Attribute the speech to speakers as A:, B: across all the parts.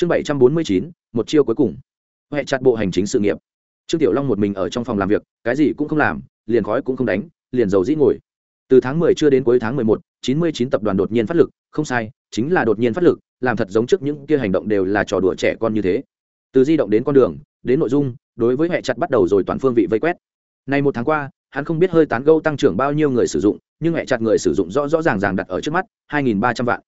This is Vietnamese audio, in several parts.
A: chương bảy trăm bốn mươi chín, một chiêu cuối cùng. Huệ chặt bộ hành chính sự nghiệp. Trương tiểu long một mình ở trong phòng làm việc, cái gì cũng không làm, liền khói cũng không đánh, liền dầu dĩ ngồi. Từ tháng mười chưa đến cuối tháng mười một, chín mươi chín tập đoàn đột nhiên phát lực, không sai, chính là đột nhiên phát lực, làm thật giống trước những kia hành động đều là trò đùa trẻ con như thế. Từ di động đến con đường, đến nội dung, đối với hệ chặt bắt đầu rồi toàn phương vị vây quét. Này một tháng qua, hắn không biết hơi tán gâu tăng trưởng bao nhiêu người sử dụng, nhưng hệ chặt người sử dụng rõ rõ ràng ràng đặt ở trước mắt, hai nghìn ba trăm vạn.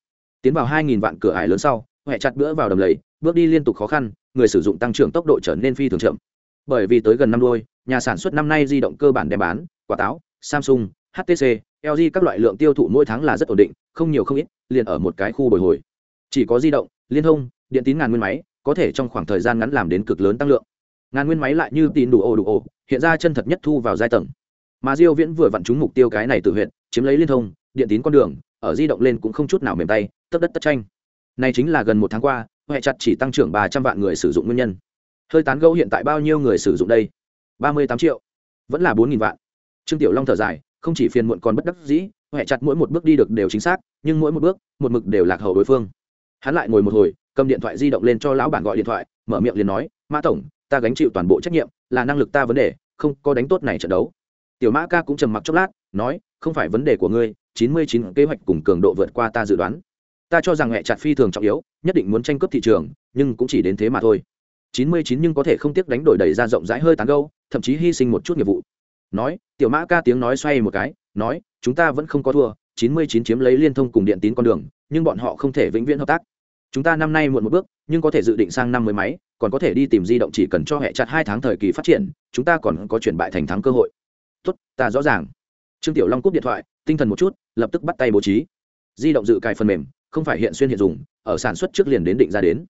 A: Tiến vào hai nghìn vạn cửa ải lớn sau huệ chặt bữa vào đầm lầy, bước đi liên tục khó khăn, người sử dụng tăng trưởng tốc độ trở nên phi thường chậm. Bởi vì tới gần năm đôi nhà sản xuất năm nay di động cơ bản đem bán, quả táo, samsung htc lg các loại lượng tiêu thụ mỗi tháng là rất ổn định, không nhiều không ít, liền ở một cái khu bồi hồi. Chỉ có di động, liên thông, điện tín ngàn nguyên máy, có thể trong khoảng thời gian ngắn làm đến cực lớn tăng lượng. Ngàn nguyên máy lại như tin đủ ồ đủ ồ hiện ra chân thật nhất thu vào giai tầng. Mà diêu viễn vừa vặn trúng mục tiêu cái này từ huyện, chiếm lấy liên thông, điện tín con đường, ở di động lên cũng không chút nào mềm tay tất đất tất tranh này chính là gần một tháng qua, hệ chặt chỉ tăng trưởng 300 vạn người sử dụng nguyên nhân. Hơi tán gẫu hiện tại bao nhiêu người sử dụng đây? 38 triệu. Vẫn là 4.000 vạn. Trương tiểu long thở dài, không chỉ phiền muộn còn bất đắc dĩ, hệ chặt mỗi một bước đi được đều chính xác, nhưng mỗi một bước, một mực đều lạc hậu đối phương. Hắn lại ngồi một hồi, cầm điện thoại di động lên cho lão bản gọi điện thoại, mở miệng liền nói, mã tổng, ta gánh chịu toàn bộ trách nhiệm, là năng lực ta vấn đề, không có đánh tốt này trận đấu. Tiểu mã ca cũng trầm mặc chốc lát, nói, không phải vấn đề của ngươi, chín mươi chín kế hoạch cùng cường độ vượt qua ta dự đoán ta cho rằng hệ chặt phi thường trọng yếu, nhất định muốn tranh cướp thị trường, nhưng cũng chỉ đến thế mà thôi. Chín mươi chín nhưng có thể không tiếc đánh đổi đẩy ra rộng rãi hơi tán gâu thậm chí hy sinh một chút nghiệp vụ. Nói, tiểu mã ca tiếng nói xoay một cái, nói, chúng ta vẫn không có thua, chín mươi chín chiếm lấy liên thông cùng điện tín con đường, nhưng bọn họ không thể vĩnh viễn hợp tác. Chúng ta năm nay muộn một bước, nhưng có thể dự định sang năm mới máy, còn có thể đi tìm di động chỉ cần cho hệ chặt hai tháng thời kỳ phát triển, chúng ta còn có chuyển bại thành thắng cơ hội. Tốt, ta rõ ràng. Trương tiểu long cúp điện thoại, tinh thần một chút, lập tức bắt tay bố trí. Di động dự cài phần mềm không phải hiện xuyên hiện dùng, ở sản xuất trước liền đến định ra đến.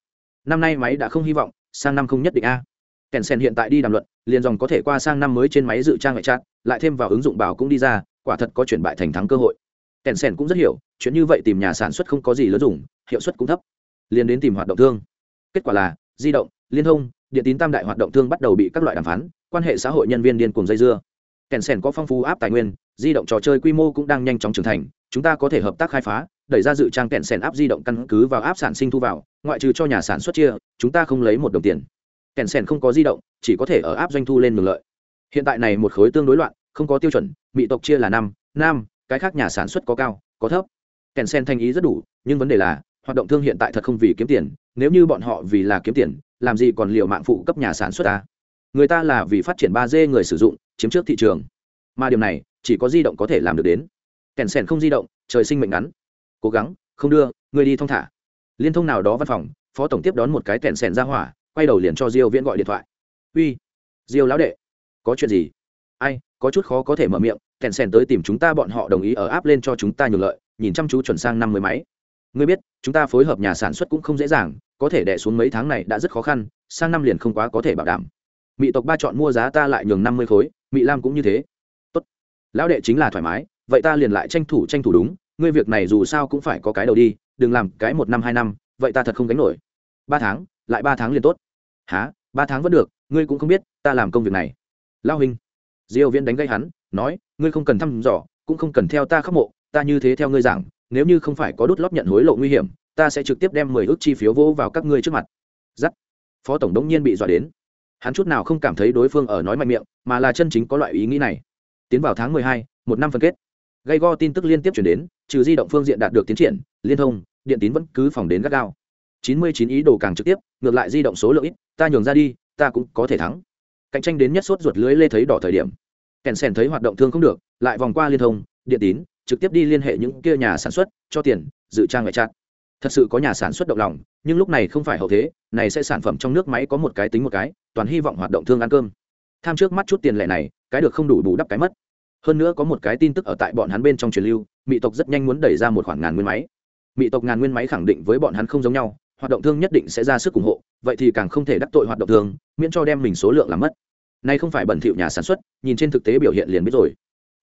A: Năm nay máy đã không hy vọng, sang năm không nhất định a. Kèn sen hiện tại đi đàm luận, liền dòng có thể qua sang năm mới trên máy dự trang ngoại trạng, lại thêm vào ứng dụng bảo cũng đi ra, quả thật có chuyển bại thành thắng cơ hội. Kèn sen cũng rất hiểu, chuyện như vậy tìm nhà sản xuất không có gì lớn dùng, hiệu suất cũng thấp, liền đến tìm hoạt động thương. Kết quả là, di động, liên thông, điện tín tam đại hoạt động thương bắt đầu bị các loại đàm phán, quan hệ xã hội nhân viên điên cùng dây dưa. Kèn sen có phong phú áp tài nguyên di động trò chơi quy mô cũng đang nhanh chóng trưởng thành, chúng ta có thể hợp tác khai phá, đẩy ra dự trang kẹn sèn áp di động căn cứ vào áp sản sinh thu vào, ngoại trừ cho nhà sản xuất chia, chúng ta không lấy một đồng tiền. Kẹn sèn không có di động, chỉ có thể ở áp doanh thu lên mừng lợi. Hiện tại này một khối tương đối loạn, không có tiêu chuẩn, mỹ tộc chia là năm năm, cái khác nhà sản xuất có cao, có thấp. Kèn sen thanh ý rất đủ, nhưng vấn đề là, hoạt động thương hiện tại thật không vì kiếm tiền, nếu như bọn họ vì là kiếm tiền, làm gì còn liệu mạng phụ cấp nhà sản xuất ta? Người ta là vì phát triển ba d người sử dụng, chiếm trước thị trường. Mà điều này chỉ có di động có thể làm được đến. Kèn sèn không di động, trời sinh mệnh ngắn. Cố gắng, không đưa, người đi thong thả. Liên thông nào đó văn phòng, phó tổng tiếp đón một cái kèn sèn ra hỏa, quay đầu liền cho diêu viễn gọi điện thoại. Uy, diêu lão đệ, có chuyện gì? Ai, có chút khó có thể mở miệng, kèn sèn tới tìm chúng ta bọn họ đồng ý ở áp lên cho chúng ta nhường lợi, nhìn chăm chú chuẩn sang năm mươi máy. Ngươi biết, chúng ta phối hợp nhà sản xuất cũng không dễ dàng, có thể đẻ xuống mấy tháng này đã rất khó khăn, sang năm liền không quá có thể bảo đảm. Mỹ tộc ba chọn mua giá ta lại nhường năm mươi khối mỹ lam cũng như thế lão đệ chính là thoải mái, vậy ta liền lại tranh thủ tranh thủ đúng, ngươi việc này dù sao cũng phải có cái đầu đi, đừng làm cái một năm hai năm, vậy ta thật không gánh nổi. Ba tháng, lại ba tháng liền tốt. Há ba tháng vẫn được, ngươi cũng không biết, ta làm công việc này. Lao hình diêu viễn đánh gây hắn, nói, ngươi không cần thăm dò, cũng không cần theo ta khắc mộ, ta như thế theo ngươi giảng, nếu như không phải có đốt lót nhận hối lộ nguy hiểm, ta sẽ trực tiếp đem mười ước chi phiếu vô vào các ngươi trước mặt. Giắt. Phó tổng đống nhiên bị dọa đến. Hắn chút nào không cảm thấy đối phương ở nói mạnh miệng, mà là chân chính có loại ý nghĩ này tiến vào tháng mười hai, một năm phân kết. Gây go tin tức liên tiếp chuyển đến, trừ di động phương diện đạt được tiến triển, liên thông, điện tín vẫn cứ phòng đến gắt gao. Chín mươi chín ý đồ càng trực tiếp, ngược lại di động số lượng ít, ta nhường ra đi, ta cũng có thể thắng. Cạnh tranh đến nhất suốt ruột lưới lê thấy đỏ thời điểm. Kèn sèn thấy hoạt động thương không được, lại vòng qua liên thông, điện tín, trực tiếp đi liên hệ những kia nhà sản xuất, cho tiền, dự trang ngoại chặt thật sự có nhà sản xuất động lòng, nhưng lúc này không phải hậu thế, này sẽ sản phẩm trong nước máy có một cái tính một cái, toàn hy vọng hoạt động thương ăn cơm. Tham trước mắt chút tiền lệ này cái được không đủ bù đắp cái mất. Hơn nữa có một cái tin tức ở tại bọn hắn bên trong truyền lưu mỹ tộc rất nhanh muốn đẩy ra một khoản ngàn nguyên máy. Mỹ tộc ngàn nguyên máy khẳng định với bọn hắn không giống nhau, hoạt động thương nhất định sẽ ra sức ủng hộ, vậy thì càng không thể đắc tội hoạt động thương, miễn cho đem mình số lượng làm mất. Nay không phải bẩn thỉu nhà sản xuất, nhìn trên thực tế biểu hiện liền biết rồi.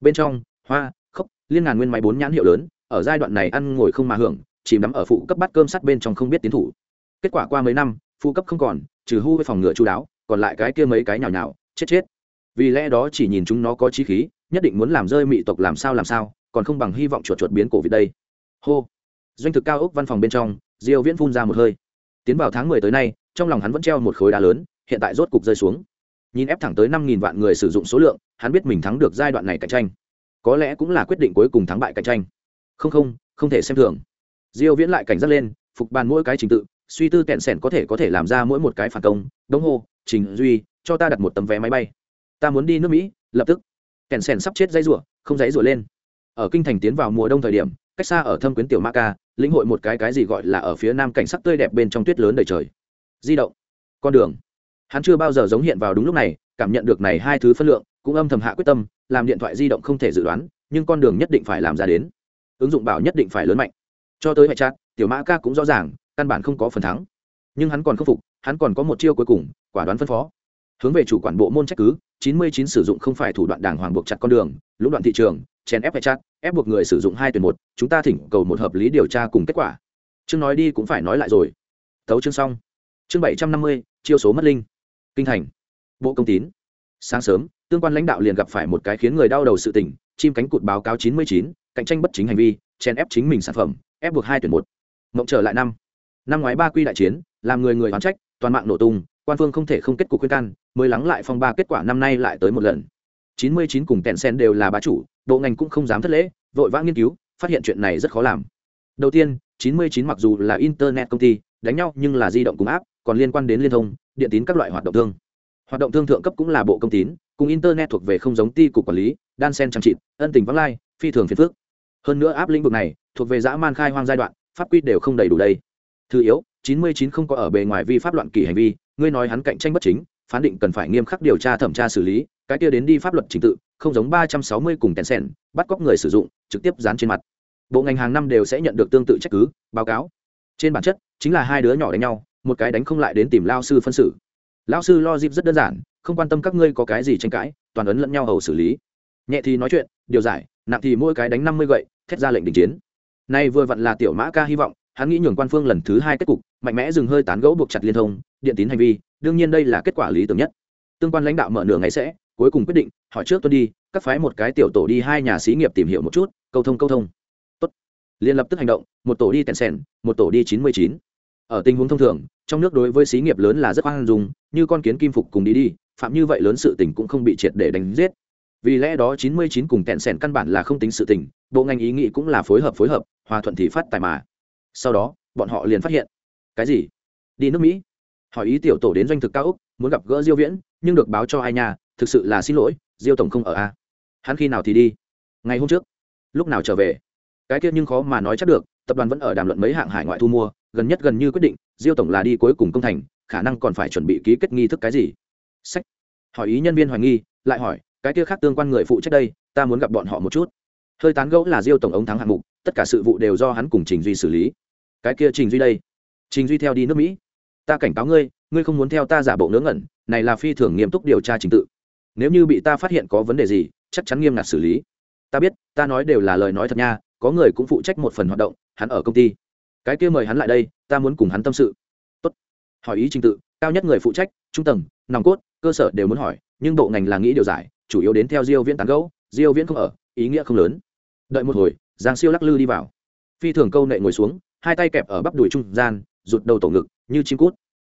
A: Bên trong, hoa, khốc, liên ngàn nguyên máy bốn nhãn hiệu lớn, ở giai đoạn này ăn ngồi không mà hưởng, chìm đắm ở phụ cấp bát cơm sắt bên trong không biết tiến thủ. Kết quả qua mấy năm, phụ cấp không còn, trừ hu với phòng ngựa chú đáo, còn lại cái kia mấy cái nhào nhào, chết chết vì lẽ đó chỉ nhìn chúng nó có trí khí, nhất định muốn làm rơi mị tộc làm sao làm sao, còn không bằng hy vọng chuột chuột biến cổ vị đây. Hô. Doanh thực cao ốc văn phòng bên trong, diêu viễn phun ra một hơi. Tiến vào tháng mười tới nay, trong lòng hắn vẫn treo một khối đá lớn, hiện tại rốt cục rơi xuống. Nhìn ép thẳng tới năm nghìn vạn người sử dụng số lượng, hắn biết mình thắng được giai đoạn này cạnh tranh. Có lẽ cũng là quyết định cuối cùng thắng bại cạnh tranh. Không không không thể xem thường. Diêu viễn lại cảnh giác lên, phục bàn mỗi cái trình tự, suy tư kẹn sẻn có thể có thể làm ra mỗi một cái phản công. Đống hô, trình duy, cho ta đặt một tấm vé máy bay ta muốn đi nước mỹ, lập tức. Kẹn sèn sắp chết dây rủa, không dãy rủa lên. Ở kinh thành tiến vào mùa đông thời điểm, cách xa ở thâm quyến tiểu ma ca lĩnh hội một cái cái gì gọi là ở phía nam cảnh sắc tươi đẹp bên trong tuyết lớn đầy trời. Di động. Con đường. Hắn chưa bao giờ giống hiện vào đúng lúc này, cảm nhận được này hai thứ phân lượng, cũng âm thầm hạ quyết tâm, làm điện thoại di động không thể dự đoán, nhưng con đường nhất định phải làm ra đến. Ứng dụng bảo nhất định phải lớn mạnh. Cho tới hệ chat, tiểu mã ca cũng rõ ràng, căn bản không có phần thắng. Nhưng hắn còn khắc phục, hắn còn có một chiêu cuối cùng, quả đoán phân phó. Hướng về chủ quản bộ môn trách cứ 99 sử dụng không phải thủ đoạn đàng hoàng buộc chặt con đường lũng đoạn thị trường chèn ép hay chặt, ép buộc người sử dụng hai tuyển một chúng ta thỉnh cầu một hợp lý điều tra cùng kết quả. Chương nói đi cũng phải nói lại rồi. Thấu chương xong. Chương bảy trăm năm mươi chiêu số mất linh. Kinh thành. Bộ công tín. Sáng sớm tương quan lãnh đạo liền gặp phải một cái khiến người đau đầu sự tình chim cánh cụt báo cáo chín mươi chín cạnh tranh bất chính hành vi chen ép chính mình sản phẩm ép buộc hai tuyển một. Mộng trở lại năm. Năm ngoái ba quy đại chiến làm người người oán trách toàn mạng nổ tung quan phương không thể không kết cục khuyên can mới lắng lại phong ba kết quả năm nay lại tới một lần. Chín mươi chín cùng tèn sen đều là bá chủ, bộ ngành cũng không dám thất lễ, vội vã nghiên cứu, phát hiện chuyện này rất khó làm. Đầu tiên, chín mươi chín mặc dù là internet công ty, đánh nhau nhưng là di động cùng áp còn liên quan đến liên thông, điện tín các loại hoạt động thương. Hoạt động thương thượng cấp cũng là bộ công tín, cùng internet thuộc về không giống ty cục quản lý, đan sen trang trị ân tình vắng lai, phi thường phiền phước hơn nữa áp lĩnh vực này, thuộc về dã man khai hoang giai đoạn, pháp quy đều không đầy đủ đây. Thứ yếu, chín mươi chín không có ở bề ngoài vi pháp loạn kỷ hành vi, ngươi nói hắn cạnh tranh bất chính phán định cần phải nghiêm khắc điều tra thẩm tra xử lý, cái kia đến đi pháp luật trình tự, không giống ba trăm sáu mươi cùng kèn sen bắt cóc người sử dụng, trực tiếp dán trên mặt. Bộ ngành hàng năm đều sẽ nhận được tương tự trách cứ, báo cáo. Trên bản chất, chính là hai đứa nhỏ đánh nhau, một cái đánh không lại đến tìm lao sư phân xử. Lao sư lo dịp rất đơn giản, không quan tâm các ngươi có cái gì tranh cãi, toàn ấn lẫn nhau hầu xử lý. Nhẹ thì nói chuyện, điều giải, nặng thì mỗi cái đánh năm mươi gậy, thét ra lệnh đình chiến. Nay vừa vặn là tiểu mã ca hy vọng, hắn nghĩ nhường quan phương lần thứ hai kết cục, mạnh mẽ dừng hơi tán gẫu buộc chặt liên thông, điện tín hành vi đương nhiên đây là kết quả lý tưởng nhất. Tương quan lãnh đạo mở nửa ngày sẽ, cuối cùng quyết định, hỏi trước tôi đi, các phái một cái tiểu tổ đi hai nhà xí nghiệp tìm hiểu một chút, câu thông câu thông. Tốt. Liên lập tức hành động, một tổ đi tèn sèn, một tổ đi chín mươi chín. Ở tình huống thông thường, trong nước đối với xí nghiệp lớn là rất hoang dung, như con kiến kim phục cùng đi đi, phạm như vậy lớn sự tình cũng không bị triệt để đánh giết. Vì lẽ đó chín mươi chín cùng tẹn sẻn căn bản là không tính sự tình, bộ ngành ý nghĩ cũng là phối hợp phối hợp, hòa thuận thì phát tài mà. Sau đó, bọn họ liền phát hiện. Cái gì? Đi nước mỹ hỏi ý tiểu tổ đến doanh thực cao úc, muốn gặp gỡ diêu viễn, nhưng được báo cho ai nhà thực sự là xin lỗi, diêu tổng không ở a. Hắn khi nào thì đi? Ngày hôm trước. Lúc nào trở về? Cái kia nhưng khó mà nói chắc được, tập đoàn vẫn ở đàm luận mấy hạng hải ngoại thu mua, gần nhất gần như quyết định, diêu tổng là đi cuối cùng công thành, khả năng còn phải chuẩn bị ký kết nghi thức cái gì? Sách. Hỏi ý nhân viên hoài nghi, lại hỏi, cái kia khác tương quan người phụ trách đây, ta muốn gặp bọn họ một chút. Hơi tán gẫu là diêu tổng ống thắng hạng mục, tất cả sự vụ đều do hắn cùng trình duy xử lý. Cái kia trình duy đây? Trình duy theo đi nước mỹ ta cảnh cáo ngươi ngươi không muốn theo ta giả bộ ngớ ngẩn, này là phi thường nghiêm túc điều tra trình tự. Nếu như bị ta phát hiện có vấn đề gì, chắc chắn nghiêm ngặt xử lý. Ta biết, ta nói đều là lời nói thật nha, có người cũng phụ trách một phần hoạt động, hắn ở công ty. Cái kia mời hắn lại đây, ta muốn cùng hắn tâm sự. Tốt. Hỏi ý trình tự, cao nhất người phụ trách, trung tầng, nòng cốt, cơ sở đều muốn hỏi, nhưng bộ ngành là nghĩ điều giải, chủ yếu đến theo diêu viễn tán gẫu, diêu viễn không ở, ý nghĩa không lớn. Đợi một hồi, giang siêu lắc lư đi vào. Phi thường câu nệ ngồi xuống, hai tay kẹp ở bắp đùi trung gian, rụt đầu tổ ngực, như chim cút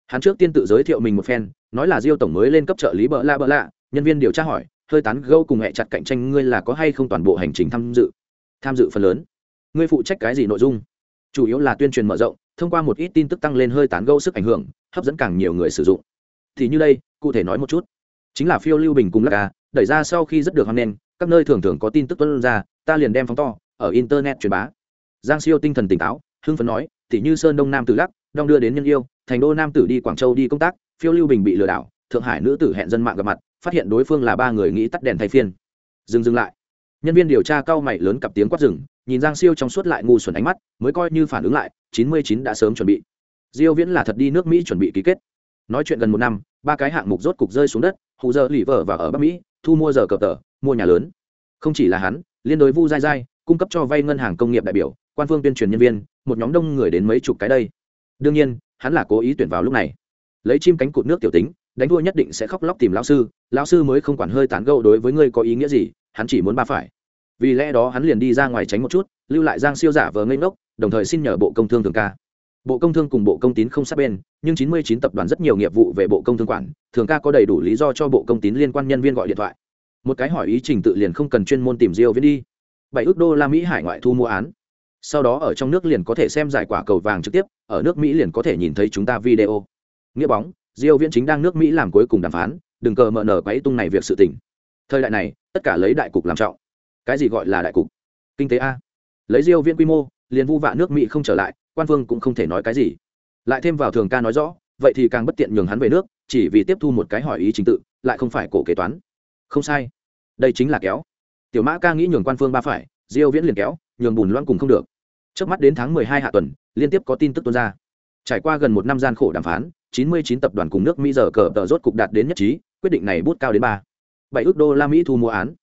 A: hắn trước tiên tự giới thiệu mình một phen, nói là diêu tổng mới lên cấp trợ lý bợ la bợ lạ, nhân viên điều tra hỏi, hơi tán gẫu cùng hẹ chặt cạnh tranh ngươi là có hay không toàn bộ hành trình tham dự? Tham dự phần lớn. Ngươi phụ trách cái gì nội dung? Chủ yếu là tuyên truyền mở rộng, thông qua một ít tin tức tăng lên hơi tán gẫu sức ảnh hưởng, hấp dẫn càng nhiều người sử dụng. Thì như đây, cụ thể nói một chút. Chính là phiêu lưu bình cùng lắc ca đẩy ra sau khi rất được hoan nghênh, các nơi thường thường có tin tức tuân ra, ta liền đem phóng to, ở internet truyền bá. Giang siêu tinh thần tỉnh táo, hưng phấn nói thì như sơn đông nam từ lắc, đong đưa đến nhân yêu thành đô nam tử đi quảng châu đi công tác, phiêu lưu bình bị lừa đảo, thượng hải nữ tử hẹn dân mạng gặp mặt, phát hiện đối phương là ba người nghĩ tắt đèn thay phiên. Dừng dừng lại. Nhân viên điều tra cao mày lớn cặp tiếng quát rừng nhìn giang siêu trong suốt lại ngu xuẩn ánh mắt, mới coi như phản ứng lại, chín mươi chín đã sớm chuẩn bị. Diêu viễn là thật đi nước mỹ chuẩn bị ký kết. Nói chuyện gần một năm, ba cái hạng mục rốt cục rơi xuống đất hụ giờ lì vở và ở bắc mỹ, thu mua giờ cờ tờ, mua nhà lớn. Không chỉ là hắn, liên đối vu dai dai cung cấp cho vay ngân hàng công nghiệp đại biểu, quan phương tuyên truyền nhân viên, một nhóm đông người đến mấy chục cái đây. Đương nhiên hắn là cố ý tuyển vào lúc này. Lấy chim cánh cụt nước tiểu tính, đánh đua nhất định sẽ khóc lóc tìm lão sư lão sư mới không quản hơi tán gẫu đối với ngươi có ý nghĩa gì, hắn chỉ muốn ba phải. Vì lẽ đó hắn liền đi ra ngoài tránh một chút, lưu lại giang siêu giả vờ ngây ngốc, đồng thời xin nhờ bộ công thương thường ca. Bộ công thương cùng bộ công tín không sát bên, nhưng 99 tập đoàn rất nhiều nghiệp vụ về bộ công thương quản, thường ca có đầy đủ lý do cho bộ công tín liên quan nhân viên gọi điện thoại. Một cái hỏi ý trình tự liền không cần chuyên môn tìm diêu viễn đi. Bảy ước đô la mỹ hải ngoại thu mua án sau đó ở trong nước liền có thể xem giải quả cầu vàng trực tiếp, ở nước mỹ liền có thể nhìn thấy chúng ta video. Nghĩa bóng, diêu viễn chính đang nước mỹ làm cuối cùng đàm phán, đừng cờ mở nở quấy tung này việc sự tình. Thời đại này, tất cả lấy đại cục làm trọng. Cái gì gọi là đại cục? Kinh tế a. Lấy diêu viễn quy mô, liền vu vạ nước mỹ không trở lại, quan vương cũng không thể nói cái gì. Lại thêm vào thường ca nói rõ, vậy thì càng bất tiện nhường hắn về nước, chỉ vì tiếp thu một cái hỏi ý chính tự, lại không phải cổ kế toán. Không sai. Đây chính là kéo. Tiểu mã ca nghĩ nhường quan phương ba phải, diêu viễn liền kéo nhường bùn loan cùng không được. Trước mắt đến tháng 12 hạ tuần, liên tiếp có tin tức tuôn ra. Trải qua gần một năm gian khổ đàm phán 99 tập đoàn cùng nước mỹ giờ cờ tờ rốt cục đạt đến nhất trí, quyết định này bút cao đến ba, bảy ước đô la mỹ thu mua án.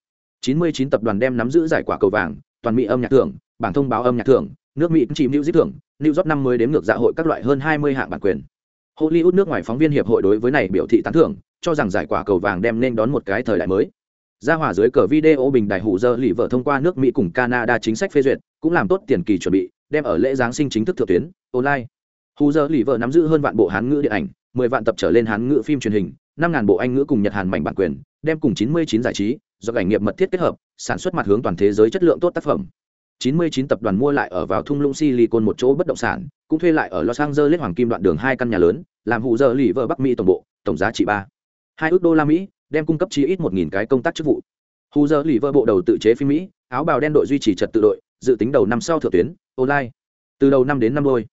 A: 99 tập đoàn đem nắm giữ giải quả cầu vàng, toàn mỹ âm nhạc thưởng, bảng thông báo âm nhạc thưởng, nước mỹ chìm lưu giết thưởng lưu rót năm mới đếm ngược dạ hội các loại hơn 20 hạng bản quyền. Hollywood nước ngoài phóng viên hiệp hội đối với này biểu thị tán thưởng, cho rằng giải quả cầu vàng đem nên đón một cái thời đại mới ra hỏa dưới cờ video bình đại hủ dơ lì vợ thông qua nước mỹ cùng canada chính sách phê duyệt cũng làm tốt tiền kỳ chuẩn bị đem ở lễ giáng sinh chính thức thượng tuyến online. Hủ dơ lì vợ nắm giữ hơn vạn bộ hán ngữ điện ảnh mười vạn tập trở lên hán ngữ phim truyền hình năm ngàn bộ anh ngữ cùng nhật hàn mảnh bản quyền đem cùng chín mươi chín giải trí do cảnh nghiệp mật thiết kết hợp sản xuất mặt hướng toàn thế giới chất lượng tốt tác phẩm. 99 tập đoàn mua lại ở vào thung lũng Silicon một chỗ bất động sản, cũng thuê lại ở Los Angeles hoàng kim đoạn đường hai căn nhà lớn, làm hụ giờ lì vợ Bắc Mỹ tổng bộ, tổng giá trị ba hai ước đô la Mỹ, đem cung cấp chí ít 1000 cái công tác chức vụ. Hù giờ lì vơ bộ đầu tự chế phim Mỹ, áo bào đen đội duy trì trật tự đội, dự tính đầu năm sau thượng tuyến, online. Từ đầu năm đến năm đôi.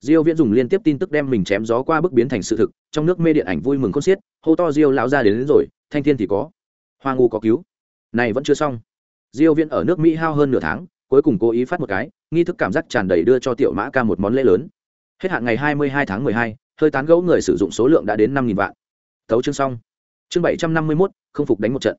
A: Diêu Viễn dùng liên tiếp tin tức đem mình chém gió qua bước biến thành sự thực, trong nước mê điện ảnh vui mừng khôn xiết, hô to Diêu lão ra đến, đến rồi, thanh thiên thì có, hoa ngu có cứu. Này vẫn chưa xong. Diêu Viễn ở nước Mỹ hao hơn nửa tháng, cuối cùng cố ý phát một cái nghi thức cảm giác tràn đầy đưa cho tiểu mã ca một món lễ lớn hết hạn ngày hai mươi hai tháng hai, hơi tán gẫu người sử dụng số lượng đã đến năm vạn tấu chương xong chương bảy trăm năm mươi 751, không phục đánh một trận.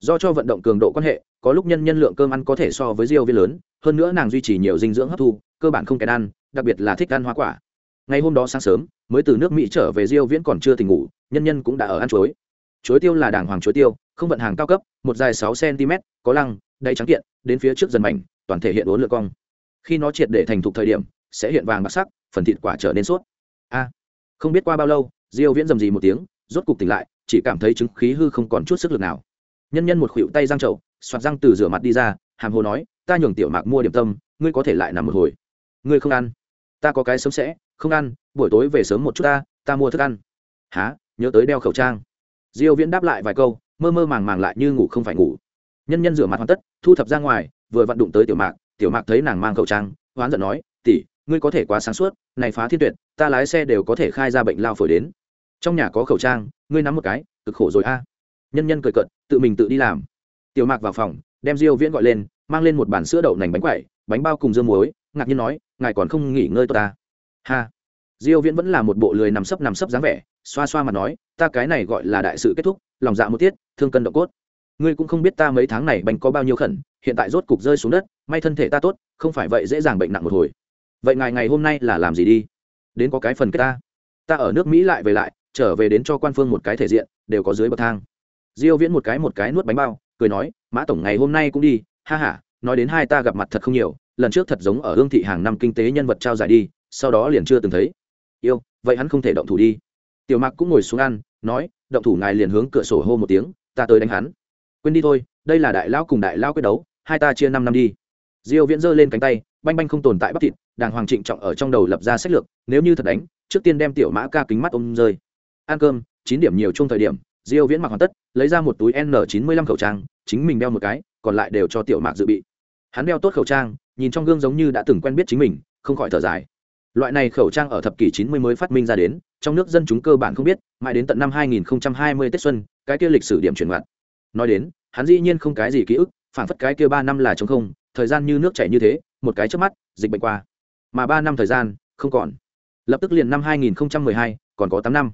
A: Do cho vận động cường độ quan hệ có lúc nhân nhân lượng cơm ăn có thể so với diêu viên lớn hơn nữa nàng duy trì nhiều dinh dưỡng hấp thu cơ bản không kén ăn đặc biệt là thích ăn hoa quả. Ngày hôm đó sáng sớm mới từ nước mỹ trở về diêu viễn còn chưa tỉnh ngủ nhân nhân cũng đã ở ăn chuối. Chuối tiêu là đàng hoàng chuối tiêu không vận hàng cao cấp một dài sáu cm có lăng đáy trắng kiện đến phía trước dần mảnh toàn thể hiện uốn lượn cong. Khi nó triệt để thành thục thời điểm sẽ hiện vàng bạc sắc phần thịt quả trở nên suốt. a không biết qua bao lâu diêu viễn rầm rì một tiếng rốt cục tỉnh lại chỉ cảm thấy chứng khí hư không còn chút sức lực nào. Nhân nhân một khuỵu tay răng trậu soạt răng từ rửa mặt đi ra, hàm hồ nói, ta nhường tiểu mạc mua điểm tâm, ngươi có thể lại nằm một hồi. Ngươi không ăn. Ta có cái sớm sẽ, không ăn, buổi tối về sớm một chút ta ta mua thức ăn. Há nhớ tới đeo khẩu trang. Diêu viễn đáp lại vài câu, mơ mơ màng màng lại như ngủ không phải ngủ. Nhân nhân rửa mặt hoàn tất, thu thập ra ngoài, vừa vặn đụng tới tiểu mạc tiểu mạc thấy nàng mang khẩu trang, hoán giận nói, tỷ, ngươi có thể quá sáng suốt, này phá thiên tuyệt, ta lái xe đều có thể khai ra bệnh lao phổi đến trong nhà có khẩu trang, ngươi nắm một cái, cực khổ rồi a. Nhân nhân cười cận tự mình tự đi làm. Tiểu mạc vào phòng, đem diêu viễn gọi lên, mang lên một bàn sữa đậu nành bánh quẩy, bánh bao cùng dưa muối, ngạc nhiên nói, ngài còn không nghỉ ngơi tốt ta? Ha. Diêu viễn vẫn là một bộ lười nằm sấp nằm sấp dáng vẻ, xoa xoa mặt nói, ta cái này gọi là đại sự kết thúc, lòng dạ một tiết, thương cân độ cốt. Ngươi cũng không biết ta mấy tháng này bánh có bao nhiêu khẩn, hiện tại rốt cục rơi xuống đất, may thân thể ta tốt, không phải vậy dễ dàng bệnh nặng một hồi. Vậy ngài ngày hôm nay là làm gì đi? Đến có cái phần kết ta. Ta ở nước mỹ lại về lại trở về đến cho quan phương một cái thể diện, đều có dưới bậc thang. Diêu viễn một cái một cái nuốt bánh bao, cười nói, mã tổng ngày hôm nay cũng đi, ha ha, nói đến hai ta gặp mặt thật không nhiều, lần trước thật giống ở hương thị hàng năm kinh tế nhân vật trao giải đi, sau đó liền chưa từng thấy. Yêu, vậy hắn không thể động thủ đi. Tiểu mạc cũng ngồi xuống ăn, nói, động thủ ngài liền hướng cửa sổ hô một tiếng, ta tới đánh hắn. Quên đi thôi, đây là đại lão cùng đại lão quyết đấu, hai ta chia năm năm đi. Diêu viễn giơ lên cánh tay, banh banh không tồn tại bắp thịt, đàng hoàng trịnh trọng ở trong đầu lập ra sách lược, nếu như thật đánh, trước tiên đem tiểu mã ca kính mắt ôm rơi ăn cơm chín điểm nhiều chung thời điểm diêu viễn mặc hoàn tất lấy ra một túi n 95 khẩu trang chính mình đeo một cái còn lại đều cho tiểu mạc dự bị. Hắn đeo tốt khẩu trang nhìn trong gương giống như đã từng quen biết chính mình không khỏi thở dài. Loại này khẩu trang ở thập kỷ 90 mới phát minh ra đến trong nước dân chúng cơ bản không biết mãi đến tận năm 2020 tết xuân cái kia lịch sử điểm chuyển ngoặt nói đến hắn dĩ nhiên không cái gì ký ức phản phất cái kia ba năm là trống không thời gian như nước chảy như thế một cái trước mắt dịch bệnh qua. Mà ba năm thời gian không còn. Lập tức liền năm 2012, còn có tám năm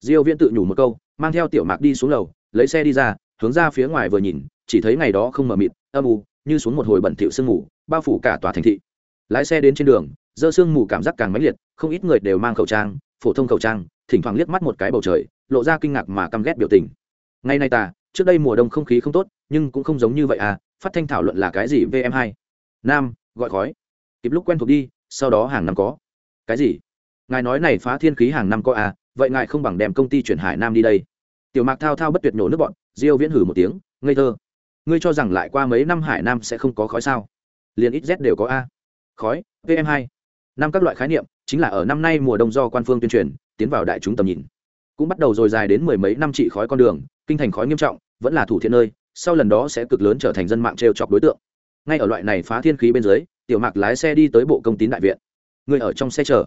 A: diêu viễn tự nhủ một câu, mang theo tiểu mạc đi xuống lầu, lấy xe đi ra, hướng ra phía ngoài vừa nhìn, chỉ thấy ngày đó không mờ mịt, âm u, như xuống một hồi bẩn thỉu sương mù, bao phủ cả tòa thành thị. Lái xe đến trên đường, dơ sương mù cảm giác càng mãnh liệt, không ít người đều mang khẩu trang, phổ thông khẩu trang, thỉnh thoảng liếc mắt một cái bầu trời, lộ ra kinh ngạc mà căm ghét biểu tình. Ngày nay ta, trước đây mùa đông không khí không tốt, nhưng cũng không giống như vậy à phát thanh thảo luận là cái gì vm hai? Nam, gọi khói. Kịp lúc quen thuộc đi, sau đó hàng năm có. Cái gì? Ngài nói này phá thiên khí hàng năm có à vậy ngài không bằng đem công ty chuyển hải nam đi đây. Tiểu mạc thao thao bất tuyệt nổ nước bọn, diêu viễn hử một tiếng, ngây thơ. Ngươi cho rằng lại qua mấy năm hải nam sẽ không có khói sao? Liền ít z đều có a. Khói pm 2 năm các loại khái niệm, chính là ở năm nay mùa đông do quan phương tuyên truyền, tiến vào đại chúng tầm nhìn. Cũng bắt đầu rồi dài đến mười mấy năm trị khói con đường, kinh thành khói nghiêm trọng, vẫn là thủ thiện nơi, sau lần đó sẽ cực lớn trở thành dân mạng trêu chọc đối tượng. Ngay ở loại này phá thiên khí bên dưới, tiểu mạc lái xe đi tới bộ công tín đại viện. Người ở trong xe chờ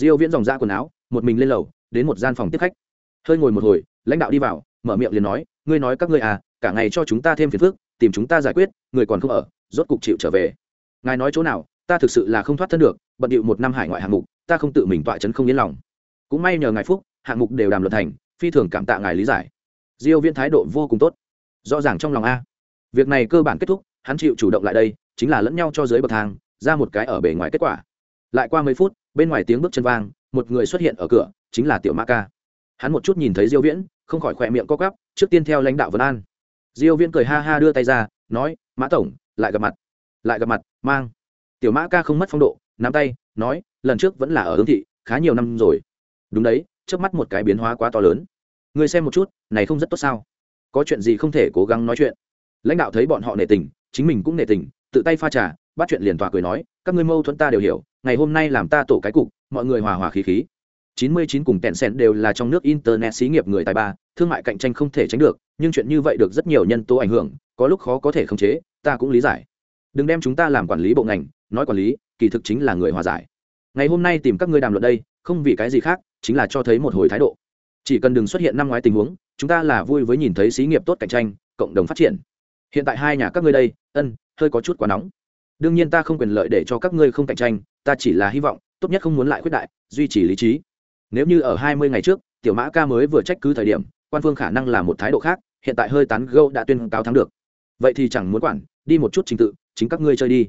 A: diêu viễn dòng ra quần áo, một mình lên lầu, đến một gian phòng tiếp khách. Hơi ngồi một hồi, lãnh đạo đi vào, mở miệng liền nói, ngươi nói các ngươi à cả ngày cho chúng ta thêm phiền phức, tìm chúng ta giải quyết, người còn không ở, rốt cục chịu trở về. Ngài nói chỗ nào, ta thực sự là không thoát thân được, bận điệu một năm hải ngoại hạng mục, ta không tự mình tọa chấn không yên lòng. Cũng may nhờ ngài phúc, hạng mục đều đàm luận thành, phi thường cảm tạ ngài lý giải. Diêu viễn thái độ vô cùng tốt. Rõ ràng trong lòng a. Việc này cơ bản kết thúc, hắn chịu chủ động lại đây, chính là lẫn nhau cho dưới bậc thang, ra một cái ở bề ngoài kết quả. Lại qua mấy phút bên ngoài tiếng bước chân vang, một người xuất hiện ở cửa, chính là tiểu ma ca. Hắn một chút nhìn thấy diêu viễn, không khỏi khỏe miệng co quắp, trước tiên theo lãnh đạo vân an. Diêu viễn cười ha ha đưa tay ra, nói, mã tổng, lại gặp mặt, lại gặp mặt, mang. Tiểu mã ca không mất phong độ, nắm tay, nói, lần trước vẫn là ở hướng thị, khá nhiều năm rồi. Đúng đấy trước mắt một cái biến hóa quá to lớn. Người xem một chút, này không rất tốt sao? Có chuyện gì không thể cố gắng nói chuyện? Lãnh đạo thấy bọn họ nể tình, chính mình cũng nể tình, tự tay pha trà, bắt chuyện liền tòa cười nói, các ngươi mâu thuẫn ta đều hiểu ngày hôm nay làm ta tổ cái cục, mọi người hòa hòa khí khí. 99 cùng tẹn sen đều là trong nước internet xí nghiệp người tài ba, thương mại cạnh tranh không thể tránh được, nhưng chuyện như vậy được rất nhiều nhân tố ảnh hưởng, có lúc khó có thể khống chế, ta cũng lý giải. Đừng đem chúng ta làm quản lý bộ ngành, nói quản lý, kỳ thực chính là người hòa giải. Ngày hôm nay tìm các ngươi đàm luận đây, không vì cái gì khác, chính là cho thấy một hồi thái độ. Chỉ cần đừng xuất hiện năm ngoái tình huống, chúng ta là vui với nhìn thấy xí nghiệp tốt cạnh tranh, cộng đồng phát triển. Hiện tại hai nhà các ngươi đây, ân, hơi có chút quá nóng đương nhiên ta không quyền lợi để cho các ngươi không cạnh tranh, ta chỉ là hy vọng, tốt nhất không muốn lại khuyết đại, duy trì lý trí. Nếu như ở hai mươi ngày trước, tiểu mã ca mới vừa trách cứ thời điểm, quan phương khả năng là một thái độ khác, hiện tại hơi tán gâu đã tuyên cáo thắng được. Vậy thì chẳng muốn quản, đi một chút trình tự, chính các ngươi chơi đi.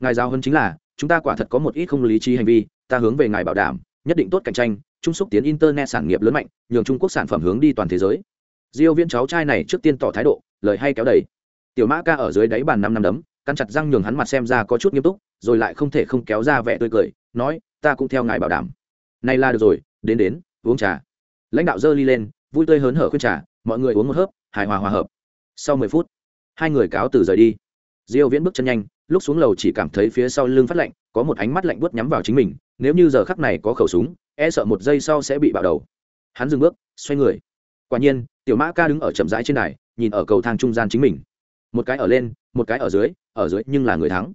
A: Ngài giáo hơn chính là, chúng ta quả thật có một ít không lý trí hành vi, ta hướng về ngài bảo đảm, nhất định tốt cạnh tranh, trung xúc tiến internet sản nghiệp lớn mạnh, nhường trung quốc sản phẩm hướng đi toàn thế giới. Diêu viên cháu trai này trước tiên tỏ thái độ, lời hay kéo đầy. Tiểu mã ca ở dưới đáy bàn năm năm đấm cắn chặt răng nhường hắn mặt xem ra có chút nghiêm túc, rồi lại không thể không kéo ra vẻ tươi cười, nói, ta cũng theo ngài bảo đảm. Này là được rồi, đến đến, uống trà. Lãnh đạo dơ ly lên, vui tươi hớn hở khuyên trà, mọi người uống một hớp, hài hòa hòa hợp. Sau mười phút, hai người cáo từ rời đi. Diêu viễn bước chân nhanh, lúc xuống lầu chỉ cảm thấy phía sau lưng phát lạnh, có một ánh mắt lạnh buốt nhắm vào chính mình, nếu như giờ khắc này có khẩu súng e sợ một giây sau sẽ bị bạo đầu. Hắn dừng bước, xoay người. Quả nhiên, tiểu mã ca đứng ở chậm rãi trên đài, nhìn ở cầu thang trung gian chính mình. Một cái ở lên một cái ở dưới ở dưới nhưng là người thắng.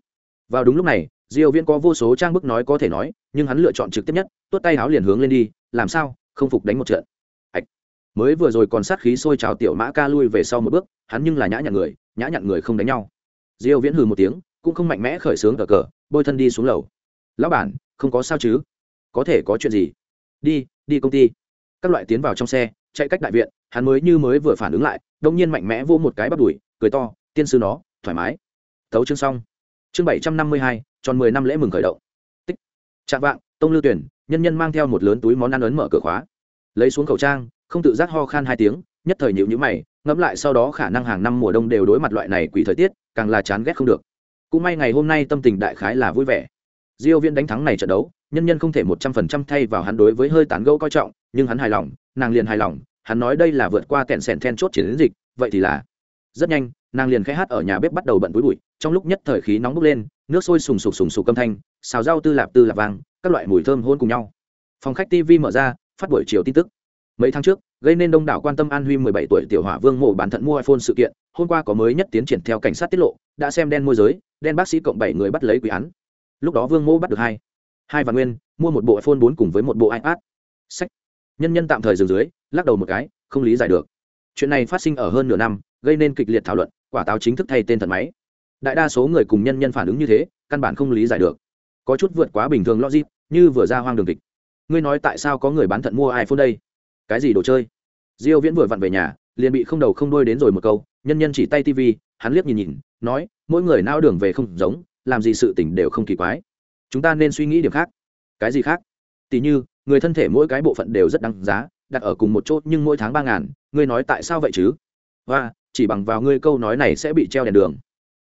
A: Vào đúng lúc này, diêu viễn có vô số trang bức nói có thể nói, nhưng hắn lựa chọn trực tiếp nhất, tuốt tay háo liền hướng lên đi, làm sao, không phục đánh một trận. Ạch mới vừa rồi còn sát khí sôi trào tiểu mã ca lui về sau một bước, hắn nhưng là nhã nhặn người, nhã nhặn người không đánh nhau. Diêu viễn hừ một tiếng, cũng không mạnh mẽ khởi sướng cờ cờ, bôi thân đi xuống lầu. Lão bản, không có sao chứ? Có thể có chuyện gì? Đi đi công ty. Các loại tiến vào trong xe, chạy cách đại viện, hắn mới như mới vừa phản ứng lại đông nhiên mạnh mẽ vô một cái bắt đuổi cười to, tiên sư nó thoải mái. Tấu chương xong. Chương bảy trăm năm mươi hai, tròn mười năm lễ mừng khởi động. Tích. Chạm vạng, tông lưu tuyển, nhân nhân mang theo một lớn túi món ăn ấn mở cửa khóa. Lấy xuống khẩu trang, không tự giác ho khan hai tiếng, nhất thời nhịu nhữ mày, ngẫm lại sau đó khả năng hàng năm mùa đông đều đối mặt loại này quỷ thời tiết, càng là chán ghét không được. Cũng may ngày hôm nay tâm tình đại khái là vui vẻ. Diêu viên đánh thắng này trận đấu, nhân nhân không thể một trăm phần trăm thay vào hắn đối với hơi tán gẫu coi trọng, nhưng hắn hài lòng, nàng liền hài lòng, hắn nói đây là vượt qua kẹn sẻn then chốt chiến dịch, vậy thì là rất nhanh, nàng liền khẽ hát ở nhà bếp bắt đầu bận túi bụi, trong lúc nhất thời khí nóng bốc lên, nước sôi sùng sục sùng sục âm thanh, xào rau tư lạp tư lạp vàng, các loại mùi thơm hôn cùng nhau. Phòng khách tv mở ra, phát buổi chiều tin tức. Mấy tháng trước, gây nên đông đảo quan tâm an huy 17 tuổi tiểu hỏa vương mộ bản thận mua iphone sự kiện, hôm qua có mới nhất tiến triển theo cảnh sát tiết lộ, đã xem đen môi giới, đen bác sĩ cộng bảy người bắt lấy quý án. Lúc đó vương mô bắt được hai. Hai và nguyên, mua một bộ iphone 4 cùng với một bộ ipad. Sách. Nhân nhân tạm thời dừng dưới, lắc đầu một cái, không lý giải được chuyện này phát sinh ở hơn nửa năm, gây nên kịch liệt thảo luận, quả táo chính thức thay tên thật máy. Đại đa số người cùng nhân nhân phản ứng như thế, căn bản không lý giải được. Có chút vượt quá bình thường logic, như vừa ra hoang đường kịch. Ngươi nói tại sao có người bán thận mua iphone đây? Cái gì đồ chơi? Diêu viễn vừa vặn về nhà, liền bị không đầu không đuôi đến rồi một câu, nhân nhân chỉ tay tivi hắn liếc nhìn nhìn, nói, mỗi người nao đường về không giống, làm gì sự tình đều không kỳ quái. Chúng ta nên suy nghĩ điểm khác. Cái gì khác? Tỷ như, người thân thể mỗi cái bộ phận đều rất đáng giá đặt ở cùng một chỗ nhưng mỗi tháng ba ngàn, ngươi nói tại sao vậy chứ? Và chỉ bằng vào ngươi câu nói này sẽ bị treo đèn đường.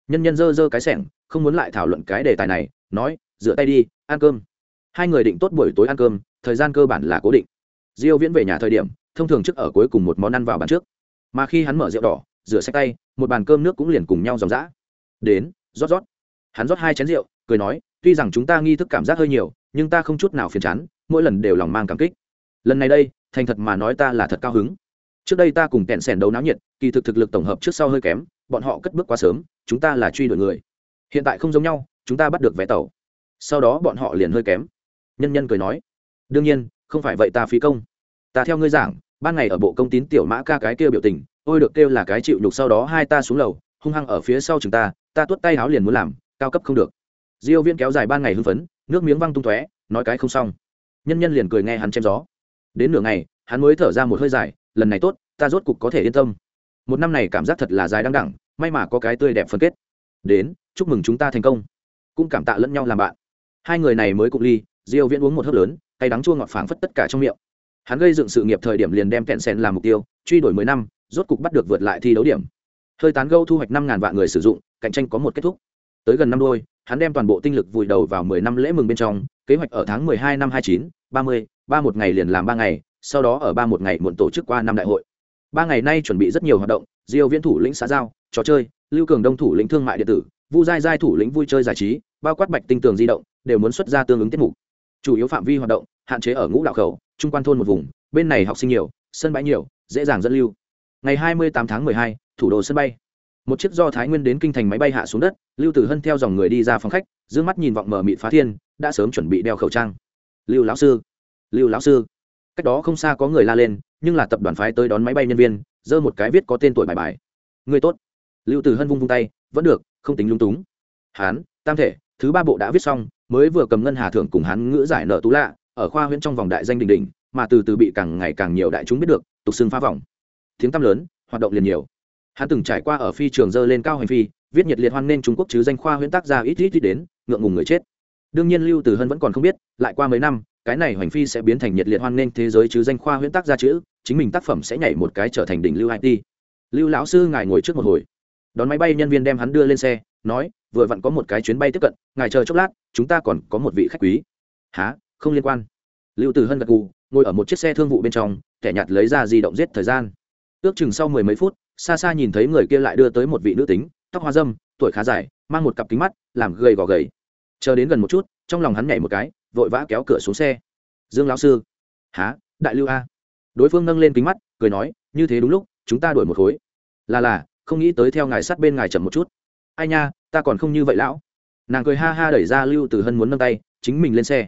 A: Nhân nhân dơ dơ cái sẻng, không muốn lại thảo luận cái đề tài này, nói, rửa tay đi, ăn cơm. Hai người định tốt buổi tối ăn cơm, thời gian cơ bản là cố định. Diêu viễn về nhà thời điểm, thông thường trước ở cuối cùng một món ăn vào bàn trước. Mà khi hắn mở rượu đỏ, rửa sạch tay, một bàn cơm nước cũng liền cùng nhau dòng dã. Đến, rót rót. Hắn rót hai chén rượu, cười nói, tuy rằng chúng ta nghi thức cảm giác hơi nhiều, nhưng ta không chút nào phiền chán, mỗi lần đều lòng mang cảm kích. Lần này đây thành thật mà nói ta là thật cao hứng. Trước đây ta cùng kẹn sẻn đấu náo nhiệt, kỳ thực thực lực tổng hợp trước sau hơi kém, bọn họ cất bước quá sớm, chúng ta là truy đuổi người. Hiện tại không giống nhau, chúng ta bắt được vé tàu. Sau đó bọn họ liền hơi kém. Nhân nhân cười nói, đương nhiên, không phải vậy ta phí công. Ta theo ngươi giảng, ban ngày ở bộ công tín tiểu mã ca cái kêu biểu tình, ôi được kêu là cái chịu nhục sau đó hai ta xuống lầu, hung hăng ở phía sau chúng ta ta tuốt tay áo liền muốn làm, cao cấp không được. Diêu viên kéo dài ban ngày hưng phấn, nước miếng văng tung tóe, nói cái không xong. Nhân nhân liền cười nghe hắn chém gió đến nửa ngày, hắn mới thở ra một hơi dài, lần này tốt, ta rốt cục có thể yên tâm. Một năm này cảm giác thật là dài đăng đẳng may mà có cái tươi đẹp phân kết. Đến, chúc mừng chúng ta thành công. Cũng cảm tạ lẫn nhau làm bạn. Hai người này mới cụng ly, diêu viễn uống một hớp lớn tay đắng chua ngọt phảng phất tất cả trong miệng. Hắn gây dựng sự nghiệp thời điểm liền đem kẹn sen làm mục tiêu, truy đuổi mười năm, rốt cục bắt được vượt lại thi đấu điểm. Hơi tán gâu thu hoạch năm ngàn vạn người sử dụng, cạnh tranh có một kết thúc. Tới gần năm đôi, hắn đem toàn bộ tinh lực vùi đầu vào mười năm lễ mừng bên trong, kế hoạch ở tháng mười hai năm hai chín ba một ngày liền làm ba ngày sau đó ở ba một ngày muộn tổ chức qua năm đại hội. Ba ngày nay chuẩn bị rất nhiều hoạt động diêu viễn thủ lĩnh xã giao trò chơi lưu cường đông thủ lĩnh thương mại điện tử vu giai giai thủ lĩnh vui chơi giải trí bao quát bạch tinh tường di động đều muốn xuất ra tương ứng tiết mục. Chủ yếu phạm vi hoạt động hạn chế ở ngũ đạo khẩu trung quan thôn một vùng bên này học sinh nhiều sân bãi nhiều dễ dàng dẫn lưu. Ngày 28 tháng 12, thủ đô sân bay. Một chiếc do thái nguyên đến kinh thành máy bay hạ xuống đất lưu tử hân theo dòng người đi ra phòng khách d mắt nhìn vọng mờ mịt phá thiên đã sớm chuẩn bị đeo khẩu trang. Lưu lão sư lưu lão sư. Cách đó không xa có người la lên, nhưng là tập đoàn phái tới đón máy bay nhân viên, giơ một cái viết có tên tuổi bài bài. Người tốt. Lưu tử hân vung vung tay, vẫn được, không tính lung túng. Hán, tam thể, thứ ba bộ đã viết xong, mới vừa cầm ngân hà thưởng cùng hắn ngữ giải nợ tú lạ, ở khoa huyễn trong vòng đại danh đình đình mà từ từ bị càng ngày càng nhiều đại chúng biết được, tục xưng phá vòng. Tiếng tăm lớn, hoạt động liền nhiều. Hắn từng trải qua ở phi trường dơ lên cao hành phi, viết nhiệt liệt hoan nên trung quốc chứ danh khoa huyễn tác gia ít ít ít đến, ngượng ngùng người chết. Đương nhiên lưu từ hân vẫn còn không biết, lại qua mấy năm cái này hoành phi sẽ biến thành nhiệt liệt hoan nghênh thế giới chứ danh khoa huyễn tác gia chữ, chính mình tác phẩm sẽ nhảy một cái trở thành đỉnh lưu it lưu lão sư ngài ngồi trước một hồi. Đón máy bay nhân viên đem hắn đưa lên xe, nói, vừa vặn có một cái chuyến bay tiếp cận, ngài chờ chốc lát, chúng ta còn có một vị khách quý. Há không liên quan. Lưu từ hân gật gù, ngồi ở một chiếc xe thương vụ bên trong kẻ nhặt lấy ra di động giết thời gian. Ước chừng sau mười mấy phút, xa xa nhìn thấy người kia lại đưa tới một vị nữ tính, tóc hoa dâm, tuổi khá dài, mang một cặp kính mắt, làm gầy gò gầy. Chờ đến gần một chút, trong lòng hắn nhảy một cái vội vã kéo cửa xuống xe. Dương lão sư. Há đại lưu a. Đối phương nâng lên kính mắt cười nói như thế đúng lúc chúng ta đổi một khối. Là là không nghĩ tới theo ngài sát bên ngài chậm một chút. Ai nha ta còn không như vậy lão. Nàng cười ha ha đẩy ra lưu từ hân muốn nâng tay chính mình lên xe.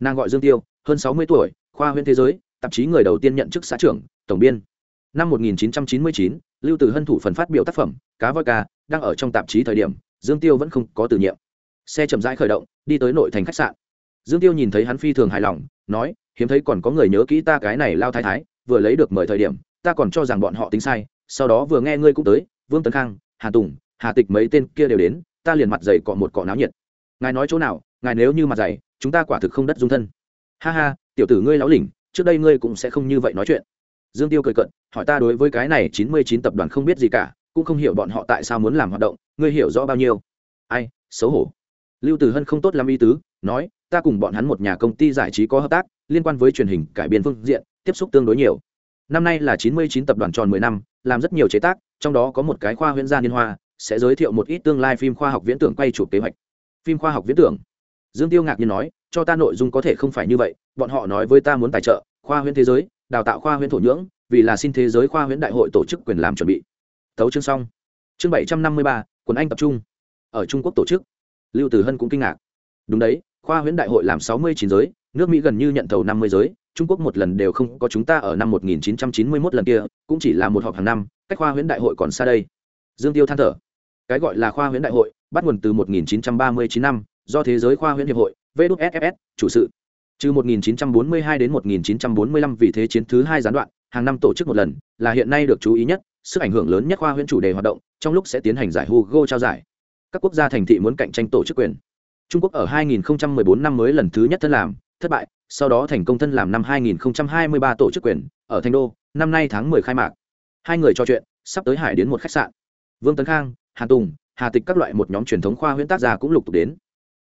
A: Nàng gọi dương tiêu hơn sáu mươi tuổi khoa huyện thế giới tạp chí người đầu tiên nhận chức xã trưởng tổng biên. Năm 1999, lưu từ hân thủ phần phát biểu tác phẩm cá voi ca đang ở trong tạp chí thời điểm dương tiêu vẫn không có từ nhiệm. Xe chậm rãi khởi động đi tới nội thành khách sạn dương tiêu nhìn thấy hắn phi thường hài lòng, nói, hiếm thấy còn có người nhớ kỹ ta cái này lao thái thái, vừa lấy được mời thời điểm, ta còn cho rằng bọn họ tính sai, sau đó vừa nghe ngươi cũng tới, vương tấn khang, hà tùng, hà tịch mấy tên kia đều đến, ta liền mặt dày cọ một cọ náo nhiệt. Ngài nói chỗ nào, ngài nếu như mặt dày, chúng ta quả thực không đất dung thân. Ha ha, tiểu tử ngươi láo lỉnh, trước đây ngươi cũng sẽ không như vậy nói chuyện. Dương tiêu cười cận hỏi ta đối với cái này chín mươi chín tập đoàn không biết gì cả, cũng không hiểu bọn họ tại sao muốn làm hoạt động, ngươi hiểu rõ bao nhiêu? Ai, xấu hổ. Lưu tử hân không tốt lắm ý tứ, nói ta cùng bọn hắn một nhà công ty giải trí có hợp tác, liên quan với truyền hình cải biên phương diện, tiếp xúc tương đối nhiều. Năm nay là chín mươi chín tập đoàn tròn mười năm, làm rất nhiều chế tác, trong đó có một cái khoa huyễn gia liên hoa, sẽ giới thiệu một ít tương lai phim khoa học viễn tưởng quay chụp kế hoạch. Phim khoa học viễn tưởng. Dương tiêu ngạc nhiên nói, cho ta nội dung có thể không phải như vậy, bọn họ nói với ta muốn tài trợ, khoa huyễn thế giới, đào tạo khoa huyễn thổ nhưỡng, vì là xin thế giới khoa huyễn đại hội tổ chức quyền làm chuẩn bị. Tấu chương xong. Chương bảy trăm năm mươi ba, quần anh tập trung. Ở trung quốc tổ chức. Lưu tử hân cũng kinh ngạc. Đúng đấy khoa huyễn đại hội làm sáu mươi chín giới, nước mỹ gần như nhận thầu năm mươi giới, trung quốc một lần đều không có chúng ta ở năm một nghìn chín trăm chín mươi mốt lần kia, cũng chỉ là một họp hàng năm, cách khoa huyễn đại hội còn xa đây. Dương tiêu than thở. Cái gọi là khoa huyễn đại hội, bắt nguồn từ một nghìn chín trăm ba mươi chín năm, do thế giới khoa huyễn hiệp hội vsss chủ sự. Trừ 1942 đến 1945 vì thế chiến thứ hai gián đoạn, hàng năm tổ chức một lần, là hiện nay được chú ý nhất, sức ảnh hưởng lớn nhất khoa huyễn chủ đề hoạt động, trong lúc sẽ tiến hành giải hugo trao giải. Các quốc gia thành thị muốn cạnh tranh tổ chức quyền trung quốc ở 2014 năm mới lần thứ nhất thân làm, thất bại, sau đó thành công thân làm năm 2023 tổ chức quyền, ở thành đô, năm nay tháng 10 khai mạc. Hai người trò chuyện, sắp tới hải đến một khách sạn. Vương tấn khang, hà tùng, hà tịch các loại một nhóm truyền thống khoa huyễn tác giả cũng lục tục đến.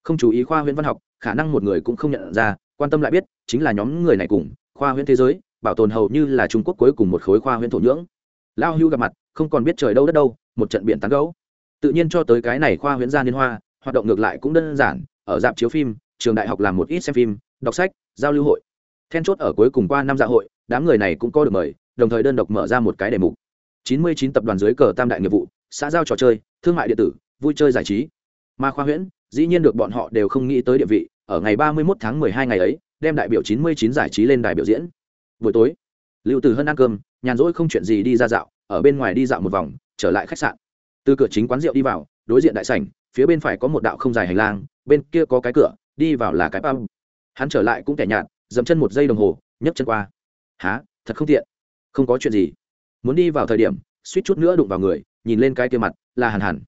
A: Không chú ý khoa huyễn văn học, khả năng một người cũng không nhận ra, quan tâm lại biết, chính là nhóm người này cùng, khoa huyễn thế giới, bảo tồn hầu như là trung quốc cuối cùng một khối khoa huyễn thổ nhưỡng. Lao hưu gặp mặt, không còn biết trời đâu đất đâu, một trận biển tán gấu. Tự nhiên cho tới cái này khoa huyễn gia liên hoa hoạt động ngược lại cũng đơn giản, ở dạp chiếu phim, trường đại học làm một ít xem phim, đọc sách, giao lưu hội. Then chốt ở cuối cùng qua năm dạ hội, đám người này cũng có được mời, đồng thời đơn độc mở ra một cái đề mục. 99 tập đoàn dưới cờ tam đại nghiệp vụ, xã giao trò chơi, thương mại điện tử, vui chơi giải trí. Mà khoa huyễn, dĩ nhiên được bọn họ đều không nghĩ tới địa vị, ở ngày 31 tháng 12 ngày ấy, đem đại biểu 99 giải trí lên đài biểu diễn. Buổi tối, lưu tử hân ăn cơm, nhàn rỗi không chuyện gì đi ra dạo, ở bên ngoài đi dạo một vòng, trở lại khách sạn. Từ cửa chính quán rượu đi vào, đối diện đại sảnh phía bên phải có một đạo không dài hành lang, bên kia có cái cửa, đi vào là cái pub. Hắn trở lại cũng kẻ nhạt dẫm chân một giây đồng hồ, nhấc chân qua. Há thật không tiện. Không có chuyện gì. Muốn đi vào thời điểm, suýt chút nữa đụng vào người, nhìn lên cái kia mặt, là hàn hàn.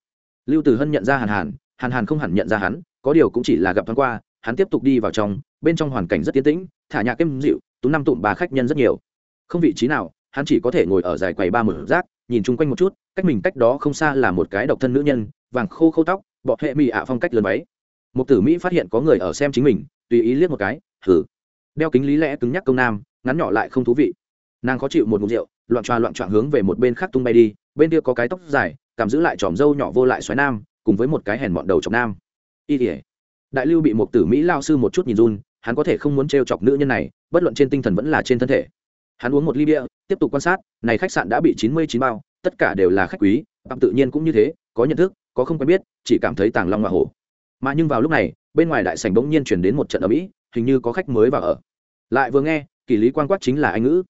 A: Lưu tử hân nhận ra hàn hàn hàn hàn không hẳn nhận ra hắn, có điều cũng chỉ là gặp thoáng qua, hắn tiếp tục đi vào trong, bên trong hoàn cảnh rất tiến tĩnh, thả nhạc êm dịu tú năm tụm bà khách nhân rất nhiều. Không vị trí nào, hắn chỉ có thể ngồi ở dài quầy ba mở rác, nhìn chung quanh một chút, cách mình cách đó không xa là một cái độc thân nữ nhân, vàng khô khâu tóc bọ hệ mỹ ạ phong cách lớn váy. Một tử mỹ phát hiện có người ở xem chính mình, tùy ý liếc một cái thử đeo kính lý lẽ cứng nhắc công nam, ngắn nhỏ lại không thú vị. Nàng khó chịu một ngụm rượu, loạn tròa loạn trọn hướng về một bên khác tung bay đi, bên kia có cái tóc dài, cảm giữ lại tròm râu nhỏ vô lại xoáy nam, cùng với một cái hèn mọn đầu chọc nam. Y tỉa đại lưu bị một tử mỹ lao sư một chút nhìn run, hắn có thể không muốn t chọc nữ nhân này, bất luận trên tinh thần vẫn là trên thân thể. Hắn uống một ly bia, tiếp tục quan sát, này khách sạn đã bị chín mươi chín bao, tất cả đều là khách quý bằng tự nhiên cũng như thế, có nhận thức có không quen biết, chỉ cảm thấy tàng long hoa hổ. Mà nhưng vào lúc này, bên ngoài đại sảnh bỗng nhiên chuyển đến một trận ở mỹ hình như có khách mới vào ở. Lại vừa nghe, kỳ lý quan quát chính là anh ngữ.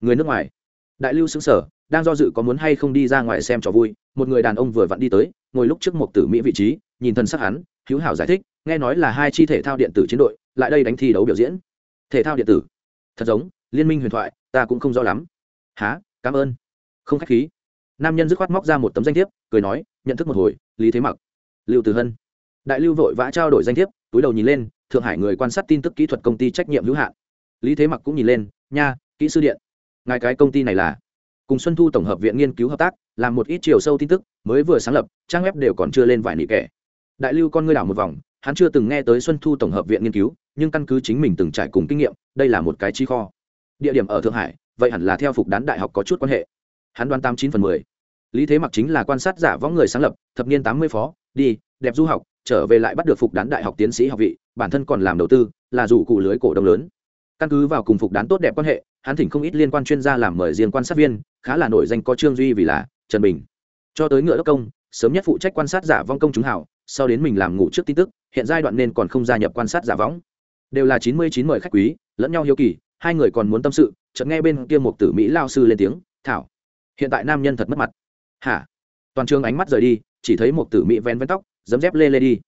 A: Người nước ngoài. Đại lưu xứng sở đang do dự có muốn hay không đi ra ngoài xem trò vui, một người đàn ông vừa vặn đi tới, ngồi lúc trước một tử mỹ vị trí, nhìn thân sắc hắn hữu hảo giải thích, nghe nói là hai chi thể thao điện tử chiến đội, lại đây đánh thi đấu biểu diễn. Thể thao điện tử. Thật giống, liên minh huyền thoại, ta cũng không rõ lắm. Há cảm ơn. Không khách khí. Nam nhân dứt khoát móc ra một tấm danh thiếp, cười nói, nhận thức một hồi lý thế mặc, lưu từ hân. Đại lưu vội vã trao đổi danh thiếp, túi đầu nhìn lên, thượng hải người quan sát tin tức kỹ thuật công ty trách nhiệm hữu hạn. Lý thế mặc cũng nhìn lên, nha, kỹ sư điện. Ngài cái công ty này là? Cùng xuân thu tổng hợp viện nghiên cứu hợp tác, làm một ít chiều sâu tin tức, mới vừa sáng lập, trang web đều còn chưa lên vài nị kẻ. Đại lưu con ngươi đảo một vòng, hắn chưa từng nghe tới xuân thu tổng hợp viện nghiên cứu, nhưng căn cứ chính mình từng trải cùng kinh nghiệm, đây là một cái chi kho. Địa điểm ở thượng hải, vậy hẳn là theo phục đán đại học có chút quan hệ. Hắn đoán tám chín phần mười lý thế mặc chính là quan sát giả võng người sáng lập, thập niên tám mươi phó, đi, đẹp du học, trở về lại bắt được phục đán đại học tiến sĩ học vị, bản thân còn làm đầu tư, là rủ cụ lưới cổ đông lớn. Căn cứ vào cùng phục đán tốt đẹp quan hệ, hắn thỉnh không ít liên quan chuyên gia làm mời riêng quan sát viên, khá là nổi danh có trương duy vì là trần bình. Cho tới ngựa đốc công, sớm nhất phụ trách quan sát giả vong công chúng hảo, sau đến mình làm ngủ trước tin tức, hiện giai đoạn nên còn không gia nhập quan sát giả võng đều là chín mươi chín mời khách quý, lẫn nhau hiếu kỳ, hai người còn muốn tâm sự, chợt nghe bên kia một tử mỹ lao sư lên tiếng, thảo, hiện tại nam nhân thật mất mặt hả? Toàn trường ánh mắt rời đi, chỉ thấy một tử mỹ ven ven tóc, dấm dép lê lê đi.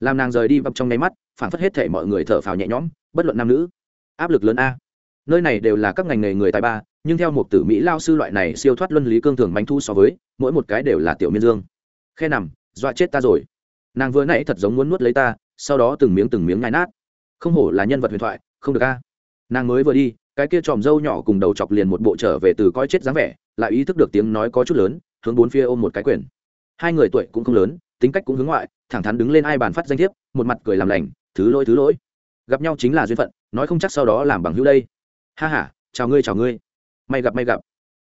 A: Làm nàng rời đi vập trong nháy mắt, phản phất hết thể mọi người thở phào nhẹ nhõm, bất luận nam nữ. Áp lực lớn a. Nơi này đều là các ngành nghề người tài ba, nhưng theo một tử mỹ lao sư loại này siêu thoát luân lý cương thường bánh thu so với, mỗi một cái đều là tiểu miên dương. Khe nằm, dọa chết ta rồi. Nàng vừa nãy thật giống muốn nuốt lấy ta, sau đó từng miếng từng miếng nhai nát. Không hổ là nhân vật huyền thoại, không được a. Nàng mới vừa đi, cái kia tròm râu nhỏ cùng đầu chọc liền một bộ trở về từ coi chết dáng vẻ, lại ý thức được tiếng nói có chút lớn hướng bốn phía ôm một cái quyền. Hai người tuổi cũng không lớn, tính cách cũng hướng ngoại, thẳng thắn đứng lên ai bàn phát danh thiếp, một mặt cười làm lành, thứ lỗi thứ lỗi. Gặp nhau chính là duyên phận, nói không chắc sau đó làm bằng hữu đây. Ha h a chào ngươi chào ngươi. May gặp may gặp.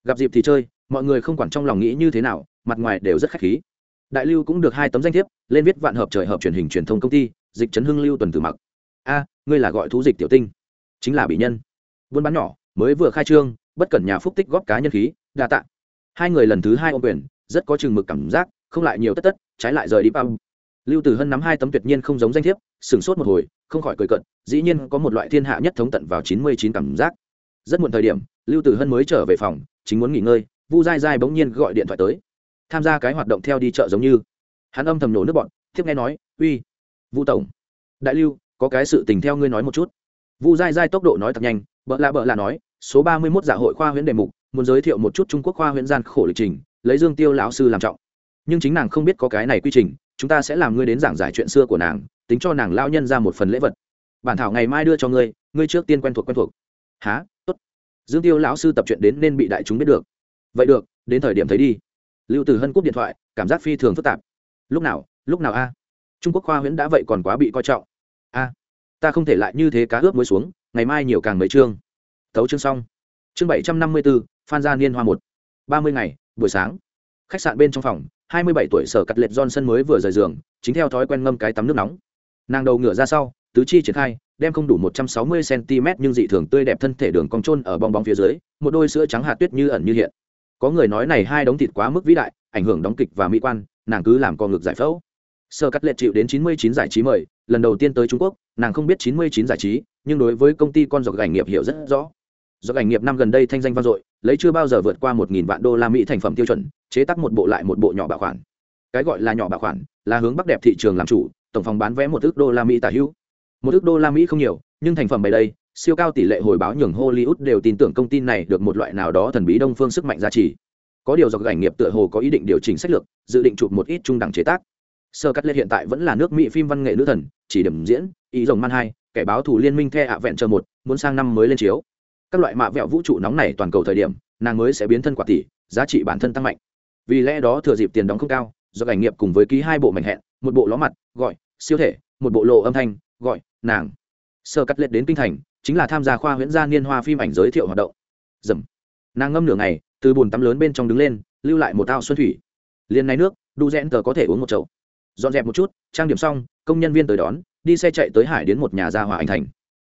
A: Gặp dịp thì chơi, mọi người không quản trong lòng nghĩ như thế nào, mặt ngoài đều rất khách khí. Đại lưu cũng được hai tấm danh thiếp, lên viết vạn hợp trời hợp truyền hình truyền thông công ty, dịch trấn hưng lưu tuần tử mặc. A, ngươi là gọi thú dịch tiểu tinh. Chính là bị nhân. Buôn bán nhỏ, mới vừa khai trương, bất cẩn nhà phúc tích góp cá nhân khí, đa tạ hai người lần thứ hai ô quyền, rất có chừng mực cảm giác, không lại nhiều tất tất, trái lại rời đi băm lưu tử hân nắm hai tấm tuyệt nhiên không giống danh thiếp, sửng sốt một hồi, không khỏi cười cận dĩ nhiên có một loại thiên hạ nhất thống tận vào chín mươi chín cảm giác. Rất muộn thời điểm, lưu tử hân mới trở về phòng, chính muốn nghỉ ngơi, vu dai dai bỗng nhiên gọi điện thoại tới. Tham gia cái hoạt động theo đi chợ giống như. Hắn âm thầm nổ nước bọn, tiếp nghe nói, uy, vu tổng, đại lưu, có cái sự tình theo ngươi nói một chút. Vu dai dai tốc độ nói thật nhanh, bợ lạ bợ lạ nói, số ba mươi mốt dạ hội khoa huyễn đề mục muốn giới thiệu một chút trung quốc khoa huyễn gian khổ lịch trình, lấy dương tiêu lão sư làm trọng. Nhưng chính nàng không biết có cái này quy trình, chúng ta sẽ làm ngươi đến giảng giải chuyện xưa của nàng, tính cho nàng lao nhân ra một phần lễ vật. Bản thảo ngày mai đưa cho ngươi ngươi trước tiên quen thuộc quen thuộc. Há tốt. Dương tiêu lão sư tập chuyện đến nên bị đại chúng biết được. Vậy được, đến thời điểm thấy đi. Lưu tử hân cúp điện thoại, cảm giác phi thường phức tạp. Lúc nào lúc nào a? À? Trung quốc khoa huyễn đã vậy còn quá bị coi trọng. A à, ta không thể lại như thế cá ướp mới xuống, ngày mai nhiều càng mấy chương. Thấu chương xong. Chương bảy trăm năm mươi bốn phan gia niên hoa một. Ba mươi ngày, buổi sáng. Khách sạn bên trong phòng, hai mươi bảy tuổi sở cắt lệch johnson mới vừa rời giường, chính theo thói quen ngâm cái tắm nước nóng. Nàng đầu ngửa ra sau, tứ chi triển khai, đem không đủ một trăm sáu mươi cm nhưng dị thường tươi đẹp thân thể đường cong trôn ở bong bóng phía dưới, một đôi sữa trắng hạt tuyết như ẩn như hiện. Có người nói này hai đống thịt quá mức vĩ đại, ảnh hưởng đóng kịch và mỹ quan, nàng cứ làm con ngực giải phẫu. Sơ cắt lệ chịu đến chín mươi chín giải trí mời, lần đầu tiên tới trung quốc, nàng không biết chín mươi chín giải trí, nhưng đối với công ty con dọc gành nghiệp hiểu rất rõ do ảnh nghiệp năm gần đây thanh danh vang dội, lấy chưa bao giờ vượt qua một nghìn vạn đô la mỹ thành phẩm tiêu chuẩn, chế tác một bộ lại một bộ nhỏ bảo khoản. Cái gọi là nhỏ bảo khoản, là hướng bắc đẹp thị trường làm chủ, tổng phòng bán vé một ước đô la mỹ tả hữu. Một ước đô la mỹ không nhiều, nhưng thành phẩm bày đây, siêu cao tỷ lệ hồi báo nhường hollywood đều tin tưởng công ty này được một loại nào đó thần bí đông phương sức mạnh giá trị có điều do ảnh nghiệp tựa hồ có ý định điều chỉnh sách lược, dự định chụp một ít trung đẳng chế tác. Sơ cắt lệ hiện tại vẫn là nước mỹ phim văn nghệ nữ thần, chỉ điểm diễn, ý rồng man hai, kẻ báo thủ liên minh the ạ vẹn chờ một, muốn sang năm mới lên chiếu các loại mạ vẹo vũ trụ nóng này toàn cầu thời điểm, nàng mới sẽ biến thân quả tỷ, giá trị bản thân tăng mạnh. Vì lẽ đó thừa dịp tiền đóng không cao, do ảnh nghiệp cùng với ký hai bộ mảnh hẹn, một bộ ló mặt, gọi, siêu thể, một bộ lộ âm thanh, gọi, nàng. Sơ cắt lết đến kinh thành, chính là tham gia khoa huyễn gia niên hoa phim ảnh giới thiệu hoạt động. Dầm. Nàng ngâm nửa ngày, từ bồn tắm lớn bên trong đứng lên, lưu lại một ao xuân thủy. Liền này nước, đu rẽn tờ có thể uống một chậu. Dọn dẹp một chút, trang điểm xong, công nhân viên tới đón, đi xe chạy tới hải đến một nhà gia hòa ảnh thành.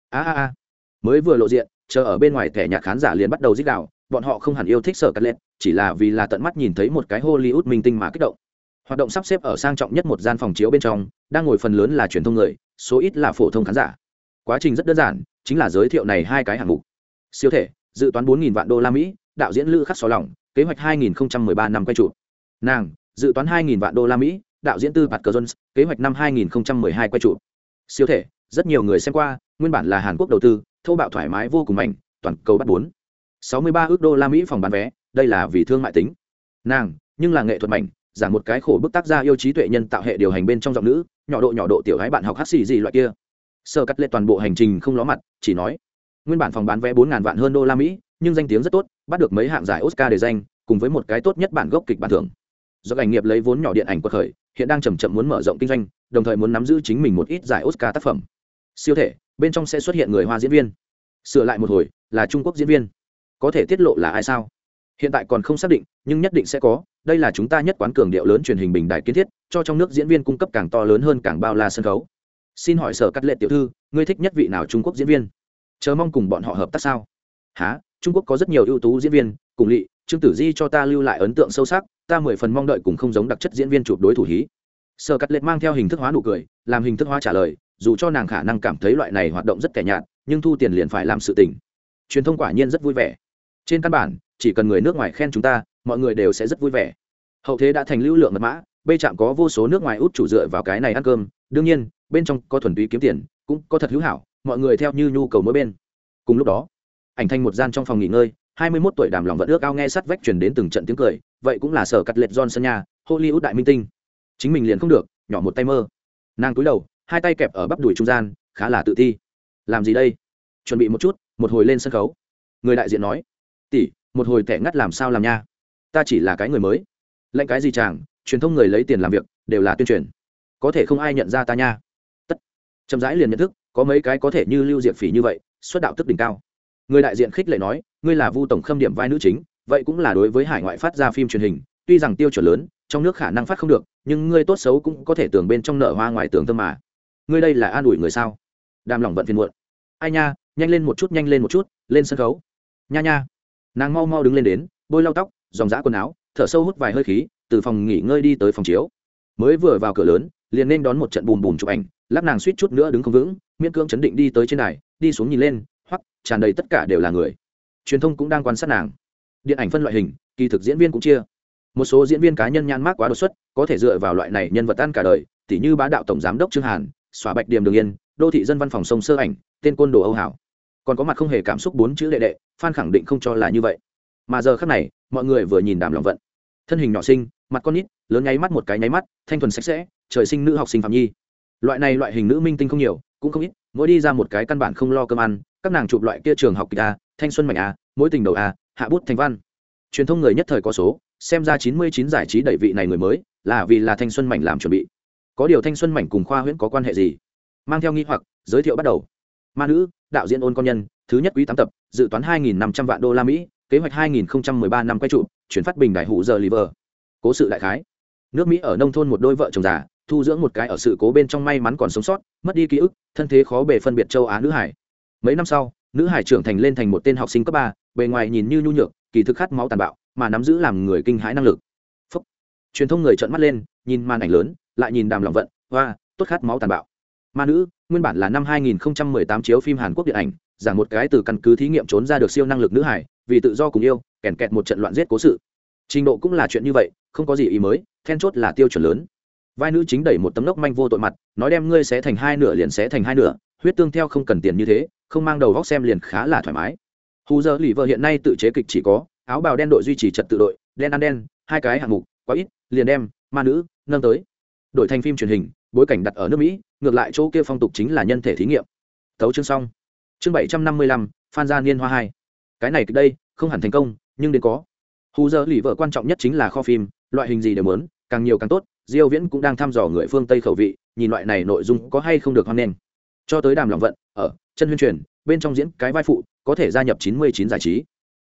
A: A a a. Mới vừa lộ diện chờ ở bên ngoài thẻ nhạc khán giả liền bắt đầu dích đạo, bọn họ không hẳn yêu thích sở cắt lẹt chỉ là vì là tận mắt nhìn thấy một cái hollywood minh tinh mà kích động. Hoạt động sắp xếp ở sang trọng nhất một gian phòng chiếu bên trong, đang ngồi phần lớn là truyền thông người, số ít là phổ thông khán giả. Quá trình rất đơn giản, chính là giới thiệu này hai cái hạng mục. Siêu thể, dự toán 4.000 vạn đô la mỹ, đạo diễn lữ khắc xó lỏng, kế hoạch 2013 năm quay trụ. Nàng, dự toán 2.000 vạn đô la mỹ, đạo diễn tư bạt cờ jones, kế hoạch năm 2012 quay trụ. Siêu thể, rất nhiều người xem qua, nguyên bản là hàn quốc đầu tư thâu bạo thoải mái vô cùng mạnh toàn cầu bắt bốn. Sáu mươi ba ước đô la mỹ phòng bán vé, đây là vì thương mại tính. Nàng, nhưng là nghệ thuật mạnh giảng một cái khổ bức tác gia yêu trí tuệ nhân tạo hệ điều hành bên trong giọng nữ, nhỏ độ nhỏ độ tiểu gái bạn học hát xì gì loại kia. Sơ cắt lệ toàn bộ hành trình không ló mặt, chỉ nói, nguyên bản phòng bán vé bốn ngàn vạn hơn đô la mỹ, nhưng danh tiếng rất tốt, bắt được mấy hạng giải oscar để danh, cùng với một cái tốt nhất bản gốc kịch bản thưởng. Do ngành nghiệp lấy vốn nhỏ điện ảnh quật khởi, hiện đang chầm chậm muốn mở rộng kinh doanh, đồng thời muốn nắm giữ chính mình một ít giải oscar tác phẩm. Siêu thể bên trong sẽ xuất hiện người hoa diễn viên. Sửa lại một hồi, là trung quốc diễn viên. Có thể tiết lộ là ai sao? Hiện tại còn không xác định, nhưng nhất định sẽ có. Đây là chúng ta nhất quán cường điệu lớn truyền hình bình đại kiến thiết, cho trong nước diễn viên cung cấp càng to lớn hơn càng bao la sân khấu. Xin hỏi sở cắt lệ tiểu thư, ngươi thích nhất vị nào trung quốc diễn viên? Chờ mong cùng bọn họ hợp tác sao? Há trung quốc có rất nhiều ưu tú diễn viên, cùng lỵ trương tử di cho ta lưu lại ấn tượng sâu sắc, ta mười phần mong đợi cùng không giống đặc chất diễn viên chụp đối thủ hí. Sở cắt lệ mang theo hình thức hóa nụ cười, làm hình thức hóa trả lời dù cho nàng khả năng cảm thấy loại này hoạt động rất kẻ nhạt, nhưng thu tiền liền phải làm sự tình. Truyền thông quả nhiên rất vui vẻ. Trên căn bản, chỉ cần người nước ngoài khen chúng ta, mọi người đều sẽ rất vui vẻ. Hậu thế đã thành lưu lượng mật mã, bê trạm có vô số nước ngoài út chủ dựa vào cái này ăn cơm. Đương nhiên, bên trong có thuần túy kiếm tiền, cũng có thật hữu hảo, mọi người theo như nhu cầu mỗi bên. Cùng lúc đó, ảnh thành một gian trong phòng nghỉ ngơi, hai mươi 21 tuổi đàm lòng vẫn ước ao nghe sát vách truyền đến từng trận tiếng cười, vậy cũng là sở cắt lệch Johnson nhà Hollywood đại minh tinh. Chính mình liền không được, nhỏ một tay mơ. Nàng cúi đầu hai tay kẹp ở bắp đùi trung gian, khá là tự ti. Làm gì đây? Chuẩn bị một chút, một hồi lên sân khấu. Người đại diện nói, tỷ, một hồi thẻ ngắt làm sao làm nha? Ta chỉ là cái người mới. Lệnh cái gì chàng, truyền thông người lấy tiền làm việc, đều là tuyên truyền. Có thể không ai nhận ra ta nha. Tất. Chậm rãi liền nhận thức, có mấy cái có thể như lưu diệp phỉ như vậy, xuất đạo tức đỉnh cao. Người đại diện khích lệ nói, ngươi là vu tổng khâm điểm vai nữ chính, vậy cũng là đối với hải ngoại phát ra phim truyền hình, tuy rằng tiêu chuẩn lớn, trong nước khả năng phát không được, nhưng ngươi tốt xấu cũng có thể tưởng bên trong nợ hoa ngoài tường tâm mà ngươi đây là an ủi người sao? Đàm lòng vận phiền muộn. Ai nha, nhanh lên một chút, nhanh lên một chút, lên sân khấu. Nha nha. Nàng mau mau đứng lên đến, bôi lau tóc, dòng dã quần áo, thở sâu hút vài hơi khí, từ phòng nghỉ ngơi đi tới phòng chiếu. Mới vừa vào cửa lớn, liền nên đón một trận bùm bùm chụp ảnh lắc nàng suýt chút nữa đứng không vững, miễn cưỡng chấn định đi tới trên đài, đi xuống nhìn lên, hoặc tràn đầy tất cả đều là người. Truyền thông cũng đang quan sát nàng. Điện ảnh phân loại hình, kỳ thực diễn viên cũng chia. Một số diễn viên cá nhân nhan mác quá đột xuất, có thể dựa vào loại này nhân vật tan cả đời, tỉ như bá đạo tổng giám đốc trương hàn xóa bạch điểm đường yên, đô thị dân văn phòng sông sơ ảnh, tên côn đồ âu hảo. Còn có mặt không hề cảm xúc bốn chữ đệ đệ, phan khẳng định không cho là như vậy. Mà giờ khác này, mọi người vừa nhìn đàm lòng vận. Thân hình nhỏ sinh mặt con nít, lớn nháy mắt một cái nháy mắt, thanh thuần sạch sẽ, trời sinh nữ học sinh phạm nhi. Loại này loại hình nữ minh tinh không nhiều, cũng không ít, mỗi đi ra một cái căn bản không lo cơm ăn, các nàng chụp loại kia trường học kịch a, thanh xuân mạnh a mỗi tình đầu a, hạ bút thành văn. Truyền thông người nhất thời có số, xem ra chín mươi chín giải trí đẩy vị này người mới, là vì là thanh xuân mạnh làm chuẩn bị có điều thanh xuân mảnh cùng khoa huyễn có quan hệ gì? Mang theo nghi hoặc, giới thiệu bắt đầu. Ma nữ, đạo diễn ôn con nhân, thứ nhất quý tám tập, dự toán 2.500 vạn đô la mỹ, kế hoạch 2013 năm quay trụ, chuyển phát bình đại hụ giờ liver. Cố sự đại khái. Nước mỹ ở nông thôn một đôi vợ chồng già, thu dưỡng một cái ở sự cố bên trong may mắn còn sống sót, mất đi ký ức, thân thế khó bề phân biệt châu á nữ hải. Mấy năm sau, nữ hải trưởng thành lên thành một tên học sinh cấp ba, bề ngoài nhìn như nhu nhược, kỳ thực khát máu tàn bạo, mà nắm giữ làm người kinh hãi năng lực. Phúc. truyền thông người trợn mắt lên, nhìn màn ảnh lớn lại nhìn đàm lòng vận, hoa, tốt khát máu tàn bạo. Ma nữ, nguyên bản là năm 2018 chiếu phim hàn quốc điện ảnh, giảng một cái từ căn cứ thí nghiệm trốn ra được siêu năng lực nữ hải, vì tự do cùng yêu, kèn kẹt một trận loạn giết cố sự. Trình độ cũng là chuyện như vậy, không có gì ý mới, then chốt là tiêu chuẩn lớn. Vai nữ chính đẩy một tấm lốc manh vô tội mặt, nói đem ngươi sẽ thành hai nửa liền sẽ thành hai nửa, huyết tương theo không cần tiền như thế, không mang đầu góc xem liền khá là thoải mái. Hù giờ lì vợ hiện nay tự chế kịch chỉ có, áo bào đen đội duy trì trật tự đội, đen ăn đen, hai cái hạng mục, quá ít, liền đem, ma nữ, nâng tới đổi thành phim truyền hình, bối cảnh đặt ở nước mỹ, ngược lại chỗ kia phong tục chính là nhân thể thí nghiệm. Tấu chương xong. Chương bảy trăm năm mươi lăm, phan gia niên hoa hai. Cái này đây, không hẳn thành công, nhưng đến có. Hù giờ lì vợ quan trọng nhất chính là kho phim, loại hình gì đều muốn, càng nhiều càng tốt, diêu viễn cũng đang thăm dò người phương tây khẩu vị, nhìn loại này nội dung có hay không được hoan nghênh. Cho tới đàm lòng vận, ở, chân huyên truyền, bên trong diễn cái vai phụ, có thể gia nhập 99 giải trí.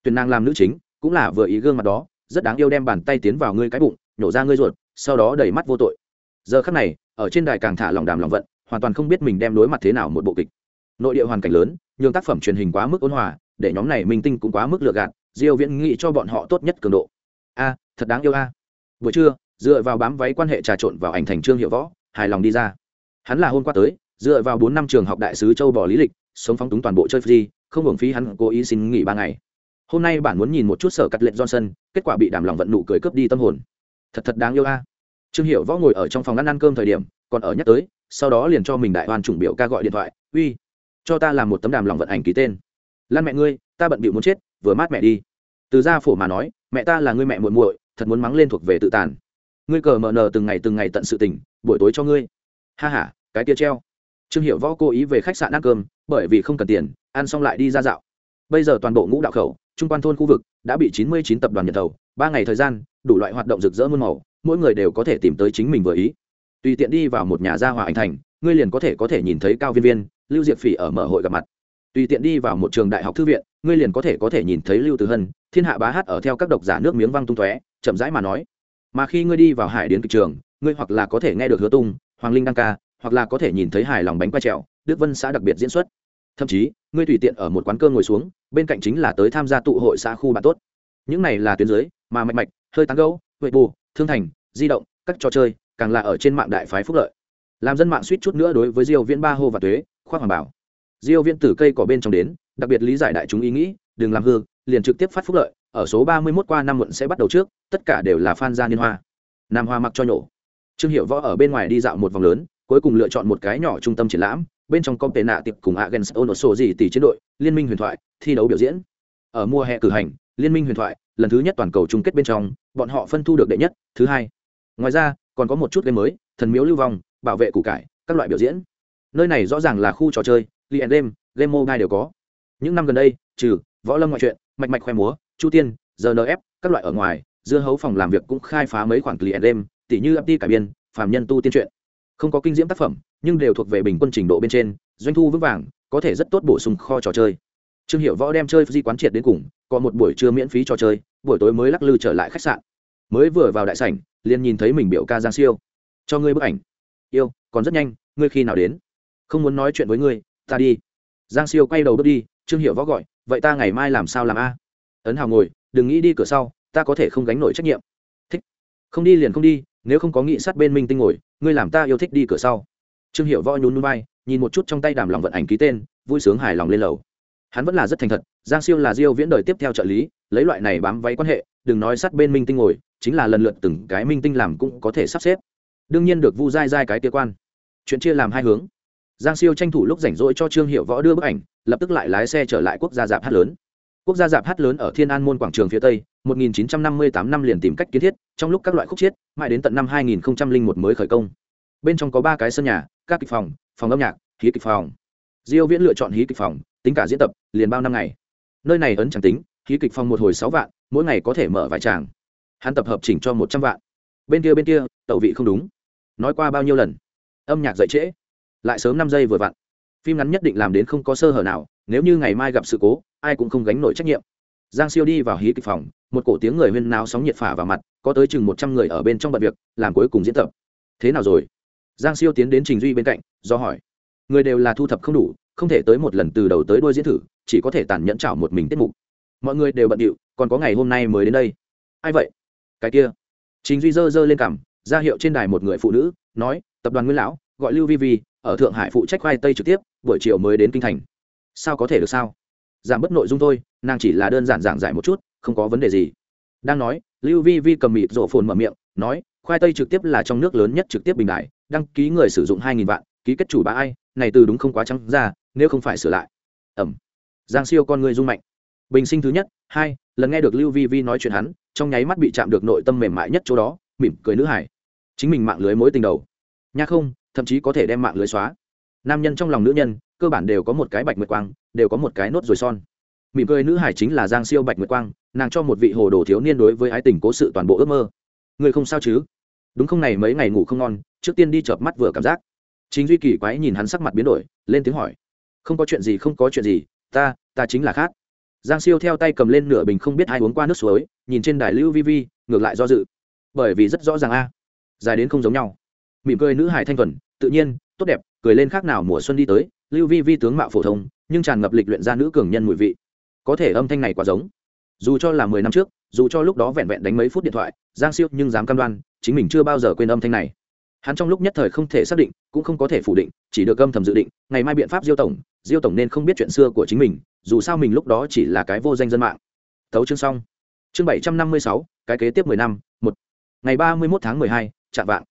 A: Tuyển nàng làm nữ chính, cũng là vừa ý gương mặt đó, rất đáng yêu đem bàn tay tiến vào ngươi cái bụng, nhổ ra ngươi ruột, sau đó đẩy mắt vô tội giờ khắc này, ở trên đài càng thả lòng đàm lòng vận, hoàn toàn không biết mình đem đối mặt thế nào một bộ kịch. Nội địa hoàn cảnh lớn, nhường tác phẩm truyền hình quá mức ôn hòa, để nhóm này minh tinh cũng quá mức lừa gạt, diêu viễn nghĩ cho bọn họ tốt nhất cường độ. A, thật đáng yêu a. Buổi trưa, dựa vào bám váy quan hệ trà trộn vào ảnh thành trương hiệu võ, hài lòng đi ra. Hắn là hôm qua tới, dựa vào bốn năm trường học đại sứ châu bỏ lý lịch, sống phóng túng toàn bộ chơi free, không hưởng phí hắn cố ý xin nghỉ ba ngày. Hôm nay bạn muốn nhìn một chút sở cắt lệnh johnson, kết quả bị đàm lòng vận nụ cười cướp đi tâm hồn. Thật thật đáng yêu a trương hiệu võ ngồi ở trong phòng ăn ăn cơm thời điểm, còn ở nhắc tới, sau đó liền cho mình đại hoàn chủng biểu ca gọi điện thoại, uy, cho ta làm một tấm đàm lòng vận ảnh ký tên. Lan mẹ ngươi, ta bận bịu muốn chết, vừa mát mẹ đi. Từ gia phổ mà nói, mẹ ta là ngươi mẹ muội muội, thật muốn mắng lên thuộc về tự tàn. Ngươi cờ mờ nờ từng ngày từng ngày tận sự tình, buổi tối cho ngươi. Ha h a cái tia treo. Trương hiệu võ cố ý về khách sạn ăn cơm, bởi vì không cần tiền, ăn xong lại đi ra dạo. Bây giờ toàn bộ ngũ đạo khẩu, trung quan thôn khu vực, đã bị chín mươi chín tập đoàn nhận thầu, ba ngày thời gian, đủ loại hoạt động rực rỡ muôn màu mỗi người đều có thể tìm tới chính mình vừa ý. Tùy tiện đi vào một nhà gia hòa ảnh thành, ngươi liền có thể có thể nhìn thấy cao viên viên, lưu diệp phỉ ở mở hội gặp mặt. Tùy tiện đi vào một trường đại học thư viện, ngươi liền có thể có thể nhìn thấy lưu từ hân, thiên hạ bá hát ở theo các độc giả nước miếng văng tung tóe, chậm rãi mà nói. Mà khi ngươi đi vào hải đến kịch trường, ngươi hoặc là có thể nghe được hứa tung, hoàng linh đăng ca, hoặc là có thể nhìn thấy hài lòng bánh quay trèo, đức vân xã đặc biệt diễn xuất. Thậm chí, ngươi tùy tiện ở một quán cơm ngồi xuống, bên cạnh chính là tới tham gia tụ hội xã khu bạn tốt. Những này là tuyến dưới, mà mạch mạch, hơi tán gấu huệ bù thương thành, di động, các trò chơi, càng là ở trên mạng đại phái phúc lợi. Làm dân mạng suýt chút nữa đối với diêu viễn ba hô và tuế, khoác hoàng bảo. Diêu viễn từ cây cỏ bên trong đến, đặc biệt lý giải đại chúng ý nghĩ, đừng làm hư, liền trực tiếp phát phúc lợi, ở số 31 qua năm muộn sẽ bắt đầu trước, tất cả đều là fan gia niên hoa. Nam hoa mặc cho nhổ. Trương hiệu võ ở bên ngoài đi dạo một vòng lớn, cuối cùng lựa chọn một cái nhỏ trung tâm triển lãm, bên trong có tệ nạ tiệp cùng agens ono sổ gì tỷ chiến đội, liên minh huyền thoại, thi đấu biểu diễn. Ở mùa hè cử hành liên minh huyền thoại, lần thứ nhất toàn cầu chung kết bên trong, bọn họ phân thu được đệ nhất, thứ hai. Ngoài ra, còn có một chút game mới, thần miếu lưu vong, bảo vệ củ cải, các loại biểu diễn. Nơi này rõ ràng là khu trò chơi liền game game mobile đều có. Những năm gần đây, trừ võ lâm ngoại truyện, mạch mạch khoe múa, chu tiên rnf các loại ở ngoài, dưa hấu phòng làm việc cũng khai phá mấy khoản client game tỷ như ấp cải biên, phàm nhân tu tiên truyện. Không có kinh diễm tác phẩm, nhưng đều thuộc về bình quân trình độ bên trên, doanh thu vững vàng, có thể rất tốt bổ sung kho trò chơi. Trương hiệu võ đem chơi di quán triệt đến cùng có một buổi trưa miễn phí cho chơi, buổi tối mới lắc lư trở lại khách sạn. Mới vừa vào đại sảnh, liền nhìn thấy mình biểu ca giang siêu. Cho ngươi bức ảnh. Yêu, còn rất nhanh, ngươi khi nào đến? Không muốn nói chuyện với ngươi, ta đi. Giang siêu quay đầu bước đi, trương hiệu võ gọi, vậy ta ngày mai làm sao làm a? Ấn hào ngồi, đừng nghĩ đi cửa sau, ta có thể không gánh nổi trách nhiệm. Thích. Không đi liền không đi, nếu không có nghị sát bên minh tinh ngồi, ngươi làm ta yêu thích đi cửa sau. Trương hiệu võ nhún núi bay nhìn một chút trong tay đàm lòng vận ảnh ký tên, vui sướng hài lòng lên lầu. Hắn vẫn là rất thành thật giang siêu là diêu viễn đời tiếp theo trợ lý, lấy loại này bám váy quan hệ, đừng nói sát bên minh tinh ngồi, chính là lần lượt từng cái minh tinh làm cũng có thể sắp xếp. Đương nhiên được vu dai dai cái kia quan. Chuyện chia làm hai hướng. Giang siêu tranh thủ lúc rảnh rỗi cho trương hiệu võ đưa bức ảnh, lập tức lại lái xe trở lại quốc gia dạp hát lớn. Quốc gia dạp hát lớn ở thiên an môn quảng trường phía tây 1958 năm liền tìm cách kiến thiết, trong lúc các loại khúc chiết, mãi đến tận năm 2001 mới khởi công. Bên trong có ba cái sân nhà, các kịch phòng phòng âm nhạc, hí kịch phòng. Diêu viễn lựa chọn hí kịch phòng, tính cả diễn tập, liền bao năm ngày nơi này ấn chẳng tính, khí kịch phòng một hồi sáu vạn, mỗi ngày có thể mở vài tràng. Hắn tập hợp chỉnh cho một trăm vạn. Bên kia bên kia, tẩu vị không đúng. Nói qua bao nhiêu lần? Âm nhạc dậy trễ. Lại sớm năm giây vừa vặn. Phim ngắn nhất định làm đến không có sơ hở nào, nếu như ngày mai gặp sự cố, ai cũng không gánh nổi trách nhiệm. Giang siêu đi vào hí kịch phòng, một cổ tiếng người huyên náo sóng nhiệt phả vào mặt, có tới chừng một trăm người ở bên trong bận việc, làm cuối cùng diễn tập. Thế nào rồi? Giang siêu tiến đến trình duy bên cạnh, do hỏi. Người đều là thu thập không đủ không thể tới một lần từ đầu tới đuôi diễn thử, chỉ có thể tàn nhẫn chảo một mình tiết mục. Mọi người đều bận điệu, còn có ngày hôm nay mới đến đây. Ai vậy? Cái kia. Chính duy dơ dơ lên cằm, ra hiệu trên đài một người phụ nữ, nói, tập đoàn nguyên lão, gọi lưu vi vi, ở thượng hải phụ trách khoai tây trực tiếp, buổi chiều mới đến kinh thành. Sao có thể được sao? Giảm bớt nội dung thôi, nàng chỉ là đơn giản giảng giải một chút, không có vấn đề gì. Đang nói, lưu vi vi cầm mịt rộ phồn mở miệng, nói, khoai tây trực tiếp là trong nước lớn nhất trực tiếp bình đại, đăng ký người sử dụng hai nghìn vạn, ký kết chủ ba ai, này từ đúng không quá trắng ra nếu không phải sửa lại. Ẩm. Giang siêu con người rung mạnh. Bình sinh thứ nhất, hai, lần nghe được lưu vi vi nói chuyện hắn, trong nháy mắt bị chạm được nội tâm mềm mại nhất chỗ đó, mỉm cười nữ hải chính mình mạng lưới mối tình đầu. Nha không, thậm chí có thể đem mạng lưới xóa. Nam nhân trong lòng nữ nhân, cơ bản đều có một cái bạch nguyệt quang, đều có một cái nốt rồi son. Mỉm cười nữ hải chính là giang siêu bạch nguyệt quang, nàng cho một vị hồ đồ thiếu niên đối với ái tình cố sự toàn bộ ước mơ. Người không sao chứ? Đúng không này, mấy ngày ngủ không ngon, trước tiên đi chợp mắt vừa cảm giác. Chính duy kỳ quái nhìn hắn sắc mặt biến đổi, lên tiếng hỏi không có chuyện gì, không có chuyện gì, ta ta chính là khác. Giang siêu theo tay cầm lên nửa bình không biết ai uống qua nước suối, nhìn trên đài lưu vi vi, ngược lại do dự. Bởi vì rất rõ ràng a, dài đến không giống nhau. Mỉm cười nữ hải thanh thuần, tự nhiên, tốt đẹp, cười lên khác nào mùa xuân đi tới, lưu vi vi tướng mạo phổ thông, nhưng tràn ngập lịch luyện ra nữ cường nhân mùi vị. Có thể âm thanh này quá giống. Dù cho là mười năm trước, dù cho lúc đó vẹn vẹn đánh mấy phút điện thoại, giang siêu nhưng dám cam đoan, chính mình chưa bao giờ quên âm thanh này. Hắn trong lúc nhất thời không thể xác định cũng không có thể phủ định, chỉ được âm thầm dự định, ngày mai biện pháp diêu tổng diêu tổng nên không biết chuyện xưa của chính mình, dù sao mình lúc đó chỉ là cái vô danh dân mạng. Thấu chương xong. Chương bảy trăm năm mươi sáu, cái kế tiếp mười năm, một. Ngày ba mươi mốt tháng mười hai, chạm vạng.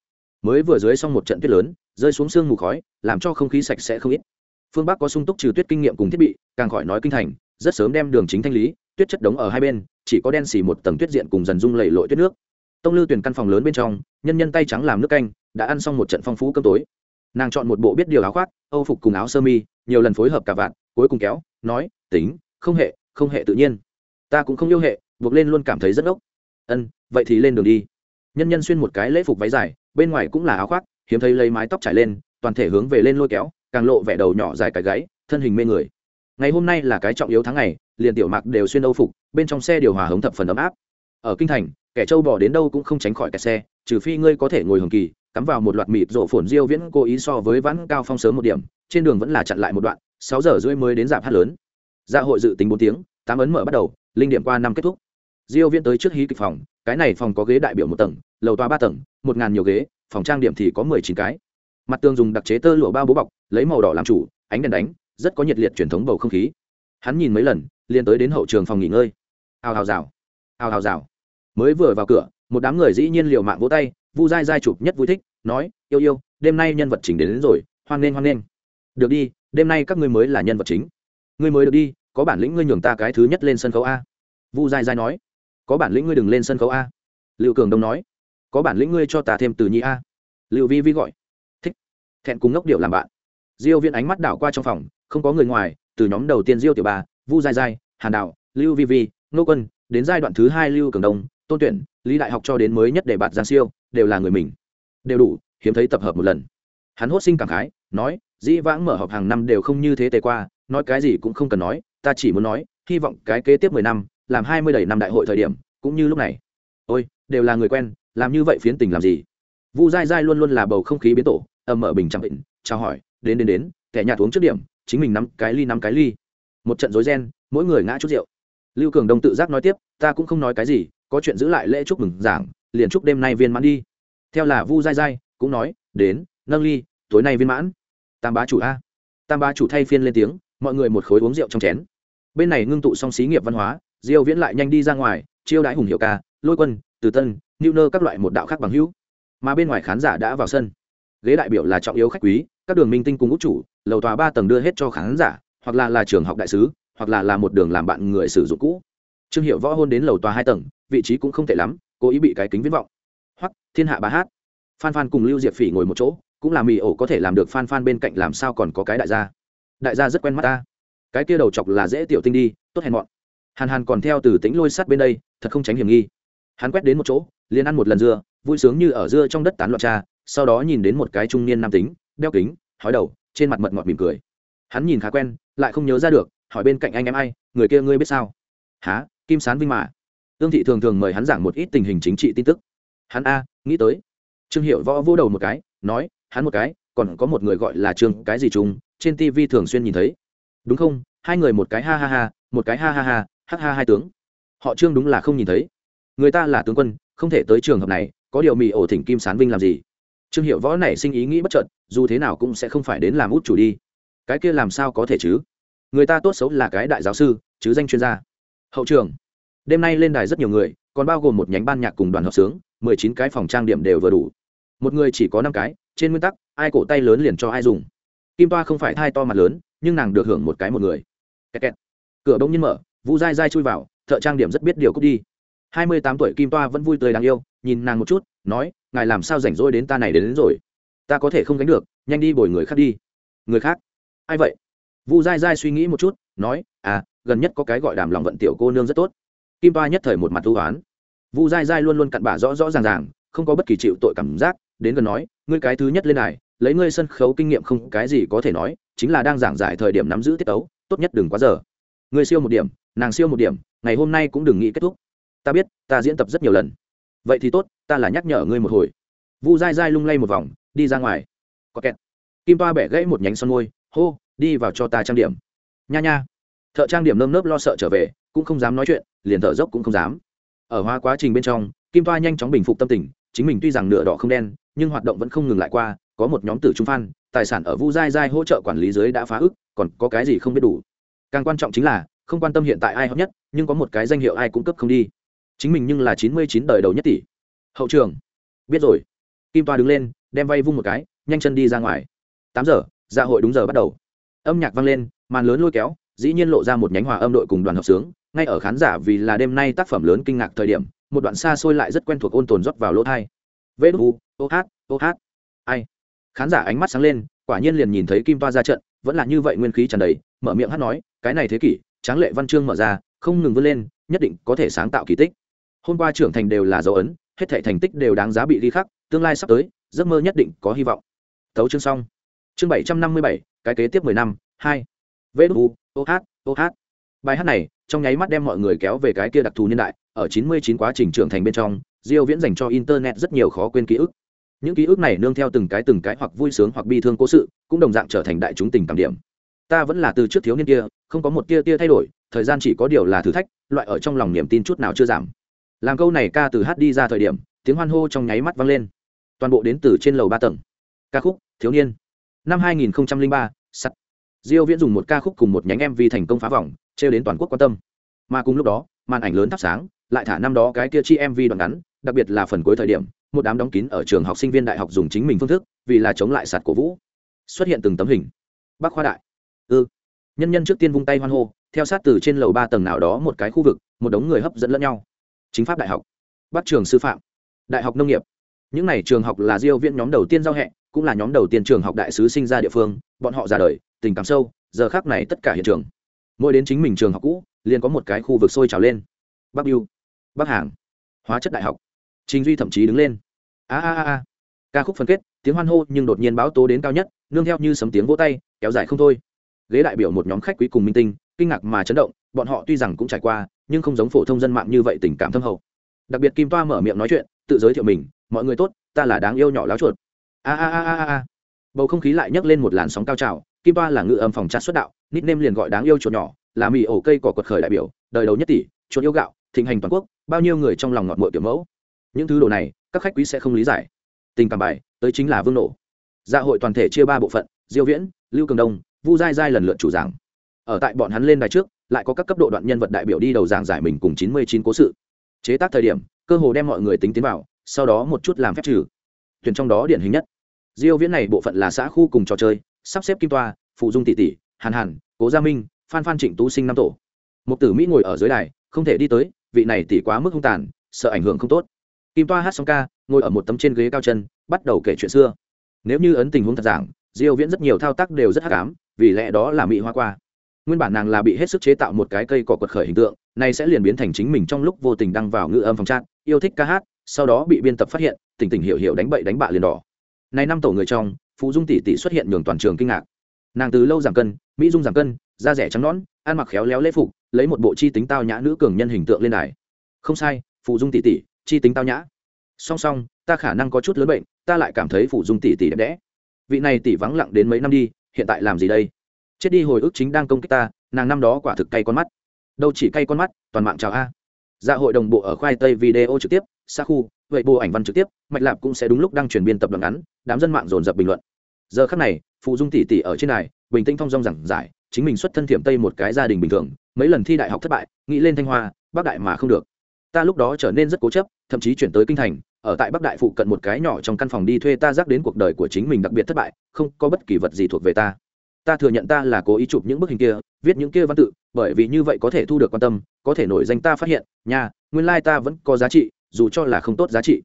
A: Mới vừa dưới xong một trận tuyết lớn, rơi xuống sương mù khói, làm cho không khí sạch sẽ không ít. Phương bắc có sung túc trừ tuyết kinh nghiệm cùng thiết bị, càng khỏi nói kinh thành, rất sớm đem đường chính thanh lý, tuyết chất đống ở hai bên, chỉ có đen xì một tầng tuyết diện cùng dần dung lầy lội tuyết nước. Tông lư tuyển căn phòng lớn bên trong, nhân nhân tay trắng làm nước canh, đã ăn xong một trận phong phú cơm tối nàng chọn một bộ biết điều áo khoác, âu phục cùng áo sơ mi, nhiều lần phối hợp cả vạn, cuối cùng kéo, nói, tính, không hệ không hệ tự nhiên. Ta cũng không yêu hệ, buộc lên luôn cảm thấy rất ốc. Ân, vậy thì lên đường đi. Nhân nhân xuyên một cái lễ phục váy dài, bên ngoài cũng là áo khoác, hiếm thấy lấy mái tóc trải lên, toàn thể hướng về lên lôi kéo, càng lộ vẻ đầu nhỏ dài cái gáy, thân hình mê người. Ngày hôm nay là cái trọng yếu tháng ngày, liền tiểu mặc đều xuyên âu phục, bên trong xe điều hòa hống thập phần ấm áp. Ở kinh thành, kẻ trâu bỏ đến đâu cũng không tránh khỏi kẹt xe, trừ phi ngươi có thể ngồi hồng kỳ cắm vào một loạt mịt rộ phồn diêu viễn cố ý so với vãn cao phong sớm một điểm, trên đường vẫn là chặn lại một đoạn, sáu giờ rưỡi mới đến giảm hát lớn. Dạ hội dự tính bốn tiếng, tám ấn mở bắt đầu, linh điểm qua năm kết thúc. Diêu viễn tới trước hí kịch phòng, cái này phòng có ghế đại biểu một tầng, lầu toa ba tầng, một ngàn nhiều ghế, phòng trang điểm thì có mười chín cái. Mặt tường dùng đặc chế tơ lụa bao bố bọc, lấy màu đỏ làm chủ, ánh đèn đánh, rất có nhiệt liệt truyền thống bầu không khí. Hắn nhìn mấy lần, liền tới đến hậu trường phòng nghỉ ngơi. Hào hào rào, hào hào rào. Mới vừa vào cửa, một đám người dĩ nhiên liều mạng vỗ tay vu dai dai chụp nhất vui thích nói yêu yêu đêm nay nhân vật chính đến, đến rồi hoan nghênh hoan nghênh. Được đi đêm nay các ngươi mới là nhân vật chính. Ngươi mới được đi có bản lĩnh ngươi nhường ta cái thứ nhất lên sân khấu a. Vu dai dai nói có bản lĩnh ngươi đừng lên sân khấu a. Liệu cường đông nói có bản lĩnh ngươi cho ta thêm từ nhi a. Liệu vi vi gọi thích. Thẹn cùng ngốc điệu làm bạn. Diêu viên ánh mắt đảo qua trong phòng không có người ngoài từ nhóm đầu tiên diêu tiểu bà, vu dai dai hàn đạo lưu vi vi nô quân đến giai đoạn thứ hai lưu cường đông tôn tuyển lý đại học cho đến mới nhất để bạt giang siêu đều là người mình đều đủ hiếm thấy tập hợp một lần hắn hốt sinh cảm khái nói dĩ vãng mở họp hàng năm đều không như thế tề qua nói cái gì cũng không cần nói ta chỉ muốn nói hy vọng cái kế tiếp mười năm làm hai mươi đầy năm đại hội thời điểm cũng như lúc này ôi đều là người quen làm như vậy phiến tình làm gì vu dai dai luôn luôn là bầu không khí biến tổ ầm mở bình chẳng định, chào hỏi đến đến đến kẻ nhà uống trước điểm chính mình nắm cái ly nắm cái ly một trận rối ren mỗi người ngã chút rượu lưu cường đông tự giác nói tiếp ta cũng không nói cái gì có chuyện giữ lại lễ chúc mừng giảng, liền chúc đêm nay viên mãn đi. Theo là vu dai dai cũng nói, đến, nâng ly, tối nay viên mãn. Tam bá chủ a. Tam bá chủ thay phiên lên tiếng, mọi người một khối uống rượu trong chén. Bên này ngưng tụ xong xí nghiệp văn hóa, diêu viễn lại nhanh đi ra ngoài, chiêu đãi hùng hiệu ca, lôi quân, từ tân new nơ các loại một đạo khác bằng hữu. Mà bên ngoài khán giả đã vào sân. Ghế đại biểu là trọng yếu khách quý, các đường minh tinh cùng út chủ, lầu tòa ba tầng đưa hết cho khán giả, hoặc là là trường học đại sứ, hoặc là là một đường làm bạn người sử dụng cũ trương hiệu võ hôn đến lầu tòa hai tầng, vị trí cũng không tệ lắm, cố ý bị cái kính viễn vọng. Hoặc thiên hạ bá hát. Phan phan cùng lưu diệp phỉ ngồi một chỗ, cũng là mì ổ có thể làm được phan phan bên cạnh làm sao còn có cái đại gia. Đại gia rất quen mắt ta. Cái kia đầu chọc là dễ tiểu tinh đi, tốt hèn mọn. Hàn hàn còn theo từ tính lôi sắt bên đây, thật không tránh hiểm nghi. Hắn quét đến một chỗ, liền ăn một lần dưa, vui sướng như ở dưa trong đất tán loạn cha, sau đó nhìn đến một cái trung niên nam tính, đeo kính, hói đầu, trên mặt mật ngọt mỉm cười. Hắn nhìn khá quen, lại không nhớ ra được, hỏi bên cạnh anh em ai, người kia ngươi biết sao? Há kim sán vinh mà. Ương thị thường thường mời hắn giảng một ít tình hình chính trị tin tức. Hắn a, nghĩ tới. Trương hiệu võ vỗ đầu một cái, nói, hắn một cái, còn có một người gọi là trương cái gì chung trên tv thường xuyên nhìn thấy. Đúng không? Hai người một cái ha ha ha, một cái ha ha ha ha ha hai tướng. Họ trương đúng là không nhìn thấy. Người ta là tướng quân, không thể tới trường hợp này, có điều mỹ ổ thỉnh kim sán vinh làm gì? Trương hiệu võ này sinh ý nghĩ bất trợn dù thế nào cũng sẽ không phải đến làm út chủ đi. Cái kia làm sao có thể chứ? Người ta tốt xấu là cái đại giáo sư, chứ danh chuyên gia hậu trường. Đêm nay lên đài rất nhiều người còn bao gồm một nhánh ban nhạc cùng đoàn hợp sướng mười chín cái phòng trang điểm đều vừa đủ. Một người chỉ có năm cái trên nguyên tắc ai cổ tay lớn liền cho ai dùng. Kim toa không phải thai to mặt lớn nhưng nàng được hưởng một cái một người. Kẹt kẹt. cửa đông nhiên mở vu dai dai chui vào thợ trang điểm rất biết điều cút đi. Hai mươi tám tuổi kim toa vẫn vui tươi đáng yêu nhìn nàng một chút nói ngài làm sao rảnh rỗi đến ta này đến, đến rồi? Ta có thể không gánh được nhanh đi bồi người khác đi. Người khác? Ai vậy? Vu dai dai suy nghĩ một chút nói à gần nhất có cái gọi đàm lòng vận tiểu cô nương rất tốt. Kim toa nhất thời một mặt thu hoán vu dai dai luôn luôn cặn bả rõ rõ ràng ràng, không có bất kỳ chịu tội cảm giác, đến gần nói, ngươi cái thứ nhất lên này lấy ngươi sân khấu kinh nghiệm không cái gì có thể nói, chính là đang giảng giải thời điểm nắm giữ tiết tấu, tốt nhất đừng quá giờ. Ngươi siêu một điểm, nàng siêu một điểm, ngày hôm nay cũng đừng nghĩ kết thúc. Ta biết, ta diễn tập rất nhiều lần. Vậy thì tốt, ta là nhắc nhở ngươi một hồi. Vu dai dai lung lay một vòng, đi ra ngoài. Có kẹt. Kim toa bẻ gãy một nhánh son môi, hô, đi vào cho ta trang điểm. Nha nha thợ trang điểm nơm nớp lo sợ trở về, cũng không dám nói chuyện, liền thở dốc cũng không dám. Ở hoa quá trình bên trong, kim toa nhanh chóng bình phục tâm tình, chính mình tuy rằng nửa đỏ không đen, nhưng hoạt động vẫn không ngừng lại qua, có một nhóm tử trung phan tài sản ở vu dai dai hỗ trợ quản lý dưới đã phá ức, còn có cái gì không biết đủ. Càng quan trọng chính là, không quan tâm hiện tại ai hot nhất, nhưng có một cái danh hiệu ai cũng cấp không đi. Chính mình nhưng là chín mươi chín đời đầu nhất tỷ. Hậu trường. Biết rồi. Kim toa đứng lên, đem vay vung một cái, nhanh chân đi ra ngoài. Tám giờ dạ hội đúng giờ bắt đầu. Âm nhạc vang lên, màn lớn lôi kéo dĩ nhiên lộ ra một nhánh hòa âm đội cùng đoàn hợp sướng, ngay ở khán giả vì là đêm nay tác phẩm lớn kinh ngạc thời điểm, một đoạn xa xôi lại rất quen thuộc ôn tồn rót vào lỗ thai. Vê đu ô hát ô hát. Ai? Khán giả ánh mắt sáng lên, quả nhiên liền nhìn thấy kim toa ra trận, vẫn là như vậy nguyên khí tràn đầy, mở miệng hát nói, cái này thế kỷ, tráng lệ văn chương mở ra, không ngừng vươn lên, nhất định có thể sáng tạo kỳ tích. Hôm qua trưởng thành đều là dấu ấn, hết thể thành tích đều đáng giá bị ghi khắc, tương lai sắp tới, giấc mơ nhất định có hy vọng. Thấu chương xong. Chương bảy trăm năm mươi bảy, cái kế tiếp mười năm, hai vê đu ô hát ô hát bài hát này trong nháy mắt đem mọi người kéo về cái kia đặc thù niên đại ở chín mươi chín quá trình trưởng thành bên trong diêu viễn dành cho internet rất nhiều khó quên ký ức. Những ký ức này nương theo từng cái từng cái hoặc vui sướng hoặc bi thương cố sự cũng đồng dạng trở thành đại chúng tình cảm điểm. Ta vẫn là từ trước thiếu niên kia không có một tia tia thay đổi thời gian chỉ có điều là thử thách loại ở trong lòng niềm tin chút nào chưa giảm. Làm câu này ca từ hát đi ra thời điểm tiếng hoan hô trong nháy mắt vang lên. Toàn bộ đến từ trên lầu ba tầng. Ca khúc thiếu niên. Năm 2003, sắt diêu viễn dùng một ca khúc cùng một nhánh mv thành công phá vòng treo đến toàn quốc quan tâm. Mà cùng lúc đó, màn ảnh lớn thắp sáng, lại thả năm đó cái kia chi mv đoạn ngắn, đặc biệt là phần cuối thời điểm, một đám đóng kín ở trường học sinh viên đại học dùng chính mình phương thức, vì là chống lại sạt cổ vũ. Xuất hiện từng tấm hình. Bắc khoa đại. Ư ừ. nhân nhân trước tiên vung tay hoan hô, theo sát từ trên lầu ba tầng nào đó một cái khu vực, một đống người hấp dẫn lẫn nhau. Chính pháp đại học. Bắc trường sư phạm. Đại học nông nghiệp. Những n à y trường học là diêu viễn nhóm đầu tiên giao hẹ, cũng là nhóm đầu tiên trường học đại sứ sinh ra địa phương, bọn họ ra đời tình cảm sâu, giờ khác này tất cả hiện trường. Mỗi đến chính mình trường học cũ, liền có một cái khu vực sôi trào lên. Bắc biêu bắc hàng, hóa chất đại học. Trình duy thậm chí đứng lên. A a a a. Ca khúc phân kết, tiếng hoan hô nhưng đột nhiên báo tố đến cao nhất, nương theo như sấm tiếng vỗ tay, kéo dài không thôi. Ghế đại biểu một nhóm khách quý cùng minh tinh, kinh ngạc mà chấn động, bọn họ tuy rằng cũng trải qua, nhưng không giống phổ thông dân mạng như vậy tình cảm thâm hậu. Đặc biệt kim toa mở miệng nói chuyện, tự giới thiệu mình, mọi người tốt, ta là đáng yêu nhỏ láo chuột. A a a a a. Bầu không khí lại nhấc lên một làn sóng cao trào kim toa là ngự âm phòng trát xuất đạo nít nêm liền gọi đáng yêu chuột nhỏ, là mì ổ cây cỏ quật khởi đại biểu, đời đầu nhất tỷ, chuột yêu gạo, thịnh hành toàn quốc, bao nhiêu người trong lòng ngọt mội kiểu mẫu. Những thứ đồ này, các khách quý sẽ không lý giải. Tình cảm bài, tới chính là vương nổ. Dạ hội toàn thể chia ba bộ phận, diêu viễn, lưu cường đông, vu giai giai lần lượt chủ giảng. Ở tại bọn hắn lên đài trước, lại có các cấp độ đoạn nhân vật đại biểu đi đầu giảng giải mình cùng 99 cố sự. Chế tác thời điểm, cơ hồ đem mọi người tính tiến vào, sau đó một chút làm phép trừ. Tuyển trong đó điển hình nhất. Diêu viễn này bộ phận là xã khu cùng trò chơi sắp xếp kim toa, phụ dung tỷ tỷ, hàn hàn, cố gia minh, phan phan trịnh tú sinh năm tổ. Một tử mỹ ngồi ở dưới đài, không thể đi tới, vị này tỷ quá mức hung tàn, sợ ảnh hưởng không tốt. Kim toa hát xong ca, ngồi ở một tấm trên ghế cao chân, bắt đầu kể chuyện xưa. Nếu như ấn tình huống thật giảng, diêu viễn rất nhiều thao tác đều rất hắc ám, vì lẽ đó là mỹ hoa qua. Nguyên bản nàng là bị hết sức chế tạo một cái cây cỏ quật khởi hình tượng, nay sẽ liền biến thành chính mình trong lúc vô tình đăng vào ngữ âm phòng chat, yêu thích ca hát, sau đó bị biên tập phát hiện, tỉnh tỉnh hiểu hiểu đánh bậy đánh bạ liền đỏ. Này năm tổ người trong phụ dung tỷ tỷ xuất hiện nhường toàn trường kinh ngạc. Nàng từ lâu giảm cân, mỹ dung giảm cân, da rẻ trắng nõn, ăn mặc khéo léo lễ phục, lấy một bộ chi tính tao nhã nữ cường nhân hình tượng lên đài. Không sai phụ dung tỷ tỷ, chi tính tao nhã. Song song, ta khả năng có chút lớn bệnh, ta lại cảm thấy phụ dung tỷ tỷ đẹp đẽ. Vị này tỷ vắng lặng đến mấy năm đi, hiện tại làm gì đây? Chết đi hồi ức chính đang công kích ta, nàng năm đó quả thực cay con mắt. Đâu chỉ cay con mắt, toàn mạng chào a. Dạ hội đồng bộ ở khoai tây video trực tiếp xa khu vậy bộ ảnh văn trực tiếp, mạch lạp cũng sẽ đúng lúc đăng truyền biên tập đoạn ngắn, đám dân mạng dồn dập bình luận. Giờ khắc này, phụ dung tỷ tỷ ở trên này bình tĩnh thong dong giảng giải, chính mình xuất thân thiểm tây một cái gia đình bình thường, mấy lần thi đại học thất bại, nghĩ lên thanh hoa bắc đại mà không được. Ta lúc đó trở nên rất cố chấp, thậm chí chuyển tới kinh thành, ở tại bắc đại phụ cận một cái nhỏ trong căn phòng đi thuê ta dắt đến cuộc đời của chính mình đặc biệt thất bại, không có bất kỳ vật gì thuộc về ta. Ta thừa nhận ta là cố ý chụp những bức hình kia, viết những kia văn tự, bởi vì như vậy có thể thu được quan tâm, có thể nổi danh ta phát hiện nhà nguyên lai ta vẫn có giá trị dù cho là không tốt giá trị.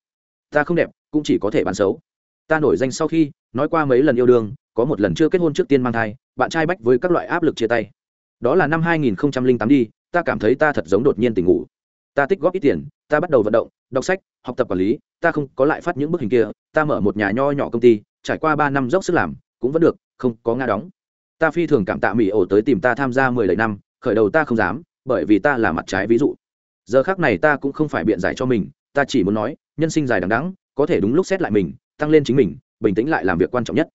A: Ta không đẹp, cũng chỉ có thể bán xấu. Ta nổi danh sau khi, nói qua mấy lần yêu đương, có một lần chưa kết hôn trước tiên mang thai, bạn trai bách với các loại áp lực chia tay. Đó là năm 2008 đi, ta cảm thấy ta thật giống đột nhiên tỉnh ngủ. Ta tích góp ít tiền, ta bắt đầu vận động, đọc sách, học tập quản lý, ta không có lại phát những bức hình kia, ta mở một nhà nho nhỏ công ty, trải qua ba năm dốc sức làm, cũng vẫn được, không có nga đóng. Ta phi thường cảm tạ mỹ ổ tới tìm ta tham gia mười lời năm, khởi đầu ta không dám, bởi vì ta là mặt trái ví dụ. Giờ khác này ta cũng không phải biện giải cho mình ta chỉ muốn nói, nhân sinh dài đằng đắng có thể đúng lúc xét lại mình, tăng lên chính mình, bình tĩnh lại làm việc quan trọng nhất.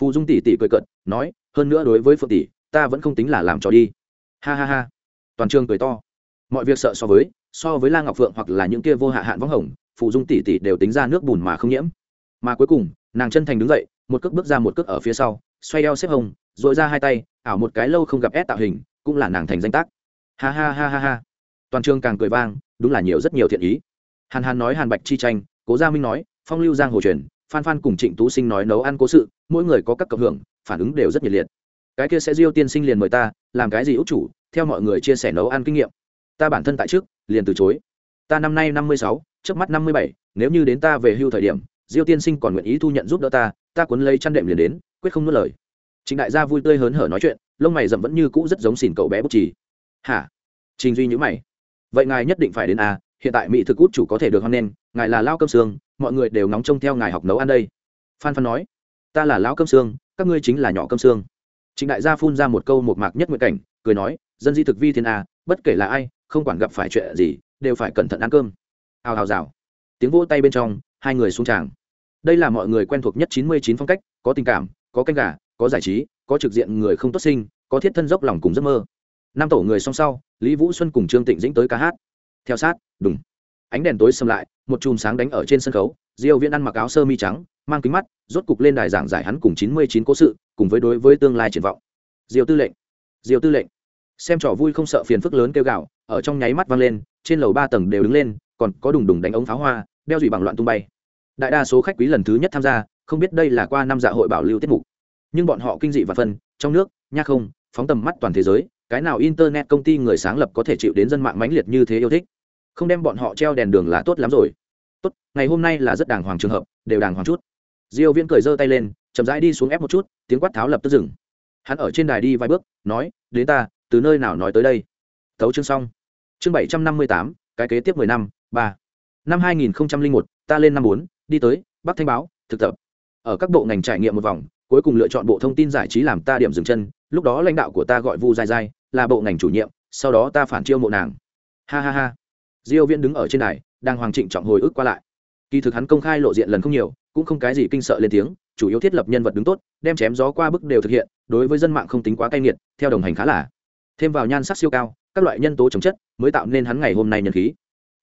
A: Phù dung tỷ tỷ cười cợt, nói, hơn nữa đối với phượng tỷ, ta vẫn không tính là làm trò đi. Ha ha ha. Toàn trường cười to. Mọi việc sợ so với so với la ngọc phượng hoặc là những kia vô hạ hạn võng hồng, phù dung tỷ tỷ đều tính ra nước bùn mà không nhiễm. Mà cuối cùng, nàng chân thành đứng dậy, một cước bước ra một cước ở phía sau, xoay eo xếp hồng dội ra hai tay, ảo một cái lâu không gặp ép tạo hình, cũng là nàng thành danh tác. Ha ha ha ha ha. Toàn trường càng cười vang, đúng là nhiều rất nhiều thiện ý hàn hàn nói hàn bạch chi tranh, cố gia minh nói, phong lưu giang hồ truyền, phan phan cùng trịnh tú sinh nói nấu ăn cố sự, mỗi người có các cộng hưởng, phản ứng đều rất nhiệt liệt. Cái kia sẽ diêu tiên sinh liền mời ta, làm cái gì út chủ, theo mọi người chia sẻ nấu ăn kinh nghiệm. Ta bản thân tại trước, liền từ chối. Ta năm nay năm mươi sáu, trước mắt năm mươi bảy, nếu như đến ta về hưu thời điểm, diêu tiên sinh còn nguyện ý thu nhận giúp đỡ ta ta cuốn lấy chăn đệm liền đến, quyết không nuốt lời. Trịnh đại gia vui tươi hớn hở nói chuyện, lông mày rậm vẫn như cũ rất giống xỉn cậu bé bút trì hả? Trình duy nhữ mày. Vậy ngài nhất định phải đến à hiện tại mỹ thực út chủ có thể được hoan nghênh, ngài là lao cơm xương mọi người đều ngóng trông theo ngài học nấu ăn đây. Phan phan nói, ta là lão cơm xương các ngươi chính là nhỏ cơm xương trịnh đại gia phun ra một câu một mạc nhất nguyện cảnh, cười nói, dân di thực vi thiên a, bất kể là ai, không quản gặp phải chuyện gì, đều phải cẩn thận ăn cơm. Hào hào rào. Tiếng vỗ tay bên trong, hai người xuống tràng. Đây là mọi người quen thuộc nhất chín mươi chín phong cách, có tình cảm, có canh gà, có giải trí, có trực diện người không tốt sinh, có thiết thân dốc lòng cùng giấc mơ. Năm tổ người song sau, lý vũ xuân cùng trương tịnh dĩnh tới ca hát theo sát đúng ánh đèn tối xâm lại, một chùm sáng đánh ở trên sân khấu, diêu viễn ăn mặc áo sơ mi trắng, mang kính mắt, rốt cục lên đài giảng giải hắn cùng 99 cố sự, cùng với đối với tương lai triển vọng. Diêu tư lệnh, diêu tư lệnh. Xem trò vui không sợ phiền phức lớn kêu gạo ở trong nháy mắt vang lên, trên lầu ba tầng đều đứng lên, còn có đùng đùng đánh ống pháo hoa, đeo dùi bằng loạn tung bay. Đại đa số khách quý lần thứ nhất tham gia, không biết đây là qua năm dạ hội bảo lưu tiết mục. Nhưng bọn họ kinh dị và phân, trong nước, nha không, phóng tầm mắt toàn thế giới, cái nào internet công ty người sáng lập có thể chịu đến dân mạng mãnh liệt như thế yêu thích? Không đem bọn họ treo đèn đường là tốt lắm rồi. Tốt ngày hôm nay là rất đàng hoàng trường hợp đều đàng hoàng chút. Diêu viễn cười giơ tay lên chậm rãi đi xuống ép một chút tiếng quát tháo lập tức dừng. Hắn ở trên đài đi vài bước nói đến ta từ nơi nào nói tới đây? Tấu chương xong. Chương 758, cái kế tiếp 10 năm ba. Năm 2001, ta lên năm bốn đi tới bắc thanh báo thực tập. Ở các bộ ngành trải nghiệm một vòng cuối cùng lựa chọn bộ thông tin giải trí làm ta điểm dừng chân lúc đó lãnh đạo của ta gọi vu dai dai là bộ ngành chủ nhiệm sau đó ta phản chiêu mộ nàng. Ha ha ha diêu viễn đứng ở trên đài, đang hoàng trịnh trọng hồi ức qua lại. Kỳ thực hắn công khai lộ diện lần không nhiều, cũng không cái gì kinh sợ lên tiếng, chủ yếu thiết lập nhân vật đứng tốt, đem chém gió qua bức đều thực hiện, đối với dân mạng không tính quá cay nghiệt, theo đồng hành khá là. Thêm vào nhan sắc siêu cao, các loại nhân tố chống chất, mới tạo nên hắn ngày hôm nay nhân khí.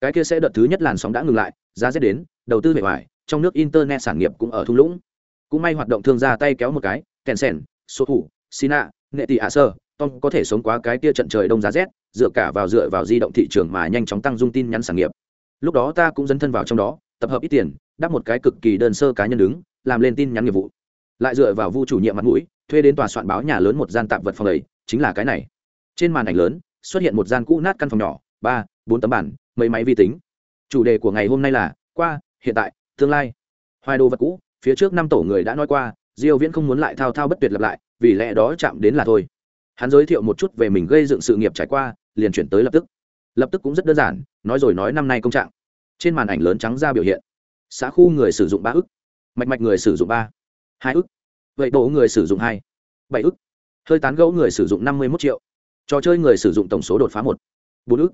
A: Cái kia sẽ đợt thứ nhất làn sóng đã ngừng lại, giá rét đến, đầu tư bề ngoài, trong nước internet sản nghiệp cũng ở thung lũng. Cũng may hoạt động thương ra tay kéo một cái kèn sèn số thủ sina nghệ tỷ ạ sơ tom có thể sống quá cái kia trận trời đông giá rét, dựa cả vào dựa vào di động thị trường mà nhanh chóng tăng dung tin nhắn sản nghiệp. Lúc đó ta cũng dấn thân vào trong đó, tập hợp ít tiền, đắp một cái cực kỳ đơn sơ cá nhân đứng, làm lên tin nhắn nghiệp vụ. Lại dựa vào vu chủ nhiệm mặt mũi, thuê đến tòa soạn báo nhà lớn một gian tạm vật phòng ấy, chính là cái này. Trên màn ảnh lớn, xuất hiện một gian cũ nát căn phòng nhỏ, ba, bốn tấm bản, mấy máy vi tính. Chủ đề của ngày hôm nay là, qua, hiện tại, tương lai. Hoài đồ vật cũ, phía trước năm tổ người đã nói qua, diêu viễn không muốn lại thao thao bất tuyệt lặp lại, vì lẽ đó chạm đến là thôi hắn giới thiệu một chút về mình gây dựng sự nghiệp trải qua, liền chuyển tới lập tức. Lập tức cũng rất đơn giản, nói rồi nói năm nay công trạng. Trên màn ảnh lớn trắng ra biểu hiện. Xã khu người sử dụng ba ức. Mạch mạch người sử dụng ba. Hai ức. Vậy bộ người sử dụng hai. Bảy ức. Hơi tán gẫu người sử dụng năm mươi một triệu. Trò chơi người sử dụng tổng số đột phá một. Bốn ức.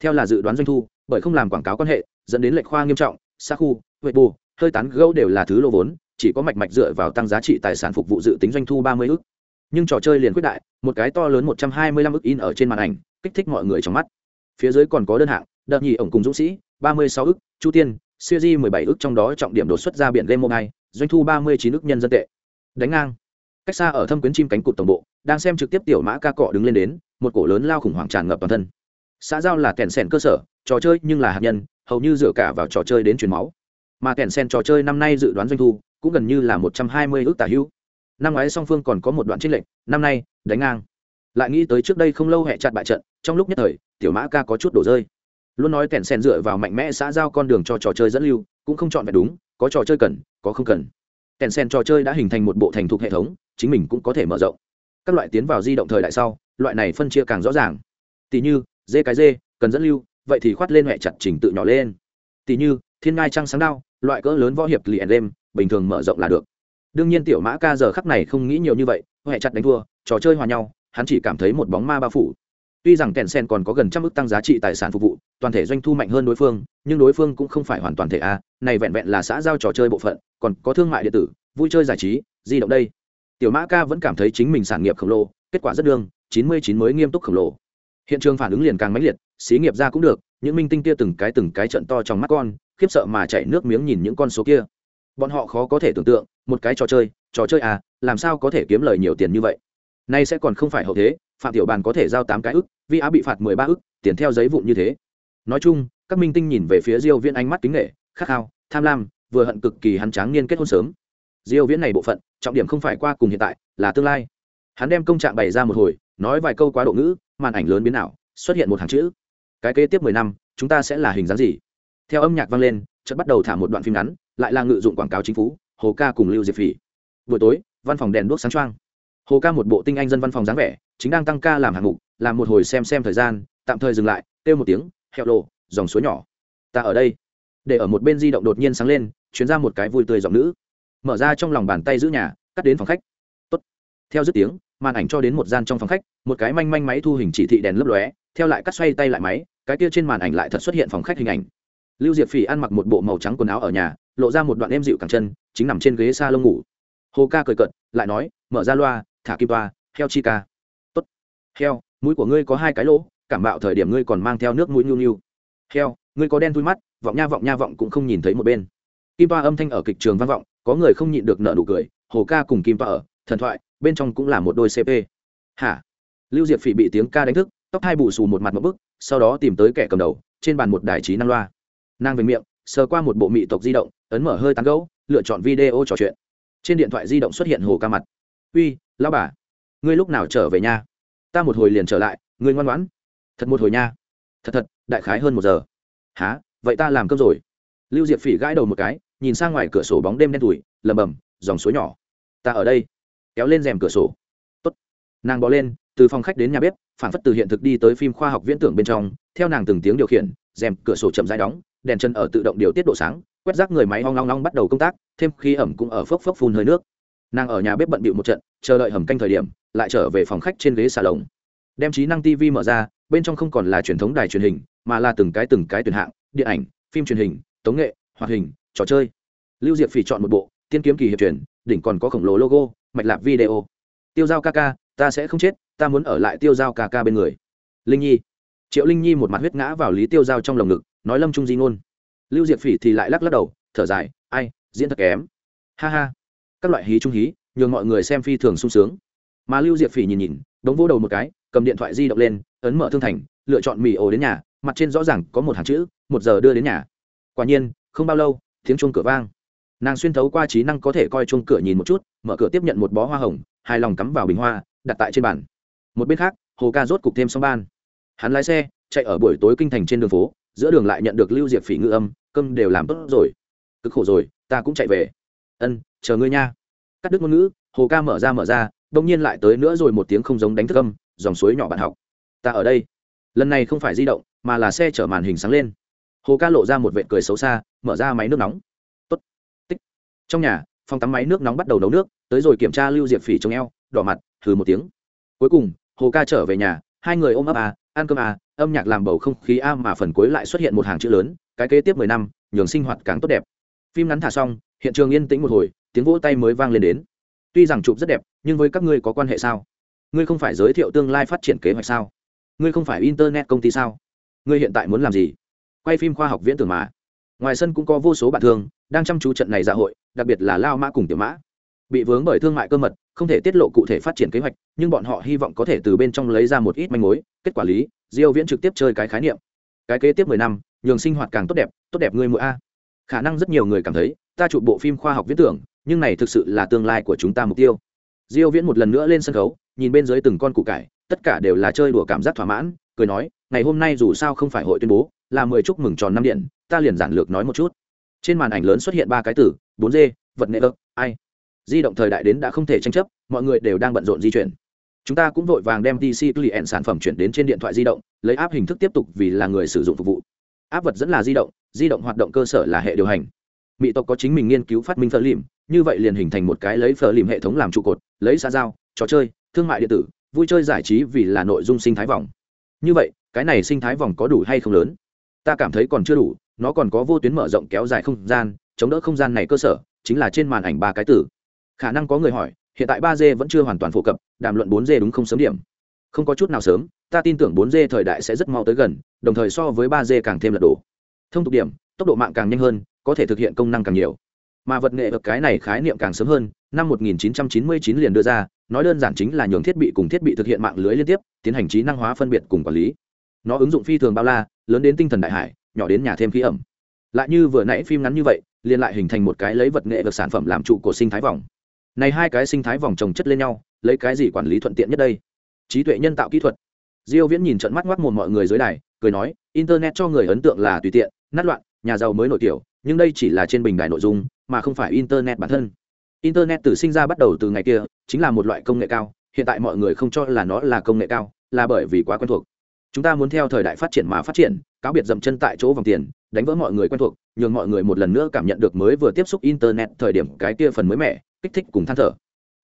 A: Theo là dự đoán doanh thu, bởi không làm quảng cáo quan hệ, dẫn đến lệch khoa nghiêm trọng xa khu, vậy bù hơi tán gẫu đều là thứ lô vốn, chỉ có mạch mạch dựa vào tăng giá trị tài sản phục vụ dự tính doanh thu ba mươi ức nhưng trò chơi liền quyết đại, một cái to lớn một trăm hai mươi lăm ức in ở trên màn ảnh, kích thích mọi người trong mắt. Phía dưới còn có đơn hạng, đợt nhì ổng cùng dũng sĩ, ba mươi sáu ức, chu tiên, siêu di mười bảy ức trong đó trọng điểm đột xuất ra biển game mobile, doanh thu ba mươi chín ức nhân dân tệ. Đánh ngang. Cách xa ở thâm quyến chim cánh cụt tổng bộ, đang xem trực tiếp tiểu mã ca cọ đứng lên đến, một cổ lớn lao khủng hoảng tràn ngập toàn thân. Xã giao là kèn sèn cơ sở, trò chơi nhưng là hạt nhân, hầu như dựa cả vào trò chơi đến truyền máu. Mà kèn sen trò chơi năm nay dự đoán doanh thu cũng gần như là một trăm hai mươi ước tả hữu năm ngoái song phương còn có một đoạn trích lệnh năm nay, đánh ngang. Lại nghĩ tới trước đây không lâu hẹ chặt bại trận, trong lúc nhất thời, tiểu mã ca có chút đổ rơi. Luôn nói kèn sen dựa vào mạnh mẽ xã giao con đường cho trò chơi dẫn lưu, cũng không chọn vẹn đúng, có trò chơi cần, có không cần. Kèn sen trò chơi đã hình thành một bộ thành thục hệ thống, chính mình cũng có thể mở rộng. Các loại tiến vào di động thời đại sau, loại này phân chia càng rõ ràng. Tỷ như dê cái dê cần dẫn lưu, vậy thì khoát lên huệ chặt trình tự nhỏ lên. Tỷ như, thiên ngai trăng sáng đao, loại cỡ lớn võ hiệp liền đêm bình thường mở rộng là được đương nhiên tiểu mã ca giờ khắc này không nghĩ nhiều như vậy huệ chặt đánh thua, trò chơi hòa nhau, hắn chỉ cảm thấy một bóng ma bao phủ. Tuy rằng kèn sen còn có gần trăm ước tăng giá trị tài sản phục vụ, toàn thể doanh thu mạnh hơn đối phương, nhưng đối phương cũng không phải hoàn toàn thể a, này vẹn vẹn là xã giao trò chơi bộ phận, còn có thương mại điện tử, vui chơi giải trí, di động đây. Tiểu mã ca vẫn cảm thấy chính mình sản nghiệp khổng lồ, kết quả rất đương, chín mươi chín mới nghiêm túc khổng lồ. Hiện trường phản ứng liền càng mãnh liệt, xí nghiệp ra cũng được, những minh tinh kia từng cái từng cái trận to trong mắt con, khiếp sợ mà chảy nước miếng nhìn những con số kia bọn họ khó có thể tưởng tượng, một cái trò chơi trò chơi à làm sao có thể kiếm lời nhiều tiền như vậy? Nay sẽ còn không phải hậu thế, phạm tiểu bàn có thể giao tám cái ức, vi á bị phạt mười ba ức, tiền theo giấy vụn như thế. Nói chung, các minh tinh nhìn về phía diêu viễn ánh mắt kính nghệ khát khao, tham lam, vừa hận cực kỳ hắn tráng niên kết hôn sớm. Diêu viễn này bộ phận, trọng điểm không phải qua cùng hiện tại, là tương lai. Hắn đem công trạng bày ra một hồi, nói vài câu quá độ ngữ, màn ảnh lớn biến ảo, xuất hiện một hàng chữ. Cái kế tiếp mười năm, chúng ta sẽ là hình dáng gì? Theo âm nhạc vang lên chợt bắt đầu thả một đoạn phim ngắn, lại là ngự dụng quảng cáo chính phủ, hồ ca cùng lưu diệp phỉ. Buổi tối, văn phòng đèn đuốc sáng trăng hồ ca một bộ tinh anh dân văn phòng dáng vẻ, chính đang tăng ca làm hạng mục, làm một hồi xem xem thời gian, tạm thời dừng lại, kêu một tiếng heo lộ, dòng suối nhỏ. Ta ở đây. Để ở một bên di động đột nhiên sáng lên, chuyến ra một cái vui tươi giọng nữ. Mở ra trong lòng bàn tay giữ nhà, cắt đến phòng khách. Tốt. theo dứt tiếng, màn ảnh cho đến một gian trong phòng khách, một cái manh manh máy thu hình chỉ thị đèn lấp lóe, theo lại cắt xoay tay lại máy, cái kia trên màn ảnh lại thật xuất hiện phòng khách hình ảnh lưu diệp phỉ ăn mặc một bộ màu trắng quần áo ở nhà, lộ ra một đoạn em dịu cẳng chân, chính nằm trên ghế s a lông ngủ. Hồ ca cười cận lại nói, mở ra loa, thả kim toa, heo chi ca. Tốt. Heo, mũi của ngươi có hai cái lỗ, cảm bạo thời điểm ngươi còn mang theo nước mũi nhu nhu. Heo, ngươi có đen thui mắt, vọng nha vọng nha vọng cũng không nhìn thấy một bên. Kim toa âm thanh ở kịch trường vang vọng, có người không nhịn được nợ nụ cười, hồ ca cùng kim toa ở, thần thoại, bên trong cũng là một đôi cp hả? Lưu diệp phỉ bị tiếng ca đánh thức, tóc hai bù xù một mặt một bức, sau đó tìm tới kẻ cầm đầu, trên bàn một đài trí năng loa nàng về miệng, sờ qua một bộ mỹ tộc di động, ấn mở hơi tán gấu lựa chọn video trò chuyện. Trên điện thoại di động xuất hiện hồ ca mặt. Uy lao bà, ngươi lúc nào trở về nhà ta một hồi liền trở lại, ngươi ngoan ngoãn. Thật một hồi nha. Thật thật, đại khái hơn một giờ. Há vậy ta làm cơm rồi. Lưu diệp phỉ gãi đầu một cái, nhìn sang ngoài cửa sổ bóng đêm đen tủi lầm bầm dòng suối nhỏ, ta ở đây. Kéo lên rèm cửa sổ. Tốt. nàng bỏ lên, từ phòng khách đến nhà bếp, phản phất từ hiện thực đi tới phim khoa học viễn tưởng bên trong, theo nàng từng tiếng điều khiển, rèm cửa sổ chậm rãi đóng đèn chân ở tự động điều tiết độ sáng, quét rác người máy hoang long long bắt đầu công tác, thêm khí ẩm cũng ở phốc phốc phun hơi nước. Nàng ở nhà bếp bận bịu một trận, chờ đợi hầm canh thời điểm, lại trở về phòng khách trên ghế xà lồng. Đem trí năng tv mở ra, bên trong không còn là truyền thống đài truyền hình, mà là từng cái từng cái tuyển hạng, điện ảnh, phim truyền hình, tống nghệ, hoạt hình, trò chơi. Lưu diệp phỉ chọn một bộ, tiên kiếm kỳ hiệp truyền, đỉnh còn có khổng lồ logo, mạch lạc video. Tiêu giao ca ca, ta sẽ không chết, ta muốn ở lại tiêu giao ca ca bên người. Linh nhi. Triệu linh nhi một mặt huyết ngã vào lý tiêu giao trong lồng ngực nói lâm trung di ngôn. Lưu diệp phỉ thì lại lắc lắc đầu, thở dài, ai, diễn thật kém. Ha ha, các loại hí trung hí, nhường mọi người xem phi thường sung sướng. Mà lưu diệp phỉ nhìn nhìn, đống vô đầu một cái, cầm điện thoại di động lên, ấn mở thương thành, lựa chọn mì ổ đến nhà, mặt trên rõ ràng có một hàng chữ, một giờ đưa đến nhà. Quả nhiên, không bao lâu, tiếng chuông cửa vang. Nàng xuyên thấu qua trí năng có thể coi chuông cửa nhìn một chút, mở cửa tiếp nhận một bó hoa hồng, hài lòng cắm vào bình hoa, đặt tại trên bàn. Một bên khác, hồ ca rốt cục thêm xong ban. Hắn lái xe, chạy ở buổi tối kinh thành trên đường phố giữa đường lại nhận được lưu diệp phỉ ngữ âm cơm đều làm tốt rồi. Cực khổ rồi, ta cũng chạy về. Ân, chờ ngươi nha. Cắt đứt ngôn ngữ, hồ ca mở ra mở ra đông nhiên lại tới nữa rồi một tiếng không giống đánh thức âm, dòng suối nhỏ bạn học. Ta ở đây. Lần này không phải di động, mà là xe chở màn hình sáng lên. Hồ ca lộ ra một vệ cười xấu xa, mở ra máy nước nóng. Tốt. tích. Trong nhà, phòng tắm máy nước nóng bắt đầu nấu nước, tới rồi kiểm tra lưu diệp phỉ trong eo, đỏ mặt thử một tiếng. Cuối cùng, hồ ca trở về nhà, hai người ôm ấp à ăn cơm à âm nhạc làm bầu không khí a mà phần cuối lại xuất hiện một hàng chữ lớn, cái kế tiếp mười năm, nhường sinh hoạt càng tốt đẹp. Phim ngắn thả xong, hiện trường yên tĩnh một hồi, tiếng vỗ tay mới vang lên đến. Tuy rằng chụp rất đẹp, nhưng với các ngươi có quan hệ sao? Ngươi không phải giới thiệu tương lai phát triển kế hoạch sao? Ngươi không phải internet công ty sao? Ngươi hiện tại muốn làm gì? Quay phim khoa học viễn tưởng mà. Ngoài sân cũng có vô số bạn thường đang chăm chú trận này dạ hội, đặc biệt là lao mã cùng tiểu mã bị vướng bởi thương mại cơ mật, không thể tiết lộ cụ thể phát triển kế hoạch, nhưng bọn họ hy vọng có thể từ bên trong lấy ra một ít manh mối. Kết quả lý, diêu viễn trực tiếp chơi cái khái niệm. Cái kế tiếp 10 năm, nhường sinh hoạt càng tốt đẹp tốt đẹp người mỗi a. Khả năng rất nhiều người cảm thấy, ta chụp bộ phim khoa học viễn tưởng, nhưng này thực sự là tương lai của chúng ta mục tiêu. Diêu viễn một lần nữa lên sân khấu, nhìn bên dưới từng con củ cải, tất cả đều là chơi đùa cảm giác thỏa mãn, cười nói, ngày hôm nay dù sao không phải hội tuyên bố, là mười chúc mừng tròn năm điện, ta liền giản lược nói một chút. Trên màn ảnh lớn xuất hiện ba cái từ, bốn d, vật nghệ ơ, ai di động thời đại đến đã không thể tranh chấp, mọi người đều đang bận rộn di chuyển. Chúng ta cũng vội vàng đem dc client sản phẩm chuyển đến trên điện thoại di động, lấy áp hình thức tiếp tục vì là người sử dụng phục vụ. Áp vật dẫn là di động di động hoạt động cơ sở là hệ điều hành. Mỹ tộc có chính mình nghiên cứu phát minh phở lìm, như vậy liền hình thành một cái lấy phở lìm hệ thống làm trụ cột, lấy xã giao, trò chơi, thương mại điện tử, vui chơi giải trí vì là nội dung sinh thái vòng. Như vậy, cái này sinh thái vòng có đủ hay không lớn? Ta cảm thấy còn chưa đủ, nó còn có vô tuyến mở rộng kéo dài không gian, chống đỡ không gian này cơ sở, chính là trên màn ảnh ba cái tử khả năng có người hỏi, hiện tại ba d vẫn chưa hoàn toàn phổ cập, đàm luận bốn d đúng không sớm điểm. Không có chút nào sớm, ta tin tưởng bốn d thời đại sẽ rất mau tới gần, đồng thời so với ba d càng thêm lật đổ. Thông tục điểm, tốc độ mạng càng nhanh hơn, có thể thực hiện công năng càng nhiều. Mà vật nghệ được cái này khái niệm càng sớm hơn, năm 1999 liền đưa ra, nói đơn giản chính là nhường thiết bị cùng thiết bị thực hiện mạng lưới liên tiếp, tiến hành trí năng hóa phân biệt cùng quản lý. Nó ứng dụng phi thường bao la, lớn đến tinh thần đại hải, nhỏ đến nhà thêm khí ẩm. Lại như vừa nãy phim ngắn như vậy, liền lại hình thành một cái lấy vật nghệ được sản phẩm làm trụ của sinh thái vòng này hai cái sinh thái vòng trồng chất lên nhau, lấy cái gì quản lý thuận tiện nhất đây? Trí tuệ nhân tạo kỹ thuật. Diêu viễn nhìn trận mắt ngoác một mọi người dưới đài, cười nói, internet cho người ấn tượng là tùy tiện, nát loạn, nhà giàu mới nổi tiểu, nhưng đây chỉ là trên bình đài nội dung, mà không phải internet bản thân. Internet từ sinh ra bắt đầu từ ngày kia, chính là một loại công nghệ cao, hiện tại mọi người không cho là nó là công nghệ cao, là bởi vì quá quen thuộc. Chúng ta muốn theo thời đại phát triển mà phát triển, cáo biệt dậm chân tại chỗ vòng tiền, đánh vỡ mọi người quen thuộc, nhường mọi người một lần nữa cảm nhận được mới vừa tiếp xúc internet thời điểm cái kia phần mới mẻ kích thích cùng than thở.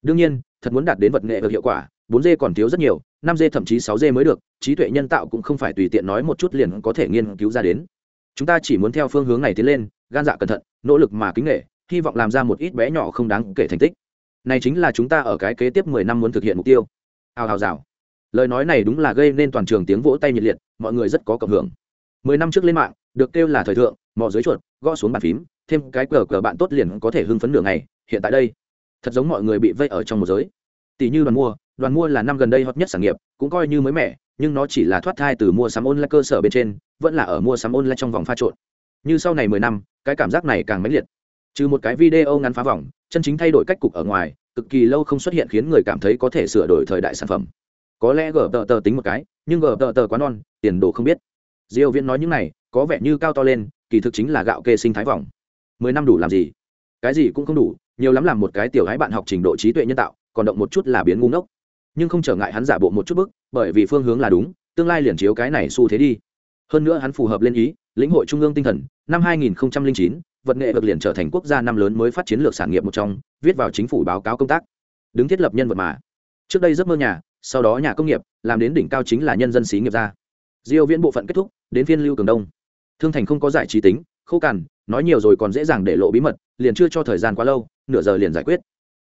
A: Đương nhiên, thật muốn đạt đến vật nghệ được hiệu quả 4G còn thiếu rất nhiều 5G thậm chí 6G mới được, trí tuệ nhân tạo cũng không phải tùy tiện nói một chút liền có thể nghiên cứu ra đến. Chúng ta chỉ muốn theo phương hướng này tiến lên, gan dạ cẩn thận, nỗ lực mà kính nghệ, hy vọng làm ra một ít bé nhỏ không đáng kể thành tích. Này chính là chúng ta ở cái kế tiếp 10 năm muốn thực hiện mục tiêu. Hào hào rào. Lời nói này đúng là gây nên toàn trường tiếng vỗ tay nhiệt liệt, mọi người rất có cộng hưởng. Mười năm trước lên mạng, được kêu là thời thượng, mò dưới chuột, gõ xuống bàn phím, thêm cái cờ cờ bạn tốt liền có thể hưng phấn nửa ngày, hiện tại đây thật giống mọi người bị vây ở trong một giới. Tỷ như đoàn mua đoàn mua là năm gần đây hot nhất sản nghiệp, cũng coi như mới mẻ, nhưng nó chỉ là thoát thai từ mua sắm online cơ sở bên trên, vẫn là ở mua sắm online trong vòng pha trộn. Như sau này mười năm, cái cảm giác này càng mãnh liệt. Trừ một cái video ngắn phá vòng, chân chính thay đổi cách cục ở ngoài, cực kỳ lâu không xuất hiện khiến người cảm thấy có thể sửa đổi thời đại sản phẩm. Có lẽ gờ tờ tờ tính một cái, nhưng gờ tờ tờ quá non, tiền đồ không biết. Diêu viễn nói những này, có vẻ như cao to lên, kỳ thực chính là gạo kê sinh thái vòng. Mười năm đủ làm gì? Cái gì cũng không đủ nhiều lắm làm một cái tiểu hái bạn học trình độ trí tuệ nhân tạo còn động một chút là biến ngu ngốc. Nhưng không trở ngại hắn giả bộ một chút bức bởi vì phương hướng là đúng tương lai liền chiếu cái này xu thế đi. Hơn nữa hắn phù hợp lên ý lĩnh hội trung ương tinh thần năm 2009, vật nghệ vật liền trở thành quốc gia năm lớn mới phát chiến lược sản nghiệp một trong viết vào chính phủ báo cáo công tác. Đứng thiết lập nhân vật mà. Trước đây giấc mơ nhà sau đó nhà công nghiệp làm đến đỉnh cao chính là nhân dân xí nghiệp ra diêu viễn bộ phận kết thúc đến phiên lưu cường đông. Thương thành không có giải trí tính khô cằn nói nhiều rồi còn dễ dàng để lộ bí mật, liền chưa cho thời gian quá lâu, nửa giờ liền giải quyết.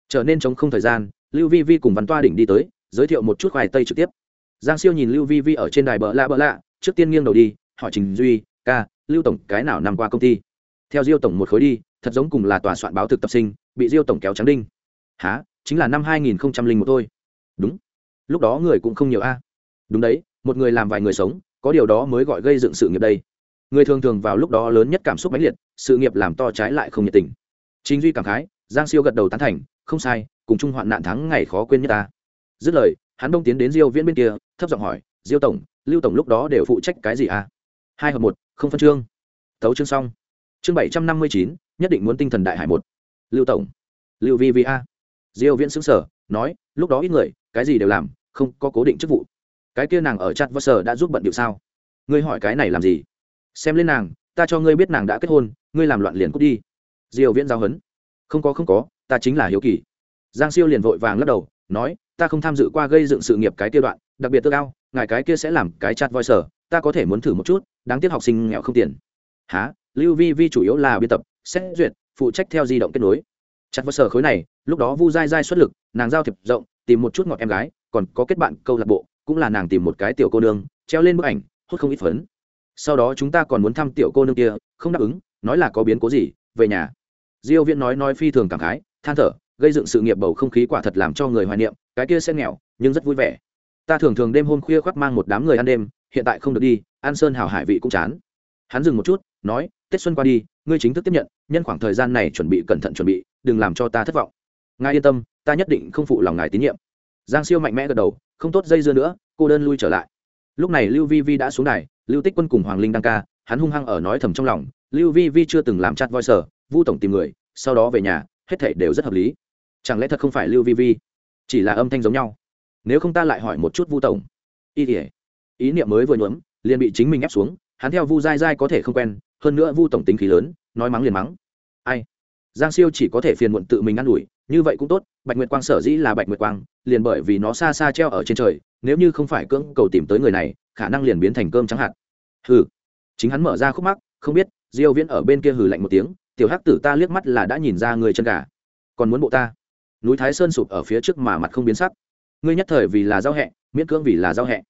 A: Trở nên chống không thời gian, lưu vi vi cùng văn toa đỉnh đi tới, giới thiệu một chút khoai tây trực tiếp. Giang siêu nhìn lưu vi vi ở trên đài bỡ lạ bỡ lạ, trước tiên nghiêng đầu đi, hỏi trình duy, ca, lưu tổng cái nào nằm qua công ty? Theo diêu tổng một khối đi, thật giống cùng là tòa soạn báo thực tập sinh, bị diêu tổng kéo trắng đinh. Há chính là năm hai nghìn một thôi. Đúng. Lúc đó người cũng không nhiều a. Đúng đấy, một người làm vài người sống, có điều đó mới gọi gây dựng sự nghiệp đây người thường thường vào lúc đó lớn nhất cảm xúc mãnh liệt, sự nghiệp làm to trái lại không nhiệt tình. Chính duy cảm khái, giang siêu gật đầu tán thành, không sai, cùng chung hoạn nạn thắng ngày khó quên nhất ta. Dứt lời, hắn đông tiến đến diêu viễn bên kia, thấp giọng hỏi, diêu tổng, lưu tổng lúc đó đều phụ trách cái gì à? Hai hợp một, không phân chương. Tấu chương xong. Chương bảy trăm năm mươi chín, nhất định muốn tinh thần đại hải một. Lưu tổng. Lưu vi vi a. Diêu viễn xứng sở nói, lúc đó ít người, cái gì đều làm, không có cố định chức vụ. Cái kia nàng ở chặt vơ sở đã giúp bận điệu sao? Ngươi hỏi cái này làm gì? Xem lên nàng, ta cho ngươi biết nàng đã kết hôn, ngươi làm loạn liền cút đi. Diều viễn giao hấn. Không có không có, ta chính là hiếu kỳ. Giang siêu liền vội vàng lắc đầu, nói, ta không tham dự qua gây dựng sự nghiệp cái kia đoạn, đặc biệt tự cao ngài cái kia sẽ làm cái chặt voi sở ta có thể muốn thử một chút, đáng tiếc học sinh nghèo không tiền. Há lưu vi vi chủ yếu là biên tập, xét duyệt, phụ trách theo di động kết nối. Chặt voi sở khối này, lúc đó vu dai dai xuất lực, nàng giao thiệp rộng, tìm một chút ngọt em gái, còn có kết bạn câu lạc bộ, cũng là nàng tìm một cái tiểu cô nương, treo lên bức ảnh, hút không ít phấn sau đó chúng ta còn muốn thăm tiểu cô nương kia, không đáp ứng, nói là có biến cố gì, về nhà. Diêu viễn nói nói phi thường cảm khái, than thở, gây dựng sự nghiệp bầu không khí quả thật làm cho người hoài niệm, cái kia sẽ nghèo, nhưng rất vui vẻ. Ta thường thường đêm hôm khuya khoác mang một đám người ăn đêm, hiện tại không được đi an sơn hào hải vị cũng chán. Hắn dừng một chút, nói, tết xuân qua đi, ngươi chính thức tiếp nhận, nhân khoảng thời gian này chuẩn bị cẩn thận chuẩn bị, đừng làm cho ta thất vọng. Ngài yên tâm, ta nhất định không phụ lòng ngài tín nhiệm. Giang siêu mạnh mẽ gật đầu, không tốt, dây dưa nữa, cô đơn lui trở lại lúc này lưu vi vi đã xuống đài, lưu tích quân cùng hoàng linh đăng ca, hắn hung hăng ở nói thầm trong lòng, lưu vi vi chưa từng làm chặt voi sở vu tổng tìm người, sau đó về nhà, hết thảy đều rất hợp lý. Chẳng lẽ thật không phải lưu vi vi? Chỉ là âm thanh giống nhau. Nếu không ta lại hỏi một chút vu tổng. Ý thì, ý niệm mới vừa nhuốm, liền bị chính mình ép xuống, hắn theo vu dai dai có thể không quen, hơn nữa vu tổng tính khí lớn, nói mắng liền mắng. Ai? Giang siêu chỉ có thể phiền muộn tự mình ă n ủi như vậy cũng tốt, bạch nguyệt quang sở dĩ là bạch nguyệt quang, liền bởi vì nó xa xa treo ở trên trời, nếu như không phải cưỡng cầu tìm tới người này, khả năng liền biến thành cơm trắng hạn hừ. Chính hắn mở ra khúc mắc, không biết, diêu viễn ở bên kia hừ lạnh một tiếng, tiểu hắc tử ta liếc mắt là đã nhìn ra người chân cả còn muốn bộ ta? Núi thái sơn sụp ở phía trước mà mặt không biến sắc. Ngươi nhất thời vì là giao hẹ, miễn cưỡng vì là giao hẹ.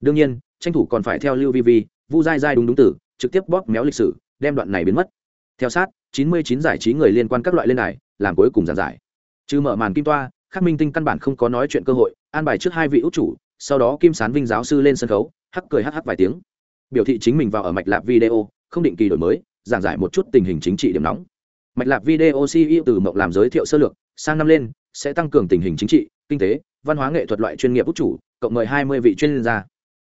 A: Đương nhiên, tranh thủ còn phải theo lưu vi vi, vu dai dai đúng đúng tử, trực tiếp bóp méo lịch sử, đem đoạn này biến mất. Theo sát 99 giải trí người liên quan các loại lên này làm cuối cùng giảng giải trừ mở màn kim toa, khắc minh tinh căn bản không có nói chuyện cơ hội, an bài trước hai vị út chủ, sau đó kim sán vinh giáo sư lên sân khấu, hắc cười hắc hắc vài tiếng. Biểu thị chính mình vào ở mạch lạc video, không định kỳ đổi mới, giảng giải một chút tình hình chính trị điểm nóng. Mạch lạc video ceo từ mộng làm giới thiệu sơ lược, sang năm lên, sẽ tăng cường tình hình chính trị, kinh tế, văn hóa nghệ thuật loại chuyên nghiệp út chủ, cộng mời hai mươi vị chuyên gia.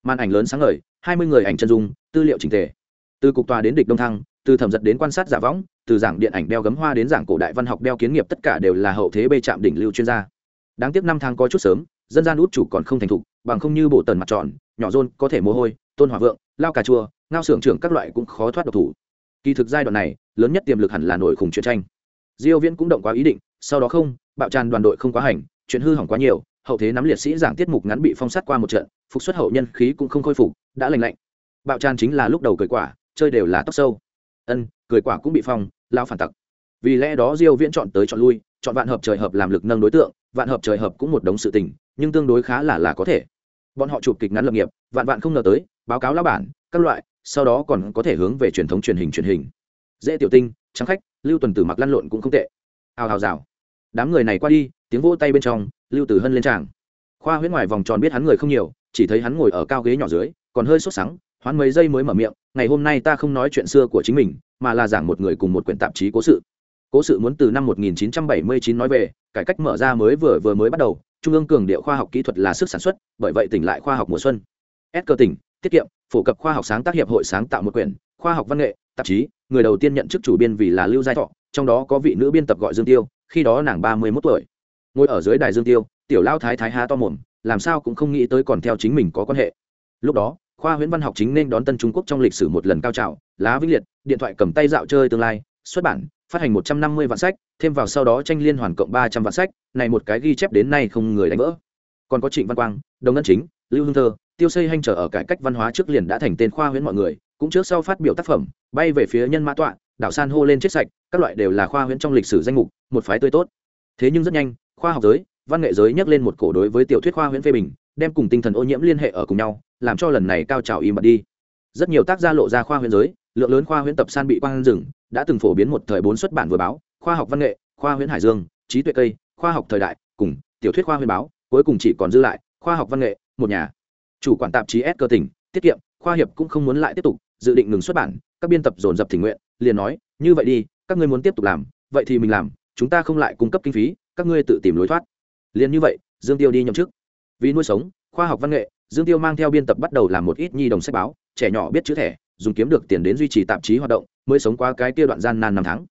A: Màn ảnh lớn sáng ngời, hai mươi người ảnh chân dung, tư liệu trình thể từ cục tòa đến địch đông thăng từ thẩm giật đến quan sát giả võng, từ giảng điện ảnh đeo gấm hoa đến giảng cổ đại văn học đeo kiến nghiệp tất cả đều là hậu thế bê trạm đỉnh lưu chuyên gia. Đáng tiếc năm tháng có chút sớm, dân gian út chủ còn không thành thục, bằng không như bộ tần mặt tròn, nhỏ rôn có thể mồ hôi, tôn hòa vượng, lao cà chua, ngao xưởng trưởng các loại cũng khó thoát độc thủ. Kỳ thực giai đoạn này, lớn nhất tiềm lực hẳn là nổi khủng chuyện tranh. Diêu viễn cũng động quá ý định, sau đó không, bạo tràn đoàn đội không quá hành, chuyện hư hỏng quá nhiều, hậu thế nắm liệt sĩ giảng tiết mục ngắn bị phong sát qua một trận, phục xuất hậu nhân khí cũng không khôi phục, đã lành lạnh. Bạo tràn chính là lúc đầu cười quả, chơi đều là tóc sâu ân, cười quả cũng bị phong lao phản tặc. Vì lẽ đó diêu viễn chọn tới chọn lui, chọn vạn hợp trời hợp làm lực nâng đối tượng, vạn hợp trời hợp cũng một đống sự tình, nhưng tương đối khá là là có thể. Bọn họ chụp kịch ngắn lập nghiệp, vạn vạn không ngờ tới, báo cáo lão bản, các loại, sau đó còn có thể hướng về truyền thống truyền hình truyền hình. Dễ tiểu tinh, trắng khách, lưu tuần tử mặc lăn lộn cũng không tệ. Hào hào rào. Đám người này qua đi, tiếng vỗ tay bên trong, lưu tử hân lên tràng. Khoa huyết ngoài vòng tròn biết hắn người không nhiều, chỉ thấy hắn ngồi ở cao ghế nhỏ dưới, còn hơi sốt sắng hoán mấy giây mới mở miệng, ngày hôm nay ta không nói chuyện xưa của chính mình, mà là giảng một người cùng một quyển tạp chí cố sự. Cố sự muốn từ năm 1979 nói về, cải cách mở ra mới vừa vừa mới bắt đầu, trung ương cường điệu khoa học kỹ thuật là sức sản xuất, bởi vậy tỉnh lại khoa học mùa xuân. S cơ tỉnh, tiết kiệm, phổ cập khoa học sáng tác hiệp hội sáng tạo một quyển, khoa học văn nghệ, tạp chí, người đầu tiên nhận chức chủ biên vì là lưu giai thọ, trong đó có vị nữ biên tập gọi dương tiêu, khi đó nàng ba mươi mốt tuổi. Ngồi ở dưới đài dương tiêu, tiểu lao thái thái há to mồm, làm sao cũng không nghĩ tới còn theo chính mình có quan hệ. Lúc đó khoa huyễn văn học chính nên đón tân trung quốc trong lịch sử một lần cao trào, lá vĩnh liệt, điện thoại cầm tay dạo chơi tương lai, xuất bản, phát hành một trăm năm mươi vạn sách, thêm vào sau đó tranh liên hoàn cộng ba trăm vạn sách, này một cái ghi chép đến nay không người đánh vỡ. Còn có trịnh văn quang, đồng ngân chính, lưu hương thơ, tiêu xây hành trở ở cải cách văn hóa trước liền đã thành tên khoa huyễn mọi người, cũng trước sau phát biểu tác phẩm, bay về phía nhân mã tọa, đảo san hô lên chết sạch, các loại đều là khoa huyễn trong lịch sử danh mục, một phái tươi tốt. Thế nhưng rất nhanh, khoa học giới, văn nghệ giới nhắc lên một cổ đối với tiểu thuyết khoa huyễn phê bình, đem cùng tinh thần ô nhiễm liên hệ ở cùng nhau làm cho lần này cao trào im bật đi. Rất nhiều tác gia lộ ra khoa huyễn giới, lượng lớn khoa huyễn tập san bị quang rừng, đã từng phổ biến một thời bốn xuất bản vừa báo, khoa học văn nghệ, khoa huyễn hải dương, trí tuệ cây, khoa học thời đại, cùng tiểu thuyết khoa huyễn báo, cuối cùng chỉ còn dư lại khoa học văn nghệ, một nhà. Chủ quản tạp chí s cơ tỉnh, tiết kiệm, khoa hiệp cũng không muốn lại tiếp tục dự định ngừng xuất bản, các biên tập dồn dập thỉnh nguyện, liền nói, như vậy đi, các ngươi muốn tiếp tục làm, vậy thì mình làm, chúng ta không lại cung cấp kinh phí, các ngươi tự tìm lối thoát. Liền như vậy, dương tiêu đi nhậm chức. Vì nuôi sống, khoa học văn nghệ dương tiêu mang theo biên tập bắt đầu làm một ít nhi đồng sách báo trẻ nhỏ biết chữ thẻ dùng kiếm được tiền đến duy trì tạp chí hoạt động mới sống qua cái kia đoạn gian nan năm tháng.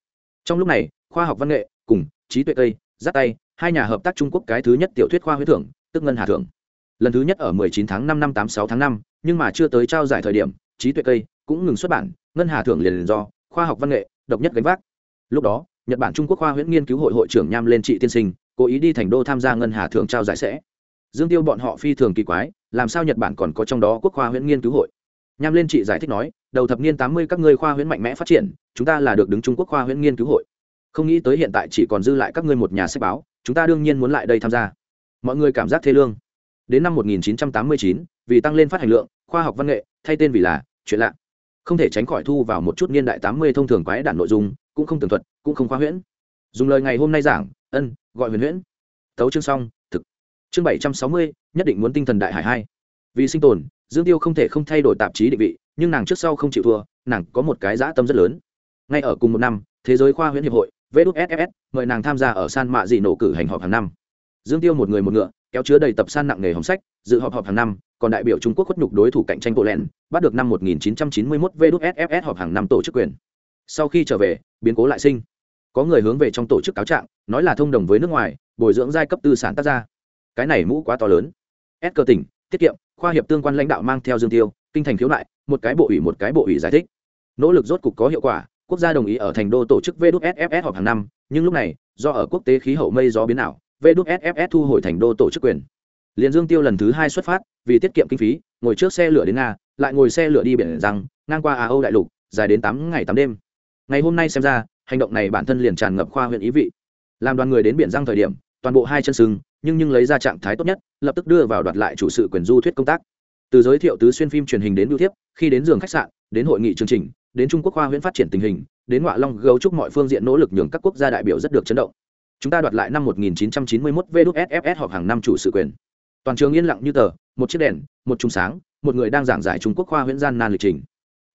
A: Trong lúc này khoa học văn nghệ cùng trí tuệ tây giáp tay hai nhà hợp tác trung quốc cái thứ nhất tiểu thuyết khoa huyết thưởng tức ngân hà thưởng lần thứ nhất ở 19 tháng 5 năm 86 tháng 5, nhưng mà chưa tới trao giải thời điểm trí tuệ cây cũng ngừng xuất bản ngân hà thưởng liền, liền do khoa học văn nghệ độc nhất gánh vác. Lúc đó nhật bản trung quốc khoa huyễn nghiên cứu hội hội trưởng nham lên trị tiên sinh cố ý đi thành đô tham gia ngân hà thưởng trao giải sẽ dương tiêu bọn họ phi thường kỳ quái làm sao nhật bản còn có trong đó quốc khoa huyễn nghiên cứu hội? Nham lên chị giải thích nói đầu thập niên tám mươi các ngươi khoa huyễn mạnh mẽ phát triển chúng ta là được đứng trung quốc khoa huyễn nghiên cứu hội. Không nghĩ tới hiện tại chỉ còn dư lại các ngươi một nhà sách báo chúng ta đương nhiên muốn lại đây tham gia. Mọi người cảm giác thế lương. Đến năm 1989, vì tăng lên phát hành lượng khoa học văn nghệ thay tên vì là chuyện lạ. Không thể tránh khỏi thu vào một chút niên đại 80 thông thường quái đản nội dung cũng không tường thuật cũng không khoa huyễn. Dùng lời ngày hôm nay giảng ân gọi huyền huyễn. Tấu chương xong thực chương 760, nhất định muốn tinh thần đại hải hai. Vì sinh tồn dương tiêu không thể không thay đổi tạp chí định vị nhưng nàng trước sau không chịu thua nàng có một cái dã tâm rất lớn. Ngay ở cùng một năm thế giới khoa huyễn hiệp hội vsss mời nàng tham gia ở san mạ dị nổ cử hành họp hàng năm. Dương tiêu một người một ngựa kéo chứa đầy tập san nặng nghề hồng sách dự họp họp hàng năm còn đại biểu trung quốc khuất nhục đối thủ cạnh tranh bộ len bắt được năm 1991 vsss họp hàng năm tổ chức quyền. Sau khi trở về biến cố lại sinh. Có người hướng về trong tổ chức cáo trạng nói là thông đồng với nước ngoài bồi dưỡng giai cấp tư sản tác ra cái này mũ quá to lớn. S cơ tỉnh, tiết kiệm, khoa hiệp tương quan lãnh đạo mang theo dương tiêu, kinh thành khiếu nại, một cái bộ ủy một cái bộ ủy giải thích. Nỗ lực rốt cục có hiệu quả, quốc gia đồng ý ở thành đô tổ chức vsff họp hàng năm, nhưng lúc này, do ở quốc tế khí hậu mây gió biến ảo vsff thu hồi thành đô tổ chức quyền. Liền dương tiêu lần thứ hai xuất phát, vì tiết kiệm kinh phí, ngồi trước xe lửa đến nga, lại ngồi xe lửa đi biển rằng ngang qua á âu đại lục, dài đến tám ngày tám đêm. Ngày hôm nay xem ra, hành động này bản thân liền tràn ngập khoa huyện ý vị. Làm đoàn người đến biển răng thời điểm, toàn bộ hai chân sừng nhưng nhưng lấy ra trạng thái tốt nhất, lập tức đưa vào đoạt lại chủ sự quyền du thuyết công tác. Từ giới thiệu tứ xuyên phim truyền hình đến bưu thiếp, khi đến giường khách sạn, đến hội nghị chương trình, đến trung quốc khoa huyễn phát triển tình hình, đến ngoại long gấu trúc mọi phương diện nỗ lực nhường các quốc gia đại biểu rất được chấn động. Chúng ta đoạt lại năm 1991 vsfs họp hàng năm chủ sự quyền. Toàn trường yên lặng như tờ, một chiếc đèn, một trung sáng, một người đang giảng giải trung quốc khoa huyễn gian nan lịch trình.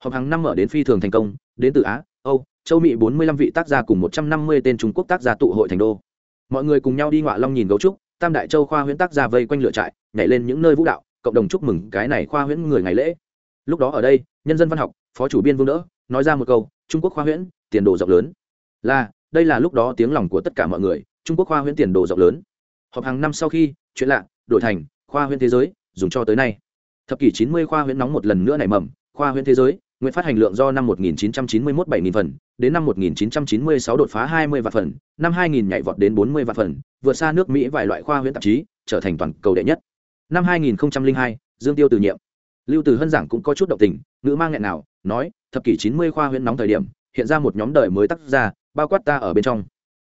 A: Họp hàng năm mở đến phi thường thành công, đến từ á, âu, châu mỹ 45 vị tác gia cùng 150 tên trung quốc tác gia tụ hội thành đô. Mọi người cùng nhau đi ngoại long nhìn gấu trúc tam đại châu khoa huyễn tác gia vây quanh lửa trại nhảy lên những nơi vũ đạo cộng đồng chúc mừng cái này khoa huyễn người ngày lễ. Lúc đó ở đây nhân dân văn học phó chủ biên vương đỡ nói ra một câu trung quốc khoa huyễn tiền đồ rộng lớn. Là đây là lúc đó tiếng lòng của tất cả mọi người trung quốc khoa huyễn tiền đồ rộng lớn. Họp hàng năm sau khi chuyện lạ đổi thành khoa huyễn thế giới dùng cho tới nay. Thập kỷ chín mươi khoa huyễn nóng một lần nữa nảy mầm khoa huyễn thế giới nguyện phát hành lượng do năm 1991 7000 phần, đến năm 1996 đột phá 20 vạn phần, năm 2000 nhảy vọt đến 40 vạn phần, vượt xa nước Mỹ vài loại khoa huyễn tạp chí, trở thành toàn cầu đệ nhất. Năm 2002, Dương Tiêu từ nhiệm. Lưu Từ Hân giảng cũng có chút động tình, ngữ mang nghẹn nào, nói, thập kỷ 90 khoa huyễn nóng thời điểm, hiện ra một nhóm đời mới tác ra, bao quát ta ở bên trong.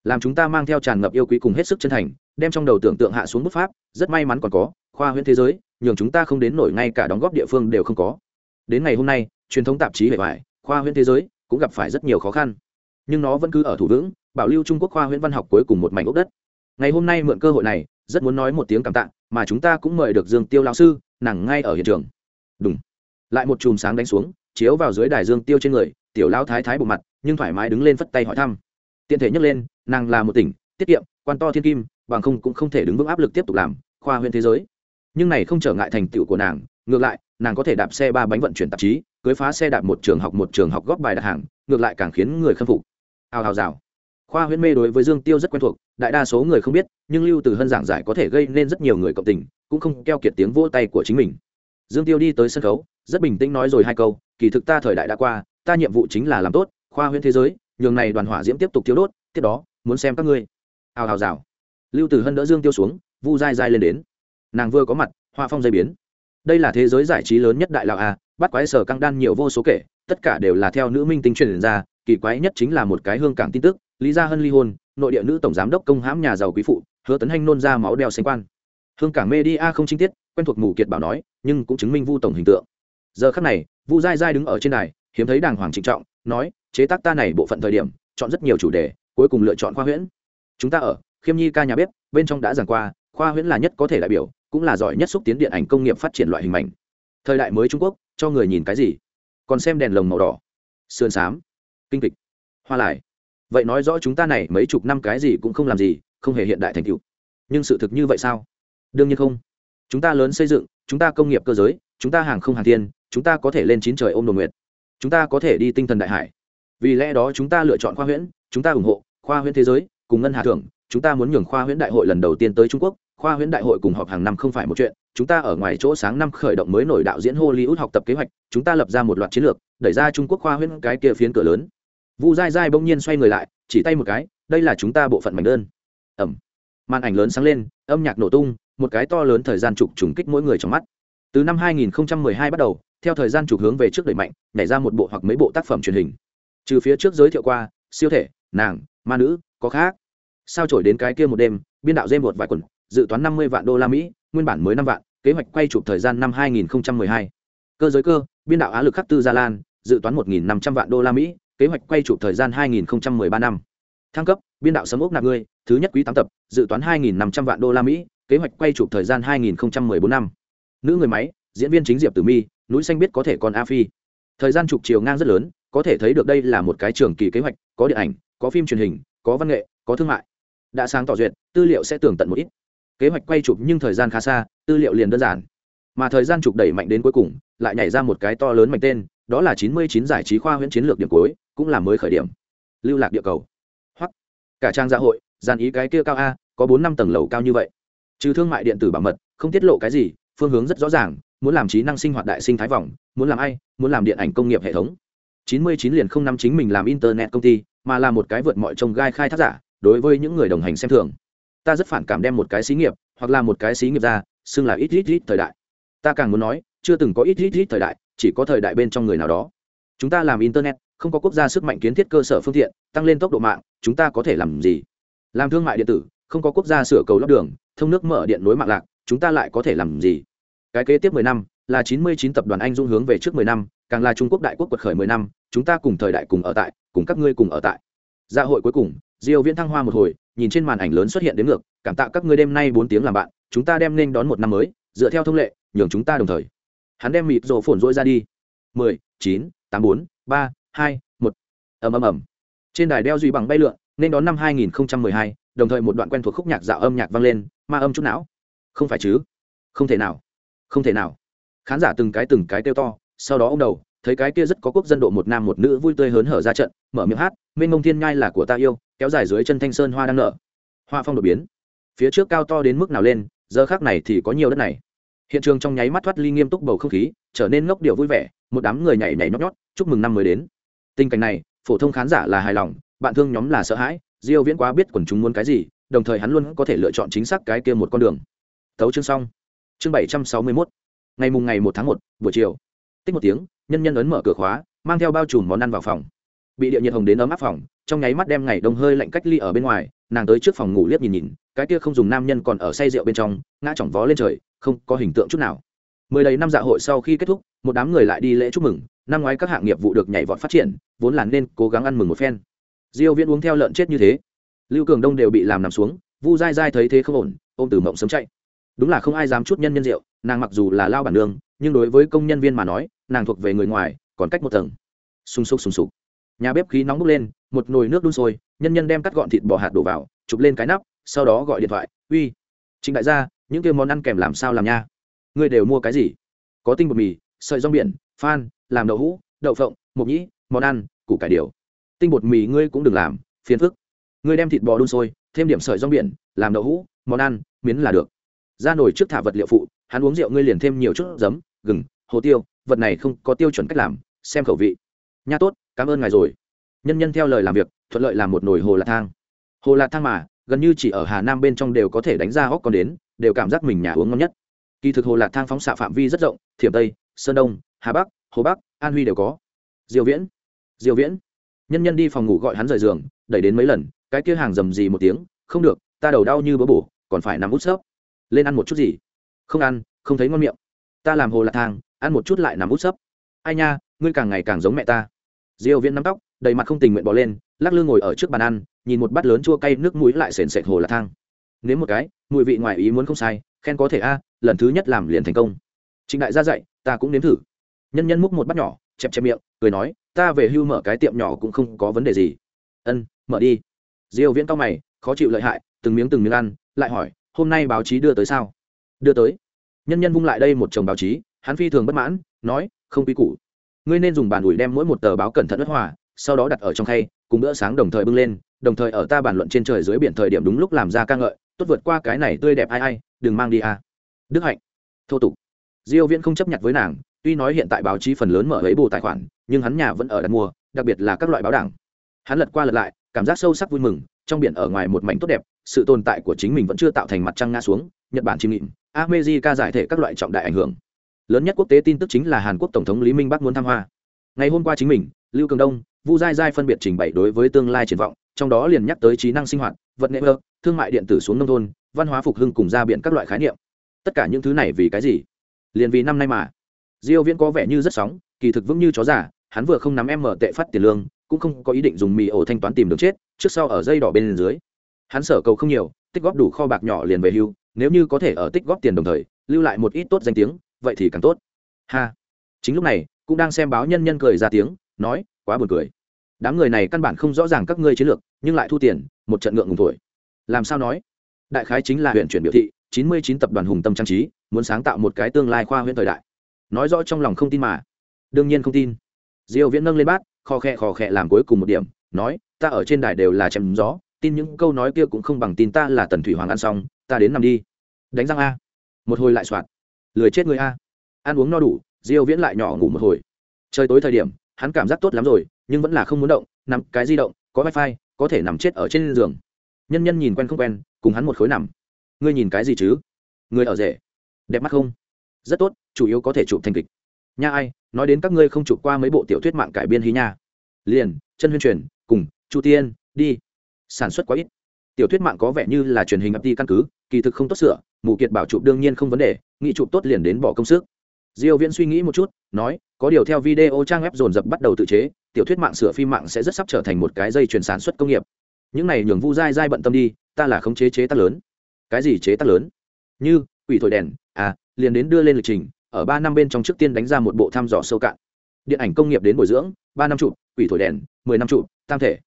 A: Làm chúng ta mang theo tràn ngập yêu quý cùng hết sức chân thành, đem trong đầu tưởng tượng hạ xuống bút pháp, rất may mắn còn có, khoa huyễn thế giới, nhường chúng ta không đến nổi ngay cả đóng góp địa phương đều không có. Đến ngày hôm nay, truyền thống tạp chí hệ hoại khoa huyễn thế giới cũng gặp phải rất nhiều khó khăn nhưng nó vẫn cứ ở thủ vững bảo lưu trung quốc khoa huyễn văn học cuối cùng một mảnh ốc đất ngày hôm nay mượn cơ hội này, rất muốn nói một tiếng cảm tạ, mà chúng ta cũng mời được dương tiêu lao sư, nàng ngay ở hiện trường. Đúng lại một chùm sáng đánh xuống, chiếu vào dưới đài dương tiêu trên người, tiểu lao thái thái bộ mặt, nhưng thoải mái đứng lên phất tay hỏi thăm. Tiện thể nhấc lên, nàng là một tỉnh, tiết kiệm, quan to thiên kim, bằng không cũng không thể đứng vững áp lực tiếp tục làm, khoa huyện thế giới. Nhưng này không trở ngại thành tựu của nàng, ngược lại, nàng có thể đạp xe ba bánh vận chuyển tạp chí, cưới phá xe đạp một trường học một trường học góp bài đặt hàng, ngược lại càng khiến người khâm phục. Hào hào rào khoa huyễn mê đối với dương tiêu rất quen thuộc, đại đa số người không biết, nhưng lưu từ hân giảng giải có thể gây nên rất nhiều người cộng tình, cũng không keo kiệt tiếng vỗ tay của chính mình. Dương tiêu đi tới sân khấu, rất bình tĩnh nói rồi hai câu, kỳ thực ta thời đại đã qua, ta nhiệm vụ chính là làm tốt, khoa huyễn thế giới, nhường này đoàn hỏa diễm tiếp tục thiếu đốt, tiếp đó, muốn xem các ngươi. Hào hào rào. Lưu từ hân đỡ dương tiêu xuống, vu dai dai lên đến. Nàng vừa có mặt hoa phong dây biến. Đây là thế giới giải trí lớn nhất đại lào a, bắt quái sở căng đan nhiều vô số kể, tất cả đều là theo nữ minh tinh truyền ra, kỳ quái nhất chính là một cái hương cảng tin tức lý gia hân ly hôn, nội địa nữ tổng giám đốc công hãm nhà giàu quý phụ, hứa tấn hanh nôn ra máu đeo xanh quan. Hương cảng media không chính tiết, quen thuộc mù kiệt bảo nói, nhưng cũng chứng minh vu tổng hình tượng. Giờ khắc này, vu dai dai đứng ở trên này hiếm thấy đàng hoàng trịnh trọng, nói, chế tác ta này bộ phận thời điểm, chọn rất nhiều chủ đề, cuối cùng lựa chọn khoa huyễn. Chúng ta ở, khiêm nhi ca nhà bếp, bên trong đã giảng qua, khoa huyễn là nhất có thể đại biểu, cũng là giỏi nhất xúc tiến điện ảnh công nghiệp phát triển loại hình mảnh. Thời đại mới trung quốc, cho người nhìn cái gì? Còn xem đèn lồng màu đỏ. Sườn xám. Kinh kịch. Hoa lại vậy nói rõ chúng ta này mấy chục năm cái gì cũng không làm gì, không hề hiện đại thành tựu. Nhưng sự thực như vậy sao? Đương nhiên không. Chúng ta lớn xây dựng, chúng ta công nghiệp cơ giới, chúng ta hàng không hàng thiên, chúng ta có thể lên chín trời ôm đồ nguyệt. Chúng ta có thể đi tinh thần đại hải. Vì lẽ đó chúng ta lựa chọn khoa huyễn, chúng ta ủng hộ khoa huyễn thế giới, cùng ngân hà thưởng, chúng ta muốn nhường khoa huyễn đại hội lần đầu tiên tới trung quốc, khoa huyễn đại hội cùng họp hàng năm không phải một chuyện, chúng ta ở ngoài chỗ sáng năm khởi động mới nổi đạo diễn hollywood học tập kế hoạch, chúng ta lập ra một loạt chiến lược, đẩy ra trung quốc khoa huyễn cái kia phiến cửa lớn vu dai dai bỗng nhiên xoay người lại, chỉ tay một cái, đây là chúng ta bộ phận mảnh đơn. Ẩm. Màn ảnh lớn sáng lên, âm nhạc nổ tung, một cái to lớn thời gian trục trùng kích mỗi người trong mắt. Từ năm 2012 bắt đầu, theo thời gian trục hướng về trước đẩy mạnh, nhảy ra một bộ hoặc mấy bộ tác phẩm truyền hình. Trừ phía trước giới thiệu qua, siêu thể, nàng, ma nữ, có khác. Sao trổi đến cái kia một đêm, biên đạo dêm một vài quần, dự toán 50 vạn đô la mỹ, nguyên bản mới năm vạn, kế hoạch quay chụp thời gian năm 2012. cơ giới cơ, biên đạo á lực khắc tư gia lan, dự toán 1.500 vạn đô la mỹ kế hoạch quay chụp thời gian 2013 năm. Thăng cấp, biên đạo sấm ốc nạp ngươi, thứ nhất quý tám tập, dự toán 2.500 vạn đô la mỹ, kế hoạch quay chụp thời gian 2014 năm. Nữ người máy, diễn viên chính diệp tử mi, núi xanh biết có thể còn a phi. Thời gian chụp chiều ngang rất lớn, có thể thấy được đây là một cái trường kỳ kế hoạch, có điện ảnh, có phim truyền hình, có văn nghệ, có thương mại. Đã sáng tỏ duyệt, tư liệu sẽ tường tận một ít. Kế hoạch quay chụp nhưng thời gian khá xa, tư liệu liền đơn giản. Mà thời gian chụp đẩy mạnh đến cuối cùng, lại nhảy ra một cái to lớn mạnh tên, đó là 99 giải trí khoa huyễn chiến lược điểm cuối cũng là mới khởi điểm. Lưu lạc địa cầu. Hoặc cả trang dạ hội gian ý cái kia cao a, có bốn năm tầng lầu cao như vậy. Trừ thương mại điện tử bảo mật, không tiết lộ cái gì, phương hướng rất rõ ràng, muốn làm trí năng sinh hoạt đại sinh thái vòng, muốn làm ai, muốn làm điện ảnh công nghiệp hệ thống. 99 liền không năm chính mình làm internet công ty, mà là một cái vượt mọi trông gai khai thác giả, đối với những người đồng hành xem thường. Ta rất phản cảm đem một cái xí nghiệp, hoặc là một cái xí nghiệp ra, xưng là ít ít ít thời đại. Ta càng muốn nói, chưa từng có ít ít ít thời đại, chỉ có thời đại bên trong người nào đó. Chúng ta làm internet không có quốc gia sức mạnh kiến thiết cơ sở phương tiện, tăng lên tốc độ mạng, chúng ta có thể làm gì? Làm thương mại điện tử, không có quốc gia sửa cầu lót đường, thông nước mở điện nối mạng lạc, chúng ta lại có thể làm gì? Cái kế tiếp mười năm, là chín mươi chín tập đoàn anh dung hướng về trước mười năm, càng là trung quốc đại quốc quật khởi mười năm, chúng ta cùng thời đại cùng ở tại, cùng các ngươi cùng ở tại. Dạ hội cuối cùng, diêu viễn thăng hoa một hồi, nhìn trên màn ảnh lớn xuất hiện đến ngược, cảm tạ các ngươi đêm nay bốn tiếng làm bạn, chúng ta đem nên đón một năm mới, dựa theo thông lệ, nhường chúng ta đồng thời. Hắn đem mịt rổ phồn rỗi ra đi. mười, chín, tám bốn, ba hai, một. Ầm ầm ầm. Trên đài đeo duy bằng bay lượn, nên đón năm hai nghìn hai, đồng thời một đoạn quen thuộc khúc nhạc dạo âm nhạc vang lên, ma âm chút não. Không phải chứ? Không thể nào. Không thể nào. Khán giả từng cái từng cái kêu to, sau đó ông đầu, thấy cái kia rất có quốc dân độ một nam một nữ vui tươi hớn hở ra trận, mở miệng hát, mênh mông thiên nhai là của ta yêu kéo dài dưới chân thanh sơn hoa đang nở. Hoa phong đột biến. Phía trước cao to đến mức nào lên, giờ khác này thì có nhiều đất này. Hiện trường trong nháy mắt thoát ly nghiêm túc bầu không khí, trở nên ngốc điệu vui vẻ, một đám người nhảy nhảy nhót nhót, chúc mừng năm mới đến tình cảnh này phổ thông khán giả là hài lòng bạn thương nhóm là sợ hãi diêu viễn quá biết quần chúng muốn cái gì đồng thời hắn luôn có thể lựa chọn chính xác cái kia một con đường. Thấu chương xong. Chương 761 ngày mùng ngày 1 tháng 1, buổi chiều. Tích một tiếng nhân nhân ấn mở cửa khóa mang theo bao trùm món ăn vào phòng. Bị địa nhiệt hồng đến ấm áp phòng trong nháy mắt đem ngày đông hơi lạnh cách ly ở bên ngoài nàng tới trước phòng ngủ liếc nhìn nhìn cái kia không dùng nam nhân còn ở say rượu bên trong ngã chỏng vó lên trời không có hình tượng chút nào. Mười đầy năm dạ hội sau khi kết thúc một đám người lại đi lễ chúc mừng năm ngoái các hạng nghiệp vụ được nhảy vọt phát triển, vốn là nên cố gắng ăn mừng một phen. Diêu viễn uống theo lợn chết như thế. Lưu cường đông đều bị làm nằm xuống, vu dai dai thấy thế không ổn, ôm từ mộng sớm chạy. Đúng là không ai dám chút nhân nhân rượu, nàng mặc dù là lao bản đường nhưng đối với công nhân viên mà nói, nàng thuộc về người ngoài, còn cách một tầng. Sung sục sung sục. Nhà bếp khí nóng bốc lên, một nồi nước đun sôi, nhân nhân đem cắt gọn thịt bò hạt đổ vào, chụp lên cái nắp, sau đó gọi điện thoại, uy chính đại gia, những kia món ăn kèm làm sao làm nha? Ngươi đều mua cái gì? Có tinh bột mì, sợi rong biển, phan làm đậu hũ, đậu phộng, mộc nhĩ, món ăn, củ cải điều. Tinh bột mì ngươi cũng đừng làm, phiền phức. Ngươi đem thịt bò đun sôi, thêm điểm sợi rong biển, làm đậu hũ, món ăn, miến là được. Ra nồi trước thả vật liệu phụ, hắn uống rượu ngươi liền thêm nhiều chút giấm, gừng, hồ tiêu, vật này không có tiêu chuẩn cách làm, xem khẩu vị. Nha tốt, cảm ơn ngài rồi. Nhân nhân theo lời làm việc, thuận lợi làm một nồi hồ lạc thang. Hồ lạc thang mà, gần như chỉ ở hà nam bên trong đều có thể đánh ra hóc còn đến, đều cảm giác mình nhà uống ngon nhất. Kỳ thực hồ lạc thang phóng xạ phạm vi rất rộng, thiểm tây, sơn đông, hà bắc hồ bắc, an huy đều có. Diều viễn diều viễn. Nhân nhân đi phòng ngủ gọi hắn rời giường, đẩy đến mấy lần, cái kia hàng rầm gì một tiếng, không được, ta đầu đau như bỡ bổ, còn phải nằm út xớp lên ăn một chút gì? Không ăn, không thấy ngon miệng. Ta làm hồ lạc thang, ăn một chút lại nằm út sấp ai nha, ngươi càng ngày càng giống mẹ ta. Diêu viễn nắm tóc, đầy mặt không tình nguyện bỏ lên, lắc lư ngồi ở trước bàn ăn, nhìn một bát lớn chua cay nước mũi lại sền sệt hồ lạc thang. Nếu một cái, mùi vị ngoài ý muốn không sai, khen có thể a, lần thứ nhất làm liền thành công. Trịnh đại gia dạy, ta cũng nếm thử nhân nhân múc một bát nhỏ, chẹp chẹp miệng, cười nói, ta về hưu mở cái tiệm nhỏ cũng không có vấn đề gì. Ân, mở đi. Diêu viễn cao mày, khó chịu lợi hại, từng miếng từng miếng ăn, lại hỏi, hôm nay báo chí đưa tới sao? Đưa tới. Nhân nhân vung lại đây một chồng báo chí, hắn phi thường bất mãn, nói, không quý củ. Ngươi nên dùng bàn ủi đem mỗi một tờ báo cẩn thận bất hòa, sau đó đặt ở trong khay, cùng bữa sáng đồng thời bưng lên, đồng thời ở ta bàn luận trên trời dưới biển thời điểm đúng lúc làm ra ca ngợi, tốt vượt qua cái này tươi đẹp ai ai, đừng mang đi à. đức hạnh. Thô tục. Diêu viễn không chấp nhận với nàng tuy nói hiện tại báo chí phần lớn mở ấy bù tài khoản, nhưng hắn nhà vẫn ở đặt mua, đặc biệt là các loại báo đảng. Hắn lật qua lật lại, cảm giác sâu sắc vui mừng, trong biển ở ngoài một mảnh tốt đẹp, sự tồn tại của chính mình vẫn chưa tạo thành mặt trăng ngã xuống, nhật bản chìm nghịm armezika giải thể các loại trọng đại ảnh hưởng. Lớn nhất quốc tế tin tức chính là hàn quốc tổng thống lý minh bắc muốn thăm hoa. Ngày hôm qua chính mình, lưu cường đông, vu giai giai phân biệt trình bày đối với tương lai triển vọng, trong đó liền nhắc tới trí năng sinh hoạt, vật nghệ ơ thương mại điện tử xuống nông thôn, văn hóa phục hưng cùng ra biển các loại khái niệm. Tất cả những thứ này vì cái gì? Liền vì năm nay mà diêu viễn có vẻ như rất sóng, kỳ thực vững như chó giả hắn vừa không nắm em mở tệ phát tiền lương, cũng không có ý định dùng mì ổ thanh toán tìm đường chết, trước sau ở dây đỏ bên dưới. Hắn sở cầu không nhiều, tích góp đủ kho bạc nhỏ liền về hưu, nếu như có thể ở tích góp tiền đồng thời, lưu lại một ít tốt danh tiếng, vậy thì càng tốt. Ha. Chính lúc này, cũng đang xem báo nhân nhân cười ra tiếng, nói, quá buồn cười. Đám người này căn bản không rõ ràng các ngươi chiến lược, nhưng lại thu tiền, một trận ngượng ngùng thôi. làm sao nói? Đại khái chính là huyện chuyển biểu thị, chín mươi chín tập đoàn hùng tâm trang trí, muốn sáng tạo một cái tương lai khoa huyện thời đại nói rõ trong lòng không tin mà. Đương nhiên không tin. Diêu viễn nâng lên bát kho khẽ khò khẽ làm cuối cùng một điểm nói ta ở trên đài đều là chém gió tin những câu nói kia cũng không bằng tin ta là tần thủy hoàng ăn xong ta đến nằm đi. Đánh răng a. Một hồi lại soạn, lười chết người a. Ăn uống no đủ diêu viễn lại nhỏ ngủ một hồi. Trời tối thời điểm hắn cảm giác tốt lắm rồi nhưng vẫn là không muốn động nằm cái di động có wifi có thể nằm chết ở trên giường. Nhân nhân nhìn quen không quen cùng hắn một khối nằm. Ngươi nhìn cái gì chứ? Người ở rể. Đẹp mắt không? Rất tốt, chủ yếu có thể chụp thành kịch. Nha ai, nói đến các ngươi không chụp qua mấy bộ tiểu thuyết mạng cải biên hí nha. Liền chân huyên truyền, cùng chu tiên, đi. Sản xuất quá ít. Tiểu thuyết mạng có vẻ như là truyền hình ập đi căn cứ, kỳ thực không tốt sửa, mù kiệt bảo chụp đương nhiên không vấn đề nghị chụp tốt liền đến bỏ công sức. Diêu viễn suy nghĩ một chút, nói, có điều theo video trang web dồn dập bắt đầu tự chế, tiểu thuyết mạng sửa phim mạng sẽ rất sắp trở thành một cái dây chuyển sản xuất công nghiệp. Những này nhường vu dai dai bận tâm đi, ta là không chế chế tác lớn. Cái gì chế tác lớn? Như, quỷ thổi đèn liền đến đưa lên lịch trình, ở ba năm bên trong trước tiên đánh ra một bộ thăm dò sâu cạn. Điện ảnh công nghiệp đến bồi dưỡng, ba năm chụp, quỷ thổi đèn, mười năm chụp, tam thể.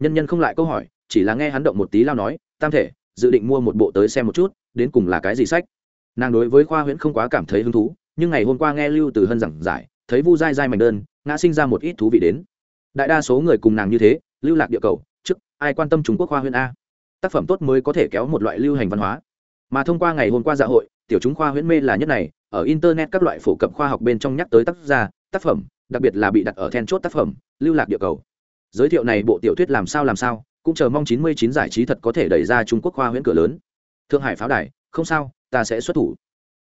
A: Nhân nhân không lại câu hỏi, chỉ là nghe hắn động một tí lao nói, tam thể, dự định mua một bộ tới xem một chút, đến cùng là cái gì sách? Nàng đối với khoa huyễn không quá cảm thấy hứng thú, nhưng ngày hôm qua nghe lưu từ hân giảng giải, thấy vu dai dai mảnh đơn, ngã sinh ra một ít thú vị đến. Đại đa số người cùng nàng như thế, lưu lạc địa cầu, trước, ai quan tâm trung quốc khoa huyễn a? Tác phẩm tốt mới có thể kéo một loại lưu hành văn hóa. Mà thông qua ngày hôm qua dạ hội tiểu chúng khoa huyễn mê là nhất này, ở internet các loại phổ cập khoa học bên trong nhắc tới tác gia, tác phẩm, đặc biệt là bị đặt ở then chốt tác phẩm, lưu lạc địa cầu. Giới thiệu này bộ tiểu thuyết làm sao làm sao, cũng chờ mong chín mươi chín giải trí thật có thể đẩy ra trung quốc khoa huyễn cửa lớn. Thượng hải pháo đài, không sao, ta sẽ xuất thủ.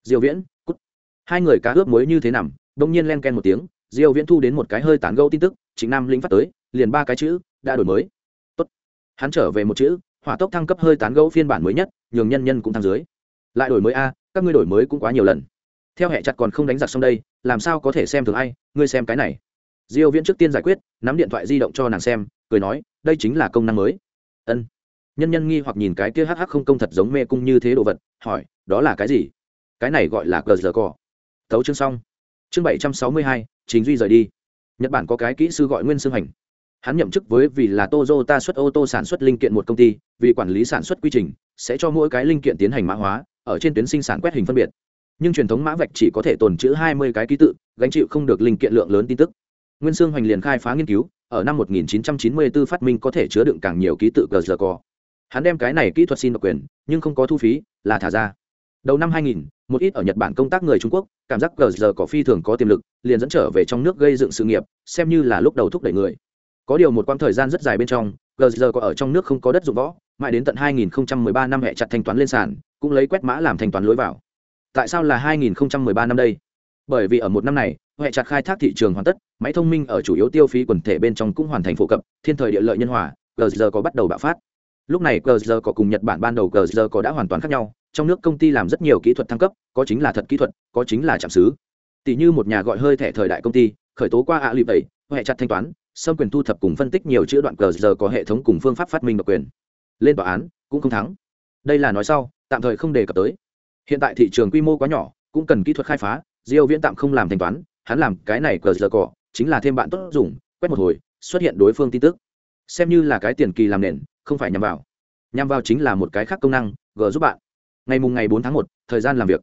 A: Diều viễn, cút. Hai người cá ướp muối như thế nằm đông nhiên len ken một tiếng diều viễn thu đến một cái hơi tán gẫu tin tức chính nam linh phát tới, liền ba cái chữ, đã đổi mới. Tốt. hắn trở về một chữ, hỏa tốc thăng cấp hơi tán gẫu phiên bản mới nhất, nhường nhân nhân cũng thăng dưới. Lại đổi mới a các ngươi đổi mới cũng quá nhiều lần. Theo hệ chặt còn không đánh giặc xong đây làm sao có thể xem thường ai? Ngươi xem cái này. Diêu viễn trước tiên giải quyết nắm điện thoại di động cho nàng xem cười nói đây chính là công năng mới. Ân. Nhân nhân nghi hoặc nhìn cái kia hh không công thật giống mê cung như thế đồ vật hỏi đó là cái gì? Cái này gọi là cờ giờ cỏ Tấu chương xong. Chương 762, chính duy rời đi. Nhật bản có cái kỹ sư gọi nguyên sư hành. Hắn nhậm chức với vì là Toyota xuất ô tô sản xuất linh kiện một công ty vì quản lý sản xuất quy trình sẽ cho mỗi cái linh kiện tiến hành mã hóa ở trên tuyến sinh sản quét hình phân biệt. Nhưng truyền thống mã vạch chỉ có thể tồn trữ hai mươi cái ký tự gánh chịu không được linh kiện lượng lớn tin tức. Nguyên sương hoành liền khai phá nghiên cứu ở năm 1994 phát minh có thể chứa đựng càng nhiều ký tự gzco hắn đem cái này kỹ thuật xin độc quyền nhưng không có thu phí là thả ra. Đầu năm 2000, một ít ở nhật bản công tác người trung quốc cảm giác gzco phi thường có tiềm lực liền dẫn trở về trong nước gây dựng sự nghiệp xem như là lúc đầu thúc đẩy người. Có điều một quãng thời gian rất dài bên trong gzco ở trong nước không có đất dụng võ, mãi đến tận 2013 năm hệ chặt thanh toán lên sàn, cũng lấy quét mã làm thanh toán lối vào. Tại sao là 2013 năm đây? Bởi vì ở một năm này hệ chặt khai thác thị trường hoàn tất, máy thông minh ở chủ yếu tiêu phí quần thể bên trong cũng hoàn thành phổ cập, thiên thời địa lợi nhân hòa gờ có bắt đầu bạo phát. Lúc này gờ có cùng nhật bản ban đầu gờ có đã hoàn toàn khác nhau, trong nước công ty làm rất nhiều kỹ thuật thăng cấp, có chính là thật kỹ thuật, có chính là chạm xứ. Tỷ như một nhà gọi hơi thẻ thời đại công ty, khởi tố qua ạ lụy bảy hệ chặt thanh toán xâm quyền thu thập cùng phân tích nhiều chữ đoạn gờ có hệ thống cùng phương pháp phát minh độc quyền. Lên tòa án cũng không thắng. Đây là nói sau tạm thời không đề cập tới. Hiện tại thị trường quy mô quá nhỏ cũng cần kỹ thuật khai phá diêu viễn tạm không làm thanh toán hắn làm cái này cờ giờ cỏ chính là thêm bạn tốt dùng quét một hồi xuất hiện đối phương tin tức. Xem như là cái tiền kỳ làm nền không phải nhằm vào. Nhằm vào chính là một cái khác công năng g giúp bạn. Ngày mùng ngày 4 tháng 1, thời gian làm việc.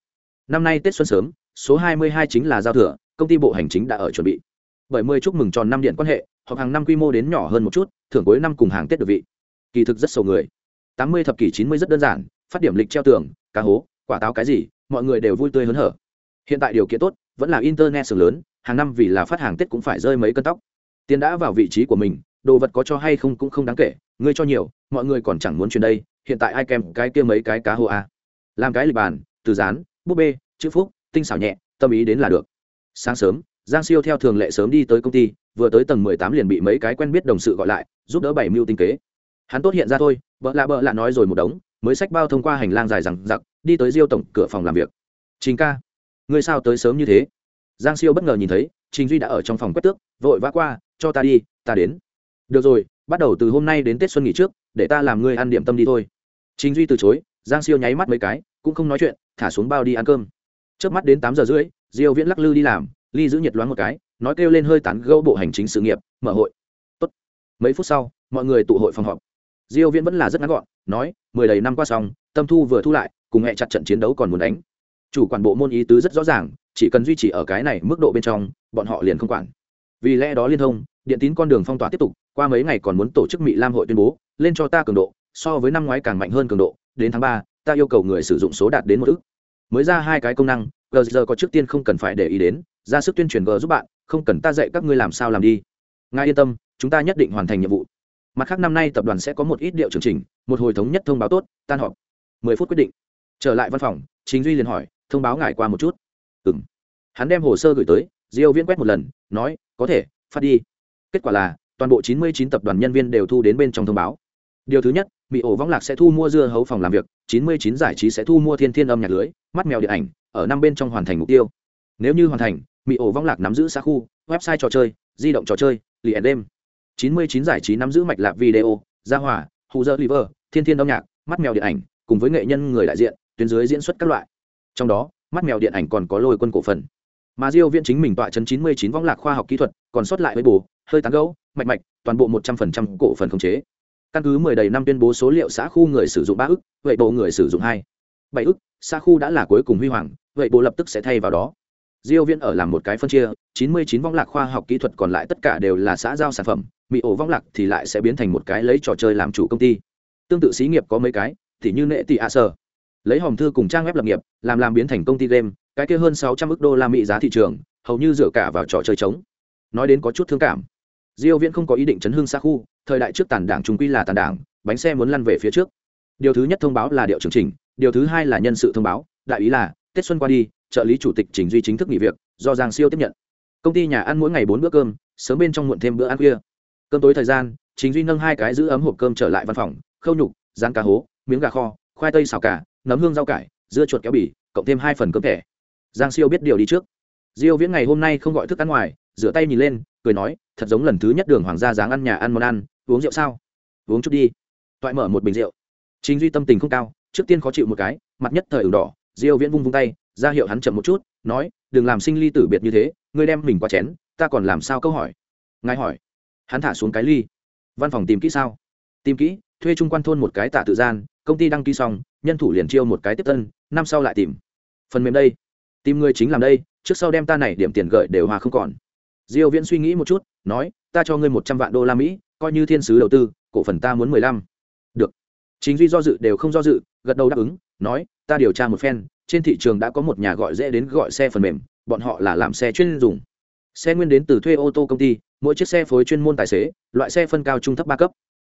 A: Năm nay tết xuân sớm số 22 chính là giao thừa công ty bộ hành chính đã ở chuẩn bị. Bởi mươi chúc mừng tròn năm điện quan hệ hoặc hàng năm quy mô đến nhỏ hơn một chút, thưởng cuối năm cùng hàng tết được vị. Kỳ thực rất sầu người. 80 thập kỷ 90 rất đơn giản, phát điểm lịch treo tường, cá hố, quả táo cái gì, mọi người đều vui tươi hớn hở. Hiện tại điều kiện tốt, vẫn là internet sừng lớn, hàng năm vì là phát hàng tết cũng phải rơi mấy cân tóc. Tiền đã vào vị trí của mình, đồ vật có cho hay không cũng không đáng kể ngươi cho nhiều, mọi người còn chẳng muốn chuyển đây, hiện tại ai kèm cái kia mấy cái cá hồ a à? làm cái lịch bàn, từ dán, búp bê, chữ phúc, tinh xảo nhẹ, tâm ý đến là được. Sáng sớm giang siêu theo thường lệ sớm đi tới công ty, vừa tới tầng mười tám liền bị mấy cái quen biết đồng sự gọi lại, giúp đỡ bảy mưu tinh kế. Hắn tốt hiện ra thôi vợ lạ bợ lạ nói rồi một đống, mới sách bao thông qua hành lang dài rằng giặc đi tới diêu tổng cửa phòng làm việc. Trình ca, ngươi sao tới sớm như thế? Giang siêu bất ngờ nhìn thấy, trình duy đã ở trong phòng quét tước, vội vã qua, cho ta đi, ta đến. Được rồi, bắt đầu từ hôm nay đến tết xuân nghỉ trước, để ta làm ngươi ăn điểm tâm đi thôi. Trình duy từ chối, giang siêu nháy mắt mấy cái, cũng không nói chuyện, thả xuống bao đi ăn cơm. Trước mắt đến tám giờ rưỡi, diêu viễn lắc lư đi làm ly giữ nhiệt loáng một cái, nói kêu lên hơi tán gẫu bộ hành chính sự nghiệp, mở hội. Tốt. Mấy phút sau, mọi người tụ hội phòng họp. Diêu viễn vẫn là rất ngắn gọn, nói, mười đầy năm qua xong, tâm thu vừa thu lại, cùng hẹ chặt trận chiến đấu còn muốn đánh. Chủ quản bộ môn ý tứ rất rõ ràng, chỉ cần duy trì ở cái này mức độ bên trong, bọn họ liền không quản. Vì lẽ đó liên thông, điện tín con đường phong tỏa tiếp tục, qua mấy ngày còn muốn tổ chức mỹ lam hội tuyên bố, lên cho ta cường độ, so với năm ngoái càng mạnh hơn cường độ, đến tháng ba, ta yêu cầu người sử dụng số đạt đến một ước. Mới ra hai cái công năng gờ giờ có trước tiên không cần phải để ý đến ra sức tuyên truyền g giúp bạn, không cần ta dạy các ngươi làm sao làm đi. Ngài yên tâm, chúng ta nhất định hoàn thành nhiệm vụ. Mặt khác năm nay tập đoàn sẽ có một ít điệu chương trình, một hồi thống nhất thông báo tốt, tan họp. Mười phút quyết định. Trở lại văn phòng, chính duy liền hỏi, thông báo ngài qua một chút. Ừng hắn đem hồ sơ gửi tới, diêu viễn quét một lần, nói, có thể, phát đi. Kết quả là, toàn bộ 99 tập đoàn nhân viên đều thu đến bên trong thông báo. Điều thứ nhất mỹ ổ võng lạc sẽ thu mua dưa hấu phòng làm việc 99 giải trí sẽ thu mua thiên thiên âm nhạc lưới, mắt mèo điện ảnh, ở năm bên trong hoàn thành mục tiêu. Nếu như hoàn thành mỹ ổ võng lạc nắm giữ xã khu, website trò chơi, di động trò chơi liền đêm 99 giải trí nắm giữ mạch lạc video, gia hòa, hù dơ liver, thiên thiên âm nhạc, mắt mèo điện ảnh, cùng với nghệ nhân người đại diện, tuyến dưới diễn xuất các loại. Trong đó, mắt mèo điện ảnh còn có lôi quân cổ phần. Mà diêu viễn chính mình tọa chấn 99 võng lạc khoa học kỹ thuật, còn sót lại với bù hơi tán gấu mạch mạch, toàn bộ 100% cổ phần khống chế. Căn cứ 10 đầy năm tuyên bố số liệu xã khu người sử dụng 3 ức vậy bộ người sử dụng 2 7 ức, xã khu đã là cuối cùng huy hoàng vậy bộ lập tức sẽ thay vào đó diêu viễn ở làm một cái phân chia 99 vong lạc khoa học kỹ thuật còn lại tất cả đều là xã giao sản phẩm mỹ ổ vong lạc thì lại sẽ biến thành một cái lấy trò chơi làm chủ công ty. Tương tự xí nghiệp có mấy cái, thì như nệ tỷ a sở. Lấy hòm thư cùng trang web lập nghiệp, làm làm biến thành công ty game, cái kia hơn 600 ức đô la mỹ giá thị trường, hầu như dựa cả vào trò chơi trống. Nói đến có chút thương cảm. Diêu viễn không có ý định chấn hương xa khu, thời đại trước tàn đảng trung quy là tàn đảng, bánh xe muốn lăn về phía trước. Điều thứ nhất thông báo là điệu chương trình, điều thứ hai là nhân sự thông báo, đại ý là, tết xuân qua đi trợ lý chủ tịch trình duy chính thức nghỉ việc, do giang siêu tiếp nhận. Công ty nhà ăn mỗi ngày bốn bữa cơm, sớm bên trong muộn thêm bữa ăn khuya. Cơm tối thời gian, trình duy nâng hai cái giữ ấm hộp cơm trở lại văn phòng, khâu nhục, rán cá hố, miếng gà kho, khoai tây xào cả nấm hương rau cải, dưa chuột kéo bỉ cộng thêm hai phần cơm thẻ. Giang siêu biết điều đi trước. Diêu viễn ngày hôm nay không gọi thức ăn ngoài, rửa tay nhìn lên, cười nói, thật giống lần thứ nhất đường hoàng gia dáng ăn nhà ăn món ăn, uống rượu sao? Uống chút đi. Toại mở một bình rượu. Chính duy tâm tình không cao, trước tiên khó chịu một cái, mặt nhất thời ửng đỏ, diêu viễn vung vung tay ra hiệu hắn chậm một chút, nói, đừng làm sinh ly tử biệt như thế, ngươi đem mình qua chén, ta còn làm sao câu hỏi? Ngài hỏi. Hắn thả xuống cái ly. Văn phòng tìm kỹ sao? Tìm kỹ, thuê trung quan thôn một cái tạ tự gian, công ty đăng ký xong, nhân thủ liền chiêu một cái tiếp tân năm sau lại tìm. Phần mềm đây. Tìm người chính làm đây, trước sau đem ta này điểm tiền gợi đều hòa không còn. Diêu viễn suy nghĩ một chút, nói, ta cho ngươi một trăm vạn đô la mỹ, coi như thiên sứ đầu tư, cổ phần ta muốn mười lăm. Được. Chính duy do dự đều không do dự, gật đầu đáp ứng, nói, ta điều tra một phen trên thị trường đã có một nhà gọi dễ đến gọi xe phần mềm bọn họ là làm xe chuyên dùng. Xe nguyên đến từ thuê ô tô công ty mỗi chiếc xe phối chuyên môn tài xế loại xe phân cao trung thấp ba cấp.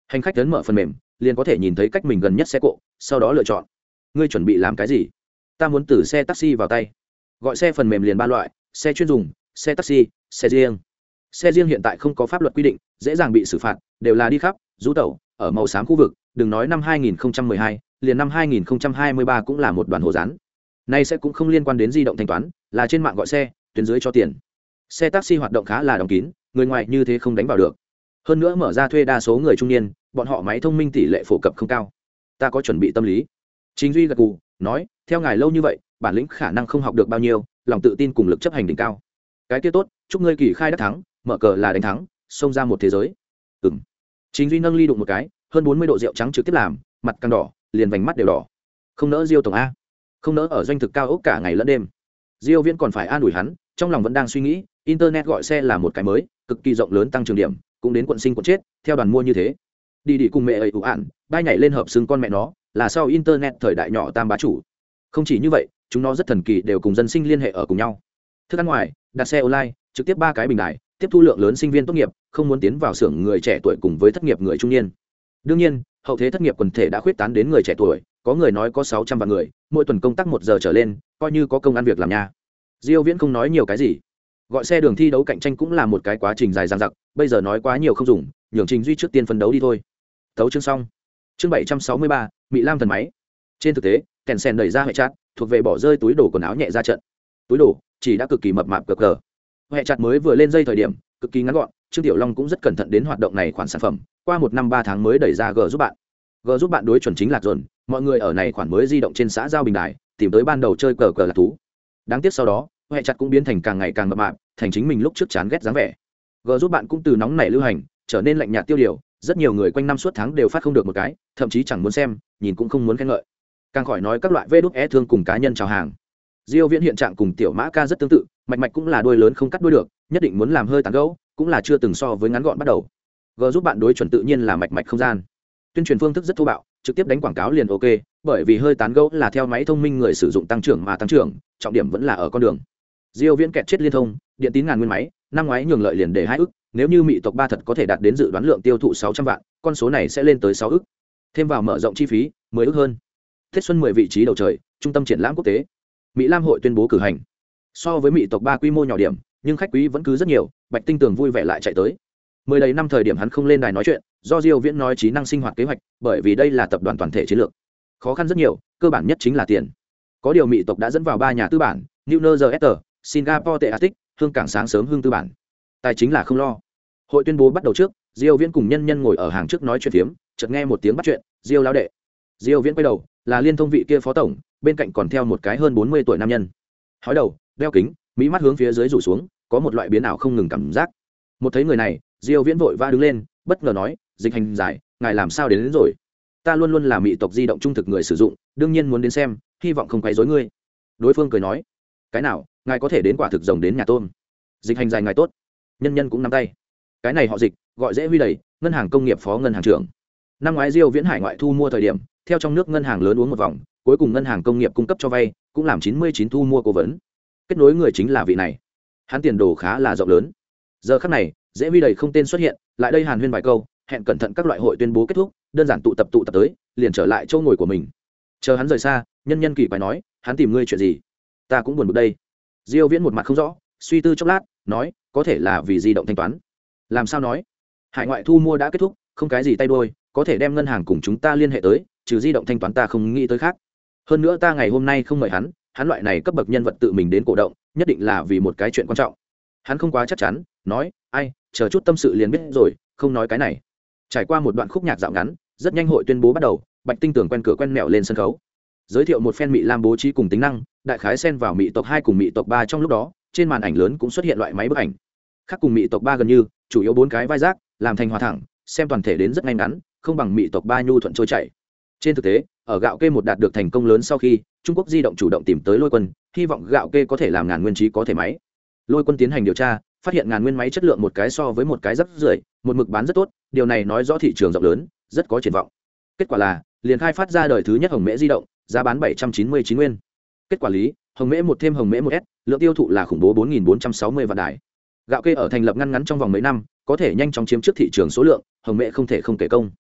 A: Hành khách đến mở phần mềm liền có thể nhìn thấy cách mình gần nhất xe cộ sau đó lựa chọn. Ngươi chuẩn bị làm cái gì? Ta muốn từ xe taxi vào tay. Gọi xe phần mềm liền ba loại xe chuyên dùng xe taxi xe riêng. Xe riêng hiện tại không có pháp luật quy định dễ dàng bị xử phạt đều là đi khắp rú tẩu ở màu xám khu vực đừng nói năm 2012, liền năm 2023 cũng là một đoàn hồ rán nay sẽ cũng không liên quan đến di động thanh toán, là trên mạng gọi xe, tuyến dưới cho tiền. Xe taxi hoạt động khá là đóng kín, người ngoài như thế không đánh vào được. Hơn nữa mở ra thuê đa số người trung niên, bọn họ máy thông minh tỷ lệ phổ cập không cao. Ta có chuẩn bị tâm lý. Chính duy gật cù nói, theo ngài lâu như vậy, bản lĩnh khả năng không học được bao nhiêu, lòng tự tin cùng lực chấp hành đỉnh cao. Cái kia tốt, chúc ngươi kỳ khai đắc thắng, mở cờ là đánh thắng, xông ra một thế giới. Ừng chính duy nâng ly đụng một cái, hơn bốn mươi độ rượu trắng trực tiếp làm, mặt càng đỏ, liền vành mắt đều đỏ. Không nỡ diêu tổng a không nỡ ở doanh thực cao ốc cả ngày lẫn đêm. Diêu viễn còn phải an ủi hắn, trong lòng vẫn đang suy nghĩ, internet gọi xe là một cái mới, cực kỳ rộng lớn tăng trưởng điểm, cũng đến quận sinh quận chết, theo đoàn mua như thế. Đi đi cùng mẹ ấy ủ ạn, bay nhảy lên hợp xương con mẹ nó, là sau internet thời đại nhỏ tam bá chủ. Không chỉ như vậy, chúng nó rất thần kỳ đều cùng dân sinh liên hệ ở cùng nhau. Thức ăn ngoài, đặt xe online, trực tiếp ba cái bình đại tiếp thu lượng lớn sinh viên tốt nghiệp, không muốn tiến vào xưởng người trẻ tuổi cùng với thất nghiệp người trung niên. Đương nhiên, hậu thế thất nghiệp quần thể đã khuyết tán đến người trẻ tuổi có người nói có sáu trăm vạn người mỗi tuần công tác một giờ trở lên coi như có công ăn việc làm nha. Diêu viễn không nói nhiều cái gì. Gọi xe đường thi đấu cạnh tranh cũng là một cái quá trình dài dằng dặc bây giờ nói quá nhiều không dùng nhường trình duy trước tiên phấn đấu đi thôi. Tấu chương xong. Chương 763, mỹ lam thần máy. Trên thực tế kèn sen đẩy ra hệ chặt thuộc về bỏ rơi túi đồ quần áo nhẹ ra trận. Túi đồ chỉ đã cực kỳ mập mạp cực cờ. Hệ chặt mới vừa lên dây thời điểm cực kỳ ngắn gọn trương tiểu long cũng rất cẩn thận đến hoạt động này khoản sản phẩm qua một năm ba tháng mới đẩy ra g giúp bạn. G giúp bạn đối chuẩn chính lạc dồn mọi người ở này khoản mới di động trên xã giao bình đài, tìm tới ban đầu chơi cờ cờ là thú. Đáng tiếc sau đó, hệ chặt cũng biến thành càng ngày càng mập mạp, thành chính mình lúc trước chán ghét dáng vẻ. G giúp bạn cũng từ nóng nảy lưu hành, trở nên lạnh nhạt tiêu điều, rất nhiều người quanh năm suốt tháng đều phát không được một cái, thậm chí chẳng muốn xem, nhìn cũng không muốn khen ngợi. Càng khỏi nói các loại vê đúc é thương cùng cá nhân chào hàng. Diêu viễn hiện trạng cùng tiểu mã ca rất tương tự, mạch mạch cũng là đuôi lớn không cắt đuôi được, nhất định muốn làm hơi tán gấu cũng là chưa từng so với ngắn gọn bắt đầu. G giúp bạn đối chuẩn tự nhiên là mạch mạch không gian. Tuyên truyền phương thức rất thô bạo trực tiếp đánh quảng cáo liền ok, bởi vì hơi tán gẫu là theo máy thông minh người sử dụng tăng trưởng mà tăng trưởng, trọng điểm vẫn là ở con đường. Diêu viễn kẹt chết liên thông, điện tín ngàn nguyên máy, năm ngoái nhường lợi liền để hai ức, nếu như mỹ tộc ba thật có thể đạt đến dự đoán lượng tiêu thụ 600 vạn, con số này sẽ lên tới 6 ức. Thêm vào mở rộng chi phí 10 ức hơn. Tết xuân 10 vị trí đầu trời, trung tâm triển lãm quốc tế. Mỹ lam hội tuyên bố cử hành. So với mỹ tộc ba quy mô nhỏ điểm, nhưng khách quý vẫn cứ rất nhiều, bạch tinh tường vui vẻ lại chạy tới mười đầy năm thời điểm hắn không lên đài nói chuyện, do diêu viễn nói trí năng sinh hoạt kế hoạch, bởi vì đây là tập đoàn toàn thể chiến lược. Khó khăn rất nhiều, cơ bản nhất chính là tiền. Có điều mỹ tộc đã dẫn vào ba nhà tư bản, new jersey, singapore tệ attic, hương cảng sáng sớm hương tư bản. Tài chính là không lo. Hội tuyên bố bắt đầu trước, diêu viễn cùng nhân nhân ngồi ở hàng trước nói chuyện phiếm, chợt nghe một tiếng bắt chuyện, diêu lão đệ. Diêu viễn quay đầu, là liên thông vị kia phó tổng, bên cạnh còn theo một cái hơn 40 tuổi nam nhân. Hói đầu, đeo kính, mỹ mắt hướng phía dưới rủ xuống, có một loại biến ảo không ngừng cảm giác một thấy người này diêu viễn vội va đứng lên bất ngờ nói dịch hành giải ngài làm sao đến, đến rồi? Ta luôn luôn là mỹ tộc di động trung thực người sử dụng đương nhiên muốn đến xem hy vọng không quấy rối ngươi. Đối phương cười nói cái nào ngài có thể đến quả thực rồng đến nhà tôm. Dịch hành dài ngài tốt. Nhân nhân cũng nắm tay. Cái này họ dịch gọi dễ huy đầy ngân hàng công nghiệp phó ngân hàng trưởng. Năm ngoái diêu viễn hải ngoại thu mua thời điểm theo trong nước ngân hàng lớn uống một vòng cuối cùng ngân hàng công nghiệp cung cấp cho vay cũng làm 99 thu mua cố vấn. Kết nối người chính là vị này. Hắn tiền đồ khá là rộng lớn giờ khắc này, dễ vi đầy không tên xuất hiện, lại đây hàn huyên vài câu, hẹn cẩn thận các loại hội tuyên bố kết thúc, đơn giản tụ tập tụ tập tới, liền trở lại chỗ ngồi của mình. Chờ hắn rời xa, nhân nhân kỳ quái nói, hắn tìm ngươi chuyện gì? Ta cũng buồn bực đây. Diêu viễn một mặt không rõ, suy tư chốc lát, nói, có thể là vì di động thanh toán. Làm sao nói? Hải ngoại thu mua đã kết thúc, không cái gì tay đôi, có thể đem ngân hàng cùng chúng ta liên hệ tới, trừ di động thanh toán ta không nghĩ tới khác. Hơn nữa ta ngày hôm nay không mời hắn hắn loại này cấp bậc nhân vật tự mình đến cổ động, nhất định là vì một cái chuyện quan trọng. Hắn không quá chắc chắn nói, ai, chờ chút tâm sự liền biết rồi, không nói cái này. Trải qua một đoạn khúc nhạc dạo ngắn, rất nhanh hội tuyên bố bắt đầu, bạch tinh tưởng quen cửa quen mẹo lên sân khấu. Giới thiệu một phen mỹ lam bố trí cùng tính năng, đại khái xen vào mỹ tộc hai cùng mỹ tộc ba trong lúc đó, trên màn ảnh lớn cũng xuất hiện loại máy bức ảnh. Khác cùng mỹ tộc ba gần như, chủ yếu bốn cái vai rác, làm thành hòa thẳng, xem toàn thể đến rất ngay ngắn, không bằng mỹ tộc ba nhu thuận trôi chảy. Trên thực tế, ở gạo kê một đạt được thành công lớn sau khi, trung quốc di động chủ động tìm tới lôi quân, hy vọng gạo kê có thể làm ngàn nguyên trí có thể máy. Lôi quân tiến hành điều tra phát hiện ngàn nguyên máy chất lượng một cái so với một cái rất rưởi một mực bán rất tốt, điều này nói rõ thị trường rộng lớn, rất có triển vọng. Kết quả là, liền khai phát ra đời thứ nhất hồng mễ di động, giá bán bảy trăm chín mươi chín nguyên. Kết quả lý, hồng mễ một thêm hồng mễ một s, lượng tiêu thụ là khủng bố bốn nghìn bốn trăm sáu mươi vạn đài. Gạo kê ở thành lập ngăn ngắn trong vòng mấy năm, có thể nhanh chóng chiếm trước thị trường số lượng, hồng mễ không thể không kể công.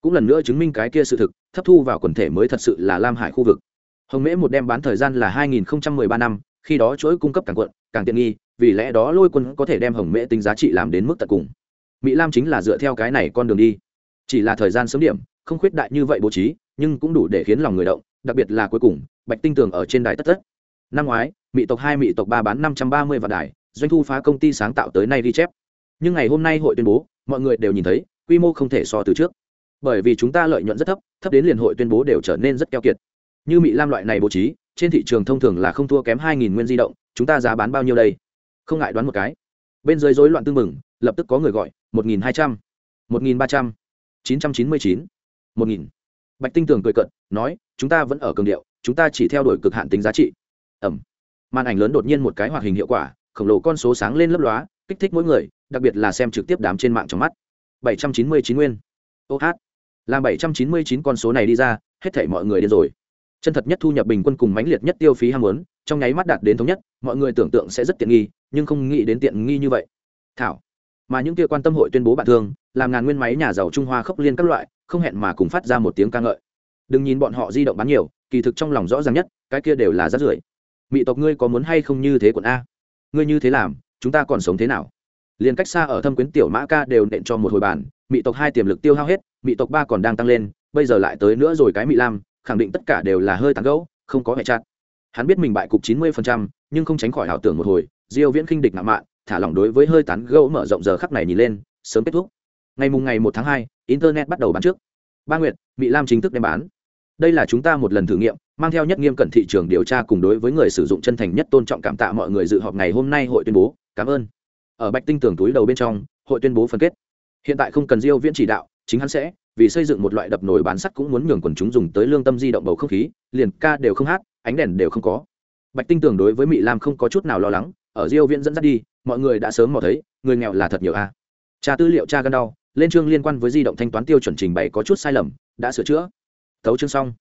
A: Cũng lần nữa chứng minh cái kia sự thực, thấp thu vào quần thể mới thật sự là lam hải khu vực. Hồng mễ một đem bán thời gian là 2013 năm, khi đó chuỗi cung cấp càng quận càng tiện nghi vì lẽ đó lôi quân có thể đem hồng mễ tính giá trị làm đến mức tận cùng. Mỹ lam chính là dựa theo cái này con đường đi. Chỉ là thời gian sớm điểm, không khuyết đại như vậy bố trí, nhưng cũng đủ để khiến lòng người động, đặc biệt là cuối cùng, bạch tinh tường ở trên đài tất tất. Năm ngoái mỹ tộc hai mỹ tộc ba bán năm trăm ba mươi vạn đài, doanh thu phá công ty sáng tạo tới nay ghi chép. Nhưng ngày hôm nay hội tuyên bố, mọi người đều nhìn thấy, quy mô không thể so từ trước. Bởi vì chúng ta lợi nhuận rất thấp thấp đến liền hội tuyên bố đều trở nên rất keo kiệt. Như mỹ lam loại này bố trí, trên thị trường thông thường là không thua kém hai nghìn nguyên di động, chúng ta giá bán bao nhiêu đây? Không ngại đoán một cái. Bên dưới rối loạn tương mừng lập tức có người gọi, một nghìn hai trăm, một nghìn ba trăm, chín trăm chín mươi chín, một nghìn. Bạch tinh tường cười cận nói, chúng ta vẫn ở cường điệu, chúng ta chỉ theo đuổi cực hạn tính giá trị. Ẩm. Màn ảnh lớn đột nhiên một cái hoạt hình hiệu quả, khổng lồ con số sáng lên lấp lóa, kích thích mỗi người, đặc biệt là xem trực tiếp đám trên mạng trong mắt. Bảy trăm chín mươi chín nguyên. Ô hát. Làm bảy trăm chín mươi chín con số này đi ra, hết thảy mọi người điên rồi. Chân thật nhất thu nhập bình quân cùng mãnh liệt nhất tiêu phí ham muốn trong nháy mắt đạt đến thống nhất, mọi người tưởng tượng sẽ rất tiện nghi, nhưng không nghĩ đến tiện nghi như vậy. Thảo, mà những kia quan tâm hội tuyên bố bạn thương, làm ngàn nguyên máy nhà giàu trung hoa khốc liên các loại, không hẹn mà cùng phát ra một tiếng ca ngợi. Đừng nhìn bọn họ di động bán nhiều, kỳ thực trong lòng rõ ràng nhất, cái kia đều là rát rưởi. Mỹ tộc ngươi có muốn hay không như thế quận a? Ngươi như thế làm, chúng ta còn sống thế nào? Liền cách xa ở thâm quyến tiểu mã ca đều nện cho một hồi bàn mỹ tộc hai tiềm lực tiêu hao hết mỹ tộc ba còn đang tăng lên, bây giờ lại tới nữa rồi cái mỹ lam, khẳng định tất cả đều là hơi tàn gấu, không có hệ chặt hắn biết mình bại cục chín mươi nhưng không tránh khỏi ảo tưởng một hồi, diêu viễn khinh địch nặng mạn, thả lỏng đối với hơi tán gẫu mở rộng giờ khắc này nhìn lên, sớm kết thúc. Ngày mùng ngày một tháng hai, internet bắt đầu bán trước. Ba nguyệt bị lam chính thức đem bán. Đây là chúng ta một lần thử nghiệm, mang theo nhất nghiêm cẩn thị trường điều tra cùng đối với người sử dụng chân thành nhất tôn trọng cảm tạ mọi người dự họp ngày hôm nay hội tuyên bố, cảm ơn. Ở bạch tinh tưởng túi đầu bên trong, hội tuyên bố phân kết. Hiện tại không cần diêu viễn chỉ đạo, chính hắn sẽ vì xây dựng một loại đập nồi bán sắt cũng muốn nhường quần chúng dùng tới lương tâm di động bầu không khí liền ca đều không hát ánh đèn đều không có. Bạch tinh tưởng đối với mỹ lam không có chút nào lo lắng ở diêu viễn dẫn dắt đi mọi người đã sớm mò thấy người nghèo là thật nhiều a. Tra tư liệu tra gan đau lên chương liên quan với di động thanh toán tiêu chuẩn trình bày có chút sai lầm đã sửa chữa. Tấu chương xong.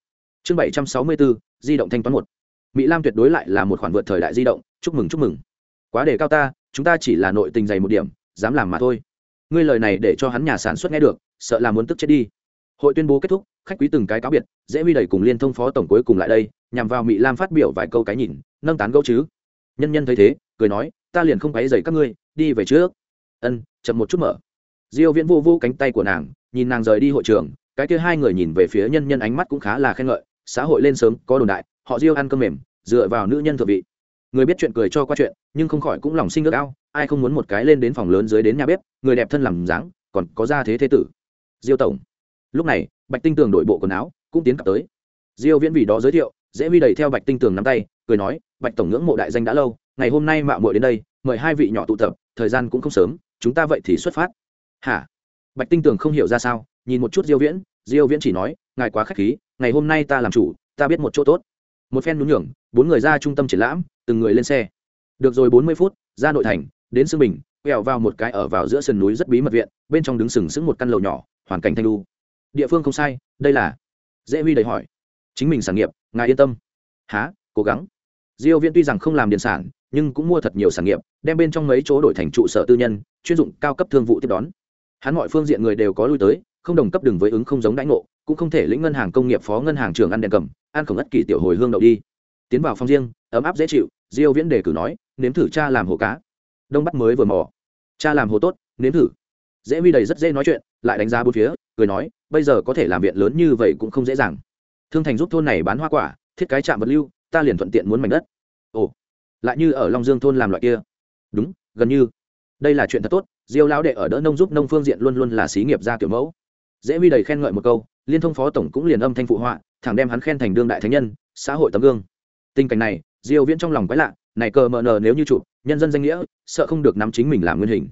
A: Chương 764, di động thanh toán một. Mỹ lam tuyệt đối lại là một khoản vượt thời đại di động chúc mừng chúc mừng. Quá đề cao ta chúng ta chỉ là nội tình dày một điểm dám làm mà thôi. Ngươi lời này để cho hắn nhà sản xuất nghe được sợ là muốn tức chết đi. Hội tuyên bố kết thúc, khách quý từng cái cáo biệt, dễ huy đầy cùng liên thông phó tổng cuối cùng lại đây, nhằm vào mỹ lam phát biểu vài câu cái nhìn, nâng tán gẫu chứ. Nhân nhân thấy thế, cười nói, ta liền không quấy dày các ngươi, đi về trước. Ân, chậm một chút mở. Diêu viễn vô vô cánh tay của nàng, nhìn nàng rời đi hội trường, cái kia hai người nhìn về phía nhân nhân ánh mắt cũng khá là khen ngợi, xã hội lên sớm, có đồn đại, họ diêu ăn cơm mềm, dựa vào nữ nhân thượng vị. Người biết chuyện cười cho qua chuyện, nhưng không khỏi cũng lòng sinh ước ao, ai không muốn một cái lên đến phòng lớn dưới đến nhà bếp, người đẹp thân làm dáng, còn có ra thế thế tử diêu tổng. Lúc này, bạch tinh tường đội bộ quần áo, cũng tiến cặp tới. Diêu viễn vì đó giới thiệu, dễ huy đẩy theo bạch tinh tường nắm tay, cười nói, bạch tổng ngưỡng mộ đại danh đã lâu, ngày hôm nay mạo muội đến đây, mời hai vị nhỏ tụ tập, thời gian cũng không sớm, chúng ta vậy thì xuất phát. Hả? Bạch tinh tường không hiểu ra sao, nhìn một chút diêu viễn diêu viễn chỉ nói, ngài quá khách khí, ngày hôm nay ta làm chủ, ta biết một chỗ tốt. Một phen nhún nhường, bốn người ra trung tâm triển lãm, từng người lên xe. Được rồi, bốn mươi phút, ra nội thành, đến sương bình, quẹo vào một cái ở vào giữa sườn núi rất bí mật viện, bên trong đứng sừng sững một căn lầu nhỏ hoàn cảnh thanh lu. Địa phương không sai, đây là. Dễ huy đầy hỏi. Chính mình sản nghiệp, ngài yên tâm. Há cố gắng. Diêu viễn tuy rằng không làm điện sản, nhưng cũng mua thật nhiều sản nghiệp, đem bên trong mấy chỗ đổi thành trụ sở tư nhân, chuyên dụng cao cấp thương vụ tiếp đón. Hắn mọi phương diện người đều có lui tới, không đồng cấp đường với ứng không giống đãi ngộ, cũng không thể lĩnh ngân hàng công nghiệp phó ngân hàng trường ăn đèn cầm, ăn khổng ất kỳ tiểu hồi hương đậu đi. Tiến vào phòng riêng, ấm áp dễ chịu, diêu viễn đề cử nói, nếm thử cha làm hồ cá. Đông bắc mới vừa mò. Cha làm hồ tốt, nếm thử dễ huy đầy rất dễ nói chuyện, lại đánh giá bốn phía, cười nói, bây giờ có thể làm viện lớn như vậy cũng không dễ dàng. Thương thành giúp thôn này bán hoa quả, thiết cái trạm vật lưu, ta liền thuận tiện muốn mảnh đất. Ồ, lại như ở long dương thôn làm loại kia. Đúng, gần như. Đây là chuyện thật tốt, diêu lão đệ ở đỡ nông giúp nông phương diện luôn luôn là xí nghiệp gia kiểu mẫu. Dễ huy đầy khen ngợi một câu, liên thông phó tổng cũng liền âm thanh phụ họa, thẳng đem hắn khen thành đương đại thánh nhân, xã hội tấm gương. Tình cảnh này, diêu viễn trong lòng quái lạ, này cờ mờ nờ nếu như chụp, nhân dân danh nghĩa, sợ không được nắm chính mình làm nguyên hình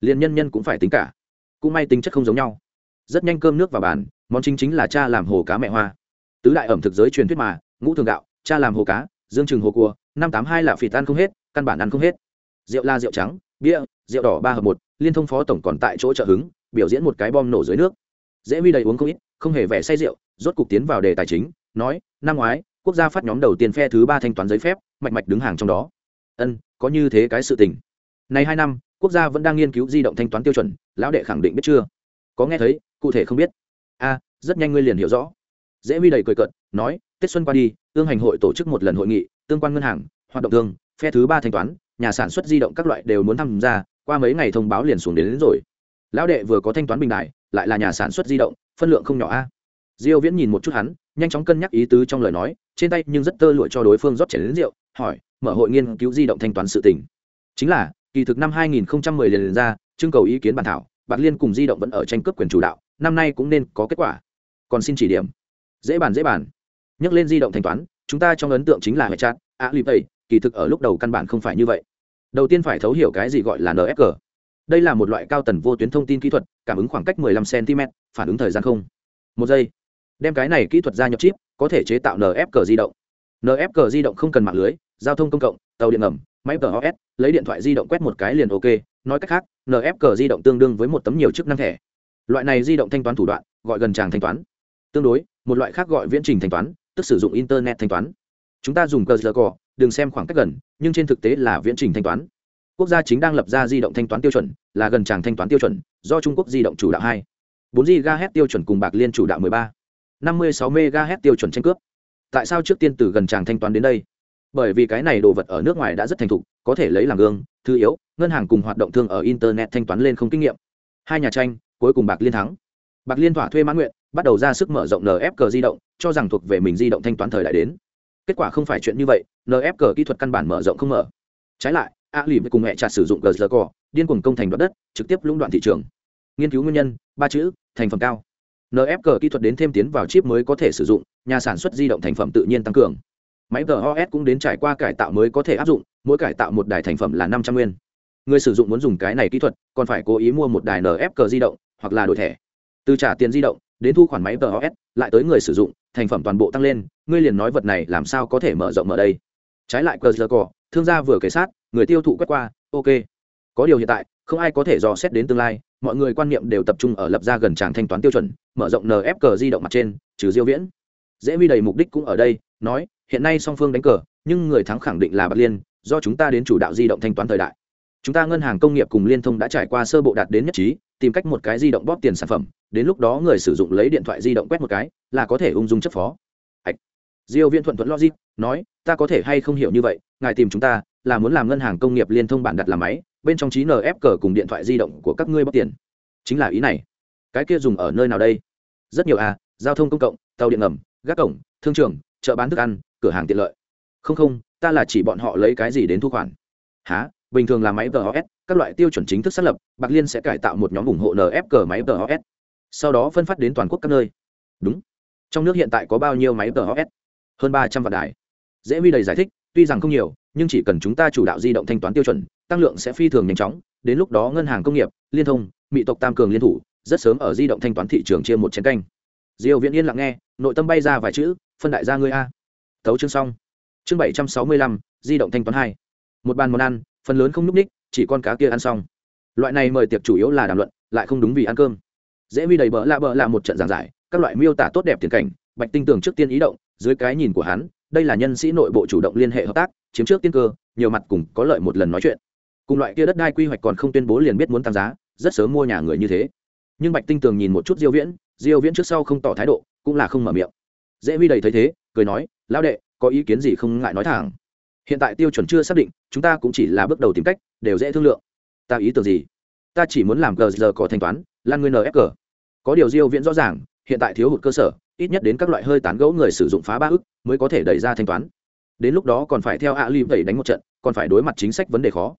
A: liền nhân nhân cũng phải tính cả. Cũng may tính chất không giống nhau. Rất nhanh cơm nước vào bàn, món chính chính là cha làm hồ cá mẹ hoa. Tứ đại ẩm thực giới truyền thuyết mà, ngũ thường gạo, cha làm hồ cá, dương trừng hồ cua, năm tám hai là phỉ tan không hết, căn bản ăn không hết. Rượu la rượu trắng, bia, rượu đỏ ba hợp một, liên thông phó tổng còn tại chỗ trợ hứng, biểu diễn một cái bom nổ dưới nước. Dễ huy đầy uống không ít, không hề vẻ say rượu, rốt cục tiến vào đề tài chính, nói, năm ngoái, quốc gia phát nhóm đầu tiên phe thứ ba thanh toán giấy phép, mạch mạch đứng hàng trong đó. Ân, có như thế cái sự tình. Này hai năm quốc gia vẫn đang nghiên cứu di động thanh toán tiêu chuẩn lão đệ khẳng định biết chưa? Có nghe thấy cụ thể không biết. A rất nhanh ngươi liền hiểu rõ. Dễ huy đầy cười cợt nói tết xuân qua đi ương hành hội tổ chức một lần hội nghị tương quan ngân hàng hoạt động thương phe thứ ba thanh toán nhà sản xuất di động các loại đều muốn tham gia qua mấy ngày thông báo liền xuống đến, đến rồi. Lão đệ vừa có thanh toán bình đại lại là nhà sản xuất di động phân lượng không nhỏ a. Diêu viễn nhìn một chút hắn nhanh chóng cân nhắc ý tứ trong lời nói trên tay nhưng rất tơ lụa cho đối phương rót chén đến rượu hỏi mở hội nghiên cứu di động thanh toán sự tình. Chính là kỳ thực năm 2010 liền, ra trưng cầu ý kiến bản thảo bạn liên cùng di động vẫn ở tranh cướp quyền chủ đạo năm nay cũng nên có kết quả. Còn xin chỉ điểm. Dễ bàn dễ bàn. Nhắc lên di động thanh toán chúng ta trong ấn tượng chính là hệ chat tẩy. kỳ thực ở lúc đầu căn bản không phải như vậy. Đầu tiên phải thấu hiểu cái gì gọi là nfg đây là một loại cao tần vô tuyến thông tin kỹ thuật cảm ứng khoảng cách 15 cm phản ứng thời gian không. Một giây. Đem cái này kỹ thuật ra nhập chip có thể chế tạo nfg di động. Nfg di động không cần mạng lưới giao thông công cộng tàu điện ngầm máy pos lấy điện thoại di động quét một cái liền ok, nói cách khác nfg di động tương đương với một tấm nhiều chức năng thẻ loại này di động thanh toán thủ đoạn, gọi gần tràng thanh toán tương đối, một loại khác gọi viễn trình thanh toán, tức sử dụng internet thanh toán chúng ta dùng cờ giờ cỏ đừng xem khoảng cách gần, nhưng trên thực tế là viễn trình thanh toán quốc gia chính đang lập ra di động thanh toán tiêu chuẩn, là gần tràng thanh toán tiêu chuẩn, do trung quốc di động chủ đạo hai bốn GHz tiêu chuẩn cùng bạc liên chủ đạo 13. 56 MHz tiêu chuẩn tranh cướp. Tại sao trước tiên từ gần tràng thanh toán đến đây? Bởi vì cái này đồ vật ở nước ngoài đã rất thành thục, có thể lấy làm gương, thứ yếu, ngân hàng cùng hoạt động thương ở internet thanh toán lên không kinh nghiệm. Hai nhà tranh, cuối cùng bạc liên thắng. Bạc liên thỏa thuê mãn nguyện, bắt đầu ra sức mở rộng NFG di động, cho rằng thuộc về mình di động thanh toán thời đại đến. Kết quả không phải chuyện như vậy, NFG kỹ thuật căn bản mở rộng không mở. Trái lại, a lì cùng mẹ chặt sử dụng gờ cỏ điên cuồng công thành đoạt đất trực tiếp lũng đoạn thị trường nghiên cứu nguyên nhân ba chữ thành phẩm cao nfg kỹ thuật đến thêm tiến vào chip mới có thể sử dụng nhà sản xuất di động thành phẩm tự nhiên tăng cường máy tos cũng đến trải qua cải tạo mới có thể áp dụng, mỗi cải tạo một đài thành phẩm là năm trăm nguyên. Người sử dụng muốn dùng cái này kỹ thuật, còn phải cố ý mua một đài nfg di động, hoặc là đổi thẻ. Từ trả tiền di động, đến thu khoản máy tos lại tới người sử dụng, thành phẩm toàn bộ tăng lên, ngươi liền nói vật này làm sao có thể mở rộng ở đây? Trái lại cờ giờ cỏ thương gia vừa kể sát, người tiêu thụ quét qua, ok. Có điều hiện tại, không ai có thể dò xét đến tương lai, mọi người quan niệm đều tập trung ở lập ra gần tràng thanh toán tiêu chuẩn, mở rộng nfg di động mặt trên, trừ diêu viễn. Dễ huy đầy mục đích cũng ở đây, nói hiện nay song phương đánh cờ, nhưng người thắng khẳng định là bạc liên, do chúng ta đến chủ đạo di động thanh toán thời đại. Chúng ta ngân hàng công nghiệp cùng liên thông đã trải qua sơ bộ đạt đến nhất trí, tìm cách một cái di động bóp tiền sản phẩm, đến lúc đó người sử dụng lấy điện thoại di động quét một cái, là có thể ung dung chấp phó. Diêu viên thuận thuận logic, nói, ta có thể hay không hiểu như vậy, ngài tìm chúng ta, là muốn làm ngân hàng công nghiệp liên thông bản đặt làm máy, bên trong trí nf cờ cùng điện thoại di động của các ngươi bóp tiền. Chính là ý này. Cái kia dùng ở nơi nào đây? Rất nhiều à giao thông công cộng, tàu điện ngầm, gác cổng, thương trường, chợ bán thức ăn cửa hàng tiện lợi. Không không, ta là chỉ bọn họ lấy cái gì đến thu khoản. Há bình thường là máy vhs các loại tiêu chuẩn chính thức xác lập, bạc liên sẽ cải tạo một nhóm ủng hộ nf cờ máy vhs sau đó phân phát đến toàn quốc các nơi. Đúng. Trong nước hiện tại có bao nhiêu máy vhs hơn ba trăm vạn đài. Dễ huy đầy giải thích, tuy rằng không nhiều, nhưng chỉ cần chúng ta chủ đạo di động thanh toán tiêu chuẩn, tăng lượng sẽ phi thường nhanh chóng. Đến lúc đó ngân hàng công nghiệp, liên thông, mỹ tộc tam cường liên thủ, rất sớm ở di động thanh toán thị trường chia một chén canh. Diều viễn yên lặng nghe, nội tâm bay ra vài chữ, phân đại gia ngươi a tấu chương xong. Chương 765, di động thanh toán hai. Một bàn món ăn phần lớn không núp ních chỉ con cá kia ăn xong. Loại này mời tiệc chủ yếu là đàm luận lại không đúng vì ăn cơm. Dễ vi đầy bỡ lạ bỡ là một trận giảng giải các loại miêu tả tốt đẹp tiền cảnh bạch tinh tường trước tiên ý động dưới cái nhìn của hắn đây là nhân sĩ nội bộ chủ động liên hệ hợp tác chiếm trước tiên cơ nhiều mặt cùng có lợi một lần nói chuyện. Cùng loại kia đất đai quy hoạch còn không tuyên bố liền biết muốn tăng giá rất sớm mua nhà người như thế. Nhưng bạch tinh tường nhìn một chút diêu viễn diêu viễn trước sau không tỏ thái độ cũng là không mở miệng. Dễ huy đầy thấy thế cười nói lão đệ, có ý kiến gì không ngại nói thẳng. Hiện tại tiêu chuẩn chưa xác định, chúng ta cũng chỉ là bước đầu tìm cách, đều dễ thương lượng. Ta ý tưởng gì? Ta chỉ muốn làm gờ giờ có thanh toán lan nguyên nfg có điều diêu viễn rõ ràng, hiện tại thiếu hụt cơ sở, ít nhất đến các loại hơi tán gẫu người sử dụng phá ba ức, mới có thể đẩy ra thanh toán. Đến lúc đó còn phải theo a li đẩy đánh một trận, còn phải đối mặt chính sách vấn đề khó.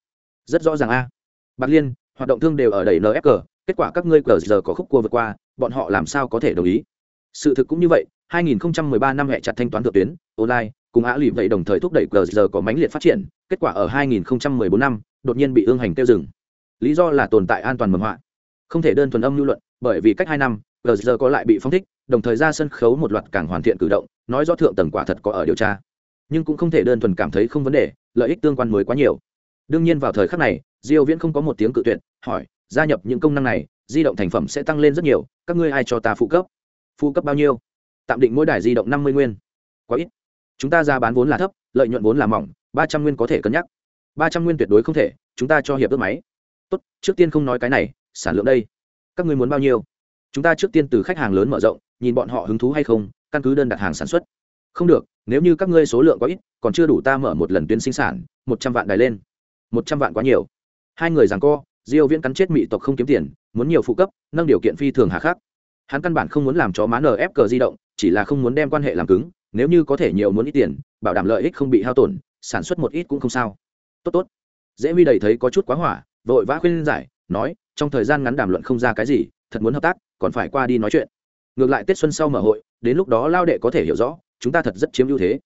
A: Rất rõ ràng a. Bạc liên, hoạt động thương đều ở đẩy nfg kết quả các ngươi cờ giờ có khúc cua vượt qua, bọn họ làm sao có thể đồng ý? Sự thực cũng như vậy 2013 năm hệ chặt thanh toán thượng tuyến, online, cùng á lì vậy đồng thời thúc đẩy cờ giờ có mãnh liệt phát triển, kết quả ở 2014 năm, đột nhiên bị ương hành tiêu dừng. Lý do là tồn tại an toàn mầm họa. Không thể đơn thuần âm lưu luận, bởi vì cách hai năm, cờ giờ có lại bị phong thích, đồng thời ra sân khấu một loạt càng hoàn thiện cử động, nói rõ thượng tầng quả thật có ở điều tra. Nhưng cũng không thể đơn thuần cảm thấy không vấn đề, lợi ích tương quan mới quá nhiều. Đương nhiên vào thời khắc này, diêu viễn không có một tiếng cự tuyệt, hỏi, gia nhập những công năng này, di động thành phẩm sẽ tăng lên rất nhiều, các ngươi ai cho ta phụ cấp? Phụ cấp bao nhiêu? Tạm định mỗi đài di động 50 nguyên. Quá ít. Chúng ta ra bán vốn là thấp, lợi nhuận vốn là mỏng 300 nguyên có thể cân nhắc. 300 nguyên tuyệt đối không thể, chúng ta cho hiệp ước máy. Tốt, trước tiên không nói cái này, sản lượng đây. Các ngươi muốn bao nhiêu? Chúng ta trước tiên từ khách hàng lớn mở rộng, nhìn bọn họ hứng thú hay không, căn cứ đơn đặt hàng sản xuất. Không được, nếu như các ngươi số lượng quá ít, còn chưa đủ ta mở một lần tuyến sinh sản, một trăm vạn đài lên. Một trăm vạn quá nhiều. Hai người rằng co, diêu viễn cắn chết mỹ tộc không kiếm tiền, muốn nhiều phụ cấp, nâng điều kiện phi thường hà khắc. Hắn căn bản không muốn làm chó má ép cờ di động chỉ là không muốn đem quan hệ làm cứng, nếu như có thể nhiều muốn ít tiền, bảo đảm lợi ích không bị hao tổn, sản xuất một ít cũng không sao. Tốt tốt. Dễ huy đầy thấy có chút quá hỏa, vội vã khuyên giải, nói, trong thời gian ngắn đàm luận không ra cái gì, thật muốn hợp tác, còn phải qua đi nói chuyện. Ngược lại tết xuân sau mở hội, đến lúc đó lao đệ có thể hiểu rõ, chúng ta thật rất chiếm ưu thế.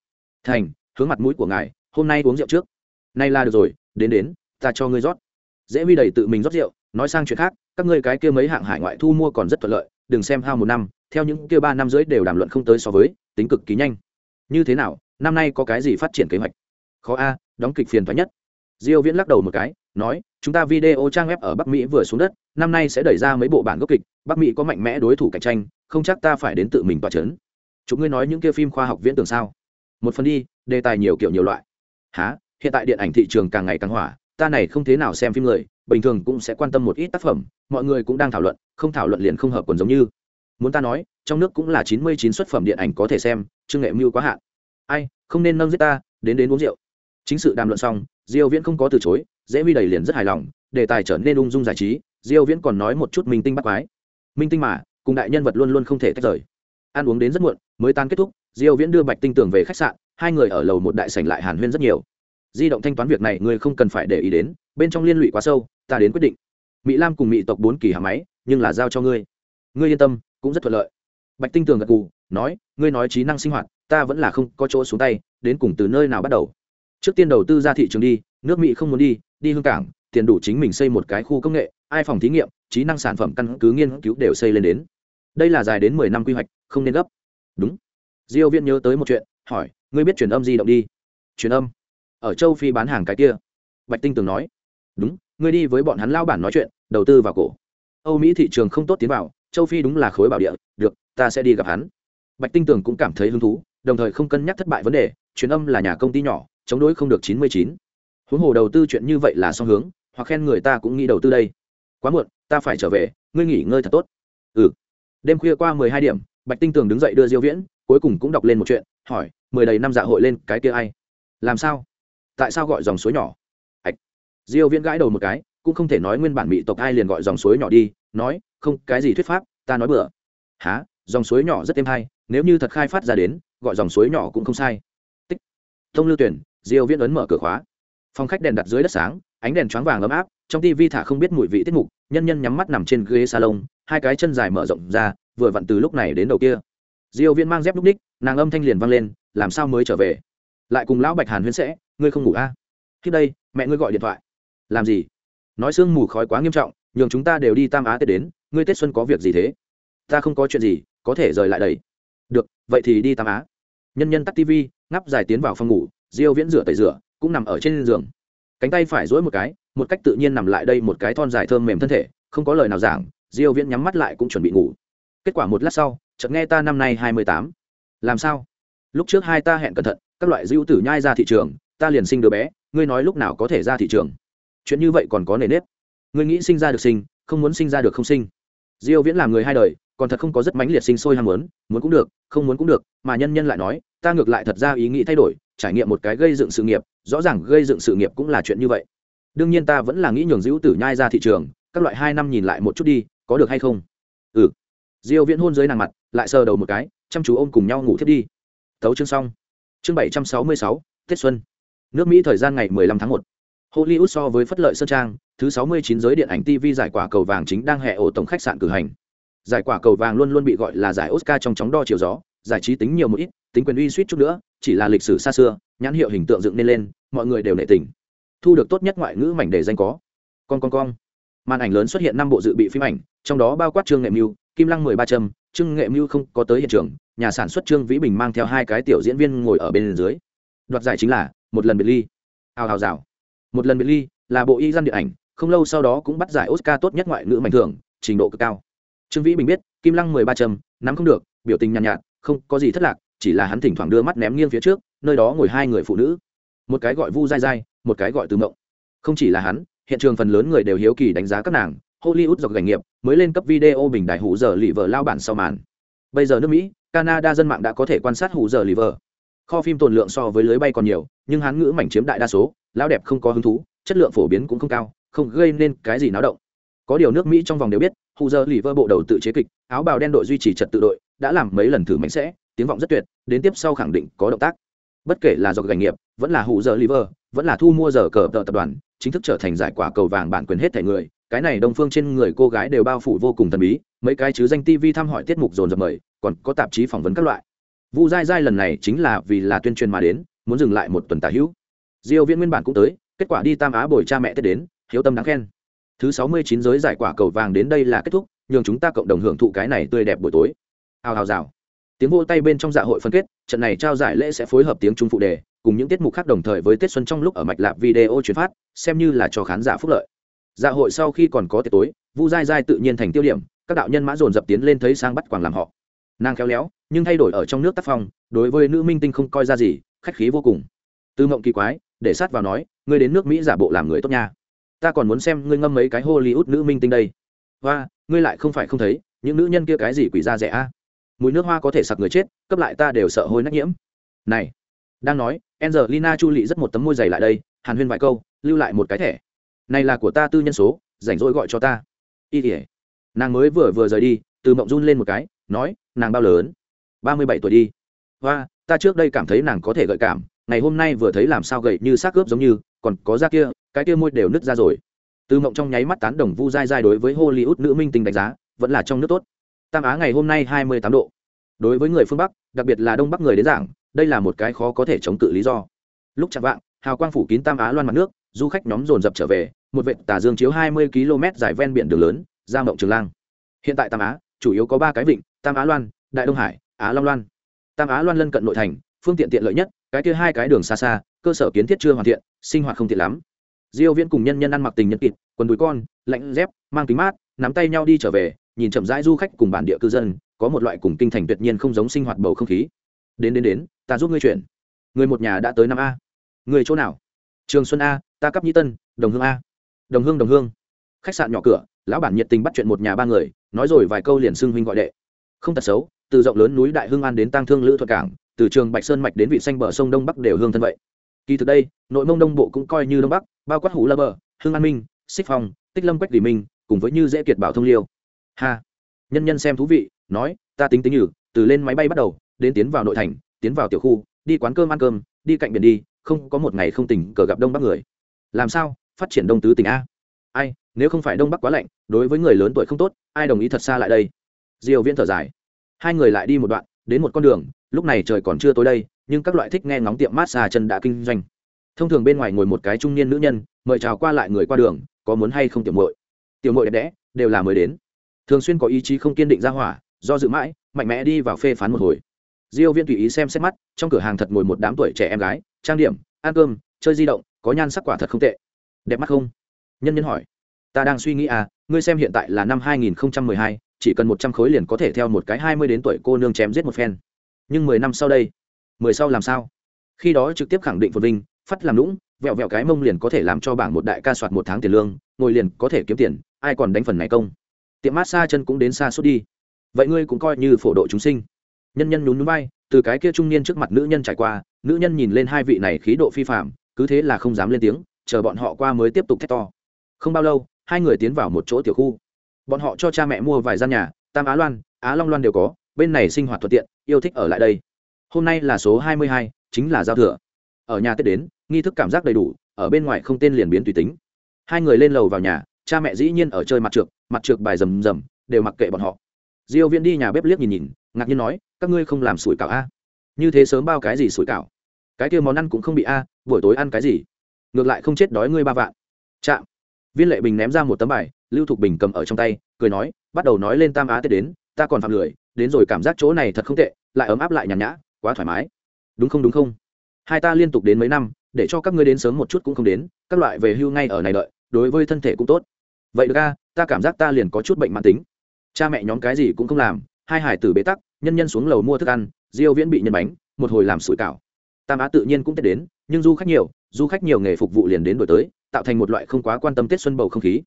A: Thành, hướng mặt mũi của ngài, hôm nay uống rượu trước. Nay là được rồi, đến đến, ta cho ngươi rót. Dễ huy đầy tự mình rót rượu, nói sang chuyện khác, các ngươi cái kia mấy hạng hải ngoại thu mua còn rất thuận lợi đừng xem hao một năm, theo những kia ba năm rưỡi đều đàm luận không tới so với, tính cực kỳ nhanh. Như thế nào, năm nay có cái gì phát triển kế hoạch? Khó a, đóng kịch phiền thoái nhất. Diêu viễn lắc đầu một cái, nói, chúng ta video trang web ở bắc mỹ vừa xuống đất, năm nay sẽ đẩy ra mấy bộ bản gốc kịch, bắc mỹ có mạnh mẽ đối thủ cạnh tranh, không chắc ta phải đến tự mình tỏa chấn. Chúng ngươi nói những kia phim khoa học viễn tưởng sao? Một phần đi, đề tài nhiều kiểu nhiều loại. Há hiện tại điện ảnh thị trường càng ngày càng hỏa ta này không thế nào xem phim người, bình thường cũng sẽ quan tâm một ít tác phẩm, mọi người cũng đang thảo luận, không thảo luận liền không hợp quần giống như. Muốn ta nói, trong nước cũng là chín mươi chín xuất phẩm điện ảnh có thể xem chương nghệ mưu quá hạn. Ai, không nên nâng giết ta, đến đến uống rượu. Chính sự đàm luận xong, diêu viễn không có từ chối, dễ huy đầy liền rất hài lòng, đề tài trở nên ung dung giải trí, diêu viễn còn nói một chút minh tinh bắt quái. Minh tinh mà, cùng đại nhân vật luôn luôn không thể tách rời. Ăn uống đến rất muộn, mới tan kết thúc, diêu viễn đưa bạch tinh tường về khách sạn, hai người ở lầu một đại sảnh lại hàn huyên rất nhiều di động thanh toán việc này ngươi không cần phải để ý đến, bên trong liên lụy quá sâu, ta đến quyết định. Mỹ lam cùng mỹ tộc bốn kỳ hàng máy, nhưng là giao cho ngươi. Ngươi yên tâm, cũng rất thuận lợi. Bạch tinh tường gật gù, nói, ngươi nói trí năng sinh hoạt, ta vẫn là không có chỗ xuống tay, đến cùng từ nơi nào bắt đầu? Trước tiên đầu tư ra thị trường đi, nước mỹ không muốn đi đi hương cảng, tiền đủ chính mình xây một cái khu công nghệ, ai phòng thí nghiệm, trí năng sản phẩm căn cứ nghiên cứu đều xây lên đến. Đây là dài đến mười năm quy hoạch, không nên gấp. Đúng. Diêu viên nhớ tới một chuyện, hỏi, ngươi biết truyền âm di động đi. Truyền âm? Ở châu phi bán hàng cái kia. Bạch tinh tường nói, đúng, ngươi đi với bọn hắn lao bản nói chuyện, đầu tư vào cổ. Âu mỹ thị trường không tốt tiến vào, châu phi đúng là khối bảo địa, được, ta sẽ đi gặp hắn. Bạch tinh tường cũng cảm thấy hứng thú, đồng thời không cân nhắc thất bại vấn đề, truyền âm là nhà công ty nhỏ, chống đối không được chín mươi chín. Huống hồ đầu tư chuyện như vậy là song hướng, hoặc khen người ta cũng nghĩ đầu tư đây. Quá muộn, ta phải trở về, ngươi nghỉ ngơi thật tốt. Ừ. Đêm khuya qua mười hai điểm, bạch tinh tường đứng dậy đưa diêu viễn, cuối cùng cũng đọc lên một chuyện, hỏi, mười đầy năm dạ hội lên, cái kia ai? Làm sao? Tại sao gọi dòng suối nhỏ? Ạch. Diêu viễn gãi đầu một cái, cũng không thể nói nguyên bản mỹ tộc ai liền gọi dòng suối nhỏ đi, nói, không, cái gì thuyết pháp, ta nói bừa. Há dòng suối nhỏ rất êm hay, nếu như thật khai phát ra đến, gọi dòng suối nhỏ cũng không sai. Tích. Thông lưu tuyển, diêu viễn ấn mở cửa khóa. Phòng khách đèn đặt dưới đất sáng, ánh đèn choáng vàng ấm áp, trong tivi thả không biết mùi vị tiết mục, nhân nhân nhắm mắt nằm trên ghế salon, hai cái chân dài mở rộng ra, vừa vặn từ lúc này đến đầu kia. Diêu viễn mang dép lúc ních, nàng âm thanh liền vang lên, làm sao mới trở về? Lại cùng lão bạch hàn huyên sẽ ngươi không ngủ a à? khi đây, mẹ ngươi gọi điện thoại. Làm gì? Nói sương mù khói quá nghiêm trọng, nhường chúng ta đều đi tam á tết đến, ngươi tết xuân có việc gì thế? Ta không có chuyện gì, có thể rời lại đây. Được, vậy thì đi tam á. Nhân nhân tắt tv ngắp dài tiến vào phòng ngủ, diêu viễn rửa tẩy rửa, cũng nằm ở trên giường. Cánh tay phải duỗi một cái, một cách tự nhiên nằm lại đây một cái thon dài thơm mềm thân thể, không có lời nào giảng, diêu viễn nhắm mắt lại cũng chuẩn bị ngủ. Kết quả một lát sau, chợt nghe ta năm nay 28. làm sao? Lúc trước hai ta hẹn cẩn thận, các loại dữ tử nhai ra thị trường ta liền sinh đứa bé ngươi nói lúc nào có thể ra thị trường? Chuyện như vậy còn có nề nếp. Ngươi nghĩ sinh ra được sinh không muốn sinh ra được không sinh. Diêu viễn làm người hai đời còn thật không có rất mãnh liệt sinh sôi ham muốn muốn cũng được không muốn cũng được mà nhân nhân lại nói ta ngược lại thật ra ý nghĩ thay đổi trải nghiệm một cái gây dựng sự nghiệp rõ ràng gây dựng sự nghiệp cũng là chuyện như vậy. Đương nhiên ta vẫn là nghĩ nhường dữ tử nhai ra thị trường các loại hai năm nhìn lại một chút đi có được hay không? Ừ. Diêu viễn hôn dưới nàng mặt lại sờ đầu một cái chăm chú ôm cùng nhau ngủ thiết đi. Thấu chương xong. Chương 766, tết xuân nước mỹ thời gian ngày 15 tháng 1. hollywood so với phất lợi sơn trang, thứ 69 giới điện ảnh tv giải quả cầu vàng chính đang hẹ ổ tổng khách sạn cử hành. Giải quả cầu vàng luôn luôn bị gọi là giải oscar trong chóng đo chiều gió, giải trí tính nhiều một ít, tính quyền uy suýt chút nữa, chỉ là lịch sử xa xưa, nhãn hiệu hình tượng dựng nên lên, mọi người đều nệ tình. Thu được tốt nhất ngoại ngữ mảnh đề danh có con con con. Màn ảnh lớn xuất hiện năm bộ dự bị phim ảnh, trong đó bao quát trương nghệ mưu, kim lăng mười ba trâm trương nghệ mưu không có tới hiện trường, nhà sản xuất trương vĩ bình mang theo hai cái tiểu diễn viên ngồi ở bên dưới. Đoạt giải chính là một lần biệt ly. Hào hào rào. Một lần biệt ly là bộ y dân điện ảnh không lâu sau đó cũng bắt giải oscar tốt nhất ngoại ngữ mạnh thường trình độ cực cao. Trương vĩ bình biết kim lăng mười ba trầm, nắm không được biểu tình nhàn nhạt, nhạt không có gì thất lạc chỉ là hắn thỉnh thoảng đưa mắt ném nghiêng phía trước nơi đó ngồi hai người phụ nữ. Một cái gọi vu dai dai một cái gọi từ mộng. Không chỉ là hắn hiện trường phần lớn người đều hiếu kỳ đánh giá các nàng hollywood dọc gành nghiệp mới lên cấp video bình đại hủ giờ lì vợ lao bản sau màn. Bây giờ nước mỹ canada dân mạng đã có thể quan sát hủ giờ lì vợ kho phim tồn lượng so với lưới bay còn nhiều, nhưng hắn ngữ mảnh chiếm đại đa số lao đẹp không có hứng thú, chất lượng phổ biến cũng không cao, không gây nên cái gì náo động. Có điều nước mỹ trong vòng đều biết, hù giờ lì vơ bộ đầu tự chế kịch, áo bào đen đội duy trì trật tự đội, đã làm mấy lần thử mánh sẽ, tiếng vọng rất tuyệt, đến tiếp sau khẳng định có động tác. Bất kể là do gành nghiệp, vẫn là hù giờ liver vẫn là thu mua giờ cờ tờ tập đoàn, chính thức trở thành giải quả cầu vàng bản quyền hết thẻ người, cái này đông phương trên người cô gái đều bao phủ vô cùng thần bí, mấy cái chứ danh tv thăm hỏi tiết mục dồn dập mời, còn có tạp chí phỏng vấn các loại vu dai dai lần này chính là vì là tuyên truyền mà đến, muốn dừng lại một tuần tả hữu. Diêu viễn nguyên bản cũng tới, kết quả đi tam á bồi cha mẹ tết đến, hiếu tâm đáng khen. Thứ 69 giới giải quả cầu vàng đến đây là kết thúc, nhường chúng ta cộng đồng hưởng thụ cái này tươi đẹp buổi tối. Hào hào rào. Tiếng vô tay bên trong dạ hội phân kết, trận này trao giải lễ sẽ phối hợp tiếng trung phụ đề, cùng những tiết mục khác đồng thời với tết xuân trong lúc ở mạch lạp video truyền phát, xem như là cho khán giả phúc lợi. Dạ hội sau khi còn có tiệc tối, vu dai dai tự nhiên thành tiêu điểm, các đạo nhân mã dồn dập tiến lên thấy sang bắt quàng làm họ. Nàng khéo léo nhưng thay đổi ở trong nước tác phong, đối với nữ minh tinh không coi ra gì, khách khí vô cùng. Từ mộng kỳ quái, để sát vào nói, ngươi đến nước mỹ giả bộ làm người tốt nha. Ta còn muốn xem ngươi ngâm mấy cái hollywood nữ minh tinh đây. Và ngươi lại không phải không thấy, những nữ nhân kia cái gì quỷ ra rẻ a? Mùi nước hoa có thể sặc người chết, cấp lại ta đều sợ hôi nách nhiễm. Này, đang nói, angelina chu lị rất một tấm môi dày lại đây, hàn huyên vài câu, lưu lại một cái thẻ. Này là của ta tư nhân số, rảnh rỗi gọi cho ta. Y tỉa nàng mới vừa vừa rời đi từ mộng run lên một cái, nói, nàng bao lớn? Ba mươi bảy tuổi đi. Và ta trước đây cảm thấy nàng có thể gợi cảm, ngày hôm nay vừa thấy làm sao gậy như xác ướp giống như, còn có da kia, cái kia môi đều nứt ra rồi. Từ mộng trong nháy mắt tán đồng vu dai dai đối với hollywood nữ minh tinh đánh giá, vẫn là trong nước tốt. Tam á ngày hôm nay hai mươi tám độ. Đối với người phương bắc, đặc biệt là đông bắc người đến giảng, đây là một cái khó có thể chống cự lý do. Lúc chạm vạng, hào quang phủ kín tam á loan mặt nước, du khách nhóm dồn dập trở về, một vệ tà dương chiếu hai mươi km dài ven biển đường lớn, ra mộng trường lang. Hiện tại tam á, chủ yếu có ba cái vịnh, tam á loan, đại đông hải á long loan. Tam á loan lân cận nội thành, phương tiện tiện lợi nhất, cái kia hai cái đường xa xa, cơ sở kiến thiết chưa hoàn thiện, sinh hoạt không tiện lắm. Diêu viễn cùng nhân nhân ăn mặc tình nhân kịt, quần đùi con, lạnh dép, mang kính mát, nắm tay nhau đi trở về, nhìn chậm rãi du khách cùng bản địa cư dân, có một loại cùng kinh thành tuyệt nhiên không giống sinh hoạt bầu không khí. Đến đến đến, ta giúp ngươi chuyển. Người một nhà đã tới năm a. Người chỗ nào? Trường xuân a, ta cấp nhĩ tân, đồng hương a. Đồng hương đồng hương. Khách sạn nhỏ cửa, lão bản nhiệt tình bắt chuyện một nhà ba người, nói rồi vài câu liền xưng huynh gọi đệ. Không tật xấu từ rộng lớn núi đại hương an đến tăng thương lữ thuật cảng, từ trường bạch sơn mạch đến vị xanh bờ sông đông bắc đều hương thân vậy. Kỳ thực đây, nội mông đông bộ cũng coi như đông bắc, bao quát hủ la bờ hương an minh, xích phong, tích lâm quách vì minh, cùng với như dễ kiệt bảo thông liêu. Ha! Nhân nhân xem thú vị, nói, ta tính tính nhử từ lên máy bay bắt đầu, đến tiến vào nội thành, tiến vào tiểu khu, đi quán cơm ăn cơm, đi cạnh biển đi, không có một ngày không tỉnh cờ gặp đông bắc người. Làm sao? Phát triển đông tứ tỉnh a. Ai, nếu không phải đông bắc quá lạnh, đối với người lớn tuổi không tốt, ai đồng ý thật xa lại đây? Diều viễn thở dài hai người lại đi một đoạn đến một con đường lúc này trời còn chưa tối đây nhưng các loại thích nghe ngóng tiệm massage chân đã kinh doanh. Thông thường bên ngoài ngồi một cái trung niên nữ nhân mời chào qua lại người qua đường có muốn hay không tiểu mội tiểu mội đẹp đẽ đều là mới đến. Thường xuyên có ý chí không kiên định ra hỏa do dự mãi mạnh mẽ đi vào phê phán một hồi. Diêu viên tùy ý xem xét mắt trong cửa hàng thật ngồi một đám tuổi trẻ em gái trang điểm ăn cơm chơi di động có nhan sắc quả thật không tệ. Đẹp mắt không? Nhân nhân hỏi. Ta đang suy nghĩ à ngươi xem hiện tại là năm 2012, chỉ cần một trăm khối liền có thể theo một cái hai mươi đến tuổi cô nương chém giết một phen. Nhưng mười năm sau đây, mười sau làm sao? Khi đó trực tiếp khẳng định phồn vinh, phát làm lũng, vẹo vẹo cái mông liền có thể làm cho bảng một đại ca soạt một tháng tiền lương, ngồi liền có thể kiếm tiền, ai còn đánh phần này công? Tiệm mát xa chân cũng đến xa suốt đi. Vậy ngươi cũng coi như phổ độ chúng sinh. Nhân nhân nhún núi bay từ cái kia trung niên trước mặt nữ nhân trải qua, nữ nhân nhìn lên hai vị này khí độ phi phạm cứ thế là không dám lên tiếng, chờ bọn họ qua mới tiếp tục thét to. Không bao lâu, hai người tiến vào một chỗ tiểu khu bọn họ cho cha mẹ mua vài gian nhà, tam á loan, á long loan đều có, bên này sinh hoạt thuận tiện, yêu thích ở lại đây. Hôm nay là số hai mươi hai, chính là giao thừa. Ở nhà tết đến, nghi thức cảm giác đầy đủ, ở bên ngoài không tên liền biến tùy tính. Hai người lên lầu vào nhà, cha mẹ dĩ nhiên ở chơi mặt trượt mặt trượt bài rầm rầm, đều mặc kệ bọn họ. Diêu viễn đi nhà bếp liếc nhìn nhìn, ngạc nhiên nói, các ngươi không làm sủi cảo a? Như thế sớm bao cái gì sủi cảo? Cái kia món ăn cũng không bị a, buổi tối ăn cái gì? Ngược lại không chết đói ngươi ba vạn. Chạm. Viên lệ bình ném ra một tấm bài lưu thục bình cầm ở trong tay, cười nói, bắt đầu nói lên tam á tết đến, ta còn phạm lười, đến rồi cảm giác chỗ này thật không tệ, lại ấm áp lại nhàn nhã, quá thoải mái. Đúng không đúng không? Hai ta liên tục đến mấy năm, để cho các ngươi đến sớm một chút cũng không đến, các loại về hưu ngay ở này đợi, đối với thân thể cũng tốt. Vậy được a, ta cảm giác ta liền có chút bệnh mãn tính. Cha mẹ nhóm cái gì cũng không làm, hai hải tử bế tắc, nhân nhân xuống lầu mua thức ăn, diêu viễn bị nhân bánh, một hồi làm sủi cảo. Tam á tự nhiên cũng tết đến, nhưng du khách nhiều, du khách nhiều nghề phục vụ liền đến đổi tới, tạo thành một loại không quá quan tâm tết xuân bầu không khí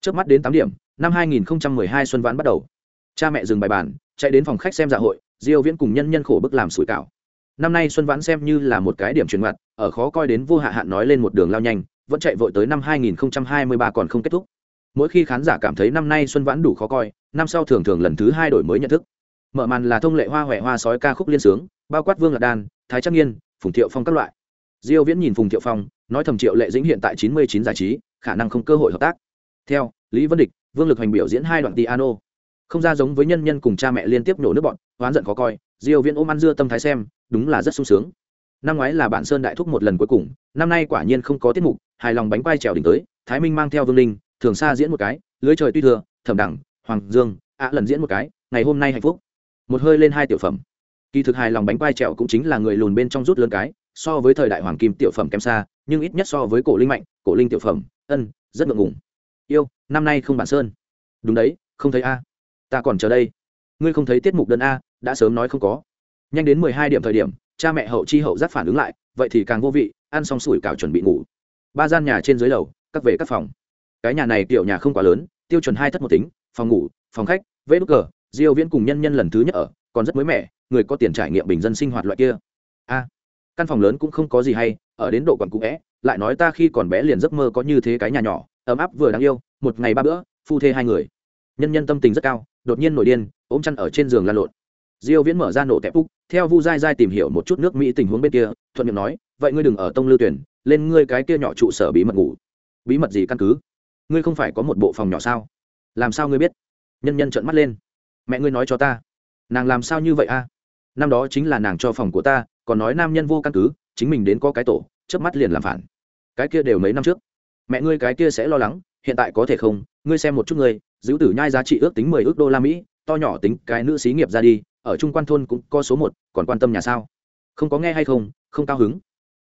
A: trước mắt đến tám điểm, năm 2012 xuân vãn bắt đầu. Cha mẹ dừng bài bàn chạy đến phòng khách xem dạ hội, diêu viễn cùng nhân nhân khổ bức làm sủi cảo. Năm nay xuân vãn xem như là một cái điểm chuyển ngoặt, ở khó coi đến vô hạ hạn nói lên một đường lao nhanh, vẫn chạy vội tới năm 2023 còn không kết thúc. Mỗi khi khán giả cảm thấy năm nay xuân vãn đủ khó coi, năm sau thường thường lần thứ hai đổi mới nhận thức. Mở màn là thông lệ hoa huệ hoa sói ca khúc liên sướng, bao quát vương lạc đan, thái trắc nghiên, phùng thiệu phong các loại. Diêu viễn nhìn phùng thiệu phong, nói thầm triệu lệ dĩnh hiện tại 99 giải trí, khả năng không cơ hội hợp tác theo, lý vân địch, vương lực hành biểu diễn hai đoạn piano. Không ra giống với nhân nhân cùng cha mẹ liên tiếp nổ nước bọn, oán giận khó coi, diêu viễn ôm ăn dưa tâm thái xem, đúng là rất sung sướng. Năm ngoái là bản sơn đại thúc một lần cuối cùng, năm nay quả nhiên không có tiết mục, hài lòng bánh quai trèo đỉnh tới, thái minh mang theo vương linh, thường xa diễn một cái, lưới trời tuy thừa, thẩm đẳng, hoàng dương ạ lần diễn một cái, ngày hôm nay hạnh phúc. Một hơi lên hai tiểu phẩm. Kỳ thực hài lòng bánh quai trèo cũng chính là người lùn bên trong rút lớn cái, so với thời đại hoàng kim tiểu phẩm kém xa, nhưng ít nhất so với cổ linh mạnh, cổ linh tiểu phẩm, ân, rất ngượng ngùng yêu, năm nay không bản sơn. Đúng đấy, không thấy a. Ta còn chờ đây. Ngươi không thấy tiết mục đơn a, đã sớm nói không có. Nhanh đến mười hai điểm thời điểm, cha mẹ hậu chi hậu giác phản ứng lại, vậy thì càng vô vị, ăn xong sủi cảo chuẩn bị ngủ. Ba gian nhà trên dưới lầu, các về các phòng. Cái nhà này kiểu nhà không quá lớn, tiêu chuẩn hai thất một tính, phòng ngủ, phòng khách vẽ đúc cờ, diêu viễn cùng nhân nhân lần thứ nhất ở, còn rất mới mẻ, người có tiền trải nghiệm bình dân sinh hoạt loại kia. A, căn phòng lớn cũng không có gì hay, ở đến độ còn cũ é, lại nói ta khi còn bé liền giấc mơ có như thế cái nhà nhỏ ấm áp vừa đáng yêu, một ngày ba bữa, phu thê hai người. Nhân nhân tâm tình rất cao, đột nhiên nổi điên, ôm chăn ở trên giường lan lộn. Diêu viễn mở ra nổ tẹp úc, theo vu dai dai tìm hiểu một chút nước mỹ tình huống bên kia, thuận miệng nói, vậy ngươi đừng ở tông lưu tuyển, lên ngươi cái kia nhỏ trụ sở bí mật ngủ. Bí mật gì căn cứ? Ngươi không phải có một bộ phòng nhỏ sao? Làm sao ngươi biết? Nhân nhân trợn mắt lên. Mẹ ngươi nói cho ta, nàng làm sao như vậy a? Năm đó chính là nàng cho phòng của ta, còn nói nam nhân vô căn cứ, chính mình đến có cái tổ, chớp mắt liền làm phản. Cái kia đều mấy năm trước mẹ ngươi cái kia sẽ lo lắng, hiện tại có thể không? Ngươi xem một chút ngươi, giữ tử nhai giá trị ước tính mười ước đô la mỹ, to nhỏ tính cái nữ xí nghiệp ra đi, ở trung quan thôn cũng có số một, còn quan tâm nhà sao? Không có nghe hay không? Không cao hứng.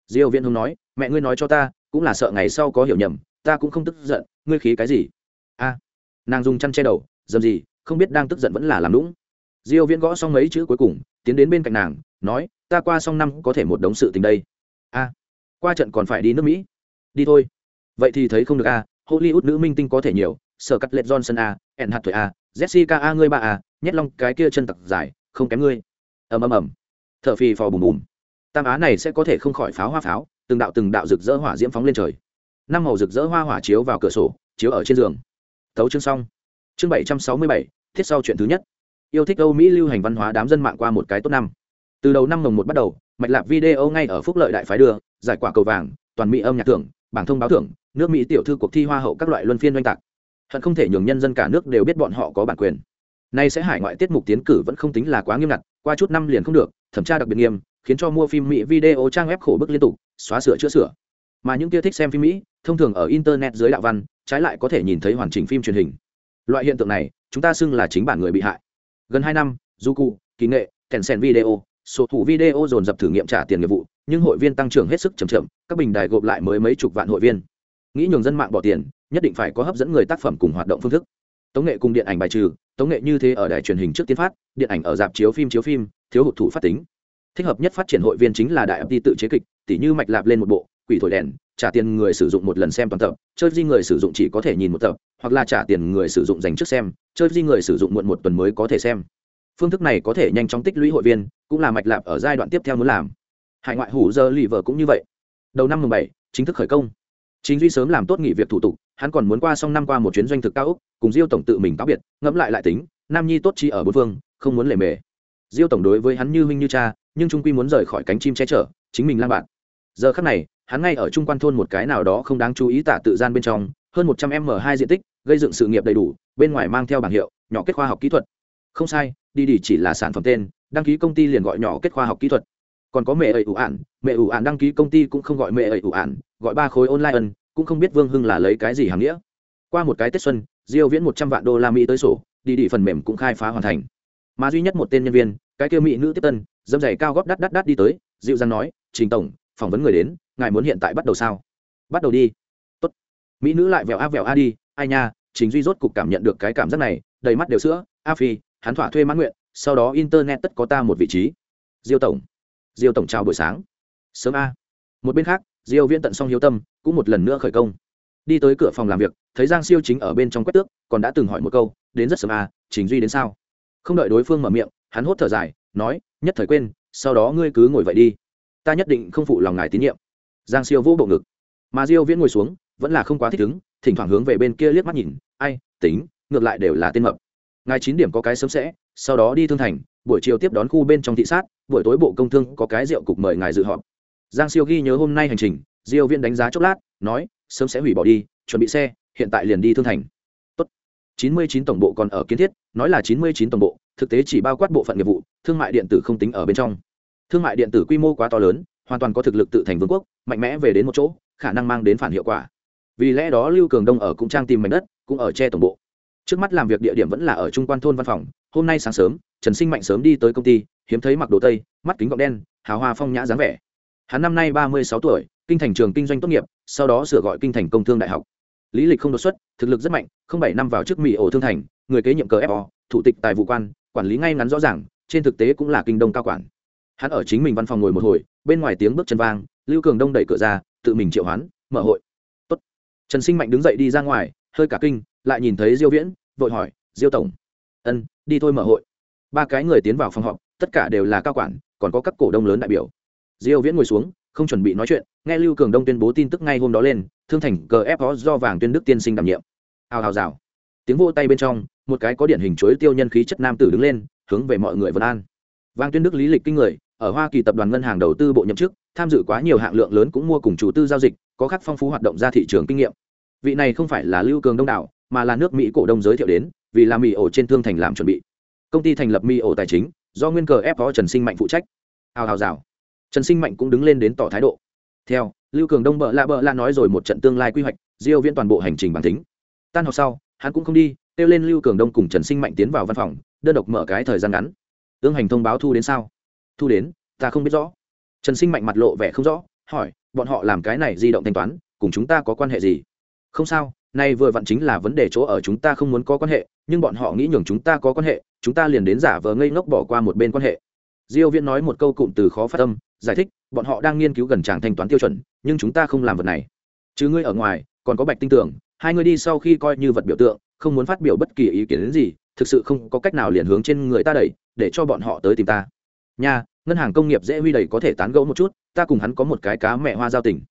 A: Diêu viễn hùng nói, mẹ ngươi nói cho ta, cũng là sợ ngày sau có hiểu nhầm, ta cũng không tức giận, ngươi khí cái gì? A. Nàng dùng chăn che đầu, dầm gì, không biết đang tức giận vẫn là làm lũng diêu viễn gõ xong mấy chữ cuối cùng, tiến đến bên cạnh nàng, nói, ta qua xong năm có thể một đống sự tình đây. A. Qua trận còn phải đi nước mỹ. Đi thôi vậy thì thấy không được a, hollywood nữ minh tinh có thể nhiều sở cắt lệ johnson a ẹn hạt tuổi a, jessica a, ngươi ba a, nhét long cái kia chân tặc dài, không kém ngươi. Ầm ầm ầm. Thở phì phò bùm bùm. Tam á này sẽ có thể không khỏi pháo hoa pháo, từng đạo từng đạo rực rỡ hỏa diễm phóng lên trời. Năm màu rực rỡ hoa hỏa chiếu vào cửa sổ, chiếu ở trên giường. Tấu chương xong. Chương bảy trăm sáu mươi bảy thiết sau chuyện thứ nhất. Yêu thích âu mỹ lưu hành văn hóa đám dân mạng qua một cái tốt năm. Từ đầu năm mồng một bắt đầu, mạch lạc video ngay ở phúc lợi đại phái đưa, giải quả cầu vàng, toàn mỹ âm nhạc thưởng, bảng thông báo thưởng nước mỹ tiểu thư cuộc thi hoa hậu các loại luân phiên oanh tạc. Hận không thể nhường nhân dân cả nước đều biết bọn họ có bản quyền. Nay sẽ hải ngoại tiết mục tiến cử vẫn không tính là quá nghiêm ngặt, qua chút năm liền không được, thẩm tra đặc biệt nghiêm, khiến cho mua phim mỹ video trang web khổ bức liên tục, xóa sửa chữa sửa. Mà những kia thích xem phim mỹ, thông thường ở internet dưới đạo văn, trái lại có thể nhìn thấy hoàn chỉnh phim truyền hình. Loại hiện tượng này, chúng ta xưng là chính bản người bị hại. Gần hai năm du cụ kỹ nghệ kèn sen video sổ thủ video dồn dập thử nghiệm trả tiền nghiệp vụ, nhưng hội viên tăng trưởng hết sức chậm chậm, các bình đài gộp lại mới mấy chục vạn hội viên nghĩ nhường dân mạng bỏ tiền, nhất định phải có hấp dẫn người tác phẩm cùng hoạt động phương thức. Tống nghệ cùng điện ảnh bài trừ, tống nghệ như thế ở đài truyền hình trước tiến phát, điện ảnh ở dạp chiếu phim chiếu phim, thiếu hụt thủ phát tính. Thích hợp nhất phát triển hội viên chính là đại ấp đi tự chế kịch, tỉ như mạch lạp lên một bộ, quỷ thổi đèn, trả tiền người sử dụng một lần xem toàn tập, chơi di người sử dụng chỉ có thể nhìn một tập, hoặc là trả tiền người sử dụng dành trước xem, chơi di người sử dụng muộn một tuần mới có thể xem. Phương thức này có thể nhanh chóng tích lũy hội viên, cũng là mạch lạp ở giai đoạn tiếp theo muốn làm. Hải ngoại hủ giờ lì vợ cũng như vậy. Đầu năm mười bảy, chính thức khởi công chính duy sớm làm tốt nghỉ việc thủ tục, hắn còn muốn qua xong năm qua một chuyến doanh thực cao úc cùng diêu tổng tự mình cáo biệt, ngẫm lại lại tính, nam nhi tốt chi ở bốn phương, không muốn lề mề. Diêu tổng đối với hắn như huynh như cha, nhưng trung quy muốn rời khỏi cánh chim che chở, chính mình lang bạn. Giờ khắc này, hắn ngay ở trung quan thôn một cái nào đó không đáng chú ý tả tự gian bên trong, hơn một trăm m hai diện tích, gây dựng sự nghiệp đầy đủ, bên ngoài mang theo bảng hiệu, nhỏ kết khoa học kỹ thuật. Không sai, đi đi chỉ là sản phẩm tên, đăng ký công ty liền gọi nhỏ kết khoa học kỹ thuật còn có mẹ ẩy ủ ạn, mẹ ủ ạn đăng ký công ty cũng không gọi mẹ ẩy ủ ạn, gọi ba khối online ân, cũng không biết vương hưng là lấy cái gì hàm nghĩa. Qua một cái tết xuân, diêu viễn một trăm vạn đô la mỹ tới sổ, đi đi phần mềm cũng khai phá hoàn thành. Mà duy nhất một tên nhân viên, cái kia mỹ nữ tiếp tân dâm giày cao góp đắt đắt đắt đi tới, dịu dàng nói, trình tổng, phỏng vấn người đến, ngài muốn hiện tại bắt đầu sao? Bắt đầu đi. Tốt. Mỹ nữ lại vẹo a vẹo a đi, ai nha chính duy rốt cục cảm nhận được cái cảm giác này, đầy mắt đều sữa, a phi, hắn thỏa thuê mãn nguyện, sau đó internet tất có ta một vị trí. Diêu tổng diêu tổng chào buổi sáng. Sớm a. Một bên khác, diêu viễn tận xong hiếu tâm, cũng một lần nữa khởi công. Đi tới cửa phòng làm việc, thấy giang siêu chính ở bên trong quét tước, còn đã từng hỏi một câu, đến rất sớm a chính duy đến sao? Không đợi đối phương mở miệng, hắn hốt thở dài, nói, nhất thời quên, sau đó ngươi cứ ngồi vậy đi. Ta nhất định không phụ lòng ngài tín nhiệm. Giang siêu vỗ bộ ngực. Mà diêu viễn ngồi xuống, vẫn là không quá thích ứng, thỉnh thoảng hướng về bên kia liếc mắt nhìn, ai, tính, ngược lại đều là tên mập. Ngày chín điểm có cái sớm sẽ, sau đó đi thương thành, buổi chiều tiếp đón khu bên trong thị sát, buổi tối bộ công thương có cái rượu cục mời ngài dự họp. Giang siêu ghi nhớ hôm nay hành trình, diêu viễn đánh giá chốc lát, nói, sớm sẽ hủy bỏ đi, chuẩn bị xe, hiện tại liền đi thương thành. Tốt. 99 tổng bộ còn ở kiến thiết, nói là 99 tổng bộ, thực tế chỉ bao quát bộ phận nghiệp vụ, thương mại điện tử không tính ở bên trong. Thương mại điện tử quy mô quá to lớn, hoàn toàn có thực lực tự thành vương quốc, mạnh mẽ về đến một chỗ, khả năng mang đến phản hiệu quả. Vì lẽ đó lưu cường đông ở cũng trang tìm mảnh đất, cũng ở che tổng bộ trước mắt làm việc địa điểm vẫn là ở trung quan thôn văn phòng, hôm nay sáng sớm, trần sinh mạnh sớm đi tới công ty, hiếm thấy mặc đồ tây, mắt kính gọng đen, hào hoa phong nhã dáng vẻ. Hắn năm nay ba mươi sáu tuổi, kinh thành trường kinh doanh tốt nghiệp, sau đó sửa gọi kinh thành công thương đại học. Lý lịch không đột xuất, thực lực rất mạnh, không bảy năm vào trước mỹ ổ thương thành, người kế nhiệm cờ fo thủ tịch tài vụ quan, quản lý ngay ngắn rõ ràng, trên thực tế cũng là kinh đông cao quản. Hắn ở chính mình văn phòng ngồi một hồi, bên ngoài tiếng bước chân vang, lưu cường đông đẩy cửa ra, tự mình triệu hoán, mở hội. Tốt. trần sinh mạnh đứng dậy đi ra ngoài hơi cả kinh, lại nhìn thấy diêu viễn, vội hỏi, diêu tổng, ân, đi thôi mở hội. Ba cái người tiến vào phòng họp, tất cả đều là cao quản, còn có các cổ đông lớn đại biểu. Diêu viễn ngồi xuống, không chuẩn bị nói chuyện, nghe lưu cường đông tuyên bố tin tức ngay hôm đó lên, thương thành gf do vàng tuyên đức tiên sinh đảm nhiệm. Hào hào rào. Tiếng vô tay bên trong, một cái có điển hình chuối tiêu nhân khí chất nam tử đứng lên, hướng về mọi người vân an. Vàng tuyên đức lý lịch kinh người, ở hoa kỳ tập đoàn ngân hàng đầu tư bộ nhậm chức, tham dự quá nhiều hạng lượng lớn cũng mua cùng chủ tư giao dịch, có khắc phong phú hoạt động ra thị trường kinh nghiệm vị này không phải là lưu cường đông đảo, mà là nước mỹ cổ đông giới thiệu đến, vì làm mì ổ trên thương thành làm chuẩn bị. Công ty thành lập mì ổ tài chính, do nguyên cờ ép có trần sinh mạnh phụ trách. Hào hào rào. Trần sinh mạnh cũng đứng lên đến tỏ thái độ. Theo, lưu cường đông bợ lạ bợ lạ nói rồi một trận tương lai quy hoạch, diêu viễn toàn bộ hành trình bản tính. Tan học sau, hắn cũng không đi, kêu lên lưu cường đông cùng trần sinh mạnh tiến vào văn phòng, đơn độc mở cái thời gian ngắn. Ương hành thông báo thu đến sao? Thu đến, ta không biết rõ. Trần sinh mạnh mặt lộ vẻ không rõ, hỏi, bọn họ làm cái này di động thanh toán, cùng chúng ta có quan hệ gì? Không sao, nay vừa vặn chính là vấn đề chỗ ở chúng ta không muốn có quan hệ, nhưng bọn họ nghĩ nhường chúng ta có quan hệ, chúng ta liền đến giả vờ ngây ngốc bỏ qua một bên quan hệ. Diêu viễn nói một câu cụm từ khó phát âm, giải thích, bọn họ đang nghiên cứu gần tràng thanh toán tiêu chuẩn, nhưng chúng ta không làm vật này. Chứ ngươi ở ngoài, còn có bạch tinh tưởng, hai người đi sau khi coi như vật biểu tượng, không muốn phát biểu bất kỳ ý kiến gì, thực sự không có cách nào liền hướng trên người ta đẩy, để cho bọn họ tới tìm ta. Nha, ngân hàng công nghiệp dễ huy đầy có thể tán gẫu một chút, ta cùng hắn có một cái cá mẹ hoa giao tình.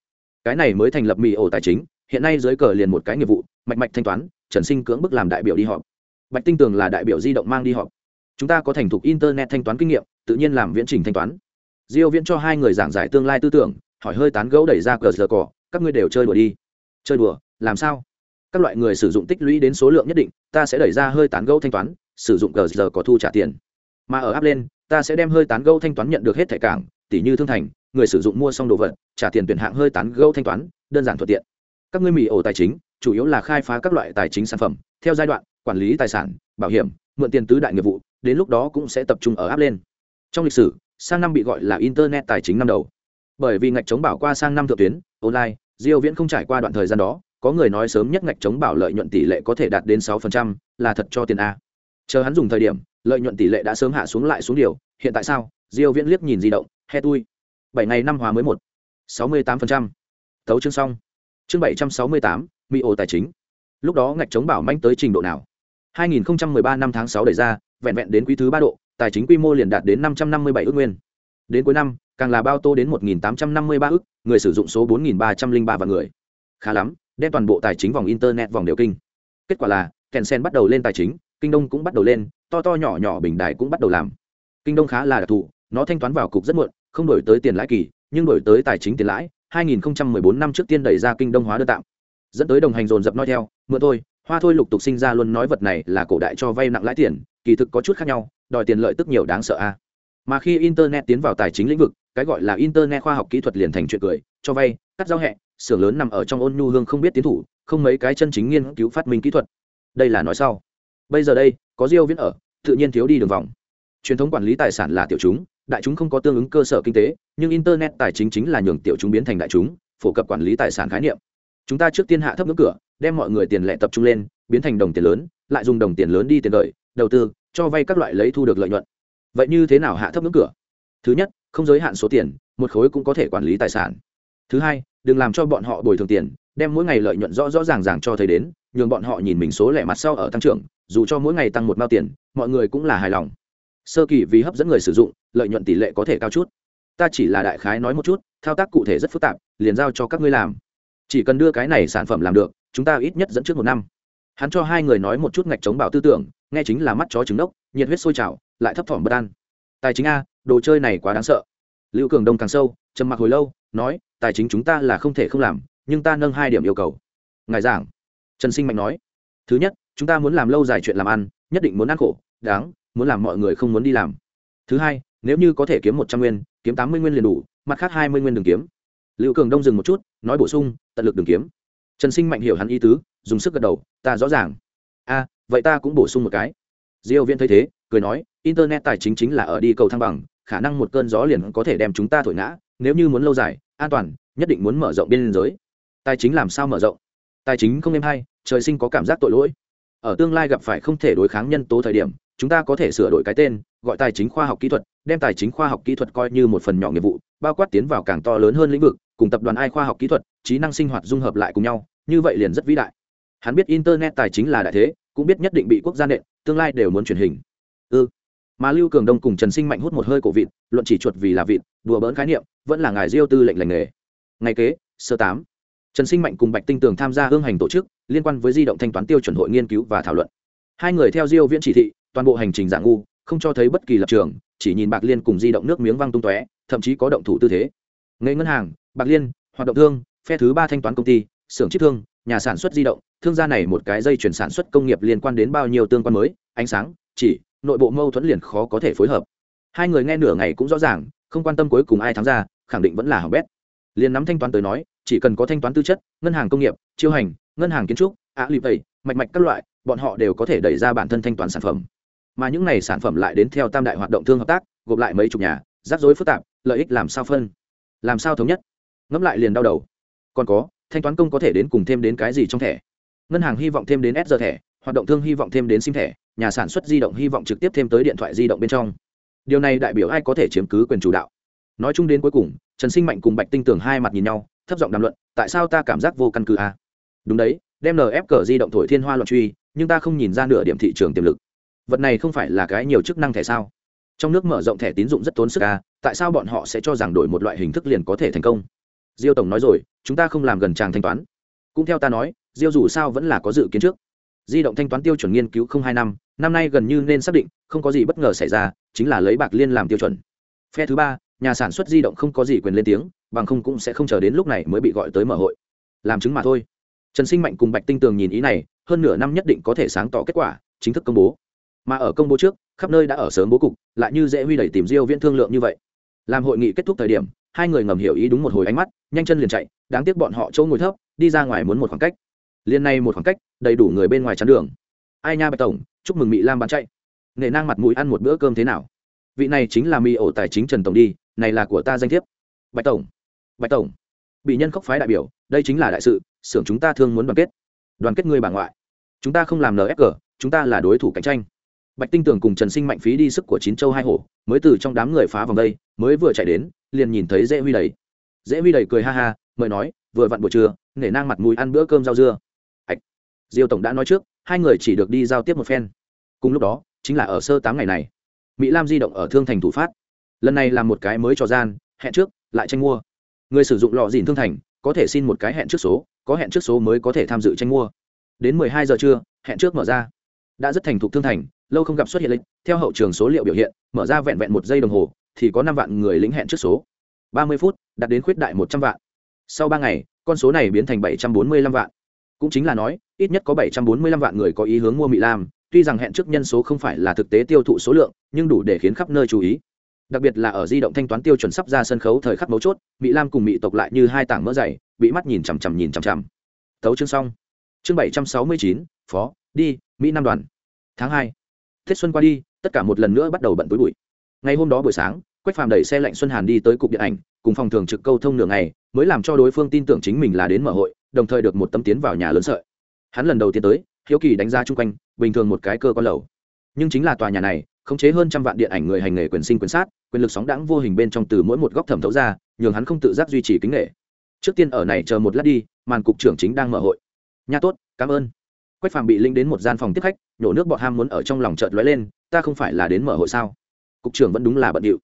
A: Cái này mới thành lập mì ổ tài chính hiện nay dưới cờ liền một cái nghiệp vụ, mạch mạch thanh toán, trần sinh cưỡng bức làm đại biểu đi họp. Bạch tinh tường là đại biểu di động mang đi họp. Chúng ta có thành thục internet thanh toán kinh nghiệm, tự nhiên làm viễn trình thanh toán. Diêu viễn cho hai người giảng giải tương lai tư tưởng, hỏi hơi tán gẫu đẩy ra cờ giờ cỏ các ngươi đều chơi đùa đi. Chơi đùa, làm sao? Các loại người sử dụng tích lũy đến số lượng nhất định, ta sẽ đẩy ra hơi tán gẫu thanh toán, sử dụng cờ giờ có thu trả tiền. Mà ở áp lên, ta sẽ đem hơi tán gẫu thanh toán nhận được hết thẻ cảng tỷ như thương thành, người sử dụng mua xong đồ vật, trả tiền tuyển hạng hơi tán gẫu thanh toán, đơn giản thuận tiện các ngươi mỹ ổ tài chính chủ yếu là khai phá các loại tài chính sản phẩm theo giai đoạn quản lý tài sản bảo hiểm mượn tiền tứ đại nghiệp vụ đến lúc đó cũng sẽ tập trung ở áp lên. Trong lịch sử sang năm bị gọi là internet tài chính năm đầu. Bởi vì ngạch chống bảo qua sang năm thượng tuyến online diêu viễn không trải qua đoạn thời gian đó có người nói sớm nhất ngạch chống bảo lợi nhuận tỷ lệ có thể đạt đến 6%, là thật cho tiền a. Chờ hắn dùng thời điểm lợi nhuận tỷ lệ đã sớm hạ xuống lại xuống điều hiện tại sao? Diêu viễn liếc nhìn di động he tui. Bảy ngày năm hóa mới một 68%. tấu chương xong chương 768, mỹ ô tài chính. Lúc đó ngạch chống bảo manh tới trình độ nào? 2013 năm tháng 6 đẩy ra vẹn vẹn đến quý thứ ba độ tài chính quy mô liền đạt đến 557 ước nguyên. Đến cuối năm càng là bao tô đến 1.853 ước người sử dụng số 4.303 vạn người. Khá lắm đem toàn bộ tài chính vòng internet vòng đều kinh. Kết quả là kèn sen bắt đầu lên tài chính kinh đông cũng bắt đầu lên to to nhỏ nhỏ bình đài cũng bắt đầu làm. Kinh đông khá là đặc thù nó thanh toán vào cục rất muộn không đổi tới tiền lãi kỳ nhưng đổi tới tài chính tiền lãi 2014 năm trước tiên đẩy ra kinh đông hóa đơn tạm. Dẫn tới đồng hành dồn dập nói theo, mượn thôi, hoa thôi lục tục sinh ra luôn nói vật này là cổ đại cho vay nặng lãi tiền, kỳ thực có chút khác nhau, đòi tiền lợi tức nhiều đáng sợ a. Mà khi internet tiến vào tài chính lĩnh vực, cái gọi là internet khoa học kỹ thuật liền thành chuyện cười, cho vay, cắt giao hẹ, xưởng lớn nằm ở trong ôn nhu hương không biết tiến thủ, không mấy cái chân chính nghiên cứu phát minh kỹ thuật. Đây là nói sau. Bây giờ đây, có diêu viễn ở, tự nhiên thiếu đi đường vòng. Truyền thống quản lý tài sản là tiểu chúng đại chúng không có tương ứng cơ sở kinh tế, nhưng internet tài chính chính là nhường tiểu chúng biến thành đại chúng, phổ cập quản lý tài sản khái niệm. Chúng ta trước tiên hạ thấp ngưỡng cửa, đem mọi người tiền lệ tập trung lên, biến thành đồng tiền lớn, lại dùng đồng tiền lớn đi tiền lợi, đầu tư, cho vay các loại lấy thu được lợi nhuận. Vậy như thế nào hạ thấp ngưỡng cửa? Thứ nhất, không giới hạn số tiền, một khối cũng có thể quản lý tài sản. Thứ hai, đừng làm cho bọn họ bồi thường tiền, đem mỗi ngày lợi nhuận rõ rõ ràng ràng cho thấy đến, nhường bọn họ nhìn mình số lẻ mặt sau ở tăng trưởng, dù cho mỗi ngày tăng một mao tiền, mọi người cũng là hài lòng sơ kỳ vì hấp dẫn người sử dụng, lợi nhuận tỷ lệ có thể cao chút. Ta chỉ là đại khái nói một chút, thao tác cụ thể rất phức tạp, liền giao cho các ngươi làm. Chỉ cần đưa cái này sản phẩm làm được, chúng ta ít nhất dẫn trước một năm. Hắn cho hai người nói một chút ngạch chống bảo tư tưởng, nghe chính là mắt chó trứng đốc nhiệt huyết sôi trào, lại thấp thỏm bất an. Tài chính a, đồ chơi này quá đáng sợ. Lưu cường đông càng sâu, trầm mặc hồi lâu, nói, tài chính chúng ta là không thể không làm, nhưng ta nâng hai điểm yêu cầu. Ngài giảng. Trần sinh mạnh nói, thứ nhất, chúng ta muốn làm lâu dài chuyện làm ăn, nhất định muốn ăn khổ, đáng muốn làm mọi người không muốn đi làm. Thứ hai, nếu như có thể kiếm một trăm nguyên, kiếm tám mươi nguyên liền đủ, mặt khác hai mươi nguyên đường kiếm. Lưu cường đông dừng một chút, nói bổ sung, tận lực đường kiếm. Trần sinh mạnh hiểu hắn ý tứ, dùng sức gật đầu, ta rõ ràng. A, vậy ta cũng bổ sung một cái. Diêu viễn thấy thế, cười nói, internet tài chính chính là ở đi cầu thăng bằng, khả năng một cơn gió liền có thể đem chúng ta thổi ngã, nếu như muốn lâu dài, an toàn, nhất định muốn mở rộng biên giới. Tài chính làm sao mở rộng? Tài chính không êm hay, trời sinh có cảm giác tội lỗi. Ở tương lai gặp phải không thể đối kháng nhân tố thời điểm chúng ta có thể sửa đổi cái tên, gọi tài chính khoa học kỹ thuật, đem tài chính khoa học kỹ thuật coi như một phần nhỏ nghiệp vụ, bao quát tiến vào càng to lớn hơn lĩnh vực, cùng tập đoàn ai khoa học kỹ thuật, trí năng sinh hoạt dung hợp lại cùng nhau, như vậy liền rất vĩ đại. Hắn biết internet tài chính là đại thế, cũng biết nhất định bị quốc gia nện, tương lai đều muốn truyền hình. Ư ừ. mà lưu cường đông cùng trần sinh mạnh hút một hơi cổ vịt, luận chỉ chuột vì là vịt, đùa bỡn khái niệm, vẫn là ngài diêu tư lệnh lành nghề. Ngày kế, sơ tám, trần sinh mạnh cùng bạch tinh tường tham gia hương hành tổ chức, liên quan với di động thanh toán tiêu chuẩn hội nghiên cứu và thảo luận. Hai người theo diêu viễn chỉ thị toàn bộ hành trình dạng ngu, không cho thấy bất kỳ lập trường, chỉ nhìn bạc liên cùng di động nước miếng văng tung tóe, thậm chí có động thủ tư thế. Nghề ngân hàng, bạc liên, hoạt động thương, phe thứ ba thanh toán công ty, xưởng chip thương, nhà sản xuất di động, thương gia này một cái dây chuyển sản xuất công nghiệp liên quan đến bao nhiêu tương quan mới, ánh sáng, chỉ, nội bộ mâu thuẫn liền khó có thể phối hợp. Hai người nghe nửa ngày cũng rõ ràng, không quan tâm cuối cùng ai thắng ra, khẳng định vẫn là hỏng bét. Liền nắm thanh toán tới nói, chỉ cần có thanh toán tư chất, ngân hàng công nghiệp, chiêu hành, ngân hàng kiến trúc, ạ lụy tẩy mạch mạch các loại, bọn họ đều có thể đẩy ra bản thân thanh toán sản phẩm mà những này sản phẩm lại đến theo tam đại hoạt động thương hợp tác, gộp lại mấy chục nhà, rắc rối phức tạp, lợi ích làm sao phân? Làm sao thống nhất? Ngẫm lại liền đau đầu. Còn có, thanh toán công có thể đến cùng thêm đến cái gì trong thẻ? Ngân hàng hy vọng thêm đến s giờ thẻ, hoạt động thương hy vọng thêm đến sim thẻ, nhà sản xuất di động hy vọng trực tiếp thêm tới điện thoại di động bên trong. Điều này đại biểu ai có thể chiếm cứ quyền chủ đạo. Nói chung đến cuối cùng, trần sinh mạnh cùng bạch tinh tường hai mặt nhìn nhau, thấp giọng đàm luận, tại sao ta cảm giác vô căn cứ a à? đúng đấy, đem nf cờ di động thổi thiên hoa luận truy, nhưng ta không nhìn ra nửa điểm thị trường tiềm lực vật này không phải là cái nhiều chức năng thẻ sao? Trong nước mở rộng thẻ tín dụng rất tốn sức à tại sao bọn họ sẽ cho rằng đổi một loại hình thức liền có thể thành công? Diêu tổng nói rồi, chúng ta không làm gần tràng thanh toán. Cũng theo ta nói, diêu dù sao vẫn là có dự kiến trước. Di động thanh toán tiêu chuẩn nghiên cứu không hai năm năm nay gần như nên xác định, không có gì bất ngờ xảy ra, chính là lấy bạc liên làm tiêu chuẩn. Phe thứ ba, nhà sản xuất di động không có gì quyền lên tiếng, bằng không cũng sẽ không chờ đến lúc này mới bị gọi tới mở hội. Làm chứng mà thôi. Trần sinh mạnh cùng bạch tinh tường nhìn ý này, hơn nửa năm nhất định có thể sáng tỏ kết quả, chính thức công bố mà ở công bố trước, khắp nơi đã ở sớm bố cục, lại như dễ huy đẩy tìm diêu viễn thương lượng như vậy. Làm hội nghị kết thúc thời điểm, hai người ngầm hiểu ý đúng một hồi ánh mắt, nhanh chân liền chạy, đáng tiếc bọn họ chỗ ngồi thấp, đi ra ngoài muốn một khoảng cách. Liên này một khoảng cách, đầy đủ người bên ngoài chắn đường. Ai nha bạch tổng, chúc mừng mỹ lam bán chạy. Nghệ nang mặt mũi ăn một bữa cơm thế nào? Vị này chính là mỹ ổ tài chính trần tổng đi, này là của ta danh thiếp. Bạch tổng bạch tổng. Bị nhân khóc phái đại biểu, đây chính là đại sự, xưởng chúng ta thương muốn đoàn kết. Đoàn kết người bà ngoại. Chúng ta không làm nfg chúng ta là đối thủ cạnh tranh bạch tinh tường cùng trần sinh mạnh phí đi sức của chín châu hai hổ, mới từ trong đám người phá vòng đây, mới vừa chạy đến, liền nhìn thấy dễ huy đầy. Dễ huy đầy cười ha ha, mời nói, vừa vặn buổi trưa, nể nang mặt mùi ăn bữa cơm rau dưa. Ạch diêu tổng đã nói trước, hai người chỉ được đi giao tiếp một phen. Cùng lúc đó, chính là ở sơ tám ngày này, mỹ lam di động ở thương thành thủ phát. Lần này là một cái mới cho gian, hẹn trước, lại tranh mua. Người sử dụng lọ dìn thương thành, có thể xin một cái hẹn trước số, có hẹn trước số mới có thể tham dự tranh mua. Đến mười hai giờ trưa, hẹn trước mở ra. Đã rất thành thục thương thành lâu không gặp xuất hiện lịch, theo hậu trường số liệu biểu hiện, mở ra vẹn vẹn một giây đồng hồ, thì có năm vạn người lĩnh hẹn trước số. Ba mươi phút, đạt đến khuyết đại một trăm vạn. Sau ba ngày, con số này biến thành bảy trăm bốn mươi lăm vạn. Cũng chính là nói, ít nhất có bảy trăm bốn mươi lăm vạn người có ý hướng mua mỹ lam, tuy rằng hẹn trước nhân số không phải là thực tế tiêu thụ số lượng, nhưng đủ để khiến khắp nơi chú ý. Đặc biệt là ở di động thanh toán tiêu chuẩn sắp ra sân khấu thời khắc mấu chốt mỹ lam cùng mỹ tộc lại như hai tảng mỡ dày, bị mắt nhìn chằm chằm nhìn chằm chằm. Tấu chương xong. Chương bảy trăm sáu mươi chín, phó, đi, mỹ nam đoàn. Tháng hai tết xuân qua đi, tất cả một lần nữa bắt đầu bận túi bụi. Ngày hôm đó buổi sáng, quách phàm đẩy xe lạnh xuân hàn đi tới cục điện ảnh, cùng phòng thường trực câu thông nửa ngày, mới làm cho đối phương tin tưởng chính mình là đến mở hội, đồng thời được một tấm tiến vào nhà lớn sợi. Hắn lần đầu tiên tới, hiếu kỳ đánh giá chung quanh, bình thường một cái cơ quan lầu. Nhưng chính là tòa nhà này, khống chế hơn trăm vạn điện ảnh người hành nghề quyền sinh quyền sát, quyền lực sóng đãng vô hình bên trong từ mỗi một góc thẩm thấu ra, nhường hắn không tự giác duy trì kính nghệ trước tiên ở này chờ một lát đi, màn cục trưởng chính đang mở hội. Nha tốt, cảm ơn quách phàm bị linh đến một gian phòng tiếp khách nhổ nước bọt ham muốn ở trong lòng chợt lóe lên, ta không phải là đến mở hội sao? Cục trưởng vẫn đúng là bận điệu.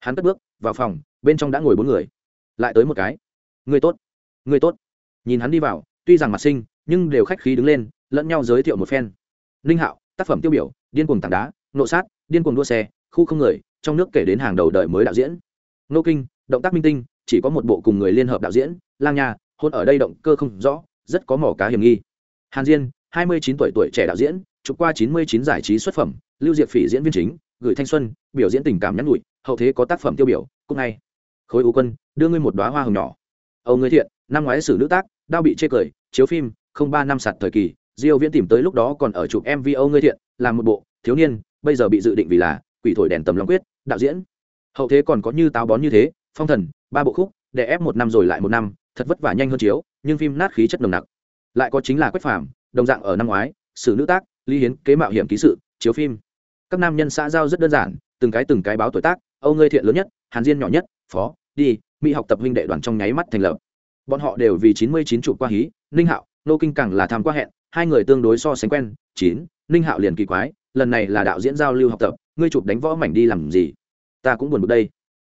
A: Hắn cất bước, vào phòng, bên trong đã ngồi bốn người. Lại tới một cái. Người tốt người tốt. Nhìn hắn đi vào, tuy rằng mặt sinh nhưng đều khách khí đứng lên, lẫn nhau giới thiệu một phen. Ninh hạo, tác phẩm tiêu biểu, điên cuồng tảng đá, nộ sát, điên cuồng đua xe, khu không người, trong nước kể đến hàng đầu đời mới đạo diễn. Nô kinh, động tác minh tinh, chỉ có một bộ cùng người liên hợp đạo diễn, lang nha, hôn ở đây động cơ không rõ, rất có mỏ cá hiểm nghi. Hàn diên hai mươi chín tuổi tuổi trẻ đạo diễn chụp qua chín mươi chín giải trí xuất phẩm lưu diệp phỉ diễn viên chính gửi thanh xuân biểu diễn tình cảm nhắn nhủi, hậu thế có tác phẩm tiêu biểu cũng ngay. Khối U quân đưa ngươi một đóa hoa hồng nhỏ. Âu ngươi thiện năm ngoái xử nữ tác đao bị chê cười chiếu phim không ba năm sạt thời kỳ diêu viễn tìm tới lúc đó còn ở chụp mv âu ngươi thiện làm một bộ thiếu niên bây giờ bị dự định vì là quỷ thổi đèn tầm long quyết đạo diễn. Hậu thế còn có như táo bón như thế phong thần ba bộ khúc để ép một năm rồi lại một năm thật vất vả nhanh hơn chiếu nhưng phim nát khí chất nồng nặc. Lại có chính là quách phàm đồng dạng ở năm ngoái, xử nữ tác ly hiến kế mạo hiểm ký sự, chiếu phim. Các nam nhân xã giao rất đơn giản, từng cái từng cái báo tuổi tác, âu ngươi thiện lớn nhất, hàn diên nhỏ nhất, phó, đi, mỹ học tập huynh đệ đoàn trong nháy mắt thành lập. Bọn họ đều vì chín mươi chín chụp qua hí, ninh hạo, nô kinh càng là tham qua hẹn, hai người tương đối so sánh quen, chín, ninh hạo liền kỳ quái, lần này là đạo diễn giao lưu học tập, ngươi chụp đánh võ mảnh đi làm gì? Ta cũng buồn bực đây.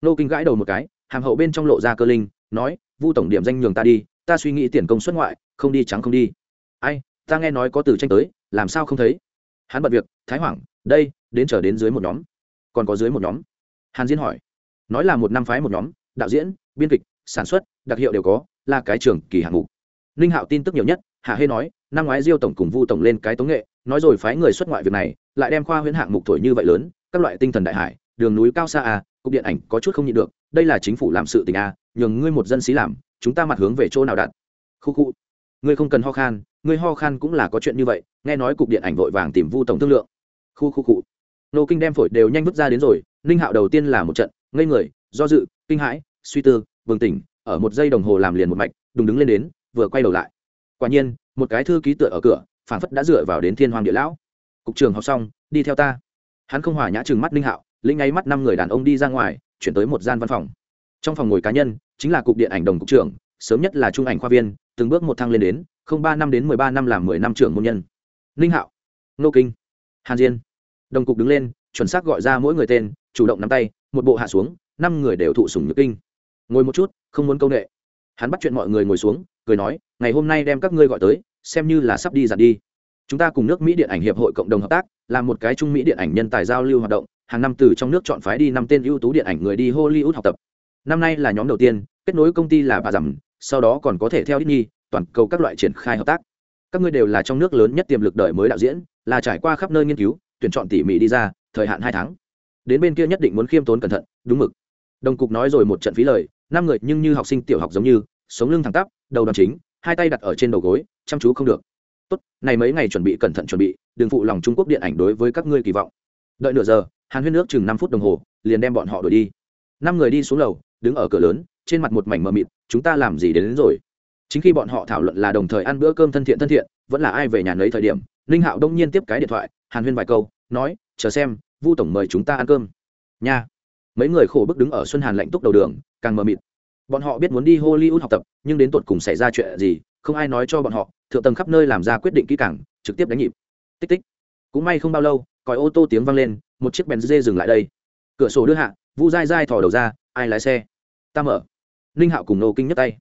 A: Nô kinh gãi đầu một cái hàng hậu bên trong lộ ra cơ linh, nói, vu tổng điểm danh nhường ta đi, ta suy nghĩ tiền công xuất ngoại, không đi trắng không đi. Ai ta nghe nói có từ tranh tới, làm sao không thấy? Hắn bận việc, thái hoảng, đây, đến chờ đến dưới một nhóm. Còn có dưới một nhóm? Hàn diễn hỏi. Nói là một năm phái một nhóm, đạo diễn, biên kịch, sản xuất, đặc hiệu đều có, là cái trường kỳ hạng mục. Ninh hạo tin tức nhiều nhất, hạ hê nói, năm ngoái diêu tổng cùng vu tổng lên cái tống nghệ, nói rồi phái người xuất ngoại việc này, lại đem khoa huyễn hạng mục thổi như vậy lớn, các loại tinh thần đại hải, đường núi cao xa à cục điện ảnh có chút không nhịn được, đây là chính phủ làm sự tình à nhường ngươi một dân xí làm, chúng ta mặt hướng về chỗ nào đặt khu khu ngươi không cần ho khan, ngươi ho khan cũng là có chuyện như vậy, nghe nói cục điện ảnh vội vàng tìm vu tổng thương lượng. Khu khu cụ nô kinh đem phổi đều nhanh vứt ra đến rồi, ninh hạo đầu tiên là một trận, ngây người, do dự, kinh hãi, suy tư, bừng tỉnh, ở một giây đồng hồ làm liền một mạch, đùng đứng lên đến, vừa quay đầu lại. Quả nhiên, một cái thư ký tựa ở cửa phản phất đã dựa vào đến thiên hoàng địa lão. Cục trường học xong, đi theo ta. Hắn không hòa nhã chừng mắt ninh hạo, lĩnh ngay mắt năm người đàn ông đi ra ngoài, chuyển tới một gian văn phòng. Trong phòng ngồi cá nhân, chính là cục điện ảnh đồng cục trưởng sớm nhất là trung ảnh khoa viên, từng bước một thăng lên đến không ba năm đến mười ba năm làm mười năm trưởng môn nhân. Ninh hạo nô kinh, hàn diên. Đồng cục đứng lên, chuẩn xác gọi ra mỗi người tên, chủ động nắm tay, một bộ hạ xuống, năm người đều thụ sủng nhược kinh. Ngồi một chút, không muốn câu nệ. Hắn bắt chuyện mọi người ngồi xuống, cười nói, ngày hôm nay đem các ngươi gọi tới, xem như là sắp đi dàn đi. Chúng ta cùng nước mỹ điện ảnh hiệp hội cộng đồng hợp tác, làm một cái trung mỹ điện ảnh nhân tài giao lưu hoạt động, hàng năm từ trong nước chọn phái đi năm tên ưu tú điện ảnh người đi hollywood học tập. Năm nay là nhóm đầu tiên, kết nối công ty là bà dầm sau đó còn có thể theo Disney, toàn cầu các loại triển khai hợp tác. Các ngươi đều là trong nước lớn nhất tiềm lực đời mới đạo diễn là trải qua khắp nơi nghiên cứu tuyển chọn tỉ mỉ đi ra thời hạn hai tháng. Đến bên kia nhất định muốn khiêm tốn cẩn thận đúng mực. Đồng cục nói rồi một trận phí lời năm người nhưng như học sinh tiểu học giống như sống lưng thẳng tắp đầu đòn chính hai tay đặt ở trên đầu gối chăm chú không được. Tốt này mấy ngày chuẩn bị cẩn thận chuẩn bị đừng phụ lòng trung quốc điện ảnh đối với các ngươi kỳ vọng. Đợi nửa giờ hàn huyên nước chừng năm phút đồng hồ liền đem bọn họ đuổi đi. Năm người đi xuống lầu đứng ở cửa lớn trên mặt một mảnh mờ mịt chúng ta làm gì đến, đến rồi? Chính khi bọn họ thảo luận là đồng thời ăn bữa cơm thân thiện thân thiện vẫn là ai về nhà nấy thời điểm ninh hạo đông nhiên tiếp cái điện thoại hàn huyên vài câu nói chờ xem vu tổng mời chúng ta ăn cơm. Nha. Mấy người khổ bức đứng ở xuân hàn lạnh túc đầu đường càng mờ mịt. Bọn họ biết muốn đi hollywood học tập nhưng đến tột cùng xảy ra chuyện gì không ai nói cho bọn họ thượng tầng khắp nơi làm ra quyết định kỹ càng trực tiếp đánh nhịp. Tích tích. Cũng may không bao lâu còi ô tô tiếng vang lên một chiếc bèn dê dừng lại đây. Cửa sổ đưa hạ vu dai dai thò đầu ra ai lái xe? Ta mở ninh hạo cùng nô kinh nhấc tay.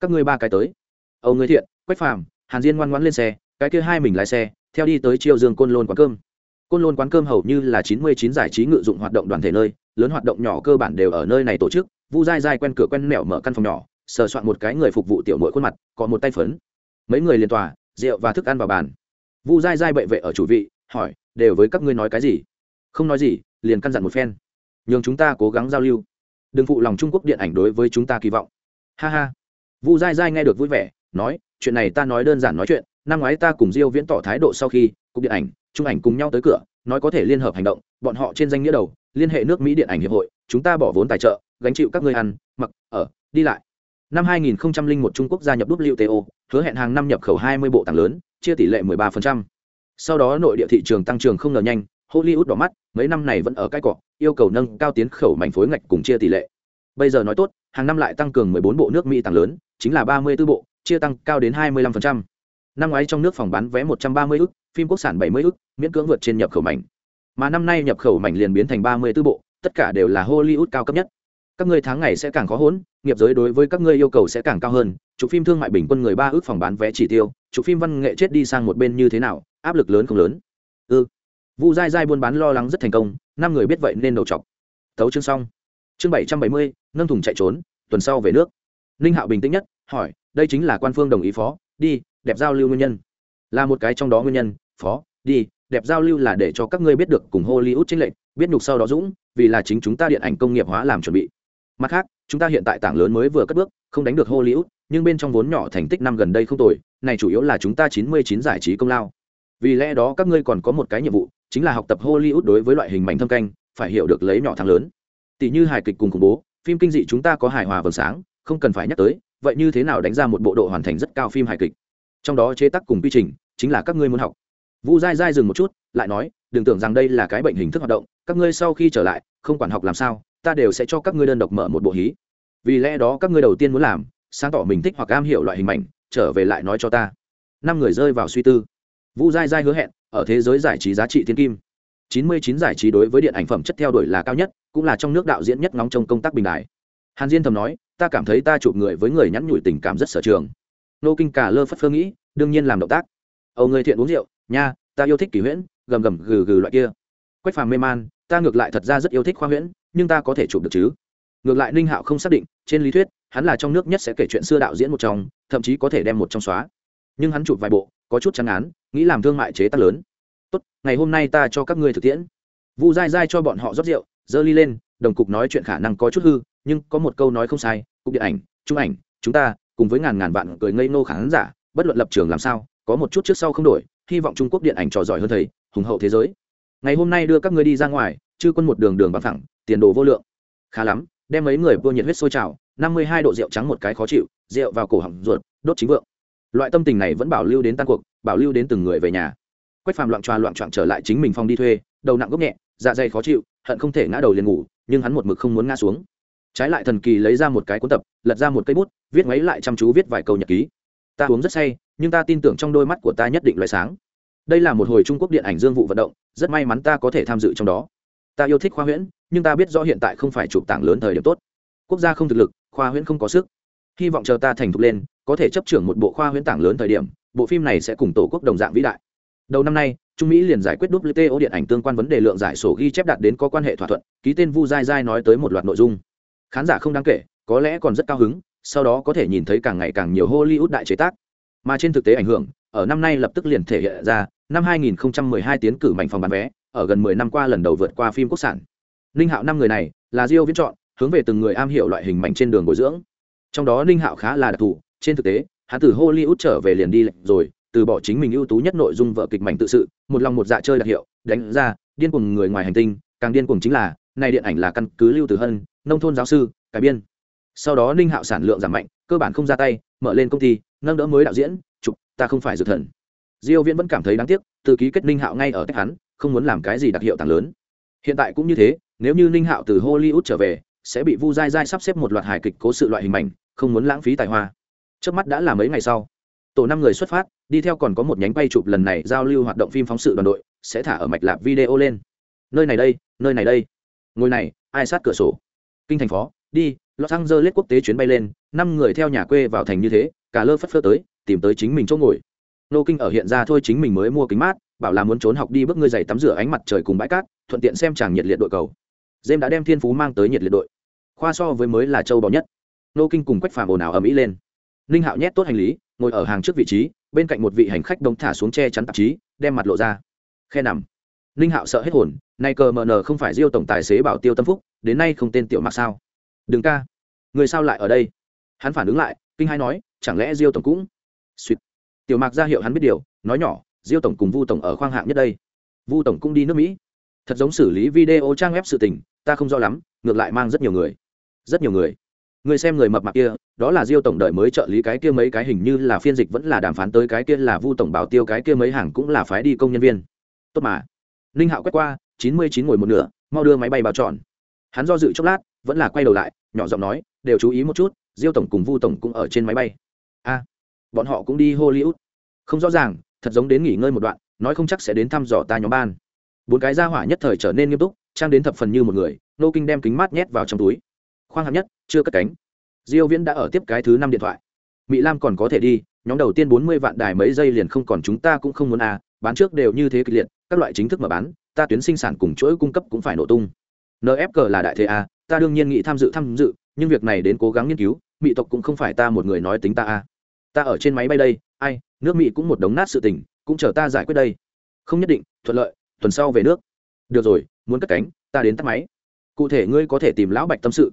A: Các ngươi ba cái tới. Âu người thiện, quách phàm, hàn diên ngoan ngoãn lên xe, cái kia hai mình lái xe, theo đi tới chiêu dương côn lôn quán cơm. Côn lôn quán cơm hầu như là chín mươi chín giải trí ngự dụng hoạt động đoàn thể nơi, lớn hoạt động nhỏ cơ bản đều ở nơi này tổ chức, vu dai dai quen cửa quen mẹo mở căn phòng nhỏ, sờ soạn một cái người phục vụ tiểu mội khuôn mặt, có một tay phấn. Mấy người liền tòa, rượu và thức ăn vào bàn. Vu dai dai bệ vệ ở chủ vị, hỏi, đều với các ngươi nói cái gì? Không nói gì, liền căn dặn một phen. Nhường chúng ta cố gắng giao lưu đừng phụ lòng trung quốc điện ảnh đối với chúng ta kỳ vọng ha ha vu dai dai nghe được vui vẻ nói chuyện này ta nói đơn giản nói chuyện năm ngoái ta cùng diêu viễn tỏ thái độ sau khi cục điện ảnh trung ảnh cùng nhau tới cửa nói có thể liên hợp hành động bọn họ trên danh nghĩa đầu liên hệ nước mỹ điện ảnh hiệp hội chúng ta bỏ vốn tài trợ gánh chịu các ngươi ăn mặc ở đi lại năm 2001 Trung Quốc gia nhập WTO, hứa hẹn hàng năm nhập khẩu 20 bộ tàng lớn, chia tỷ lệ 13%. Sau đó nội địa thị trường tăng trưởng không ngờ nhanh, Hollywood đỏ mắt, mấy năm này vẫn ở cái cọ, yêu cầu nâng cao tiến khẩu mảnh phối ngạch cùng chia tỷ lệ. Bây giờ nói tốt, hàng năm lại tăng cường 14 bộ nước Mỹ tăng lớn, chính là 34 bộ, chia tăng cao đến 25%. Năm ngoái trong nước phòng bán vé 130 ức, phim quốc sản 70 ức, miễn cưỡng vượt trên nhập khẩu mảnh. Mà năm nay nhập khẩu mảnh liền biến thành 34 bộ, tất cả đều là Hollywood cao cấp nhất. Các ngươi tháng ngày sẽ càng khó hỗn, nghiệp giới đối với các ngươi yêu cầu sẽ càng cao hơn. Chụp phim thương mại bình quân người ba ước phòng bán vé chỉ tiêu, chụp phim văn nghệ chết đi sang một bên như thế nào, áp lực lớn không lớn. Ừ. Vu dai dai buôn bán lo lắng rất thành công, năm người biết vậy nên đầu chọc. Tấu chương xong. Chương 770, nâng thùng chạy trốn, tuần sau về nước. Ninh Hạo bình tĩnh nhất, hỏi, đây chính là quan phương đồng ý phó, đi, đẹp giao lưu nguyên nhân. Là một cái trong đó nguyên nhân, phó, đi, đẹp giao lưu là để cho các ngươi biết được cùng Hollywood chính lệnh, biết nhục sau đó dũng, vì là chính chúng ta điện ảnh công nghiệp hóa làm chuẩn bị. Mặt khác, chúng ta hiện tại tảng lớn mới vừa cất bước, không đánh được Hollywood, nhưng bên trong vốn nhỏ thành tích năm gần đây không tồi, này chủ yếu là chúng ta 99 giải trí công lao. Vì lẽ đó các ngươi còn có một cái nhiệm vụ, chính là học tập Hollywood đối với loại hình mảnh thâm canh, phải hiểu được lấy nhỏ thắng lớn. Tỷ như hài kịch cùng khủng bố, phim kinh dị chúng ta có hài hòa vầng sáng, không cần phải nhắc tới, vậy như thế nào đánh ra một bộ độ hoàn thành rất cao phim hài kịch? Trong đó chế tác cùng quy trình, chính là các ngươi muốn học. Vu dai dai dừng một chút, lại nói, đừng tưởng rằng đây là cái bệnh hình thức hoạt động, các ngươi sau khi trở lại, không quản học làm sao, ta đều sẽ cho các ngươi đơn độc mở một bộ hí. vì lẽ đó các ngươi đầu tiên muốn làm sáng tỏ mình thích hoặc am hiểu loại hình mảnh trở về lại nói cho ta năm người rơi vào suy tư vu dai dai hứa hẹn ở thế giới giải trí giá trị thiên kim. Chín mươi chín giải trí đối với điện ảnh phẩm chất theo đuổi là cao nhất, cũng là trong nước đạo diễn nhất ngóng trong công tác bình đại. Hàn diên thầm nói, ta cảm thấy ta chụp người với người nhắn nhủi tình cảm rất sở trường. Nô kinh cả lơ phất phơ nghĩ, đương nhiên làm động tác. Âu người thiện uống rượu, nha, ta yêu thích kỷ huyễn, gầm gầm gừ gừ loại kia. Quách phàm mê man, ta ngược lại thật ra rất yêu thích khoa huyễn, nhưng ta có thể chụp được chứ? Ngược lại ninh hạo không xác định, trên lý thuyết, hắn là trong nước nhất sẽ kể chuyện xưa đạo diễn một trong, thậm chí có thể đem một trong xóa nhưng hắn chụp vài bộ, có chút chán án nghĩ làm thương mại chế tác lớn. Tốt, ngày hôm nay ta cho các ngươi thực tiễn. Vu dai dai cho bọn họ rót rượu dơ ly lên, đồng cục nói chuyện khả năng có chút hư, nhưng có một câu nói không sai, cục điện ảnh, trung ảnh, chúng ta cùng với ngàn ngàn vạn cười ngây nô khán giả, bất luận lập trường làm sao, có một chút trước sau không đổi, hy vọng trung quốc điện ảnh trò giỏi hơn thầy, hùng hậu thế giới. Ngày hôm nay đưa các ngươi đi ra ngoài, chư quân một đường đường bằng thẳng, tiền đồ vô lượng. Khá lắm, đem mấy người vua nhiệt huyết sôi trào, năm mươi hai độ rượu trắng một cái khó chịu, rượu vào cổ họng ruột, đốt chính vượng loại tâm tình này vẫn bảo lưu đến tan cuộc, bảo lưu đến từng người về nhà. Quách phàm loạn tròa loạn trọn trở lại chính mình phong đi thuê, đầu nặng gốc nhẹ dạ dày khó chịu, hận không thể ngã đầu liền ngủ, nhưng hắn một mực không muốn ngã xuống. Trái lại thần kỳ lấy ra một cái cuốn tập, lật ra một cây bút, viết mấy lại chăm chú viết vài câu nhật ký. Ta uống rất say, nhưng ta tin tưởng trong đôi mắt của ta nhất định loại sáng. Đây là một hồi trung quốc điện ảnh dương vụ vận động, rất may mắn ta có thể tham dự trong đó. Ta yêu thích khoa huyễn, nhưng ta biết rõ hiện tại không phải chụp tảng lớn thời điểm tốt. Quốc gia không thực lực, khoa huyễn không có sức. Hy vọng chờ ta thành thục lên có thể chấp trưởng một bộ khoa huyễn tảng lớn thời điểm, bộ phim này sẽ cùng tổ quốc đồng dạng vĩ đại. Đầu năm nay, trung mỹ liền giải quyết wto điện ảnh tương quan vấn đề lượng giải sổ ghi chép đạt đến có quan hệ thỏa thuận, ký tên vu dai dai nói tới một loạt nội dung. Khán giả không đáng kể, có lẽ còn rất cao hứng, sau đó có thể nhìn thấy càng ngày càng nhiều hollywood đại chế tác. Mà trên thực tế ảnh hưởng, ở năm nay lập tức liền thể hiện ra, năm 2012 tiến cử mảnh phòng bán vé, ở gần 10 năm qua lần đầu vượt qua phim quốc sản. Ninh hạo năm người này, là diêu viễn chọn, hướng về từng người am hiểu loại hình mảnh trên đường bồi dưỡng. Trong đó ninh hạo khá là đặc thù trên thực tế, hắn từ hollywood trở về liền đi lệnh rồi, từ bỏ chính mình ưu tú nhất nội dung vợ kịch mảnh tự sự, một lòng một dạ chơi đặc hiệu, đánh ra, điên cuồng người ngoài hành tinh, càng điên cuồng chính là, này điện ảnh là căn cứ lưu từ hân, nông thôn giáo sư, cải biên. Sau đó ninh hạo sản lượng giảm mạnh, cơ bản không ra tay, mở lên công ty, nâng đỡ mới đạo diễn, chụp, ta không phải dược thần. Diêu viễn vẫn cảm thấy đáng tiếc, từ ký kết ninh hạo ngay ở cách hắn, không muốn làm cái gì đặc hiệu tàng lớn. Hiện tại cũng như thế, nếu như ninh hạo từ hollywood trở về, sẽ bị vu dai dai sắp xếp một loạt hài kịch cố sự loại hình mảnh, không muốn lãng phí tài hoa trước mắt đã là mấy ngày sau. Tổ năm người xuất phát, đi theo còn có một nhánh bay chụp lần này giao lưu hoạt động phim phóng sự đoàn đội, sẽ thả ở mạch lạp video lên. Nơi này đây, nơi này đây. Ngôi này, ai sát cửa sổ? Kinh thành phó, đi, los angeles quốc tế chuyến bay lên, năm người theo nhà quê vào thành như thế, cả lơ phất phơ tới, tìm tới chính mình chỗ ngồi. Nô kinh ở hiện ra thôi chính mình mới mua kính mát, bảo là muốn trốn học đi bước ngươi giày tắm rửa ánh mặt trời cùng bãi cát, thuận tiện xem chàng nhiệt liệt đội cầu. Dêm đã đem thiên phú mang tới nhiệt liệt đội. Khoa so với mới là châu bò nhất. Nô kinh cùng quách phàm ồn ào ầm ĩ lên ninh hạo nhét tốt hành lý, ngồi ở hàng trước vị trí, bên cạnh một vị hành khách đông thả xuống che chắn tạp chí, đem mặt lộ ra. Khe nằm. Ninh hạo sợ hết hồn nay cờ mờ nờ không phải diêu tổng tài xế bảo tiêu tâm phúc, đến nay không tên tiểu Mặc sao. Đừng ca. Người sao lại ở đây? Hắn phản ứng lại, kinh hai nói, chẳng lẽ diêu tổng cũng? Suýt tiểu mạc ra hiệu hắn biết điều, nói nhỏ, diêu tổng cùng vu tổng ở khoang hạng nhất đây. Vu tổng cũng đi nước mỹ. Thật giống xử lý video trang web sự tình, ta không rõ lắm, ngược lại mang rất nhiều người. Rất nhiều người người xem người mập mạp kia, đó là diêu tổng đợi mới trợ lý cái kia mấy cái hình như là phiên dịch vẫn là đàm phán tới cái kia là vu tổng bảo tiêu cái kia mấy hàng cũng là phái đi công nhân viên. Tốt mà. Ninh hạo quét qua, chín mươi chín ngồi một nửa, mau đưa máy bay vào tròn. Hắn do dự chốc lát, vẫn là quay đầu lại, nhỏ giọng nói, đều chú ý một chút, diêu tổng cùng vu tổng cũng ở trên máy bay. A, bọn họ cũng đi hollywood. Không rõ ràng, thật giống đến nghỉ ngơi một đoạn, nói không chắc sẽ đến thăm dò ta nhóm ban. Bốn cái ra hỏa nhất thời trở nên nghiêm túc, trang đến thập phần như một người, nô kinh đem kính mát nhét vào trong túi khoang hạng nhất, chưa cất cánh. Diêu viễn đã ở tiếp cái thứ năm điện thoại. Mỹ lam còn có thể đi, nhóm đầu tiên 40 vạn đài mấy giây liền không còn chúng ta cũng không muốn à bán trước đều như thế kịch liệt, các loại chính thức mà bán, ta tuyến sinh sản cùng chuỗi cung cấp cũng phải nổ tung. Nfg là đại thế à ta đương nhiên nghĩ tham dự tham dự, nhưng việc này đến cố gắng nghiên cứu mỹ tộc cũng không phải ta một người nói tính ta à. Ta ở trên máy bay đây, ai, nước mỹ cũng một đống nát sự tình, cũng chờ ta giải quyết đây. Không nhất định, thuận lợi, tuần sau về nước. Được rồi, muốn cất cánh, ta đến tắt máy. Cụ thể ngươi có thể tìm lão bạch tâm sự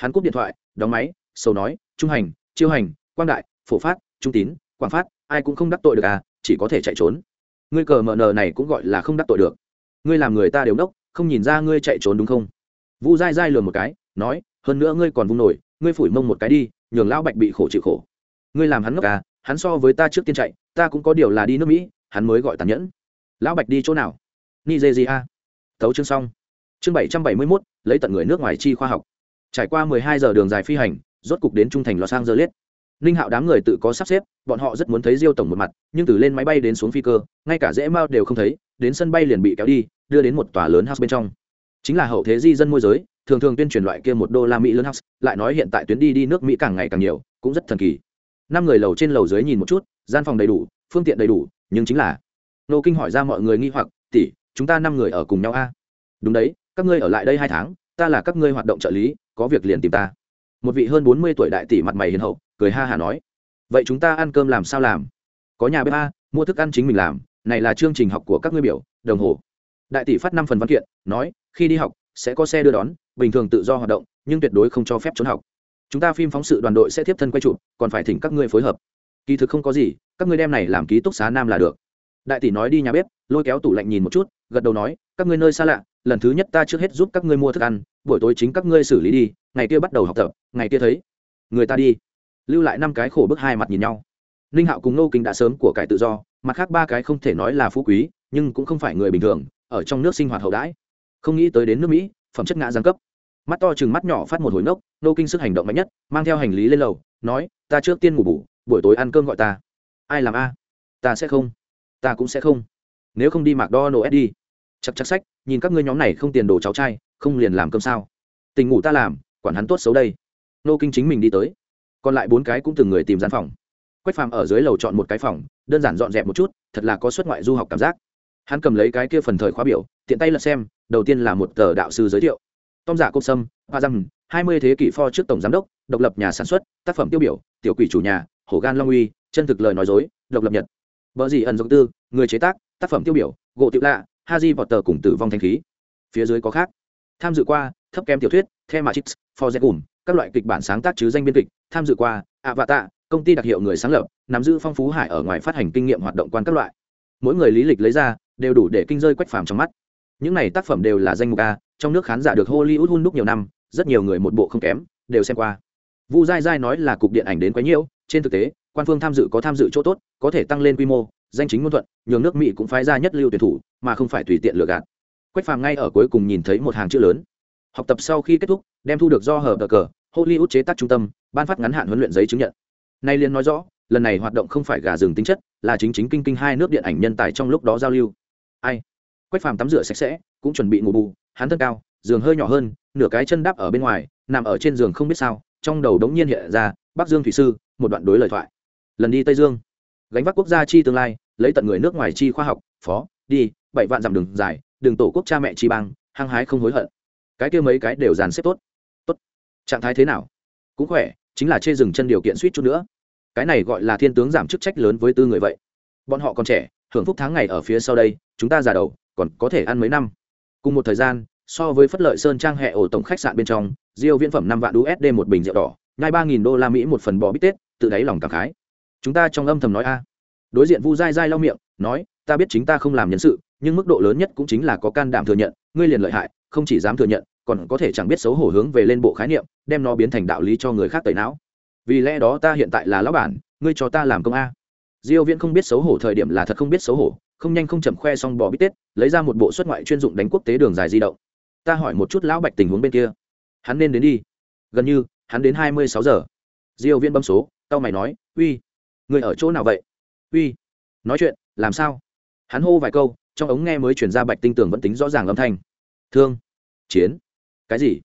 A: hắn cúp điện thoại, đóng máy sâu nói, trung hành, chiêu hành, quang đại, phổ phát, trung tín, quảng phát, ai cũng không đắc tội được à chỉ có thể chạy trốn. Ngươi cờ mờ nờ này cũng gọi là không đắc tội được. Ngươi làm người ta đều đốc, không nhìn ra ngươi chạy trốn đúng không? Vu dai dai lừa một cái, nói, hơn nữa ngươi còn vung nổi, ngươi phủi mông một cái đi, nhường lão bạch bị khổ chịu khổ. Ngươi làm hắn ngốc à hắn so với ta trước tiên chạy, ta cũng có điều là đi nước mỹ, hắn mới gọi tàn nhẫn. Lão bạch đi chỗ nào? Nigeria thấu chương xong. Chương bảy trăm bảy mươi mốt, lấy tận người nước ngoài chi khoa học trải qua mười hai giờ đường dài phi hành, rốt cục đến trung thành los angeles. Ninh hạo đám người tự có sắp xếp, bọn họ rất muốn thấy diêu tổng một mặt, nhưng từ lên máy bay đến xuống phi cơ, ngay cả dễ mao đều không thấy, đến sân bay liền bị kéo đi, đưa đến một tòa lớn house bên trong. Chính là hậu thế di dân môi giới, thường thường tuyên truyền loại kia một đô la mỹ lớn house, lại nói hiện tại tuyến đi đi nước mỹ càng ngày càng nhiều, cũng rất thần kỳ. Năm người lầu trên lầu dưới nhìn một chút, gian phòng đầy đủ, phương tiện đầy đủ, nhưng chính là nô kinh hỏi ra mọi người nghi hoặc, tỷ, chúng ta năm người ở cùng nhau a? Đúng đấy, các ngươi ở lại đây hai tháng, ta là các ngươi hoạt động trợ lý có việc liền tìm ta. Một vị hơn bốn mươi tuổi đại tỷ mặt mày hiền hậu, cười ha hà nói, vậy chúng ta ăn cơm làm sao làm? Có nhà bếp a, mua thức ăn chính mình làm, này là chương trình học của các ngươi biểu, đồng hồ. Đại tỷ phát năm phần văn kiện, nói, khi đi học, sẽ có xe đưa đón, bình thường tự do hoạt động, nhưng tuyệt đối không cho phép trốn học. Chúng ta phim phóng sự đoàn đội sẽ tiếp thân quay chụp, còn phải thỉnh các ngươi phối hợp. Kỳ thực không có gì, các ngươi đem này làm ký túc xá nam là được. Đại tỷ nói đi nhà bếp, lôi kéo tủ lạnh nhìn một chút, gật đầu nói, các ngươi nơi xa lạ, lần thứ nhất ta trước hết giúp các ngươi mua thức ăn buổi tối chính các ngươi xử lý đi, ngày kia bắt đầu học tập, ngày kia thấy. Người ta đi. Lưu lại năm cái khổ bức hai mặt nhìn nhau. Ninh hạo cùng nô kinh đã sớm của cải tự do, mặt khác ba cái không thể nói là phú quý, nhưng cũng không phải người bình thường, ở trong nước sinh hoạt hậu đãi. Không nghĩ tới đến nước mỹ, phẩm chất ngã giáng cấp. Mắt to chừng mắt nhỏ phát một hồi nốc nô kinh sức hành động mạnh nhất, mang theo hành lý lên lầu, nói, ta trước tiên ngủ bủ buổi tối ăn cơm gọi ta. Ai làm a? Ta sẽ không. Ta cũng sẽ không. Nếu không đi mạc đo nổ đi. Chắc chắc sách, nhìn các ngươi nhóm này không tiền đồ cháu trai không liền làm cơm sao? Tình ngủ ta làm, quản hắn tốt xấu đây. Nô kinh chính mình đi tới. Còn lại bốn cái cũng từng người tìm gian phòng. Quách phàm ở dưới lầu chọn một cái phòng, đơn giản dọn dẹp một chút, thật là có xuất ngoại du học cảm giác. Hắn cầm lấy cái kia phần thời khóa biểu, tiện tay lật xem, đầu tiên là một tờ đạo sư giới thiệu. Tom dạ giả cốc sâm, hoa dăm hai mươi thế kỷ pho trước tổng giám đốc, độc lập nhà sản xuất, tác phẩm tiêu biểu, tiểu quỷ chủ nhà hổ gan long uy, chân thực lời nói dối, độc lập nhật. Vợ gì ẩn dọc tư, người chế tác tác phẩm tiêu biểu, gỗ tiểu lạ Ha Di vọt tờ cùng tử vong thanh khí. Phía dưới có khác tham dự qua, thấp kém tiểu thuyết the matrix for gùm các loại kịch bản sáng tác chứ danh biên kịch. Tham dự qua tạ công ty đặc hiệu người sáng lập, nắm giữ phong phú hải ở ngoài phát hành kinh nghiệm hoạt động quan các loại. Mỗi người lý lịch lấy ra, đều đủ để kinh rơi quách phàm trong mắt. Những này tác phẩm đều là danh mục a, trong nước khán giả được hollywood hun đúc nhiều năm, rất nhiều người một bộ không kém, đều xem qua. Vu dai dai nói là cục điện ảnh đến quấy nhiễu, trên thực tế, quan phương tham dự có tham dự chỗ tốt, có thể tăng lên quy mô, danh chính ngôn thuận, nhường nước mỹ cũng phái ra nhất lưu tuyển thủ, mà không phải tùy tiện lừa gạt quách phàm ngay ở cuối cùng nhìn thấy một hàng chữ lớn. Học tập sau khi kết thúc, đem thu được do hở cờ cờ, hollywood chế tác trung tâm, ban phát ngắn hạn huấn luyện giấy chứng nhận. Nay liên nói rõ, lần này hoạt động không phải gà rừng tính chất, là chính chính kinh kinh hai nước điện ảnh nhân tài trong lúc đó giao lưu. Ai? Quách phàm tắm rửa sạch sẽ, cũng chuẩn bị ngủ bù, hắn thân cao, giường hơi nhỏ hơn, nửa cái chân đắp ở bên ngoài, nằm ở trên giường không biết sao, trong đầu đống nhiên hiện ra, bắc dương thủy sư, một đoạn đối lời thoại. Lần đi tây dương. Gánh vác quốc gia chi tương lai, lấy tận người nước ngoài chi khoa học, phó, đi, bảy vạn dặm đường dài đừng tổ quốc cha mẹ chi bang, hăng hái không hối hận. Cái kia mấy cái đều dàn xếp tốt. Tốt. Trạng thái thế nào? Cũng khỏe, chính là chê dừng chân điều kiện suýt chút nữa. Cái này gọi là thiên tướng giảm chức trách lớn với tư người vậy. Bọn họ còn trẻ, hưởng phúc tháng ngày ở phía sau đây, chúng ta già đầu, còn có thể ăn mấy năm. Cùng một thời gian, so với phất lợi sơn trang hệ ổ tổng khách sạn bên trong, diêu viễn phẩm năm vạn usd một bình rượu đỏ, nhai ba nghìn đô la mỹ một phần bò bít tết, tự đáy lòng cảm khái. Chúng ta trong âm thầm nói a. Đối diện vu dai dai lau miệng, nói ta biết chính ta không làm nhân sự, nhưng mức độ lớn nhất cũng chính là có can đảm thừa nhận, ngươi liền lợi hại, không chỉ dám thừa nhận, còn có thể chẳng biết xấu hổ hướng về lên bộ khái niệm, đem nó biến thành đạo lý cho người khác tẩy não. Vì lẽ đó ta hiện tại là lão bản, ngươi cho ta làm công a. Diêu viễn không biết xấu hổ thời điểm là thật không biết xấu hổ, không nhanh không chậm khoe xong bò bít tết, lấy ra một bộ xuất ngoại chuyên dụng đánh quốc tế đường dài di động. Ta hỏi một chút lão bạch tình huống bên kia. Hắn nên đến đi. Gần như, hắn đến 26 giờ. Diêu viễn bấm số tao mày nói, uy, ngươi ở chỗ nào vậy? Uy, nói chuyện, làm sao? Hắn hô vài câu, trong ống nghe mới chuyển ra bạch tinh tường vẫn tính rõ ràng âm thanh. Thương, chiến? Cái gì?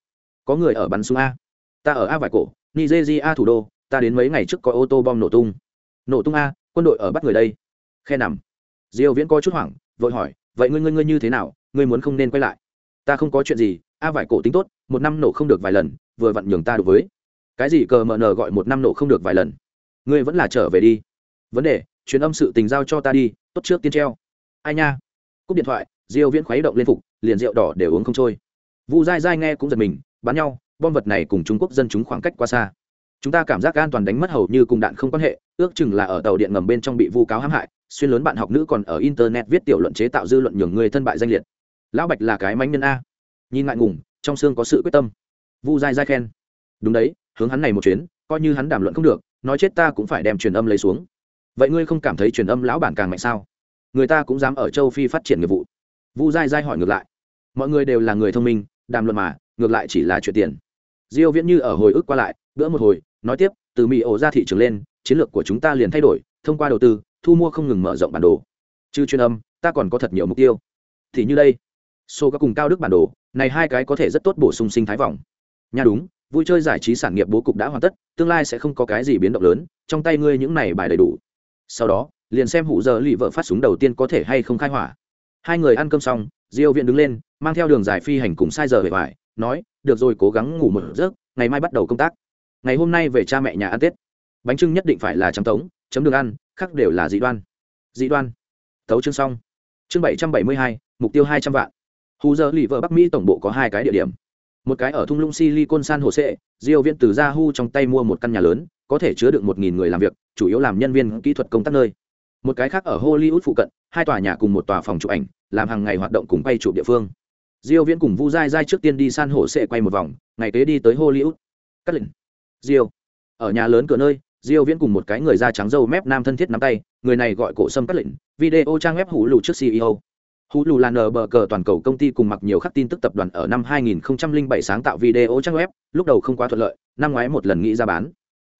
A: Có người ở bắn súng a? Ta ở a vài cổ, nigeria thủ đô, ta đến mấy ngày trước có ô tô bom nổ tung. Nổ tung a, quân đội ở bắt người đây. Khe nằm. Diêu viễn có chút hoảng, vội hỏi, vậy ngươi ngươi ngươi như thế nào? Ngươi muốn không nên quay lại? Ta không có chuyện gì, a vải cổ tính tốt, một năm nổ không được vài lần, vừa vặn nhường ta đối với. Cái gì cờ mờ nờ gọi một năm nổ không được vài lần? Ngươi vẫn là trở về đi. Vấn đề chuyến âm sự tình giao cho ta đi, tốt trước tiên treo ai nha? Cúp điện thoại, diêu viễn khuấy động lên phục, liền rượu đỏ để uống không trôi. Vu dai dai nghe cũng giật mình, bắn nhau, bom vật này cùng trung quốc dân chúng khoảng cách quá xa. Chúng ta cảm giác an toàn đánh mất hầu như cùng đạn không quan hệ, ước chừng là ở tàu điện ngầm bên trong bị vu cáo hãm hại, xuyên lớn bạn học nữ còn ở internet viết tiểu luận chế tạo dư luận nhường người thân bại danh liệt. Lão bạch là cái mánh nhân a. Nhìn ngại ngùng, trong xương có sự quyết tâm. Vu dai dai khen. Đúng đấy, hướng hắn này một chuyến, coi như hắn đàm luận không được, nói chết ta cũng phải đem truyền âm lấy xuống. Vậy ngươi không cảm thấy truyền âm lão bản càng mạnh sao? Người ta cũng dám ở châu phi phát triển nghiệp vụ. Vu dai dai hỏi ngược lại. Mọi người đều là người thông minh, đàm luận mà, ngược lại chỉ là chuyện tiền. Diêu viễn như ở hồi ức qua lại, bữa một hồi, nói tiếp, từ mỹ ổ ra thị trường lên, chiến lược của chúng ta liền thay đổi, thông qua đầu tư, thu mua không ngừng mở rộng bản đồ. Chứ chuyên âm, ta còn có thật nhiều mục tiêu. Thì như đây. Số các cùng cao đức bản đồ, này hai cái có thể rất tốt bổ sung sinh thái vòng. Nha đúng, vui chơi giải trí sản nghiệp bố cục đã hoàn tất, tương lai sẽ không có cái gì biến động lớn, trong tay ngươi những này bài đầy đủ. Sau đó liền xem hụ giờ lì vợ phát súng đầu tiên có thể hay không khai hỏa. Hai người ăn cơm xong, diêu viện đứng lên, mang theo đường dài phi hành cùng sai giờ về vải nói, được rồi, cố gắng ngủ một giấc, ngày mai bắt đầu công tác. Ngày hôm nay về cha mẹ nhà ăn tết. Bánh trưng nhất định phải là trắng tống, chấm đường ăn, khác đều là dị đoan. Dị đoan. Tấu chương xong. Chương bảy trăm bảy mươi hai, mục tiêu hai trăm vạn. Hù giờ lì vợ bắc mỹ tổng bộ có hai cái địa điểm. Một cái ở thung lũng silicon san hồ sệ diêu viện từ yahoo trong tay mua một căn nhà lớn, có thể chứa được một nghìn người làm việc, chủ yếu làm nhân viên kỹ thuật công tác nơi một cái khác ở hollywood phụ cận, hai tòa nhà cùng một tòa phòng chụp ảnh, làm hàng ngày hoạt động cùng quay chụp địa phương. Diêu viễn cùng vu dai dai trước tiên đi san hồ sệ quay một vòng, ngày kế đi tới hollywood. Cắt lệnh diêu. Ở nhà lớn cửa nơi, diêu viễn cùng một cái người da trắng râu mép nam thân thiết nắm tay, người này gọi cổ sâm cắt lệnh video trang web hủ lù trước ceo hủ lù là nờ bờ cờ toàn cầu công ty cùng mặc nhiều khắc tin tức tập đoàn ở năm 2007 sáng tạo video trang web, lúc đầu không quá thuận lợi, năm ngoái một lần nghĩ ra bán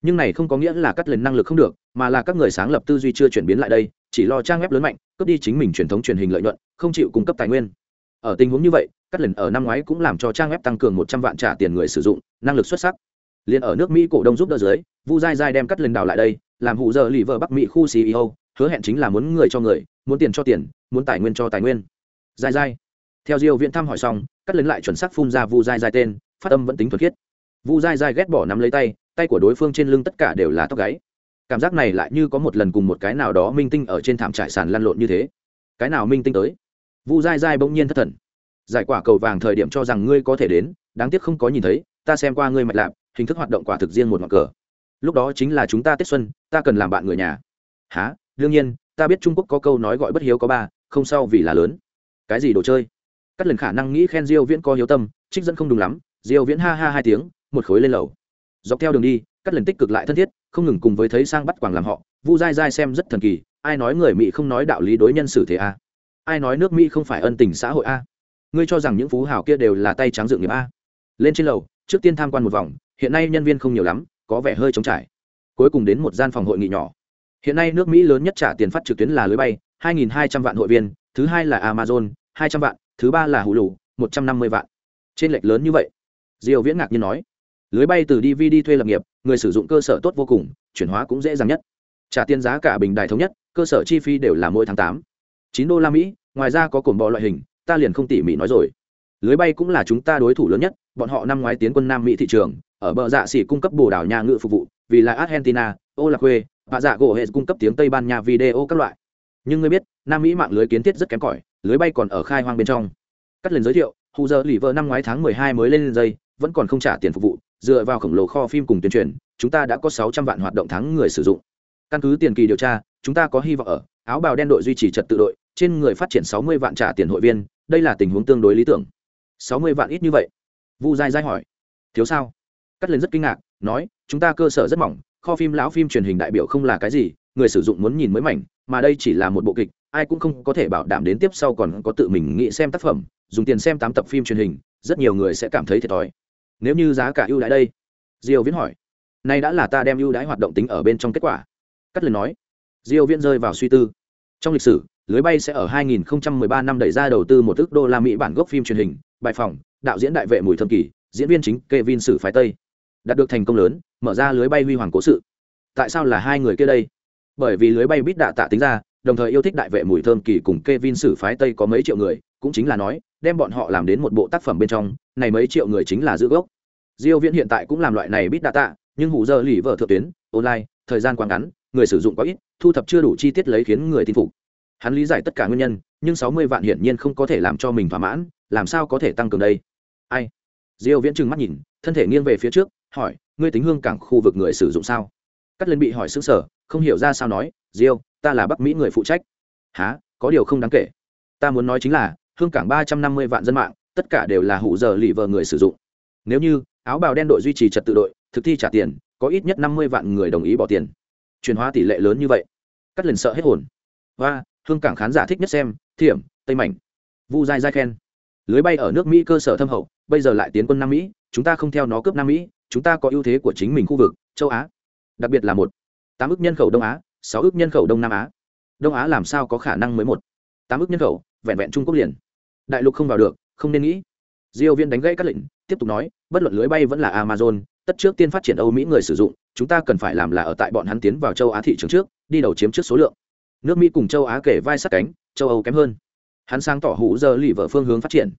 A: nhưng này không có nghĩa là cắt lần năng lực không được, mà là các người sáng lập tư duy chưa chuyển biến lại đây, chỉ lo trang web lớn mạnh, cướp đi chính mình truyền thống truyền hình lợi nhuận, không chịu cung cấp tài nguyên. Ở tình huống như vậy, cắt lần ở năm ngoái cũng làm cho trang web tăng cường một trăm vạn trả tiền người sử dụng, năng lực xuất sắc. Liền ở nước mỹ cổ đông giúp đỡ dưới, vu dai dai đem cắt lần đào lại đây, làm hụ giờ lì vợ bắc mỹ khu ceo hứa hẹn chính là muốn người cho người, muốn tiền cho tiền, muốn tài nguyên cho tài nguyên. Dai dai. Theo diêu viện thăm hỏi xong, cắt lần lại chuẩn xác phun ra vu dai dai tên, phát âm vẫn tính thuần khiết. Vu dai dai ghét bỏ nắm lấy tay tay của đối phương trên lưng tất cả đều là tóc gáy. Cảm giác này lại như có một lần cùng một cái nào đó minh tinh ở trên thảm trải sàn lăn lộn như thế. Cái nào minh tinh tới? Vu dai dai bỗng nhiên thất thần. Giải quả cầu vàng thời điểm cho rằng ngươi có thể đến, đáng tiếc không có nhìn thấy, ta xem qua ngươi mạch lạp, hình thức hoạt động quả thực riêng một ngọn cờ. Lúc đó chính là chúng ta tết xuân, ta cần làm bạn người nhà. Há đương nhiên, ta biết trung quốc có câu nói gọi bất hiếu có ba, không sao vì là lớn. Cái gì đồ chơi? Cắt lần khả năng nghĩ khen diêu viễn có hiếu tâm, trích dẫn không đúng lắm, diêu viễn ha ha hai tiếng, một khối lên lầu dọc theo đường đi, cắt lần tích cực lại thân thiết, không ngừng cùng với thấy sang bắt quàng làm họ, vu dai dai xem rất thần kỳ, ai nói người mỹ không nói đạo lý đối nhân xử thế a? Ai nói nước mỹ không phải ân tình xã hội a? Ngươi cho rằng những phú hào kia đều là tay trắng dựng nghiệp a? Lên trên lầu, trước tiên tham quan một vòng, hiện nay nhân viên không nhiều lắm, có vẻ hơi trống trải. Cuối cùng đến một gian phòng hội nghị nhỏ. Hiện nay nước mỹ lớn nhất trả tiền phát trực tuyến là lưới bay 2.200 vạn hội viên, thứ hai là amazon 200 vạn, thứ ba là hulu 150 vạn. Trên lệch lớn như vậy. Diều viễn ngạc nhiên nói lưới bay từ dvd thuê lập nghiệp, người sử dụng cơ sở tốt vô cùng, chuyển hóa cũng dễ dàng nhất. Trả tiền giá cả bình đài thống nhất, cơ sở chi phí đều là mỗi tháng tám. Chín đô la mỹ, ngoài ra có cồn bò loại hình, ta liền không tỉ mỉ nói rồi. Lưới bay cũng là chúng ta đối thủ lớn nhất, bọn họ năm ngoái tiến quân nam mỹ thị trường, ở bờ dạ xỉ cung cấp bồ đảo nhà ngự phục vụ, vì là argentina, ô lạc quê và dạ gỗ hệ cung cấp tiếng tây ban nha video các loại. Nhưng ngươi biết, nam mỹ mạng lưới kiến thiết rất kém cỏi, lưới bay còn ở khai hoang bên trong. Cắt lần giới thiệu hù giờ lì vợ năm ngoái tháng mười hai mới lên dây, vẫn còn không trả tiền phục vụ dựa vào khổng lồ kho phim cùng tuyên truyền, chúng ta đã có sáu trăm vạn hoạt động thắng người sử dụng. Căn cứ tiền kỳ điều tra, chúng ta có hy vọng ở áo bào đen đội duy trì trật tự đội, trên người phát triển sáu mươi vạn trả tiền hội viên, đây là tình huống tương đối lý tưởng. Sáu mươi vạn ít như vậy? Vu dai dai hỏi. Thiếu sao? Cắt lên rất kinh ngạc, nói, chúng ta cơ sở rất mỏng, kho phim lão phim truyền hình đại biểu không là cái gì, người sử dụng muốn nhìn mới mảnh, mà đây chỉ là một bộ kịch, ai cũng không có thể bảo đảm đến tiếp sau còn có tự mình nghĩ xem tác phẩm, dùng tiền xem tám tập phim truyền hình, rất nhiều người sẽ cảm thấy thiệt thòi nếu như giá cả ưu đãi đây? Diêu viễn hỏi. Nay đã là ta đem ưu đãi hoạt động tính ở bên trong kết quả. Cắt lời nói. Diêu viễn rơi vào suy tư. Trong lịch sử, lưới bay sẽ ở 2013 năm đẩy ra đầu tư một ước đô la mỹ bản gốc phim truyền hình, bài phòng, đạo diễn đại vệ mùi thâm kỳ, diễn viên chính Kevin sử phái tây. Đạt được thành công lớn, mở ra lưới bay huy hoàng cố sự. Tại sao là hai người kia đây? Bởi vì lưới bay bít đạ tạ tính ra, đồng thời yêu thích đại vệ mùi thơm kỳ cùng Kevin sử phái tây có mấy triệu người, cũng chính là nói đem bọn họ làm đến một bộ tác phẩm bên trong, này mấy triệu người chính là giữ gốc. Diêu viễn hiện tại cũng làm loại này bit data, nhưng hủ giờ lì vợ thượng tuyến, online, thời gian quá ngắn, người sử dụng quá ít, thu thập chưa đủ chi tiết lấy khiến người tin phục. Hắn lý giải tất cả nguyên nhân, nhưng 60 vạn hiển nhiên không có thể làm cho mình thỏa mãn, làm sao có thể tăng cường đây? Ai? Diêu viễn trừng mắt nhìn, thân thể nghiêng về phía trước, hỏi, ngươi tính hương cảng khu vực người sử dụng sao? Cắt lên bị hỏi sững sờ, không hiểu ra sao nói, diêu, ta là bắc mỹ người phụ trách. Há có điều không đáng kể. Ta muốn nói chính là hương cảng 350 vạn dân mạng, tất cả đều là hủ giờ lì vợ người sử dụng. Nếu như, áo bào đen đội duy trì trật tự đội, thực thi trả tiền, có ít nhất năm mươi vạn người đồng ý bỏ tiền. Chuyển hóa tỷ lệ lớn như vậy, cắt lần sợ hết hồn. Và, hương cảng khán giả thích nhất xem, thiểm, tây mảnh. Vu dai dai khen. Lưới bay ở nước mỹ cơ sở thâm hậu, bây giờ lại tiến quân nam mỹ, chúng ta không theo nó cướp nam mỹ, chúng ta có ưu thế của chính mình khu vực, châu á. Đặc biệt là một, tám ước nhân khẩu đông á, sáu ước nhân khẩu đông nam á. Đông á làm sao có khả năng mới một? Tám ước nhân khẩu, vẹn vẹn trung quốc liền đại lục không vào được, không nên nghĩ. Diêu viên đánh gãy các lệnh, tiếp tục nói, bất luận lưới bay vẫn là amazon, tất trước tiên phát triển âu mỹ người sử dụng, chúng ta cần phải làm là ở tại bọn hắn tiến vào châu á thị trường trước, đi đầu chiếm trước số lượng. Nước mỹ cùng châu á kể vai sát cánh, châu âu kém hơn. Hắn sang tỏ hữu giờ lì vợ phương hướng phát triển.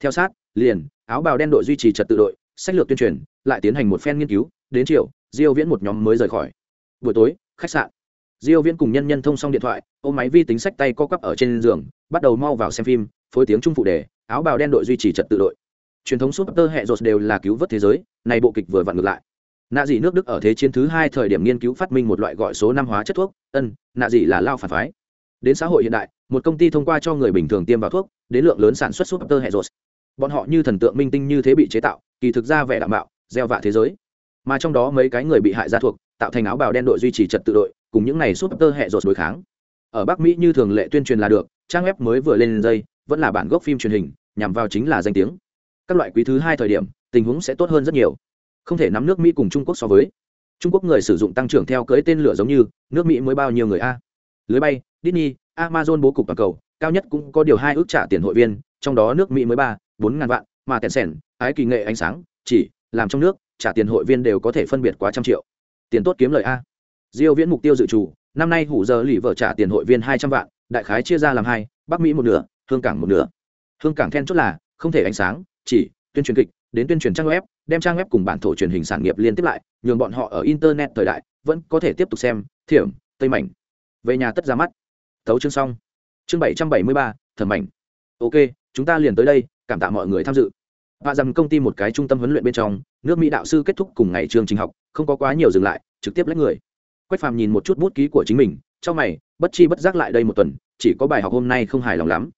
A: Theo sát, liền, áo bào đen đội duy trì trật tự đội, sách lược tuyên truyền, lại tiến hành một phen nghiên cứu, đến chiều, diêu viễn một nhóm mới rời khỏi. Buổi tối, khách sạn. Diêu viễn cùng nhân nhân thông xong điện thoại, ôm máy vi tính sách tay co quắp ở trên giường, bắt đầu mau vào xem phim phối tiếng trung phụ đề, áo bào đen đội duy trì trật tự đội. Truyền thống super hệ rột đều là cứu vớt thế giới này bộ kịch vừa vặn ngược lại. Nạ dị nước đức ở thế chiến thứ hai thời điểm nghiên cứu phát minh một loại gọi số năm hóa chất thuốc, ân, nạ dị là lao phản phái. Đến xã hội hiện đại, một công ty thông qua cho người bình thường tiêm vào thuốc, đến lượng lớn sản xuất super hệ rột. Bọn họ như thần tượng minh tinh như thế bị chế tạo, kỳ thực ra vẻ đảm bảo gieo vạ thế giới. Mà trong đó mấy cái người bị hại ra thuộc, tạo thành áo bào đen đội duy trì trật tự đội, cùng những này super hệ rột đối kháng. Ở bắc mỹ như thường lệ tuyên truyền là được, trang web mới vừa lên dây vẫn là bản gốc phim truyền hình, nhằm vào chính là danh tiếng. Các loại quý thứ hai thời điểm, tình huống sẽ tốt hơn rất nhiều. Không thể nắm nước mỹ cùng trung quốc so với. Trung quốc người sử dụng tăng trưởng theo cưới tên lửa giống như, nước mỹ mới bao nhiêu người a? Lưới bay, disney, amazon bố cục toàn cầu, cao nhất cũng có điều hai ước trả tiền hội viên, trong đó nước mỹ mới ba, bốn ngàn vạn, mà tiền sẻn ái kỳ nghệ ánh sáng, chỉ làm trong nước, trả tiền hội viên đều có thể phân biệt quá trăm triệu. Tiền tốt kiếm lời a. Diêu viễn mục tiêu dự trù, năm nay hủ giờ lì vợ trả tiền hội viên hai trăm vạn, đại khái chia ra làm hai, bắc mỹ một nửa hương cảng một nửa. Hương cảng then chốt là, không thể ánh sáng, chỉ, tuyên truyền kịch, đến tuyên truyền trang web, đem trang web cùng bản thổ truyền hình sản nghiệp liên tiếp lại, nhường bọn họ ở internet thời đại vẫn có thể tiếp tục xem, thiểm, tây mảnh. Về nhà tất ra mắt. Tấu chương xong. Chương bảy trăm bảy mươi ba, thẩm mảnh. Ok, chúng ta liền tới đây, cảm tạ mọi người tham dự. Và rằng công ty một cái trung tâm huấn luyện bên trong, nước mỹ đạo sư kết thúc cùng ngày trường trình học, không có quá nhiều dừng lại, trực tiếp lấy người. Quách phàm nhìn một chút bút ký của chính mình, trong mày, bất chi bất giác lại đây một tuần, chỉ có bài học hôm nay không hài lòng lắm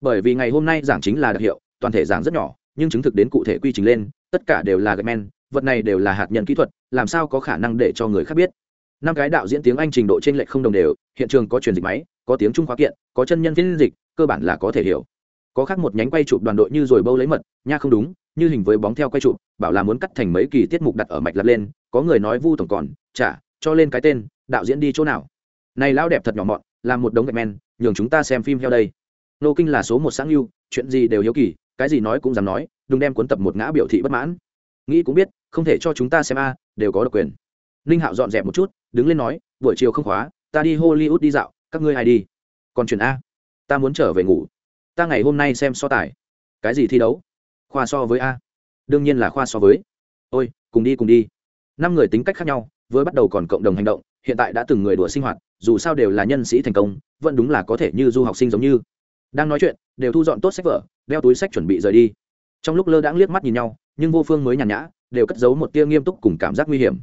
A: bởi vì ngày hôm nay giảng chính là đặc hiệu, toàn thể giảng rất nhỏ, nhưng chứng thực đến cụ thể quy trình lên, tất cả đều là gạch men vật này đều là hạt nhân kỹ thuật, làm sao có khả năng để cho người khác biết? Năm cái đạo diễn tiếng anh trình độ trên lệch không đồng đều, hiện trường có truyền dịch máy, có tiếng trung khóa kiện, có chân nhân phiên dịch, cơ bản là có thể hiểu. Có khác một nhánh quay chụp đoàn đội như rồi bâu lấy mật, nha không đúng, như hình với bóng theo quay chụp, bảo là muốn cắt thành mấy kỳ tiết mục đặt ở mạch lật lên, có người nói vu tổng còn trả cho lên cái tên, đạo diễn đi chỗ nào? Này lão đẹp thật nhỏ mọn làm một đống gạch men nhường chúng ta xem phim theo đây nô kinh là số một sáng lưu chuyện gì đều hiếu kỳ, cái gì nói cũng dám nói, đừng đem cuốn tập một ngã biểu thị bất mãn. Nghĩ cũng biết, không thể cho chúng ta xem a, đều có độc quyền. Ninh hạo dọn dẹp một chút, đứng lên nói, buổi chiều không khóa, ta đi hollywood đi dạo, các ngươi ai đi? Còn chuyện a. Ta muốn trở về ngủ. Ta ngày hôm nay xem so tài. Cái gì thi đấu? Khoa so với a. Đương nhiên là khoa so với. Ôi, cùng đi cùng đi. Năm người tính cách khác nhau, vừa bắt đầu còn cộng đồng hành động, hiện tại đã từng người đùa sinh hoạt, dù sao đều là nhân sĩ thành công, vẫn đúng là có thể như du học sinh giống như đang nói chuyện, đều thu dọn tốt sách vở, đeo túi sách chuẩn bị rời đi. Trong lúc lơ đãng liếc mắt nhìn nhau, nhưng vô phương mới nhàn nhã, đều cất giấu một tia nghiêm túc cùng cảm giác nguy hiểm.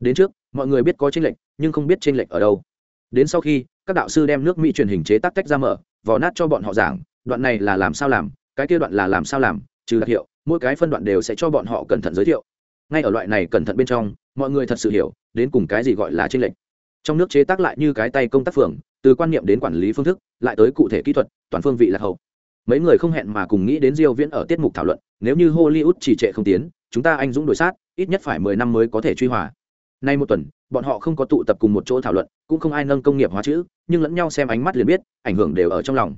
A: Đến trước, mọi người biết có tranh lệch, nhưng không biết tranh lệch ở đâu. Đến sau khi, các đạo sư đem nước mỹ truyền hình chế tác tách ra mở, vò nát cho bọn họ giảng, đoạn này là làm sao làm, cái kia đoạn là làm sao làm, trừ đặc hiệu, mỗi cái phân đoạn đều sẽ cho bọn họ cẩn thận giới thiệu. Ngay ở loại này cẩn thận bên trong, mọi người thật sự hiểu, đến cùng cái gì gọi là tranh lệch. Trong nước chế tác lại như cái tay công tác phường, từ quan niệm đến quản lý phương thức, lại tới cụ thể kỹ thuật toàn phương vị là hậu. Mấy người không hẹn mà cùng nghĩ đến diêu viễn ở tiết mục thảo luận, nếu như hollywood chỉ trệ không tiến, chúng ta anh dũng đổi sát, ít nhất phải 10 năm mới có thể truy hòa. Nay một tuần, bọn họ không có tụ tập cùng một chỗ thảo luận, cũng không ai nâng công nghiệp hóa chữ, nhưng lẫn nhau xem ánh mắt liền biết, ảnh hưởng đều ở trong lòng.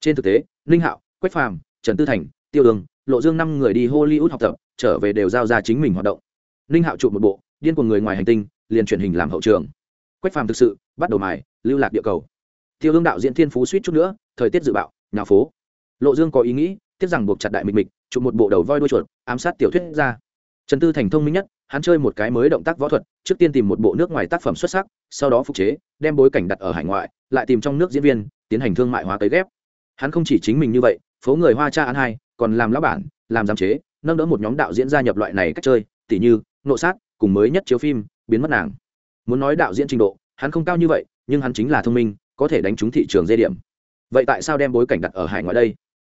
A: Trên thực tế linh hạo, quách phàm, trần tư thành, tiêu đường lộ dương năm người đi hollywood học tập, trở về đều giao ra chính mình hoạt động. Linh hạo chụp một bộ, điên của người ngoài hành tinh, liền truyền hình làm hậu trường. Quách phàm thực sự bắt đầu mài, lưu lạc địa cầu tiêu ương đạo diễn thiên phú suýt chút nữa, thời tiết dự bạo nhà phố. Lộ dương có ý nghĩ, tiếp rằng buộc chặt đại mịch mịch, chụp một bộ đầu voi đuôi chuột, ám sát tiểu thuyết ra. Trần tư thành thông minh nhất, hắn chơi một cái mới động tác võ thuật, trước tiên tìm một bộ nước ngoài tác phẩm xuất sắc, sau đó phục chế, đem bối cảnh đặt ở hải ngoại, lại tìm trong nước diễn viên, tiến hành thương mại hóa tới ghép. Hắn không chỉ chính mình như vậy, phố người hoa cha ăn hai, còn làm lão bản, làm giám chế, nâng đỡ một nhóm đạo diễn gia nhập loại này cách chơi, tỉ như, nộ sát, cùng mới nhất chiếu phim, biến mất nàng. Muốn nói đạo diễn trình độ, hắn không cao như vậy, nhưng hắn chính là thông minh có thể đánh trúng thị trường dây điểm. Vậy tại sao đem bối cảnh đặt ở hải ngoại đây?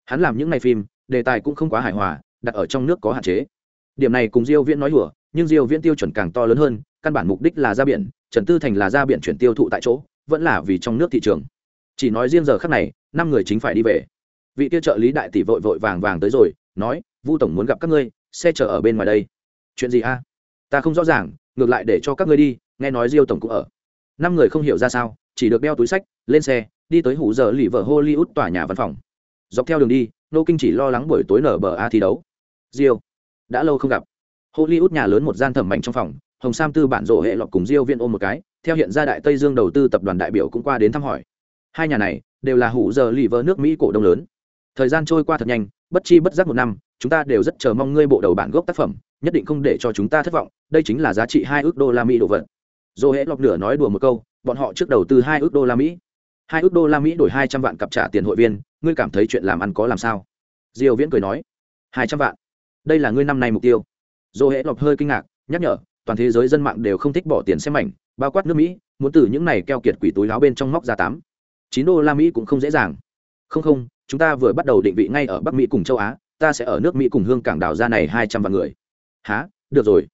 A: Hắn làm những ngày phim, đề tài cũng không quá hài hòa, đặt ở trong nước có hạn chế. Điểm này cùng diêu viễn nói hùa nhưng diêu viễn tiêu chuẩn càng to lớn hơn, căn bản mục đích là ra biển, trần tư thành là ra biển chuyển tiêu thụ tại chỗ, vẫn là vì trong nước thị trường. Chỉ nói riêng giờ khắc này, năm người chính phải đi về. Vị tiêu trợ lý đại tỷ vội vội vàng vàng tới rồi, nói, vu tổng muốn gặp các ngươi, xe chở ở bên ngoài đây. Chuyện gì a? Ta không rõ ràng, ngược lại để cho các ngươi đi, nghe nói diêu tổng cũng ở năm người không hiểu ra sao, chỉ được đeo túi sách, lên xe, đi tới hủ giờ lì vợ hollywood tòa nhà văn phòng. Dọc theo đường đi, nô kinh chỉ lo lắng buổi tối nở bờ a thi đấu. Diêu, đã lâu không gặp. Hollywood nhà lớn một gian thẩm mạnh trong phòng, hồng sam tư bản rộ hệ lọc cùng diêu viên ôm một cái, theo hiện ra đại tây dương đầu tư tập đoàn đại biểu cũng qua đến thăm hỏi. Hai nhà này, đều là hủ giờ lì vợ nước mỹ cổ đông lớn. Thời gian trôi qua thật nhanh, bất chi bất giác một năm, chúng ta đều rất chờ mong ngươi bộ đầu bản gốc tác phẩm, nhất định không để cho chúng ta thất vọng, đây chính là giá trị hai ước đô la mỹ đồ vật dô hễ lọc nửa nói đùa một câu, bọn họ trước đầu tư hai ước đô la mỹ. Hai ước đô la mỹ đổi hai trăm vạn cặp trả tiền hội viên, ngươi cảm thấy chuyện làm ăn có làm sao? Diều viễn cười nói, hai trăm vạn. Đây là ngươi năm nay mục tiêu. Dô hễ lọc hơi kinh ngạc, nhắc nhở, toàn thế giới dân mạng đều không thích bỏ tiền xem mảnh bao quát nước mỹ, muốn từ những này keo kiệt quỷ túi láo bên trong móc ra tám. Chín đô la mỹ cũng không dễ dàng. Không không, chúng ta vừa bắt đầu định vị ngay ở bắc mỹ cùng châu á, ta sẽ ở nước mỹ cùng hương cảng đảo ra này hai trăm vạn người. Há được rồi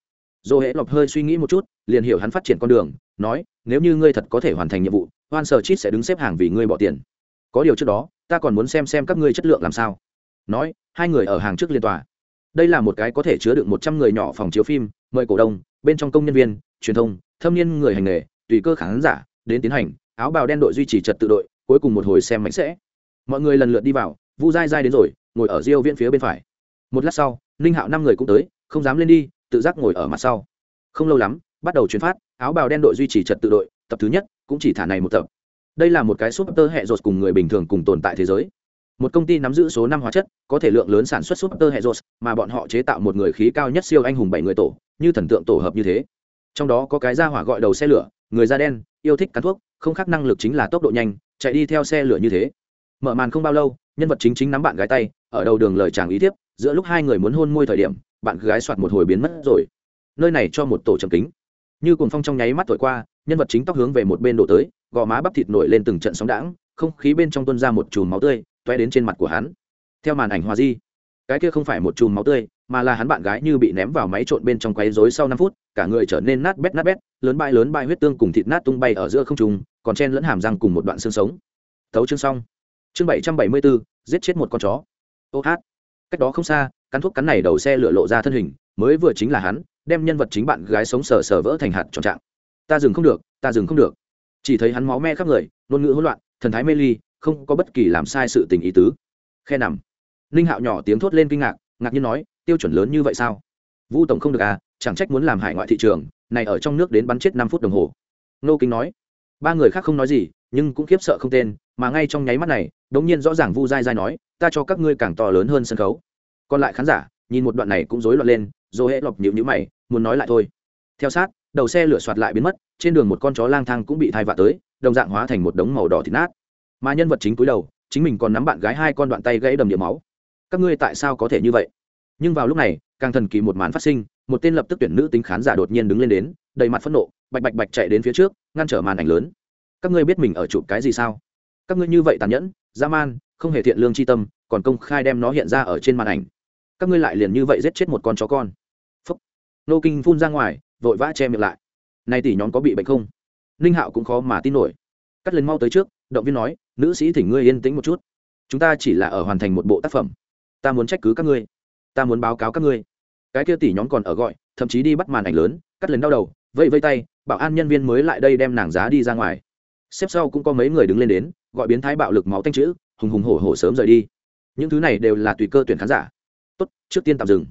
A: dô hễ lọc hơi suy nghĩ một chút, liền hiểu hắn phát triển con đường, nói, nếu như ngươi thật có thể hoàn thành nhiệm vụ, hoan sở chít sẽ đứng xếp hàng vì ngươi bỏ tiền. Có điều trước đó, ta còn muốn xem xem các ngươi chất lượng làm sao. Nói, hai người ở hàng trước liên tòa. Đây là một cái có thể chứa được một trăm người nhỏ phòng chiếu phim, mời cổ đông, bên trong công nhân viên, truyền thông, thâm niên người hành nghề, tùy cơ khán giả, đến tiến hành, áo bào đen đội duy trì trật tự đội, cuối cùng một hồi xem mạnh sẽ. Mọi người lần lượt đi vào, vu dai dai đến rồi, ngồi ở riêu viễn phía bên phải. Một lát sau, ninh hạo năm người cũng tới, không dám lên đi tự giác ngồi ở mặt sau. Không lâu lắm bắt đầu chuyển phát áo bào đen đội duy trì trật tự đội tập thứ nhất cũng chỉ thả này một tập. Đây là một cái súp tơ hệ rột cùng người bình thường cùng tồn tại thế giới. Một công ty nắm giữ số năm hóa chất có thể lượng lớn sản xuất súp tơ hệ rột mà bọn họ chế tạo một người khí cao nhất siêu anh hùng bảy người tổ như thần tượng tổ hợp như thế. Trong đó có cái ra hỏa gọi đầu xe lửa người da đen yêu thích cắn thuốc không khác năng lực chính là tốc độ nhanh chạy đi theo xe lửa như thế. Mở màn không bao lâu nhân vật chính chính nắm bạn gái tay ở đầu đường lời chàng ý thiếp, giữa lúc hai người muốn hôn môi thời điểm bạn gái soạt một hồi biến mất rồi. Nơi này cho một tổ trầm kính. Như cuồng phong trong nháy mắt thổi qua, nhân vật chính tóc hướng về một bên đổ tới, gò má bắp thịt nổi lên từng trận sóng đãng, không khí bên trong tuôn ra một chùm máu tươi toe đến trên mặt của hắn. Theo màn ảnh hòa di, cái kia không phải một chùm máu tươi, mà là hắn bạn gái như bị ném vào máy trộn bên trong quấy rối sau năm phút, cả người trở nên nát bét nát bét, lớn bay lớn bay huyết tương cùng thịt nát tung bay ở giữa không trung, còn chen lẫn hàm răng cùng một đoạn xương sống. Tấu chương xong. Chương bảy trăm bảy mươi bốn, giết chết một con chó. Ô hát cách đó không xa, cắn thuốc cắn này đầu xe lửa lộ ra thân hình, mới vừa chính là hắn, đem nhân vật chính bạn gái sống sờ sờ vỡ thành hạt tròn trạng. Ta dừng không được, ta dừng không được. Chỉ thấy hắn máu me khắp người, ngôn ngữ hỗn loạn, thần thái mê ly, không có bất kỳ làm sai sự tình ý tứ. Khe nằm. Ninh hạo nhỏ tiếng thốt lên kinh ngạc ngạc nhiên nói, tiêu chuẩn lớn như vậy sao? Vu tổng không được à chẳng trách muốn làm hải ngoại thị trường, này ở trong nước đến bắn chết năm phút đồng hồ. Nô kính nói, ba người khác không nói gì, nhưng cũng khiếp sợ không tên, mà ngay trong nháy mắt này đống nhiên rõ ràng vu dai dai nói, ta cho các ngươi càng to lớn hơn sân khấu. Còn lại khán giả, nhìn một đoạn này cũng rối loạn lên dô hễ lọc nhịu nhữ mày, muốn nói lại thôi. Theo sát, đầu xe lửa soạt lại biến mất, trên đường một con chó lang thang cũng bị thai vạ tới, đồng dạng hóa thành một đống màu đỏ thịt nát. Mà nhân vật chính cúi đầu, chính mình còn nắm bạn gái hai con đoạn tay gãy đầm điểm máu. Các ngươi tại sao có thể như vậy? Nhưng vào lúc này, càng thần kỳ một màn phát sinh, một tên lập tức tuyển nữ tính khán giả đột nhiên đứng lên đến, đầy mặt phẫn nộ, bạch bạch bạch chạy đến phía trước, ngăn trở màn ảnh lớn. Các ngươi biết mình ở chụp cái gì sao? Các ngươi như vậy tàn nhẫn dã man, không hề thiện lương c h i tâm, còn công khai đem nó hiện ra ở trên màn ảnh. Các ngươi lại liền như vậy giết chết một con chó con. Phúc. Nô kinh phun ra ngoài, vội vã che miệng lại. Nay tỷ nhóm có bị bệnh không? Ninh hạo cũng khó mà tin nổi. Cắt lần mau tới trước, động viên nói, nữ sĩ thỉnh ngươi yên tĩnh một chút. Chúng ta chỉ là ở hoàn thành một bộ tác phẩm. Ta muốn trách cứ các ngươi. Ta muốn báo cáo các ngươi. Cái kia tỷ nhóm còn ở gọi, thậm chí đi bắt màn ảnh lớn, cắt lần đau đầu, vẫy vây tay, bảo an nhân viên mới lại đây đem nàng giá đi ra ngoài. Xếp sau cũng có mấy người đứng lên đến gọi biến thái bạo lực máu tanh chữ, hùng hùng hổ hổ sớm rời đi. Những thứ này đều là tùy cơ tuyển khán giả. Tốt, trước tiên tạm dừng.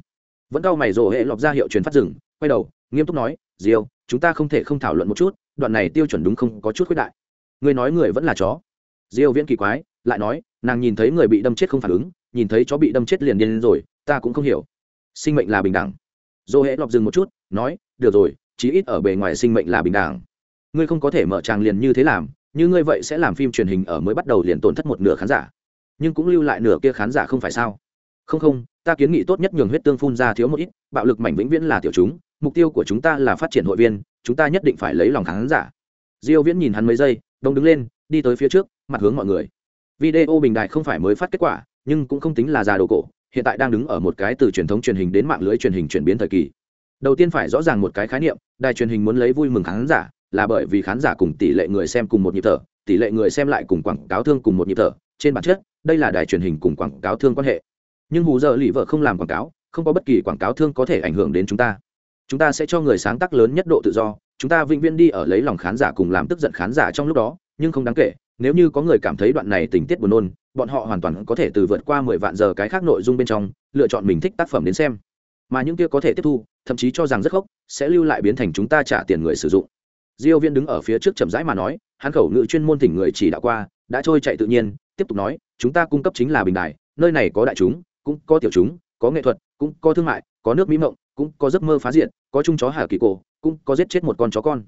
A: Vẫn cau mày rồ hệ lọc ra hiệu truyền phát dừng, quay đầu, nghiêm túc nói, diêu, chúng ta không thể không thảo luận một chút, đoạn này tiêu chuẩn đúng không có chút khuyết đại. Người nói người vẫn là chó. Diêu viễn kỳ quái, lại nói, nàng nhìn thấy người bị đâm chết không phản ứng, nhìn thấy chó bị đâm chết liền điên rồi, ta cũng không hiểu. Sinh mệnh là bình đẳng. Dô hễ lọc dừng một chút, nói, được rồi, chí ít ở bề ngoài sinh mệnh là bình đẳng. Ngươi không có thể mở tràng liền như thế làm như ngươi vậy sẽ làm phim truyền hình ở mới bắt đầu liền tổn thất một nửa khán giả. Nhưng cũng lưu lại nửa kia khán giả không phải sao? Không không, ta kiến nghị tốt nhất nhường huyết tương phun ra thiếu một ít, bạo lực mảnh vĩnh viễn là tiểu chúng, mục tiêu của chúng ta là phát triển hội viên, chúng ta nhất định phải lấy lòng khán giả. Diêu viễn nhìn hắn mấy giây, đông đứng lên, đi tới phía trước, mặt hướng mọi người. Video bình đại không phải mới phát kết quả, nhưng cũng không tính là già đồ cổ, hiện tại đang đứng ở một cái từ truyền thống truyền hình đến mạng lưới truyền hình chuyển biến thời kỳ. Đầu tiên phải rõ ràng một cái khái niệm, đài truyền hình muốn lấy vui mừng khán giả là bởi vì khán giả cùng tỷ lệ người xem cùng một nhịp thở, tỷ lệ người xem lại cùng quảng cáo thương cùng một nhịp thở. Trên bản chất, đây là đài truyền hình cùng quảng cáo thương quan hệ. Nhưng hù giờ lì vợ không làm quảng cáo, không có bất kỳ quảng cáo thương có thể ảnh hưởng đến chúng ta. Chúng ta sẽ cho người sáng tác lớn nhất độ tự do, chúng ta vĩnh viễn đi ở lấy lòng khán giả cùng làm tức giận khán giả trong lúc đó, nhưng không đáng kể, nếu như có người cảm thấy đoạn này tình tiết buồn nôn, bọn họ hoàn toàn có thể từ vượt qua mười vạn giờ cái khác nội dung bên trong, lựa chọn mình thích tác phẩm đến xem. Mà những kia có thể tiếp thu, thậm chí cho rằng rất khốc sẽ lưu lại biến thành chúng ta trả tiền người sử dụng diêu viên đứng ở phía trước chậm rãi mà nói, hắn khẩu ngữ chuyên môn thỉnh người chỉ đạo qua, đã trôi chạy tự nhiên, tiếp tục nói, chúng ta cung cấp chính là bình đài, nơi này có đại chúng, cũng có tiểu chúng, có nghệ thuật, cũng có thương mại, có nước mỹ mộng, cũng có giấc mơ phá diện có chung chó hà kỳ cổ, cũng có giết chết một con chó con.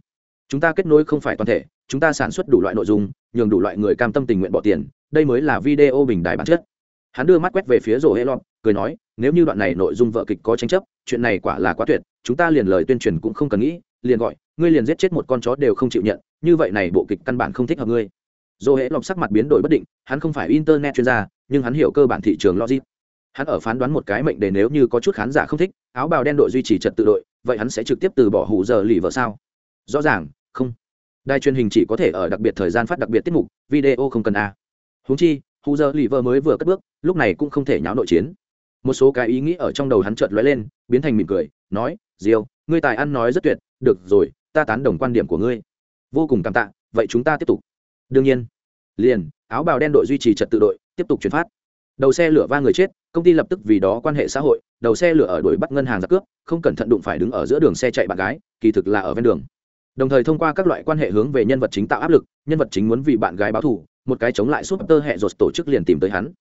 A: Chúng ta kết nối không phải toàn thể, chúng ta sản xuất đủ loại nội dung, nhường đủ loại người cam tâm tình nguyện bỏ tiền, đây mới là video bình đài bản chất. Hắn đưa mắt quét về phía rổ helon cười nói nếu như đoạn này nội dung vợ kịch có tranh chấp, chuyện này quả là quá tuyệt, chúng ta liền lời tuyên truyền cũng không cần nghĩ, liền gọi, ngươi liền giết chết một con chó đều không chịu nhận, như vậy này bộ kịch căn bản không thích hợp ngươi. Dồ hễ lọc sắc mặt biến đổi bất định, hắn không phải internet chuyên gia, nhưng hắn hiểu cơ bản thị trường logic. Hắn ở phán đoán một cái mệnh đề nếu như có chút khán giả không thích, áo bào đen đội duy trì trật tự đội, vậy hắn sẽ trực tiếp từ bỏ hủ giờ lì vợ sao? Rõ ràng, không. Đài truyền hình chỉ có thể ở đặc biệt thời gian phát đặc biệt tiết mục, video không cần a. À. húng chi, hủ giờ lì vợ mới vừa cất bước, lúc này cũng không thể nháo nội chiến một số cái ý nghĩ ở trong đầu hắn chợt lóe lên, biến thành mỉm cười, nói, diêu, ngươi tài ăn nói rất tuyệt, được rồi, ta tán đồng quan điểm của ngươi. Vô cùng cảm tạ, vậy chúng ta tiếp tục. Đương nhiên. Liền, áo bào đen đội duy trì trật tự đội, tiếp tục chuyển phát. Đầu xe lửa va người chết, công ty lập tức vì đó quan hệ xã hội, đầu xe lửa ở đuổi bắt ngân hàng giặc cướp, không cẩn thận đụng phải đứng ở giữa đường xe chạy bạn gái, kỳ thực là ở ven đường. Đồng thời thông qua các loại quan hệ hướng về nhân vật chính tạo áp lực, nhân vật chính muốn vì bạn gái báo thù, một cái chống lại súp tơ hệ rột tổ chức liền tìm tới hắn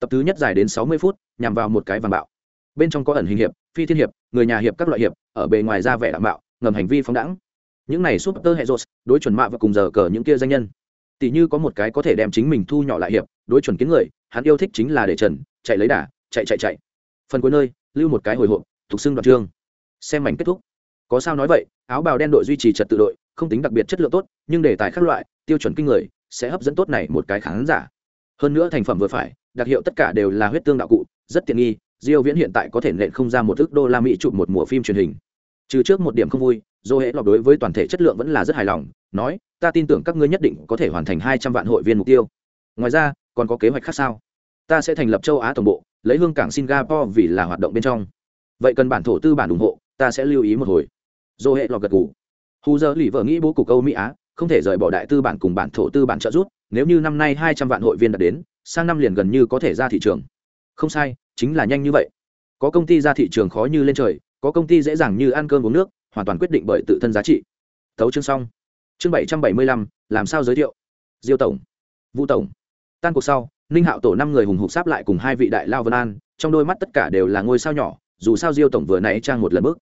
A: tập thứ nhất dài đến sáu mươi phút, nhằm vào một cái vàng bạo. Bên trong có ẩn hình hiệp, phi thiên hiệp, người nhà hiệp các loại hiệp, ở bề ngoài ra vẻ đảm bạo, ngầm hành vi phóng đẳng những này súp tơ hệ rột đối chuẩn mạ và cùng giờ cờ những kia danh nhân. Tỷ như có một cái có thể đem chính mình thu nhỏ lại hiệp, đối chuẩn kiến người, hắn yêu thích chính là để trần, chạy lấy đà, chạy chạy chạy. Phần cuối nơi, lưu một cái hồi hộp, thuộc xưng đoạn chương xem mảnh kết thúc. Có sao nói vậy, áo bào đen đội duy trì trật tự đội, không tính đặc biệt chất lượng tốt, nhưng đề tài các loại, tiêu chuẩn kinh người, sẽ hấp dẫn tốt này một cái khán giả. Hơn nữa thành phẩm vừa phải đặc hiệu tất cả đều là huyết tương đạo cụ, rất tiện nghi, diêu viễn hiện tại có thể nện không ra một ước đô la mỹ chụp một mùa phim truyền hình. Trừ trước một điểm không vui dô hễ lọc đối với toàn thể chất lượng vẫn là rất hài lòng, nói, ta tin tưởng các ngươi nhất định có thể hoàn thành hai trăm vạn hội viên mục tiêu. Ngoài ra, còn có kế hoạch khác sao? Ta sẽ thành lập châu á tổng bộ, lấy hương cảng singapore vì là hoạt động bên trong. Vậy cần bản thổ tư bản ủng hộ, ta sẽ lưu ý một hồi. Dô hệ lọc gật gù. hù giờ lì vợ nghĩ bố cục âu mỹ á, không thể rời bỏ đại tư bản cùng bản thổ tư bản trợ giúp, nếu như năm nay hai trăm vạn hội viên đã đến sang năm liền gần như có thể ra thị trường. Không sai, chính là nhanh như vậy. Có công ty ra thị trường khó như lên trời, có công ty dễ dàng như ăn cơm uống nước, hoàn toàn quyết định bởi tự thân giá trị. Thấu chương xong. Chương bảy trăm bảy mươi lăm, làm sao giới thiệu? Diêu tổng. Vũ tổng. Tan cuộc sau, ninh hạo tổ năm người hùng hục sáp lại cùng hai vị đại lao vân an, trong đôi mắt tất cả đều là ngôi sao nhỏ, dù sao diêu tổng vừa nãy trang một lần bước.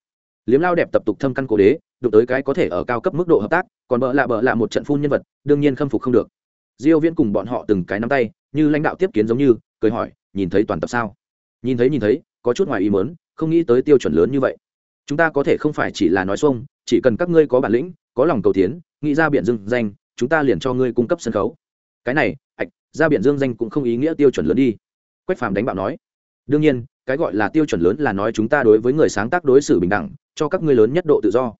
A: Liếm lao đẹp tập tục thâm căn cổ đế, đụng tới cái có thể ở cao cấp mức độ hợp tác, còn bợ lạ bợ lạ một trận phun nhân vật, đương nhiên khâm phục không được. Diêu viễn cùng bọn họ từng cái nắm tay như lãnh đạo tiếp kiến giống như, cười hỏi, nhìn thấy toàn tập sao? Nhìn thấy nhìn thấy, có chút ngoài ý muốn, không nghĩ tới tiêu chuẩn lớn như vậy. Chúng ta có thể không phải chỉ là nói xuông, chỉ cần các ngươi có bản lĩnh, có lòng cầu tiến, nghĩ ra biển dương danh, chúng ta liền cho ngươi cung cấp sân khấu. Cái này ạch ra biển dương danh cũng không ý nghĩa tiêu chuẩn lớn đi. Quách phàm đánh bạo nói. Đương nhiên, cái gọi là tiêu chuẩn lớn là nói chúng ta đối với người sáng tác đối xử bình đẳng, cho các ngươi lớn nhất độ tự do.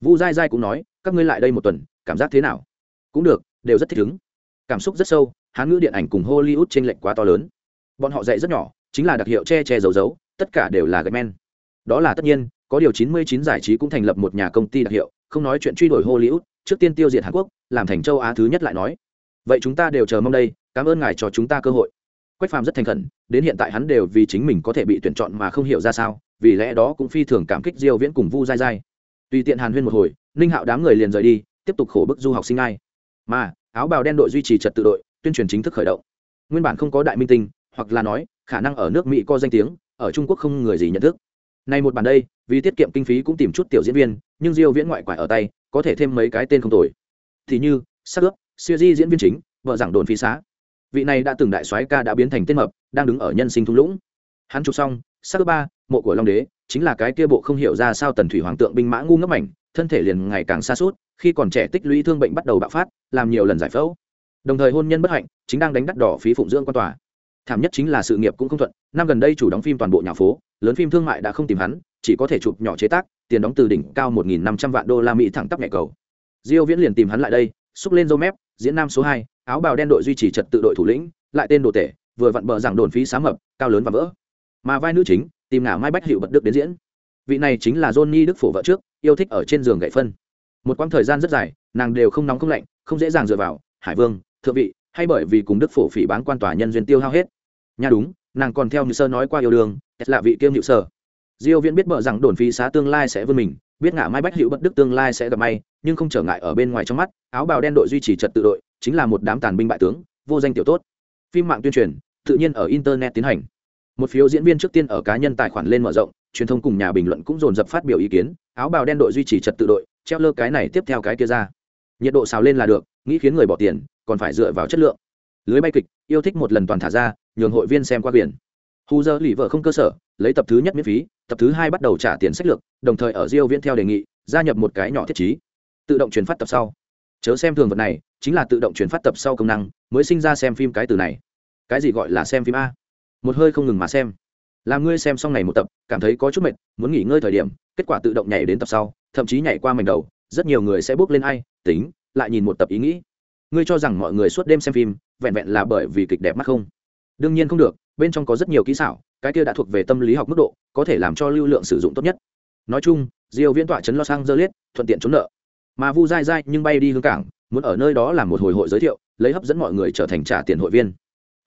A: Vu dai dai cũng nói, các ngươi lại đây một tuần, cảm giác thế nào? Cũng được, đều rất thích ứng cảm xúc rất sâu hán ngữ điện ảnh cùng hollywood t r ê n lệch quá to lớn. Bọn họ dạy rất nhỏ, chính là đặc hiệu che che giấu giấu, tất cả đều là gạch men. Đó là tất nhiên, có điều 99 giải trí cũng thành lập một nhà công ty đặc hiệu, không nói chuyện truy đuổi hollywood, trước tiên tiêu diệt hàn quốc, làm thành châu á thứ nhất lại nói. Vậy chúng ta đều chờ mong đây, cảm ơn ngài cho chúng ta cơ hội. Quách phàm rất thành khẩn, đến hiện tại hắn đều vì chính mình có thể bị tuyển chọn mà không hiểu ra sao, vì lẽ đó cũng phi thường cảm kích diêu viễn cùng vu dai dai tùy tiện hàn huyên một hồi, ninh hạo đám người liền rời đi, tiếp tục khổ bức du học sinh ai. Mà, áo bào đen đội duy trì trật tự đội tuyên truyền chính thức khởi động. Nguyên bản không có đại minh tinh, hoặc là nói, khả năng ở nước mỹ có danh tiếng, ở trung quốc không người gì nhận thức. Nay một bản đây, vì tiết kiệm kinh phí cũng tìm chút tiểu diễn viên, nhưng diêu viễn ngoại quả ở tay, có thể thêm mấy cái tên không tồi. Thì như, sắc ướp, siêu di diễn viên chính, vợ giảng đồn phí xá. Vị này đã từng đại soái ca đã biến thành tên mập, đang đứng ở nhân sinh thung lũng. Hắn chụp xong, sắc ướp ba, mộ của long đế, chính là cái kia bộ không hiểu ra sao tần thủy hoàng tượng binh mã ngu ngốc mảnh, thân thể liền ngày càng xa suốt khi còn trẻ tích lũy thương bệnh bắt đầu bạo phát, làm nhiều lần giải phẫu đồng thời hôn nhân bất hạnh, chính đang đánh đắt đỏ phí phụng dưỡng quan tòa. Thảm nhất chính là sự nghiệp cũng không thuận, năm gần đây chủ đóng phim toàn bộ nhà phố, lớn phim thương mại đã không tìm hắn, chỉ có thể chụp nhỏ chế tác, tiền đóng từ đỉnh cao một nghìn năm trăm vạn đô la mỹ thẳng tắp nhẹ cầu. Diêu viễn liền tìm hắn lại đây, xúc lên rô mép, diễn nam số hai, áo bào đen đội duy trì trật tự đội thủ lĩnh, lại tên đồ tể, vừa vặn bờ giảng đồn phí sám mập, cao lớn và vỡ. Mà vai nữ chính, tìm ngả mai bách hiệu bật đức đến diễn. Vị này chính là johnny đức phổ vợ trước, yêu thích ở trên giường gậy phân. Một quãng thời gian rất dài, nàng đều không nóng không lạnh, không dễ dàng dựa vào, hải vương thượng vị, hay bởi vì cùng đức phổ phỉ bán quan tòa nhân duyên tiêu hao hết. Nha đúng, nàng còn theo như sơ nói qua yêu đương là vị kiêm hiệu sơ. Diêu viễn biết bợ rằng đồn phí xá tương lai sẽ vươn mình, biết ngã mai bách hữu bất đức tương lai sẽ gặp may, nhưng không trở ngại ở bên ngoài trong mắt, áo bào đen đội duy trì trật tự đội, chính là một đám tàn binh bại tướng, vô danh tiểu tốt. Phim mạng tuyên truyền, tự nhiên ở internet tiến hành. Một phiếu diễn viên trước tiên ở cá nhân tài khoản lên mở rộng, truyền thông cùng nhà bình luận cũng dồn dập phát biểu ý kiến, áo bào đen đội duy trì trật tự đội, treo lơ cái này tiếp theo cái kia ra. Nhiệt độ xào lên là được, nghĩ khiến người bỏ tiền còn phải dựa vào chất lượng. Lưới bay kịch, yêu thích một lần toàn thả ra, nhường hội viên xem qua biển. Hù giờ lì vợ không cơ sở, lấy tập thứ nhất miễn phí, tập thứ hai bắt đầu trả tiền sách lược, đồng thời ở diêu viễn theo đề nghị, gia nhập một cái nhỏ thiết chí tự động truyền phát tập sau. Chớ xem thường vật này, chính là tự động truyền phát tập sau công năng, mới sinh ra xem phim cái từ này. Cái gì gọi là xem phim a? Một hơi không ngừng mà xem. Làm ngươi xem xong này một tập, cảm thấy có chút mệt, muốn nghỉ ngơi thời điểm, kết quả tự động nhảy đến tập sau, thậm chí nhảy qua mảnh đầu, rất nhiều người sẽ bước lên ai, tính, lại nhìn một tập ý nghĩ ngươi cho rằng mọi người suốt đêm xem phim, vẹn vẹn là bởi vì kịch đẹp mắt không? Đương nhiên không được, bên trong có rất nhiều kỹ xảo, cái kia đã thuộc về tâm lý học mức độ, có thể làm cho lưu lượng sử dụng tốt nhất. Nói chung diều viễn tọa chấn lo sang dơ liết thuận tiện trốn nợ. Mà vu dai dai nhưng bay đi hương cảng, muốn ở nơi đó làm một hồi hội giới thiệu, lấy hấp dẫn mọi người trở thành trả tiền hội viên.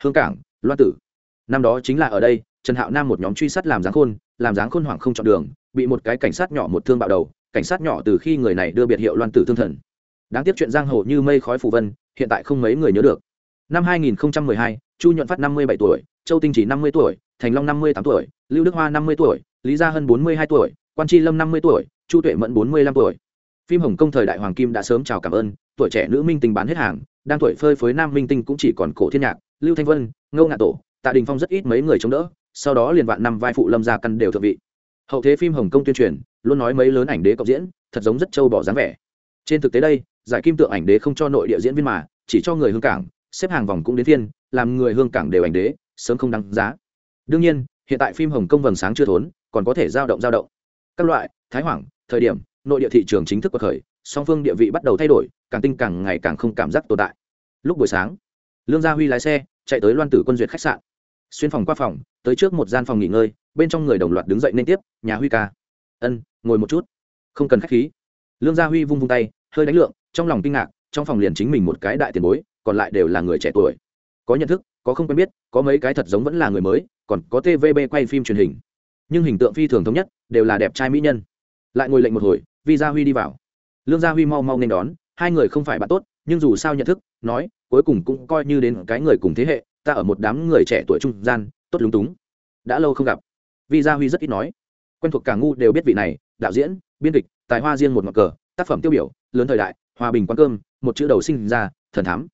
A: Hương cảng, loan tử. Năm đó chính là ở đây, trần hạo nam một nhóm truy sát làm dáng khôn, làm dáng khôn hoảng không chọn đường, bị một cái cảnh sát nhỏ một thương bạo đầu, cảnh sát nhỏ từ khi người này đưa biệt hiệu loan tử thương thần đáng tiếc chuyện giang hồ như mây khói phù vân hiện tại không mấy người nhớ được. Năm 2012, chu nhuận phát 57 tuổi châu tinh chỉ 50 tuổi thành long 58 tuổi lưu đức hoa 50 tuổi lý gia hân 42 tuổi quan tri lâm 50 tuổi chu tuệ mẫn 45 tuổi. Phim hồng kông thời đại hoàng kim đã sớm chào cảm ơn tuổi trẻ nữ minh tinh bán hết hàng đang tuổi phơi phới nam minh tinh cũng chỉ còn cổ thiên nhạc lưu thanh vân ngô ngạ tổ tạ đình phong rất ít mấy người chống đỡ sau đó liền vạn năm vai phụ lâm gia căn đều thượng vị. Hậu thế phim hồng kông tuyên truyền luôn nói mấy lớn ảnh đế cộng diễn thật giống rất trâu bỏ dáng vẻ. Trên thực tế đây giải kim tượng ảnh đế không cho nội địa diễn viên mà, chỉ cho người hương cảng, xếp hàng vòng cũng đến thiên làm người hương cảng đều ảnh đế, sớm không đăng giá. Đương nhiên, hiện tại phim hồng kông vầng sáng chưa thốn, còn có thể giao động giao động. Các loại, thái hoảng, thời điểm, nội địa thị trường chính thức bậc khởi, song phương địa vị bắt đầu thay đổi, càng tinh càng ngày càng không cảm giác tồn tại. Lúc buổi sáng, lương gia huy lái xe, chạy tới loan tử quân duyệt khách sạn. Xuyên phòng qua phòng, tới trước một gian phòng nghỉ ngơi, bên trong người đồng loạt đứng dậy nên tiếp, nhà huy ca. Ân, ngồi một chút. Không cần khách khí. Lương gia huy vung vung tay, hơi đánh lượng trong lòng kinh ngạc, trong phòng liền chính mình một cái đại tiền bối, còn lại đều là người trẻ tuổi. Có nhận thức, có không quen biết, có mấy cái thật giống vẫn là người mới, còn có tvb quay phim truyền hình. Nhưng hình tượng phi thường thống nhất, đều là đẹp trai mỹ nhân. Lại ngồi lệnh một hồi, vi gia huy đi vào. Lương gia huy mau mau nên đón, hai người không phải bạn tốt, nhưng dù sao nhận thức, nói, cuối cùng cũng coi như đến cái người cùng thế hệ, ta ở một đám người trẻ tuổi trung gian, tốt lúng túng. Đã lâu không gặp. Vi gia huy rất ít nói. Quen thuộc cả ngu đều biết vị này, đạo diễn, biên kịch, tài hoa riêng một ngọn cờ, tác phẩm tiêu biểu, lớn thời đại hòa bình quán cơm, một chữ đầu sinh ra, thần thám.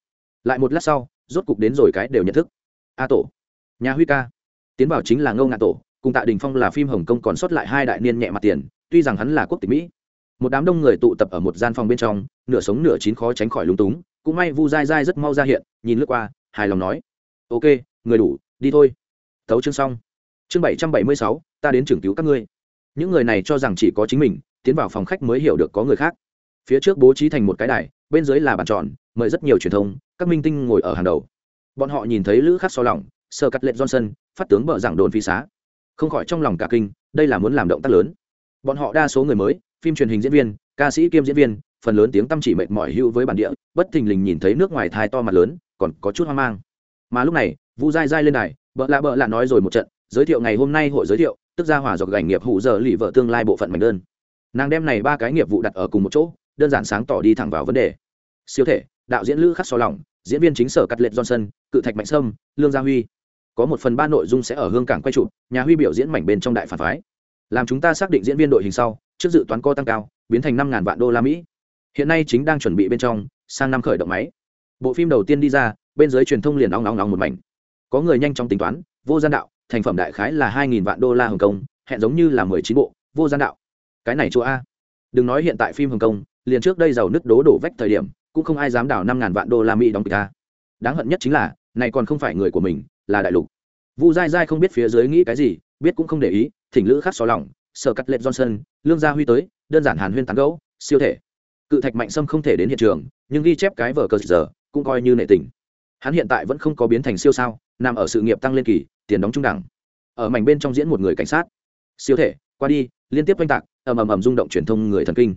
A: Lại một lát sau, rốt cục đến rồi cái đều nhận thức. A tổ. Nhà huy ca. Tiến vào chính là ngâu ngạ tổ, cùng tạ đình phong là phim hồng kông còn sót lại hai đại niên nhẹ mặt tiền, tuy rằng hắn là quốc tịch mỹ. Một đám đông người tụ tập ở một gian phòng bên trong, nửa sống nửa chín khó tránh khỏi lúng túng, cũng may vu dai dai rất mau ra hiện, nhìn lướt qua, hài lòng nói. Ok, người đủ, đi thôi. Thấu chương xong. Chương bảy trăm bảy mươi sáu, ta đến trưởng cứu các ngươi. Những người này cho rằng chỉ có chính mình, tiến vào phòng khách mới hiểu được có người khác phía trước bố trí thành một cái đài, bên dưới là bàn tròn, mời rất nhiều truyền thông, các minh tinh ngồi ở hàng đầu. Bọn họ nhìn thấy lữ khắc so lỏng sơ cắt lệ johnson, phát tướng bờ giảng đồn phi xá. Không khỏi trong lòng cả kinh, đây là muốn làm động tác lớn. Bọn họ đa số người mới, phim truyền hình diễn viên, ca sĩ kiêm diễn viên, phần lớn tiếng tâm chỉ mệt mỏi hưu với bản địa, bất thình lình nhìn thấy nước ngoài thai to mặt lớn, còn có chút hoang mang. Mà lúc này, vu dai dai lên đài, bợ lạ bợ lạ nói rồi một trận, giới thiệu ngày hôm nay hội giới thiệu, tức ra hòa dọc gành nghiệp hụ giờ lì vợ tương lai bộ phận mảnh đơn. Nàng đem này ba cái nghiệp vụ đặt ở cùng một chỗ đơn giản sáng tỏ đi thẳng vào vấn đề. Siêu thể, đạo diễn lữ khắc so lòng diễn viên chính sở cắt lệ johnson, cự thạch mạnh sâm, lương gia huy. Có một phần ba nội dung sẽ ở hương cảng quay chụp, nhà huy biểu diễn mảnh bên trong đại phản phái. Làm chúng ta xác định diễn viên đội hình sau, trước dự toán co tăng cao, biến thành năm vạn đô la mỹ. Hiện nay chính đang chuẩn bị bên trong, sang năm khởi động máy. Bộ phim đầu tiên đi ra, bên dưới truyền thông liền ong ong ong một mảnh. Có người nhanh chóng tính toán, vô gian đạo, thành phẩm đại khái là hai nghìn vạn đô la hồng kông, hẹn giống như là mười chín bộ, vô gian đạo. Cái này chỗ a. Đừng nói hiện tại phim hồng kông liền trước đây giàu nứt đố đổ vách thời điểm, cũng không ai dám đảo năm ngàn vạn đô la mỹ đóng kịch ta đáng hận nhất chính là, này còn không phải người của mình, là đại lục. Vu dai dai không biết phía dưới nghĩ cái gì, biết cũng không để ý, thỉnh lữ khắc xó lỏng sở cắt lệch johnson, lương gia huy tới, đơn giản hàn huyên tán gẫu, siêu thể. Cự thạch mạnh sâm không thể đến hiện trường, nhưng ghi chép cái vở cờ giờ, cũng coi như nệ tình. Hắn hiện tại vẫn không có biến thành siêu sao, nằm ở sự nghiệp tăng lên kỳ, tiền đóng trung đẳng. Ở mảnh bên trong diễn một người cảnh sát. Siêu thể, qua đi, liên tiếp oanh tạc, ầm ầm ầm rung động truyền thông người thần kinh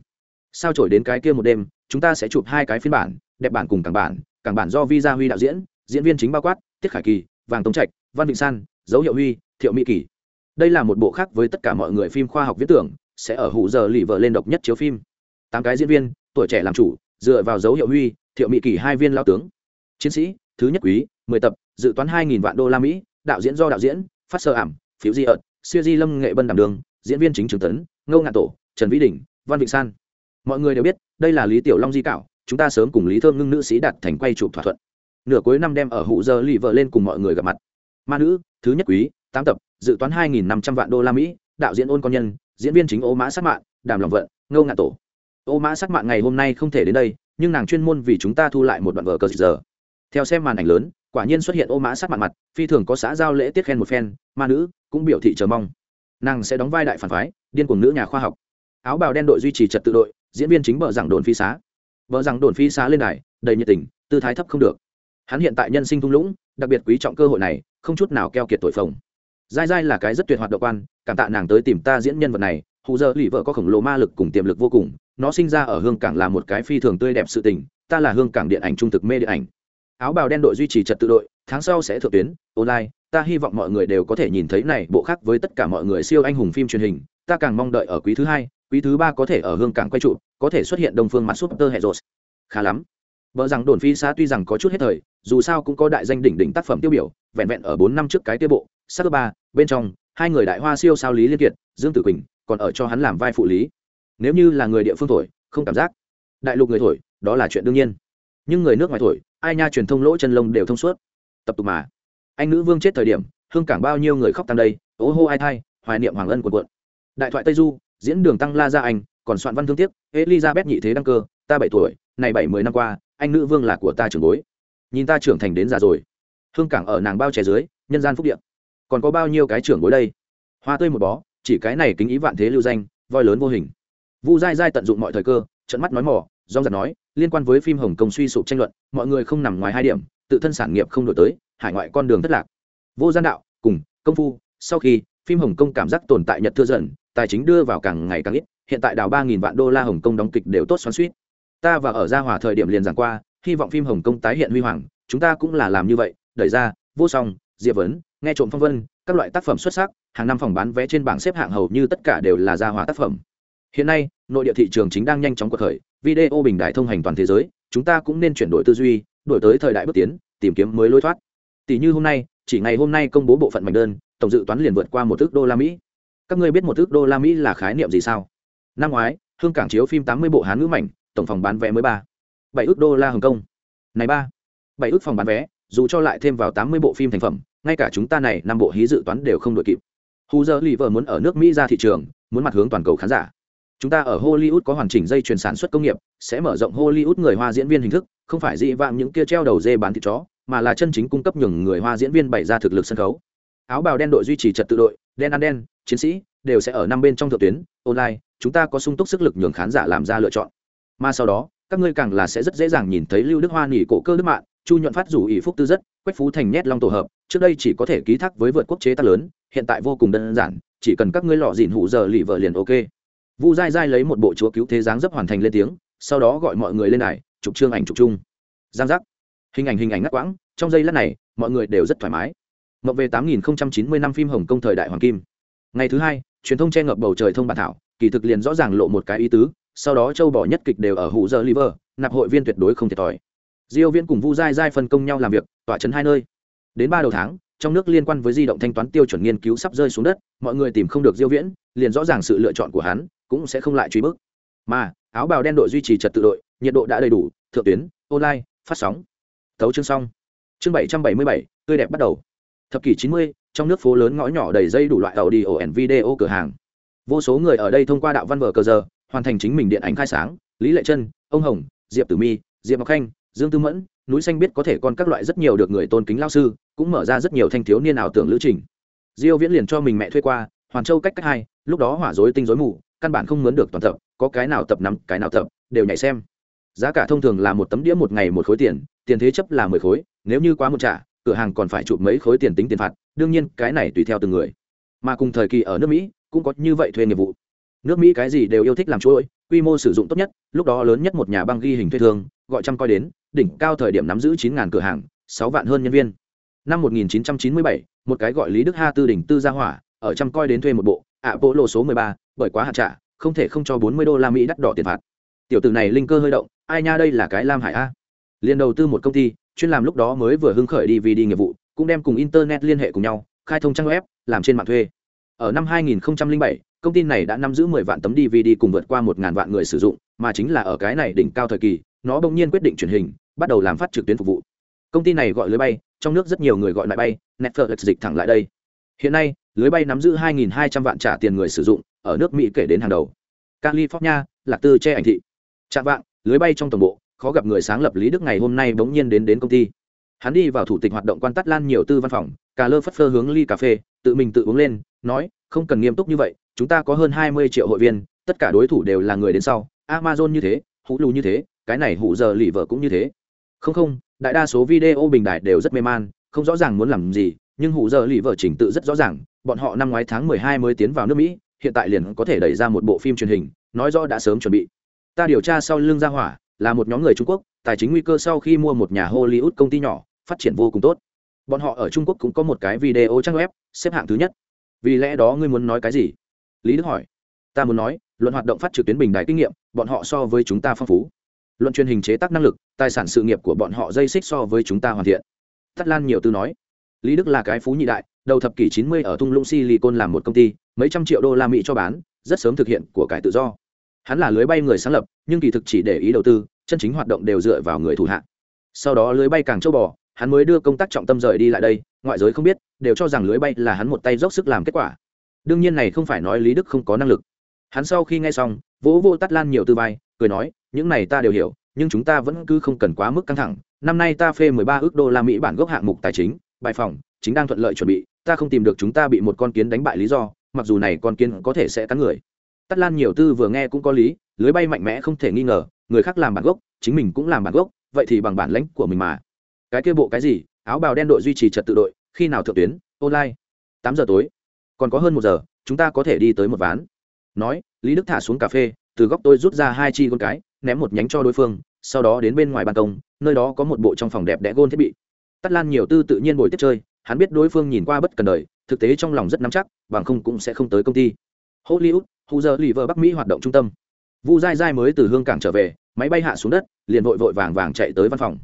A: sao trổi đến cái kia một đêm, chúng ta sẽ chụp hai cái phiên bản, đẹp bản cùng cảng bản cảng bản do vi gia huy đạo diễn diễn viên chính bao quát, tiết khải kỳ, vàng tống trạch, văn vịnh san, dấu hiệu huy, thiệu mỹ kỳ. Đây là một bộ khác với tất cả mọi người phim khoa học viễn tưởng, sẽ ở hụ giờ lì vợ lên độc nhất chiếu phim. Tám cái diễn viên, tuổi trẻ làm chủ, dựa vào dấu hiệu huy, thiệu mỹ kỳ hai viên lao tướng. Chiến sĩ, thứ nhất quý, mười tập, dự toán hai nghìn vạn đô la mỹ, đạo diễn do đạo diễn, phát sơ ảm, phiếu di ợt, siêu di lâm nghệ bân đảm đường, diễn viên chính trường tấn, ngô ngạn tổ, trần vĩ đình, văn vịnh san mọi người đều biết, đây là lý tiểu long di cảo, chúng ta sớm cùng lý thơm ngưng nữ sĩ đạt thành quay chụp thỏa thuận. Nửa cuối năm đem ở hụ giờ lì vợ lên cùng mọi người gặp mặt. Ma nữ, thứ nhất quý, tám tập, dự toán hai nghìn năm trăm vạn đô la mỹ, đạo diễn ôn con nhân, diễn viên chính ô mã sát mạng đàm lòng vận, ngô ngạn tổ. Ô mã sát mạng ngày hôm nay không thể đến đây, nhưng nàng chuyên môn vì chúng ta thu lại một đoạn vở cờ giờ. Theo xem màn ảnh lớn, quả nhiên xuất hiện ô mã sát Mạn mặt, phi thường có xã giao lễ tiết khen một phen, ma nữ cũng biểu thị chờ mong. Nàng sẽ đóng vai đại phản phái, điên cuồng nữ nhà khoa học. Áo bào đen đội duy trì trật tự đội diễn viên chính bờ rằng đồn phi xá. Vợ rằng đồn phi xá lên đài, đầy nhiệt tình, tư thái thấp không được. Hắn hiện tại nhân sinh thung lũng, đặc biệt quý trọng cơ hội này, không chút nào keo kiệt tội phồng. Dai dai là cái rất tuyệt hoạt động quan, cảm tạ nàng tới tìm ta diễn nhân vật này, hù giờ lì vợ có khổng lồ ma lực cùng tiềm lực vô cùng, nó sinh ra ở hương cảng là một cái phi thường tươi đẹp sự tình, ta là hương cảng điện ảnh trung thực mê điện ảnh. Áo bào đen đội duy trì trật tự đội, tháng sau sẽ thượng tuyến, online, ta hy vọng mọi người đều có thể nhìn thấy này bộ khác với tất cả mọi người siêu anh hùng phim truyền hình, ta càng mong đợi ở quý thứ hai quý thứ ba có thể ở hương cảng quay trụ, có thể xuất hiện đông phương mặt super hệ rột khá lắm. Vợ rằng đồn phi xa tuy rằng có chút hết thời, dù sao cũng có đại danh đỉnh đỉnh tác phẩm tiêu biểu, vẹn vẹn ở bốn năm trước cái tiêu bộ, sắc ba, bên trong, hai người đại hoa siêu sao lý liên kiệt, dương tử quỳnh, còn ở cho hắn làm vai phụ lý. Nếu như là người địa phương thổi không cảm giác. Đại lục người thổi đó là chuyện đương nhiên. Nhưng người nước ngoài thổi ai nha truyền thông lỗ chân lông đều thông suốt. Tập tục mà. Anh nữ vương chết thời điểm, hương cảng bao nhiêu người khóc tăng đây ố hô ai thai, hoài niệm hoàng ân quần quận đại thoại tây du diễn đường tăng la ra anh, còn soạn văn thương tiếc, elizabeth nhị thế đăng cơ, ta bảy tuổi, này bảy mươi năm qua, anh nữ vương là của ta trưởng bối. Nhìn ta trưởng thành đến già rồi. Hương cảng ở nàng bao trẻ dưới, nhân gian phúc điện còn có bao nhiêu cái trưởng bối đây? Hoa tươi một bó, chỉ cái này kính ý vạn thế lưu danh, voi lớn vô hình. Vu dai dai tận dụng mọi thời cơ trận mắt nói mỏ do giật nói, liên quan với phim hồng kông suy sụp tranh luận, mọi người không nằm ngoài hai điểm, tự thân sản nghiệp không đổi tới, hải ngoại con đường thất lạc. Vô gian đạo, cùng, công phu, sau khi phim hồng kông cảm giác tồn tại nhật thưa dần tài chính đưa vào càng ngày càng ít, hiện tại đào ba nghìn vạn đô la hồng kông đóng kịch đều tốt xoắn suýt ta và ở gia hòa thời điểm liền giảng qua, hy vọng phim hồng kông tái hiện huy hoàng, chúng ta cũng là làm như vậy, đẩy ra, vô song, diệp vấn, nghe trộm phong vân, các loại tác phẩm xuất sắc, hàng năm phòng bán vé trên bảng xếp hạng hầu như tất cả đều là gia hòa tác phẩm. Hiện nay, nội địa thị trường chính đang nhanh chóng cuộc khởi, video bình đại thông hành toàn thế giới, chúng ta cũng nên chuyển đổi tư duy, đổi tới thời đại bước tiến, tìm kiếm mới lối thoát. Tỷ như hôm nay, chỉ ngày hôm nay công bố bộ phận mảnh đơn, tổng dự toán liền vượt qua một ước đô la mỹ các ngươi biết một ước đô la mỹ là khái niệm gì sao? Năm ngoái, hương cảng chiếu phim tám mươi bộ hán ngữ mảnh, tổng phòng bán vé mới ba. Bảy ước đô la hồng kông. Này ba. Bảy ước phòng bán vé, dù cho lại thêm vào tám mươi bộ phim thành phẩm, ngay cả chúng ta này năm bộ hí dự toán đều không đội kịp. Hù giờ lì vợ muốn ở nước mỹ ra thị trường, muốn mặt hướng toàn cầu khán giả. Chúng ta ở hollywood có hoàn chỉnh dây chuyền sản xuất công nghiệp, sẽ mở rộng hollywood người hoa diễn viên hình thức, không phải dị vạng những kia treo đầu dê bán thịt chó, mà là chân chính cung cấp nhường người hoa diễn viên bày ra thực lực sân khấu áo bào đen đội duy trì trật tự đội, đen ăn đen, chiến sĩ đều sẽ ở năm bên trong thượng tuyến, online, chúng ta có sung túc sức lực nhường khán giả làm ra lựa chọn. Mà sau đó, các ngươi càng là sẽ rất dễ dàng nhìn thấy lưu đức hoa nghỉ cổ cơ đức mạng chu nhuận phát rủ ỷ phúc tư rất, quách phú thành nhét long tổ hợp, trước đây chỉ có thể ký thác với vượt quốc chế tác lớn, hiện tại vô cùng đơn giản, chỉ cần các ngươi lọ dìn hụ giờ lì vợ liền ok. Vu dai dai lấy một bộ chúa cứu thế dáng dấp hoàn thành lên tiếng, sau đó gọi mọi người lên này chụp trương ảnh chụp chung. Giang giác. Hình ảnh hình ảnh ngắt quãng, trong giây lát này, mọi người đều rất thoải mái mộng về tám nghìn chín mươi năm phim hồng kông thời đại hoàng kim. Ngày thứ hai truyền thông che ngập bầu trời thông bản thảo kỳ thực liền rõ ràng lộ một cái ý tứ sau đó châu bỏ nhất kịch đều ở hụ giờ liver nạp hội viên tuyệt đối không thiệt thòi. Diêu viên cùng vu dai dai phân công nhau làm việc tỏa chấn hai nơi. Đến ba đầu tháng trong nước liên quan với di động thanh toán tiêu chuẩn nghiên cứu sắp rơi xuống đất mọi người tìm không được diêu viễn liền rõ ràng sự lựa chọn của hắn cũng sẽ không lại truy bức. Mà áo bào đen đội duy trì trật tự đội nhiệt độ đã đầy đủ thượng tuyến online phát sóng. Tấu chương xong. Chương 777, tươi đẹp bắt đầu thập kỷ 90, trong nước phố lớn ngõ nhỏ đầy dây đủ loại tàu đi ổ video cửa hàng. Vô số người ở đây thông qua đạo văn vở cờ giờ hoàn thành chính mình điện ảnh khai sáng. Lý lệ chân ông hồng diệp tử mi diệp ngọc khanh dương tư mẫn núi xanh biết có thể còn các loại rất nhiều được người tôn kính lao sư cũng mở ra rất nhiều thanh thiếu niên ảo tưởng lữ trình. Diêu viễn liền cho mình mẹ thuê qua hoàn châu cách cách hai lúc đó hỏa rối tinh rối mù căn bản không muốn được toàn tập có cái nào tập năm cái nào tập đều nhảy xem. Giá cả thông thường là một tấm đĩa một ngày một khối tiền tiền thế chấp là mười khối nếu như quá một trả cửa hàng còn phải chụp mấy khối tiền tính tiền phạt đương nhiên cái này tùy theo từng người. Mà cùng thời kỳ ở nước mỹ cũng có như vậy thuê nghiệp vụ. Nước mỹ cái gì đều yêu thích làm chuỗi quy mô sử dụng tốt nhất lúc đó lớn nhất một nhà băng ghi hình thuê thương gọi trăm coi đến đỉnh cao thời điểm nắm giữ chín cửa hàng sáu vạn hơn nhân viên. Năm 1997, một cái gọi lý đức ha tư đỉnh tư gia hỏa ở trăm coi đến thuê một bộ ạ bộ lộ số 13, bởi quá hạn trả không thể không cho 40 đô la mỹ đắt đỏ tiền phạt. Tiểu tử này linh cơ hơi động ai nha đây là cái lam hải a. Liền đầu tư một công ty chuyên làm lúc đó mới vừa hưng khởi đi vì đi nghiệp vụ cũng đem cùng internet liên hệ cùng nhau khai thông trang web làm trên mạng thuê ở năm 2007, công ty này đã nắm giữ 10 vạn tấm DVD cùng vượt qua 1000 vạn người sử dụng, mà chính là ở cái này đỉnh cao thời kỳ, nó bỗng nhiên quyết định truyền hình, bắt đầu làm phát trực tuyến phục vụ. Công ty này gọi lưới bay, trong nước rất nhiều người gọi lại bay, Netflix dịch thẳng lại đây. Hiện nay, lưới bay nắm giữ 2200 vạn trả tiền người sử dụng, ở nước Mỹ kể đến hàng đầu. California, Lạc Tư che ảnh thị. Trạng vạn, lưới bay trong tổng bộ, khó gặp người sáng lập Lý Đức ngày hôm nay bỗng nhiên đến đến công ty. Hắn đi vào thủ tịch hoạt động quan tắt lan nhiều tư văn phòng, cà lơ phất phơ hướng ly cà phê, tự mình tự uống lên, nói, không cần nghiêm túc như vậy, chúng ta có hơn 20 triệu hội viên, tất cả đối thủ đều là người đến sau, Amazon như thế, hũ lù như thế, cái này hủ giờ lì vợ cũng như thế. Không không, đại đa số video bình đại đều rất mê man, không rõ ràng muốn làm gì, nhưng hủ giờ lì vợ trình tự rất rõ ràng, bọn họ năm ngoái tháng 12 mới tiến vào nước Mỹ, hiện tại liền có thể đẩy ra một bộ phim truyền hình, nói rõ đã sớm chuẩn bị. Ta điều tra sau lưng ra hỏa, là một nhóm người Trung Quốc, tài chính nguy cơ sau khi mua một nhà Hollywood công ty nhỏ, phát triển vô cùng tốt. Bọn họ ở Trung Quốc cũng có một cái video trang web, xếp hạng thứ nhất. Vì lẽ đó ngươi muốn nói cái gì? Lý Đức hỏi. Ta muốn nói, luận hoạt động phát trực tuyến bình đại kinh nghiệm, bọn họ so với chúng ta phong phú. Luận truyền hình chế tác năng lực, tài sản sự nghiệp của bọn họ dây xích so với chúng ta hoàn thiện. tất Lan nhiều tư nói. Lý Đức là cái phú nhị đại, đầu thập kỷ 90 ở Thung Lũng Silicon làm một công ty, mấy trăm triệu đô la Mỹ cho bán, rất sớm thực hiện của cải tự do. Hắn là lưới bay người sáng lập, nhưng kỳ thực chỉ để ý đầu tư, chân chính hoạt động đều dựa vào người thủ hạ. Sau đó lưới bay càng châu bò, hắn mới đưa công tác trọng tâm rời đi lại đây, ngoại giới không biết, đều cho rằng lưới bay là hắn một tay dốc sức làm kết quả. Đương nhiên này không phải nói Lý Đức không có năng lực. Hắn sau khi nghe xong, vỗ vỗ Tát Lan nhiều tư vai, cười nói, những này ta đều hiểu, nhưng chúng ta vẫn cứ không cần quá mức căng thẳng. Năm nay ta phê 13 ước đô la Mỹ bản gốc hạng mục tài chính, bài phòng, chính đang thuận lợi chuẩn bị, ta không tìm được chúng ta bị một con kiến đánh bại lý do, mặc dù này con kiến có thể sẽ cắn người. Tát Lan nhiều tư vừa nghe cũng có lý, lưới bay mạnh mẽ không thể nghi ngờ, người khác làm bản gốc, chính mình cũng làm bản gốc, vậy thì bằng bản lãnh của mình mà. Cái kia bộ cái gì, áo bào đen đội duy trì trật tự đội, khi nào thượng tuyến, online. Tám giờ tối. Còn có hơn một giờ, chúng ta có thể đi tới một ván. Nói, Lý Đức thả xuống cà phê, từ góc tôi rút ra hai chi con cái, ném một nhánh cho đối phương, sau đó đến bên ngoài ban công, nơi đó có một bộ trong phòng đẹp đẽ gôn thiết bị. Tát Lan nhiều tư tự nhiên bồi tiếp chơi, hắn biết đối phương nhìn qua bất cần đời, thực tế trong lòng rất nắm chắc, bằng không cũng sẽ không tới công ty. Hollywood, hù giờ lì vợ Bắc Mỹ hoạt động trung tâm. Vu dai dai mới từ hương cảng trở về, máy bay hạ xuống đất, liền vội vội vàng vàng chạy tới văn phòng.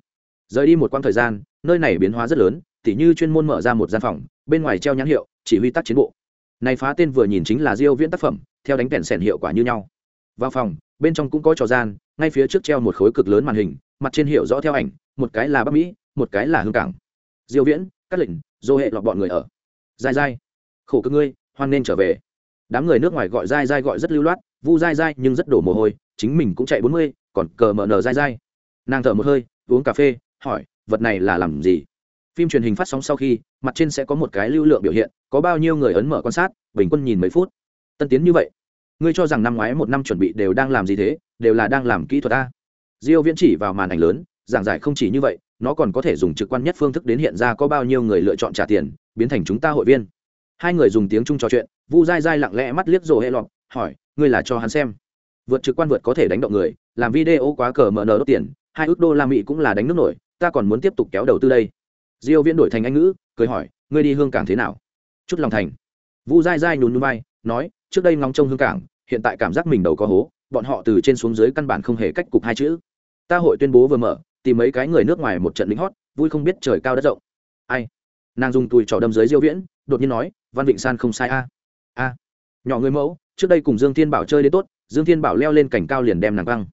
A: Rời đi một quãng thời gian, nơi này biến hóa rất lớn, tỉ như chuyên môn mở ra một gian phòng, bên ngoài treo nhãn hiệu, chỉ huy tác chiến bộ. Này phá tên vừa nhìn chính là Diêu Viễn tác phẩm, theo đánh kèn sẻn hiệu quả như nhau. Vào phòng, bên trong cũng có trò gian, ngay phía trước treo một khối cực lớn màn hình, mặt trên hiệu rõ theo ảnh, một cái là Bắc Mỹ, một cái là hương cảng. Diêu Viễn, cắt lệnh, dô hệ lọt bọn người ở. Dài Dài, khổ cơ ngươi, hoan nên trở về đám người nước ngoài gọi dai dai gọi rất lưu loát, vu dai dai nhưng rất đổ mồ hôi, chính mình cũng chạy bốn mươi, còn cờ mờ nờ dai dai. Nàng thở một hơi, uống cà phê, hỏi, vật này là làm gì? Phim truyền hình phát sóng sau khi, mặt trên sẽ có một cái lưu lượng biểu hiện, có bao nhiêu người ấn mở quan sát, bình quân nhìn mấy phút. Tân tiến như vậy. Ngươi cho rằng năm ngoái một năm chuẩn bị đều đang làm gì thế, đều là đang làm kỹ thuật a diêu viễn chỉ vào màn ảnh lớn, giảng giải không chỉ như vậy, nó còn có thể dùng trực quan nhất phương thức đến hiện ra có bao nhiêu người lựa chọn trả tiền, biến thành chúng ta hội viên hai người dùng tiếng chung trò chuyện, vu dai dai lặng lẽ mắt liếc rồ hệ lọt, hỏi, ngươi là cho hắn xem? Vượt trực quan vượt có thể đánh động người, làm video quá cờ mở nở đốt tiền, hai ước đô la mỹ cũng là đánh nước nổi, ta còn muốn tiếp tục kéo đầu tư đây. Diêu viễn đổi thành anh ngữ, cười hỏi, ngươi đi hương cảng thế nào? Chút lòng thành. Vu dai dai nhún nhún vai, nói, trước đây ngóng trông hương cảng, hiện tại cảm giác mình đầu có hố, bọn họ từ trên xuống dưới căn bản không hề cách cục hai chữ. Ta hội tuyên bố vừa mở, tìm mấy cái người nước ngoài một trận lính hót, vui không biết trời cao đất rộng. Ai? Nàng dùng tùi trỏ đâm dưới diêu viễn, đột nhiên nói, văn vịnh san không sai a. A, nhỏ người mẫu, trước đây cùng dương thiên bảo chơi đến tốt, dương thiên bảo leo lên cảnh cao liền đem nàng băng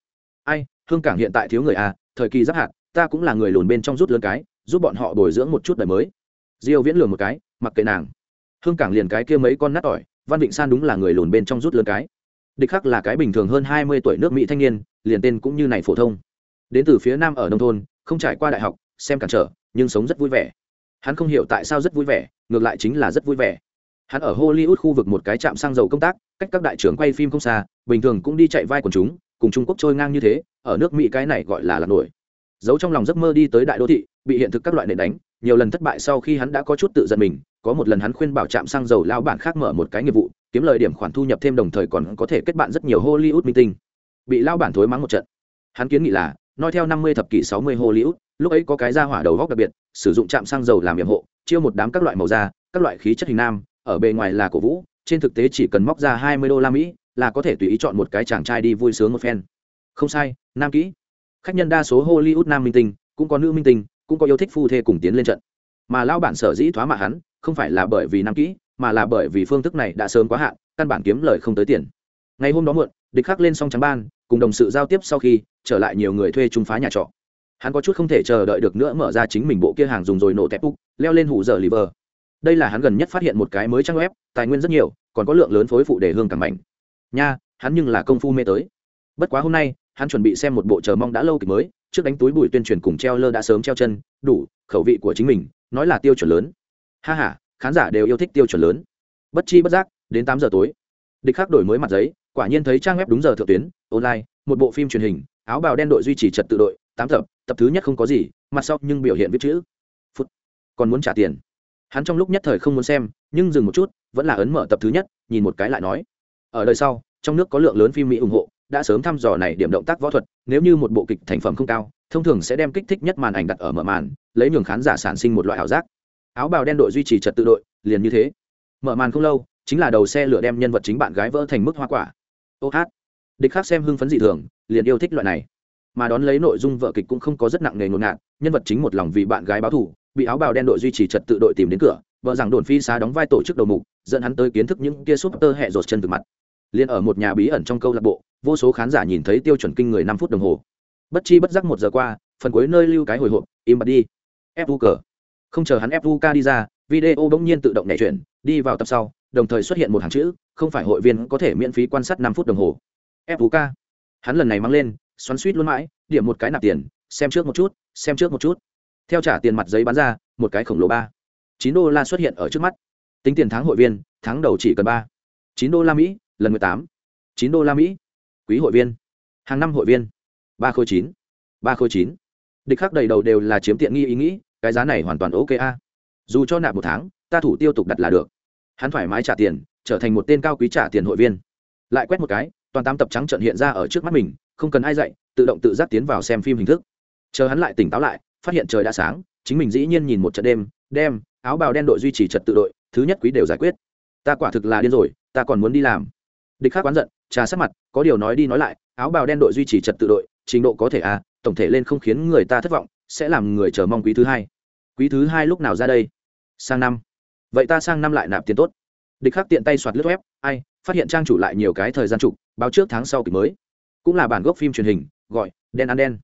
A: ai, hương cảng hiện tại thiếu người a thời kỳ giáp hạt, ta cũng là người lùn bên trong rút lớn cái, giúp bọn họ bồi dưỡng một chút đời mới. Diêu viễn lườm một cái, mặc kệ nàng. Hương cảng liền cái kia mấy con nát ỏi văn vịnh san đúng là người lùn bên trong rút lớn cái. Địch khắc là cái bình thường hơn 20 tuổi nước mỹ thanh niên, liền tên cũng như này phổ thông. Đến từ phía nam ở nông thôn, không trải qua đại học, xem cản trở, nhưng sống rất vui vẻ hắn không hiểu tại sao rất vui vẻ, ngược lại chính là rất vui vẻ. Hắn ở hollywood khu vực một cái trạm xăng dầu công tác, cách các đại trưởng quay phim không xa, bình thường cũng đi chạy vai quần chúng, cùng trung quốc trôi ngang như thế, ở nước mỹ cái này gọi là lạc nổi. Giấu trong lòng giấc mơ đi tới đại đô thị, bị hiện thực các loại nền đánh, nhiều lần thất bại sau khi hắn đã có chút tự giận mình, có một lần hắn khuyên bảo trạm xăng dầu lao bản khác mở một cái nghiệp vụ, kiếm lời điểm khoản thu nhập thêm đồng thời còn có thể kết bạn rất nhiều hollywood meeting. Tinh bị lao bản thối mắng một trận. Hắn kiến nghị là, nói theo năm mươi thập kỷ sáu mươi hollywood, lúc ấy có cái ra hỏa đầu góc đặc biệt sử dụng trạm xăng dầu làm nhiệm hộ, chiêu một đám các loại màu da, các loại khí chất hình nam, ở bề ngoài là cổ vũ, trên thực tế chỉ cần móc ra hai mươi đô la mỹ là có thể tùy ý chọn một cái chàng trai đi vui sướng một phen. Không sai, nam kỹ. Khách nhân đa số hollywood nam minh tinh, cũng có nữ minh tinh, cũng có yêu thích phu thê cùng tiến lên trận. Mà lao bản sở dĩ thoá mạ hắn, không phải là bởi vì nam kỹ, mà là bởi vì phương thức này đã sớm quá hạn, căn bản kiếm lời không tới tiền. Ngày hôm đó muộn, địch khắc lên xong trắng ban, cùng đồng sự giao tiếp sau khi, trở lại nhiều người thuê trung phá nhà trọ hắn có chút không thể chờ đợi được nữa mở ra chính mình bộ kia hàng dùng rồi nổ tép úc, leo lên hủ giờ liver. Đây là hắn gần nhất phát hiện một cái mới trang web, tài nguyên rất nhiều, còn có lượng lớn phối phụ để hương càng mạnh nha, hắn nhưng là công phu mê tới. Bất quá hôm nay, hắn chuẩn bị xem một bộ chờ mong đã lâu kịch mới, trước đánh túi bụi tuyên truyền cùng treo lơ đã sớm treo chân, đủ, khẩu vị của chính mình, nói là tiêu chuẩn lớn. Ha h a khán giả đều yêu thích tiêu chuẩn lớn. Bất chi bất giác, đến tám giờ tối. Địch khắc đổi mới mặt giấy, quả nhiên thấy trang web đúng giờ thượng tuyến, online, một bộ phim truyền hình, áo bào đen đội duy trì trật tự đội tám tập tập thứ nhất không có gì, mặt sau nhưng biểu hiện viết chữ. Phút. Còn muốn trả tiền. Hắn trong lúc nhất thời không muốn xem, nhưng dừng một chút, vẫn là ấn mở tập thứ nhất, nhìn một cái lại nói. Ở đời sau, trong nước có lượng lớn phim mỹ ủng hộ, đã sớm thăm dò này điểm động tác võ thuật, nếu như một bộ kịch thành phẩm không cao, thông thường sẽ đem kích thích nhất màn ảnh đặt ở mở màn, lấy nhường khán giả sản sinh một loại ảo giác. Áo bào đen đội duy trì trật tự đội, liền như thế. Mở màn không lâu, chính là đầu xe lửa đem nhân vật chính bạn gái vỡ thành mức hoa quả. Ô hát. Địch khác xem hưng phấn dị thường, liền yêu thích loại này mà đón lấy nội dung vợ kịch cũng không có rất nặng nề ngột ngạt, nhân vật chính một lòng vì bạn gái báo thủ bị áo bào đen đội duy trì trật tự đội tìm đến cửa, vợ rằng đồn phi xá đóng vai tổ chức đầu mục, dẫn hắn tới kiến thức những kia súp tơ hẹ rột chân từ mặt. Liền ở một nhà bí ẩn trong câu lạc bộ, vô số khán giả nhìn thấy tiêu chuẩn kinh người năm phút đồng hồ. Bất chi bất giác một giờ qua, phần cuối nơi lưu cái hồi hộp, im bặt đi. Fu cờ không chờ hắn fu ca đi ra, video bỗng nhiên tự động nhảy chuyển, đi vào tập sau, đồng thời xuất hiện một hàng chữ, không phải hội viên có thể miễn phí quan sát năm phút đồng hồ. Fu ca hắn lần này mang lên xoắn suýt luôn mãi, điểm một cái nạp tiền, xem trước một chút, xem trước một chút. Theo trả tiền mặt giấy bán ra, một cái khổng lồ ba. Chín đô la xuất hiện ở trước mắt. Tính tiền tháng hội viên, tháng đầu chỉ cần ba. Chín đô la mỹ, lần mười tám. Chín đô la mỹ. Quý hội viên. Hàng năm hội viên. Ba khối chín. Ba khối chín. Địch khắc đầy đầu đều là chiếm tiện nghi ý nghĩ, cái giá này hoàn toàn ok a. Dù cho nạp một tháng, ta thủ tiêu tục đặt là được. Hắn thoải mái trả tiền, trở thành một tên cao quý trả tiền hội viên. Lại quét một cái toàn tám tập trắng trận hiện ra ở trước mắt mình, không cần ai dạy, tự động tự giác tiến vào xem phim hình thức. Chờ hắn lại tỉnh táo lại, phát hiện trời đã sáng, chính mình dĩ nhiên nhìn một trận đêm, đem áo bào đen đội duy trì trật tự đội, thứ nhất quý đều giải quyết. Ta quả thực là điên rồi, ta còn muốn đi làm. Địch khác quán giận, trà sát mặt, có điều nói đi nói lại, áo bào đen đội duy trì trật tự đội, trình độ có thể à tổng thể lên không khiến người ta thất vọng, sẽ làm người chờ mong quý thứ hai. Quý thứ hai lúc nào ra đây? Sang năm. Vậy ta sang năm lại nạp tiền tốt địch khắc tiện tay soạt lướt web, ai, phát hiện trang chủ lại nhiều cái thời gian trục báo trước tháng sau kịch mới. Cũng là bản gốc phim truyền hình, gọi, đen ăn đen.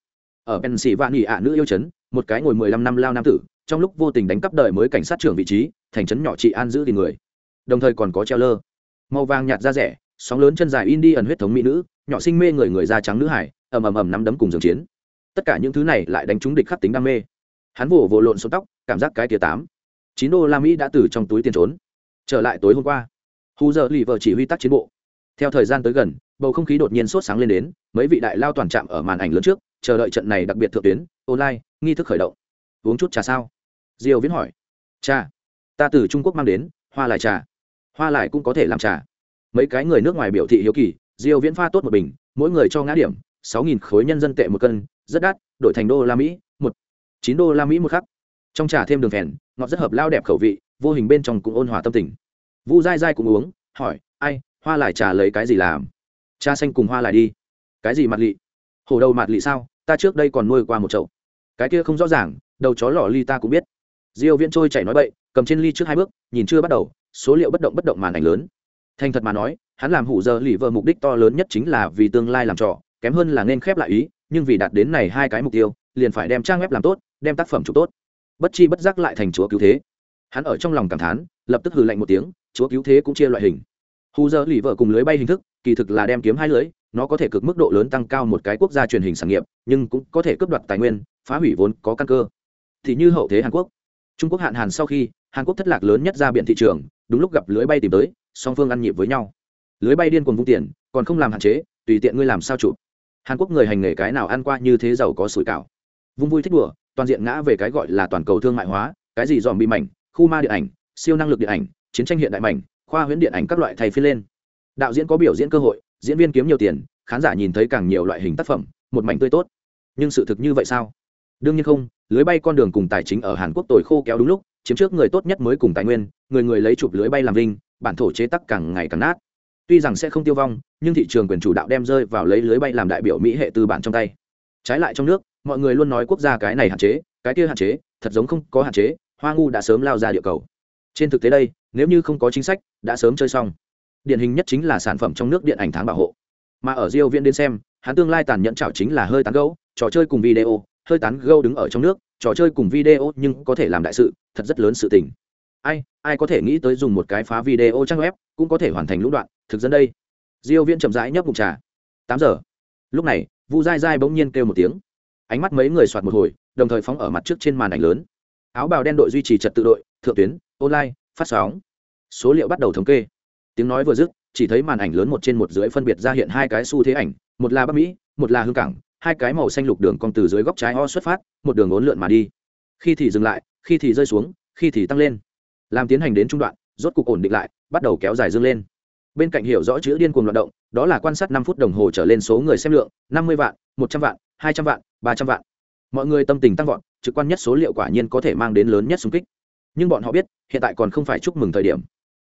A: Ở pennsylvania ạ nữ yêu chấn, một cái ngồi mười lăm năm lao nam tử, trong lúc vô tình đánh cắp đời mới cảnh sát trưởng vị trí, thành trấn nhỏ trị an giữ tìm người. Đồng thời còn có treo lơ. Màu vàng nhạt da rẻ, sóng lớn chân dài in đi ẩn huyết thống mỹ nữ, nhỏ sinh mê người người da trắng nữ hải, ầm ầm ầm nắm đấm cùng dường chiến. Tất cả những thứ này lại đánh trúng địch khắc tính đam mê. Hắn vồ vồ lộn xuống tóc, cảm giác cái tia tám. Chín đô la mỹ đã từ trong túi tiền trốn trở lại tối hôm qua. Hù giờ lì vợ chỉ huy tác chiến bộ. Theo thời gian tới gần, bầu không khí đột nhiên sốt sáng lên đến, mấy vị đại lao toàn trạm ở màn ảnh lớn trước, chờ đợi trận này đặc biệt thượng tuyến, online, nghi thức khởi động. Uống chút trà sao? Diều viễn hỏi. Trà. Ta từ trung quốc mang đến, hoa lại trà. Hoa lại cũng có thể làm trà. Mấy cái người nước ngoài biểu thị hiếu kỳ diều viễn pha tốt một bình, mỗi người cho ngã điểm, sáu nghìn khối nhân dân tệ một cân, rất đắt, đổi thành đô la mỹ, một chín đô la mỹ một khắc. Trong trà thêm đường phèn, ngọt rất hợp lao đẹp khẩu vị vô hình bên trong cũng ôn hòa tâm tình. Vu dai dai cũng uống, hỏi, ai, hoa lại trà lấy cái gì làm? Cha xanh cùng hoa lại đi. Cái gì mặt lị? Hổ đầu mặt lị sao? Ta trước đây còn nuôi qua một chậu. Cái kia không rõ ràng, đầu chó lò ly ta cũng biết. Diêu viễn trôi chảy nói bậy, cầm trên ly trước hai bước, nhìn chưa bắt đầu, số liệu bất động bất động màn ảnh lớn. Thành thật mà nói, hắn làm hủ giờ lì vợ mục đích to lớn nhất chính là vì tương lai làm trò, kém hơn là nên khép lại ý, nhưng vì đạt đến này hai cái mục tiêu, liền phải đem trang web làm tốt, đem tác phẩm chụp tốt. Bất chi bất giác lại thành chúa cứu thế hắn ở trong lòng cảm thán, lập tức hừ lạnh một tiếng, chúa cứu thế cũng chia loại hình. Hù giờ lì vợ cùng lưới bay hình thức, kỳ thực là đem kiếm hai lưới, nó có thể cực mức độ lớn tăng cao một cái quốc gia truyền hình sản nghiệp, nhưng cũng có thể cướp đoạt tài nguyên, phá hủy vốn có căn cơ. Thì như hậu thế hàn quốc. Trung quốc hạn hàn sau khi, hàn quốc thất lạc lớn nhất ra biện thị trường, đúng lúc gặp lưới bay tìm tới, song phương ăn nhịp với nhau. Lưới bay điên cuồng vung tiền, còn không làm hạn chế, tùy tiện ngươi làm sao chụp. Hàn quốc người hành nghề cái nào ăn qua như thế giàu có sủi cảo. Vung vui thích đùa, toàn diện ngã về cái gọi là toàn cầu thương mại hóa, cái gì dòm bị mảnh khu ma điện ảnh, siêu năng lực điện ảnh, chiến tranh hiện đại mảnh, khoa huyễn điện ảnh các loại thay phiên lên. Đạo diễn có biểu diễn cơ hội, diễn viên kiếm nhiều tiền, khán giả nhìn thấy càng nhiều loại hình tác phẩm, một mảnh tươi tốt. Nhưng sự thực như vậy sao? Đương nhiên không, lưới bay con đường cùng tài chính ở hàn quốc tồi khô kéo đúng lúc, chiếm trước người tốt nhất mới cùng tài nguyên, người người lấy chụp lưới bay làm vinh, bản thổ chế tắc càng ngày càng nát. Tuy rằng sẽ không tiêu vong, nhưng thị trường quyền chủ đạo đem rơi vào lấy lưới bay làm đại biểu mỹ hệ tư bản trong tay. Trái lại trong nước, mọi người luôn nói quốc gia cái này hạn chế, cái kia hạn chế, thật giống không có hạn chế hoa ngu đã sớm lao ra địa cầu. Trên thực tế đây, nếu như không có chính sách, đã sớm chơi xong. Điển hình nhất chính là sản phẩm trong nước điện ảnh tháng bảo hộ. Mà ở diêu viên đến xem, hắn tương lai tàn nhẫn chảo chính là hơi tán gẫu, trò chơi cùng video, hơi tán gẫu đứng ở trong nước, trò chơi cùng video nhưng có thể làm đại sự, thật rất lớn sự tình. Ai ai có thể nghĩ tới dùng một cái phá video trang web, cũng có thể hoàn thành lũ đoạn, thực dân đây. Diêu viên chậm rãi nhấp bụng trà. Tám giờ. Lúc này, vu dai dai bỗng nhiên kêu một tiếng. Ánh mắt mấy người soạt một hồi, đồng thời phóng ở mặt trước trên màn ảnh lớn áo bào đen đội duy trì trật tự đội, thượng tuyến, online, phát sóng. Số liệu bắt đầu thống kê. Tiếng nói vừa dứt, chỉ thấy màn ảnh lớn một trên một dưới phân biệt ra hiện hai cái xu thế ảnh, một là bắc mỹ, một là hương cảng, hai cái màu xanh lục đường cong từ dưới góc trái o xuất phát, một đường ốn lượn mà đi. Khi thì dừng lại, khi thì rơi xuống, khi thì tăng lên. Làm tiến hành đến trung đoạn, rốt cục ổn định lại, bắt đầu kéo dài dương lên. Bên cạnh hiểu rõ chữ điên cuồng loạt động, đó là quan sát năm phút đồng hồ trở lên số người xem lượng, năm mươi vạn, một trăm vạn, hai trăm vạn, ba trăm vạn. Mọi người tâm tình tăng vọt trực quan nhất số liệu quả nhiên có thể mang đến lớn nhất xung kích. Nhưng bọn họ biết, hiện tại còn không phải chúc mừng thời điểm.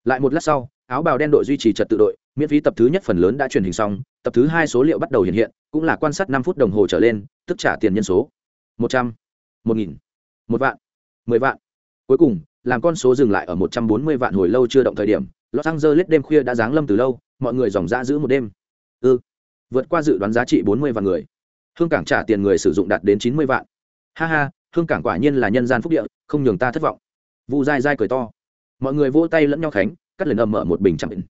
A: Lại một lát sau, áo bào đen đội duy trì trật tự đội, miễn phí tập thứ nhất phần lớn đã truyền hình xong, tập thứ hai số liệu bắt đầu hiện hiện, cũng là quan sát năm phút đồng hồ trở lên, tức trả tiền nhân số. Một trăm, một nghìn, một vạn, mười vạn. Cuối cùng, làm con số dừng lại ở một trăm bốn mươi vạn hồi lâu chưa động thời điểm, los angeles đêm khuya đã giáng lâm từ lâu, mọi người dòng ra giữ một đêm. Ư ừ. vượt qua dự đoán giá trị bốn mươi vạn người. Hương cảng trả tiền người sử dụng đạt đến chín mươi vạn. Ha ha hương cảng quả nhiên là nhân gian phúc địa, không nhường ta thất vọng. Vu dai dai cười to. Mọi người vỗ tay lẫn nhau khánh, cắt lần ầm mở một bình chẳng định.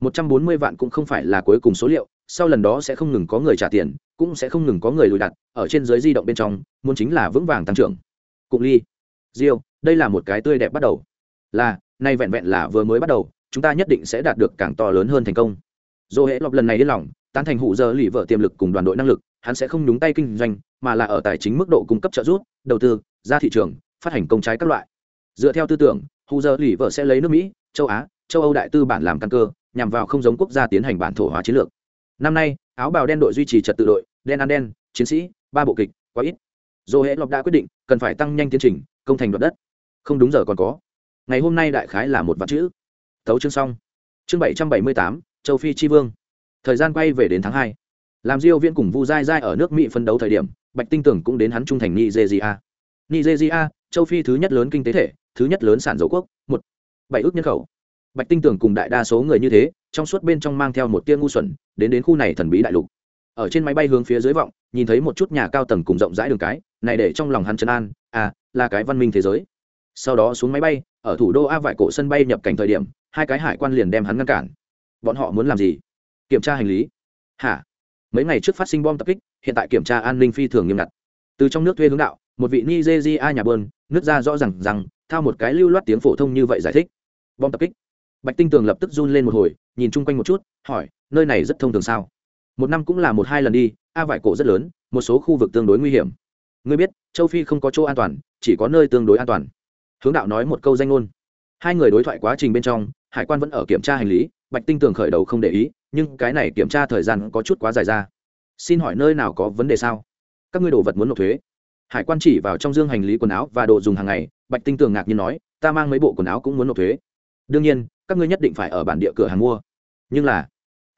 A: Một trăm bốn mươi vạn cũng không phải là cuối cùng số liệu, sau lần đó sẽ không ngừng có người trả tiền, cũng sẽ không ngừng có người lùi đặt, ở trên giới di động bên trong, muốn chính là vững vàng tăng trưởng. Cụng ly. Diêu, đây là một cái tươi đẹp bắt đầu. Là, nay vẹn vẹn là vừa mới bắt đầu, chúng ta nhất định sẽ đạt được càng to lớn hơn thành công. Dô hễ lọc lần này đi lòng, tán thành hụ giờ lì vợ tiềm lực cùng đoàn đội năng lực hắn sẽ không nhúng tay kinh doanh, mà là ở tài chính mức độ cung cấp trợ giúp, đầu tư, ra thị trường, phát hành công trái các loại. Dựa theo tư tưởng, hù giờ lì vợ sẽ lấy nước mỹ, châu á, châu âu đại tư bản làm căn cơ, nhằm vào không giống quốc gia tiến hành bản thổ hóa chiến lược. Năm nay, áo bào đen đội duy trì trật tự đội, đen ăn đen, chiến sĩ, ba bộ kịch, quá ít. Joe hễ lọc đã quyết định, cần phải tăng nhanh tiến trình, công thành đoạt đất. Không đúng giờ còn có. Ngày hôm nay đại khái là một vạn chữ. Thấu chương xong. Chương bảy trăm bảy mươi tám, châu phi tri vương. Thời gian quay về đến tháng hai làm diêu viên cùng vu dai dai ở nước mỹ phân đấu thời điểm, bạch tinh tưởng cũng đến hắn trung thành nigeria. Nigeria, châu phi thứ nhất lớn kinh tế thể, thứ nhất lớn sản dầu quốc, một, bảy ước nhân khẩu. Bạch tinh tưởng cùng đại đa số người như thế, trong suốt bên trong mang theo một tia ngu xuẩn, đến đến khu này thần bí đại lục. Ở trên máy bay hướng phía dưới vọng, nhìn thấy một chút nhà cao tầng cùng rộng rãi đường cái, này để trong lòng hắn trấn an à là cái văn minh thế giới. Sau đó xuống máy bay, ở thủ đô a vải cổ sân bay nhập cảnh thời điểm, hai cái hải quan liền đem hắn ngăn cản. Bọn họ muốn làm gì? Kiểm tra hành lý. Hả? Mấy ngày trước phát sinh bom tập kích, hiện tại kiểm tra an ninh phi thường nghiêm ngặt. Từ trong nước thuê hướng đạo, một vị nigeria nhà bơn, nước ra rõ r à n g rằng, thao một cái lưu loát tiếng phổ thông như vậy giải thích. Bom tập kích. Bạch tinh tường lập tức run lên một hồi, nhìn chung quanh một chút, hỏi, nơi này rất thông thường sao? Một năm cũng là một hai lần đi, a vải cổ rất lớn, một số khu vực tương đối nguy hiểm. Ngươi biết, châu phi không có chỗ an toàn, chỉ có nơi tương đối an toàn. Hướng đạo nói một câu danh ngôn. Hai người đối thoại quá trình bên trong, hải quan vẫn ở kiểm tra hành lý, bạch tinh tường khởi đầu không để ý nhưng cái này kiểm tra thời gian có chút quá dài ra. Xin hỏi nơi nào có vấn đề sao? Các ngươi đồ vật muốn nộp thuế. Hải quan chỉ vào trong dương hành lý quần áo và đồ dùng hàng ngày, bạch tinh tường ngạc nhiên nói, ta mang mấy bộ quần áo cũng muốn nộp thuế. Đương nhiên, các ngươi nhất định phải ở bản địa cửa hàng mua. Nhưng là,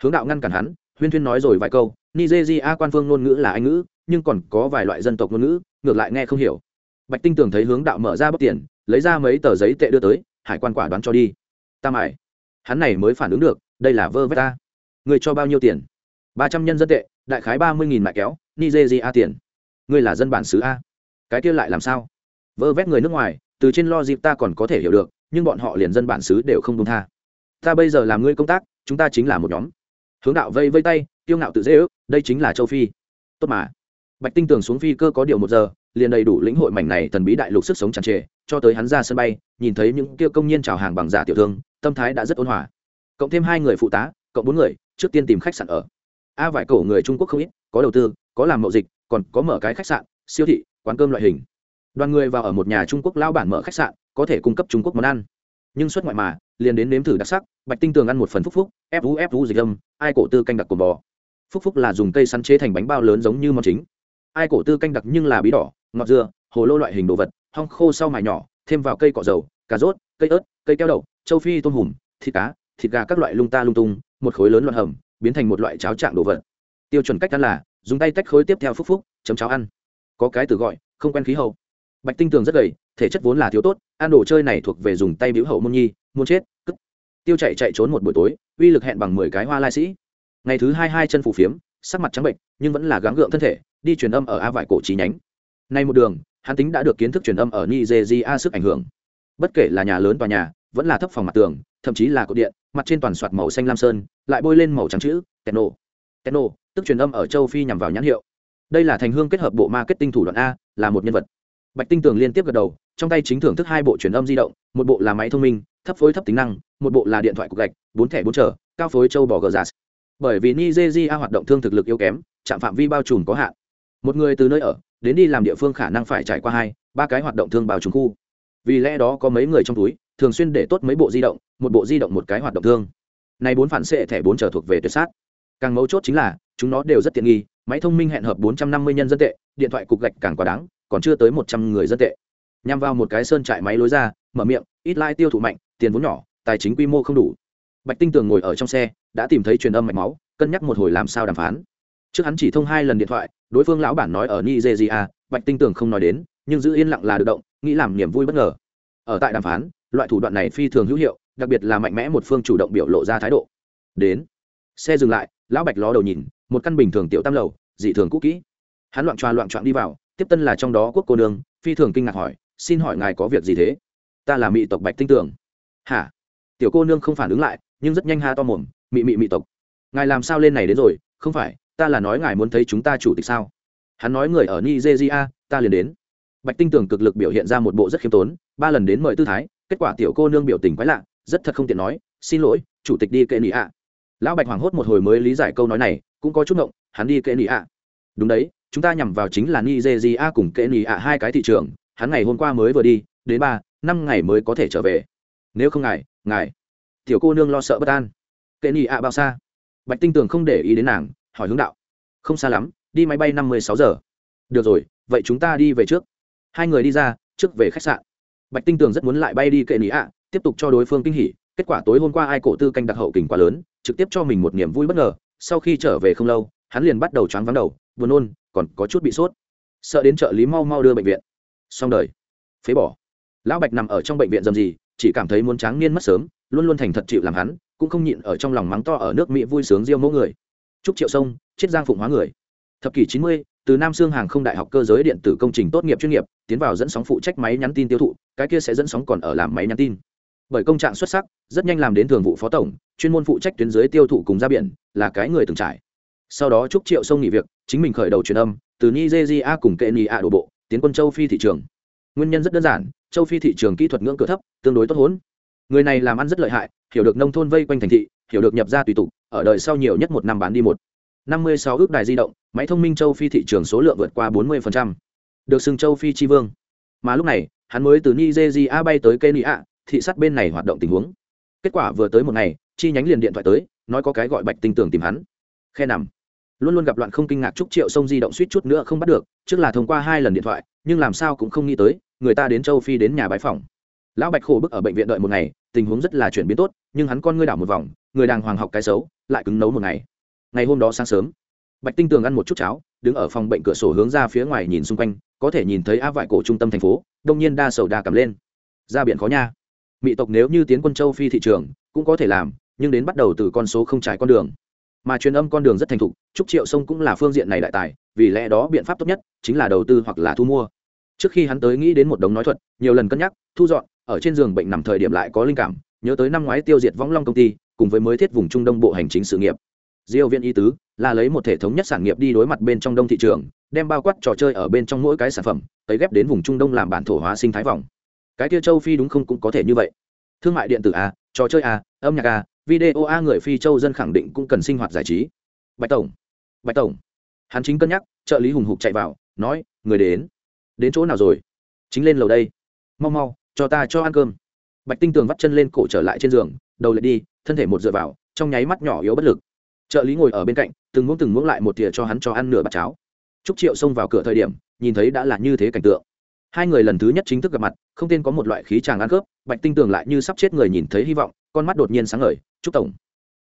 A: hướng đạo ngăn cản hắn, huyên thuyên nói rồi vài câu, nigeria quan phương ngôn ngữ là anh ngữ, nhưng còn có vài loại dân tộc ngôn ngữ, ngược lại nghe không hiểu. Bạch tinh tường thấy hướng đạo mở ra bóc tiền, lấy ra mấy tờ giấy tệ đưa tới, hải quan quả đoán cho đi. Ta mải. Hắn này mới phản ứng được, đây là vơ vét ta người cho bao nhiêu tiền? Ba trăm nhân dân tệ, đại khái ba mươi nghìn mại kéo, nigeria tiền. Ngươi là dân bản xứ a. Cái kia lại làm sao? Vơ vét người nước ngoài, từ trên lo dịp ta còn có thể hiểu được, nhưng bọn họ liền dân bản xứ đều không công tha. Ta bây giờ làm ngươi công tác, chúng ta chính là một nhóm. Hướng đạo vây vây tay tiêu ngạo tự dễ ước, đây chính là châu phi. Tốt mà. Bạch tinh tường xuống phi cơ có điều một giờ, liền đầy đủ lĩnh hội mảnh này thần bí đại lục sức sống tràn trề, cho tới hắn ra sân bay, nhìn thấy những kia công nhân chào hàng bằng giả tiểu thương, tâm thái đã rất ôn hòa. Cộng thêm hai người phụ tá, cộng bốn người trước tiên tìm khách sạn ở. A vải cổ người trung quốc không ít, có đầu tư, có làm mậu dịch, còn có mở cái khách sạn, siêu thị, quán cơm loại hình. Đoàn người vào ở một nhà trung quốc lao bản mở khách sạn, có thể cung cấp trung quốc món ăn. Nhưng xuất ngoại mà, liền đến nếm thử đặc sắc, bạch tinh tường ăn một phần phúc phúc ép vú ép vú dịch âm, ai cổ tư canh đặc cồn bò. Phúc phúc là dùng cây sắn chế thành bánh bao lớn giống như món chính. Ai cổ tư canh đặc nhưng là bí đỏ, ngọt dưa hồ lô loại hình đồ vật, hong khô sau mài nhỏ, thêm vào cây cỏ dầu, cà rốt, cây ớt, cây keo đậu, châu phi tôm hùm, thịt cá, thịt gà các loại lung ta lung tung một khối lớn loạn hầm, biến thành một loại cháo trạng đồ vật. Tiêu chuẩn cách ăn là, dùng tay tách khối tiếp theo phúc phúc, chấm cháo ăn. Có cái từ gọi, không quen khí hậu. Bạch tinh tường rất gầy, thể chất vốn là thiếu tốt, ăn đồ chơi này thuộc về dùng tay biểu hậu môn nhi, muốn chết cức tiêu chạy chạy trốn một buổi tối, uy lực hẹn bằng mười cái hoa lai sĩ. Ngày thứ hai hai chân phủ phiếm, sắc mặt trắng bệnh, nhưng vẫn là gắng gượng thân thể, đi truyền âm ở a vải cổ trí nhánh. Nay một đường, hắn tính đã được kiến thức truyền âm ở nigeria sức ảnh hưởng. Bất kể là nhà lớn tòa nhà, vẫn là thấp phòng mặt tường, thậm chí là cột điện mặt trên toàn soạt màu xanh lam sơn, lại bôi lên màu trắng chữ teno teno tức truyền âm ở châu phi nhằm vào nhãn hiệu. Đây là thành hương kết hợp bộ marketing thủ đoạn a, là một nhân vật. Bạch tinh tường liên tiếp gật đầu, trong tay chính thưởng thức hai bộ truyền âm di động, một bộ là máy thông minh, thấp phối thấp tính năng, một bộ là điện thoại cục gạch, bốn thẻ bốn trở, cao phối châu bò gờ giả bởi vì nigeria hoạt động thương thực lực yếu kém chạm phạm vi bao trùm có hạn. Một người từ nơi ở, đến đi làm địa phương khả năng phải trải qua hai, ba cái hoạt động thương bao trùm khu. Vì lẽ đó có mấy người trong túi thường xuyên để tốt mấy bộ di động, một bộ di động một cái hoạt động thương. Này bốn phản xệ thẻ bốn trở thuộc về tuyệt sát. Càng mấu chốt chính là, chúng nó đều rất tiện nghi, máy thông minh hẹn hợp bốn trăm năm mươi nhân dân tệ, điện thoại cục gạch càng quá đáng, còn chưa tới một trăm người dân tệ. Nhằm vào một cái sơn trại máy lối ra, mở miệng, ít lai tiêu thụ mạnh, tiền vốn nhỏ, tài chính quy mô không đủ. Bạch tinh tường ngồi ở trong xe, đã tìm thấy truyền âm mạch máu, cân nhắc một hồi làm sao đàm phán. Trước hắn chỉ thông hai lần điện thoại, đối phương lão bản nói ở nigeria, bạch tinh tường không nói đến, nhưng giữ yên lặng là được động, nghĩ làm niềm vui bất ngờ. Ở tại đàm phán loại thủ đoạn này phi thường hữu hiệu, đặc biệt là mạnh mẽ một phương chủ động biểu lộ ra thái độ. Đến, xe dừng lại, lão bạch ló đầu nhìn, một căn bình thường tiểu tam lầu, dị thường cũ kỹ. Hắn loạn tròa loạn trọn đi vào, tiếp tân là trong đó quốc cô nương, phi thường kinh ngạc hỏi, xin hỏi ngài có việc gì thế? Ta là mỹ tộc bạch tinh tưởng hả? Tiểu cô nương không phản ứng lại, nhưng rất nhanh ha to mồm, mị mị mị tộc, ngài làm sao lên này đến rồi? Không phải, ta là nói ngài muốn thấy chúng ta chủ tịch sao? Hắn nói người ở nigeria, ta liền đến. Bạch tinh tường cực lực biểu hiện ra một bộ rất khiêm tốn, ba lần đến mời tư thái kết quả tiểu cô nương biểu tình quái lạ, rất thật không tiện nói, xin lỗi, chủ tịch đi kệ nị ạ. Lão bạch hoảng hốt một hồi mới lý giải câu nói này, cũng có chút ngộng, hắn đi kệ nị ạ. Đúng đấy, chúng ta nhằm vào chính là nigeria cùng kệ nị ạ hai cái thị trường, hắn ngày hôm qua mới vừa đi, đến ba, năm ngày mới có thể trở về. Nếu không ngài ngài tiểu cô nương lo sợ bất an. Kệ nị ạ bao xa? Bạch tinh tường không để ý đến nàng, hỏi hướng đạo. Không xa lắm, đi máy bay năm mươi sáu giờ. Được rồi, vậy chúng ta đi về trước. Hai người đi ra, trước về khách sạn bạch tinh tường rất muốn lại bay đi kệ nị ạ, tiếp tục cho đối phương kinh hỉ, kết quả tối hôm qua ai cổ tư canh đặc hậu kình quá lớn, trực tiếp cho mình một niềm vui bất ngờ, sau khi trở về không lâu, hắn liền bắt đầu choáng vắng đầu, buồn nôn, còn có chút bị sốt. Sợ đến trợ lý mau mau đưa bệnh viện. Xong đời. Phế bỏ. Lão bạch nằm ở trong bệnh viện dầm gì, chỉ cảm thấy muốn tráng niên mất sớm, luôn luôn thành thật chịu làm hắn, cũng không nhịn ở trong lòng mắng to ở nước mỹ vui sướng riêng mẫu người. Chúc triệu sông chiết giang phụng hóa người. Thập kỷ chín mươi từ nam sương hàng không đại học cơ giới điện tử công trình tốt nghiệp chuyên nghiệp, tiến vào dẫn sóng phụ trách máy nhắn tin tiêu thụ, cái kia sẽ dẫn sóng còn ở làm máy nhắn tin. Bởi công trạng xuất sắc, rất nhanh làm đến thường vụ phó tổng, chuyên môn phụ trách tuyến dưới tiêu thụ cùng ra biển, là cái người từng trải. Sau đó chúc triệu sông nghỉ việc, chính mình khởi đầu truyền âm, từ nigeria cùng kenya đổ bộ, tiến quân châu phi thị trường. Nguyên nhân rất đơn giản, châu phi thị trường kỹ thuật ngưỡng cửa thấp, tương đối tốt hốn. Người này làm ăn rất lợi hại, hiểu được nông thôn vây quanh thành thị, hiểu được nhập ra tùy tục, ở đời sau nhiều nhất một năm bán đi một. Năm mươi sáu ước đài di động máy thông minh châu phi thị trường số lượng vượt qua bốn mươi được xưng châu phi tri vương. Mà lúc này, hắn mới từ nigeria bay tới kenya, thị sát bên này hoạt động tình huống. Kết quả vừa tới một ngày, chi nhánh liền điện thoại tới, nói có cái gọi bạch tinh tường tìm hắn. Khe nằm. Luôn luôn gặp loạn không kinh ngạc chúc triệu sông di động suýt chút nữa không bắt được, trước là thông qua hai lần điện thoại, nhưng làm sao cũng không nghĩ tới, người ta đến châu phi đến nhà bãi phòng lão bạch khổ bức ở bệnh viện đợi một ngày, tình huống rất là chuyển biến tốt, nhưng hắn con ngươi đảo một vòng, người đàng hoàng học cái xấu, lại cứng nấu một ngày. Ngày hôm đó sáng sớm bạch tinh tường ăn một chút cháo, đứng ở phòng bệnh cửa sổ hướng ra phía ngoài nhìn xung quanh, có thể nhìn thấy á vải cổ trung tâm thành phố, đông nhiên đa sầu đa cầm lên. Ra biển khó nha. Mỹ tộc nếu như tiến quân châu phi thị trường, cũng có thể làm, nhưng đến bắt đầu từ con số không trải con đường. Mà truyền âm con đường rất thành thục, trúc triệu sông cũng là phương diện này đại tài, vì lẽ đó biện pháp tốt nhất chính là đầu tư hoặc là thu mua. Trước khi hắn tới nghĩ đến một đống nói thuật, nhiều lần cân nhắc, thu dọn, ở trên giường bệnh nằm thời điểm lại có linh cảm, nhớ tới năm ngoái tiêu diệt võng long công ty, cùng với mới thiết vùng trung đông bộ hành chính sự nghiệp diêu viên y tứ là lấy một thể thống nhất sản nghiệp đi đối mặt bên trong đông thị trường, đem bao quát trò chơi ở bên trong mỗi cái sản phẩm tới ghép đến vùng trung đông làm bản thổ hóa sinh thái vòng. Cái kia châu phi đúng không cũng có thể như vậy. Thương mại điện tử a, trò chơi a, âm nhạc a, video a người phi châu dân khẳng định cũng cần sinh hoạt giải trí. Bạch tổng bạch tổng. Hắn chính cân nhắc, trợ lý hùng hục chạy vào, nói, người đến. Đến chỗ nào rồi? Chính lên lầu đây. Mau mau, cho ta cho ăn cơm. Bạch tinh tường vắt chân lên cổ trở lại trên giường, đầu lại đi, thân thể một dựa vào, trong nháy mắt nhỏ yếu bất lực trợ lý ngồi ở bên cạnh, từng muỗng từng muỗng lại một thìa cho hắn cho ăn nửa bát cháo. Trúc triệu xông vào cửa thời điểm, nhìn thấy đã là như thế cảnh tượng. Hai người lần thứ nhất chính thức gặp mặt, không tên có một loại khí tràng ăn khớp, bạch tinh tường lại như sắp chết người nhìn thấy hy vọng, con mắt đột nhiên sáng ngời, trúc tổng,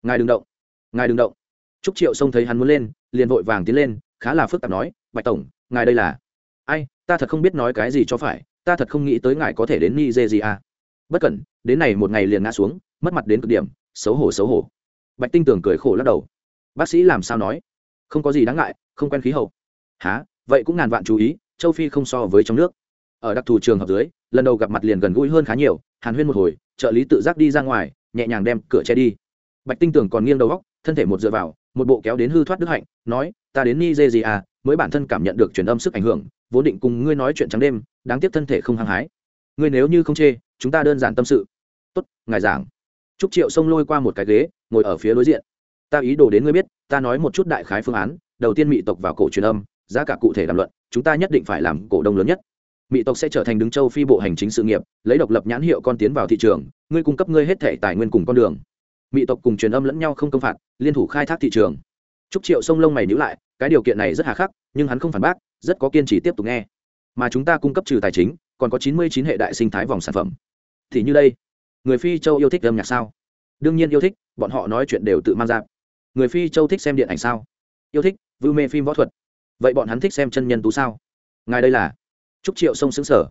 A: ngài đừng động, ngài đừng động. Trúc triệu xông thấy hắn muốn lên, liền vội vàng tiến lên, khá là phức tạp nói, bạch tổng, ngài đây là ai? Ta thật không biết nói cái gì cho phải, ta thật không nghĩ tới ngài có thể đến nigeria. Bất cẩn, đến này một ngày liền ngã xuống, mất mặt đến cực điểm, xấu hổ xấu hổ. Bạch tinh tường cười khổ lắc đầu bác sĩ làm sao nói? Không có gì đáng ngại, không quen khí hậu. Há vậy cũng ngàn vạn chú ý, châu phi không so với trong nước. Ở đặc thù trường hợp dưới, lần đầu gặp mặt liền gần gũi hơn khá nhiều, hàn huyên một hồi, trợ lý tự giác đi ra ngoài, nhẹ nhàng đem cửa che đi. Bạch tinh tưởng còn nghiêng đầu góc, thân thể một dựa vào, một bộ kéo đến hư thoát đức hạnh, nói, ta đến nigeria, mới bản thân cảm nhận được truyền âm sức ảnh hưởng, vốn định cùng ngươi nói chuyện trắng đêm, đáng tiếc thân thể không hăng hái. Ngươi nếu như không chê, chúng ta đơn giản tâm sự. Tốt, ngài giảng. Trúc triệu xông lôi qua một cái ghế, ngồi ở phía đối diện ta ý đồ đến ngươi biết, ta nói một chút đại khái phương án, đầu tiên mỹ tộc vào cổ truyền âm, giá cả cụ thể đàm luận, chúng ta nhất định phải làm cổ đông lớn nhất. Mỹ tộc sẽ trở thành đứng châu phi bộ hành chính sự nghiệp, lấy độc lập nhãn hiệu con tiến vào thị trường, ngươi cung cấp ngươi hết thể tài nguyên cùng con đường. Mỹ tộc cùng truyền âm lẫn nhau không công phạt, liên thủ khai thác thị trường. Trúc triệu sông lông mày nhữ lại, cái điều kiện này rất hà khắc, nhưng hắn không phản bác, rất có kiên trì tiếp tục nghe. Mà chúng ta cung cấp trừ tài chính, còn có chín mươi chín hệ đại sinh thái vòng sản phẩm. Thì như đây, người phi châu yêu thích âm nhạc sao? Đương nhiên yêu thích, bọn họ nói chuyện đều tự mang ra người phi châu thích xem điện ảnh sao? Yêu thích, vưu mê phim võ thuật. Vậy bọn hắn thích xem chân nhân tú sao? Ngài đây là? Trúc triệu sông xứng sở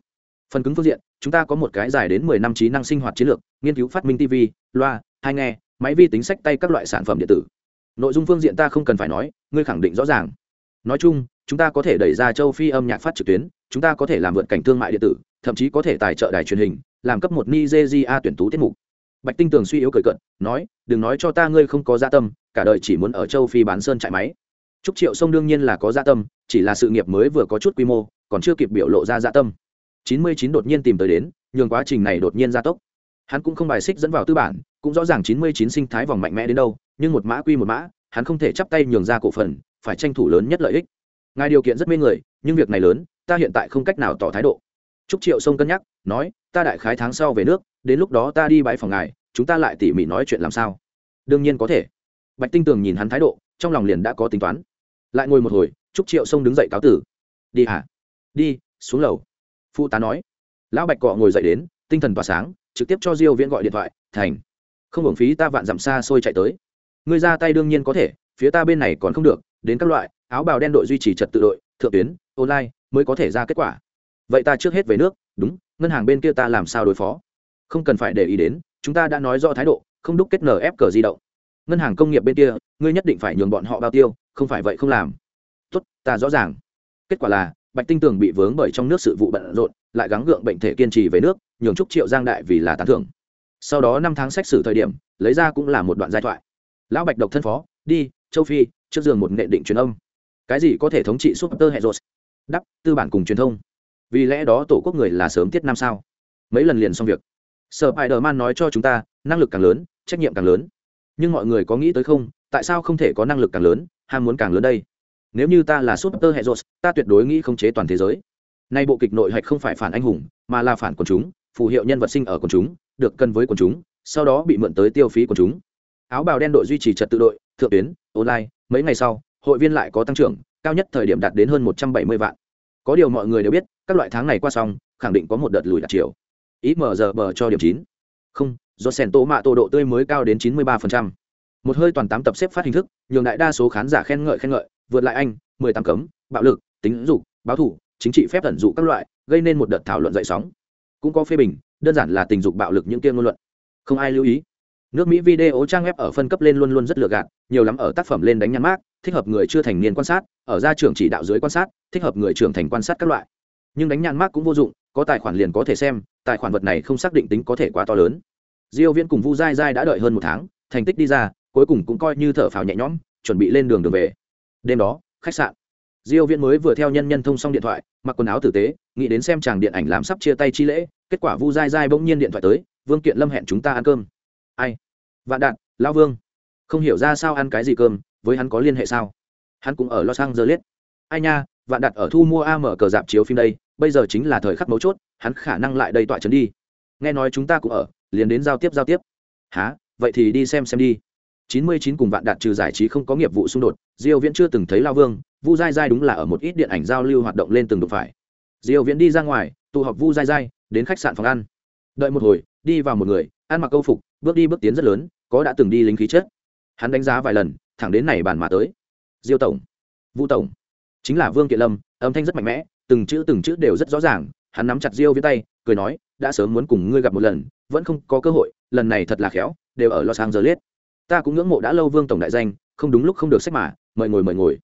A: phần cứng phương diện, chúng ta có một cái dài đến mười năm trí năng sinh hoạt chiến lược, nghiên cứu phát minh tv loa, hai nghe, máy vi tính sách tay các loại sản phẩm điện tử. Nội dung phương diện ta không cần phải nói, ngươi khẳng định rõ ràng. Nói chung, chúng ta có thể đẩy ra châu phi âm nhạc phát trực tuyến, chúng ta có thể làm vượt cảnh thương mại điện tử, thậm chí có thể tài trợ đài truyền hình, làm cấp một nigeria tuyển tú tiết mục. Bạch tinh tường suy yếu cười cận nói, đừng nói cho ta ngươi không có gia tâm cả đời chỉ muốn ở châu phi bán sơn trại máy. Trúc triệu sông đương nhiên là có gia dạ tâm, chỉ là sự nghiệp mới vừa có chút quy mô, còn chưa kịp biểu lộ ra gia dạ tâm. Chín mươi chín đột nhiên tìm tới đến, nhường quá trình này đột nhiên gia tốc. Hắn cũng không bài xích dẫn vào tư bản, cũng rõ ràng chín mươi chín sinh thái vòng mạnh mẽ đến đâu, nhưng một mã quy một mã, hắn không thể chắp tay nhường ra cổ phần, phải tranh thủ lớn nhất lợi ích. Ngài điều kiện rất mê người, nhưng việc này lớn, ta hiện tại không cách nào tỏ thái độ. Trúc triệu sông cân nhắc, nói, ta đại khái tháng sau về nước, đến lúc đó ta đi bãi phòng ngài, chúng ta lại tỉ mỉ nói chuyện làm sao? Đương nhiên có thể bạch tinh tường nhìn hắn thái độ, trong lòng liền đã có tính toán. Lại ngồi một hồi, trúc triệu sông đứng dậy cáo tử. Đi hả? Đi, xuống lầu. Phụ tá nói. Lão bạch cọ ngồi dậy đến, tinh thần tỏa sáng, trực tiếp cho diêu viễn gọi điện thoại, thành, không hưởng phí ta vạn dặm xa xôi chạy tới. Ngươi ra tay đương nhiên có thể, phía ta bên này còn không được, đến các loại, áo bào đen đội duy trì trật tự đội, thượng tuyến, online, mới có thể ra kết quả. Vậy ta trước hết về nước, đúng, ngân hàng bên kia ta làm sao đối phó? Không cần phải để ý đến, chúng ta đã nói rõ thái độ, không đúc kết nở ép cờ di động ngân hàng công nghiệp bên kia, ngươi nhất định phải nhường bọn họ bao tiêu, không phải vậy không làm. Tốt, ta rõ ràng. Kết quả là, bạch tinh tường bị vướng bởi trong nước sự vụ bận rộn, lại gắng gượng bệnh thể kiên trì về nước, nhường chúc triệu giang đại vì là tán thưởng. Sau đó năm tháng xét xử thời điểm, lấy ra cũng là một đoạn giai thoại. Lão bạch độc thân phó, đi, châu phi, trước giường một nghệ định truyền âm. Cái gì có thể thống trị super hệ rột? Đắp, tư bản cùng truyền thông. Vì lẽ đó tổ quốc người là sớm tiết năm sao. Mấy lần liền xong việc. Sợ bài đờ man nói cho chúng ta, năng lực càng lớn, trách nhiệm càng lớn nhưng mọi người có nghĩ tới không? Tại sao không thể có năng lực càng lớn, ham muốn càng lớn đây? Nếu như ta là super hệ rột ta tuyệt đối nghĩ không chế toàn thế giới. Nay bộ kịch nội hạch không phải phản anh hùng, mà là phản quần chúng, phù hiệu nhân vật sinh ở quần chúng, được cân với quần chúng, sau đó bị mượn tới tiêu phí quần chúng. Áo bào đen đội duy trì trật tự đội, thượng tuyến, online, mấy ngày sau, hội viên lại có tăng trưởng, cao nhất thời điểm đạt đến hơn một trăm bảy mươi vạn. Có điều mọi người đều biết, các loại tháng này qua xong, khẳng định có một đợt lùi đạt chiều. Ít mở giờ bờ cho điểm chín. Không do sèn tô mạ tổ độ tươi mới cao đến chín mươi ba một hơi toàn tám tập xếp phát hình thức, nhường đại đa số khán giả khen ngợi khen ngợi, vượt lại anh, mười tám cấm, bạo lực, tính dục, báo thủ, chính trị phép tận dụ các loại, gây nên một đợt thảo luận dậy sóng. Cũng có phê bình, đơn giản là tình dục bạo lực những kia ngôn luận. Không ai lưu ý. Nước mỹ video trang web ở phân cấp lên luôn luôn rất lừa gạt, nhiều lắm ở tác phẩm lên đánh nhãn mát thích hợp người chưa thành niên quan sát, ở gia trưởng chỉ đạo dưới quan sát, thích hợp người trưởng thành quan sát các loại. Nhưng đánh nhãn mát cũng vô dụng, có tài khoản liền có thể xem, tài khoản vật này không xác định tính có thể quá to lớn diêu viễn cùng vu dai dai đã đợi hơn một tháng, thành tích đi ra, cuối cùng cũng coi như thở phào nhẹ nhõm, chuẩn bị lên đường đường về. Đêm đó, khách sạn. Diêu viễn mới vừa theo nhân nhân thông xong điện thoại, mặc quần áo tử tế, nghĩ đến xem chàng điện ảnh làm sắp chia tay chi lễ, kết quả vu dai dai bỗng nhiên điện thoại tới, vương kiện lâm hẹn chúng ta ăn cơm. Ai? Vạn đạn lão vương. Không hiểu ra sao ăn cái gì cơm, với hắn có liên hệ sao? Hắn cũng ở los angeles. Ai nha, vạn Đạt ở thu mua am cờ dạp chiếu phim đây, bây giờ chính là thời khắc mấu chốt, hắn khả năng lại đây tọa trấn đi nghe nói chúng ta cũng ở, liền đến giao tiếp giao tiếp. Há vậy thì đi xem xem đi. Chín mươi chín cùng vạn đạt trừ giải trí không có nghiệp vụ xung đột, diêu viễn chưa từng thấy lao vương, vu dai dai đúng là ở một ít điện ảnh giao lưu hoạt động lên từng đụng phải. Diêu viễn đi ra ngoài, tụ họp vu dai dai đến khách sạn phòng ăn. Đợi một hồi, đi vào một người, ăn mặc câu phục, bước đi bước tiến rất lớn, có đã từng đi lính khí chất. Hắn đánh giá vài lần, thẳng đến này bàn mà tới. Diêu tổng. Vu tổng. Chính là vương kiện lâm, âm thanh rất mạnh mẽ, từng chữ từng chữ đều rất rõ ràng, hắn nắm chặt diêu viễn tay, cười nói đã sớm muốn cùng ngươi gặp một lần, vẫn không có cơ hội, lần này thật là khéo, đều ở los angeles. Ta cũng ngưỡng mộ đã lâu vương tổng đại danh, không đúng lúc không được sách mà, mời ngồi mời ngồi.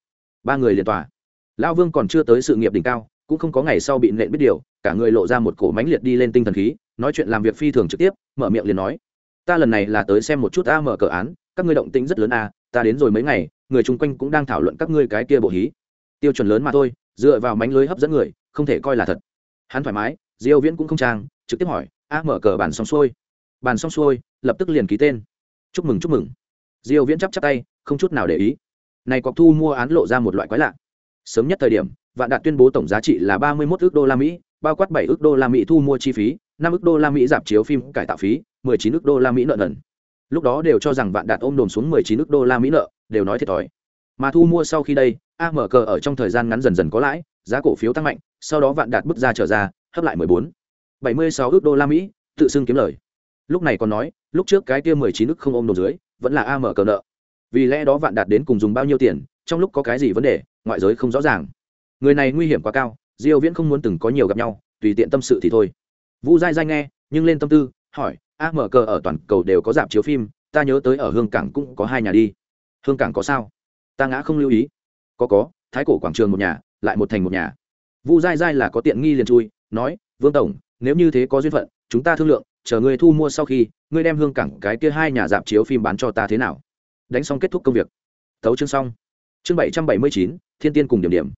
A: Ba người liền tòa lão vương còn chưa tới sự nghiệp đỉnh cao, cũng không có ngày sau bị nện biết điều, cả người lộ ra một cổ mánh liệt đi lên tinh thần khí, nói chuyện làm việc phi thường trực tiếp, mở miệng liền nói. Ta lần này là tới xem một chút a mở cờ án, các ngươi động tĩnh rất lớn a, ta đến rồi mấy ngày, người chung quanh cũng đang thảo luận các ngươi cái kia bộ hí. Tiêu chuẩn lớn mà thôi, dựa vào mánh lưới hấp dẫn người, không thể coi là thật. Hắn thoải mái, diêu viễn cũng không trang trực tiếp hỏi, a, mở cờ bàn xong xuôi. Bàn xong xuôi, lập tức liền ký tên. Chúc mừng chúc mừng. Diêu viễn chắp chắp tay, không chút nào để ý. Này cọc thu mua án lộ ra một loại quái lạ. Sớm nhất thời điểm, vạn đạt tuyên bố tổng giá trị là 31 ức đô la mỹ, bao quát 7 ức đô la mỹ thu mua chi phí 5 ức đô la mỹ giảm chiếu phim cải tạo phí 19 ức đô la mỹ nợ nần. Lúc đó đều cho rằng vạn đạt ôm đồn xuống 19 ức đô la mỹ nợ, đều nói thiệt thòi. Mà thu mua sau khi đây amg ở trong thời gian ngắn dần dần có lãi, giá cổ phiếu tăng mạnh, sau đó vạn đạt bước ra trở ra, hấp lại 14 76 ước đô la mỹ, tự xưng kiếm lời. Lúc này còn nói, lúc trước cái kia 19 ức không ôm đồn dưới, vẫn là amg nợ. Vì lẽ đó vạn đạt đến cùng dùng bao nhiêu tiền, trong lúc có cái gì vấn đề, ngoại giới không rõ ràng. Người này nguy hiểm quá cao, diêu viễn không muốn từng có nhiều gặp nhau, tùy tiện tâm sự thì thôi. Vu dai dai nghe, nhưng lên tâm tư, hỏi, a mở cờ ở toàn cầu đều có dạp chiếu phim, ta nhớ tới ở hương cảng cũng có hai nhà đi. Hương cảng có sao? Ta ngã không lưu ý. Có có, thái cổ quảng trường một nhà, lại một thành một nhà. Vu dai dai là có tiện nghi liền chui, nói, vương tổng nếu như thế có duyên phận, chúng ta thương lượng, chờ ngươi thu mua sau khi, ngươi đem hương cảng cái kia hai nhà dạp chiếu phim bán cho ta thế nào? Đánh xong kết thúc công việc. Tấu chương xong. Chương bảy trăm bảy mươi chín, thiên tiên cùng điểm điểm.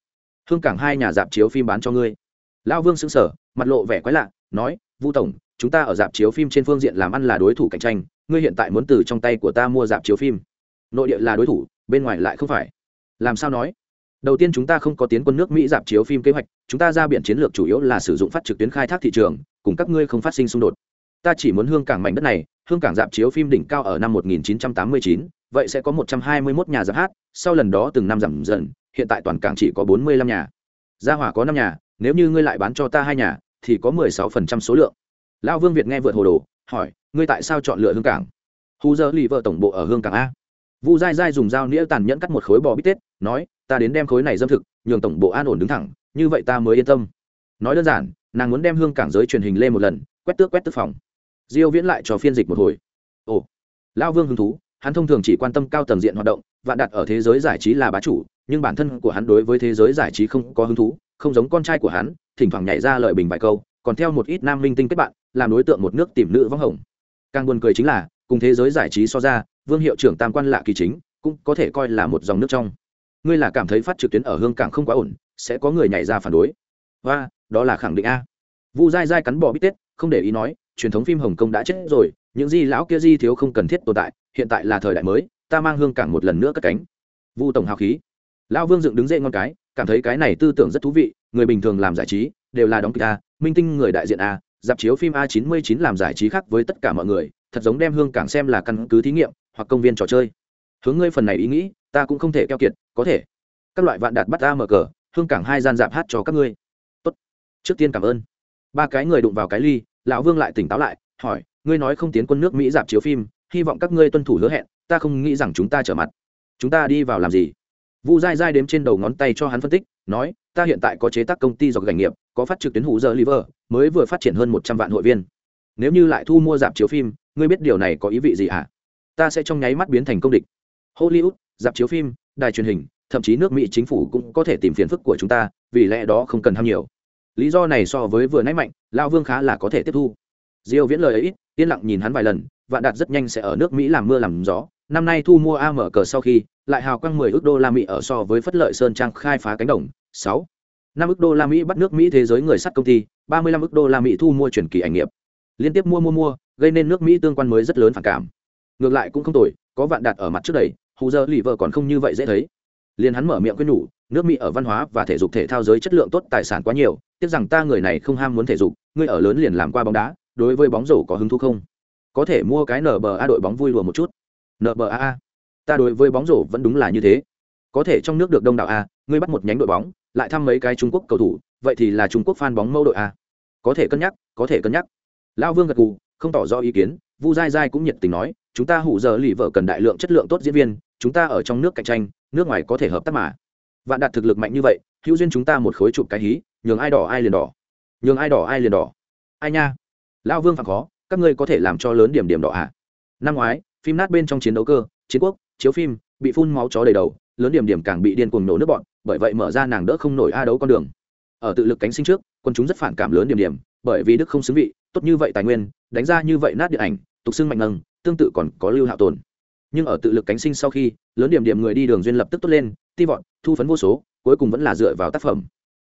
A: Hương cảng hai nhà dạp chiếu phim bán cho ngươi. Lão vương xứng sở mặt lộ vẻ quái lạ, nói, vu tổng, chúng ta ở dạp chiếu phim trên phương diện làm ăn là đối thủ cạnh tranh, ngươi hiện tại muốn từ trong tay của ta mua dạp chiếu phim. Nội địa là đối thủ, bên ngoài lại không phải. Làm sao nói? Đầu tiên chúng ta không có tiến quân nước mỹ dạp chiếu phim kế hoạch chúng ta ra biển chiến lược chủ yếu là sử dụng phát trực tuyến khai thác thị trường cùng các ngươi không phát sinh xung đột. Ta chỉ muốn hương cảng mảnh đất này hương cảng dạp chiếu phim đỉnh cao ở năm 1989, vậy sẽ có 121 nhà dạp hát sau lần đó từng năm giảm dần hiện tại toàn cảng chỉ có 45 nhà. Gia hỏa có năm nhà nếu như ngươi lại bán cho ta hai nhà thì có 16% số lượng. Lão vương việt nghe vượt hồ đồ hỏi ngươi tại sao chọn lựa hương cảng? Hù giờ lì vợ tổng bộ ở hương cảng a. Vu dai dai dùng dao nĩa tàn nhẫn cắt một khối bò bít tết nói ta đến đem khối này dâm thực, nhường tổng bộ an ổn đứng thẳng, như vậy ta mới yên tâm. Nói đơn giản, nàng muốn đem hương cảng giới truyền hình lên một lần, quét tước quét tức phòng. Diêu viễn lại cho phiên dịch một hồi. Ồ, lão vương hứng thú, hắn thông thường chỉ quan tâm cao tầng diện hoạt động, vạn đặt ở thế giới giải trí là bá chủ, nhưng bản thân của hắn đối với thế giới giải trí không có hứng thú, không giống con trai của hắn, thỉnh thoảng nhảy ra lời bình vài câu, còn theo một ít nam minh tinh kết bạn, làm đối tượng một nước tìm nữ vắng hồng. Càng buồn cười chính là, cùng thế giới giải trí so ra, vương hiệu trưởng tam quan lạ kỳ chính, cũng có thể coi là một dòng nước trong ngươi là cảm thấy phát trực tuyến ở hương cảng không quá ổn, sẽ có người nhảy ra phản đối. Và đó là khẳng định a. Vu dai dai cắn bỏ bít tết, không để ý nói, truyền thống phim hồng kông đã chết rồi, những di lão kia di thiếu không cần thiết tồn tại, hiện tại là thời đại mới, ta mang hương cảng một lần nữa cất cánh. Vu tổng hào khí. Lão vương dựng đứng dậy ngon cái, cảm thấy cái này tư tưởng rất thú vị, người bình thường làm giải trí, đều là đóng kịch a, minh tinh người đại diện a, dạp chiếu phim a 99 làm giải trí khác với tất cả mọi người, thật giống đem hương cảng xem là căn cứ thí nghiệm, hoặc công viên trò chơi. Hướng ngươi phần này ý nghĩ ta cũng không thể keo kiệt, có thể. Các loại vạn đạt bắt ta mở cờ, hương cảng hai gian dạp hát cho các ngươi. Tốt. Trước tiên cảm ơn. Ba cái người đụng vào cái ly, lão vương lại tỉnh táo lại, hỏi, ngươi nói không tiến quân nước mỹ dạp chiếu phim, hy vọng các ngươi tuân thủ hứa hẹn, ta không nghĩ rằng chúng ta trở mặt. Chúng ta đi vào làm gì? Vu dai dai đếm trên đầu ngón tay cho hắn phân tích, nói, ta hiện tại có chế tác công ty dọc gành nghiệp, có phát trực tuyến hủ giờ liver, mới vừa phát triển hơn một trăm vạn hội viên. Nếu như lại thu mua dạp chiếu phim, ngươi biết điều này có ý vị gì hả? Ta sẽ trong nháy mắt biến thành công địch. Hollywood dạp chiếu phim, đài truyền hình, thậm chí nước mỹ chính phủ cũng có thể tìm phiền phức của chúng ta, vì lẽ đó không cần ham nhiều. Lý do này so với vừa nãy mạnh, lao vương khá là có thể tiếp thu. Diêu viễn lời ấy ít, yên lặng nhìn hắn vài lần, vạn đạt rất nhanh sẽ ở nước mỹ làm mưa làm gió. Năm nay thu mua am cờ sau khi, lại hào quang 10 ước đô la mỹ ở so với phất lợi sơn trang khai phá cánh đồng 6. năm ước đô la mỹ bắt nước mỹ thế giới người sắt công ty 35 ước đô la mỹ thu mua chuyển kỳ ảnh nghiệp. Liên tiếp mua mua mua, gây nên nước mỹ tương quan mới rất lớn phản cảm. Ngược lại cũng không tồi, có vạn đạt ở mặt trước đầy hù giờ lì vợ còn không như vậy dễ thấy. Liền hắn mở miệng quyết nhủ, nước mỹ ở văn hóa và thể dục thể thao giới chất lượng tốt, tài sản quá nhiều, tiếc rằng ta người này không ham muốn thể dục, ngươi ở lớn liền làm qua bóng đá, đối với bóng rổ có hứng thú không? Có thể mua cái nba đội bóng vui lùa một chút. Nba ta đối với bóng rổ vẫn đúng là như thế. Có thể trong nước được đông đảo a, ngươi bắt một nhánh đội bóng, lại thăm mấy cái trung quốc cầu thủ, vậy thì là trung quốc fan bóng mẫu đội a. Có thể cân nhắc, có thể cân nhắc. Lão vương gật gù, không tỏ rõ ý kiến vu dai dai cũng nhiệt tình nói, chúng ta hủ giờ lì vợ cần đại lượng chất lượng tốt diễn viên, chúng ta ở trong nước cạnh tranh, nước ngoài có thể hợp tác mà. Vạn đạt thực lực mạnh như vậy, hữu duyên chúng ta một khối chụp cái hí, nhường ai đỏ ai liền đỏ. Nhường ai đỏ ai liền đỏ. Ai nha? Lão vương phạm khó, các ngươi có thể làm cho lớn điểm điểm đỏ ạ à? năm ngoái, phim nát bên trong chiến đấu cơ, chiến quốc, chiếu phim, bị phun máu chó đầy đầu, lớn điểm điểm càng bị điên cuồng nổ nước bọn, bởi vậy mở ra nàng đỡ không nổi a đấu con đường. Ở tự lực cánh sinh trước, quân chúng rất phản cảm lớn điểm điểm, bởi vì đức không xứng vị, tốt như vậy tài nguyên, đánh ra như vậy nát điện ảnh tục xưng mạnh nâng, tương tự còn có lưu hạo tồn. Nhưng ở tự lực cánh sinh sau khi, lớn điểm điểm người đi đường duyên lập tức tốt lên, ti vọt, thu phấn vô số, cuối cùng vẫn là dựa vào tác phẩm.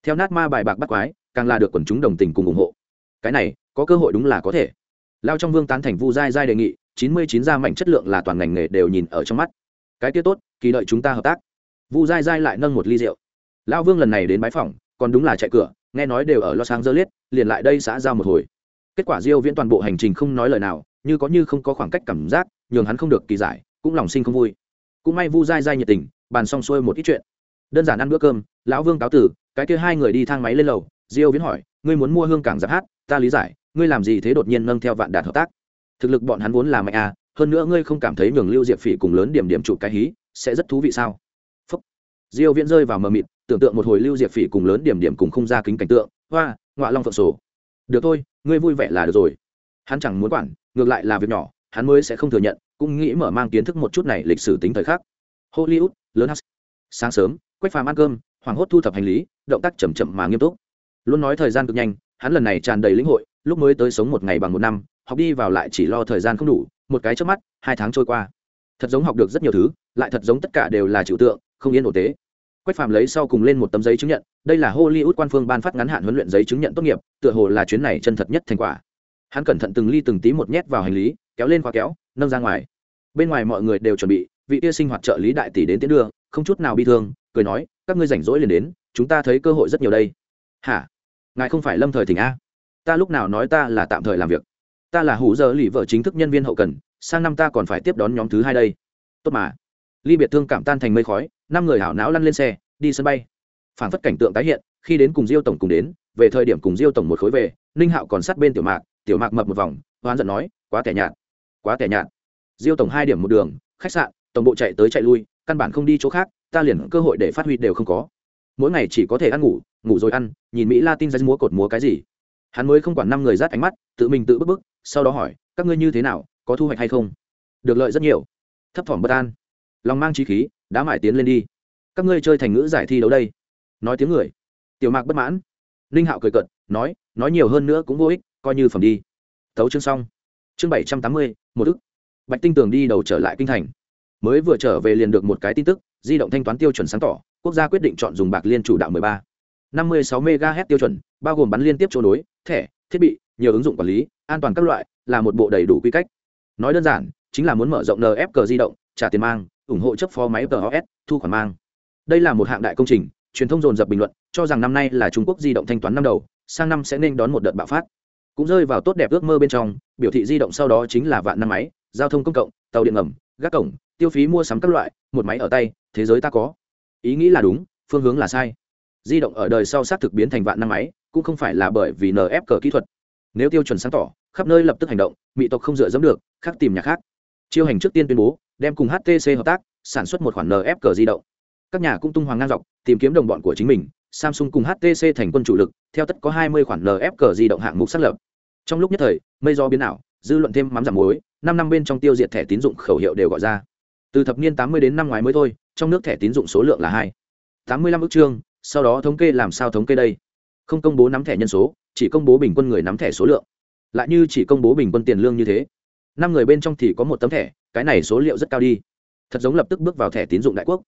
A: Theo nát ma bài bạc bắt quái, càng là được quần chúng đồng tình cùng ủng hộ. Cái này, có cơ hội đúng là có thể. Lao trong vương tán thành vu giai giai đề nghị, chín mươi chín gia mạnh chất lượng là toàn ngành nghề đều nhìn ở trong mắt. Cái kia tốt, kỳ đợi chúng ta hợp tác. Vu giai giai lại nâng một ly rượu. Lao vương lần này đến bái phòng còn đúng là chạy cửa, nghe nói đều ở lo sáng dơ liết liền lại đây xã giao một hồi. Kết quả diêu viễn toàn bộ hành trình không nói lời nào như có như không có khoảng cách cảm giác, nhường hắn không được kỳ giải, cũng lòng sinh không vui. Cũng may vu dai dai nhiệt tình, bàn xong xuôi một ít chuyện. Đơn giản ăn bữa cơm, lão vương cáo tử, cái kia hai người đi thang máy lên lầu, diêu viễn hỏi, ngươi muốn mua hương cảng giáp hát, ta lý giải, ngươi làm gì thế đột nhiên nâng theo vạn đạt hợp tác? Thực lực bọn hắn vốn là mạnh à hơn nữa ngươi không cảm thấy nhường lưu diệp phỉ cùng lớn điểm điểm trụ cái hí, sẽ rất thú vị sao? Phúc. diêu viễn rơi vào mờ mịt, tưởng tượng một hồi lưu diệp phỉ cùng lớn điểm điểm cùng không ra kính cảnh tượng, hoa, ngọa long phượng sổ. Được thôi, ngươi vui vẻ là được rồi. Hắn chẳng muốn quản ngược lại là việc nhỏ, hắn mới sẽ không thừa nhận, cũng nghĩ mở mang kiến thức một chút này lịch sử tính thời khắc. Hollywood, lớn hắc sáng sớm, quách phàm ăn cơm hoàng hốt thu thập hành lý, động tác chậm chậm mà nghiêm túc. Luôn nói thời gian cực nhanh, hắn lần này tràn đầy lĩnh hội, lúc mới tới sống một ngày bằng một năm, học đi vào lại chỉ lo thời gian không đủ, một cái trước mắt, hai tháng trôi qua. Thật giống học được rất nhiều thứ, lại thật giống tất cả đều là trừu tượng, không yên ổn tế quách phàm lấy sau cùng lên một tấm giấy chứng nhận, đây là hollywood quan phương ban phát ngắn hạn huấn luyện giấy chứng nhận tốt nghiệp, tựa hồ là chuyến này chân thật nhất thành quả hắn cẩn thận từng ly từng tí một nhét vào hành lý, kéo lên khóa kéo, nâng ra ngoài. Bên ngoài mọi người đều chuẩn bị, vị tia sinh hoạt trợ lý đại tỷ đến tiến đưa, không chút nào bi thương, cười nói, các ngươi rảnh rỗi liền đến, chúng ta thấy cơ hội rất nhiều đây. Hả? Ngài không phải lâm thời thỉnh a? Ta lúc nào nói ta là tạm thời làm việc? Ta là hủ giờ lì vợ chính thức nhân viên hậu cần, sang năm ta còn phải tiếp đón nhóm thứ hai đây. Tốt mà. Ly biệt thương cảm tan thành mây khói, năm người hảo não lăn lên xe, đi sân bay. Phản phất cảnh tượng tái hiện, khi đến cùng diêu tổng cùng đến, về thời điểm cùng diêu tổng một khối về, ninh hạo còn sát bên tiểu mạc tiểu mạc mập một vòng hoán giận nói, quá tẻ nhạt, quá tẻ nhạt. Diêu tổng hai điểm một đường, khách sạn, tổng bộ chạy tới chạy lui, căn bản không đi chỗ khác, ta liền cơ hội để phát huy đều không có. Mỗi ngày chỉ có thể ăn ngủ ngủ rồi ăn, nhìn mỹ la tin ra múa cột múa cái gì. Hắn mới không quản năm người rát ánh mắt, tự mình tự bức bức, sau đó hỏi, các ngươi như thế nào, có thu hoạch hay không? Được lợi rất nhiều. Thấp thỏm bất an. Lòng mang trí khí, đã mải tiến lên đi. Các ngươi chơi thành ngữ giải thi đấu đây. Nói tiếng người. Tiểu mạc bất mãn. Ninh hạo cười cận nói nói nhiều hơn nữa cũng vô ích coi như phẩm đi. Thấu chương xong. Chương bảy trăm tám mươi, một ức. Bạch tinh tường đi đầu trở lại kinh thành. Mới vừa trở về liền được một cái tin tức, di động thanh toán tiêu chuẩn sáng tỏ, quốc gia quyết định chọn dùng bạc liên chủ đạo 13. 56 MHz tiêu chuẩn, bao gồm bắn liên tiếp chỗ nối, thẻ, thiết bị, nhiều ứng dụng quản lý, an toàn các loại, là một bộ đầy đủ quy cách. Nói đơn giản, chính là muốn mở rộng nfg di động, trả tiền mang, ủng hộ chấp phó máy tos thu khoản mang. Đây là một hạng đại công trình, truyền thông dồn dập bình luận, cho rằng năm nay là trung quốc di động thanh toán năm đầu, sang năm sẽ nên đón một đợt bạo phát cũng rơi vào tốt đẹp ước mơ bên trong, biểu thị di động sau đó chính là vạn năm máy, giao thông công cộng, tàu điện ngầm, gác cổng, tiêu phí mua sắm các loại, một máy ở tay, thế giới ta có. Ý nghĩ là đúng, phương hướng là sai. Di động ở đời sau xác thực biến thành vạn năm máy, cũng không phải là bởi vì nf cờ kỹ thuật. Nếu tiêu chuẩn sáng tỏ, khắp nơi lập tức hành động, mỹ tộc không dựa dẫm được, khác tìm nhà khác. Chiêu hành trước tiên tuyên bố, đem cùng htc hợp tác, sản xuất một khoản nf cờ di động các nhà cũng tung hoàng ngang dọc, tìm kiếm đồng bọn của chính mình, samsung cùng htc thành quân chủ lực, theo tất có hai mươi khoản nf cờ di động hạng mục xác lập. Trong lúc nhất thời, mây do biến ảo, dư luận thêm mắm giảm muối, năm năm bên trong tiêu diệt thẻ tín dụng khẩu hiệu đều gọi ra. Từ thập niên tám mươi đến năm ngoái mới thôi, trong nước thẻ tín dụng số lượng là hai. Tám mươi lăm ước chương, sau đó thống kê làm sao thống kê đây? Không công bố nắm thẻ nhân số, chỉ công bố bình quân người nắm thẻ số lượng. Lại như chỉ công bố bình quân tiền lương như thế. Năm người bên trong thì có một tấm thẻ, cái này số liệu rất cao đi. Thật giống lập tức bước vào thẻ tín dụng đại quốc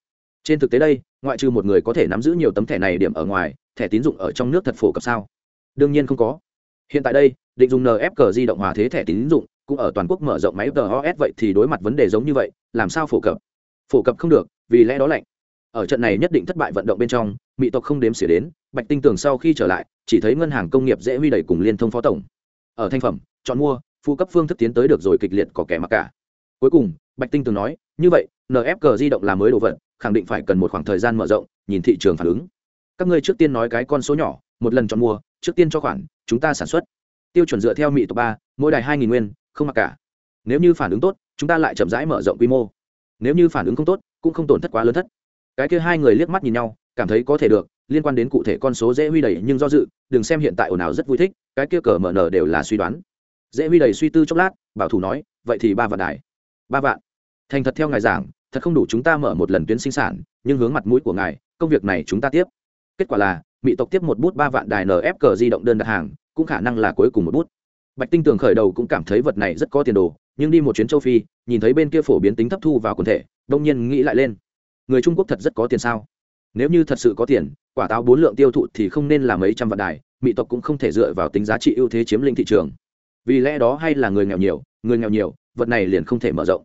A: trên thực tế đây, ngoại trừ một người có thể nắm giữ nhiều tấm thẻ này điểm ở ngoài, thẻ tín dụng ở trong nước thật phổ cập sao? Đương nhiên không có. Hiện tại đây, định dùng nfg di động hòa thế thẻ tín dụng, cũng ở toàn quốc mở rộng máy tos vậy thì đối mặt vấn đề giống như vậy, làm sao phổ cập? Phổ cập không được, vì lẽ đó lạnh. Ở trận này nhất định thất bại vận động bên trong, mỹ tộc không đếm xỉa đến, bạch tinh tường sau khi trở lại, chỉ thấy ngân hàng công nghiệp dễ huy đẩy cùng liên thông phó tổng. Ở thanh phẩm, chọn mua, phụ cấp phương thức tiến tới được rồi kịch liệt có kẻ mặc cả. Cuối cùng, bạch tinh tường nói, như vậy nfg di động là mới đồ vật khẳng định phải cần một khoảng thời gian mở rộng, nhìn thị trường phản ứng. Các ngươi trước tiên nói cái con số nhỏ, một lần chọn mua, trước tiên cho khoản, chúng ta sản xuất. Tiêu chuẩn dựa theo mỹ tộc ba, mỗi đài hai nghìn nguyên, không mặc cả. Nếu như phản ứng tốt, chúng ta lại chậm rãi mở rộng quy mô. Nếu như phản ứng không tốt, cũng không tổn thất quá lớn thất. Cái kia hai người liếc mắt nhìn nhau, cảm thấy có thể được, liên quan đến cụ thể con số dễ huy đầy nhưng do dự, đừng xem hiện tại ồn ào rất vui thích, cái kia cờ mở nở đều là suy đoán. Dễ huy đầy suy tư chốc lát, bảo thủ nói, vậy thì ba vạn đài. Ba vạn. Thành thật theo ngài giảng thật không đủ chúng ta mở một lần tuyến sinh sản, nhưng hướng mặt mũi của ngài, công việc này chúng ta tiếp. Kết quả là, mỹ tộc tiếp một bút ba vạn đài nf cờ di động đơn đặt hàng, cũng khả năng là cuối cùng một bút. Bạch tinh tường khởi đầu cũng cảm thấy vật này rất có tiền đồ, nhưng đi một chuyến châu phi, nhìn thấy bên kia phổ biến tính thấp thu vào quần thể, đông nhiên nghĩ lại lên. Người trung quốc thật rất có tiền sao? Nếu như thật sự có tiền, quả táo bốn lượng tiêu thụ thì không nên là mấy trăm vạn đài, mỹ tộc cũng không thể dựa vào tính giá trị ưu thế chiếm lĩnh thị trường. Vì lẽ đó hay là người nghèo nhiều, người nghèo nhiều, vật này liền không thể mở rộng.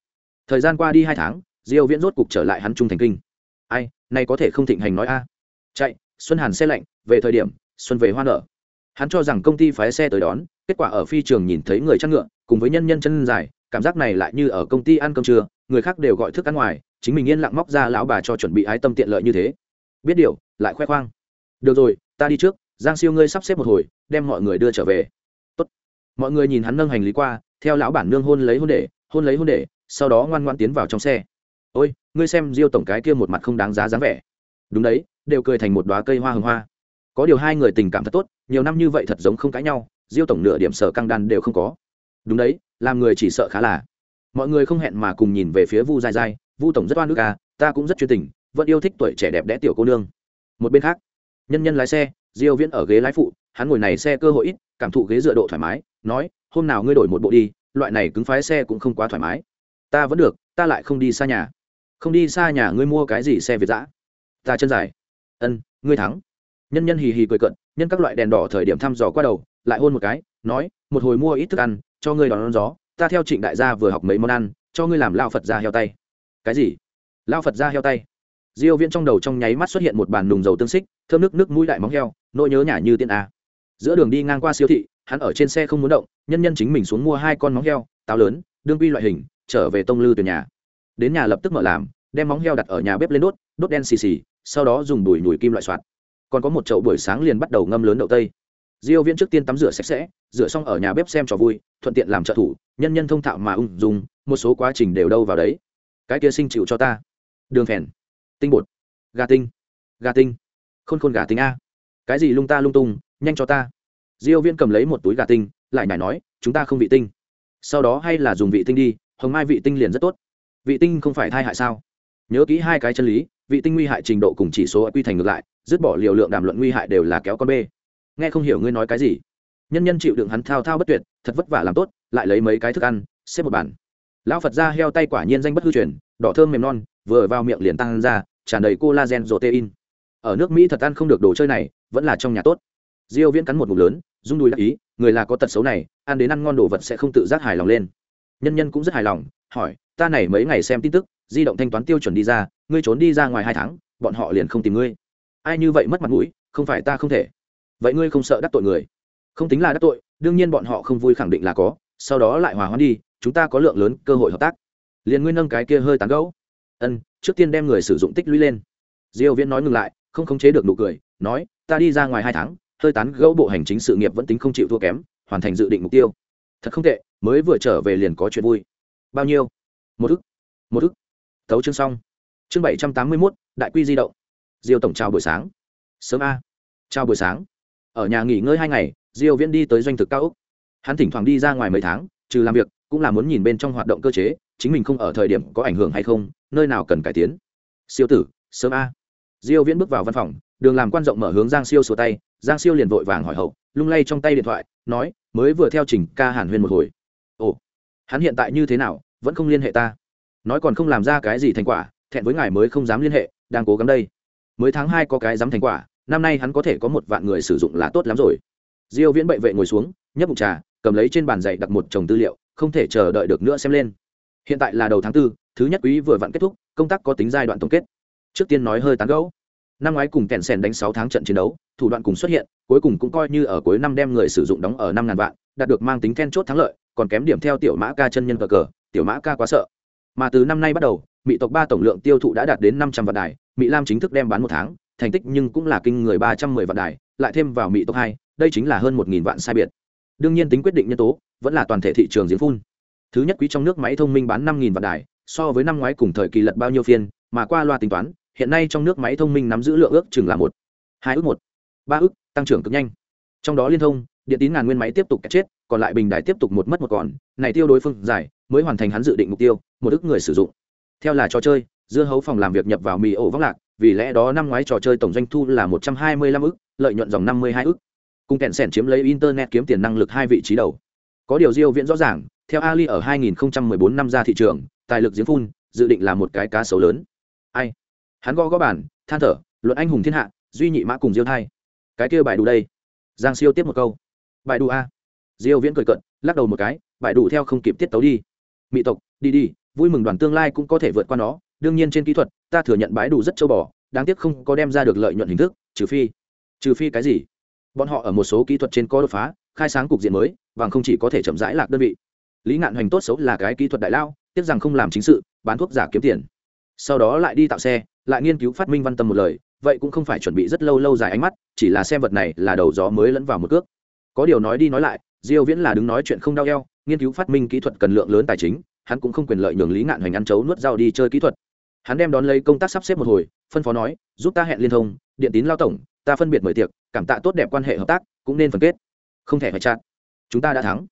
A: Thời gian qua đi hai tháng diêu viễn rốt cục trở lại hắn trung thành kinh. Ai, nay có thể không thịnh hành nói a. Chạy, xuân hàn xe lạnh, về thời điểm, xuân về hoa nở. Hắn cho rằng công ty phái xe tới đón, kết quả ở phi trường nhìn thấy người chăn ngựa, cùng với nhân nhân chân dài, cảm giác này lại như ở công ty ăn cơm trưa, người khác đều gọi thức ăn ngoài, chính mình yên lặng móc ra lão bà cho chuẩn bị ái tâm tiện lợi như thế. Biết điều, lại khoe khoang. Được rồi, ta đi trước, giang siêu ngươi sắp xếp một hồi, đem mọi người đưa trở về. Tốt. mọi người nhìn hắn nâng hành lý qua, theo lão bản nương hôn lấy hôn để, hôn lấy hôn để, sau đó ngoan ngoan tiến vào trong xe ôi, ngươi xem diêu tổng cái kia một mặt không đáng giá dáng vẻ. Đúng đấy, đều cười thành một đoá cây hoa hồng hoa. Có điều hai người tình cảm thật tốt, nhiều năm như vậy thật giống không cãi nhau, diêu tổng nửa điểm sở căng đan đều không có. Đúng đấy, làm người chỉ sợ khá là. Mọi người không hẹn mà cùng nhìn về phía vu dai dai vu tổng rất oan nước à ta cũng rất chuyên tình, vẫn yêu thích tuổi trẻ đẹp đẽ tiểu cô nương. Một bên khác, nhân nhân lái xe, diêu viễn ở ghế lái phụ, hắn ngồi này xe cơ hội ít, cảm thụ ghế dựa độ thoải mái, nói, hôm nào ngươi đổi một bộ đi, loại này cứng phái xe cũng không quá thoải mái. Ta vẫn được, ta lại không đi xa nhà không đi xa nhà ngươi mua cái gì xe việt giã ta chân dài. Ân, ngươi thắng. Nhân nhân hì hì cười cận nhân các loại đèn đỏ thời điểm thăm dò qua đầu, lại hôn một cái, nói, một hồi mua ít thức ăn, cho ngươi đón gió. Ta theo trịnh đại gia vừa học mấy món ăn, cho ngươi làm lao phật ra heo tay. Cái gì? Lao phật ra heo tay. Diêu viễn trong đầu trong nháy mắt xuất hiện một bàn nùng dầu tương xích, thơm nước nước mũi đại móng heo, nỗi nhớ nhả như tiên a. Giữa đường đi ngang qua siêu thị, hắn ở trên xe không muốn động, nhân nhân chính mình xuống mua hai con móng heo, táo lớn, đương quy loại hình, trở về tông lư từ nhà đến nhà lập tức mở làm, đem móng heo đặt ở nhà bếp lên đốt đốt đen xì xì, sau đó dùng đùi nhùi kim loại soạt. Còn có một chậu buổi sáng liền bắt đầu ngâm lớn đậu tây. Diêu viễn trước tiên tắm rửa sạch sẽ, rửa xong ở nhà bếp xem trò vui, thuận tiện làm trợ thủ, nhân nhân thông thạo mà ung dung, một số quá trình đều đâu vào đấy. Cái kia sinh chịu cho ta. Đường phèn. Tinh bột. Gà tinh. Gà tinh. Khôn khôn gà tinh a. Cái gì lung ta lung tung, nhanh cho ta. Diêu viễn cầm lấy một túi gà tinh, lại nhảy nói, chúng ta không vị tinh. Sau đó hay là dùng vị tinh đi, hồng mai vị tinh liền rất tốt vị tinh không phải thai hại sao? Nhớ kỹ hai cái chân lý, vị tinh nguy hại trình độ cùng chỉ số quy thành ngược lại, dứt bỏ liều lượng đàm luận nguy hại đều là kéo con bê. Nghe không hiểu ngươi nói cái gì. Nhân nhân chịu đựng hắn thao thao bất tuyệt, thật vất vả làm tốt, lại lấy mấy cái thức ăn, xếp một bàn. Lão phật ra heo tay quả nhiên danh bất hư truyền, đỏ thơm mềm non, vừa vào miệng liền tăng ra, tràn đầy collagen protein. Ở nước mỹ thật ăn không được đồ chơi này, vẫn là trong nhà tốt. Diêu viễn cắn một ngụm lớn, rung đùi đắc ý, người là có tật xấu này, ăn đến ăn ngon đồ vật sẽ không tự giác hài lòng lên. Nhân nhân cũng rất hài lòng hỏi, ta này mấy ngày xem tin tức, di động thanh toán tiêu chuẩn đi ra, ngươi trốn đi ra ngoài hai tháng, bọn họ liền không tìm ngươi. Ai như vậy mất mặt mũi, không phải ta không thể. Vậy ngươi không sợ đắc tội người? Không tính là đắc tội, đương nhiên bọn họ không vui khẳng định là có, sau đó lại hòa hoãn đi, chúng ta có lượng lớn cơ hội hợp tác. Liền ngươi nâng cái kia hơi tán gẫu. Ân, trước tiên đem người sử dụng tích lũy lên. Diêu viễn nói ngừng lại, không khống chế được nụ cười, nói, ta đi ra ngoài hai tháng, hơi tán gẫu bộ hành chính sự nghiệp vẫn tính không chịu thua kém, hoàn thành dự định mục tiêu. Thật không tệ, mới vừa trở về liền có chuyện vui bao nhiêu? Một ức. Một ức. Tấu chương xong. Chương bảy trăm tám mươi mốt, đại quy di động. Diêu tổng chào buổi sáng. Sớm a. Chào buổi sáng. Ở nhà nghỉ ngơi hai ngày, diêu viễn đi tới doanh thực cao úc hắn thỉnh thoảng đi ra ngoài mấy tháng, trừ làm việc, cũng là muốn nhìn bên trong hoạt động cơ chế, chính mình không ở thời điểm có ảnh hưởng hay không, nơi nào cần cải tiến. Siêu tử, sớm a. Diêu viễn bước vào văn phòng, đường làm quan rộng mở hướng giang siêu sổ tay, giang siêu liền vội vàng hỏi hậu, lung lay trong tay điện thoại, nói, mới vừa theo trình ca hàn huyên một hồi. Ồ hắn hiện tại như thế nào, vẫn không liên hệ ta. Nói còn không làm ra cái gì thành quả, thẹn với ngài mới không dám liên hệ, đang cố gắng đây. Mới tháng hai có cái dám thành quả, năm nay hắn có thể có một vạn người sử dụng là tốt lắm rồi. Diêu viễn bệ vệ ngồi xuống, nhấp bụng trà, cầm lấy trên bàn dạy đặt một chồng tư liệu, không thể chờ đợi được nữa xem lên. Hiện tại là đầu tháng tư, thứ nhất quý vừa vặn kết thúc, công tác có tính giai đoạn tổng kết. Trước tiên nói hơi tán gẫu. Năm ngoái cùng kẹn sèn đánh sáu tháng trận chiến đấu, thủ đoạn cùng xuất hiện, cuối cùng cũng coi như ở cuối năm đem người sử dụng đóng ở năm ngàn vạn đạt được mang tính then chốt thắng lợi, còn kém điểm theo tiểu mã ca chân nhân cờ cờ, tiểu mã ca quá sợ. Mà từ năm nay bắt đầu, mỹ tộc ba tổng lượng tiêu thụ đã đạt đến năm trăm vạn đài, mỹ lam chính thức đem bán một tháng, thành tích nhưng cũng là kinh người ba trăm mười vạn đài, lại thêm vào mỹ tộc hai, đây chính là hơn một nghìn vạn sai biệt. Đương nhiên tính quyết định nhân tố, vẫn là toàn thể thị trường diễn phun. Thứ nhất quý trong nước máy thông minh bán năm nghìn vạn đài, so với năm ngoái cùng thời kỳ lật bao nhiêu phiên, mà qua loa tính toán, hiện nay trong nước máy thông minh nắm giữ lượng ước chừng là một, hai ước một, ba ước, tăng trưởng cực nhanh. Trong đó liên thông điện tín ngàn nguyên máy tiếp tục chết, còn lại bình đài tiếp tục một mất một còn, này tiêu đối phương giải, mới hoàn thành hắn dự định mục tiêu, một ức người sử dụng. Theo là trò chơi, dưa hấu phòng làm việc nhập vào mì ổ vóc lạc, vì lẽ đó năm ngoái trò chơi tổng doanh thu là một trăm hai mươi lăm ức, lợi nhuận dòng năm mươi hai ức. Cùng kẹn sẻn chiếm lấy internet kiếm tiền năng lực hai vị trí đầu. Có điều diêu viễn rõ ràng, theo ali ở 2014 năm ra thị trường, tài lực giếng phun, dự định là một cái cá sấu lớn. Ai? Hắn gõ gõ bản than thở, luận anh hùng thiên hạ, duy nhị mã cùng diêu thai. Cái kia bài đủ đây. Giang siêu tiếp một câu bài đủ a. Diêu viễn cười cận lắc đầu một cái, bài đủ theo không kịp tiết tấu đi. Mỹ tộc, đi đi, vui mừng đoàn tương lai cũng có thể vượt qua nó, đương nhiên trên kỹ thuật, ta thừa nhận bãi đủ rất châu bò, đáng tiếc không có đem ra được lợi nhuận hình thức, trừ phi trừ phi cái gì? Bọn họ ở một số kỹ thuật trên có đột phá, khai sáng cục diện mới, và không chỉ có thể chậm rãi lạc đơn vị. Lý ngạn hoành tốt xấu là cái kỹ thuật đại lao, tiếc rằng không làm chính sự, bán thuốc giả kiếm tiền. Sau đó lại đi tạo xe, lại nghiên cứu phát minh văn tâm một lời, vậy cũng không phải chuẩn bị rất lâu lâu dài ánh mắt, chỉ là xem vật này là đầu gió mới lẫn vào một cước có điều nói đi nói lại, diêu viễn là đứng nói chuyện không đau eo, nghiên cứu phát minh kỹ thuật cần lượng lớn tài chính, hắn cũng không quyền lợi nhường lý ngạn hoành ăn chấu nuốt dao đi chơi kỹ thuật. Hắn đem đón lấy công tác sắp xếp một hồi, phân phó nói, giúp ta hẹn liên thông, điện tín lao tổng, ta phân biệt mời tiệc, cảm tạ tốt đẹp quan hệ hợp tác, cũng nên phân kết. Không thể phải chặn. Chúng ta đã thắng.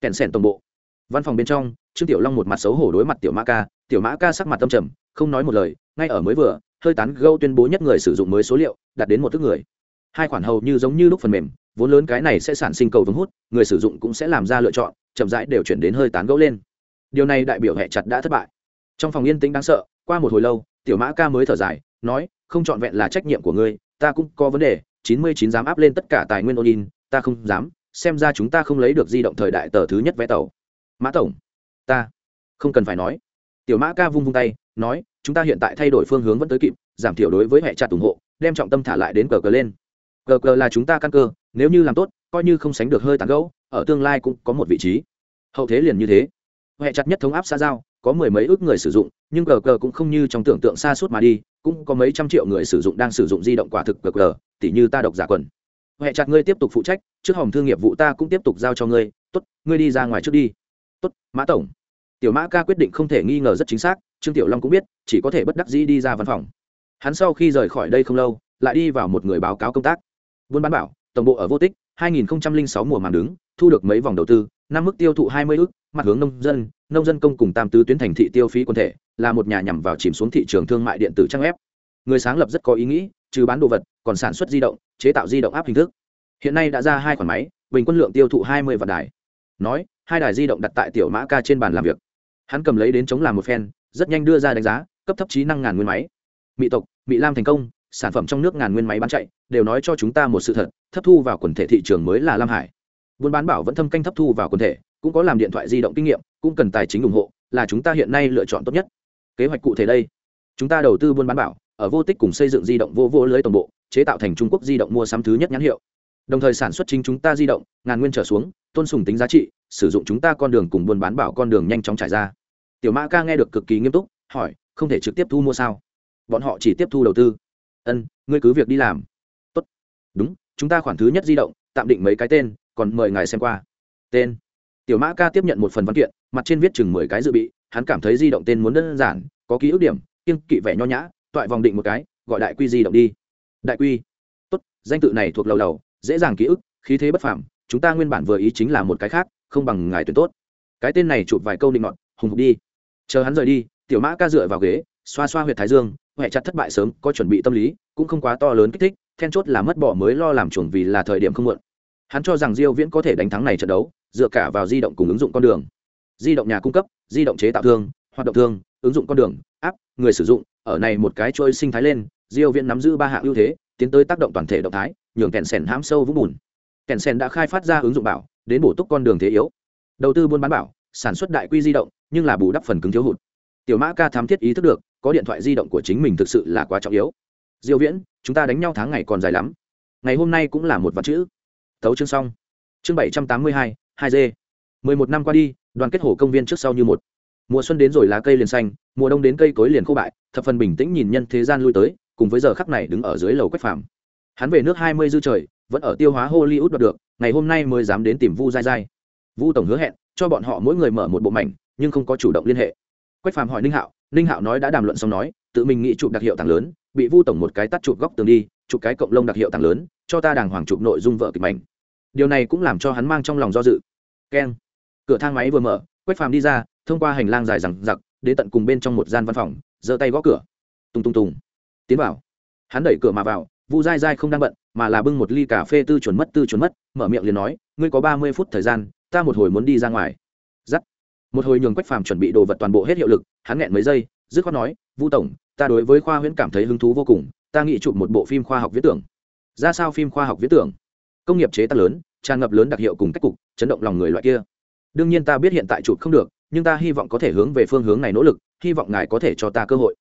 A: Kèn sẹn tổng bộ. Văn phòng bên trong, trương tiểu long một mặt xấu hổ đối mặt tiểu mã ca. Tiểu mã ca sắc mặt tâm trầm, không nói một lời, ngay ở mới vừa, hơi tán gâu tuyên bố nhất người sử dụng mới số liệu, đạt đến một thứ người. Hai khoản hầu như giống như lúc phần mềm vốn lớn cái này sẽ sản sinh cầu vồng hút, người sử dụng cũng sẽ làm ra lựa chọn, chậm rãi đều chuyển đến hơi tán gẫu lên. Điều này đại biểu hệ chặt đã thất bại. Trong phòng yên tĩnh đáng sợ, qua một hồi lâu, tiểu mã ca mới thở dài, nói, không trọn vẹn là trách nhiệm của ngươi, ta cũng có vấn đề, chín mươi chín dám áp lên tất cả tài nguyên ôn ta không dám, xem ra chúng ta không lấy được di động thời đại tờ thứ nhất vé tàu. Mã tổng, ta không cần phải nói. Tiểu mã ca vung vung tay, nói, chúng ta hiện tại thay đổi phương hướng vẫn tới kịp, giảm thiểu đối với hệ chặt ủng hộ, đem trọng tâm thả lại đến cờ cờ lên. Cờ cờ là chúng ta căn cơ nếu như làm tốt, coi như không sánh được hơi tàn gẫu, ở tương lai cũng có một vị trí. Hậu thế liền như thế. Hệ chặt nhất thống áp xa giao, có mười mấy ước người sử dụng, nhưng cờ cờ cũng không như trong tưởng tượng xa suốt mà đi, cũng có mấy trăm triệu người sử dụng đang sử dụng di động quả thực cờ cờ, tỉ như ta độc giả quần. Hệ chặt ngươi tiếp tục phụ trách, trước hồng thương nghiệp vụ ta cũng tiếp tục giao cho ngươi, tốt, ngươi đi ra ngoài trước đi. Tốt, mã tổng. Tiểu mã ca quyết định không thể nghi ngờ rất chính xác, trương tiểu long cũng biết, chỉ có thể bất đắc dĩ đi ra văn phòng. Hắn sau khi rời khỏi đây không lâu, lại đi vào một người báo cáo công tác. Buôn bán bảo tổng bộ ở vô tích 2006 mùa màng đứng, thu được mấy vòng đầu tư, năm mức tiêu thụ 20 ước, mặt hướng nông dân nông dân công cùng tam tứ tuyến thành thị tiêu phí quân thể, là một nhà nhằm vào chìm xuống thị trường thương mại điện tử trang web. Người sáng lập rất có ý nghĩ, trừ bán đồ vật, còn sản xuất di động, chế tạo di động áp hình thức. Hiện nay đã ra hai khoản máy, bình quân lượng tiêu thụ 20 vạn đài. Nói, hai đài di động đặt tại tiểu mã ca trên bàn làm việc. Hắn cầm lấy đến chống làm một phen, rất nhanh đưa ra đánh giá, cấp thấp trí năng ngàn nguyên máy. Mỹ tộc mỹ lam thành công, sản phẩm trong nước ngàn nguyên máy bán chạy đều nói cho chúng ta một sự thật, thấp thu vào quần thể thị trường mới là lam hải. Buôn bán bảo vẫn thâm canh thấp thu vào quần thể, cũng có làm điện thoại di động kinh nghiệm, cũng cần tài chính ủng hộ, là chúng ta hiện nay lựa chọn tốt nhất. Kế hoạch cụ thể đây. Chúng ta đầu tư buôn bán bảo, ở vô tích cùng xây dựng di động vô vô lưới tổng bộ, chế tạo thành trung quốc di động mua sắm thứ nhất nhãn hiệu. Đồng thời sản xuất chính chúng ta di động, ngàn nguyên trở xuống, tôn sùng tính giá trị, sử dụng chúng ta con đường cùng buôn bán bảo con đường nhanh chóng trải ra. Tiểu mã ca nghe được cực kỳ nghiêm túc, hỏi, không thể trực tiếp thu mua sao? Bọn họ chỉ tiếp thu đầu tư. Ân, ngươi cứ việc đi làm đúng, chúng ta khoản thứ nhất di động, tạm định mấy cái tên, còn mời ngài xem qua. Tên. Tiểu mã ca tiếp nhận một phần văn kiện, mặt trên viết chừng mười cái dự bị, hắn cảm thấy di động tên muốn đơn giản, có ký ức điểm kiên kỵ vẻ nho nhã, toại vòng định một cái, gọi đại quy di động đi. Đại quy. Tốt, danh tự này thuộc lầu lầu, dễ dàng ký ức, khí thế bất phàm, chúng ta nguyên bản vừa ý chính là một cái khác, không bằng ngài tuyển tốt. Cái tên này chụp vài câu định ngọn hùng hục đi. Chờ hắn rời đi, tiểu mã ca dựa vào ghế, xoa xoa huyệt thái dương huệ chặt thất bại sớm, có chuẩn bị tâm lý, cũng không quá to lớn kích thích then chốt là mất bỏ mới lo làm chuồng vì là thời điểm không muộn. Hắn cho rằng diêu viễn có thể đánh thắng này trận đấu, dựa cả vào di động cùng ứng dụng con đường. Di động nhà cung cấp, di động chế tạo thương, hoạt động thương, ứng dụng con đường áp người sử dụng, ở này một cái trôi sinh thái lên, diêu viễn nắm giữ ba hạng ưu thế, tiến tới tác động toàn thể động thái, nhường kèn sèn hãm sâu vũng bùn. Kèn sèn đã khai phát ra ứng dụng bảo, đến bổ túc con đường thế yếu. Đầu tư buôn bán bảo, sản xuất đại quy di động, nhưng là bù đắp phần cứng thiếu hụt. Tiểu mã ca thám thiết ý thức được, có điện thoại di động của chính mình thực sự là quá trọng yếu diêu viễn chúng ta đánh nhau tháng ngày còn dài lắm. Ngày hôm nay cũng là một vật chữ. Tấu chương xong. Chương 782, hai d mười một năm qua đi đoàn kết hồ công viên trước sau như một. Mùa xuân đến rồi lá cây liền xanh mùa đông đến cây cối liền khô bại thập phần bình tĩnh nhìn nhân thế gian lui tới cùng với giờ khắc này đứng ở dưới lầu quách phàm. Hắn về nước hai mươi dư trời vẫn ở tiêu hóa hollywood đoạt được ngày hôm nay mới dám đến tìm vu dai dai. Vu tổng hứa hẹn cho bọn họ mỗi người mở một bộ mảnh nhưng không có chủ động liên hệ. Quách phàm hỏi ninh hạo ninh hạo nói đã đàm luận xong nói tự mình nghĩ chụp đặc hiệu tàng lớn bị vu tổng một cái tắt chụp góc tường đi, chụp cái cộng lông đặc hiệu tàng lớn, cho ta đàng hoàng chụp nội dung vợ kịch mảnh. Điều này cũng làm cho hắn mang trong lòng do dự. Keng. Cửa thang máy vừa mở, quách phàm đi ra, thông qua hành lang dài rằng giặc đến tận cùng bên trong một gian văn phòng, giơ tay gõ cửa. Tung tung tùng. Tiến vào. Hắn đẩy cửa mà vào, vu dai dai không đang bận, mà là bưng một ly cà phê tư chuẩn mất, tư chuẩn mất, mở miệng liền nói, ngươi có ba mươi phút thời gian, ta một hồi muốn đi ra ngoài. Giắt. Một hồi nhường quách phàm chuẩn bị đồ vật toàn bộ hết hiệu lực, hắn nghẹn mấy giây, dứt khoát nói, vu tổng ta đối với khoa huyễn cảm thấy hứng thú vô cùng, ta nghĩ chụp một bộ phim khoa học viễn tưởng. Ra sao phim khoa học viễn tưởng? Công nghiệp chế tác lớn, tràn ngập lớn đặc hiệu cùng cách cục, chấn động lòng người loại kia. Đương nhiên ta biết hiện tại chụp không được, nhưng ta hy vọng có thể hướng về phương hướng này nỗ lực, hy vọng ngài có thể cho ta cơ hội.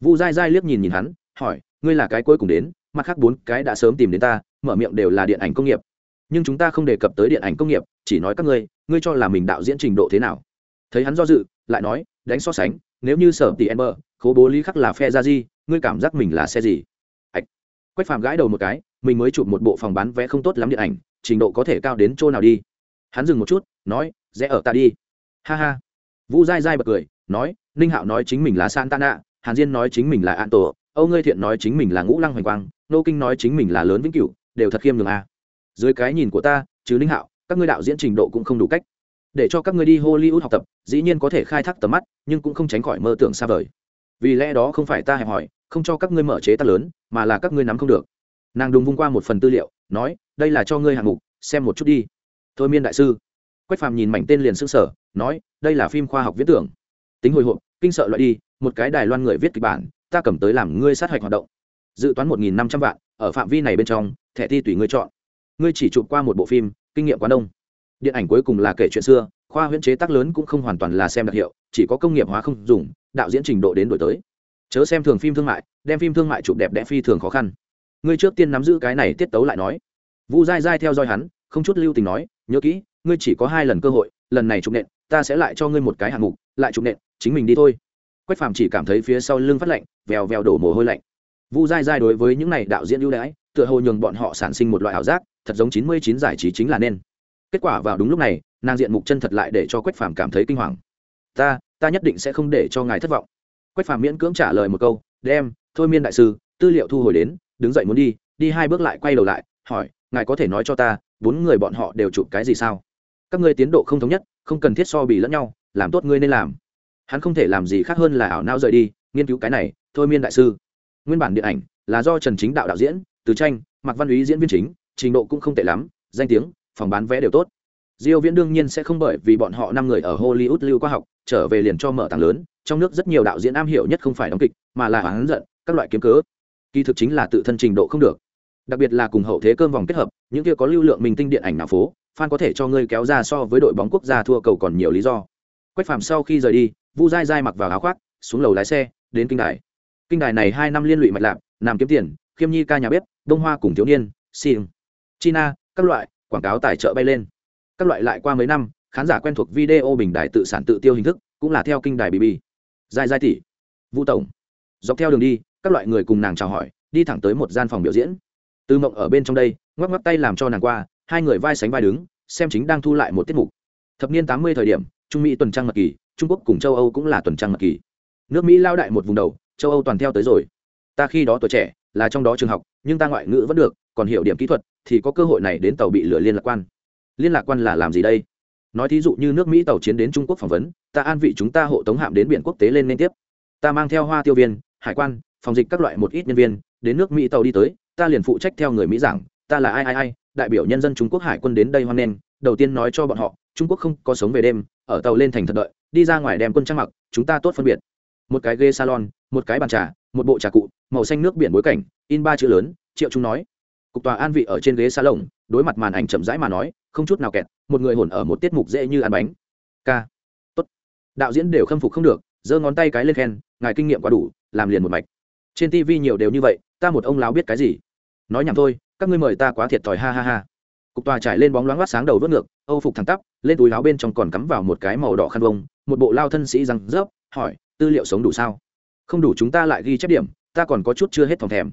A: Vu dai dai liếc nhìn nhìn hắn, hỏi, ngươi là cái cuối cùng đến, mặt khác bốn cái đã sớm tìm đến ta, mở miệng đều là điện ảnh công nghiệp. Nhưng chúng ta không đề cập tới điện ảnh công nghiệp, chỉ nói các ngươi ngươi cho là mình đạo diễn trình độ thế nào? Thấy hắn do dự, lại nói, đánh so sánh nếu như sở tỷ ember khố bố lý khắc là phe ra gì ngươi cảm giác mình là xe gì? Ạch quách phàm gãi đầu một cái, mình mới chụp một bộ phòng bán vé không tốt lắm điện ảnh, trình độ có thể cao đến chỗ nào đi? Hắn dừng một chút, nói, rẽ ở ta đi. Ha ha. Vũ dai dai bật cười, nói, ninh hạo nói chính mình là santana, hàn diên nói chính mình là an tổ âu ngươi thiện nói chính mình là ngũ lăng hoành quang, nô kinh nói chính mình là lớn vĩnh cửu, đều thật khiêm nhường a. Dưới cái nhìn của ta chứ ninh hạo, các ngươi đạo diễn trình độ cũng không đủ cách để cho các ngươi đi hollywood học tập, dĩ nhiên có thể khai thác tầm mắt, nhưng cũng không tránh khỏi mơ tưởng xa vời. Vì lẽ đó không phải ta hẹp hỏi, không cho các ngươi mở chế tác lớn, mà là các ngươi nắm không được. Nàng đùng vung qua một phần tư liệu, nói, đây là cho ngươi hạng mục, xem một chút đi. Thôi miên đại sư. Quách phàm nhìn mảnh tên liền xương sở nói, đây là phim khoa học viễn tưởng. Tính hồi hộp, kinh sợ loại đi, một cái đài loan người viết kịch bản, ta cầm tới làm ngươi sát hạch hoạt động. Dự toán một nghìn năm trăm vạn, ở phạm vi này bên trong, thẻ thi tùy ngươi chọn. Ngươi chỉ chụp qua một bộ phim, kinh nghiệm quá đông điện ảnh cuối cùng là kể chuyện xưa, khoa huyễn chế tác lớn cũng không hoàn toàn là xem đặc hiệu, chỉ có công nghiệp hóa không dùng, đạo diễn trình độ đến đổi tới. Chớ xem thường phim thương mại, đem phim thương mại chụp đẹp đẽ phi thường khó khăn. Ngươi trước tiên nắm giữ cái này tiết tấu lại nói. Vu dai dai theo dõi hắn, không chút lưu tình nói, nhớ kỹ, ngươi chỉ có hai lần cơ hội, lần này chụp nện, ta sẽ lại cho ngươi một cái hạng mục, lại chụp nện, chính mình đi thôi. Quách phàm chỉ cảm thấy phía sau lưng phát lạnh, vèo vèo đổ mồ hôi lạnh. Vu dai dai đối với những này đạo diễn ưu đãi, tựa hồ nhường bọn họ sản sinh một loại ảo giác, thật giống chín mươi chín giải trí chính là nên kết quả vào đúng lúc này, nàng diện mục chân thật lại để cho quách phàm cảm thấy kinh hoàng. Ta ta nhất định sẽ không để cho ngài thất vọng. Quách phàm miễn cưỡng trả lời một câu, đem, thôi miên đại sư, tư liệu thu hồi đến, đứng dậy muốn đi. Đi hai bước lại quay đầu lại, hỏi, ngài có thể nói cho ta, bốn người bọn họ đều chụp cái gì sao? Các ngươi tiến độ không thống nhất, không cần thiết so bì lẫn nhau, làm tốt ngươi nên làm. Hắn không thể làm gì khác hơn là ảo não rời đi, nghiên cứu cái này, thôi miên đại sư. Nguyên bản điện ảnh là do trần chính đạo đạo diễn, từ tranh mặc văn úy diễn viên chính, trình độ cũng không tệ lắm, danh tiếng phòng bán vé đều tốt. Diêu viễn đương nhiên sẽ không bởi vì bọn họ năm người ở hollywood lưu qua học, trở về liền cho mở tặng lớn, trong nước rất nhiều đạo diễn am hiểu nhất không phải đóng kịch, mà là hắn giận, các loại kiếm cớ. Kỳ thực chính là tự thân trình độ không được. Đặc biệt là cùng hậu thế cơm vòng kết hợp, những kia có lưu lượng mình tinh điện ảnh nào phố, fan có thể cho ngươi kéo ra so với đội bóng quốc gia thua cầu còn nhiều lý do. Quách phàm sau khi rời đi, vu dai dai mặc vào áo khoác, xuống lầu lái xe, đến kinh đài. Kinh đài này hai năm liên lụy mạch lạc làm kiếm tiền, khiêm nhi ca nhà bếp, đông hoa cùng thiếu niên xin china, các loại quảng cáo tài trợ bay lên. Các loại lại qua mấy năm, khán giả quen thuộc video bình đài tự sản tự tiêu hình thức, cũng là theo kinh đài bb dài dài tỷ. Vũ tổng. Dọc theo đường đi, các loại người cùng nàng chào hỏi, đi thẳng tới một gian phòng biểu diễn. Tư mộng ở bên trong đây, ngoắc ngoắc tay làm cho nàng qua, hai người vai sánh vai đứng, xem chính đang thu lại một tiết mục. Thập niên tám mươi thời điểm, trung mỹ tuần trăng mật kỳ, trung quốc cùng châu âu cũng là tuần trăng mật kỳ. Nước mỹ lao đại một vùng đầu, châu âu toàn theo tới rồi. Ta khi đó tuổi trẻ, là trong đó trường học, nhưng ta ngoại ngữ vẫn được, còn hiểu điểm kỹ thuật thì có cơ hội này đến tàu bị lửa liên lạc quan. Liên lạc quan là làm gì đây? Nói thí dụ như nước mỹ tàu chiến đến trung quốc phỏng vấn, ta an vị chúng ta hộ tống hạm đến biển quốc tế lên liên tiếp. Ta mang theo hoa tiêu viên, hải quan, phòng dịch các loại một ít nhân viên, đến nước mỹ tàu đi tới, ta liền phụ trách theo người mỹ giảng, ta là ai ai ai, đại biểu nhân dân trung quốc hải quân đến đây hoan nghênh, đầu tiên nói cho bọn họ, trung quốc không có sống về đêm, ở tàu lên thành thật đợi, đi ra ngoài đem quân trang mặc, chúng ta tốt phân biệt. Một cái ghế salon, một cái bàn trà, một bộ trà cụ, màu xanh nước biển bối cảnh, in ba chữ lớn, triệu chúng nói cục tòa an vị ở trên ghế xa lồng, đối mặt màn ảnh chậm rãi mà nói không chút nào kẹt một người hồn ở một tiết mục dễ như ăn bánh. K tốt. Đạo diễn đều khâm phục không được giơ ngón tay cái lên khen ngài kinh nghiệm quá đủ làm liền một mạch. Trên tv nhiều đều như vậy ta một ông láo biết cái gì? Nói nhảm thôi các ngươi mời ta quá thiệt thòi ha ha ha. Cục tòa trải lên bóng loáng loát sáng đầu vớt ngược âu phục thẳng tắp lên túi láo bên trong còn cắm vào một cái màu đỏ khăn vông một bộ lao thân sĩ răng rớp hỏi tư liệu sống đủ sao? Không đủ chúng ta lại ghi chép điểm ta còn có chút chưa hết thòng thèm.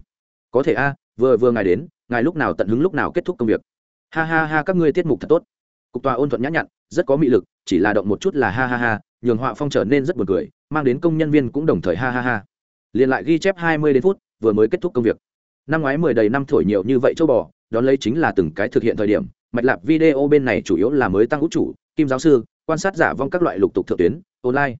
A: Có thể a vừa vừa ngài đến ngài lúc nào tận hứng lúc nào kết thúc công việc. Ha ha ha, các ngươi tiết mục thật tốt. Cục tòa ôn thuận nhã nhặn, rất có mị lực, chỉ là động một chút là ha ha ha, nhường họa phong trở nên rất buồn cười, mang đến công nhân viên cũng đồng thời ha ha ha. Liền lại ghi chép hai mươi đến phút, vừa mới kết thúc công việc. Năm ngoái mười đầy năm thổi nhiều như vậy châu bò, đón lấy chính là từng cái thực hiện thời điểm, mạch lạc video bên này chủ yếu là mới tăng út chủ, kim giáo sư, quan sát giả vong các loại lục tục thượng tuyến, online.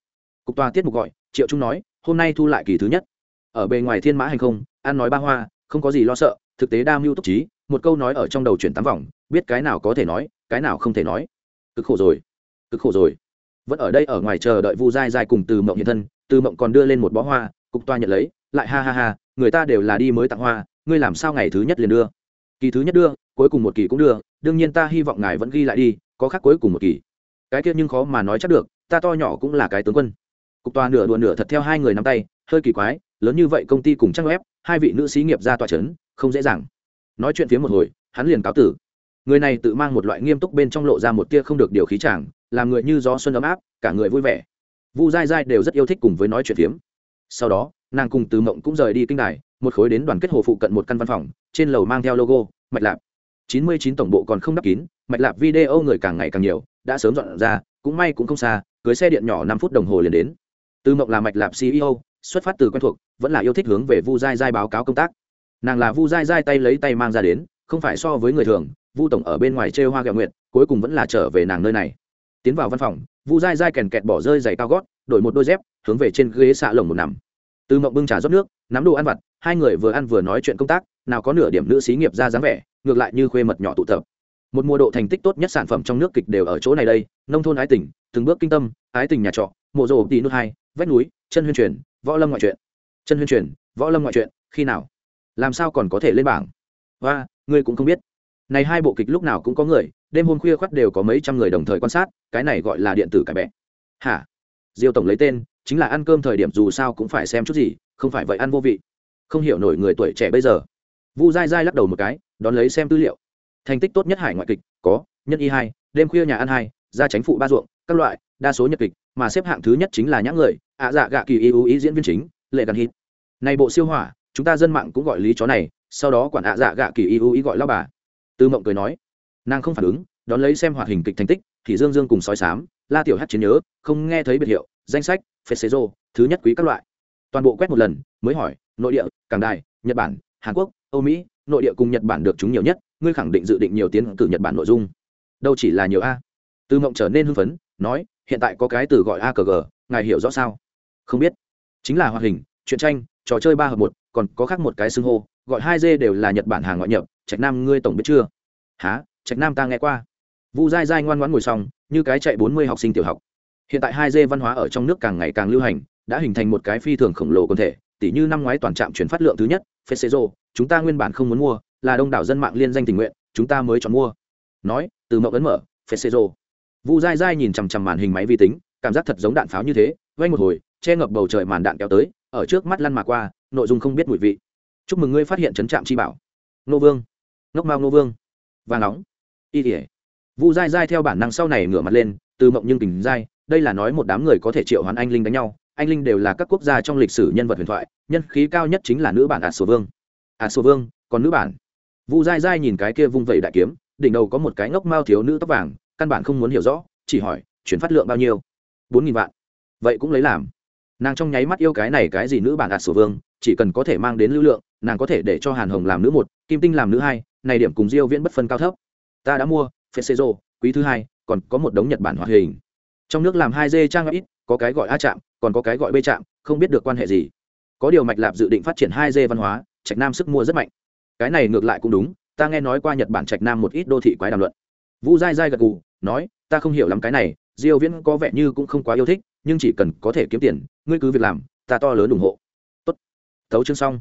A: Cục tòa tiết mục gọi, triệu trung nói, hôm nay thu lại kỳ thứ nhất. Ở bề ngoài thiên mã hành không, ăn nói ba hoa, không có gì lo sợ thực tế đa mưu túc trí, một câu nói ở trong đầu chuyển tám vòng, biết cái nào có thể nói, cái nào không thể nói. Cực khổ rồi, cực khổ rồi. Vẫn ở đây ở ngoài chờ đợi vu dai dai cùng từ mộng hiện thân, từ mộng còn đưa lên một bó hoa, cục toa nhận lấy, lại ha ha ha, người ta đều là đi mới tặng hoa, ngươi làm sao ngày thứ nhất liền đưa? Kỳ thứ nhất đưa, cuối cùng một kỳ cũng đưa, đương nhiên ta hy vọng ngài vẫn ghi lại đi, có khác cuối cùng một kỳ. Cái kia nhưng khó mà nói chắc được, ta to nhỏ cũng là cái tướng quân. Cục toa nửa đùa nửa thật theo hai người nắm tay, hơi kỳ quái, lớn như vậy công ty cùng trang web, hai vị nữ sĩ nghiệp ra tòa c h ấ n không dễ dàng. Nói chuyện phía một hồi, hắn liền cáo tử. Người này tự mang một loại nghiêm túc bên trong lộ ra một tia không được điều khí chàng, làm người như gió xuân ấm áp, cả người vui vẻ. Vu dai dai đều rất yêu thích cùng với nói chuyện phiếm. Sau đó, nàng cùng từ mộng cũng rời đi kinh đài, một khối đến đoàn kết hồ phụ cận một căn văn phòng, trên lầu mang theo logo, mạch lạp. Chín mươi chín tổng bộ còn không đắp kín, mạch lạp video người càng ngày càng nhiều, đã sớm dọn ra, cũng may cũng không xa, cưới xe điện nhỏ năm phút đồng hồ liền đến. Từ mộng là mạch lạp ceo xuất phát từ quen thuộc, vẫn là yêu thích hướng về vu dai dai báo cáo công tác nàng là vu dai dai tay lấy tay mang ra đến không phải so với người thường vu tổng ở bên ngoài chê hoa gạo Nguyệt, cuối cùng vẫn là trở về nàng nơi này. Tiến vào văn phòng vu dai dai kèn kẹt bỏ rơi giày cao gót đổi một đôi dép hướng về trên ghế xạ lồng một nằm. Từ mộng bưng trà rót nước nắm đồ ăn vặt hai người vừa ăn vừa nói chuyện công tác nào có nửa điểm nữ xí nghiệp ra dáng vẻ ngược lại như khuê mật nhỏ tụ tập. Một mùa độ thành tích tốt nhất sản phẩm trong nước kịch đều ở chỗ này đây nông thôn ái tỉnh từng bước kinh tâm ái tình nhà trọ mộ rồ tỷ nút hai vách núi chân huyên truyền võ lâm ngoại truyện. Chân huyên truyền võ lâm ngoại truyện khi nào? Làm sao còn có thể lên bảng? Và, ngươi cũng không biết. Này hai bộ kịch lúc nào cũng có người, đêm hôm khuya khoắt đều có mấy trăm người đồng thời quan sát, cái này gọi là điện tử cải bẹ. Hả? Diêu tổng lấy tên, chính là ăn cơm thời điểm dù sao cũng phải xem chút gì, không phải vậy ăn vô vị. Không hiểu nổi người tuổi trẻ bây giờ. Vu dai dai lắc đầu một cái, đón lấy xem tư liệu. Thành tích tốt nhất hải ngoại kịch, có, nhân y hai, đêm khuya nhà ăn hai, gia tránh phụ ba ruộng, các loại, đa số nhật kịch, mà xếp hạng thứ nhất chính là nhãn người, ạ dạ gạ kỳ ưu ý diễn viên chính, lệ gắn hít. Này bộ siêu hỏa chúng ta dân mạng cũng gọi lý chó này, sau đó quản ạ dạ gạ kỳ ưu ý gọi lao bà. Tư mộng cười nói, nàng không phản ứng, đón lấy xem hoạt hình kịch thành tích, thì dương dương cùng sói sám la tiểu hát chiến nhớ, không nghe thấy biệt hiệu, danh sách, phê xế rô, thứ nhất quý các loại. Toàn bộ quét một lần, mới hỏi, nội địa, cảng đài, nhật bản, hàn quốc, âu mỹ, nội địa cùng nhật bản được chúng nhiều nhất, ngươi khẳng định dự định nhiều tiến cử nhật bản nội dung. Đâu chỉ là nhiều a. Tư mộng trở nên hưng phấn, nói, hiện tại có cái từ gọi a cờ g, ngài hiểu rõ sao? Không biết. Chính là hoạt hình, truyện tranh trò chơi ba hợp một còn có khác một cái xưng hô gọi hai d đều là nhật bản hàng ngoại nhập trạch nam ngươi tổng biết chưa há trạch nam ta nghe qua vu dai dai ngoan ngoãn ngồi xong như cái chạy bốn mươi học sinh tiểu học hiện tại hai d văn hóa ở trong nước càng ngày càng lưu hành đã hình thành một cái phi thường khổng lồ quần thể tỷ như năm ngoái toàn trạm chuyển phát lượng thứ nhất Fessezo, chúng ta nguyên bản không muốn mua, là đông đảo dân mạng liên danh tình nguyện, chúng ta mới chọn mua. Nói, từ mộng ấn mở, Fessezo. Vu Dai Dai nhìn chằm chằm màn hình máy vi tính, cảm giác thật giống đạn pháo như thế, vang một hồi, che ngập bầu trời màn đạn kéo tới, ở trước mắt lăn mà qua, nội dung không biết mùi vị. Chúc mừng ngươi phát hiện trấn trạm chi bảo. Nô Vương, ngốc mao Nô Vương, và nóng. Y Liễu. Vu Dai Dai theo bản năng sau này ngửa mặt lên, từ mộng nhưng tình dai, đây là nói một đám người có thể triệu hoán anh linh đánh nhau, anh linh đều là các quốc gia trong lịch sử nhân vật huyền thoại nhân khí cao nhất chính là nữ bản ạt sổ vương ạt sổ vương còn nữ bản vu dai dai nhìn cái kia vung vẩy đại kiếm đỉnh đầu có một cái ngốc mao thiếu nữ tóc vàng căn bản không muốn hiểu rõ chỉ hỏi chuyển phát lượng bao nhiêu bốn nghìn vạn vậy cũng lấy làm nàng trong nháy mắt yêu cái này cái gì nữ bản ạt sổ vương, chỉ cần có thể mang đến lưu lượng, nàng có thể để cho hàn hồng làm nữ một, kim tinh làm nữ hai, này điểm cùng diêu viễn bất phân cao thấp. Ta đã mua phê quý thứ hai, còn có một đống nhật bản hoạt hình. Trong nước làm hai d trang ít, có cái gọi a chạm còn có cái gọi b chạm không biết được quan hệ gì. Có điều mạch lạp dự định phát triển hai d văn hóa, trạch nam sức mua rất mạnh. Cái này ngược lại cũng đúng, ta nghe nói qua nhật bản trạch nam một ít đô thị quái đàm luận. Vu dai dai gật gù, nói, ta không hiểu lắm cái này, diêu viễn có vẻ như cũng không quá yêu thích nhưng chỉ cần có thể kiếm tiền ngươi cứ việc làm ta to lớn ủng hộ. Tốt. Thấu chương xong.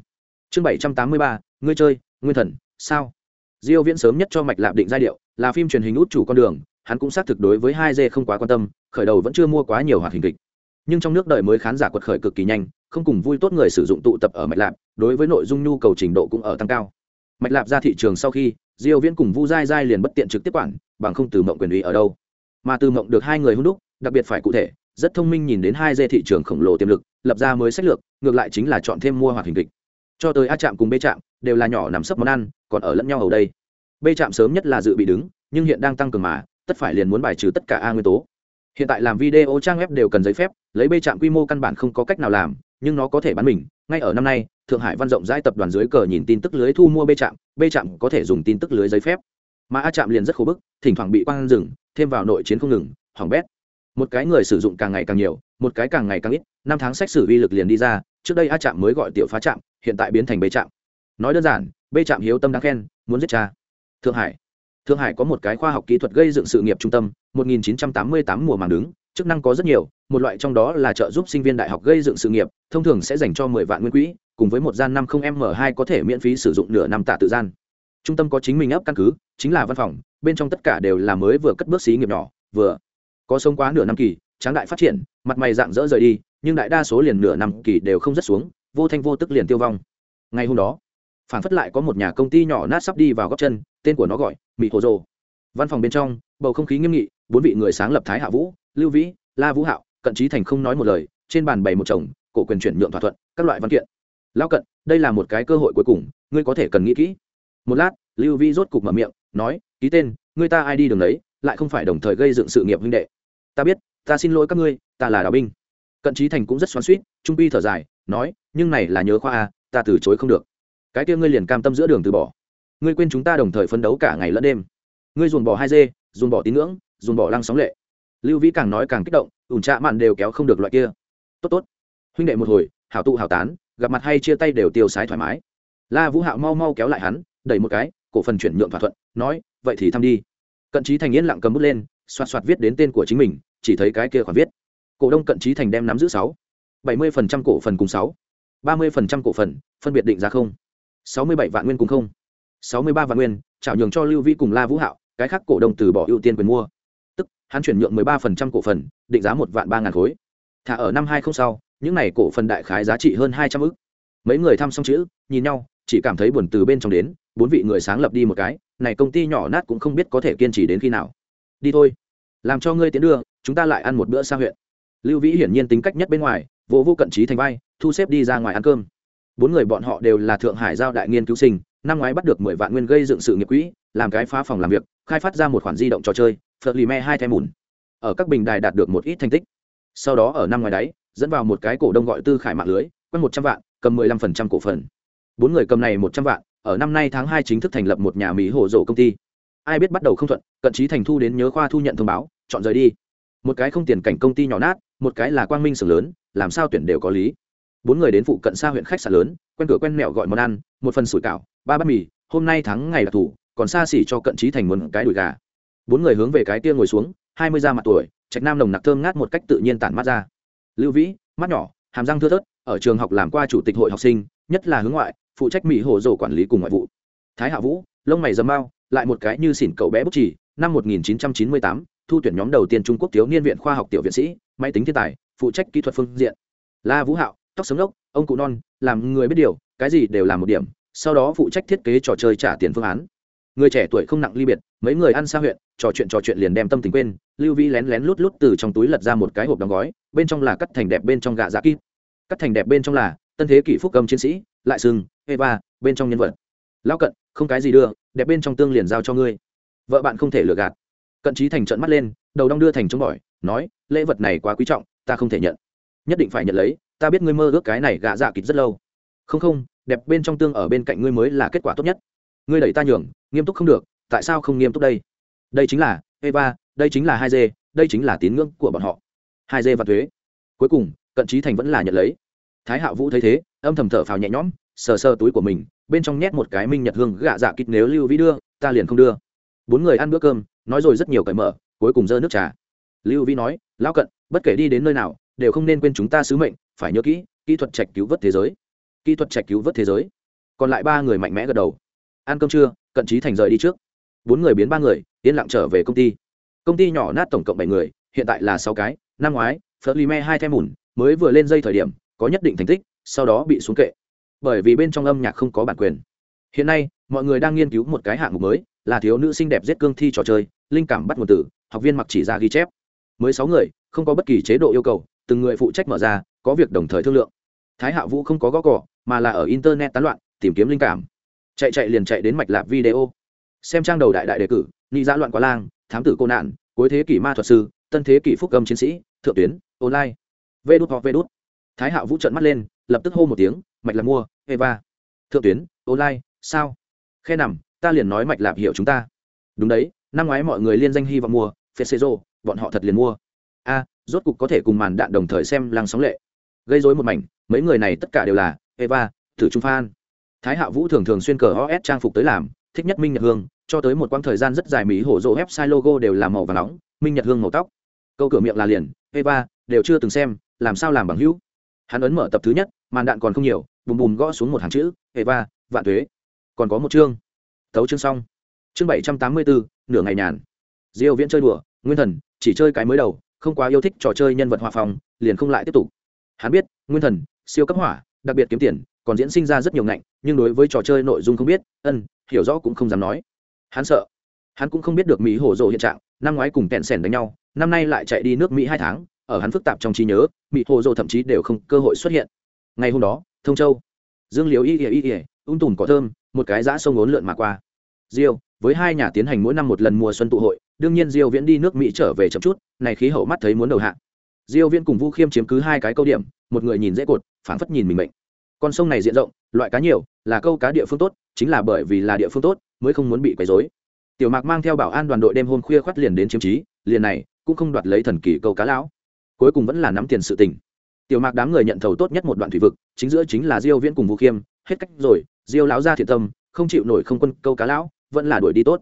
A: Chương 783, ngươi chơi nguyên thần sao? Diêu viễn sớm nhất cho mạch lạp định giai điệu là phim truyền hình út chủ con đường hắn cũng xác thực đối với hai d không quá quan tâm khởi đầu vẫn chưa mua quá nhiều hoạt hình kịch. Nhưng trong nước đời mới khán giả quật khởi cực kỳ nhanh không cùng vui tốt người sử dụng tụ tập ở mạch lạc đối với nội dung nhu cầu trình độ cũng ở tăng cao. Mạch lạp ra thị trường sau khi diêu viễn cùng vu giai giai liền bất tiện trực tiếp quản bằng không từ mộng quyền ủy ở đâu. Mà từ mộng được hai người hung đúc đặc biệt phải cụ thể rất thông minh nhìn đến hai dê thị trường khổng lồ tiềm lực, lập ra mới sách lược, ngược lại chính là chọn thêm mua hoạt hình kịch. Cho tới a chạm cùng b chạm đều là nhỏ nằm sấp món ăn, còn ở lẫn nhau ở đây. B chạm sớm nhất là dự bị đứng, nhưng hiện đang tăng cường mà, tất phải liền muốn bài trừ tất cả a nguyên tố. Hiện tại làm video trang web đều cần giấy phép, lấy b chạm quy mô căn bản không có cách nào làm, nhưng nó có thể bán mình. Ngay ở năm nay, thượng hải văn rộng rãi tập đoàn dưới cờ nhìn tin tức lưới thu mua b trạm b trạm có thể dùng tin tức lưới giấy phép. Mà a trạm liền rất khổ bức, thỉnh thoảng bị quang rừng thêm vào nội chiến không ngừng, hỏng bét một cái người sử dụng càng ngày càng nhiều, một cái càng ngày càng ít, năm tháng xét xử uy lực liền đi ra, trước đây a trạm mới gọi tiểu phá trạm, hiện tại biến thành b trạm. Nói đơn giản b trạm hiếu tâm đáng khen, muốn giết cha. Thượng hải. Thượng hải có một cái khoa học kỹ thuật gây dựng sự nghiệp trung tâm 1988 mùa màng đứng, chức năng có rất nhiều, một loại trong đó là trợ giúp sinh viên đại học gây dựng sự nghiệp, thông thường sẽ dành cho 10 vạn nguyên quỹ, cùng với một gian năm không m 2 có thể miễn phí sử dụng nửa năm tạ tự gian. Trung tâm có chính mình ấp căn cứ, chính là văn phòng, bên trong tất cả đều là mới vừa cất bước xí nghiệp nhỏ, vừa có sống quá nửa năm kỳ, tráng đại phát triển, mặt mày dạng dỡ rời đi, nhưng đại đa số liền nửa năm kỳ đều không rất xuống, vô thanh vô tức liền tiêu vong. Ngày hôm đó, phản phất lại có một nhà công ty nhỏ nát sắp đi vào góc chân, tên của nó gọi mỹ hồ rồ văn phòng bên trong, bầu không khí nghiêm nghị, bốn vị người sáng lập thái hạ vũ, lưu vĩ, la vũ hạo, cận trí thành không nói một lời, trên bàn bày một chồng, cổ quyền chuyển nhượng thỏa thuận, các loại văn kiện. Lao cận, đây là một cái cơ hội cuối cùng, ngươi có thể cần nghĩ kỹ. Một lát, lưu vĩ rốt cục mở miệng, nói, ký tên, ngươi ta ai đi đường đấy, lại không phải đồng thời gây dựng sự nghiệp huynh đệ ta biết, ta xin lỗi các ngươi, ta là đào binh. Cận trí thành cũng rất xoắn suýt trung pi thở dài, nói, nhưng này là nhớ khoa a, ta từ chối không được. Cái kia ngươi liền cam tâm giữa đường từ bỏ. Ngươi quên chúng ta đồng thời phấn đấu cả ngày lẫn đêm. Ngươi dồn bỏ hai dê, dồn bỏ tín ngưỡng, dồn bỏ lăng sóng lệ. Lưu vĩ càng nói càng kích động ủn trạ mạn đều kéo không được loại kia. Tốt tốt. Huynh đệ một hồi, hảo tụ hảo tán, gặp mặt hay chia tay đều tiêu sái thoải mái. La vũ hạo mau mau kéo lại hắn, đẩy một cái, cổ phần chuyển nhượng thỏa thuận, nói, vậy thì thăm đi. Cận trí thành yên lặng cầm bút lên xoạt xoạt viết đến tên của chính mình, chỉ thấy cái kia khoản viết. Cổ đông cận trí thành đem nắm giữ sáu. Bảy mươi phần trăm cổ phần cùng sáu. Ba mươi phần trăm cổ phần, phân biệt định giá không. Sáu mươi bảy vạn nguyên cùng không. Sáu mươi ba vạn nguyên, trảo nhường cho lưu vi cùng la vũ hạo, cái khác cổ đông từ bỏ ưu tiên quyền mua. Tức, hắn chuyển nhượng mười ba phần trăm cổ phần, định giá một vạn ba ngàn khối. Thả ở năm hai không sau, những này cổ phần đại khái giá trị hơn hai trăm ức. Mấy người thăm xong chữ, nhìn nhau, chỉ cảm thấy buồn từ bên trong đến, bốn vị người sáng lập đi một cái, này công ty nhỏ nát cũng không biết có thể kiên trì đến khi nào đi thôi. Làm cho ngươi tiến đưa, chúng ta lại ăn một bữa xa huyện. Lưu vĩ hiển nhiên tính cách nhất bên ngoài, vô vô cận trí thành vai, thu xếp đi ra ngoài ăn cơm. Bốn người bọn họ đều là thượng hải giao đại nghiên cứu sinh, năm ngoái bắt được mười vạn nguyên gây dựng sự nghiệp quỹ, làm cái phá phòng làm việc, khai phát ra một khoản di động trò chơi, phật lì me hai thẻ mùn. Ở các bình đài đạt được một ít thành tích. Sau đó ở năm ngoài đáy dẫn vào một cái cổ đông gọi tư khải mạng lưới quanh một trăm vạn, cầm mười lăm phần trăm cổ phần. Bốn người cầm này một trăm vạn, ở năm nay tháng hai chính thức thành lập một nhà mỹ hồ rổ công ty ai biết bắt đầu không thuận, cận trí thành thu đến nhớ khoa thu nhận thông báo, chọn rời đi. Một cái không tiền cảnh công ty nhỏ nát, một cái là quang minh sưởng lớn, làm sao tuyển đều có lý. Bốn người đến phụ cận xa huyện khách sạn lớn, quen cửa quen mẹo gọi món ăn, một phần sủi cảo, ba bát mì, hôm nay thắng ngày đặc thủ, còn xa xỉ cho cận trí thành một cái đùi gà. Bốn người hướng về cái kia ngồi xuống, hai mươi da mặt tuổi, trạch nam nồng nặc thơm ngát một cách tự nhiên tản mắt ra. Lưu vĩ, mắt nhỏ, hàm răng thưa thớt, ở trường học làm qua chủ tịch hội học sinh, nhất là hướng ngoại, phụ trách mỹ hồ dầu quản lý cùng ngoại vụ. Thái hạ vũ, lông mày dầm mau lại một cái như xỉn cậu bé bút chỉ năm 1998, thu tuyển nhóm đầu tiên trung quốc thiếu niên viện khoa học tiểu viện sĩ máy tính thiên tài phụ trách kỹ thuật phương diện. La vũ hạo tóc sống lốc ông cụ non làm người biết điều cái gì đều làm một điểm sau đó phụ trách thiết kế trò chơi trả tiền phương án. Người trẻ tuổi không nặng ly biệt mấy người ăn xa huyện trò chuyện trò chuyện liền đem tâm tình quên lưu vi lén lén lút lút từ trong túi lật ra một cái hộp đóng gói bên trong là cắt thành đẹp bên trong gạ dạ kim cắt thành đẹp bên trong là tân thế kỷ phúc cầm chiến sĩ lại sừng eva bên trong nhân vật. Lao cận không cái gì đưa, đẹp bên trong tương liền giao cho ngươi. Vợ bạn không thể lừa gạt. Cận trí thành trận mắt lên, đầu đong đưa thành chống bỏi, nói, lễ vật này quá quý trọng, ta không thể nhận. Nhất định phải nhận lấy, ta biết ngươi mơ ước cái này gạ dạ kịch rất lâu. Không không, đẹp bên trong tương ở bên cạnh ngươi mới là kết quả tốt nhất. Ngươi đẩy ta nhường, nghiêm túc không được, tại sao không nghiêm túc đây? Đây chính là eva, đây chính là hai d đây chính là tín ngưỡng của bọn họ. Hai d và thuế. Cuối cùng, cận trí thành vẫn là nhận lấy. Thái hạ vũ thấy thế, âm thầm thở phào nhẹ nhõm, sờ sờ túi của mình bên trong nhét một cái minh nhật hương gạ dạ kít nếu lưu vĩ đưa, ta liền không đưa. Bốn người ăn bữa cơm, nói rồi rất nhiều cởi mở, cuối cùng dơ nước trà. Lưu vĩ nói lao cận, bất kể đi đến nơi nào, đều không nên quên chúng ta sứ mệnh, phải nhớ kỹ kỹ thuật trạch cứu vớt thế giới. Kỹ thuật trạch cứu vớt thế giới. Còn lại ba người mạnh mẽ gật đầu. Ăn cơm trưa, cận trí thành rời đi trước. Bốn người biến ba người, yên lặng trở về công ty. Công ty nhỏ nát tổng cộng bảy người, hiện tại là sáu cái, năm ngoái phớt lime me hai thêm mùn, mới vừa lên dây thời điểm, có nhất định thành tích, sau đó bị xuống kệ bởi vì bên trong âm nhạc không có bản quyền. Hiện nay, mọi người đang nghiên cứu một cái hạng mục mới, là thiếu nữ xinh đẹp giết cương thi trò chơi, linh cảm bắt nguồn từ, học viên mặc chỉ ra ghi chép. Mới sáu người, không có bất kỳ chế độ yêu cầu, từng người phụ trách mở ra, có việc đồng thời thương lượng. Thái hạ vũ không có gõ cỏ, mà là ở internet tán loạn, tìm kiếm linh cảm. Chạy chạy liền chạy đến mạch lạp video. Xem trang đầu đại đại đề cử ni giã dạ loạn quá lang, thám tử cô nạn, cuối thế kỷ ma thuật sư, tân thế kỷ phúc âm chiến sĩ, thượng tuyến, online. Vê đút hoặc vê đút. Thái hạ vũ trận mắt lên lập tức hô một tiếng, mạch lạp mua, eva. Thượng tuyến online sao? Khe nằm, ta liền nói mạch lạp hiểu chúng ta. Đúng đấy, năm ngoái mọi người liên danh hy vọng mua fesero bọn họ thật liền mua. A, rốt cục có thể cùng màn đạn đồng thời xem lăng sóng lệ. Gây dối một mảnh, mấy người này tất cả đều là, eva, thử trung phan. Thái hạ vũ thường thường xuyên cờ os trang phục tới làm, thích nhất minh nhật hương, cho tới một quãng thời gian rất dài mỹ hổ rộ website logo đều là màu và nóng, minh nhật hương màu tóc. Câu cửa miệng là liền, eva, đều chưa từng xem, làm sao làm bằng hữu? Hắn ấn mở tập thứ nhất màn đạn còn không nhiều, bùm bùm gõ xuống một hàng chữ, eva, vạn thuế còn có một chương. Thấu chương xong. Chương bảy trăm tám mươi bốn nửa ngày nhàn. Diêu viễn chơi đùa, nguyên thần, chỉ chơi cái mới đầu, không quá yêu thích trò chơi nhân vật hòa phòng, liền không lại tiếp tục. Hắn biết, nguyên thần, siêu cấp hỏa, đặc biệt kiếm tiền, còn diễn sinh ra rất nhiều ngạnh, nhưng đối với trò chơi nội dung không biết, ân, hiểu rõ cũng không dám nói. Hắn sợ. Hắn cũng không biết được mỹ hổ rộ hiện trạng, năm ngoái cùng tẹn sẻn đánh nhau, năm nay lại chạy đi nước mỹ hai tháng, ở hắn phức tạp trong trí nhớ, mỹ hổ rộ thậm chí đều không cơ hội xuất hiện ngày hôm đó, thông châu. Dương liễu y ỉa y ỉa ung tùm cỏ thơm, một cái giã sông ốn lượn mà qua. Diêu, với hai nhà tiến hành mỗi năm một lần mùa xuân tụ hội, đương nhiên diêu viễn đi nước mỹ trở về chậm chút, này khí hậu mắt thấy muốn đầu hạ. Diêu viễn cùng vu khiêm chiếm cứ hai cái câu điểm, một người nhìn dễ cột, phảng phất nhìn mình mệnh. Con sông này diện rộng, loại cá nhiều, là câu cá địa phương tốt, chính là bởi vì là địa phương tốt, mới không muốn bị quấy rối. Tiểu mạc mang theo bảo an đoàn đội đêm hôm khuya khoắt liền đến chiếm trí, liền này, cũng không đoạt lấy thần kỳ câu cá lão. Cuối cùng vẫn là nắm tiền sự tình tiểu mạc đám người nhận thầu tốt nhất một đoạn thủy vực, chính giữa chính là diêu viễn cùng vũ khiêm, hết cách rồi, diêu lão ra thiện tâm, không chịu nổi không quân câu cá lão, vẫn là đuổi đi tốt.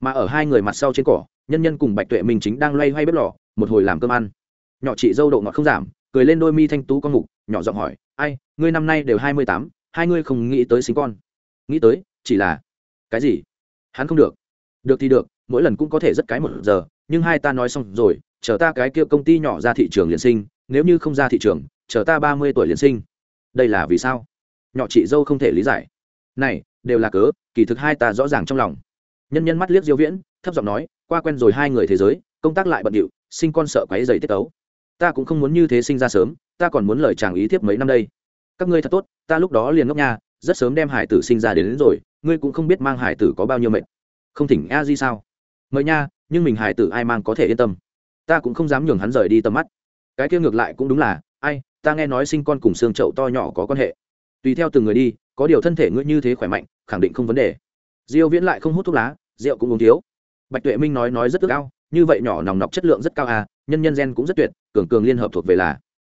A: Mà ở hai người mặt sau trên cỏ, nhân nhân cùng bạch tuệ minh chính đang loay hoay bếp lò, một hồi làm cơm ăn. Nhỏ chị dâu độ ngọt không giảm, cười lên đôi mi thanh tú con mục, nhỏ giọng hỏi, ai, ngươi năm nay đều hai mươi tám, hai ngươi không nghĩ tới sinh con? Nghĩ tới, chỉ là cái gì? Hắn không được. Được thì được, mỗi lần cũng có thể rất cái một giờ, nhưng hai ta nói xong rồi, chờ ta cái kia công ty nhỏ ra thị trường liền sinh nếu như không ra thị trường chờ ta ba mươi tuổi liền sinh. Đây là vì sao? Nhỏ chị dâu không thể lý giải. Này đều là cớ kỳ thực hai ta rõ ràng trong lòng. Nhân nhân mắt liếc diêu viễn thấp giọng nói qua quen rồi hai người thế giới công tác lại bận điệu sinh con sợ quấy giày tiết tấu. Ta cũng không muốn như thế sinh ra sớm ta còn muốn lời chàng ý thiếp mấy năm đây. Các ngươi thật tốt ta lúc đó liền ngốc nha rất sớm đem hải tử sinh ra đến, đến rồi ngươi cũng không biết mang hải tử có bao nhiêu mệnh không thỉnh a di sao? Mời nha nhưng mình hải tử ai mang có thể yên tâm. Ta cũng không dám nhường hắn rời đi tầm mắt cái kia ngược lại cũng đúng là, ai, ta nghe nói sinh con cùng xương chậu to nhỏ có quan hệ. Tùy theo từng người đi, có điều thân thể ngươi như thế khỏe mạnh, khẳng định không vấn đề. Diêu viễn lại không hút thuốc lá, rượu cũng uống thiếu. Bạch tuệ minh nói nói rất ước ao, như vậy nhỏ nòng nọc chất lượng rất cao à nhân nhân gen cũng rất tuyệt, cường cường liên hợp thuộc về là.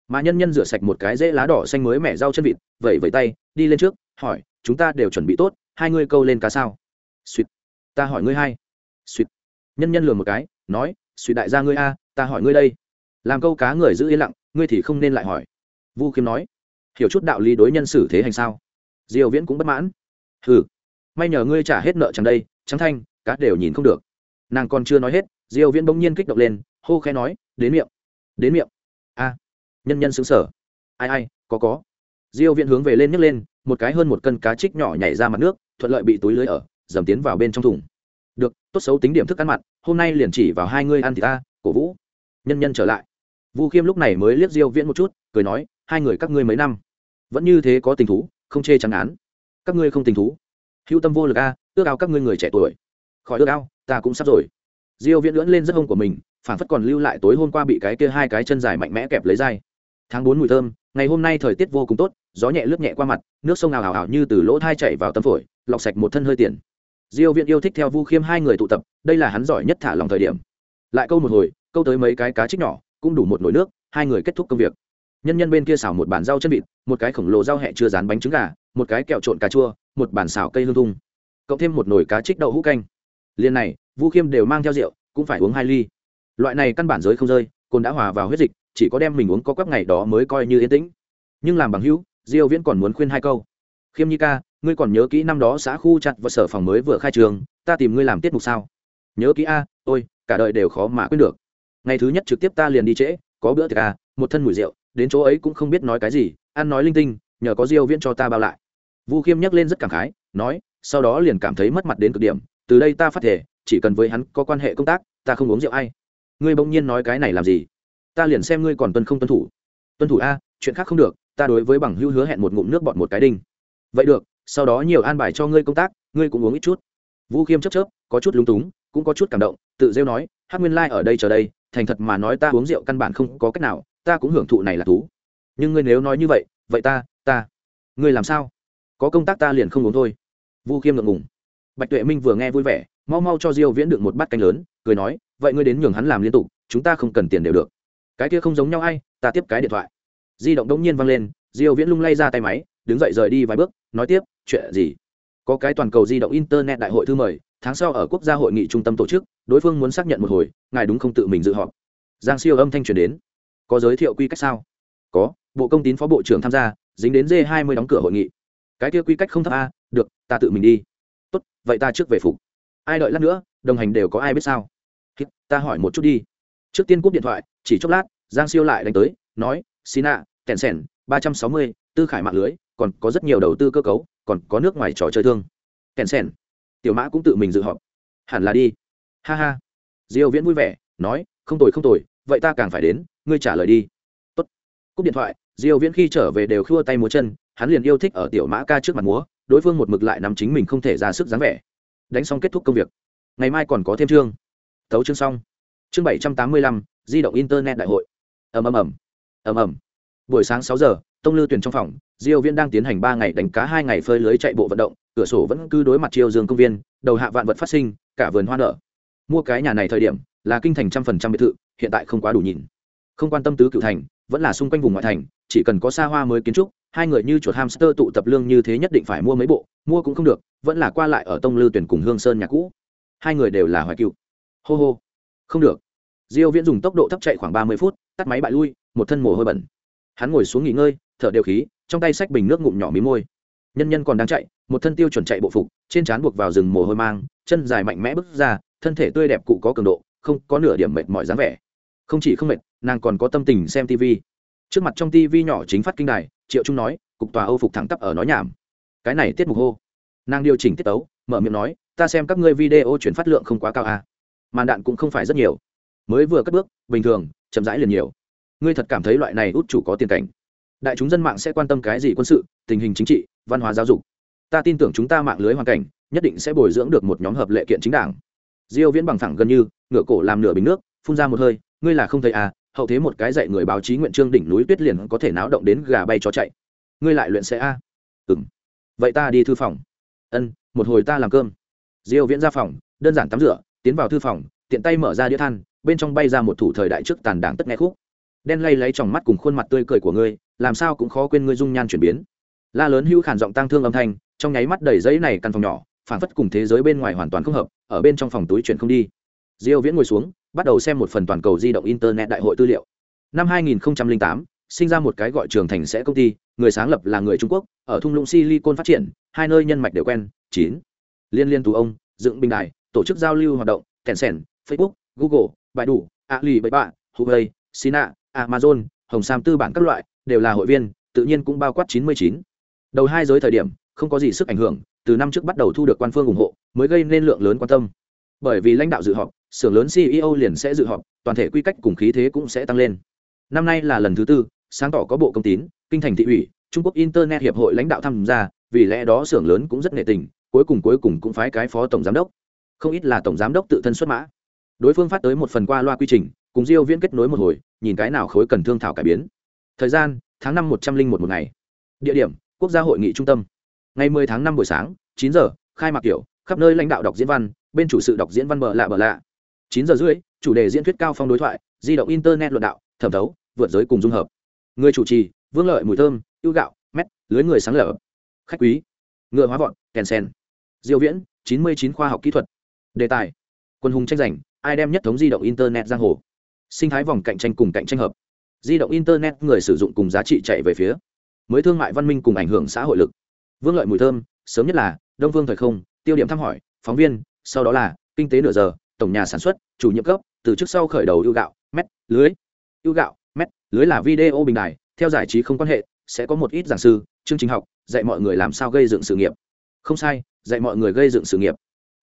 A: Mà nhân nhân rửa sạch một cái dễ lá đỏ xanh mới mẻ rau chân vịt vẩy vẩy tay, đi lên trước, hỏi, chúng ta đều chuẩn bị tốt, hai ngươi câu lên cá sao? Suýt ta hỏi ngươi hai. Suýt nhân nhân lừa một cái, nói suýt đại gia ngươi a, ta hỏi ngươi đây làm câu cá người giữ yên lặng, ngươi thì không nên lại hỏi. Vu khiêm nói, hiểu chút đạo lý đối nhân xử thế hành sao? Diều viễn cũng bất mãn. Hừ, may nhờ ngươi trả hết nợ chẳng đây, trắng thanh, cá đều nhìn không được. Nàng còn chưa nói hết diều viễn bỗng nhiên kích động lên, hô khẽ nói, đến miệng đến miệng. A, nhân nhân xứng sở ai ai, có có. Diêu viễn hướng về lên nhấc lên, một cái hơn một cân cá trích nhỏ nhảy ra mặt nước, thuận lợi bị túi lưới ở, dầm tiến vào bên trong thùng. Được, tốt xấu tính điểm thức ăn mặn, hôm nay liền chỉ vào hai ngươi ăn thì ta, cổ vũ. Nhân nhân trở lại vu khiêm lúc này mới liếc diêu viễn một chút, cười nói, hai người các ngươi mấy năm, vẫn như thế có tình thú, không chê trắng án các ngươi không tình thú. Hữu tâm vô lực a, ước ao các ngươi người trẻ tuổi. Khỏi ước ao, ta cũng sắp rồi. Diêu viễn lưỡn lên rất hông của mình phản phất còn lưu lại tối hôm qua bị cái kia hai cái chân dài mạnh mẽ kẹp lấy dai. Tháng bốn mùi thơm, ngày hôm nay thời tiết vô cùng tốt, gió nhẹ lướt nhẹ qua mặt, nước sông ào ào ào như từ lỗ thai chảy vào tâm phổi, lọc sạch một thân hơi tiền. Diêu Viễn yêu thích theo vu khiêm hai người tụ tập, đây là hắn giỏi nhất thả lòng thời điểm. Lại câu một hồi, câu tới mấy cái cá trích nhỏ cũng đủ một nồi nước, hai người kết thúc công việc. Nhân nhân bên kia xào một bàn rau chân vịt, một cái khổng lồ rau hẹ chưa rán bánh trứng gà, một cái kẹo trộn cà chua, một bàn xào cây hương thung cộng thêm một nồi cá trích đậu hũ canh. Liền này, vu khiêm đều mang theo rượu, cũng phải uống hai ly. Loại này căn bản giới không rơi, cồn đã hòa vào huyết dịch, chỉ có đem mình uống có quắp ngày đó mới coi như yên tĩnh. Nhưng làm bằng hữu, diêu viễn còn muốn khuyên hai câu. Khiêm nhi ca, ngươi còn nhớ kỹ năm đó xã khu chặt và sở phòng mới vừa khai trường, ta tìm ngươi làm tiết mục sao? Nhớ kỹ a, ôi, cả đời đều khó mà quên được ngày thứ nhất trực tiếp ta liền đi trễ có bữa tiệc à, một thân mùi rượu đến chỗ ấy cũng không biết nói cái gì ăn nói linh tinh nhờ có diêu viễn cho ta bao lại. Vu khiêm nhắc lên rất cảm khái nói sau đó liền cảm thấy mất mặt đến cực điểm từ đây ta phát thể chỉ cần với hắn có quan hệ công tác ta không uống rượu ai. Ngươi bỗng nhiên nói cái này làm gì? Ta liền xem ngươi còn tuân không tuân thủ. Tuân thủ a chuyện khác không được ta đối với bằng hữu hứa hẹn một ngụm nước bọt một cái đinh. Vậy được sau đó nhiều an bài cho ngươi công tác ngươi cũng uống ít chút. Vũ khiêm chấp chớp có chút lúng túng cũng có chút cảm động tự rêu nói hát nguyên Lai ở đây chờ đây thành thật mà nói ta uống rượu căn bản không có cách nào, ta cũng hưởng thụ này là thú. Nhưng ngươi nếu nói như vậy vậy ta ta, ngươi làm sao? Có công tác ta liền không uống thôi. Vu khiêm ngượng ngùng. Bạch tuệ minh vừa nghe vui vẻ, mau mau cho diêu viễn được một bát canh lớn, cười nói, vậy ngươi đến nhường hắn làm liên tục, chúng ta không cần tiền đều được. Cái kia không giống nhau ai, ta tiếp cái điện thoại. Di động đống nhiên vang lên, diêu viễn lung lay ra tay máy, đứng dậy rời đi vài bước, nói tiếp, chuyện gì? Có cái toàn cầu di động internet đại hội thư mời tháng sau ở quốc gia hội nghị trung tâm tổ chức, đối phương muốn xác nhận một hồi, ngài đúng không tự mình dự họp. Giang siêu âm thanh truyền đến. Có giới thiệu quy cách sao? Có, bộ công tín phó bộ trưởng tham gia, dính đến d 20 đóng cửa hội nghị. Cái kia quy cách không thấp a được, ta tự mình đi. Tốt, vậy ta trước về phục. Ai đợi lát nữa, đồng hành đều có ai biết sao? Ta hỏi một chút đi. Trước tiên cúp điện thoại, chỉ chốc lát, giang siêu lại đánh tới, nói, xin ạ kẹn sẻn ba trăm sáu mươi, tư khải mạng lưới, còn có rất nhiều đầu tư cơ cấu, còn có nước ngoài trò chơi thương. Kẹn sẻn tiểu mã cũng tự mình dự họp. Hẳn là đi. Ha ha. Diêu viễn vui vẻ nói không tồi không tồi vậy ta càng phải đến ngươi trả lời đi. Tốt. Cúp điện thoại diêu viễn khi trở về đều khua tay múa chân hắn liền yêu thích ở tiểu mã ca trước mặt múa đối phương một mực lại nắm chính mình không thể ra sức dáng vẻ. Đánh xong kết thúc công việc. Ngày mai còn có thêm chương. Thấu chương xong. Chương 785, di động internet đại hội. Ầm ầm ầm. Ầm ầm. Buổi sáng 6 giờ tông lư tuyển trong phòng, diêu viễn đang tiến hành 3 ngày đánh cá 2 ngày phơi lưới chạy bộ vận động, cửa sổ vẫn cứ đối mặt chiêu dương công viên, đầu hạ vạn vật phát sinh, cả vườn hoa nở. Mua cái nhà này thời điểm, là kinh thành trăm phần trăm biệt thự, hiện tại không quá đủ nhìn. Không quan tâm tứ cựu thành, vẫn là xung quanh vùng ngoại thành, chỉ cần có xa hoa mới kiến trúc, hai người như chuột hamster tụ tập lương như thế nhất định phải mua mấy bộ, mua cũng không được, vẫn là qua lại ở tông lư tuyển cùng hương sơn nhà cũ. Hai người đều là hoài cựu. Hô hô. Không được. Diêu viễn dùng tốc độ thấp chạy khoảng 30 phút, tắt máy bại lui, một thân mồ hôi bẩn. Hắn ngồi xuống nghỉ ngơi thở đều khí, trong tay sách bình nước ngụm nhỏ mí môi. Nhân nhân còn đang chạy, một thân tiêu chuẩn chạy bộ phục, trên trán buộc vào rừng mồ hôi mang, chân dài mạnh mẽ bước ra, thân thể tươi đẹp cụ có cường độ, không có nửa điểm mệt mỏi dáng vẻ. Không chỉ không mệt, nàng còn có tâm tình xem tv trước mặt trong tv nhỏ chính phát kinh đài, triệu trung nói, cục tòa âu phục thẳng tắp ở nói nhảm. Cái này tiết mục hô. Nàng điều chỉnh tiết tấu, mở miệng nói, ta xem các ngươi video chuyển phát lượng không quá cao à. màn đạn cũng không phải rất nhiều. Mới vừa cất bước, bình thường, chậm rãi liền nhiều. Ngươi thật cảm thấy loại này út chủ có tiền cảnh đại chúng dân mạng sẽ quan tâm cái gì quân sự, tình hình chính trị, văn hóa giáo dục. Ta tin tưởng chúng ta mạng lưới hoàn cảnh, nhất định sẽ bồi dưỡng được một nhóm hợp lệ kiện chính đảng. Diêu viễn bằng thẳng gần như, ngửa cổ làm nửa bình nước, phun ra một hơi, ngươi là không thấy à hậu thế một cái dạy người báo chí nguyện trương đỉnh núi tuyết liền có thể náo động đến gà bay chó chạy. Ngươi lại luyện sẽ a à? ừm. Vậy ta đi thư phòng. Ân, một hồi ta làm cơm. Diêu viễn ra phòng, đơn giản tắm rửa, tiến vào thư phòng, tiện tay mở ra đĩa than, bên trong bay ra một thủ thời đại trước tàn đảng tất nghe khúc. Đen lay lấy tròng mắt cùng khuôn mặt tươi cười của ngươi làm sao cũng khó quên ngươi dung nhan chuyển biến. La lớn hưu khản giọng tăng thương âm thanh, trong nháy mắt đầy giấy này căn phòng nhỏ phản phất cùng thế giới bên ngoài hoàn toàn không hợp, ở bên trong phòng túi chuyển không đi. Diêu viễn ngồi xuống, bắt đầu xem một phần toàn cầu di động internet đại hội tư liệu. Năm 2008 sinh ra một cái gọi trường thành sẽ công ty, người sáng lập là người trung quốc, ở thung lũng silicon phát triển, hai nơi nhân mạch đều quen, chín. Liên liên tù ông, dựng bình đài, tổ chức giao lưu hoạt động, tencent, facebook, google, baidu, alibaba, huawei, sina, amazon, hồng sam tư bản các loại đều là hội viên, tự nhiên cũng bao quát 99. đầu hai giới thời điểm, không có gì sức ảnh hưởng, từ năm trước bắt đầu thu được quan phương ủng hộ, mới gây nên lượng lớn quan tâm. Bởi vì lãnh đạo dự họp, xưởng lớn ceo liền sẽ dự họp, toàn thể quy cách cùng khí thế cũng sẽ tăng lên. Năm nay là lần thứ tư, sáng tỏ có bộ công tín, kinh thành thị ủy, trung quốc internet hiệp hội lãnh đạo tham gia, vì lẽ đó xưởng lớn cũng rất nghệ tình, cuối cùng cuối cùng cũng phái cái phó tổng giám đốc. Không ít là tổng giám đốc tự thân xuất mã. Đối phương phát tới một phần qua loa quy trình, cùng diêu viễn kết nối một hồi, nhìn cái nào khối cần thương thảo cải biến thời gian, tháng năm một trăm linh một một ngày. Địa điểm, quốc gia hội nghị trung tâm. Ngày 10 tháng năm buổi sáng, chín giờ, khai mạc kiểu, khắp nơi lãnh đạo đọc diễn văn, bên chủ sự đọc diễn văn bờ lạ bờ lạ. Chín giờ rưỡi, chủ đề diễn thuyết cao phong đối thoại, di động internet luận đạo, thẩm thấu, vượt giới cùng dung hợp. Người chủ trì, vương lợi mùi thơm, ưu gạo, mét, lưới người sáng lở. Khách quý, ngựa hóa vọn kèn sen. Diêu viễn 99 khoa học kỹ thuật. Đề tài, quân hùng tranh giành, ai đem nhất thống di động internet giang hồ? Sinh thái vòng cạnh tranh cùng cạnh tranh hợp di động internet người sử dụng cùng giá trị chạy về phía. Mới thương mại văn minh cùng ảnh hưởng xã hội lực. Vương lợi mùi thơm, sớm nhất là, đông vương thời không, tiêu điểm thăm hỏi, phóng viên, sau đó là, kinh tế nửa giờ, tổng nhà sản xuất, chủ nhiệm cấp, từ trước sau khởi đầu ưu gạo, mét, lưới. Ưu gạo, mét, lưới là video bình đài, theo giải trí không quan hệ, sẽ có một ít giảng sư, chương trình học, dạy mọi người làm sao gây dựng sự nghiệp. Không sai, dạy mọi người gây dựng sự nghiệp.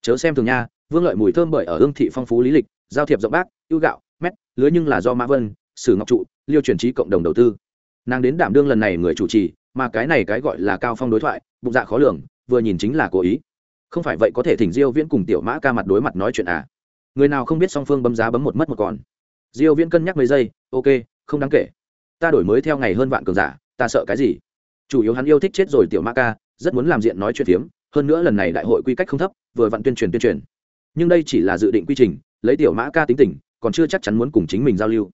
A: Chớ xem thường nha, vương lợi mùi thơm bởi ở hương thị phong phú lý lịch, giao thiệp rộng bác, ưu gạo, mét, lưới nhưng là do mã vân, sử ngọc trụ liêu chuyển trí cộng đồng đầu tư. Nàng đến đảm đương lần này người chủ trì, mà cái này cái gọi là cao phong đối thoại, bụng dạ khó lường, vừa nhìn chính là cố ý. Không phải vậy có thể thỉnh diêu viễn cùng tiểu mã ca mặt đối mặt nói chuyện à? Người nào không biết song phương bấm giá bấm một mất một còn. Diêu viễn cân nhắc mấy giây, ok, không đáng kể. Ta đổi mới theo ngày hơn vạn cường giả, ta sợ cái gì? Chủ yếu hắn yêu thích chết rồi tiểu mã ca, rất muốn làm diện nói chuyện phiếm, hơn nữa lần này đại hội quy cách không thấp, vừa vặn tuyên truyền tuyên truyền. Nhưng đây chỉ là dự định quy trình, lấy tiểu mã ca tính tình, còn chưa chắc chắn muốn cùng chính mình giao lưu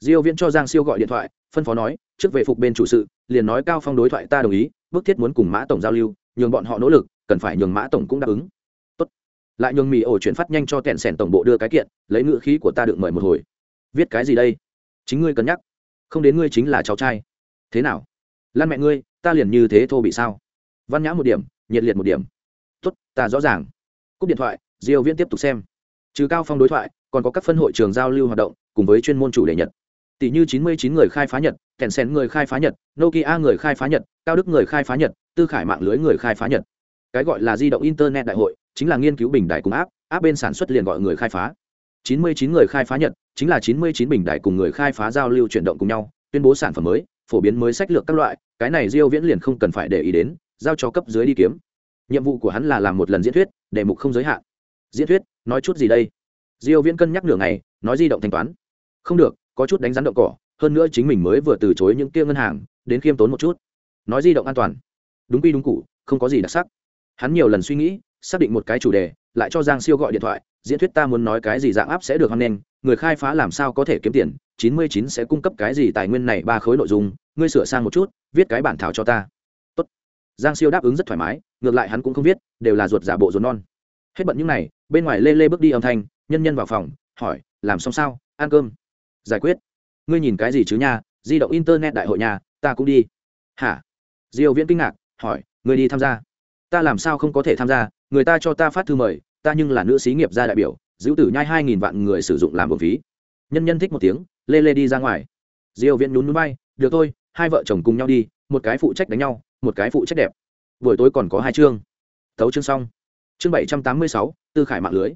A: diêu viễn cho giang siêu gọi điện thoại, phân phó nói, trước về phục bên chủ sự, liền nói cao phong đối thoại ta đồng ý bước thiết muốn cùng mã tổng giao lưu, nhường bọn họ nỗ lực, cần phải nhường mã tổng cũng đáp ứng. Tốt. lại nhường mì ổ chuyển phát nhanh cho kẹn sẻn tổng bộ đưa cái kiện, lấy ngữ khí của ta được mời một hồi. Viết cái gì đây? Chính ngươi cân nhắc. Không đến ngươi chính là cháu trai. Thế nào? Lan mẹ ngươi, ta liền như thế thô bị sao? Văn nhã một điểm, nhiệt liệt một điểm. Tốt, ta rõ ràng. Cúp điện thoại, diêu viễn tiếp tục xem. Trừ cao phong đối thoại, còn có các phân hội trường giao lưu hoạt động, cùng với chuyên môn chủ đề nhật tỷ như 99 người khai phá nhật kèn sen người khai phá nhật, nokia người khai phá nhật, cao đức người khai phá nhật, tư khải mạng lưới người khai phá nhật. Cái gọi là di động internet đại hội, chính là nghiên cứu bình đại cùng áp áp bên sản xuất liền gọi người khai phá. 99 người khai phá nhật, chính là 99 bình đại cùng người khai phá giao lưu chuyển động cùng nhau, tuyên bố sản phẩm mới, phổ biến mới sách lược các loại, cái này diêu viễn liền không cần phải để ý đến, giao cho cấp dưới đi kiếm. Nhiệm vụ của hắn là làm một lần diễn thuyết, đề mục không giới hạn. Diễn thuyết, nói chút gì đây? Diêu viễn cân nhắc nửa ngày, nói di động thanh toán. Không được có chút đánh rắn động cỏ, hơn nữa chính mình mới vừa từ chối những kia ngân hàng, đến khiêm tốn một chút. Nói di động an toàn. Đúng quy đúng cụ không có gì đặc sắc. Hắn nhiều lần suy nghĩ, xác định một cái chủ đề, lại cho giang siêu gọi điện thoại, diễn thuyết ta muốn nói cái gì dạng áp sẽ được hăng lên người khai phá làm sao có thể kiếm tiền 99 sẽ cung cấp cái gì tài nguyên này, ba khối nội dung, ngươi sửa sang một chút, viết cái bản thảo cho ta. Tốt. giang siêu đáp ứng rất thoải mái, ngược lại hắn cũng không viết, đều là ruột giả bộ ruột non. Hết bận những này, bên ngoài lê lê bước đi âm thanh, nhân nhân vào phòng, hỏi, làm xong sao? Ăn cơm? Giải quyết. Ngươi nhìn cái gì chứ nha, di động internet đại hội nhà ta cũng đi. Hả? Diêu viễn kinh ngạc, hỏi, ngươi đi tham gia. Ta làm sao không có thể tham gia? Người ta cho ta phát thư mời, ta nhưng là nữ sĩ nghiệp gia đại biểu, giữ tử nhai hai nghìn vạn người sử dụng làm bổng phí. Nhân nhân thích một tiếng, lê lê đi ra ngoài. Diêu viễn nhún núi bay được thôi, hai vợ chồng cùng nhau đi, một cái phụ trách đánh nhau, một cái phụ trách đẹp. Buổi tối còn có hai chương. Thấu chương xong. Chương bảy trăm tám mươi sáu, tư khải mạng lưới.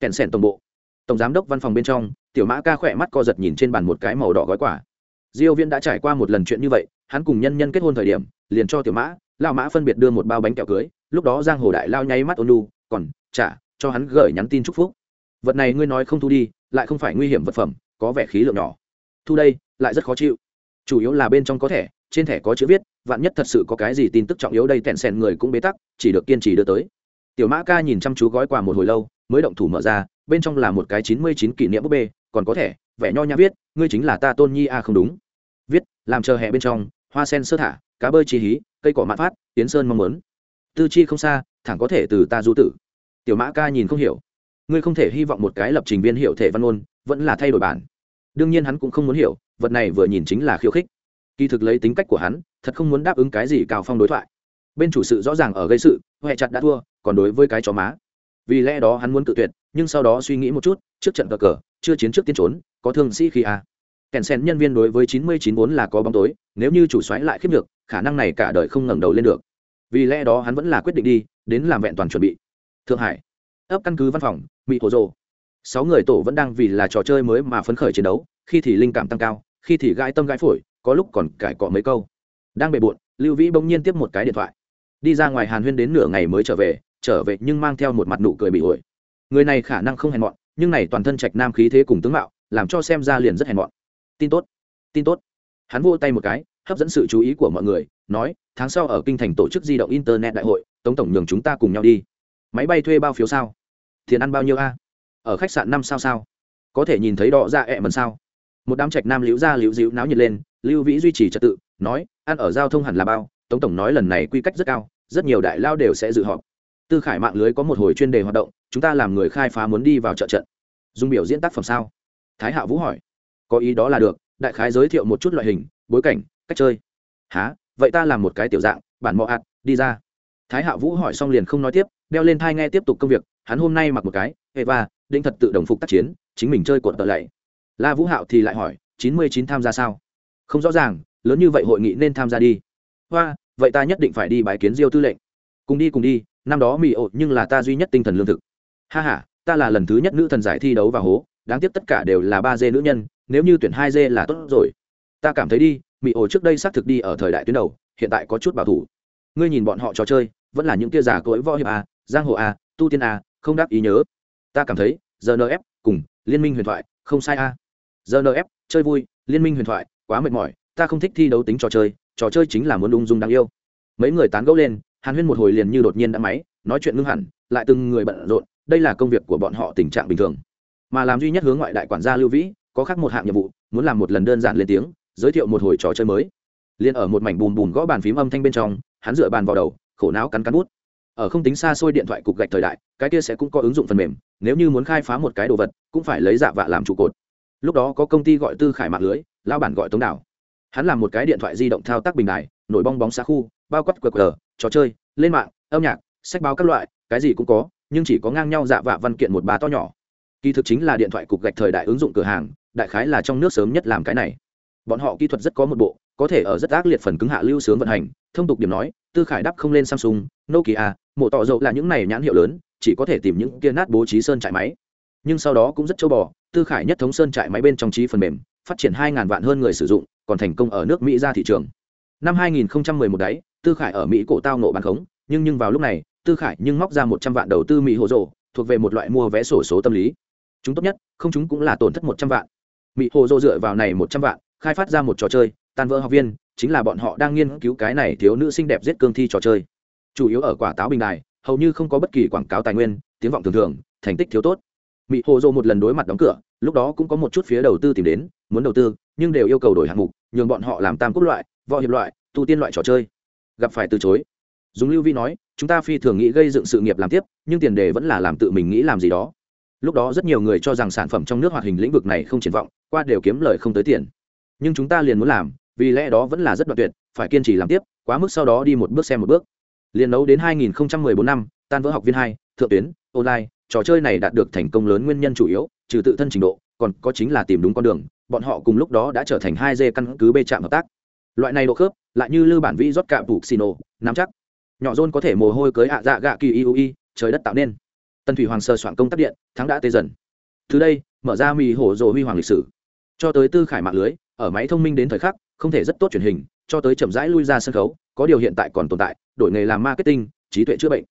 A: Kèn sèn tổng bộ tổng giám đốc văn phòng bên trong, tiểu mã ca khỏe mắt co giật nhìn trên bàn một cái màu đỏ gói quả diêu viễn đã trải qua một lần chuyện như vậy, hắn cùng nhân nhân kết hôn thời điểm, liền cho tiểu mã, lão mã phân biệt đưa một bao bánh kẹo cưới, lúc đó giang hồ đại lao nháy mắt ôn nu còn trả cho hắn gửi nhắn tin chúc phúc. Vật này ngươi nói không thu đi, lại không phải nguy hiểm vật phẩm, có vẻ khí lượng nhỏ. Thu đây, lại rất khó chịu. Chủ yếu là bên trong có thẻ, trên thẻ có chữ viết, vạn nhất thật sự có cái gì tin tức trọng yếu đây tẹn sèn người cũng bế tắc, chỉ được kiên trì đưa tới. Tiểu mã ca nhìn chăm chú gói quà một hồi lâu, mới động thủ mở ra bên trong là một cái chín mươi chín kỷ niệm búp bê, còn có thể vẻ nho nhã viết, ngươi chính là ta tôn nhi a, không đúng. Viết, làm chờ hè bên trong, hoa sen sơ thả, cá bơi chi hí, cây cỏ mạn phát tiến sơn mong muốn. Tư chi không xa, thẳng có thể từ ta du tử. Tiểu mã ca nhìn không hiểu. Ngươi không thể hy vọng một cái lập trình viên hiểu thể văn ôn vẫn là thay đổi bản. Đương nhiên hắn cũng không muốn hiểu, vật này vừa nhìn chính là khiêu khích. Kỳ thực lấy tính cách của hắn, thật không muốn đáp ứng cái gì cao phong đối thoại. Bên chủ sự rõ ràng ở gây sự huệ chặt đã thua, còn đối với cái chó má. Vì lẽ đó hắn muốn tự tuyệt nhưng sau đó suy nghĩ một chút, trước trận cờ cờ, chưa chiến trước tiên trốn, có thương sĩ khi a à. kèn sen nhân viên đối với chín mươi chín vốn là có bóng tối, nếu như chủ xoáy lại khiếp được khả năng này cả đời không ngẩng đầu lên được. Vì lẽ đó hắn vẫn là quyết định đi, đến làm vẹn toàn chuẩn bị. Thượng hải, ấp căn cứ văn phòng mỹ hồ rồ sáu người tổ vẫn đang vì là trò chơi mới mà phấn khởi chiến đấu, khi thì linh cảm tăng cao, khi thì gãi tâm gãi phổi, có lúc còn cải cọ mấy câu. Đang bề bộn, lưu vĩ bỗng nhiên tiếp một cái điện thoại. Đi ra ngoài hàn huyên đến nửa ngày mới trở về trở về nhưng mang theo một mặt nụ cười bị ổi người này khả năng không hèn mọn, nhưng này toàn thân trạch nam khí thế cùng tướng mạo, làm cho xem ra liền rất hèn mọn. Tin tốt tin tốt. Hắn vô tay một cái, hấp dẫn sự chú ý của mọi người, nói, tháng sau ở kinh thành tổ chức di động internet đại hội, tống tổng nhường chúng ta cùng nhau đi. Máy bay thuê bao phiếu sao? Tiền ăn bao nhiêu a? Ở khách sạn năm sao sao? Có thể nhìn thấy đọ ra ẹ mần sao? Một đám trạch nam liễu ra liễu dịu náo nhiệt lên, lưu vĩ duy trì trật tự, nói, ăn ở giao thông hẳn là bao, tống tổng nói lần này quy cách rất cao, rất nhiều đại lao đều sẽ dự họp. Tư khải mạng lưới có một hồi chuyên đề hoạt động chúng ta làm người khai phá muốn đi vào trợ trận. Dùng biểu diễn tác phẩm sao? Thái hạ vũ hỏi. Có ý đó là được, đại khái giới thiệu một chút loại hình, bối cảnh, cách chơi. Há vậy ta làm một cái tiểu dạng, bản mọ hạt đi ra. Thái hạ vũ hỏi xong liền không nói tiếp, đeo lên thai nghe tiếp tục công việc, hắn hôm nay mặc một cái, eva định thật tự đồng phục tác chiến, chính mình chơi cuộn tợ lạy. La vũ hạo thì lại hỏi, chín mươi chín tham gia sao? Không rõ ràng, lớn như vậy hội nghị nên tham gia đi. Hoa, vậy ta nhất định phải đi bài kiến diêu tư lệnh. Cùng đi cùng đi, năm đó mì ổ nhưng là ta duy nhất tinh thần lương thực ha ha, ta là lần thứ nhất nữ thần giải thi đấu và hố đáng tiếc tất cả đều là ba dê nữ nhân nếu như tuyển hai dê là tốt rồi. Ta cảm thấy đi mỹ ổ trước đây xác thực đi ở thời đại tuyến đầu hiện tại có chút bảo thủ. Ngươi nhìn bọn họ trò chơi vẫn là những kia giả cỗi võ hiệp a giang hồ a tu tiên a không đáp ý nhớ. Ta cảm thấy rnf cùng liên minh huyền thoại không sai a rnf chơi vui liên minh huyền thoại quá mệt mỏi ta không thích thi đấu tính trò chơi trò chơi chính là muốn ung dung đáng yêu. Mấy người tán gẫu lên hàn huyên một hồi liền như đột nhiên đã máy nói chuyện ngưng hẳn lại từng người bận rộn, đây là công việc của bọn họ tình trạng bình thường. Mà làm duy nhất hướng ngoại đại quản gia lưu vĩ, có khác một hạng nhiệm vụ, muốn làm một lần đơn giản lên tiếng, giới thiệu một hồi trò chơi mới. Liền ở một mảnh bùn bùn gõ bàn phím âm thanh bên trong, hắn dựa bàn vào đầu, khổ não cắn cắn bút. Ở không tính xa xôi điện thoại cục gạch thời đại, cái kia sẽ cũng có ứng dụng phần mềm, nếu như muốn khai phá một cái đồ vật, cũng phải lấy dạ vạ làm trụ cột. Lúc đó có công ty gọi tư khải mạng lưới lao bản gọi tống đảo hắn làm một cái điện thoại di động thao tác bình đài, nổi bong bóng xa khu, bao quát qr trò chơi, lên mạng, âm nhạc, sách báo các loại cái gì cũng có, nhưng chỉ có ngang nhau dạ vạ văn kiện một bà to nhỏ. Kỳ thực chính là điện thoại cục gạch thời đại ứng dụng cửa hàng, đại khái là trong nước sớm nhất làm cái này. Bọn họ kỹ thuật rất có một bộ, có thể ở rất ác liệt phần cứng hạ lưu sướng vận hành, thông tục điểm nói, tư khải đắp không lên samsung, nokia mộ tỏ dầu là những này nhãn hiệu lớn, chỉ có thể tìm những kia nát bố trí sơn trại máy. Nhưng sau đó cũng rất châu bò, tư khải nhất thống sơn trại máy bên trong trí phần mềm, phát triển hai ngàn vạn hơn người sử dụng, còn thành công ở nước mỹ ra thị trường. Năm 2011 đấy, tư khải ở mỹ cổ tao nộ bán khống, nhưng nhưng vào lúc này tư khải nhưng móc ra một trăm vạn đầu tư mỹ hồ rộ thuộc về một loại mua vé sổ số tâm lý. Chúng tốt nhất, không chúng cũng là tổn thất một trăm vạn. Mỹ hồ rộ dựa vào này một trăm vạn, khai phát ra một trò chơi, tan vỡ học viên, chính là bọn họ đang nghiên cứu cái này thiếu nữ xinh đẹp giết cương thi trò chơi. Chủ yếu ở quả táo bình đài, hầu như không có bất kỳ quảng cáo tài nguyên, tiếng vọng thường thường, thành tích thiếu tốt. Mỹ hồ dô một lần đối mặt đóng cửa, lúc đó cũng có một chút phía đầu tư tìm đến, muốn đầu tư, nhưng đều yêu cầu đổi hạng mục, nhường bọn họ làm tam quốc loại, võ hiệp loại, tu tiên loại trò chơi. Gặp phải từ chối dùng lưu vi nói, chúng ta phi thường nghĩ gây dựng sự nghiệp làm tiếp, nhưng tiền đề vẫn là làm tự mình nghĩ làm gì đó. Lúc đó rất nhiều người cho rằng sản phẩm trong nước hoạt hình lĩnh vực này không triển vọng, qua đều kiếm lời không tới tiền. Nhưng chúng ta liền muốn làm, vì lẽ đó vẫn là rất đoạn tuyệt, phải kiên trì làm tiếp, quá mức sau đó đi một bước xem một bước. Liền nấu đến 2014 năm, tan vỡ học viên hai, thượng tuyến, online, trò chơi này đạt được thành công lớn nguyên nhân chủ yếu, trừ tự thân trình độ, còn có chính là tìm đúng con đường, bọn họ cùng lúc đó đã trở thành hai dê căn cứ bê trạm hợp tác. Loại này độ khớp, lại như lư bản vi rót cạm bục xì nổ nắm chắc nhỏ rôn có thể mồ hôi cưới ạ dạ gạ kỳ iui trời đất tạo nên. Tần thủy hoàng sơ soạn công tác điện, thắng đã tê dần. Từ đây, mở ra mì hổ rồ huy hoàng lịch sử. Cho tới tư khải mạng lưới, ở máy thông minh đến thời khắc, không thể rất tốt truyền hình, cho tới chậm rãi lui ra sân khấu, có điều hiện tại còn tồn tại, đổi nghề làm marketing, trí tuệ chữa bệnh.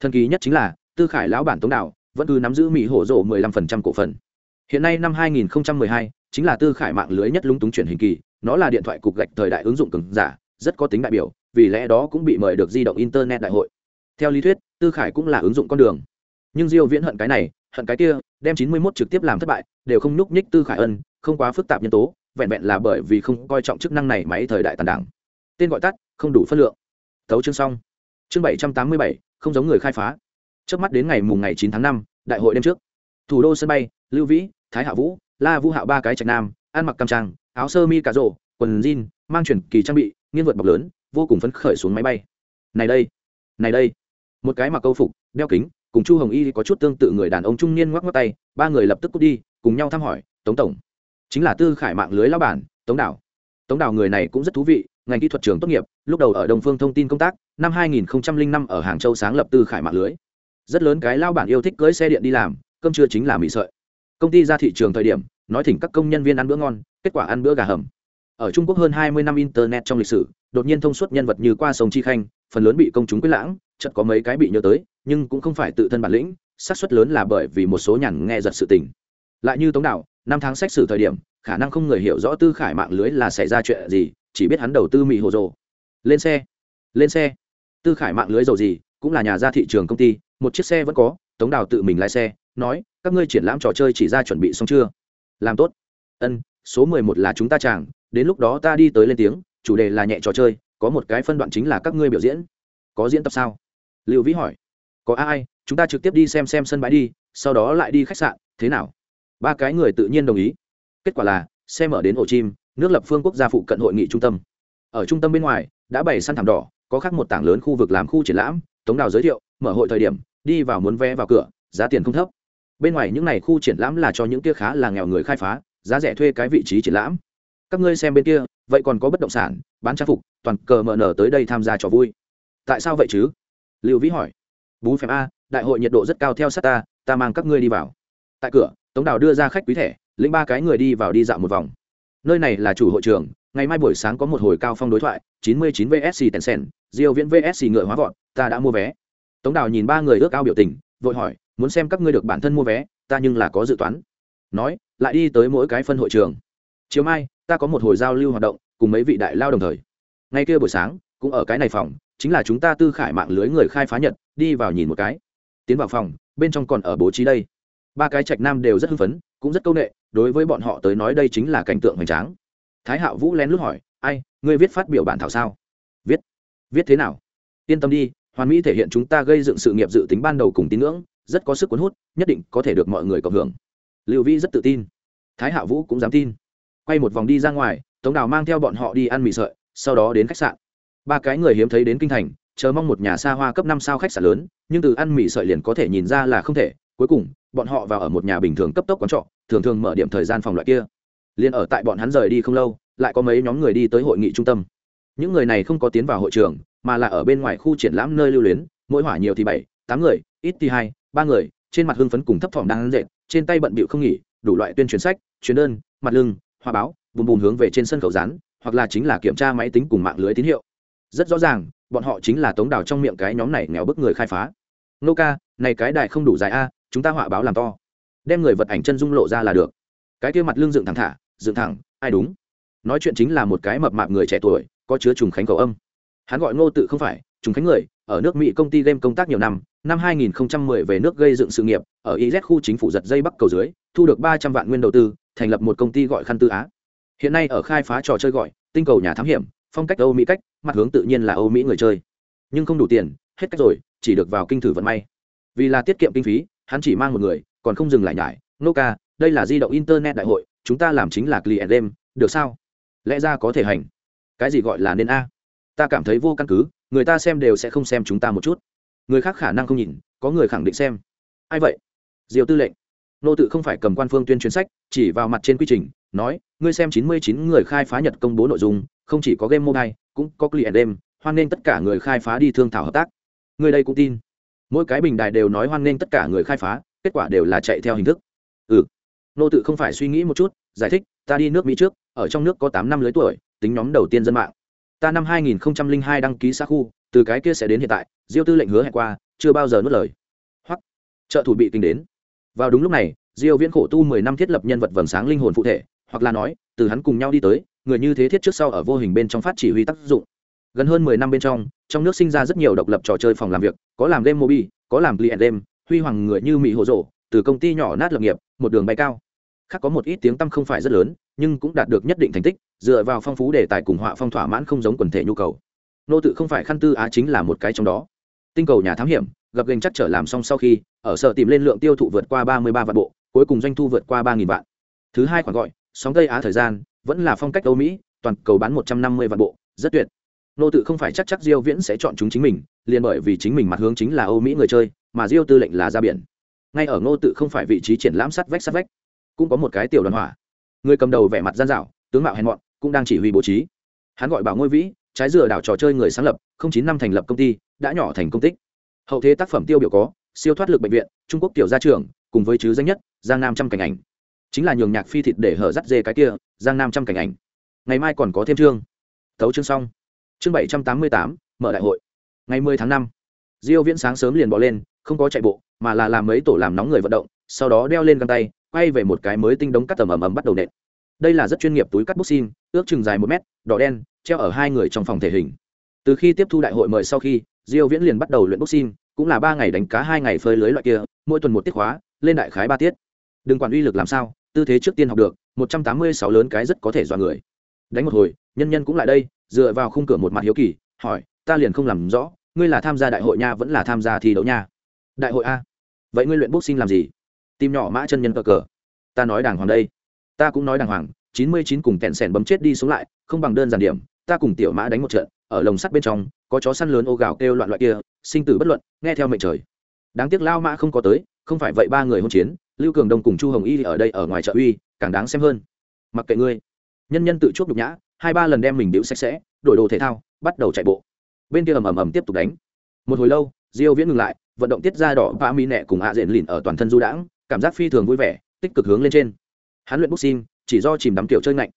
A: Thần kỳ nhất chính là, tư khải lão bản tống đạo vẫn cứ nắm giữ mỹ hổ rộ 15% cổ phần. Hiện nay năm 2012 chính là tư khải mạng lưới nhất lúng túng chuyển hình kỳ, nó là điện thoại cục gạch thời đại ứng dụng cứng giả, rất có tính đại biểu vì lẽ đó cũng bị mời được di động internet đại hội. Theo lý thuyết tư khải cũng là ứng dụng con đường. Nhưng diêu viễn hận cái này hận cái kia đem 91 trực tiếp làm thất bại đều không núc nhích tư khải ân không quá phức tạp nhân tố vẹn vẹn là bởi vì không coi trọng chức năng này máy thời đại tàn đảng. Tên gọi tắt không đủ phân lượng. Thấu chương xong. Chương 787, không giống người khai phá. Trước mắt đến ngày mùng ngày 9 tháng 5, đại hội đêm trước. Thủ đô sân bay lưu vĩ thái hạ vũ la vũ hạo ba cái trạch nam ăn mặc cam trang áo sơ mi cà rổ quần jean mang chuyển kỳ trang bị nghiên vượt bọc lớn vô cùng phấn khởi xuống máy bay. Này đây này đây. Một cái mặc câu phục, đeo kính, cùng chu hồng y có chút tương tự người đàn ông trung niên ngoắc ngoắc tay, ba người lập tức cút đi, cùng nhau thăm hỏi, tống tổng, chính là tư khải mạng lưới lao bản, tống đảo tống đảo người này cũng rất thú vị, ngành kỹ thuật trường tốt nghiệp, lúc đầu ở đông phương thông tin công tác, năm 2005 ở hàng châu sáng lập tư khải mạng lưới. Rất lớn cái lao bản yêu thích cưới xe điện đi làm, cơm trưa chính là mì sợi. Công ty ra thị trường thời điểm, nói thỉnh các công nhân viên ăn bữa ngon, kết quả ăn bữa gà hầm ở trung quốc hơn 20 năm internet trong lịch sử, đột nhiên thông suốt nhân vật như qua sông chi khanh, phần lớn bị công chúng quyết lãng, chợt có mấy cái bị nhớ tới, nhưng cũng không phải tự thân bản lĩnh, xác suất lớn là bởi vì một số nhàn nghe giật sự tình. Lại như tống đạo năm tháng xét xử thời điểm, khả năng không người hiểu rõ tư khải mạng lưới là xảy ra chuyện gì, chỉ biết hắn đầu tư mỹ hồ rồ. Lên xe lên xe. Tư khải mạng lưới dầu gì, cũng là nhà ra thị trường công ty, một chiếc xe vẫn có, tống đào tự mình lái xe, nói, các ngươi triển lãm trò chơi chỉ ra chuẩn bị xong chưa? Làm tốt. Ân, số mười một là chúng ta chàng đến lúc đó ta đi tới lên tiếng, chủ đề là nhẹ trò chơi, có một cái phân đoạn chính là các ngươi biểu diễn. Có diễn tập sao? Liệu vĩ hỏi. Có ai, chúng ta trực tiếp đi xem xem sân bãi đi, sau đó lại đi khách sạn, thế nào? Ba cái người tự nhiên đồng ý. Kết quả là, xe mở đến ổ chim, nước lập phương quốc gia phụ cận hội nghị trung tâm. Ở trung tâm bên ngoài, đã bày săn thảm đỏ, có khác một tảng lớn khu vực làm khu triển lãm. Tống đào giới thiệu, mở hội thời điểm, đi vào muốn vé vào cửa, giá tiền không thấp. Bên ngoài những n à y khu triển lãm là cho những kia khá là nghèo người khai phá, giá rẻ thuê cái vị trí triển lãm các ngươi xem bên kia, vậy còn có bất động sản, bán trang phục, toàn cờ mờ nở tới đây tham gia trò vui. Tại sao vậy chứ? Liệu vĩ hỏi. Bú phèm a, đại hội nhiệt độ rất cao theo sát ta ta mang các ngươi đi vào. Tại cửa, tống đào đưa ra khách quý thẻ, lĩnh ba cái người đi vào đi dạo một vòng. Nơi này là chủ hội trường, ngày mai buổi sáng có một hồi cao phong đối thoại 99 vsc tencent, diêu viễn vsc ngựa hóa vọt, ta đã mua vé. Tống đào nhìn ba người ước ao biểu tình, vội hỏi, muốn xem các ngươi được bản thân mua vé, ta nhưng là có dự toán. Nói, lại đi tới mỗi cái phân hội trường. Chiều mai ta có một hồi giao lưu hoạt động, cùng mấy vị đại lao đồng thời. Ngay kia buổi sáng, cũng ở cái này phòng, chính là chúng ta tư khải mạng lưới người khai phá nhật, đi vào nhìn một cái. Tiến vào phòng, bên trong còn ở bố trí đây. Ba cái trạch nam đều rất hưng phấn, cũng rất c â u n ệ đối với bọn họ tới nói đây chính là cảnh tượng hoành tráng. Thái hạo vũ lén lút hỏi, ai, ngươi viết phát biểu bản thảo sao? Viết. Viết thế nào? Yên tâm đi, hoàn mỹ thể hiện chúng ta gây dựng sự nghiệp dự tính ban đầu cùng tín ngưỡng, rất có sức cuốn hút, nhất định có thể được mọi người cộng hưởng. Liệu vi rất tự tin. Thái hạ vũ cũng dám tin quay một vòng đi ra ngoài, tống đào mang theo bọn họ đi ăn mì sợi, sau đó đến khách sạn. Ba cái người hiếm thấy đến kinh thành, chờ mong một nhà xa hoa cấp năm sao khách sạn lớn, nhưng từ ăn mì sợi liền có thể nhìn ra là không thể. Cuối cùng, bọn họ vào ở một nhà bình thường cấp tốc quán trọ, thường thường mở điểm thời gian phòng loại kia. Liền ở tại bọn hắn rời đi không lâu, lại có mấy nhóm người đi tới hội nghị trung tâm. Những người này không có tiến vào hội trường, mà là ở bên ngoài khu triển lãm nơi lưu luyến, mỗi hỏa nhiều thì bảy, tám người, ít thì hai, ba người, trên mặt hưng phấn cùng thấp thỏm đang dệt trên tay bận bịu không nghỉ, đủ loại tuyên truyền sách chuyến đơn, mặt lưng hoa báo, bùm bùm hướng về trên sân khấu rán hoặc là chính là kiểm tra máy tính cùng mạng lưới tín hiệu. Rất rõ ràng, bọn họ chính là tống đào trong miệng cái nhóm này nghèo bức người khai phá. Nô ca, này cái đại không đủ dài a, chúng ta họa báo làm to. Đem người vật ảnh chân dung lộ ra là được. Cái kia mặt lưng dựng thẳng thả, dựng thẳng, ai đúng? Nói chuyện chính là một cái mập mạp người trẻ tuổi, có chứa trùng khánh cầu âm. Hắn gọi ngô tự không phải, trùng khánh người, ở nước mỹ công ty game công tác nhiều năm năm 2010 về nước gây dựng sự nghiệp, ở iz khu chính phủ giật dây bắc cầu dưới, thu được 300 vạn nguyên đầu tư thành lập một công ty gọi khăn tư á. Hiện nay ở khai phá trò chơi gọi, tinh cầu nhà thám hiểm, phong cách âu mỹ cách, mặt hướng tự nhiên là âu mỹ người chơi. Nhưng không đủ tiền, hết cách rồi, chỉ được vào kinh thử vận may. Vì là tiết kiệm kinh phí, hắn chỉ mang một người, còn không dừng lại nhải. Nô ca đây là di động internet đại hội, chúng ta làm chính là client game, được sao? Lẽ ra có thể hành. Cái gì gọi là nên a? Ta cảm thấy vô căn cứ, người ta xem đều sẽ không xem chúng ta một chút. Người khác khả năng không nhìn, có người khẳng định xem. Ai vậy? Diều tư lệnh nô tự không phải cầm quan phương tuyên truyền sách, chỉ vào mặt trên quy trình, nói, ngươi xem chín mươi chín người khai phá nhật công bố nội dung, không chỉ có game mobile, cũng có client game, hoan nghênh tất cả người khai phá đi thương thảo hợp tác. Người đây cũng tin. Mỗi cái bình đài đều nói hoan nghênh tất cả người khai phá, kết quả đều là chạy theo hình thức. Ừ. Nô tự không phải suy nghĩ một chút, giải thích, ta đi nước mỹ trước, ở trong nước có tám năm lưới tuổi, tính nhóm đầu tiên dân mạng. Ta năm hai nghìn hai đăng ký xa khu, từ cái kia sẽ đến hiện tại, diêu tư lệnh hứa hẹn qua, chưa bao giờ nuốt lời. Hoặc, trợ thủ bị kinh đến vào đúng lúc này, diêu viễn khổ tu mười năm thiết lập nhân vật vầng sáng linh hồn phụ thể, hoặc là nói, từ hắn cùng nhau đi tới, người như thế thiết trước sau ở vô hình bên trong phát chỉ huy tác dụng. Gần hơn mười năm bên trong trong nước sinh ra rất nhiều độc lập trò chơi phòng làm việc, có làm game mobile, có làm client game, huy hoàng người như mỹ hồ rổ từ công ty nhỏ nát lập nghiệp, một đường bay cao. Khác có một ít tiếng tăm không phải rất lớn, nhưng cũng đạt được nhất định thành tích, dựa vào phong phú đề tài cùng họa phong thỏa mãn không giống quần thể nhu cầu. Nô tự không phải khăn tư á chính là một cái trong đó. Tinh cầu nhà thám hiểm gặp gành chắc trở làm xong sau khi, ở sở tìm lên lượng tiêu thụ vượt qua ba mươi ba vạn bộ, cuối cùng doanh thu vượt qua ba vạn. Thứ hai khoản gọi, sóng tây á thời gian, vẫn là phong cách âu mỹ, toàn cầu bán một trăm năm mươi vạn bộ, rất tuyệt. Nô tự không phải chắc chắc diêu viễn sẽ chọn chúng chính mình, liền bởi vì chính mình mặt hướng chính là âu mỹ người chơi, mà diêu tư lệnh là ra biển. Ngay ở ngô tự không phải vị trí triển lãm sắt vách sắt vách, cũng có một cái tiểu đoàn hỏa. Người cầm đầu vẻ mặt gian dảo, tướng mạo hèn mọn, cũng đang chỉ huy bố trí. Hắn gọi bảo ngôi vĩ, trái dừa đảo trò chơi người sáng lập, không chín năm thành lập công ty, đã nhỏ thành công tích hậu thế tác phẩm tiêu biểu có, siêu thoát lực bệnh viện, trung quốc tiểu gia trưởng, cùng với chứ danh nhất, giang nam trăm cảnh ảnh. Chính là nhường nhạc phi thịt để hở dắt dê cái kia, giang nam trăm cảnh ảnh. Ngày mai còn có thêm chương. Thấu chương xong. Chương bảy trăm tám mươi tám, mở đại hội. Ngày mười tháng năm, diêu viễn sáng sớm liền bỏ lên, không có chạy bộ, mà là làm mấy tổ làm nóng người vận động, sau đó đeo lên găng tay, quay về một cái mới tinh đống cắt tầm ầm ầm bắt đầu nện. Đây là rất chuyên nghiệp túi cắt boxing, ước chừng dài một mét, đỏ đen, treo ở hai người trong phòng thể hình. Từ khi tiếp thu đại hội mời sau khi diêu viễn liền bắt đầu luyện boxing, cũng là ba ngày đánh cá, hai ngày phơi lưới loại kia, mỗi tuần một tiết khóa, lên đại khái ba tiết. Đừng quản uy lực làm sao, tư thế trước tiên học được, một trăm tám mươi sáu lớn cái rất có thể dọa người. Đánh một hồi, nhân nhân cũng lại đây, dựa vào khung cửa một mặt hiếu kỳ, hỏi, ta liền không làm rõ, ngươi là tham gia đại hội nha, vẫn là tham gia thi đấu nha? Đại hội a. Vậy ngươi luyện boxing làm gì? Tim nhỏ mã chân nhân cờ cờ. Ta nói đàng hoàng đây. Ta cũng nói đàng hoàng, chín mươi chín cùng kẹn sẻn bấm chết đi xuống lại, không bằng đơn giản điểm, ta cùng tiểu mã đánh một trận ở lồng sắt bên trong, có chó săn lớn ô gào kêu loạn loại kia, sinh tử bất luận, nghe theo mệnh trời. Đáng tiếc lao mã không có tới, không phải vậy ba người hôn chiến, lưu cường đông cùng chu hồng y ở đây ở ngoài chợ uy, càng đáng xem hơn. Mặc kệ ngươi. Nhân nhân tự chuốc nhục nhã, hai ba lần đem mình đĩu sạch sẽ, đổi đồ thể thao, bắt đầu chạy bộ. Bên kia ầm ầm ầm tiếp tục đánh. Một hồi lâu, diêu viễn ngừng lại, vận động tiết ra đỏ ba mi nẹ cùng ạ diện lìn ở toàn thân du đãng, cảm giác phi thường vui vẻ, tích cực hướng lên trên. Hắn luyện boxing, chỉ do chìm đắm tiểu chơi ngạnh.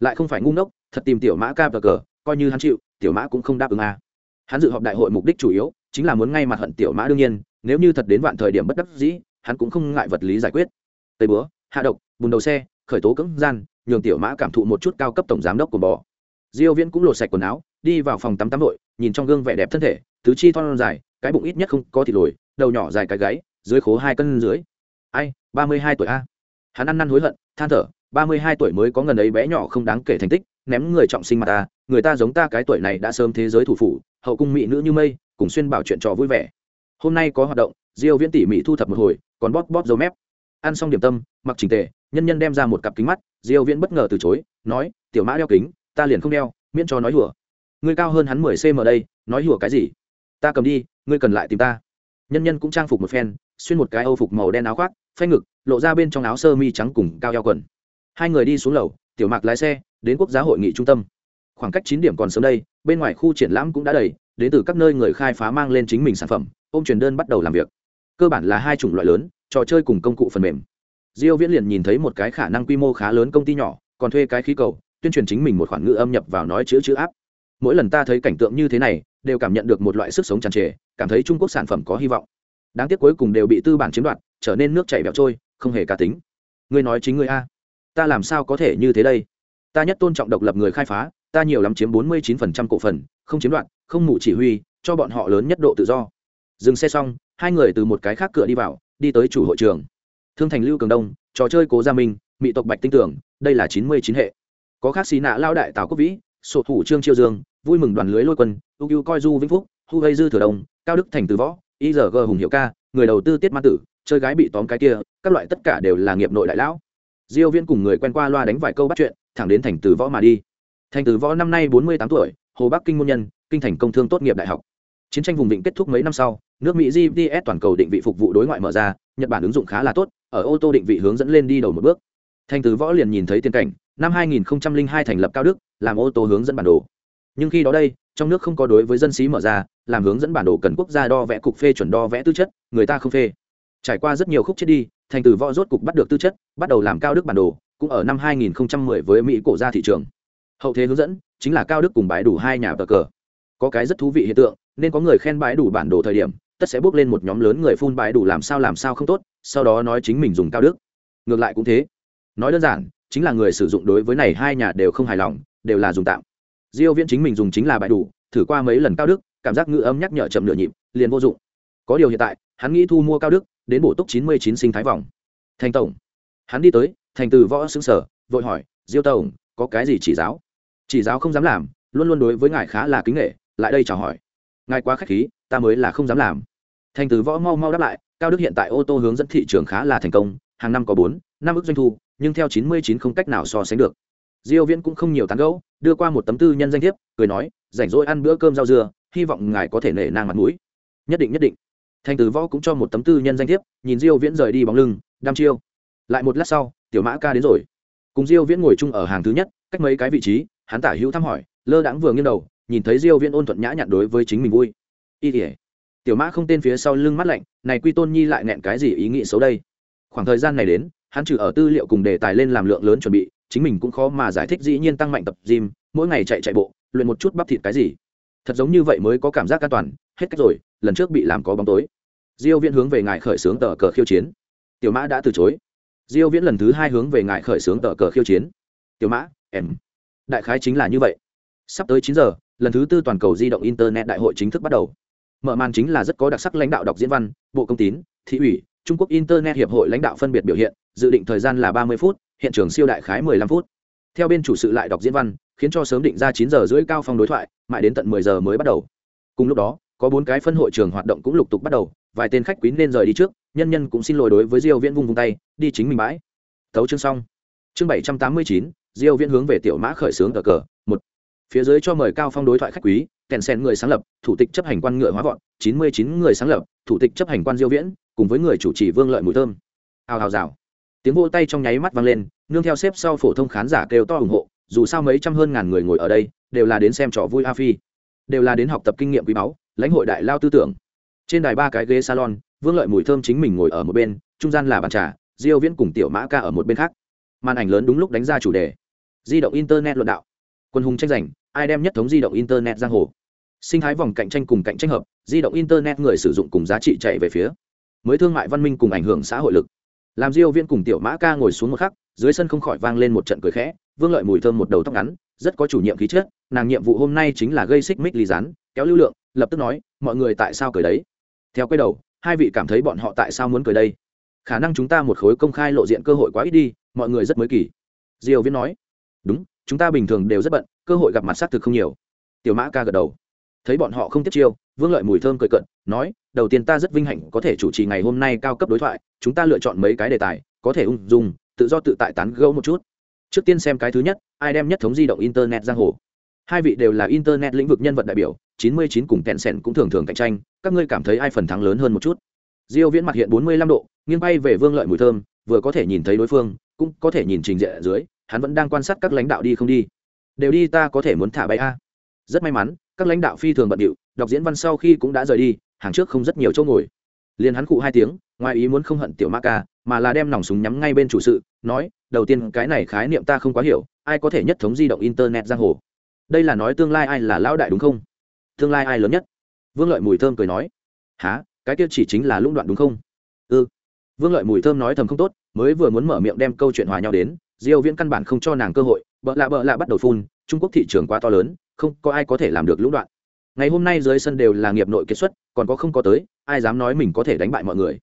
A: Lại không phải ngu ngốc, thật tìm tiểu mã ca và cờ coi như hắn chịu, tiểu mã cũng không đáp ứng a. Hắn dự họp đại hội mục đích chủ yếu chính là muốn ngay mặt hận tiểu mã đương nhiên, nếu như thật đến vạn thời điểm bất đắc dĩ, hắn cũng không ngại vật lý giải quyết. Tây búa, hạ độc, bùn đầu xe, khởi tố cưỡng gian, nhường tiểu mã cảm thụ một chút cao cấp tổng giám đốc của bò. Diêu viễn cũng lột sạch quần áo, đi vào phòng tắm tắm đội nhìn trong gương vẻ đẹp thân thể, tứ chi thon dài, cái bụng ít nhất không có thịt lồi, đầu nhỏ dài cái gáy, dưới khố hai cân dưới. Ai, ba mươi hai tuổi a. Hắn ăn năn hối hận, than thở, ba mươi hai tuổi mới có ngần ấy bé nhỏ không đáng kể thành tích, ném người trọng sinh mà ta người ta giống ta cái tuổi này đã sớm thế giới thủ phủ, hậu cung mỹ nữ như mây, cùng xuyên bảo chuyện trò vui vẻ. Hôm nay có hoạt động, diêu viễn tỉ mỉ thu thập một hồi, còn bóp bóp dấu mép. Ăn xong điểm tâm, mặc chỉnh tề, nhân nhân đem ra một cặp kính mắt, diêu viễn bất ngờ từ chối, nói, tiểu mã đeo kính, ta liền không đeo, miễn cho nói hùa. Ngươi cao hơn hắn 10 cm đây, nói hùa cái gì? Ta cầm đi, ngươi cần lại tìm ta. Nhân nhân cũng trang phục một phen, xuyên một cái âu phục màu đen áo khoác, phanh ngực, lộ ra bên trong áo sơ mi trắng cùng cao eo quần. Hai người đi xuống lầu, tiểu mạc lái xe, đến quốc gia hội nghị trung tâm khoảng cách chín điểm còn sớm đây, bên ngoài khu triển lãm cũng đã đầy, đến từ các nơi người khai phá mang lên chính mình sản phẩm, ôm truyền đơn bắt đầu làm việc. Cơ bản là hai chủng loại lớn, trò chơi cùng công cụ phần mềm. Diêu viễn liền nhìn thấy một cái khả năng quy mô khá lớn công ty nhỏ, còn thuê cái khí cầu, tuyên truyền chính mình một khoản ngữ âm nhập vào nói chữ chữ áp mỗi lần ta thấy cảnh tượng như thế này, đều cảm nhận được một loại sức sống tràn trề, cảm thấy trung quốc sản phẩm có hy vọng. Đáng tiếc cuối cùng đều bị tư bản chiếm đoạt, trở nên nước chảy bẹo trôi, không hề cá tính. Ngươi nói chính ngươi a. Ta làm sao có thể như thế đây? Ta nhất tôn trọng độc lập người khai phá ta nhiều lắm chiếm bốn mươi 49% cổ phần không chiếm đoạt không ngủ chỉ huy cho bọn họ lớn nhất độ tự do. Dừng xe xong hai người từ một cái khác cửa đi vào đi tới chủ hội trường. Thương thành lưu cường đông trò chơi cố gia minh mỹ tộc bạch tinh tưởng đây là chín mươi chín hệ. Có khác xí nạ lao đại tào quốc vĩ sổ thủ trương chiêu dương vui mừng đoàn lưới lôi quân ưu coi du vĩnh phúc hu gây dư thừa đồng, cao đức thành từ võ igg hùng hiệu ca người đầu tư tiết ma tử chơi gái bị tóm cái kia các loại tất cả đều là nghiệp nội đại lão. Diêu viễn cùng người quen qua loa đánh vài câu bắt chuyện thẳng đến thành từ võ mà đi thành từ võ năm nay 48 tuổi, hồ bắc kinh môn nhân, kinh thành công thương tốt nghiệp đại học. Chiến tranh vùng vịnh kết thúc mấy năm sau, nước mỹ gds toàn cầu định vị phục vụ đối ngoại mở ra, nhật bản ứng dụng khá là tốt, ở ô tô định vị hướng dẫn lên đi đầu một bước. Thành từ võ liền nhìn thấy tiên cảnh, năm 2002 thành lập cao đức, làm ô tô hướng dẫn bản đồ. Nhưng khi đó đây, trong nước không có đối với dân sĩ mở ra, làm hướng dẫn bản đồ cần quốc gia đo vẽ cục phê chuẩn đo vẽ tư chất, người ta không phê. Trải qua rất nhiều khúc chết đi, thành từ võ rốt cục bắt được tư chất, bắt đầu làm cao đức bản đồ, cũng ở năm 2010 với mỹ cổ ra thị trường hậu thế hướng dẫn chính là cao đức cùng bãi đủ hai nhà bờ cờ. Có cái rất thú vị hiện tượng, nên có người khen bãi đủ bản đồ thời điểm, tất sẽ bước lên một nhóm lớn người phun bãi đủ làm sao làm sao không tốt, sau đó nói chính mình dùng cao đức. Ngược lại cũng thế. Nói đơn giản, chính là người sử dụng đối với này hai nhà đều không hài lòng, đều là dùng tạm. Diêu viễn chính mình dùng chính là bãi đủ, thử qua mấy lần cao đức, cảm giác ngữ âm nhắc nhở chậm nửa nhịp, liền vô dụng. Có điều hiện tại, hắn nghĩ thu mua cao đức, đến bổ túc 99 sinh thái vòng. Thành tổng. Hắn đi tới, thành từ võ xứng sở, vội hỏi, diêu tổng, có cái gì chỉ giáo? Chỉ giáo không dám làm, luôn luôn đối với ngài khá là kính nghệ lại đây chào hỏi. Ngài quá khách khí, ta mới là không dám làm. Thành từ võ mau mau đáp lại, cao đức hiện tại ô tô hướng dẫn thị trường khá là thành công, hàng năm có bốn, năm ước doanh thu, nhưng theo chín mươi chín không cách nào so sánh được. Diêu viễn cũng không nhiều tán gẫu, đưa qua một tấm tư nhân danh thiếp, cười nói, rảnh rỗi ăn bữa cơm rau dưa, hy vọng ngài có thể nể nang mặt mũi. Nhất định nhất định. Thành từ võ cũng cho một tấm tư nhân danh thiếp, nhìn diêu viễn rời đi bóng lưng, đăm chiêu. Lại một lát sau, tiểu mã ca đến rồi. Cùng diêu viễn ngồi chung ở hàng thứ nhất, cách mấy cái vị trí hắn tả hữu thăm hỏi, lơ đãng vừa nghiêng đầu, nhìn thấy diêu viễn ôn thuận nhã nhặn đối với chính mình vui. Y tỉa tiểu mã không tên phía sau lưng mắt lạnh, này quy tôn nhi lại nghẹn cái gì ý nghĩ xấu đây? Khoảng thời gian này đến, hắn trừ ở tư liệu cùng đề tài lên làm lượng lớn chuẩn bị, chính mình cũng khó mà giải thích dĩ nhiên tăng mạnh tập gym, mỗi ngày chạy chạy bộ, luyện một chút bắp thịt cái gì. Thật giống như vậy mới có cảm giác an toàn, hết cách rồi, lần trước bị làm có bóng tối. Diêu viễn hướng về ngài khởi sướng tờ cờ khiêu chiến. Tiểu mã đã từ chối. Diêu viễn lần thứ hai hướng về ngài khởi sướng tờ cờ khiêu chiến. Tiểu mã, em đại khái chính là như vậy. Sắp tới chín giờ lần thứ tư toàn cầu di động internet đại hội chính thức bắt đầu. Mở màn chính là rất có đặc sắc lãnh đạo đọc diễn văn bộ công tín thị ủy trung quốc internet hiệp hội lãnh đạo phân biệt biểu hiện dự định thời gian là ba mươi phút hiện trường siêu đại khái 15 phút. Theo bên chủ sự lại đọc diễn văn khiến cho sớm định ra chín giờ rưỡi cao phong đối thoại mãi đến tận 10 giờ mới bắt đầu. Cùng lúc đó có bốn cái phân hội trường hoạt động cũng lục tục bắt đầu vài tên khách quý nên rời đi trước nhân nhân cũng xin lỗi đối với diêu viễn vung vung tay đi chính mình bãi. Tấu chương xong. Chương 789, diêu viễn hướng về tiểu mã khởi sướng cờ cờ, một. Phía dưới cho mời cao phong đối thoại khách quý, kèn sen người sáng lập, thủ tịch chấp hành quan ngựa hóa vọn 99 người sáng lập, thủ tịch chấp hành quan diêu viễn, cùng với người chủ trì vương lợi mùi thơm. Hào hào rào. Tiếng vỗ tay trong nháy mắt vang lên, nương theo xếp sau phổ thông khán giả kêu to ủng hộ, dù sao mấy trăm hơn ngàn người ngồi ở đây, đều là đến xem trò vui a phi. Đều là đến học tập kinh nghiệm quý báu, lãnh hội đại lao tư tưởng. Trên đài ba cái ghế salon, vương lợi mùi thơm chính mình ngồi ở một bên, trung gian là bàn trà, diêu viễn cùng tiểu mã ca ở một bên khác màn ảnh lớn đúng lúc đánh ra chủ đề. Di động internet luận đạo. Quân hùng tranh giành, ai đem nhất thống di động internet giang hồ? Sinh thái vòng cạnh tranh cùng cạnh tranh hợp, di động internet người sử dụng cùng giá trị chạy về phía. Mới thương mại văn minh cùng ảnh hưởng xã hội lực. Làm diêu viên cùng tiểu mã ca ngồi xuống một khắc, dưới sân không khỏi vang lên một trận cười khẽ, vương lợi mùi thơm một đầu tóc ngắn, rất có chủ nhiệm khí chất, nàng nhiệm vụ hôm nay chính là gây xích mích lì rán kéo lưu lượng, lập tức nói, mọi người tại sao cười đấy? Theo quay đầu, hai vị cảm thấy bọn họ tại sao muốn cười đây? Khả năng chúng ta một khối công khai lộ diện cơ hội quá ít đi, mọi người rất mới kỳ. Diêu Viễn nói, đúng, chúng ta bình thường đều rất bận, cơ hội gặp mặt xác thực không nhiều. Tiểu mã ca gật đầu. Thấy bọn họ không tiếp chiêu, vương lợi mùi thơm cười cận nói, đầu tiên ta rất vinh hạnh có thể chủ trì ngày hôm nay cao cấp đối thoại, chúng ta lựa chọn mấy cái đề tài, có thể ung dung, tự do tự tại tán gẫu một chút. Trước tiên xem cái thứ nhất, ai đem nhất thống di động internet giang hồ. Hai vị đều là internet lĩnh vực nhân vật đại biểu 99 cùng kẹn sẻn cũng thường thường cạnh tranh, các ngươi cảm thấy ai phần thắng lớn hơn một chút? Diêu viễn mặt hiện 45 độ nghiêng bay về vương lợi mùi thơm, vừa có thể nhìn thấy đối phương, cũng có thể nhìn trình diện ở dưới, hắn vẫn đang quan sát các lãnh đạo đi không đi. Đều đi ta có thể muốn thả bay a. Rất may mắn, các lãnh đạo phi thường bận điệu, đọc diễn văn sau khi cũng đã rời đi, hàng trước không rất nhiều chỗ ngồi. Liền hắn cụ hai tiếng, ngoài ý muốn không hận tiểu ma ca, mà là đem nòng súng nhắm ngay bên chủ sự, nói, đầu tiên, cái này khái niệm ta không quá hiểu, ai có thể nhất thống di động internet giang hồ? Đây là nói tương lai ai là lão đại đúng không? Tương lai ai lớn nhất? Vương lợi mùi thơm cười nói. Há cái kia chỉ chính là lũng đoạn đúng không? Ư ừ vương lợi mùi thơm nói thầm không tốt, mới vừa muốn mở miệng đem câu chuyện hòa nhau đến, diêu viễn căn bản không cho nàng cơ hội, bợ lạ bợ lạ bắt đầu phun, trung quốc thị trường quá to lớn, không có ai có thể làm được lũng đoạn. Ngày hôm nay dưới sân đều là nghiệp nội kết xuất, còn có không có tới, ai dám nói mình có thể đánh bại mọi người.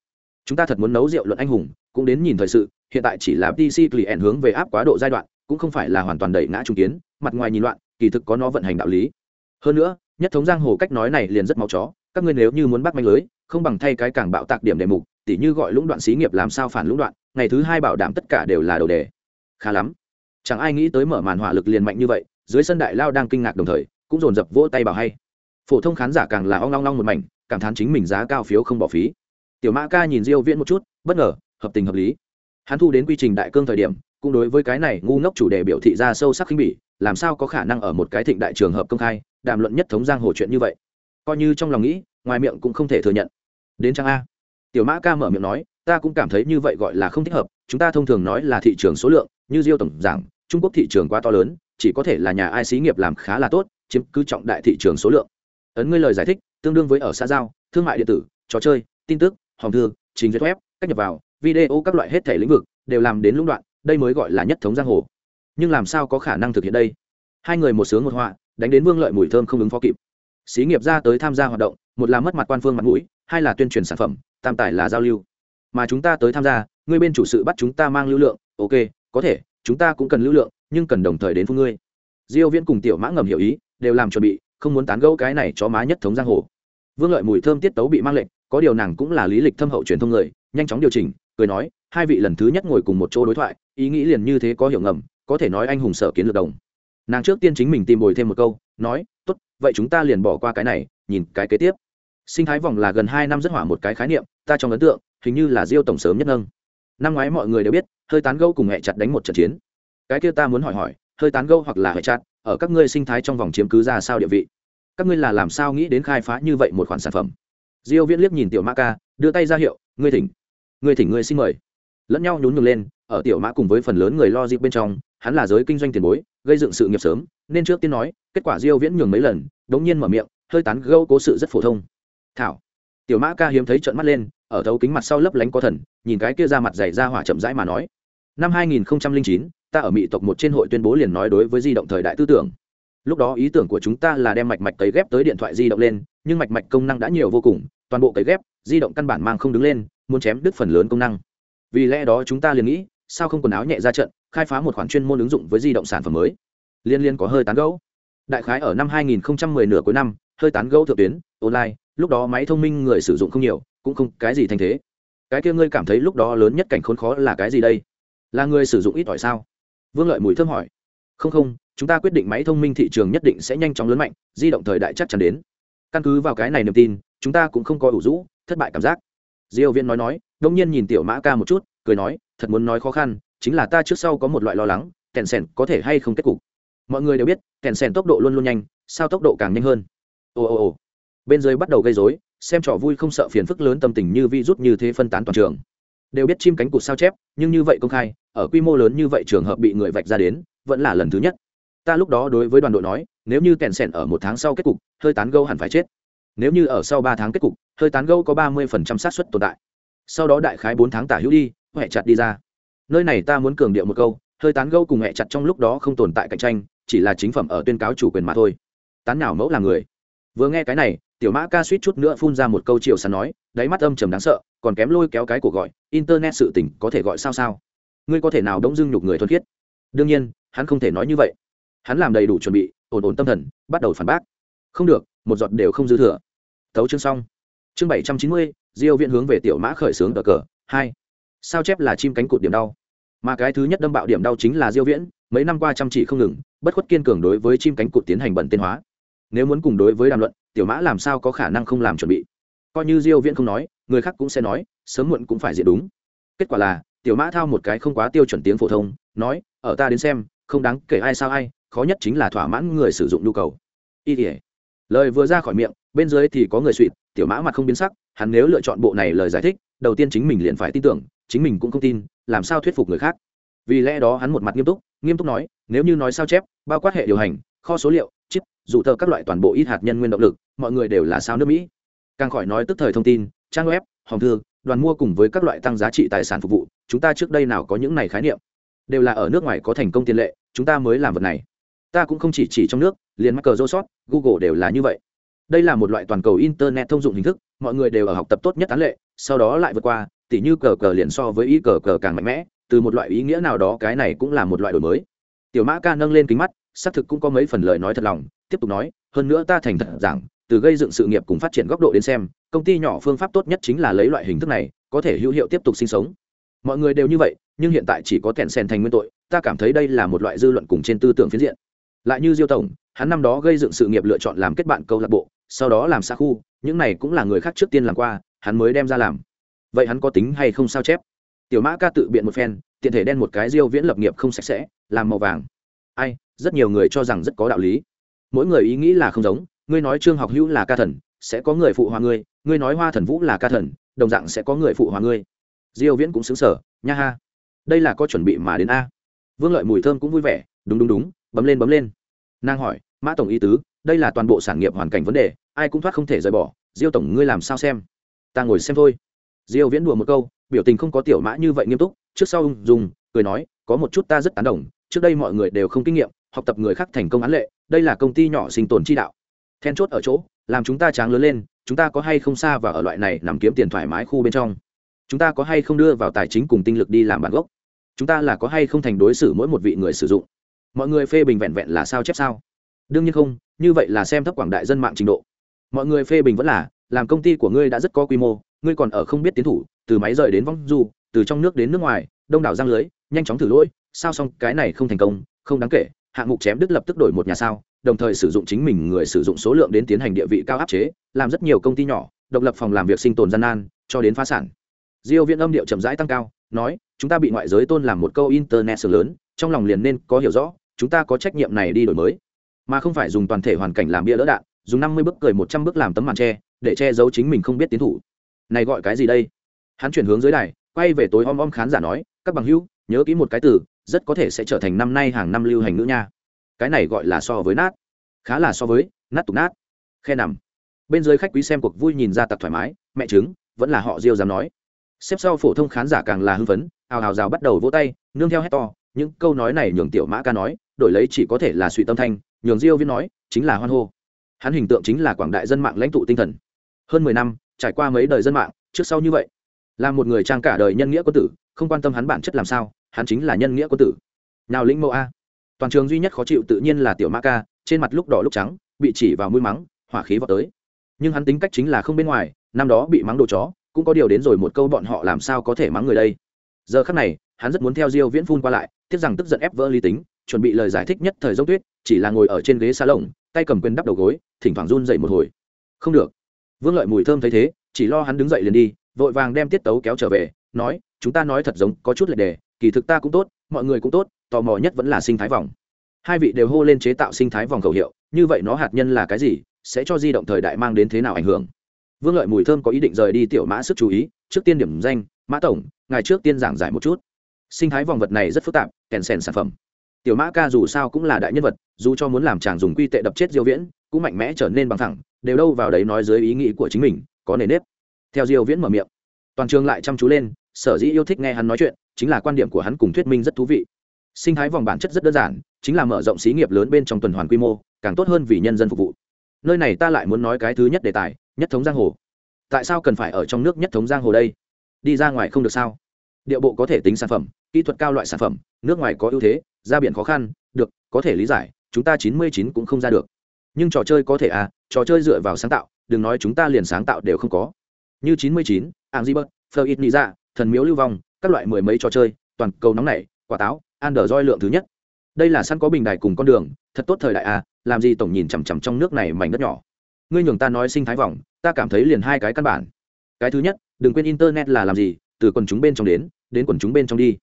A: Chúng ta thật muốn nấu rượu luận anh hùng, cũng đến nhìn thời sự, hiện tại chỉ là pc client hướng về áp quá độ giai đoạn, cũng không phải là hoàn toàn đẩy ngã trung kiến, mặt ngoài nhìn loạn, kỳ thực có nó vận hành đạo lý. Hơn nữa, nhất thống giang hồ cách nói này liền rất máu chó, các ngươi nếu như muốn bắt manh lưới, không bằng thay cái càng bạo tạc điểm đề mục tỉ như gọi lũng đoạn xí nghiệp làm sao phản lũng đoạn, ngày thứ hai bảo đảm tất cả đều là đầu đề. Khá lắm. Chẳng ai nghĩ tới mở màn hỏa lực liền mạnh như vậy, dưới sân đại lao đang kinh ngạc đồng thời, cũng dồn dập vỗ tay bảo hay. Phổ thông khán giả càng là ong long long một mảnh, cảm thán chính mình giá cao phiếu không bỏ phí. Tiểu mã ca nhìn diêu viễn một chút, bất ngờ, hợp tình hợp lý. Hắn thu đến quy trình đại cương thời điểm, cũng đối với cái này ngu ngốc chủ đề biểu thị ra sâu sắc khinh bỉ, làm sao có khả năng ở một cái thịnh đại trường hợp công khai, đàm luận nhất thống giang hồ chuyện như vậy. Coi như trong lòng nghĩ, ngoài miệng cũng không thể thừa nhận. Đến trang a tiểu mã ca mở miệng nói, ta cũng cảm thấy như vậy gọi là không thích hợp, chúng ta thông thường nói là thị trường số lượng, như diêu tổng giảng, trung quốc thị trường quá to lớn, chỉ có thể là nhà ai xí nghiệp làm khá là tốt, chiếm cứ trọng đại thị trường số lượng. Ấn ngươi lời giải thích, tương đương với ở xã giao, thương mại điện tử, trò chơi, tin tức, hòm thư chính duyệt web, cách nhập vào, video các loại hết thể lĩnh vực đều làm đến lũng đoạn, đây mới gọi là nhất thống giang hồ. Nhưng làm sao có khả năng thực hiện đây? Hai người một sướng một họa, đánh đến vương lợi mùi thơm không ứng phó kịp. Xí nghiệp ra tới tham gia hoạt động, một là mất mặt quan phương mặt mũi, hai là tuyên truyền sản phẩm tam tài là giao lưu. Mà chúng ta tới tham gia, ngươi bên chủ sự bắt chúng ta mang lưu lượng, ok, có thể, chúng ta cũng cần lưu lượng, nhưng cần đồng thời đến phương ngươi. Diêu viễn cùng tiểu mã ngầm hiểu ý, đều làm chuẩn bị, không muốn tán gẫu cái này cho má nhất thống giang hồ. Vương lợi mùi thơm tiết tấu bị mang lệnh, có điều nàng cũng là lý lịch thâm hậu truyền thông người, nhanh chóng điều chỉnh, cười nói, hai vị lần thứ nhất ngồi cùng một chỗ đối thoại, ý nghĩ liền như thế có hiểu ngầm, có thể nói anh hùng sở kiến lược đồng. Nàng trước tiên chính mình tìm bồi thêm một câu, nói, tốt, vậy chúng ta liền bỏ qua cái này, nhìn cái kế tiếp sinh thái vòng là gần hai năm rất hỏa một cái khái niệm, ta trong ấn tượng, hình như là diêu tổng sớm nhất nâng năm ngoái mọi người đều biết, hơi tán gẫu cùng hẹ chặt đánh một trận chiến. Cái kia ta muốn hỏi hỏi, hơi tán gẫu hoặc là hẹ chặt, ở các ngươi sinh thái trong vòng chiếm cứ ra sao địa vị? Các ngươi là làm sao nghĩ đến khai phá như vậy một khoản sản phẩm? Diêu viễn liếc nhìn tiểu mã ca, đưa tay ra hiệu, ngươi thỉnh ngươi thỉnh ngươi xin mời. Lẫn nhau nhún nhường lên, ở tiểu mã cùng với phần lớn người lo dịp bên trong, hắn là giới kinh doanh tiền bối, gây dựng sự nghiệp sớm, nên trước tiên nói, kết quả diêu viễn nhường mấy lần, đống nhiên mở miệng, hơi tán gẫu cố sự rất phổ thông thảo. Tiểu mã ca hiếm thấy trợn mắt lên, ở thấu kính mặt sau lấp lánh có thần, nhìn cái kia ra mặt dày ra hỏa chậm rãi mà nói. Năm 2009 ta ở mỹ tộc một trên hội tuyên bố liền nói đối với di động thời đại tư tưởng. Lúc đó ý tưởng của chúng ta là đem mạch mạch cấy ghép tới điện thoại di động lên, nhưng mạch mạch công năng đã nhiều vô cùng, toàn bộ cấy ghép, di động căn bản mang không đứng lên, muốn chém đứt phần lớn công năng. Vì lẽ đó chúng ta liền nghĩ, sao không quần áo nhẹ ra trận, khai phá một khoản chuyên môn ứng dụng với di động sản phẩm mới. Liên liên có hơi tán gẫu. Đại khái ở năm 2010 nửa cuối năm, hơi tán gẫu thượng tuyến, online lúc đó máy thông minh người sử dụng không nhiều, cũng không cái gì thành thế. Cái kia ngươi cảm thấy lúc đó lớn nhất cảnh khốn khó là cái gì đây? Là người sử dụng ít ỏi sao? Vương lợi mùi thơm hỏi. Không không, chúng ta quyết định máy thông minh thị trường nhất định sẽ nhanh chóng lớn mạnh, di động thời đại chắc chắn đến. Căn cứ vào cái này niềm tin, chúng ta cũng không có ủ rũ, thất bại cảm giác. Diêu viên nói nói, đông nhiên nhìn tiểu mã ca một chút, cười nói, thật muốn nói khó khăn, chính là ta trước sau có một loại lo lắng kèn sèn có thể hay không kết cục? Mọi người đều biết kèn sèn tốc độ luôn luôn nhanh, sao tốc độ càng nhanh hơn? Ồ ồ ồ bên dưới bắt đầu gây rối, xem trò vui không sợ phiền phức lớn tâm tình như vi rút như thế phân tán toàn trường. Đều biết chim cánh cụt sao chép, nhưng như vậy công khai, ở quy mô lớn như vậy trường hợp bị người vạch ra đến, vẫn là lần thứ nhất. Ta lúc đó đối với đoàn đội nói, nếu như kèn sẻn ở một tháng sau kết cục, hơi tán gâu hẳn phải chết. Nếu như ở sau ba tháng kết cục, hơi tán gâu có ba mươi phần trăm xác suất tồn tại. Sau đó đại khái bốn tháng tả hữu đi huệ chặt đi ra. Nơi này ta muốn cường điệu một câu, hơi tán gâu cùng huệ chặt trong lúc đó không tồn tại cạnh tranh, chỉ là chính phẩm ở tuyên cáo chủ quyền mà thôi. Tán nào mẫu là người? Vừa nghe cái này, tiểu mã ca suýt chút nữa phun ra một câu chiều sắn nói, đáy mắt âm trầm đáng sợ, còn kém lôi kéo cái của gọi, internet sự tình có thể gọi sao sao? Ngươi có thể nào đống dưng nhục người thuần khiết? Đương nhiên, hắn không thể nói như vậy. Hắn làm đầy đủ chuẩn bị, ổn ổn tâm thần, bắt đầu phản bác. Không được, một giọt đều không dư thừa. Thấu chương xong. Chương bảy trăm chín mươi, diêu viện hướng về tiểu mã khởi xướng ở cờ, hai. Sao chép là chim cánh cụt điểm đau? Mà cái thứ nhất đâm bạo điểm đau chính là diêu viễn, mấy năm qua chăm chỉ không ngừng, bất khuất kiên cường đối với chim cánh cụt tiến hành bẩn tên hóa nếu muốn cùng đối với đàm luận, tiểu mã làm sao có khả năng không làm chuẩn bị? Coi như diêu viễn không nói, người khác cũng sẽ nói, sớm muộn cũng phải diện đúng. Kết quả là, tiểu mã thao một cái không quá tiêu chuẩn tiếng phổ thông, nói, ở ta đến xem, không đáng kể ai sao ai, khó nhất chính là thỏa mãn người sử dụng nhu cầu. Y tỉa lời vừa ra khỏi miệng, bên dưới thì có người suỵt tiểu mã mặt không biến sắc, hắn nếu lựa chọn bộ này lời giải thích, đầu tiên chính mình liền phải tin tưởng, chính mình cũng không tin, làm sao thuyết phục người khác? Vì lẽ đó hắn một mặt nghiêm túc nghiêm túc nói, nếu như nói sao chép, bao quát hệ điều hành, kho số liệu dù thờ các loại toàn bộ ít hạt nhân nguyên động lực, mọi người đều là sao nước mỹ. Càng khỏi nói tức thời thông tin, trang web, hòm thư, đoàn mua cùng với các loại tăng giá trị tài sản phục vụ, chúng ta trước đây nào có những này khái niệm? Đều là ở nước ngoài có thành công tiền lệ, chúng ta mới làm vật này. Ta cũng không chỉ chỉ trong nước, liền microsoft, google đều là như vậy. Đây là một loại toàn cầu internet thông dụng hình thức, mọi người đều ở học tập tốt nhất tán lệ, sau đó lại vượt qua, tỉ như cờ cờ liền so với ý cờ cờ càng mạnh mẽ, từ một loại ý nghĩa nào đó cái này cũng là một loại đổi mới. Tiểu mã ca nâng lên kính mắt xác thực cũng có mấy phần lời nói thật lòng, tiếp tục nói, hơn nữa ta thành thật rằng từ gây dựng sự nghiệp cùng phát triển góc độ đến xem, công ty nhỏ phương pháp tốt nhất chính là lấy loại hình thức này, có thể hữu hiệu tiếp tục sinh sống. Mọi người đều như vậy, nhưng hiện tại chỉ có kẹn sen thành nguyên tội, ta cảm thấy đây là một loại dư luận cùng trên tư tưởng phiến diện. Lại như diêu tổng, hắn năm đó gây dựng sự nghiệp lựa chọn làm kết bạn câu lạc bộ, sau đó làm xa khu, những này cũng là người khác trước tiên làm qua, hắn mới đem ra làm. Vậy hắn có tính hay không sao chép? Tiểu mã ca tự biện một phen, tiện thể đen một cái diêu viễn lập nghiệp không sạch sẽ, làm màu vàng. Ai? Rất nhiều người cho rằng rất có đạo lý. Mỗi người ý nghĩ là không giống, ngươi nói trương học hữu là ca thần, sẽ có người phụ hòa ngươi ngươi nói hoa thần vũ là ca thần, đồng dạng sẽ có người phụ hòa ngươi. Diêu viễn cũng xứng sở nha ha. Đây là có chuẩn bị mà đến a. Vương lợi mùi thơm cũng vui vẻ, đúng đúng đúng, bấm lên bấm lên. Nàng hỏi, mã tổng ý tứ, đây là toàn bộ sản nghiệp hoàn cảnh vấn đề, ai cũng thoát không thể rời bỏ, diêu tổng ngươi làm sao xem? Ta ngồi xem thôi. Diêu viễn đùa một câu, biểu tình không có tiểu mã như vậy nghiêm túc, trước sau ung dung, cười nói, có một chút ta rất tán đồng, trước đây mọi người đều không kinh nghiệm học tập người khác thành công án lệ, đây là công ty nhỏ sinh tồn chi đạo. Then chốt ở chỗ, làm chúng ta tráng lớn lên, chúng ta có hay không xa và ở loại này nằm kiếm tiền thoải mái khu bên trong? Chúng ta có hay không đưa vào tài chính cùng tinh lực đi làm bản gốc? Chúng ta là có hay không thành đối xử mỗi một vị người sử dụng? Mọi người phê bình vẹn vẹn là sao chép sao? Đương nhiên không, như vậy là xem thấp quảng đại dân mạng trình độ. Mọi người phê bình vẫn là, làm công ty của ngươi đã rất có quy mô, ngươi còn ở không biết tiến thủ, từ máy rời đến vong du, từ trong nước đến nước ngoài, đông đảo giang lưới, nhanh chóng thử lỗi, sao xong cái này không thành công, không đáng kể hạng mục chém đứt lập tức đổi một nhà sao, đồng thời sử dụng chính mình người sử dụng số lượng đến tiến hành địa vị cao áp chế, làm rất nhiều công ty nhỏ, độc lập phòng làm việc sinh tồn gian nan, cho đến phá sản. Diêu viễn âm điệu chậm rãi tăng cao, nói, chúng ta bị ngoại giới tôn làm một câu internet sự lớn, trong lòng liền nên có hiểu rõ, chúng ta có trách nhiệm này đi đổi mới. Mà không phải dùng toàn thể hoàn cảnh làm bia đỡ đạn, dùng 50 bước cười 100 bước làm tấm màn che để che giấu chính mình không biết tiến thủ. Này gọi cái gì đây? Hắn chuyển hướng dưới đài, quay về tối om om khán giả nói, các bằng hữu, nhớ kỹ một cái từ rất có thể sẽ trở thành năm nay hàng năm lưu hành nữ nha. Cái này gọi là so với nát. Khá là so với, nát tục nát. Khe nằm. Bên dưới khách quý xem cuộc vui nhìn ra tặc thoải mái, mẹ chứng vẫn là họ diêu dám nói. Xếp sau phổ thông khán giả càng là hưng phấn, ào ào rào bắt đầu vỗ tay, nương theo hét to, những câu nói này nhường tiểu mã ca nói, đổi lấy chỉ có thể là suy tâm thanh, nhường diêu viễn nói, chính là hoan hô. Hắn hình tượng chính là quảng đại dân mạng lãnh tụ tinh thần. Hơn mười năm, trải qua mấy đời dân mạng, trước sau như vậy, là một người trang cả đời nhân nghĩa quân tử, không quan tâm hắn bản chất làm sao hắn chính là nhân nghĩa quân tử. Nào lĩnh mẫu a. Toàn trường duy nhất khó chịu tự nhiên là tiểu ma ca, trên mặt lúc đỏ lúc trắng, bị chỉ vào mũi mắng, hỏa khí vào tới. Nhưng hắn tính cách chính là không bên ngoài, năm đó bị mắng đồ chó, cũng có điều đến rồi một câu bọn họ làm sao có thể mắng người đây. Giờ khắc này, hắn rất muốn theo diêu viễn phun qua lại, tiếc rằng tức giận ép vỡ lý tính, chuẩn bị lời giải thích nhất thời dốc tuyết, chỉ là ngồi ở trên ghế xa lồng tay cầm quyền đắp đầu gối, thỉnh thoảng run dậy một hồi. Không được. Vương lợi mùi thơm thấy thế, chỉ lo hắn đứng dậy liền đi, vội vàng đem tiết tấu kéo trở về, nói, chúng ta nói thật giống, có chút lệ đề kỳ thực ta cũng tốt, mọi người cũng tốt, tò mò nhất vẫn là sinh thái vòng. Hai vị đều hô lên chế tạo sinh thái vòng khẩu hiệu, như vậy nó hạt nhân là cái gì, sẽ cho di động thời đại mang đến thế nào ảnh hưởng? Vương lợi mùi thơm có ý định rời đi tiểu mã sức chú ý, trước tiên điểm danh, mã tổng, ngài trước tiên giảng giải một chút. Sinh thái vòng vật này rất phức tạp, kèn sèn sản phẩm. Tiểu mã ca dù sao cũng là đại nhân vật, dù cho muốn làm chàng dùng quy tệ đập chết diêu viễn, cũng mạnh mẽ trở nên bằng thẳng, đều đâu vào đấy nói dưới ý nghĩ của chính mình, có nề nếp. Theo diêu viễn mở miệng, toàn trường lại chăm chú lên sở dĩ yêu thích nghe hắn nói chuyện, chính là quan điểm của hắn cùng thuyết minh rất thú vị. Sinh thái vòng bản chất rất đơn giản, chính là mở rộng xí nghiệp lớn bên trong tuần hoàn quy mô, càng tốt hơn vì nhân dân phục vụ. Nơi này ta lại muốn nói cái thứ nhất đề tài, nhất thống giang hồ. Tại sao cần phải ở trong nước nhất thống giang hồ đây? Đi ra ngoài không được sao? Địa bộ có thể tính sản phẩm, kỹ thuật cao loại sản phẩm, nước ngoài có ưu thế, ra biển khó khăn, được, có thể lý giải, chúng ta chín mươi chín cũng không ra được. Nhưng trò chơi có thể à trò chơi dựa vào sáng tạo, đừng nói chúng ta liền sáng tạo đều không có. Như chín mươi chín ạng di bớt phơ ít nghĩ ra thần miếu lưu vong, các loại mười mấy trò chơi, toàn cầu nóng này quả táo an đờ roi lượng thứ nhất. Đây là săn có bình đài cùng con đường, thật tốt thời đại à làm gì tổng nhìn chằm chằm trong nước này mảnh đất nhỏ. Ngươi nhường ta nói sinh thái vòng, ta cảm thấy liền hai cái căn bản. Cái thứ nhất, đừng quên internet là làm gì, từ quần chúng bên trong đến đến quần chúng bên trong đi.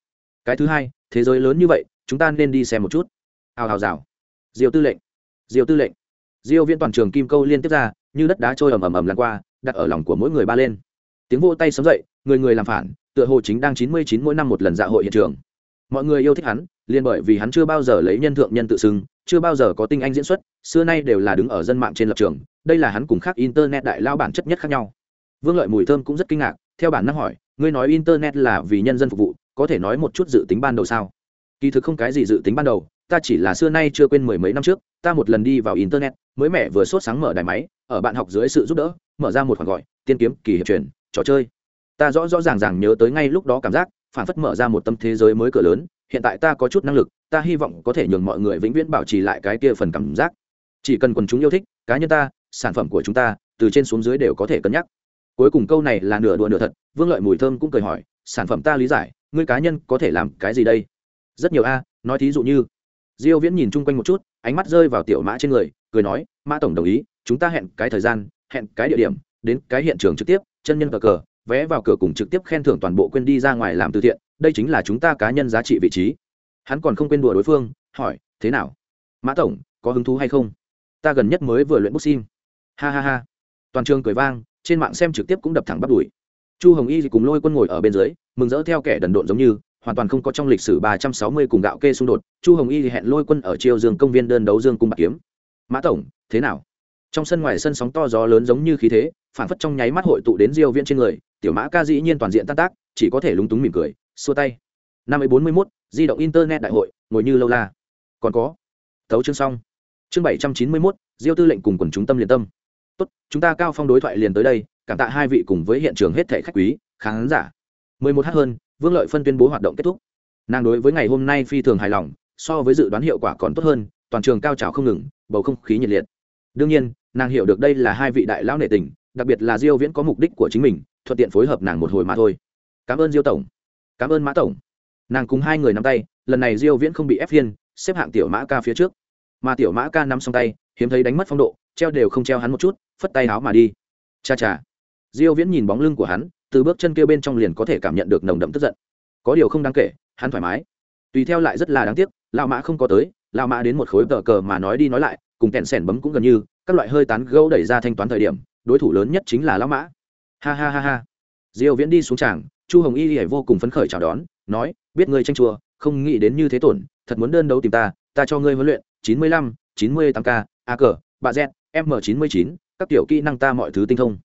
A: Cái thứ hai, thế giới lớn như vậy, chúng ta nên đi xem một chút. Hào hào rào. Diều tư lệnh. Diều tư lệnh. Diều viên toàn trường kim câu liên tiếp ra, như đất đá trôi ầm ầm ầm lan qua, đặt ở lòng của mỗi người ba lên tiếng vô tay sớm dậy, người người làm phản, tựa hồ chính đang chín mươi chín mỗi năm một lần dạ hội hiện trường. Mọi người yêu thích hắn, liền bởi vì hắn chưa bao giờ lấy nhân thượng nhân tự xưng, chưa bao giờ có tinh anh diễn xuất, xưa nay đều là đứng ở dân mạng trên lập trường, đây là hắn cùng khác internet đại lao bản chất nhất khác nhau. Vương lợi mùi thơm cũng rất kinh ngạc, theo bản năng hỏi, ngươi nói internet là vì nhân dân phục vụ, có thể nói một chút dự tính ban đầu sao? Kỳ thực không cái gì dự tính ban đầu, ta chỉ là xưa nay chưa quên mười mấy năm trước, ta một lần đi vào internet, mới mẻ vừa sốt sáng mở đài máy, ở bạn học dưới sự giúp đỡ, mở ra một khoản gọi, tiên kiếm kỳ hiệp truyền trò chơi. Ta rõ rõ ràng ràng nhớ tới ngay lúc đó cảm giác, phản phất mở ra một tâm thế giới mới cửa lớn, hiện tại ta có chút năng lực, ta hy vọng có thể nhường mọi người vĩnh viễn bảo trì lại cái kia phần cảm giác. Chỉ cần quần chúng yêu thích, cá nhân ta, sản phẩm của chúng ta, từ trên xuống dưới đều có thể cân nhắc. Cuối cùng câu này là nửa đùa nửa thật, vương lợi mùi thơm cũng cười hỏi, sản phẩm ta lý giải, ngươi cá nhân có thể làm cái gì đây? Rất nhiều a, nói thí dụ như. Diêu viễn nhìn chung quanh một chút, ánh mắt rơi vào tiểu mã trên người, cười nói, mã tổng đồng ý, chúng ta hẹn cái thời gian, hẹn cái địa điểm, đến cái hiện trường trực tiếp chân nhân cờ cờ, vé vào cửa cùng trực tiếp khen thưởng toàn bộ quên đi ra ngoài làm từ thiện, đây chính là chúng ta cá nhân giá trị vị trí. Hắn còn không quên đùa đối phương, hỏi, thế nào? Mã tổng, có hứng thú hay không? Ta gần nhất mới vừa luyện boxing. Ha ha ha. Toàn trường cười vang, trên mạng xem trực tiếp cũng đập thẳng bắt đuổi chu hồng y cùng lôi quân ngồi ở bên dưới, mừng rỡ theo kẻ đần độn giống như, hoàn toàn không có trong lịch sử ba trăm sáu mươi cùng gạo kê xung đột. Chu hồng y hẹn lôi quân ở chiêu dương công viên đơn đấu dương cung bạc kiếm. Mã tổng, thế nào? Trong sân ngoài sân sóng to gió lớn giống như khí thế phản phất trong nháy mắt hội tụ đến diêu viễn trên người, tiểu mã ca dĩ nhiên toàn diện tan tác, chỉ có thể lúng túng mỉm cười, xua tay. Năm ấy bốn mươi mốt, di động internet đại hội, ngồi như lâu la. Còn có. Tấu chương xong. Chương bảy trăm chín mươi mốt, diêu tư lệnh cùng quần chúng tâm liên tâm. Tốt, chúng ta cao phong đối thoại liền tới đây, cảm tạ hai vị cùng với hiện trường hết thảy khách quý, khán giả. Mười một h hơn, vương lợi phân tuyên bố hoạt động kết thúc. Nàng đối với ngày hôm nay phi thường hài lòng, so với dự đoán hiệu quả còn tốt hơn, toàn trường cao trào không ngừng, bầu không khí nhiệt liệt. Đương nhiên, nàng hiểu được đây là hai vị đại lão nệ tình đặc biệt là diêu viễn có mục đích của chính mình thuận tiện phối hợp nàng một hồi mà thôi. Cảm ơn diêu tổng. Cảm ơn mã tổng. Nàng cùng hai người nắm tay lần này diêu viễn không bị ép viên, xếp hạng tiểu mã ca phía trước. Mà tiểu mã ca nắm xong tay hiếm thấy đánh mất phong độ treo đều không treo hắn một chút phất tay áo mà đi. Cha cha. Diêu viễn nhìn bóng lưng của hắn từ bước chân kia bên trong liền có thể cảm nhận được nồng đậm tức giận. Có điều không đáng kể hắn thoải mái. Tùy theo lại rất là đáng tiếc lão mã không có tới lão mã đến một khối tờ cờ mà nói đi nói lại cùng kẹn sẻn bấm cũng gần như các loại hơi tán gẫu đẩy ra thanh toán thời điểm đối thủ lớn nhất chính là lão mã. Ha ha ha ha. Diêu viễn đi xuống tràng chu hồng y hề vô cùng phấn khởi chào đón nói biết ngươi tranh chùa không nghĩ đến như thế tổn thật muốn đơn đấu tìm ta ta cho ngươi huấn luyện 95, 98 k a cờ bà z m 99 các tiểu kỹ năng ta mọi thứ tinh thông.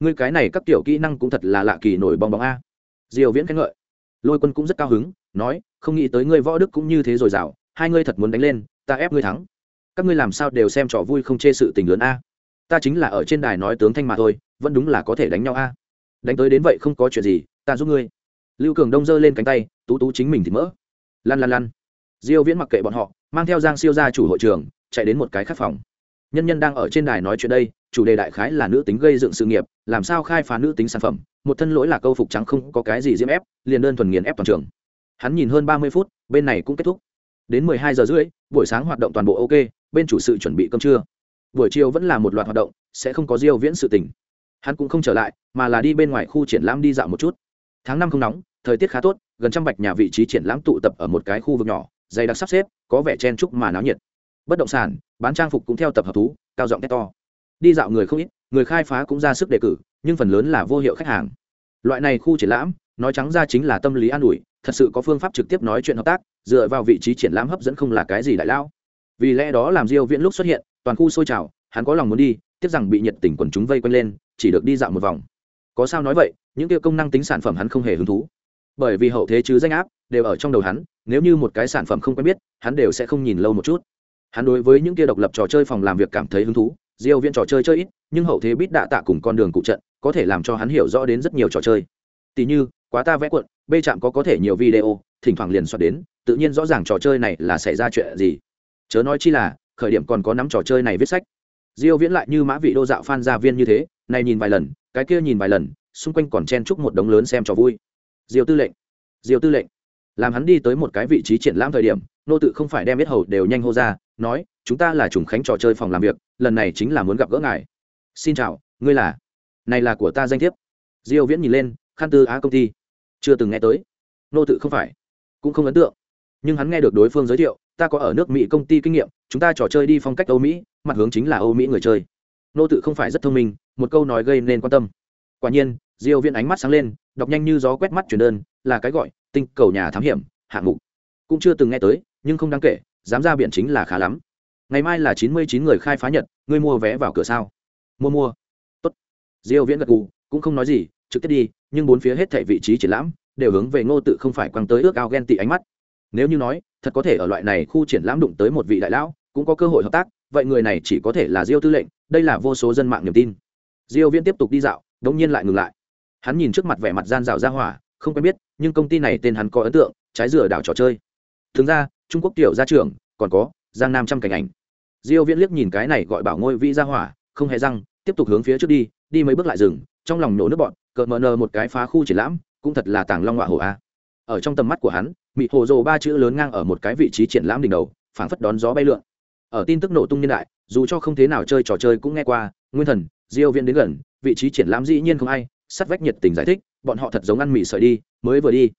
A: Ngươi cái này các tiểu kỹ năng cũng thật là lạ kỳ nổi bong bóng a. Diều viễn khen ngợi. Lôi quân cũng rất cao hứng nói không nghĩ tới ngươi võ đức cũng như thế rồi dào hai ngươi thật muốn đánh lên ta ép ngươi thắng. Các ngươi làm sao đều xem trò vui không chê sự tình lớn a ta chính là ở trên đài nói tướng thanh mà thôi, vẫn đúng là có thể đánh nhau a. Đánh tới đến vậy không có chuyện gì, ta giúp ngươi. Lưu cường đông giơ lên cánh tay, tú tú chính mình thì mỡ. Lăn lăn lăn. Diêu viễn mặc kệ bọn họ, mang theo giang siêu gia chủ hội trường, chạy đến một cái khắc phòng. Nhân nhân đang ở trên đài nói chuyện đây, chủ đề đại khái là nữ tính gây dựng sự nghiệp, làm sao khai phá nữ tính sản phẩm, một thân lỗi là câu phục trắng không có cái gì diễm ép, liền đơn thuần nghiền ép toàn trường. Hắn nhìn hơn ba mươi phút, bên này cũng kết thúc. Đến mười hai giờ rưỡi, buổi sáng hoạt động toàn bộ ok, bên chủ sự chuẩn bị cơm trưa buổi chiều vẫn là một loạt hoạt động, sẽ không có diêu viễn sự tình. Hắn cũng không trở lại, mà là đi bên ngoài khu triển lãm đi dạo một chút. Tháng năm không nóng, thời tiết khá tốt, gần trăm bạch nhà vị trí triển lãm tụ tập ở một cái khu vực nhỏ, dày đặc sắp xếp, có vẻ chen chúc mà náo nhiệt. Bất động sản, bán trang phục cũng theo tập hợp thú, cao giọng tét to. Đi dạo người không ít, người khai phá cũng ra sức đề cử, nhưng phần lớn là vô hiệu khách hàng. Loại này khu triển lãm, nói trắng ra chính là tâm lý an ủi, thật sự có phương pháp trực tiếp nói chuyện hợp tác, dựa vào vị trí triển lãm hấp dẫn không là cái gì đại lao vì lẽ đó làm diêu viễn lúc xuất hiện, toàn khu sôi trào, hắn có lòng muốn đi, tiếc rằng bị nhiệt tình quần chúng vây quanh lên, chỉ được đi dạo một vòng. Có sao nói vậy, những kia công năng tính sản phẩm hắn không hề hứng thú. Bởi vì hậu thế chứ danh áp, đều ở trong đầu hắn, nếu như một cái sản phẩm không quen biết, hắn đều sẽ không nhìn lâu một chút. Hắn đối với những kia độc lập trò chơi phòng làm việc cảm thấy hứng thú, diêu viễn trò chơi chơi ít, nhưng hậu thế biết đã tạ cùng con đường cụ trận, có thể làm cho hắn hiểu rõ đến rất nhiều trò chơi. Tỷ như, quá ta vẽ cuộn, Bê chạm có có thể nhiều video, thỉnh thoảng liền soát đến, tự nhiên rõ ràng trò chơi này là xảy ra chuyện gì chớ nói chi là, khởi điểm còn có nắm trò chơi này viết sách. Diêu viễn lại như mã vị đô dạo phan gia viên như thế, này nhìn vài lần, cái kia nhìn vài lần, xung quanh còn chen chúc một đống lớn xem trò vui. Diêu tư lệnh, diêu tư lệnh, làm hắn đi tới một cái vị trí triển lãm thời điểm, nô tự không phải đem biết hầu đều nhanh hô ra, nói, chúng ta là trùng khánh trò chơi phòng làm việc, lần này chính là muốn gặp gỡ ngài. Xin chào, ngươi là? Này là của ta danh thiếp. Diêu viễn nhìn lên, khăn tư á công ty. Chưa từng nghe tới. Nô tự không phải, cũng không ấn tượng. Nhưng hắn nghe được đối phương giới thiệu ta có ở nước mỹ công ty kinh nghiệm, chúng ta trò chơi đi phong cách âu mỹ, mặt hướng chính là âu mỹ người chơi. Nô tự không phải rất thông minh, một câu nói gây nên quan tâm. Quả nhiên, diêu viễn ánh mắt sáng lên, đọc nhanh như gió quét mắt truyền đơn, là cái gọi, tinh cầu nhà thám hiểm, hạng mục. Cũng chưa từng nghe tới, nhưng không đáng kể, dám ra biển chính là khá lắm. Ngày mai là 99 người khai phá nhật, ngươi mua vé vào cửa sao? Mua mua. Tốt. Diêu viễn gật gù, cũng không nói gì, trực tiếp đi, nhưng bốn phía hết thảy vị trí triển lãm, đều hướng về ngô tự không phải quăng tới ước ao ghen tị ánh mắt nếu như nói, thật có thể ở loại này khu triển lãm đụng tới một vị đại lão, cũng có cơ hội hợp tác, vậy người này chỉ có thể là diêu tư lệnh, đây là vô số dân mạng niềm tin. Diêu viễn tiếp tục đi dạo, đống nhiên lại ngừng lại. Hắn nhìn trước mặt vẻ mặt gian dạo ra hỏa, không quen biết, nhưng công ty này tên hắn có ấn tượng, trái dừa đảo trò chơi. Thực ra, trung quốc tiểu gia trưởng, còn có giang nam trăm cảnh ảnh. Diêu viễn liếc nhìn cái này gọi bảo ngôi vĩ ra hỏa, không hề răng, tiếp tục hướng phía trước đi đi mấy bước lại dừng, trong lòng nổ nước bọn cợt mờ nờ một cái phá khu triển lãm, cũng thật là tàng long hỏa hổ a. Ở trong tầm mắt của hắn mị hồ rồ ba chữ lớn ngang ở một cái vị trí triển lãm đỉnh đầu, phảng phất đón gió bay lượn. Ở tin tức nổ tung niên đại, dù cho không thế nào chơi trò chơi cũng nghe qua, nguyên thần, diêu Viên đến gần, vị trí triển lãm dĩ nhiên không ai, sắt vách nhiệt tình giải thích, bọn họ thật giống ăn mì sợi đi, mới vừa đi.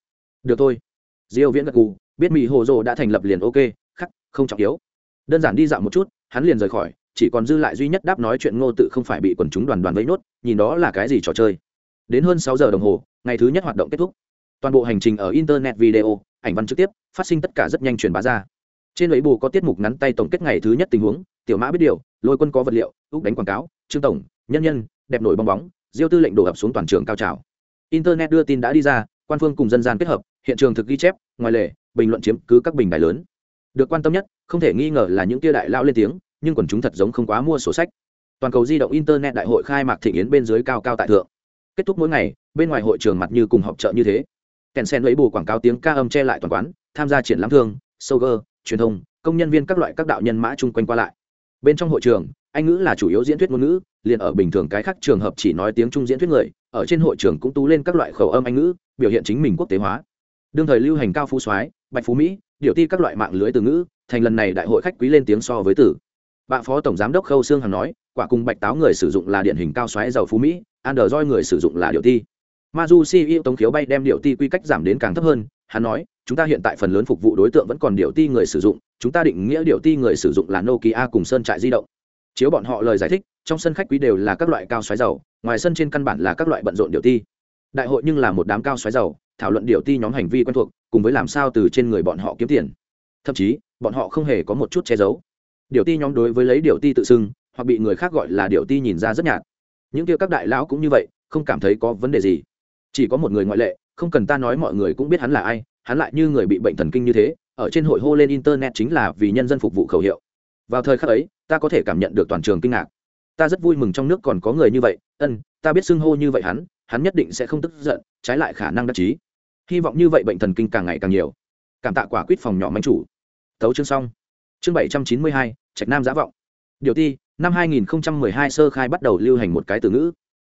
A: Được thôi. Diêu viễn gật gù, biết mì hồ rồ đã thành lập liền ok, khắc, không trọng yếu. Đơn giản đi dạo một chút, hắn liền rời khỏi, chỉ còn dư lại duy nhất đáp nói chuyện ngô tự không phải bị quần chúng đoàn đoàn vây nốt, nhìn đó là cái gì trò chơi. Đến hơn sáu giờ đồng hồ, ngày thứ nhất hoạt động kết thúc. Toàn bộ hành trình ở internet video ảnh văn trực tiếp, phát sinh tất cả rất nhanh truyền bá ra. Trên ấy bù có tiết mục ngắn tay tổng kết ngày thứ nhất tình huống, tiểu mã biết điều, lôi quân có vật liệu úc đánh quảng cáo, trương tổng, nhân nhân, đẹp nổi bong bóng, diêu tư lệnh đổ ập xuống toàn trường cao trào. Internet đưa tin đã đi ra, quan phương cùng dân gian kết hợp, hiện trường thực ghi chép, ngoài lề, bình luận chiếm cứ các bình đài lớn. Được quan tâm nhất, không thể nghi ngờ là những tia đại lao lên tiếng, nhưng quần chúng thật giống không quá mua sổ sách. Toàn cầu di động internet đại hội khai mạc thị yến bên dưới cao cao tại thượng. Kết thúc mỗi ngày, bên ngoài hội trường mặt như cùng họp chợ như thế kèn sen lấy bù quảng cáo tiếng ca âm che lại toàn quán, tham gia triển lãm thương, sâu gơ, truyền thông, công nhân viên các loại các đạo nhân mã chung quanh qua lại. Bên trong hội trường, anh ngữ là chủ yếu diễn thuyết ngôn ngữ, liền ở bình thường cái khác trường hợp chỉ nói tiếng trung diễn thuyết người, ở trên hội trường cũng tú lên các loại khẩu âm anh ngữ, biểu hiện chính mình quốc tế hóa. Đương thời lưu hành cao phú soái, bạch phú mỹ, điều ti các loại mạng lưới từ ngữ, thành lần này đại hội khách quý lên tiếng so với tử. Bạ phó tổng giám đốc khâu sương hằng nói, quả cùng bạch táo người sử dụng là điển hình cao xoáy giàu phú mỹ, android người sử dụng là điều ti mazu ceo tống khiếu bay đem điều ti quy cách giảm đến càng thấp hơn, hắn nói, chúng ta hiện tại phần lớn phục vụ đối tượng vẫn còn điều ti người sử dụng, chúng ta định nghĩa điều ti người sử dụng là nokia cùng sơn trại di động. Chiếu bọn họ lời giải thích, trong sân khách quý đều là các loại cao xoáy giàu ngoài sân trên căn bản là các loại bận rộn điều ti. Đại hội nhưng là một đám cao xoáy giàu thảo luận điều ti nhóm hành vi quen thuộc, cùng với làm sao từ trên người bọn họ kiếm tiền. Thậm chí, bọn họ không hề có một chút che giấu. Điều ti nhóm đối với lấy điều ti tự xưng, hoặc bị người khác gọi là điều ti nhìn ra rất nhạt. Những kia các đại lão cũng như vậy, không cảm thấy có vấn đề gì chỉ có một người ngoại lệ, không cần ta nói mọi người cũng biết hắn là ai, hắn lại như người bị bệnh thần kinh như thế, ở trên hội hô lên internet chính là vì nhân dân phục vụ khẩu hiệu. Vào thời khắc ấy, ta có thể cảm nhận được toàn trường kinh ngạc. Ta rất vui mừng trong nước còn có người như vậy, ân, ta biết xưng hô như vậy hắn hắn nhất định sẽ không tức giận, trái lại khả năng đắc chí. Hy vọng như vậy bệnh thần kinh càng ngày càng nhiều. Cảm tạ quả quyết phòng nhỏ manh chủ. Tấu chương xong. Chương bảy trăm chín mươi hai, trạch nam giả vọng. Điều ti, năm hai nghìn hai sơ khai bắt đầu lưu hành một cái từ ngữ.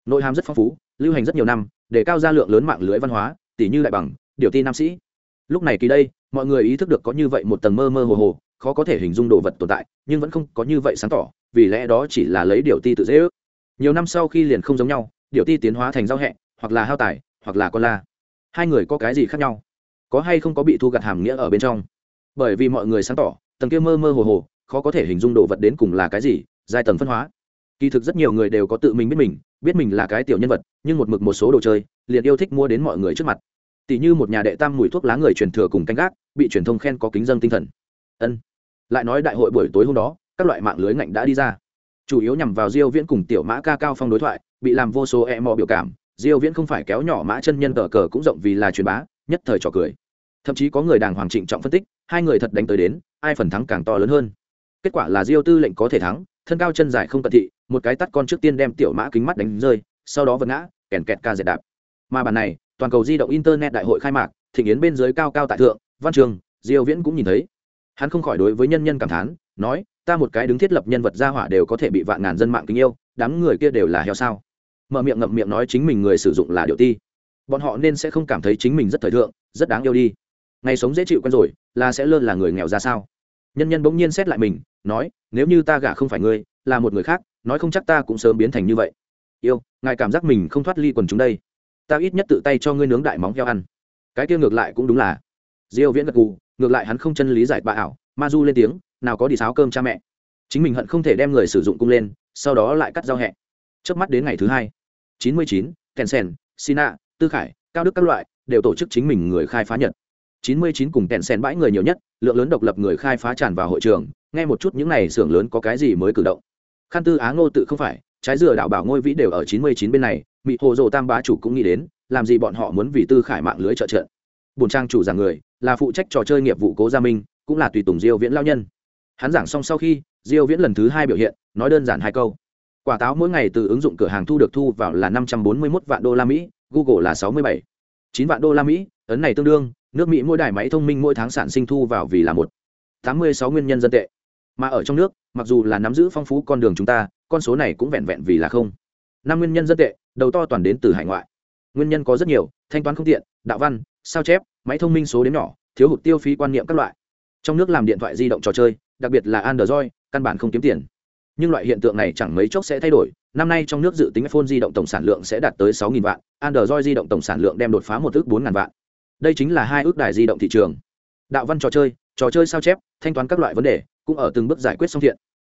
A: Nội hàm rất phong phú lưu hành rất nhiều năm, để cao ra lượng lớn mạng lưới văn hóa tỷ như đại bằng điều ti nam sĩ. Lúc này kỳ đây, mọi người ý thức được có như vậy một tầng mơ mơ hồ hồ, khó có thể hình dung đồ vật tồn tại, nhưng vẫn không có như vậy sáng tỏ, vì lẽ đó chỉ là lấy điều ti tự dễ ước. Nhiều năm sau khi liền không giống nhau điều ti tiến hóa thành giao hẹ, hoặc là hao tài, hoặc là con la. Hai người có cái gì khác nhau? Có hay không có bị thu gặt hàm nghĩa ở bên trong? Bởi vì mọi người sáng tỏ, tầng kia mơ mơ hồ hồ, khó có thể hình dung đồ vật đến cùng là cái gì, giai tầng phân hóa kỳ thực rất nhiều người đều có tự mình biết mình biết mình là cái tiểu nhân vật, nhưng một mực một số đồ chơi, liền yêu thích mua đến mọi người trước mặt. Tỷ như một nhà đệ tam mùi thuốc lá người truyền thừa cùng canh gác, bị truyền thông khen có kính dân tinh thần. Ân. Lại nói đại hội buổi tối hôm đó, các loại mạng lưới ngạnh đã đi ra. Chủ yếu nhằm vào diêu viễn cùng tiểu mã ca cao phong đối thoại, bị làm vô số e mò biểu cảm. Diêu viễn không phải kéo nhỏ mã chân nhân cờ cờ cũng rộng vì là truyền bá, nhất thời trò cười. Thậm chí có người đàng hoàng trịnh trọng phân tích, hai người thật đánh tới đến, ai phần thắng càng to lớn hơn. Kết quả là diêu tư lệnh có thể thắng, thân cao chân dài không cận thị một cái tắt con trước tiên đem tiểu mã kính mắt đánh rơi, sau đó vật ngã, kèn kẹt ca dệt đạp. Mà bản này, toàn cầu di động internet đại hội khai mạc, thịnh yến bên dưới cao cao tại thượng, văn trường, diêu viễn cũng nhìn thấy. Hắn không khỏi đối với nhân nhân cảm thán, nói, ta một cái đứng thiết lập nhân vật gia hỏa đều có thể bị vạn ngàn dân mạng kính yêu, đám người kia đều là heo sao? Mở miệng ngậm miệng nói chính mình người sử dụng là điều ti. Bọn họ nên sẽ không cảm thấy chính mình rất thời thượng, rất đáng yêu đi. Ngày sống dễ chịu quen rồi, là sẽ lơ là người nghèo ra sao? Nhân nhân bỗng nhiên xét lại mình, nói, nếu như ta gả không phải ngươi, là một người khác nói không chắc ta cũng sớm biến thành như vậy. Yêu, ngài cảm giác mình không thoát ly quần chúng đây. Ta ít nhất tự tay cho ngươi nướng đại móng heo ăn. Cái kia ngược lại cũng đúng là. Diêu viễn gật gù, ngược lại hắn không chân lý giải bà ảo, ma du lên tiếng, nào có đi sáo cơm cha mẹ. Chính mình hận không thể đem người sử dụng cung lên, sau đó lại cắt giao hẹ. Trước mắt đến ngày thứ hai. Chín mươi chín, kèn sen sina, tư khải, cao đức các loại, đều tổ chức chính mình người khai phá nhật. Chín mươi chín cùng kèn sen bãi người nhiều nhất, lượng lớn độc lập người khai phá tràn vào hội trường. Nghe một chút những này xưởng lớn có cái gì mới cử động khăn tư á ngô tự không phải, trái dừa đảo bảo ngôi vĩ đều ở chín mươi chín bên này mỹ hồ dồ tam bá chủ cũng nghĩ đến, làm gì bọn họ muốn vì tư khải mạng lưới trợ trợ. Bổn trang chủ giảng người, là phụ trách trò chơi nghiệp vụ cố gia minh, cũng là tùy tùng diêu viễn lao nhân. Hắn giảng xong sau khi, diêu viễn lần thứ hai biểu hiện, nói đơn giản hai câu. Quả táo mỗi ngày từ ứng dụng cửa hàng thu được thu vào là 541 vạn đô la mỹ, google là 67 9 vạn đô la mỹ, ấn này tương đương, nước mỹ mỗi đài máy thông minh mỗi tháng sản sinh thu vào vì là một. 86 nguyên nhân dân tệ mà ở trong nước, mặc dù là nắm giữ phong phú con đường chúng ta, con số này cũng vẹn vẹn vì là không. Năm nguyên nhân dân tệ, đầu to toàn đến từ hải ngoại. Nguyên nhân có rất nhiều, thanh toán không tiện, đạo văn, sao chép, máy thông minh số đếm nhỏ, thiếu hụt tiêu phí quan niệm các loại. Trong nước làm điện thoại di động trò chơi, đặc biệt là android, căn bản không kiếm tiền. Nhưng loại hiện tượng này chẳng mấy chốc sẽ thay đổi. Năm nay trong nước dự tính iphone di động tổng sản lượng sẽ đạt tới 6.000 vạn, android di động tổng sản lượng đem đột phá một ước 4.000 vạn. Đây chính là hai ước đài di động thị trường. Đạo văn trò chơi trò chơi sao chép, thanh toán các loại vấn đề cũng ở từng bước giải quyết xong thiện.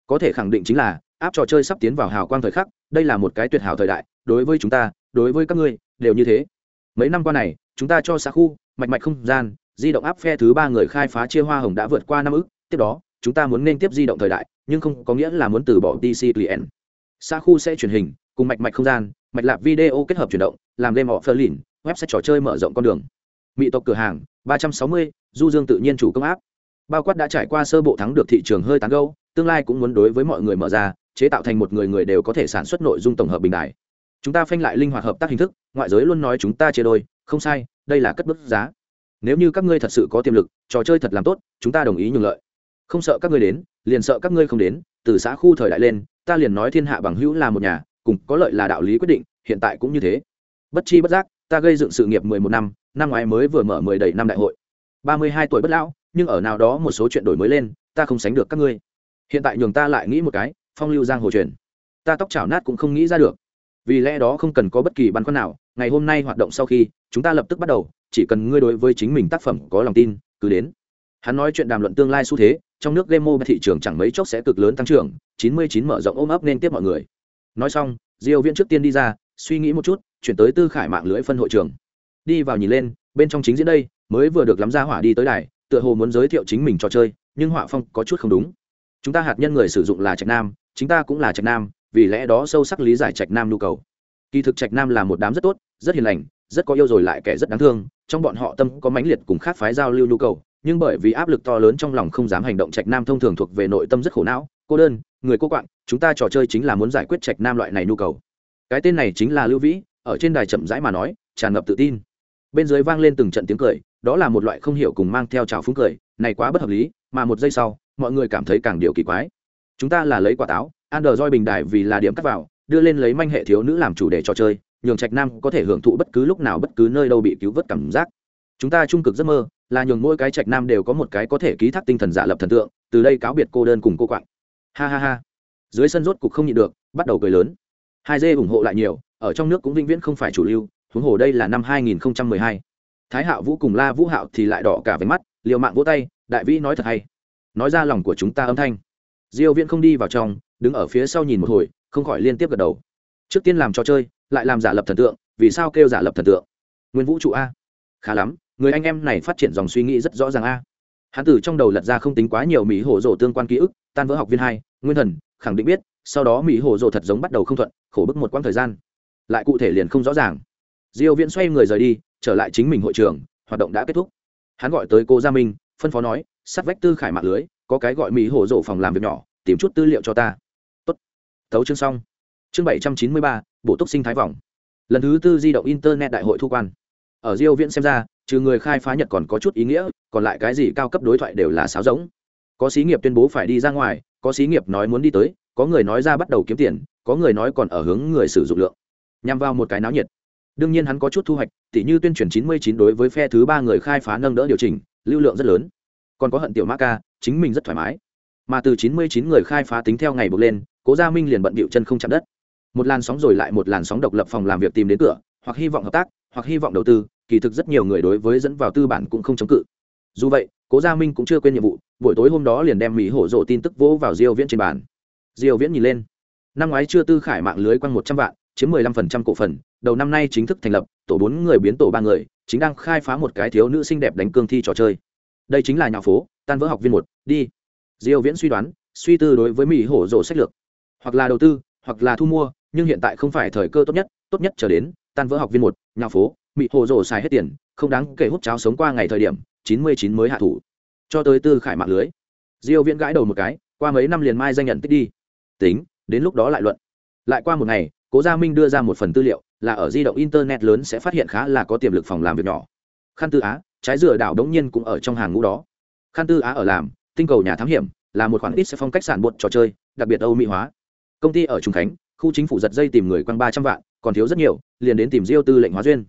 A: Có thể khẳng định chính là áp trò chơi sắp tiến vào hào quang thời khắc đây là một cái tuyệt hảo thời đại đối với chúng ta đối với các ngươi đều như thế. Mấy năm qua này chúng ta cho xã khu mạch mạch không gian di động áp phe thứ ba người khai phá chia hoa hồng đã vượt qua năm ức. tiếp đó chúng ta muốn nên tiếp di động thời đại nhưng không có nghĩa là muốn từ bỏ dc client xã khu sẽ truyền hình cùng mạch mạch không gian mạch lạc video kết hợp chuyển động làm game họ phơ lìn website trò chơi mở rộng con đường. Mỹ tộc cửa hàng 360, du dương tự nhiên chủ công áp bao quát đã trải qua sơ bộ thắng được thị trường hơi tán gâu, tương lai cũng muốn đối với mọi người mở ra, chế tạo thành một người người đều có thể sản xuất nội dung tổng hợp bình đại chúng ta phanh lại linh hoạt hợp tác hình thức, ngoại giới luôn nói chúng ta chia đôi, không sai, đây là cất bức giá. Nếu như các ngươi thật sự có tiềm lực, trò chơi thật làm tốt, chúng ta đồng ý nhường lợi. Không sợ các ngươi đến, liền sợ các ngươi không đến, từ xã khu thời đại lên, ta liền nói thiên hạ bằng hữu là một nhà, cùng có lợi là đạo lý quyết định, hiện tại cũng như thế. Bất chi bất giác, ta gây dựng sự nghiệp mười một năm năm ngoái mới vừa mở mười đầy năm đại hội. Ba mươi hai tuổi bất lão nhưng ở nào đó một số chuyện đổi mới lên, ta không sánh được các ngươi. Hiện tại nhường ta lại nghĩ một cái, phong lưu giang hồ truyền. Ta tóc chảo nát cũng không nghĩ ra được. Vì lẽ đó không cần có bất kỳ băn khoăn nào, ngày hôm nay hoạt động sau khi, chúng ta lập tức bắt đầu, chỉ cần ngươi đối với chính mình tác phẩm có lòng tin, cứ đến. Hắn nói chuyện đàm luận tương lai xu thế, trong nước game mobile thị trường chẳng mấy chốc sẽ cực lớn tăng trưởng 99 mở rộng ôm ấp nên tiếp mọi người. Nói xong, diêu viễn trước tiên đi ra, suy nghĩ một chút, chuyển tới tư khải mạng lưới phân hội trường. Đi vào nhìn lên, bên trong chính diễn đây, mới vừa được lắm ra hỏa đi tới đài tựa hồ muốn giới thiệu chính mình trò chơi, nhưng họa phong có chút không đúng. Chúng ta hạt nhân người sử dụng là trạch nam chúng ta cũng là trạch nam, vì lẽ đó sâu sắc lý giải trạch nam nhu cầu. Kỳ thực trạch nam là một đám rất tốt, rất hiền lành, rất có yêu rồi lại kẻ rất đáng thương, trong bọn họ tâm có mãnh liệt cùng khác phái giao lưu nhu cầu, nhưng bởi vì áp lực to lớn trong lòng không dám hành động trạch nam thông thường thuộc về nội tâm rất khổ não, cô đơn, người cô quạng, chúng ta trò chơi chính là muốn giải quyết trạch nam loại này nhu cầu. Cái tên này chính là lưu vĩ, ở trên đài chậm rãi mà nói, tràn ngập tự tin. Bên dưới vang lên từng trận tiếng cười đó là một loại không hiểu cùng mang theo trào phúng cười, này quá bất hợp lý, mà một giây sau, mọi người cảm thấy càng điều kỳ quái. Chúng ta là lấy quả táo an đờ roi bình đài vì là điểm cắt vào, đưa lên lấy manh hệ thiếu nữ làm chủ đề trò chơi, nhường trạch nam có thể hưởng thụ bất cứ lúc nào bất cứ nơi đâu bị cứu vớt cảm giác. Chúng ta trung cực giấc mơ, là nhường mỗi cái trạch nam đều có một cái có thể ký thác tinh thần giả lập thần tượng, từ đây cáo biệt cô đơn cùng cô quạng. Ha ha ha. Dưới sân rốt cục không nhịn được, bắt đầu cười lớn. Hai dê ủng hộ lại nhiều, ở trong nước cũng vĩnh viễn không phải chủ lưu, huống hồ đây là năm 2012 thái hạo vũ cùng la vũ hạo thì lại đỏ cả về mắt, liều mạng vỗ tay, đại vĩ nói thật hay. Nói ra lòng của chúng ta âm thanh. Diêu viễn không đi vào trong, đứng ở phía sau nhìn một hồi, không khỏi liên tiếp gật đầu. Trước tiên làm trò chơi, lại làm giả lập thần tượng, vì sao kêu giả lập thần tượng? Nguyên vũ trụ a. Khá lắm, người anh em này phát triển dòng suy nghĩ rất rõ ràng a. Hắn từ trong đầu lật ra không tính quá nhiều mỹ hổ rổ tương quan ký ức, tan vỡ học viên hai, nguyên thần, khẳng định biết, sau đó mỹ hổ rổ thật giống bắt đầu không thuận, khổ bức một quãng thời gian. Lại cụ thể liền không rõ ràng. Diêu viễn xoay người rời đi trở lại chính mình hội trường hoạt động đã kết thúc. Hắn gọi tới cô gia minh phân phó nói sắt vách tư khải mạng lưới có cái gọi mỹ hổ rổ phòng làm việc nhỏ tìm chút tư liệu cho ta. Tốt. Thấu chương xong. Chương 793, bộ túc sinh thái vòng. Lần thứ tư di động internet đại hội thu quan. Ở diêu viễn xem ra trừ người khai phá nhật còn có chút ý nghĩa còn lại cái gì cao cấp đối thoại đều là sáo rỗng. Có xí nghiệp tuyên bố phải đi ra ngoài có xí nghiệp nói muốn đi tới có người nói ra bắt đầu kiếm tiền có người nói còn ở hướng người sử dụng lượng. Nhằm vào một cái náo nhiệt đương nhiên hắn có chút thu hoạch, tỉ như tuyên truyền 99 đối với phe thứ ba người khai phá nâng đỡ điều chỉnh, lưu lượng rất lớn. Còn có hận tiểu mã ca, chính mình rất thoải mái. Mà từ 99 người khai phá tính theo ngày bước lên, cố gia minh liền bận bịu chân không chạm đất. Một làn sóng rồi lại một làn sóng độc lập phòng làm việc tìm đến cửa, hoặc hy vọng hợp tác, hoặc hy vọng đầu tư, kỳ thực rất nhiều người đối với dẫn vào tư bản cũng không chống cự. Dù vậy, cố gia minh cũng chưa quên nhiệm vụ, buổi tối hôm đó liền đem mỹ hổ rộ tin tức vỗ vào diêu viễn trên bàn. Diêu viễn nhìn lên. Năm ngoái chưa tư khải mạng lưới quanh 100 vạn, chiếm 15% cổ phần đầu năm nay chính thức thành lập, tổ bốn người biến tổ ba người, chính đang khai phá một cái thiếu nữ xinh đẹp đánh cương thi trò chơi. Đây chính là nhà phố, tan vỡ học viên một, đi. Diêu viễn suy đoán, suy tư đối với mỹ hổ rổ sách lược. Hoặc là đầu tư, hoặc là thu mua, nhưng hiện tại không phải thời cơ tốt nhất tốt nhất chờ đến, tan vỡ học viên một, nhà phố, mỹ hồ rổ xài hết tiền, không đáng kể hút cháo sống qua ngày thời điểm, chín mươi chín mới hạ thủ. Cho tới tư khải mạng lưới. Diêu viễn gãi đầu một cái, qua mấy năm liền mai danh nhận tích đi. Tính, đến lúc đó lại luận. Lại qua một ngày cố gia minh đưa ra một phần tư liệu, là ở di động internet lớn sẽ phát hiện khá là có tiềm lực phòng làm việc nhỏ. Khăn tư á, trái dừa đảo đống nhiên cũng ở trong hàng ngũ đó. Khăn tư á ở làm, tinh cầu nhà thám hiểm, là một khoản ít sẽ phong cách sản bột trò chơi, đặc biệt âu mỹ hóa. Công ty ở trung khánh, khu chính phủ giật dây tìm người quanh ba trăm vạn, còn thiếu rất nhiều, liền đến tìm diêu tư lệnh hóa duyên.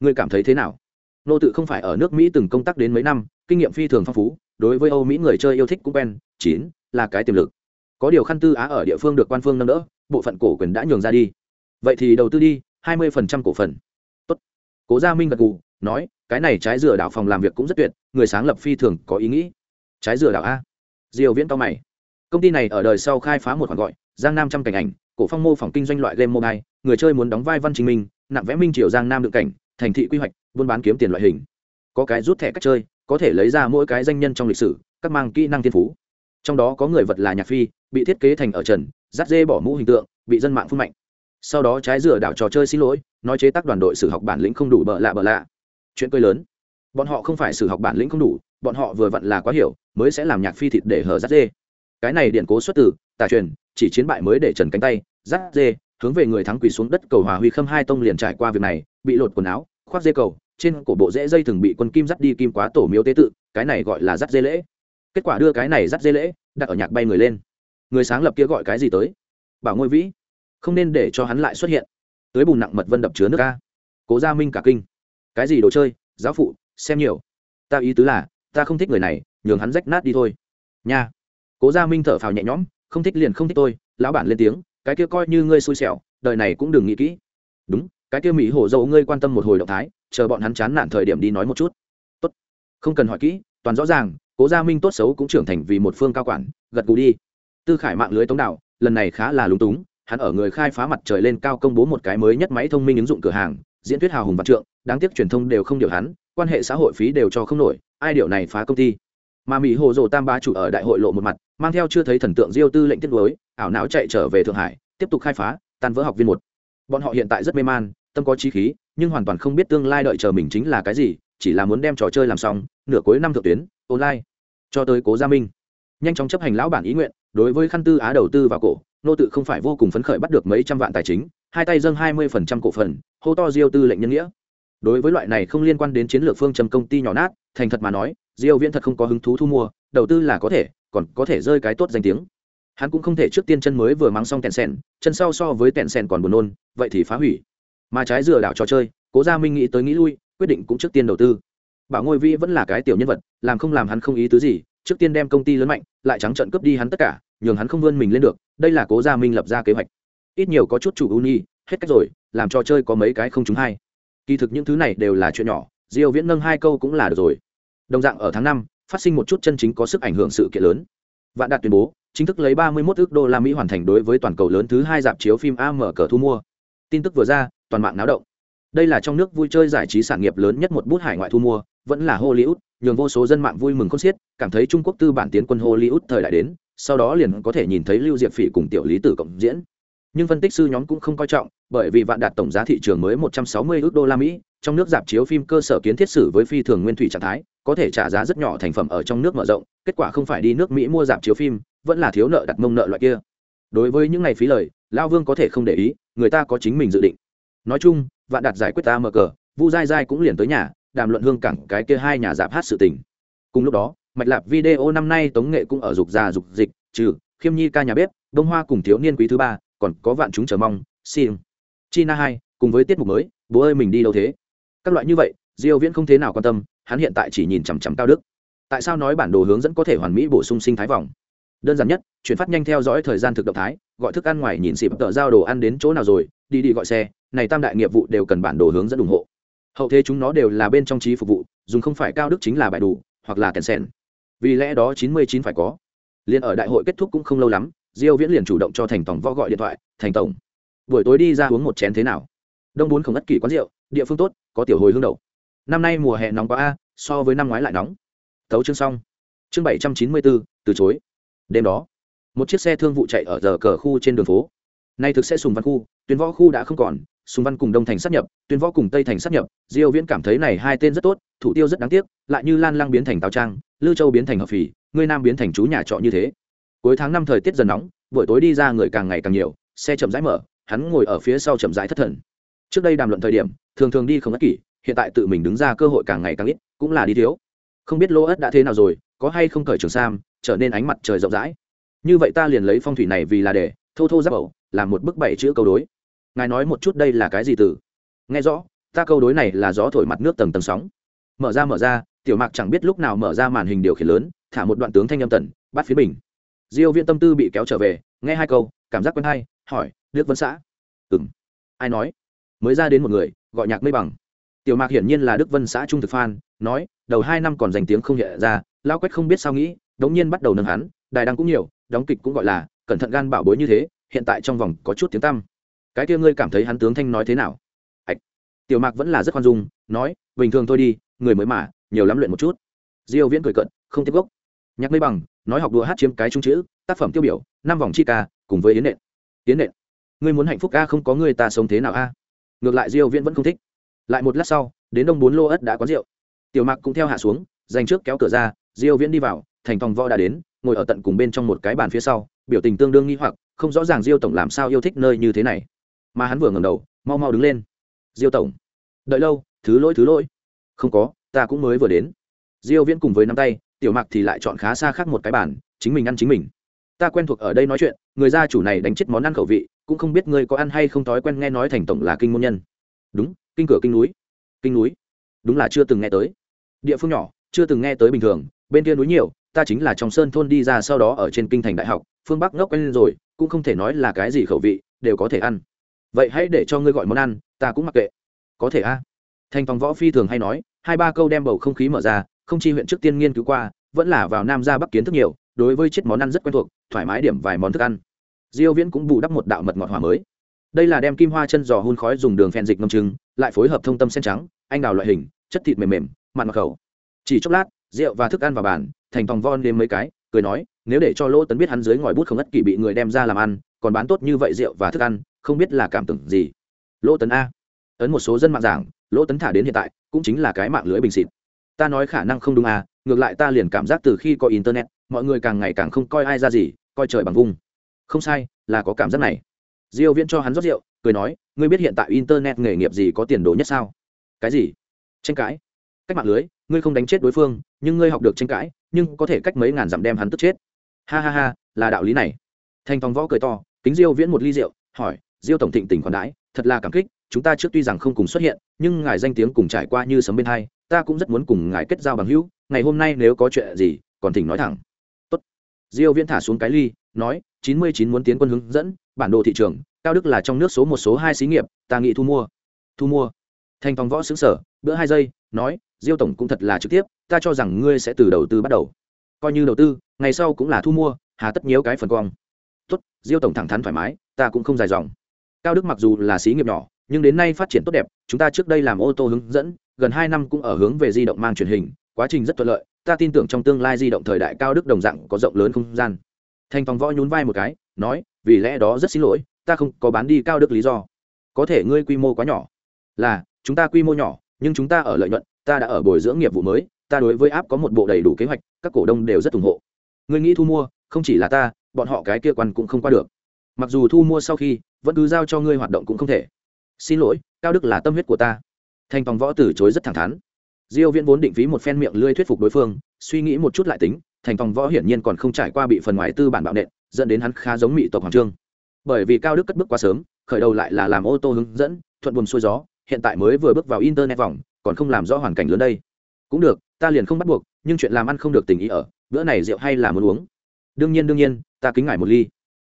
A: Ngươi cảm thấy thế nào? Nô tự không phải ở nước mỹ từng công tác đến mấy năm, kinh nghiệm phi thường phong phú, đối với âu mỹ người chơi yêu thích cũng quen, chín, là cái tiềm lực. Có điều khăn tư á ở địa phương được quan phương nâng đỡ, bộ phận cổ quyền đã nhường ra đi vậy thì đầu tư đi, hai mươi phần trăm cổ phần. Tốt. cố gia minh gật gù, nói, cái này trái dừa đảo phòng làm việc cũng rất tuyệt, người sáng lập phi thường có ý nghĩ. Trái dừa đảo a. Diều viễn cao mày. Công ty này ở đời sau khai phá một khoản gọi, giang nam trăm cảnh ảnh, cổ phong mô phỏng kinh doanh loại game mobile, người chơi muốn đóng vai văn chính minh, nặng vẽ minh triều giang nam đựng cảnh, thành thị quy hoạch, buôn bán kiếm tiền loại hình. Có cái rút thẻ cách chơi, có thể lấy ra mỗi cái danh nhân trong lịch sử, các mang kỹ năng thiên phú. Trong đó có người vật là nhạc phi, bị thiết kế thành ở trần dắt dê bỏ mũ hình tượng, bị dân mạng phun mạnh sau đó trái rửa đảo trò chơi xin lỗi, nói chế tác đoàn đội sử học bản lĩnh không đủ bợ lạ bợ lạ. Chuyện cười lớn. Bọn họ không phải sử học bản lĩnh không đủ, bọn họ vừa vặn là quá hiểu, mới sẽ làm nhạc phi thịt để hở dắt dê. Cái này điện cố xuất từ, tà truyền, chỉ chiến bại mới để trần cánh tay dắt dê, hướng về người thắng quỳ xuống đất cầu hòa huy khâm hai tông liền trải qua việc này, bị lột quần áo, khoác dê cầu, trên cổ bộ dễ dây thường bị quân kim dắt đi kim quá tổ miếu tế tự, cái này gọi là dắt dê lễ. Kết quả đưa cái này dắt dê lễ, đặt ở nhạc bay người lên. Người sáng lập kia gọi cái gì tới? Bảo ngôi vĩ không nên để cho hắn lại xuất hiện. Tới bùn nặng mật vân đập chứa nước ca cố gia minh cả kinh. Cái gì đồ chơi? Giáo phụ, xem nhiều. Ta ý tứ là, ta không thích người này, nhường hắn rách nát đi thôi. Nha. Cố gia minh thở phào nhẹ nhõm, không thích liền không thích tôi, lão bản lên tiếng, cái kia coi như ngươi xui xẻo, đời này cũng đừng nghĩ kỹ. Đúng, cái kia mỹ hổ dầu ngươi quan tâm một hồi động thái, chờ bọn hắn chán nản thời điểm đi nói một chút. Tốt. Không cần hỏi kỹ, toàn rõ ràng, cố gia minh tốt xấu cũng trưởng thành vì một phương cao quản, gật gù đi. Tư khải mạng lưới tống đạo lần này khá là lúng túng hắn ở người khai phá mặt trời lên cao công bố một cái mới nhất máy thông minh ứng dụng cửa hàng, diễn thuyết hào hùng văn trượng, đáng tiếc truyền thông đều không điều hắn, quan hệ xã hội phí đều cho không nổi, ai điều này phá công ty. Mà mỹ hồ dồ tam bá chủ ở đại hội lộ một mặt, mang theo chưa thấy thần tượng diêu tư lệnh tiết đối ảo não chạy trở về thượng hải, tiếp tục khai phá, tan vỡ học viên một. Bọn họ hiện tại rất mê man, tâm có trí khí, nhưng hoàn toàn không biết tương lai đợi chờ mình chính là cái gì, chỉ là muốn đem trò chơi làm xong, nửa cuối năm thượng tuyến, online. Cho tới cố gia minh. Nhanh chóng chấp hành lão bản ý nguyện, đối với khăn tư á đầu tư vào cổ nô tự không phải vô cùng phấn khởi bắt được mấy trăm vạn tài chính, hai tay dâng hai mươi phần trăm cổ phần, hô to diêu tư lệnh nhân nghĩa. Đối với loại này không liên quan đến chiến lược phương châm công ty nhỏ nát, thành thật mà nói, diêu viễn thật không có hứng thú thu mua, đầu tư là có thể, còn có thể rơi cái tốt danh tiếng. Hắn cũng không thể trước tiên chân mới vừa mắng xong tẹn sèn, chân sau so với tẹn sèn còn buồn nôn, vậy thì phá hủy. Mà trái dừa đảo trò chơi, cố gia minh nghĩ tới nghĩ lui, quyết định cũng trước tiên đầu tư. Bảo ngôi vĩ vẫn là cái tiểu nhân vật, làm không làm hắn không ý tứ gì, trước tiên đem công ty lớn mạnh, lại trắng trận cướp đi hắn tất cả, nhường hắn không vươn mình lên được đây là cố gia minh lập ra kế hoạch ít nhiều có chút chủ ưu nhi hết cách rồi làm trò chơi có mấy cái không chúng hay kỳ thực những thứ này đều là chuyện nhỏ diêu viễn nâng hai câu cũng là được rồi đồng dạng ở tháng năm phát sinh một chút chân chính có sức ảnh hưởng sự kiện lớn vạn đạt tuyên bố chính thức lấy 31 ức đô la Mỹ hoàn thành đối với toàn cầu lớn thứ hai dạp chiếu phim AM cờ thu mua. Tin tức vừa ra, toàn mạng náo động. Đây là trong nước vui chơi giải trí sản nghiệp lớn nhất một bút hải ngoại thu mua, vẫn là Hollywood, nhường vô số dân mạng vui mừng khôn xiết, cảm thấy Trung Quốc tư bản tiến quân Hollywood thời đại đến, sau đó liền có thể nhìn thấy Lưu Diệp Phỉ cùng tiểu Lý Tử cộng diễn. Nhưng phân tích sư nhóm cũng không coi trọng, bởi vì vạn đạt tổng giá thị trường mới 160 ước đô la Mỹ, trong nước giảm chiếu phim cơ sở kiến thiết sử với phi thường nguyên thủy trạng thái, có thể trả giá rất nhỏ thành phẩm ở trong nước mở rộng, kết quả không phải đi nước Mỹ mua giảm chiếu phim, vẫn là thiếu nợ đặt mông nợ loại kia. Đối với những ngày phí lời, Lão Vương có thể không để ý, người ta có chính mình dự định. Nói chung, vạn đạt giải quyết ta mở cờ, Vu dai dai cũng liền tới nhà, đàm luận hương cảng cái kia hai nhà giảm hát sự tình. Cùng lúc đó, mạch lạp video năm nay tống nghệ cũng ở dục già dục dịch, trừ khiêm nhi ca nhà bếp, đông hoa cùng thiếu niên quý thứ ba, còn có vạn chúng chờ mong, sim, china hai, cùng với tiết mục mới, bố ơi mình đi đâu thế? Các loại như vậy, Diêu Viễn không thế nào quan tâm, hắn hiện tại chỉ nhìn chằm chằm cao đức. Tại sao nói bản đồ hướng dẫn có thể hoàn mỹ bổ sung sinh thái vòng? Đơn giản nhất, chuyển phát nhanh theo dõi thời gian thực động thái, gọi thức ăn ngoài nhìn xịp tờ giao đồ ăn đến chỗ nào rồi, đi đi gọi xe, này tam đại nghiệp vụ đều cần bản đồ hướng dẫn ủng hộ. Hậu thế chúng nó đều là bên trong trí phục vụ, dùng không phải cao đức chính là bài đủ, hoặc là kèn sen. Vì lẽ đó 99 phải có. Liên ở đại hội kết thúc cũng không lâu lắm, Diêu Viễn liền chủ động cho Thành tổng võ gọi điện thoại, "Thành tổng, buổi tối đi ra uống một chén thế nào?" Đông bốn không ất kỳ quán rượu, địa phương tốt, có tiểu hồi hương đậu. Năm nay mùa hè nóng quá a, so với năm ngoái lại nóng. Tấu chương xong. Chương 794, từ chối. Đêm đó, một chiếc xe thương vụ chạy ở giờ cờ khu trên đường phố. Nay thực sẽ sùng văn khu, tuyến võ khu đã không còn, sùng văn cùng đông thành sắp nhập, tuyến võ cùng tây thành sắp nhập. Diêu Viễn cảm thấy này hai tên rất tốt, thủ tiêu rất đáng tiếc, lại như Lan Lăng biến thành Tào Trang, Lưu Châu biến thành Hợp phì, Ngươi Nam biến thành chú nhà trọ như thế. Cuối tháng năm thời tiết dần nóng buổi tối đi ra người càng ngày càng nhiều xe chậm rãi mở hắn ngồi ở phía sau chậm rãi thất thần. Trước đây đàm luận thời điểm thường thường đi không ất kỷ hiện tại tự mình đứng ra cơ hội càng ngày càng ít cũng là đi thiếu. Không biết lô ất đã thế nào rồi có hay không cởi trường sam trở nên ánh mặt trời rộng rãi. Như vậy ta liền lấy phong thủy này vì là để thô thô giáp ẩu làm một bức bảy chữ câu đối. Ngài nói một chút đây là cái gì từ? Nghe rõ ta câu đối này là gió thổi mặt nước tầng tầng sóng. Mở ra mở ra tiểu mạc chẳng biết lúc nào mở ra màn hình điều khiển lớn, thả một đoạn tướng thanh âm tần, bắt phía bình. Diêu viên tâm tư bị kéo trở về, nghe hai câu, cảm giác quen hay, hỏi, đức vân xã? Ừm. Ai nói? Mới ra đến một người, gọi nhạc mây bằng. Tiểu mạc hiển nhiên là đức vân xã trung thực phan nói, đầu hai năm còn dành tiếng không nhẹ ra lao quét không biết sao nghĩ, đống nhiên bắt đầu nâng hắn, đài đăng cũng nhiều, đóng kịch cũng gọi là, cẩn thận gan bảo bối như thế, hiện tại trong vòng có chút tiếng tăm. Cái kia ngươi cảm thấy hắn tướng thanh nói thế nào? Ạch. Tiểu mạc vẫn là rất khoan dung, nói, bình thường thôi đi, người mới mà nhiều lắm luyện một chút. Diêu viễn cười cận không tiếp gốc. Nhạc mây bằng, nói học đùa hát chiếm cái trung chữ, tác phẩm tiêu biểu, năm vòng chi ca, cùng với yến nện. Yến nện, ngươi muốn hạnh phúc ca không có người ta sống thế nào a. Ngược lại diêu viễn vẫn không thích. Lại một lát sau, đến đông bốn lô ất đã có rượu. Tiểu mạc cũng theo hạ xuống, dành trước kéo cửa ra, diêu viễn đi vào, thành tòng võ đã đến, ngồi ở tận cùng bên trong một cái bàn phía sau, biểu tình tương đương nghi hoặc, không rõ ràng diêu tổng làm sao yêu thích nơi như thế này. Mà hắn vừa ngẩng đầu, mau mau đứng lên. Diêu tổng, đợi lâu, thứ lỗi thứ lỗi. Không có ta cũng mới vừa đến. Diêu viễn cùng với nắm tay, tiểu mạc thì lại chọn khá xa khác một cái bàn, chính mình ăn chính mình. Ta quen thuộc ở đây nói chuyện, người gia chủ này đánh chết món ăn khẩu vị, cũng không biết ngươi có ăn hay không thói quen nghe nói thành tổng là kinh môn nhân. Đúng, kinh cửa kinh núi. Kinh núi? Đúng là chưa từng nghe tới. Địa phương nhỏ, chưa từng nghe tới bình thường, bên kia núi nhiều, ta chính là trong sơn thôn đi ra sau đó ở trên kinh thành đại học, phương bắc ngốc quen rồi, cũng không thể nói là cái gì khẩu vị, đều có thể ăn. Vậy hãy để cho ngươi gọi món ăn, ta cũng mặc kệ. Có thể a. à thành phong võ phi thường hay nói, hai ba câu đem bầu không khí mở ra, không chi huyện trước tiên nghiên cứu qua, vẫn là vào nam ra bắc kiến thức nhiều, đối với chiếc món ăn rất quen thuộc, thoải mái điểm vài món thức ăn. Diêu viễn cũng bù đắp một đạo mật ngọt hòa mới. Đây là đem kim hoa chân giò hun khói dùng đường phèn dịch ngâm trứng, lại phối hợp thông tâm sen trắng, anh đào loại hình, chất thịt mềm mềm, mặn ngọt khẩu. Chỉ chốc lát, rượu và thức ăn vào bàn, thành phong von đêm mấy cái, cười nói, nếu để cho lỗ tấn biết hắn dưới ngòi bút không ất kỳ bị người đem ra làm ăn, còn bán tốt như vậy rượu và thức ăn, không biết là cảm tưởng gì. Lỗ tấn a. Ấn một số dân mạng giảng lỗ tấn thả đến hiện tại, cũng chính là cái mạng lưới bình xịt. Ta nói khả năng không đúng à ngược lại ta liền cảm giác từ khi có internet, mọi người càng ngày càng không coi ai ra gì, coi trời bằng vung không sai, là có cảm giác này. Diêu viễn cho hắn rót rượu, cười nói, ngươi biết hiện tại internet nghề nghiệp gì có tiền đồ nhất sao? Cái gì? Tranh cãi. Cách mạng lưới, ngươi không đánh chết đối phương, nhưng ngươi học được tranh cãi, nhưng có thể cách mấy ngàn dặm đem hắn tức chết. Ha ha ha, là đạo lý này. Thanh tòng võ cười to, kính diêu viễn một ly rượu, hỏi, diêu tổng thịnh tỉnh khoản đãi, thật là cảm kích chúng ta trước tuy rằng không cùng xuất hiện, nhưng ngài danh tiếng cùng trải qua như sấm bên hai, ta cũng rất muốn cùng ngài kết giao bằng hữu, ngày hôm nay nếu có chuyện gì, còn thỉnh nói thẳng. Tốt. Diêu viễn thả xuống cái ly, nói 99 muốn tiến quân hướng dẫn, bản đồ thị trường, cao đức là trong nước số một số hai xí nghiệp, ta nghĩ thu mua. Thu mua. Thành phòng võ xứng sở bữa hai giây, nói, diêu tổng cũng thật là trực tiếp, ta cho rằng ngươi sẽ từ đầu tư bắt đầu. Coi như đầu tư, ngày sau cũng là thu mua, hà tất nhiễu cái phần cong tốt, diêu tổng thẳng thắn thoải mái, ta cũng không dài dòng. Cao đức mặc dù là xí nghiệp nhỏ nhưng đến nay phát triển tốt đẹp, chúng ta trước đây làm ô tô hướng dẫn, gần hai năm cũng ở hướng về di động mang truyền hình, quá trình rất thuận lợi, ta tin tưởng trong tương lai di động thời đại cao đức đồng dạng có rộng lớn không gian. Thanh phong võ nhún vai một cái, nói, vì lẽ đó rất xin lỗi, ta không có bán đi cao đức lý do. Có thể ngươi quy mô quá nhỏ. Là, chúng ta quy mô nhỏ, nhưng chúng ta ở lợi nhuận, ta đã ở bồi dưỡng nghiệp vụ mới, ta đối với app có một bộ đầy đủ kế hoạch, các cổ đông đều rất ủng hộ. Ngươi nghĩ thu mua, không chỉ là ta, bọn họ cái kia quan cũng không qua được. Mặc dù thu mua sau khi, vẫn cứ giao cho ngươi hoạt động cũng không thể xin lỗi, cao đức là tâm huyết của ta. Thanh tòng võ từ chối rất thẳng thắn. Diêu viễn vốn định phí một phen miệng lươi thuyết phục đối phương, suy nghĩ một chút lại tính, thành tòng võ hiển nhiên còn không trải qua bị phần ngoài tư bản bạo nện, dẫn đến hắn khá giống mỹ tộc hoàng trương. Bởi vì cao đức cất bước quá sớm, khởi đầu lại là làm ô tô hướng dẫn, thuận buồm xuôi gió, hiện tại mới vừa bước vào internet vòng, còn không làm rõ hoàn cảnh lớn đây. Cũng được, ta liền không bắt buộc, nhưng chuyện làm ăn không được tình ý ở, bữa này rượu hay là muốn uống? Đương nhiên đương nhiên, ta kính ngài một ly.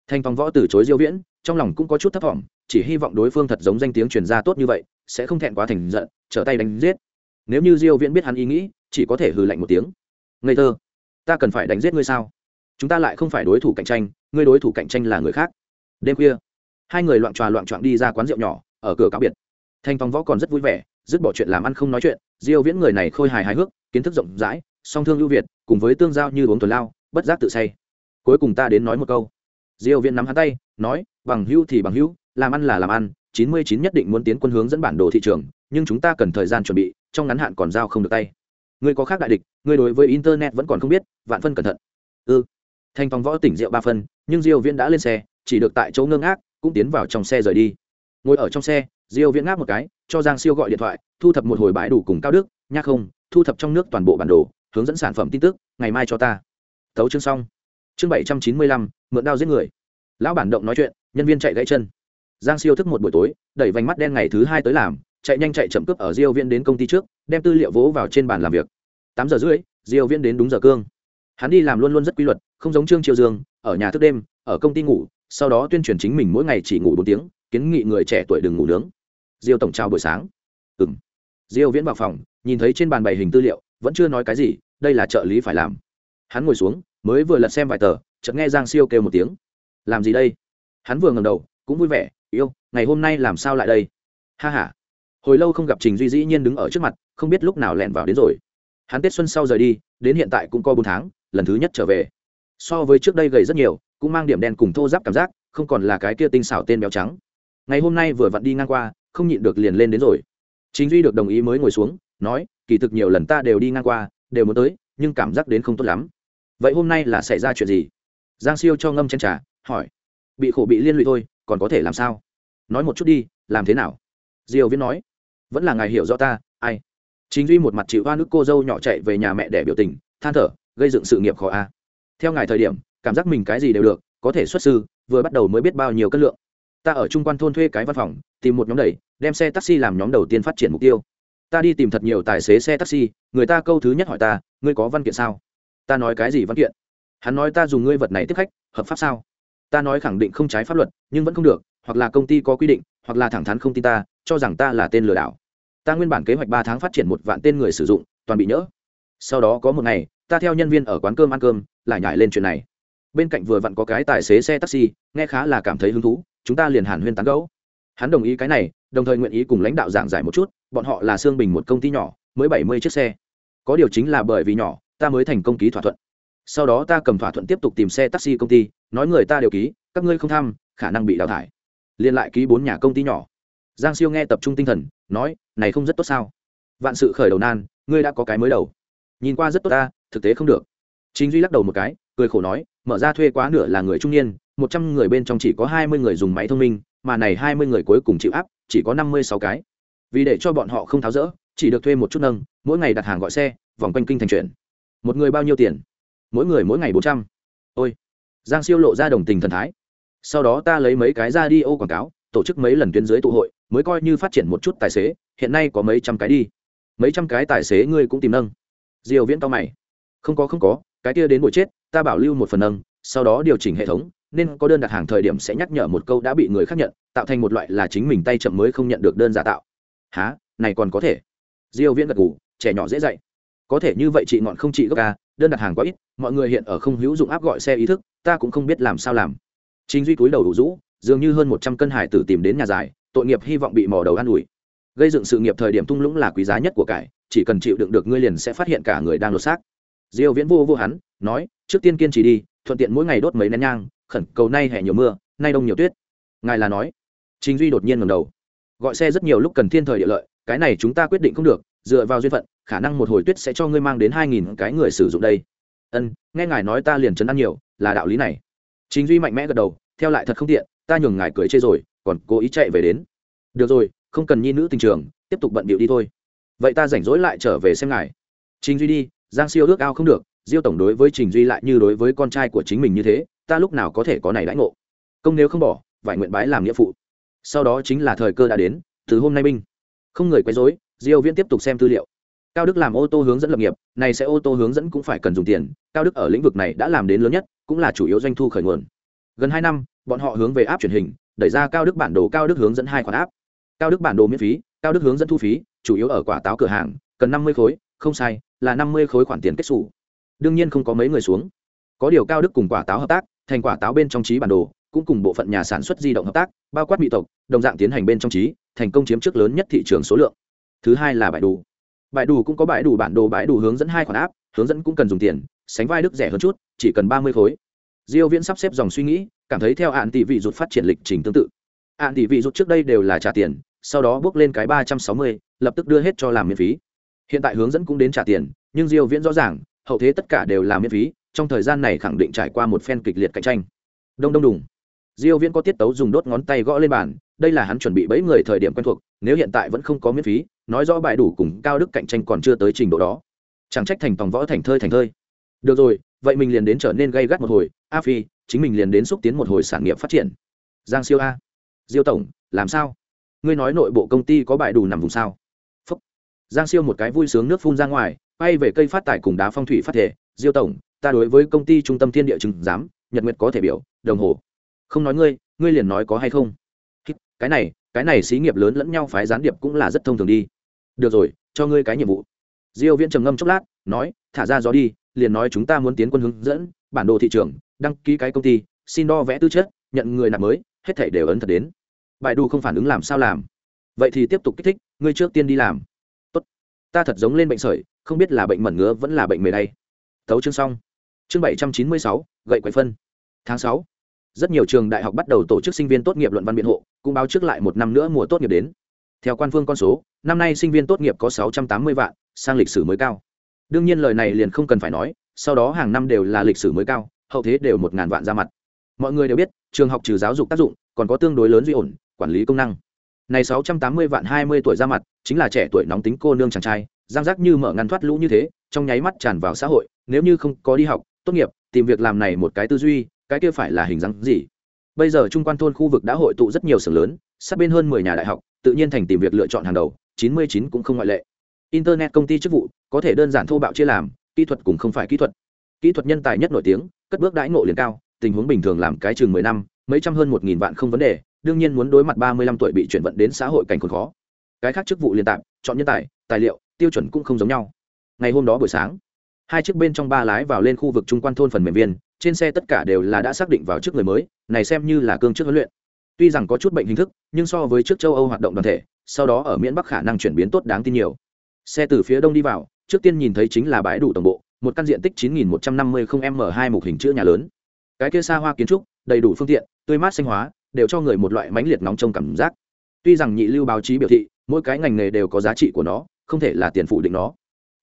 A: Thanh phong võ từ chối diêu viễn, trong lòng cũng có chút thất vọng chỉ hy vọng đối phương thật giống danh tiếng truyền ra tốt như vậy, sẽ không thẹn quá thành giận, trở tay đánh giết. Nếu như diêu viễn biết hắn ý nghĩ, chỉ có thể hừ lạnh một tiếng. Ngây thơ, ta cần phải đánh giết ngươi sao? Chúng ta lại không phải đối thủ cạnh tranh, ngươi đối thủ cạnh tranh là người khác. Đêm khuya, hai người loạn tròa loạn trọn đi ra quán rượu nhỏ, ở cửa cáo biệt. Thanh phong võ còn rất vui vẻ, dứt bỏ chuyện làm ăn không nói chuyện. Diêu viễn người này khôi hài hài hước, kiến thức rộng rãi, song thương ưu việt, cùng với tương giao như uống tuần lao, bất giác tự say. Cuối cùng ta đến nói một câu. Diêu viễn nắm hắn tay, nói, bằng hữu thì bằng hữu làm ăn là làm ăn 99 nhất định muốn tiến quân hướng dẫn bản đồ thị trường nhưng chúng ta cần thời gian chuẩn bị trong ngắn hạn còn giao không được tay. Ngươi có khác đại địch ngươi đối với internet vẫn còn không biết vạn phân cẩn thận. Ư ừ. thanh phong võ tỉnh rượu ba phân nhưng diêu viễn đã lên xe chỉ được tại chỗ ngơ ngác cũng tiến vào trong xe rời đi. Ngồi ở trong xe diêu viễn ngáp một cái cho giang siêu gọi điện thoại thu thập một hồi bãi đủ cùng cao đức nhắc không thu thập trong nước toàn bộ bản đồ hướng dẫn sản phẩm tin tức ngày mai cho ta. Tấu chương xong. Chương 795, mượn đao giết người. Lão bản động nói chuyện nhân viên chạy gãy chân giang siêu thức một buổi tối, đẩy vành mắt đen ngày thứ hai tới làm, chạy nhanh chạy chậm cướp ở diêu viễn đến công ty trước, đem tư liệu vỗ vào trên bàn làm việc. Tám giờ rưỡi, diêu viễn đến đúng giờ cương. Hắn đi làm luôn luôn rất quy luật, không giống trương triều dương, ở nhà thức đêm, ở công ty ngủ, sau đó tuyên truyền chính mình mỗi ngày chỉ ngủ bốn tiếng, kiến nghị người trẻ tuổi đừng ngủ nướng. Diêu tổng chào buổi sáng. Ừm. Diêu viễn vào phòng, nhìn thấy trên bàn bày hình tư liệu, vẫn chưa nói cái gì, đây là trợ lý phải làm. Hắn ngồi xuống, mới vừa lật xem vài tờ, chợt nghe giang siêu kêu một tiếng. Làm gì đây? Hắn vừa ngẩng đầu, cũng vui vẻ yêu, ngày hôm nay làm sao lại đây? Ha ha. Hồi lâu không gặp trình duy dĩ nhiên đứng ở trước mặt, không biết lúc nào lẹn vào đến rồi. Hắn tết xuân sau rời đi, đến hiện tại cũng có bốn tháng, lần thứ nhất trở về. So với trước đây gầy rất nhiều, cũng mang điểm đen cùng thô giáp cảm giác, không còn là cái kia tinh xảo tên béo trắng. Ngày hôm nay vừa vặn đi ngang qua, không nhịn được liền lên đến rồi. Chính duy được đồng ý mới ngồi xuống, nói, kỳ thực nhiều lần ta đều đi ngang qua, đều muốn tới, nhưng cảm giác đến không tốt lắm. Vậy hôm nay là xảy ra chuyện gì? Giang siêu cho ngâm chen trà, hỏi, bị khổ bị liên lụy thôi còn có thể làm sao? Nói một chút đi, làm thế nào? Diều viễn nói. Vẫn là ngài hiểu rõ ta, ai? Chính duy một mặt chịu hoa nước cô dâu nhỏ chạy về nhà mẹ để biểu tình, than thở, gây dựng sự nghiệp khó a. Theo ngài thời điểm, cảm giác mình cái gì đều được, có thể xuất sư, vừa bắt đầu mới biết bao nhiêu cân lượng. Ta ở trung quan thôn thuê cái văn phòng, tìm một nhóm đầy đem xe taxi làm nhóm đầu tiên phát triển mục tiêu. Ta đi tìm thật nhiều tài xế xe taxi, người ta câu thứ nhất hỏi ta, ngươi có văn kiện sao? Ta nói, cái gì văn kiện? Hắn nói, ta dùng ngươi vật này tiếp khách, hợp pháp sao? Ta nói khẳng định không trái pháp luật, nhưng vẫn không được, hoặc là công ty có quy định, hoặc là thẳng thắn không tin ta, cho rằng ta là tên lừa đảo. Ta nguyên bản kế hoạch ba tháng phát triển một vạn tên người sử dụng, toàn bị nhỡ. Sau đó có một ngày, ta theo nhân viên ở quán cơm ăn cơm, lại nhải lên chuyện này. Bên cạnh vừa vặn có cái tài xế xe taxi, nghe khá là cảm thấy hứng thú, chúng ta liền hàn huyên tán gẫu. Hắn đồng ý cái này, đồng thời nguyện ý cùng lãnh đạo giảng giải một chút, bọn họ là xương bình một công ty nhỏ, mới bảy mươi chiếc xe. Có điều chính là bởi vì nhỏ, ta mới thành công ký thỏa thuận. Sau đó ta cầm thỏa thuận tiếp tục tìm xe taxi công ty nói người ta đều ký, các ngươi không tham, khả năng bị đào thải. Liên lại ký bốn nhà công ty nhỏ. Giang siêu nghe tập trung tinh thần, nói, này không rất tốt sao? Vạn sự khởi đầu nan, ngươi đã có cái mới đầu. Nhìn qua rất tốt ta, thực tế không được. Chính duy lắc đầu một cái, cười khổ nói, mở ra thuê quá nửa là người trung niên, một trăm người bên trong chỉ có hai mươi người dùng máy thông minh, mà này hai mươi người cuối cùng chịu áp, chỉ có năm mươi sáu cái. Vì để cho bọn họ không tháo rỡ, chỉ được thuê một chút nâng, mỗi ngày đặt hàng gọi xe, vòng quanh kinh thành chuyển một người bao nhiêu tiền? Mỗi người mỗi ngày bốn trăm. ôi giang siêu lộ ra đồng tình thần thái. Sau đó ta lấy mấy cái ra đi ô quảng cáo, tổ chức mấy lần tuyến dưới tụ hội, mới coi như phát triển một chút tài xế, hiện nay có mấy trăm cái đi. Mấy trăm cái tài xế ngươi cũng tìm nâng. Diều viễn to mày. Không có không có, cái kia đến buổi chết, ta bảo lưu một phần nâng, sau đó điều chỉnh hệ thống, nên có đơn đặt hàng thời điểm sẽ nhắc nhở một câu đã bị người khác nhận, tạo thành một loại là chính mình tay chậm mới không nhận được đơn giả tạo. Há này còn có thể. Diêu viễn gật gù, trẻ nhỏ dễ dạy có thể như vậy chị ngọn không chị gốc ca đơn đặt hàng quá ít, mọi người hiện ở không hữu dụng áp gọi xe ý thức, ta cũng không biết làm sao làm. Chính duy túi đầu đủ rũ, dường như hơn một trăm cân hải tử tìm đến nhà dài, tội nghiệp hy vọng bị mò đầu an ủi. Gây dựng sự nghiệp thời điểm tung lũng là quý giá nhất của cải, chỉ cần chịu đựng được ngươi liền sẽ phát hiện cả người đang lột xác. Diêu viễn vô vô hắn, nói, trước tiên kiên trì đi, thuận tiện mỗi ngày đốt mấy nén nhang, khẩn cầu nay hè nhiều mưa, nay đông nhiều tuyết. Ngài là nói. Chính duy đột nhiên ngẩng đầu. Gọi xe rất nhiều lúc cần thiên thời địa lợi, cái này chúng ta quyết định không được dựa vào duyên phận, khả năng một hồi tuyết sẽ cho ngươi mang đến hai nghìn cái người sử dụng đây. Ân, nghe ngài nói ta liền chấn ăn nhiều, là đạo lý này. Chính duy mạnh mẽ gật đầu, theo lại thật không tiện, ta nhường ngài cười chê rồi, còn cố ý chạy về đến. Được rồi, không cần nhi nữ tình trường, tiếp tục bận bịu đi thôi. Vậy ta rảnh rỗi lại trở về xem ngài. Chính duy đi, giang siêu ước ao không được, diêu tổng đối với trình duy lại như đối với con trai của chính mình như thế, ta lúc nào có thể có này đãi ngộ? Công nếu không bỏ, vải nguyện bái làm nghĩa phụ. Sau đó chính là thời cơ đã đến, từ hôm nay binh. Không người quấy rối diêu viễn tiếp tục xem tư liệu. Cao đức làm ô tô hướng dẫn lập nghiệp, này sẽ ô tô hướng dẫn cũng phải cần dùng tiền, cao đức ở lĩnh vực này đã làm đến lớn nhất, cũng là chủ yếu doanh thu khởi nguồn. Gần hai năm, bọn họ hướng về áp truyền hình, đẩy ra cao đức bản đồ cao đức hướng dẫn hai khoản áp cao đức bản đồ miễn phí, cao đức hướng dẫn thu phí, chủ yếu ở quả táo cửa hàng, cần năm mươi khối, không sai, là năm mươi khối khoản tiền kết xù. Đương nhiên không có mấy người xuống. Có điều cao đức cùng quả táo hợp tác, thành quả táo bên trong trí bản đồ, cũng cùng bộ phận nhà sản xuất di động hợp tác, bao quát mỹ tộc, đồng dạng tiến hành bên trong trí, thành công chiếm trước lớn nhất thị trường số lượng thứ hai là bãi đủ. Bãi đủ cũng có bãi đủ bản đồ, bãi đủ hướng dẫn hai khoản áp hướng dẫn cũng cần dùng tiền, sánh vai đức rẻ hơn chút, chỉ cần ba mươi khối. Diêu viễn sắp xếp dòng suy nghĩ, cảm thấy theo hạn tỷ vị rụt phát triển lịch trình tương tự. Hạn tỷ vị rụt trước đây đều là trả tiền, sau đó bước lên cái ba trăm sáu mươi, lập tức đưa hết cho làm miễn phí. Hiện tại hướng dẫn cũng đến trả tiền, nhưng diêu viễn rõ ràng, hậu thế tất cả đều là miễn phí, trong thời gian này khẳng định trải qua một phen kịch liệt cạnh tranh. Đông đông đùng. Diêu viễn có tiết tấu dùng đốt ngón tay gõ lên bàn, đây là hắn chuẩn bị bẫy người thời điểm quen thuộc, nếu hiện tại vẫn không có miễn phí nói rõ bài đủ cùng cao đức cạnh tranh còn chưa tới trình độ đó. Chẳng trách thành tòng võ thành thơi thành thơi. Được rồi, vậy mình liền đến trở nên gây gắt một hồi, a phi, chính mình liền đến xúc tiến một hồi sản nghiệp phát triển. Giang siêu a. Diêu tổng, làm sao? Ngươi nói nội bộ công ty có bài đủ nằm vùng sao? Phúc. giang siêu một cái vui sướng nước phun ra ngoài bay về cây phát tài cùng đá phong thủy phát thể. Diêu tổng, ta đối với công ty trung tâm thiên địa chứng giám, nhật nguyệt có thể biểu, đồng hồ. Không nói ngươi ngươi liền nói có hay không? Cái này cái này xí nghiệp lớn lẫn nhau phái gián điệp cũng là rất thông thường đi được rồi, cho ngươi cái nhiệm vụ. Diêu viễn trầm ngâm chốc lát, nói, thả ra gió đi, liền nói chúng ta muốn tiến quân hướng dẫn, bản đồ thị trường, đăng ký cái công ty, xin đo vẽ tư chất, nhận người nạp mới, hết thảy đều ấn thật đến. Bài đủ không phản ứng làm sao làm? Vậy thì tiếp tục kích thích, ngươi trước tiên đi làm. Tốt. Ta thật giống lên bệnh sởi, không biết là bệnh mẩn ngứa vẫn là bệnh mề đây tấu chương xong. Chương bảy trăm chín mươi sáu, gậy quậy phân. Tháng sáu. Rất nhiều trường đại học bắt đầu tổ chức sinh viên tốt nghiệp luận văn biện hộ, cũng báo trước lại một năm nữa mùa tốt nghiệp đến theo quan phương con số, năm nay sinh viên tốt nghiệp có sáu trăm tám mươi vạn, sang lịch sử mới cao. Đương nhiên lời này liền không cần phải nói, sau đó hàng năm đều là lịch sử mới cao, hậu thế đều một ngàn vạn ra mặt. Mọi người đều biết, trường học trừ giáo dục tác dụng, còn có tương đối lớn duy ổn, quản lý công năng. Này sáu trăm tám mươi vạn hai mươi tuổi ra mặt, chính là trẻ tuổi nóng tính cô nương chàng trai giang giác như mở ngăn thoát lũ như thế, trong nháy mắt tràn vào xã hội, nếu như không có đi học, tốt nghiệp, tìm việc làm này một cái tư duy, cái kia phải là hình dáng gì? Bây giờ trung quan thôn khu vực đã hội tụ rất nhiều xưởng lớn, sát bên hơn mười nhà đại học tự nhiên thành tìm việc lựa chọn hàng đầu chín mươi chín cũng không ngoại lệ. Internet công ty chức vụ có thể đơn giản thô bạo chia làm kỹ thuật cũng không phải kỹ thuật. Kỹ thuật nhân tài nhất nổi tiếng cất bước đãi ngộ liền cao tình huống bình thường làm cái chừng mười năm mấy trăm hơn một nghìn vạn không vấn đề đương nhiên muốn đối mặt ba mươi lăm tuổi bị chuyển vận đến xã hội cảnh còn khó. Cái khác chức vụ liên tạm, chọn nhân tài tài liệu tiêu chuẩn cũng không giống nhau. Ngày hôm đó buổi sáng hai chiếc bên trong ba lái vào lên khu vực trung quan thôn phần mềm viên trên xe tất cả đều là đã xác định vào trước người mới này xem như là cương trước huấn luyện tuy rằng có chút bệnh hình thức, nhưng so với trước châu âu hoạt động đoàn thể, sau đó ở miễn bắc khả năng chuyển biến tốt đáng tin nhiều. Xe từ phía đông đi vào, trước tiên nhìn thấy chính là bãi đủ tổng bộ, một căn diện tích 9150 m 2 mục hình chữ nhà lớn. Cái kia xa hoa kiến trúc, đầy đủ phương tiện, tươi mát xanh hóa, đều cho người một loại mãnh liệt nóng trong cảm giác. Tuy rằng nhị lưu báo chí biểu thị, mỗi cái ngành nghề đều có giá trị của nó, không thể là tiền phụ định nó.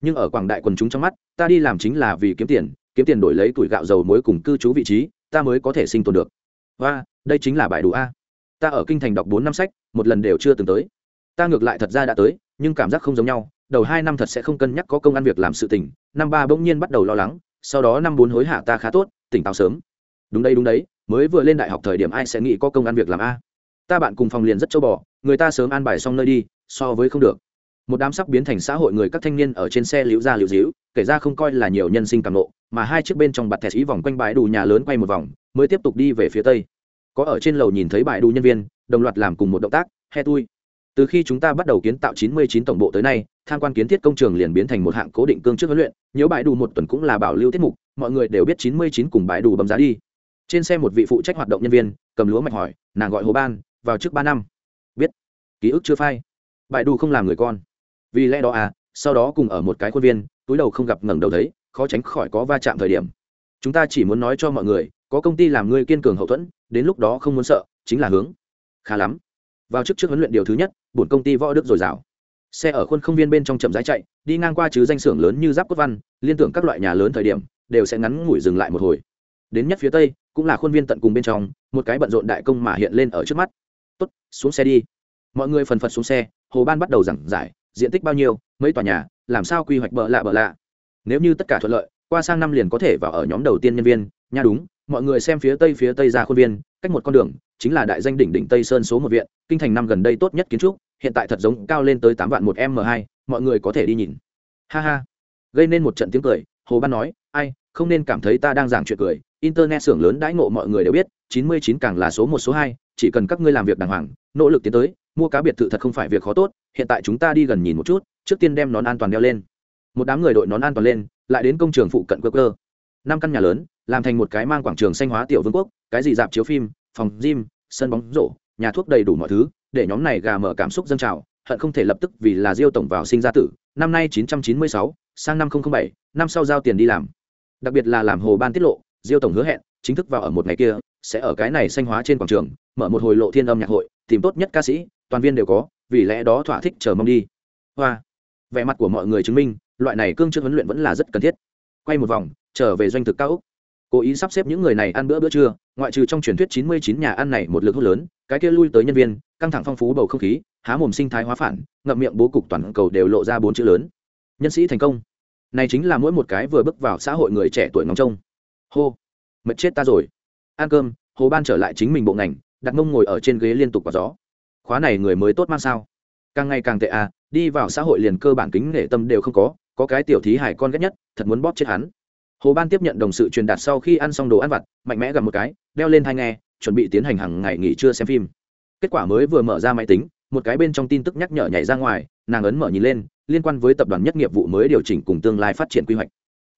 A: Nhưng ở quảng đại quần chúng trong mắt, ta đi làm chính là vì kiếm tiền kiếm tiền đổi lấy tuổi gạo dầu muối cùng cư trú vị trí, ta mới có thể sinh tồn được. Và, đây chính là bãi đủ a ta ở kinh thành đọc bốn năm sách, một lần đều chưa từng tới. Ta ngược lại thật ra đã tới, nhưng cảm giác không giống nhau, đầu hai năm thật sẽ không cân nhắc có công ăn việc làm sự tình, năm ba bỗng nhiên bắt đầu lo lắng, sau đó năm bốn hối hả ta khá tốt, tỉnh táo sớm. Đúng đây đúng đấy, mới vừa lên đại học thời điểm ai sẽ nghĩ có công ăn việc làm a? Ta bạn cùng phòng liền rất châu bò, người ta sớm an bài xong nơi đi, so với không được. Một đám sắc biến thành xã hội người các thanh niên ở trên xe liễu ra liễu díu, kể ra không coi là nhiều nhân sinh cảm nộ, mà hai chiếc bên trong bạt thẻ ý vòng quanh bãi đủ nhà lớn quay một vòng, mới tiếp tục đi về phía tây có ở trên lầu nhìn thấy bài đủ nhân viên, đồng loạt làm cùng một động tác, he tui. Từ khi chúng ta bắt đầu kiến tạo 99 tổng bộ tới nay, tham quan kiến thiết công trường liền biến thành một hạng cố định cương trước huấn luyện nếu bài đủ một tuần cũng là bảo lưu tiết mục, mọi người đều biết 99 cùng bài đủ bấm giá đi. Trên xe một vị phụ trách hoạt động nhân viên, cầm lúa mạch hỏi, nàng gọi hồ ban, vào trước ba năm. Biết. Ký ức chưa phai. Bài đủ không làm người con. Vì lẽ đó à sau đó cùng ở một cái khuôn viên, túi đầu không gặp ngẩng đầu thấy, khó tránh khỏi có va chạm thời điểm. Chúng ta chỉ muốn nói cho mọi người, có công ty làm ngươi kiên cường hậu thuẫn đến lúc đó không muốn sợ, chính là hướng. Khá lắm. Vào trước trước huấn luyện điều thứ nhất, bổn công ty võ đức dồi dào. Xe ở khuôn không viên bên trong chậm rãi chạy, đi ngang qua chứ danh xưởng lớn như giáp cốt văn, liên tưởng các loại nhà lớn thời điểm, đều sẽ ngắn ngủi dừng lại một hồi. Đến nhất phía tây, cũng là khuôn viên tận cùng bên trong, một cái bận rộn đại công mà hiện lên ở trước mắt. Tốt, xuống xe đi. Mọi người phần phật xuống xe, hồ ban bắt đầu giảng giải, diện tích bao nhiêu, mấy tòa nhà, làm sao quy hoạch bợ lạ bợ lạ. Nếu như tất cả thuận lợi, qua sang năm liền có thể vào ở nhóm đầu tiên nhân viên, nha đúng mọi người xem phía tây phía tây ra khuôn viên, cách một con đường, chính là đại danh đỉnh đỉnh tây sơn số một viện, kinh thành năm gần đây tốt nhất kiến trúc, hiện tại thật giống cao lên tới tám vạn một m hai, mọi người có thể đi nhìn. Ha ha. Gây nên một trận tiếng cười, hồ ban nói, ai, không nên cảm thấy ta đang giảng chuyện cười. Internet xưởng lớn đãi ngộ mọi người đều biết, chín mươi chín càng là số một, số hai, chỉ cần các ngươi làm việc đàng hoàng, nỗ lực tiến tới, mua cá biệt thự thật không phải việc khó tốt, hiện tại chúng ta đi gần nhìn một chút, trước tiên đem nón an toàn đeo lên. Một đám người đội nón an toàn lên, lại đến công trường phụ cận cơ cơ năm căn nhà lớn làm thành một cái mang quảng trường xanh hóa tiểu vương quốc cái gì dạp chiếu phim phòng gym sân bóng rổ nhà thuốc đầy đủ mọi thứ để nhóm này gà mở cảm xúc dân trào hận không thể lập tức vì là diêu tổng vào sinh ra tử năm nay 996, sang năm 007, năm sau giao tiền đi làm. Đặc biệt là làm hồ ban tiết lộ diêu tổng hứa hẹn chính thức vào ở một ngày kia sẽ ở cái này xanh hóa trên quảng trường mở một hồi lộ thiên âm nhạc hội tìm tốt nhất ca sĩ toàn viên đều có vì lẽ đó thỏa thích chờ mong đi. Hoa. Vẻ mặt của mọi người chứng minh loại này cương trước huấn luyện vẫn là rất cần thiết quay một vòng, trở về doanh thực cao úc. Cố ý sắp xếp những người này ăn bữa bữa trưa, ngoại trừ trong truyền thuyết chín mươi chín nhà ăn này một lực hút lớn, cái kia lui tới nhân viên, căng thẳng phong phú bầu không khí, há mồm sinh thái hóa phản, ngậm miệng bố cục toàn cầu đều lộ ra bốn chữ lớn. Nhân sĩ thành công. Này chính là mỗi một cái vừa bước vào xã hội người trẻ tuổi ngóng trông. Hô, mệt chết ta rồi. Ăn cơm, hồ ban trở lại chính mình bộ ngành, đặt mông ngồi ở trên ghế liên tục quả gió. Khóa này người mới tốt mang sao? Càng ngày càng tệ à đi vào xã hội liền cơ bản kính nể tâm đều không có có cái tiểu thí hải con ghét nhất, thật muốn bóp chết hắn. Hồ ban tiếp nhận đồng sự truyền đạt sau khi ăn xong đồ ăn vặt, mạnh mẽ gặp một cái, đeo lên thai nghe, chuẩn bị tiến hành hàng ngày nghỉ trưa xem phim. Kết quả mới vừa mở ra máy tính, một cái bên trong tin tức nhắc nhở nhảy ra ngoài, nàng ấn mở nhìn lên, liên quan với tập đoàn nhất nghiệp vụ mới điều chỉnh cùng tương lai phát triển quy hoạch.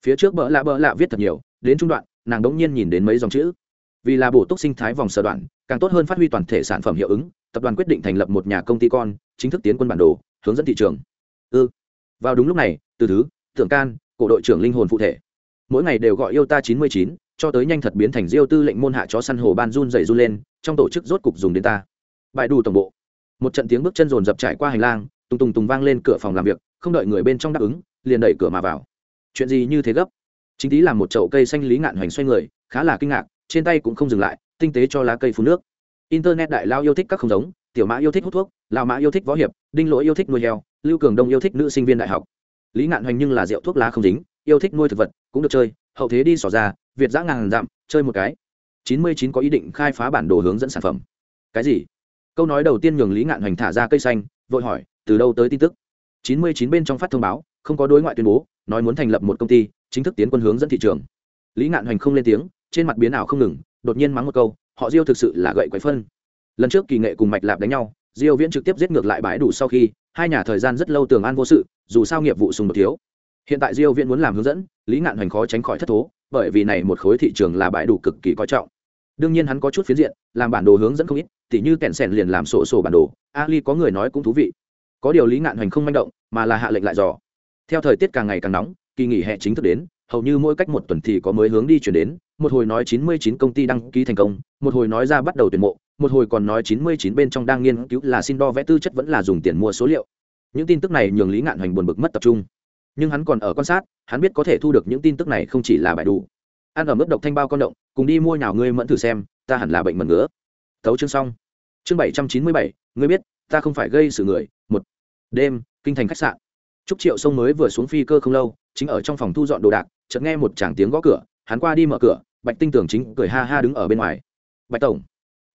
A: Phía trước bỡ lạ bỡ lạ viết thật nhiều, đến trung đoạn, nàng đống nhiên nhìn đến mấy dòng chữ. Vì là bổ túc sinh thái vòng sở đoạn, càng tốt hơn phát huy toàn thể sản phẩm hiệu ứng, tập đoàn quyết định thành lập một nhà công ty con, chính thức tiến quân bản đồ, hướng dẫn thị trường. Ư ừ vào đúng lúc này, từ thứ, thượng can, cổ đội trưởng linh hồn phụ thể. Mỗi ngày đều gọi yêu ta chín mươi chín, cho tới nhanh thật biến thành diêu tư lệnh môn hạ chó săn hồ ban run dày run lên, trong tổ chức rốt cục dùng đến ta. Bại đủ tổng bộ. Một trận tiếng bước chân rồn dập trải qua hành lang, tùng tùng tùng vang lên cửa phòng làm việc, không đợi người bên trong đáp ứng, liền đẩy cửa mà vào. Chuyện gì như thế gấp? Chính tí làm một chậu cây xanh lý ngạn hoành xoay người, khá là kinh ngạc, trên tay cũng không dừng lại, tinh tế cho lá cây phun nước. Internet đại lao yêu thích các không giống, tiểu mã yêu thích hút thuốc Lão mã yêu thích võ hiệp, đinh lỗi yêu thích nuôi heo, lưu cường đông yêu thích nữ sinh viên đại học. Lý ngạn hoành nhưng là rượu thuốc lá không dính, yêu thích nuôi thực vật, cũng được chơi, hậu thế đi xỏ ra, việt giã ngàn dặm, chơi một cái. Chín mươi chín có ý định khai phá bản đồ hướng dẫn sản phẩm. Cái gì? Câu nói đầu tiên nhường lý ngạn hoành thả ra cây xanh, vội hỏi, từ đâu tới tin tức? Chín mươi chín bên trong phát thông báo, không có đối ngoại tuyên bố, nói muốn thành lập một công ty, chính thức tiến quân hướng dẫn thị trường. Lý ngạn hoành không lên tiếng, trên mặt biến ảo không ngừng, đột nhiên mắng một câu, họ diêu thực sự là gậy quấy phân. Lần trước kỳ nghệ cùng mạch lạp đánh nhau diêu viễn trực tiếp giết ngược lại bãi đủ sau khi, hai nhà thời gian rất lâu tường an vô sự, dù sao nghiệp vụ sùng đột thiếu. Hiện tại diêu viễn muốn làm hướng dẫn, lý ngạn hoành khó tránh khỏi thất thố, bởi vì này một khối thị trường là bãi đủ cực kỳ coi trọng. Đương nhiên hắn có chút phiến diện, làm bản đồ hướng dẫn không ít, tỉ như kẹn sẻn liền làm sổ sổ bản đồ, ali có người nói cũng thú vị. Có điều lý ngạn hoành không manh động, mà là hạ lệnh lại dò. Theo thời tiết càng ngày càng nóng, kỳ nghỉ hè chính thức đến, hầu như mỗi cách một tuần thì có mới hướng đi chuyển đến, một hồi nói 99 công ty đăng ký thành công, một hồi nói ra bắt đầu tuyển mộ một hồi còn nói 99 bên trong đang nghiên cứu là xin đo vẽ tư chất vẫn là dùng tiền mua số liệu. Những tin tức này nhường lý ngạn hoành buồn bực mất tập trung. Nhưng hắn còn ở quan sát, hắn biết có thể thu được những tin tức này không chỉ là bài đủ. Ăn ở mức độc thanh bao con động, cùng đi mua nhào ngươi mẫn thử xem, ta hẳn là bệnh mật ngứa. Thấu chương xong. Chương bảy trăm chín mươi bảy, ngươi biết, ta không phải gây sự người. Một. Đêm, kinh thành khách sạn. Trúc triệu sông mới vừa xuống phi cơ không lâu, chính ở trong phòng thu dọn đồ đạc, chợt nghe một chàng tiếng gõ cửa, hắn qua đi mở cửa, bạch tinh tưởng chính cười ha ha đứng ở bên ngoài. Bạch tổng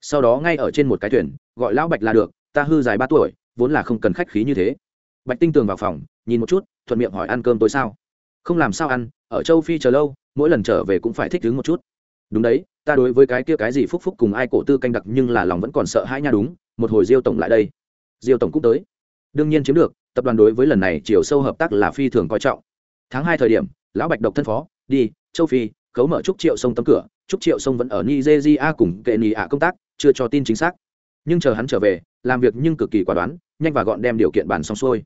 A: sau đó ngay ở trên một cái thuyền, gọi lão bạch là được, ta hư dài ba tuổi, vốn là không cần khách khí như thế. Bạch tinh tường vào phòng, nhìn một chút, thuận miệng hỏi ăn cơm tối sao? Không làm sao ăn, ở châu phi chờ lâu, mỗi lần trở về cũng phải thích đứng một chút. Đúng đấy, ta đối với cái kia cái gì phúc phúc cùng ai cổ tư canh đặc nhưng là lòng vẫn còn sợ hãi nha đúng, một hồi diêu tổng lại đây. Diêu tổng cũng tới. Đương nhiên chiếm được, tập đoàn đối với lần này chiều sâu hợp tác là phi thường coi trọng. Tháng hai thời điểm, lão bạch độc thân phó, đi, châu phi, khấu mở trúc triệu sông tấm cửa, trúc triệu sông vẫn ở nigeria cùng kệ nị ạ công tác chưa cho tin chính xác. Nhưng chờ hắn trở về, làm việc nhưng cực kỳ quả đoán, nhanh và gọn đem điều kiện bàn xong xuôi.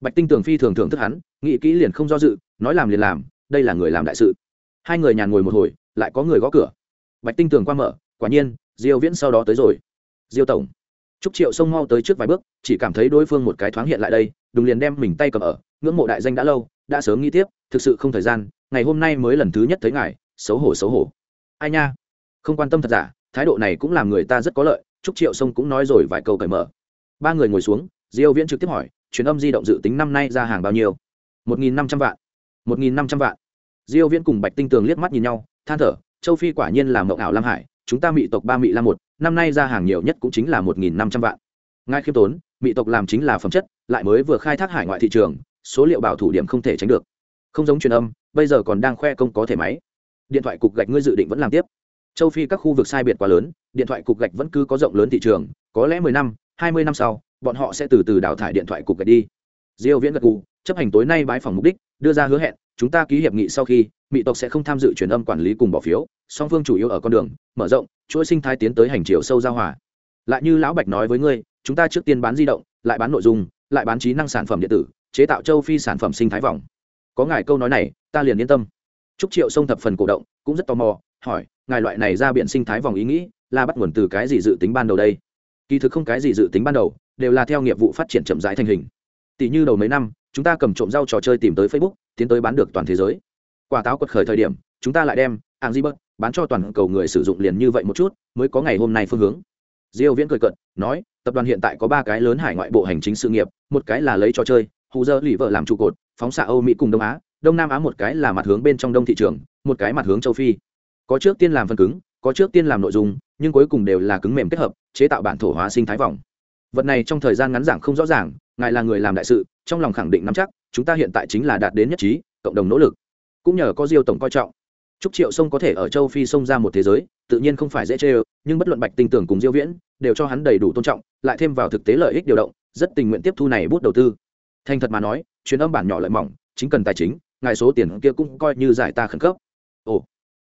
A: Bạch tinh tường phi thường thưởng thức hắn, nghĩ kỹ liền không do dự, nói làm liền làm, đây là người làm đại sự. Hai người nhàn ngồi một hồi, lại có người gõ cửa. Bạch tinh tường qua mở, quả nhiên, diêu viễn sau đó tới rồi. Diêu tổng trúc triệu xông mau tới trước vài bước, chỉ cảm thấy đối phương một cái thoáng hiện lại đây đùng liền đem mình tay cầm ở, ngưỡng mộ đại danh đã lâu, đã sớm nghĩ tiếp, thực sự không thời gian, ngày hôm nay mới lần thứ nhất thấy ngài, xấu hổ xấu hổ. Ai nha, không quan tâm thật giả thái độ này cũng làm người ta rất có lợi, trúc triệu sông cũng nói rồi vài câu cởi mở. Ba người ngồi xuống, diêu viễn trực tiếp hỏi chuyến âm di động dự tính năm nay ra hàng bao nhiêu? Một nghìn năm trăm vạn. Một nghìn năm trăm vạn. Diêu viễn cùng bạch tinh tường liếc mắt nhìn nhau, than thở, châu phi quả nhiên là mộng ảo lam hải, chúng ta mỹ tộc ba mỹ lam một, năm nay ra hàng nhiều nhất cũng chính là một nghìn năm trăm vạn. Ngay khiêm tốn mỹ tộc làm chính là phẩm chất, lại mới vừa khai thác hải ngoại thị trường, số liệu bảo thủ điểm không thể tránh được. Không giống truyền âm, bây giờ còn đang khoe công có thể máy. Điện thoại cục gạch ngươi dự định vẫn làm tiếp châu phi các khu vực sai biệt quá lớn, điện thoại cục gạch vẫn cứ có rộng lớn thị trường, có lẽ mười năm, hai mươi năm sau, bọn họ sẽ từ từ đào thải điện thoại cục gạch đi. Diêu viễn gật gù, chấp hành tối nay bái phòng mục đích, đưa ra hứa hẹn, chúng ta ký hiệp nghị sau khi mỹ tộc sẽ không tham dự truyền âm quản lý cùng bỏ phiếu, song phương chủ yếu ở con đường, mở rộng, chuỗi sinh thái tiến tới hành chiều sâu giao hòa. Lại như lão bạch nói với ngươi, chúng ta trước tiên bán di động, lại bán nội dung, lại bán trí năng sản phẩm điện tử, chế tạo châu phi sản phẩm sinh thái vòng. Có ngài câu nói này, ta liền yên tâm. Trúc triệu sông thập phần cổ động, cũng rất tò mò hỏi, ngài loại này ra biện sinh thái vòng ý nghĩ là bắt nguồn từ cái gì dự tính ban đầu đây? Kỳ thực không cái gì dự tính ban đầu, đều là theo nghiệp vụ phát triển chậm rãi thành hình. Tỷ như đầu mấy năm, chúng ta cầm trộm rau trò chơi tìm tới facebook, tiến tới bán được toàn thế giới. Quả táo quật khởi thời điểm, chúng ta lại đem ạng di bớt bán cho toàn cầu người sử dụng liền như vậy một chút, mới có ngày hôm nay phương hướng. Diêu viễn cười cận nói, tập đoàn hiện tại có ba cái lớn hải ngoại bộ hành chính sự nghiệp, một cái là lấy trò chơi, hù dơ lì vợ làm trụ cột, phóng xạ âu mỹ cùng đông á, đông nam á một cái là mặt hướng bên trong đông thị trường, một cái mặt hướng châu phi có trước tiên làm phần cứng có trước tiên làm nội dung nhưng cuối cùng đều là cứng mềm kết hợp chế tạo bản thổ hóa sinh thái vòng vật này trong thời gian ngắn giảng không rõ ràng ngài là người làm đại sự trong lòng khẳng định nắm chắc chúng ta hiện tại chính là đạt đến nhất trí cộng đồng nỗ lực cũng nhờ có diêu tổng coi trọng Trúc Triệu Sông có thể ở châu Phi Sông ra một thế giới, tự nhiên không phải dễ chơi, nhưng bất luận Bạch Tinh Tưởng cùng Diêu Viễn, đều cho hắn đầy đủ tôn trọng, lại thêm vào thực tế lợi ích điều động, rất tình nguyện tiếp thu này bút đầu tư. Thành thật mà nói, chuyến âm bản nhỏ lợi mỏng, chính cần tài chính, ngài số tiền kia cũng coi như giải ta khẩn cấp. Ồ,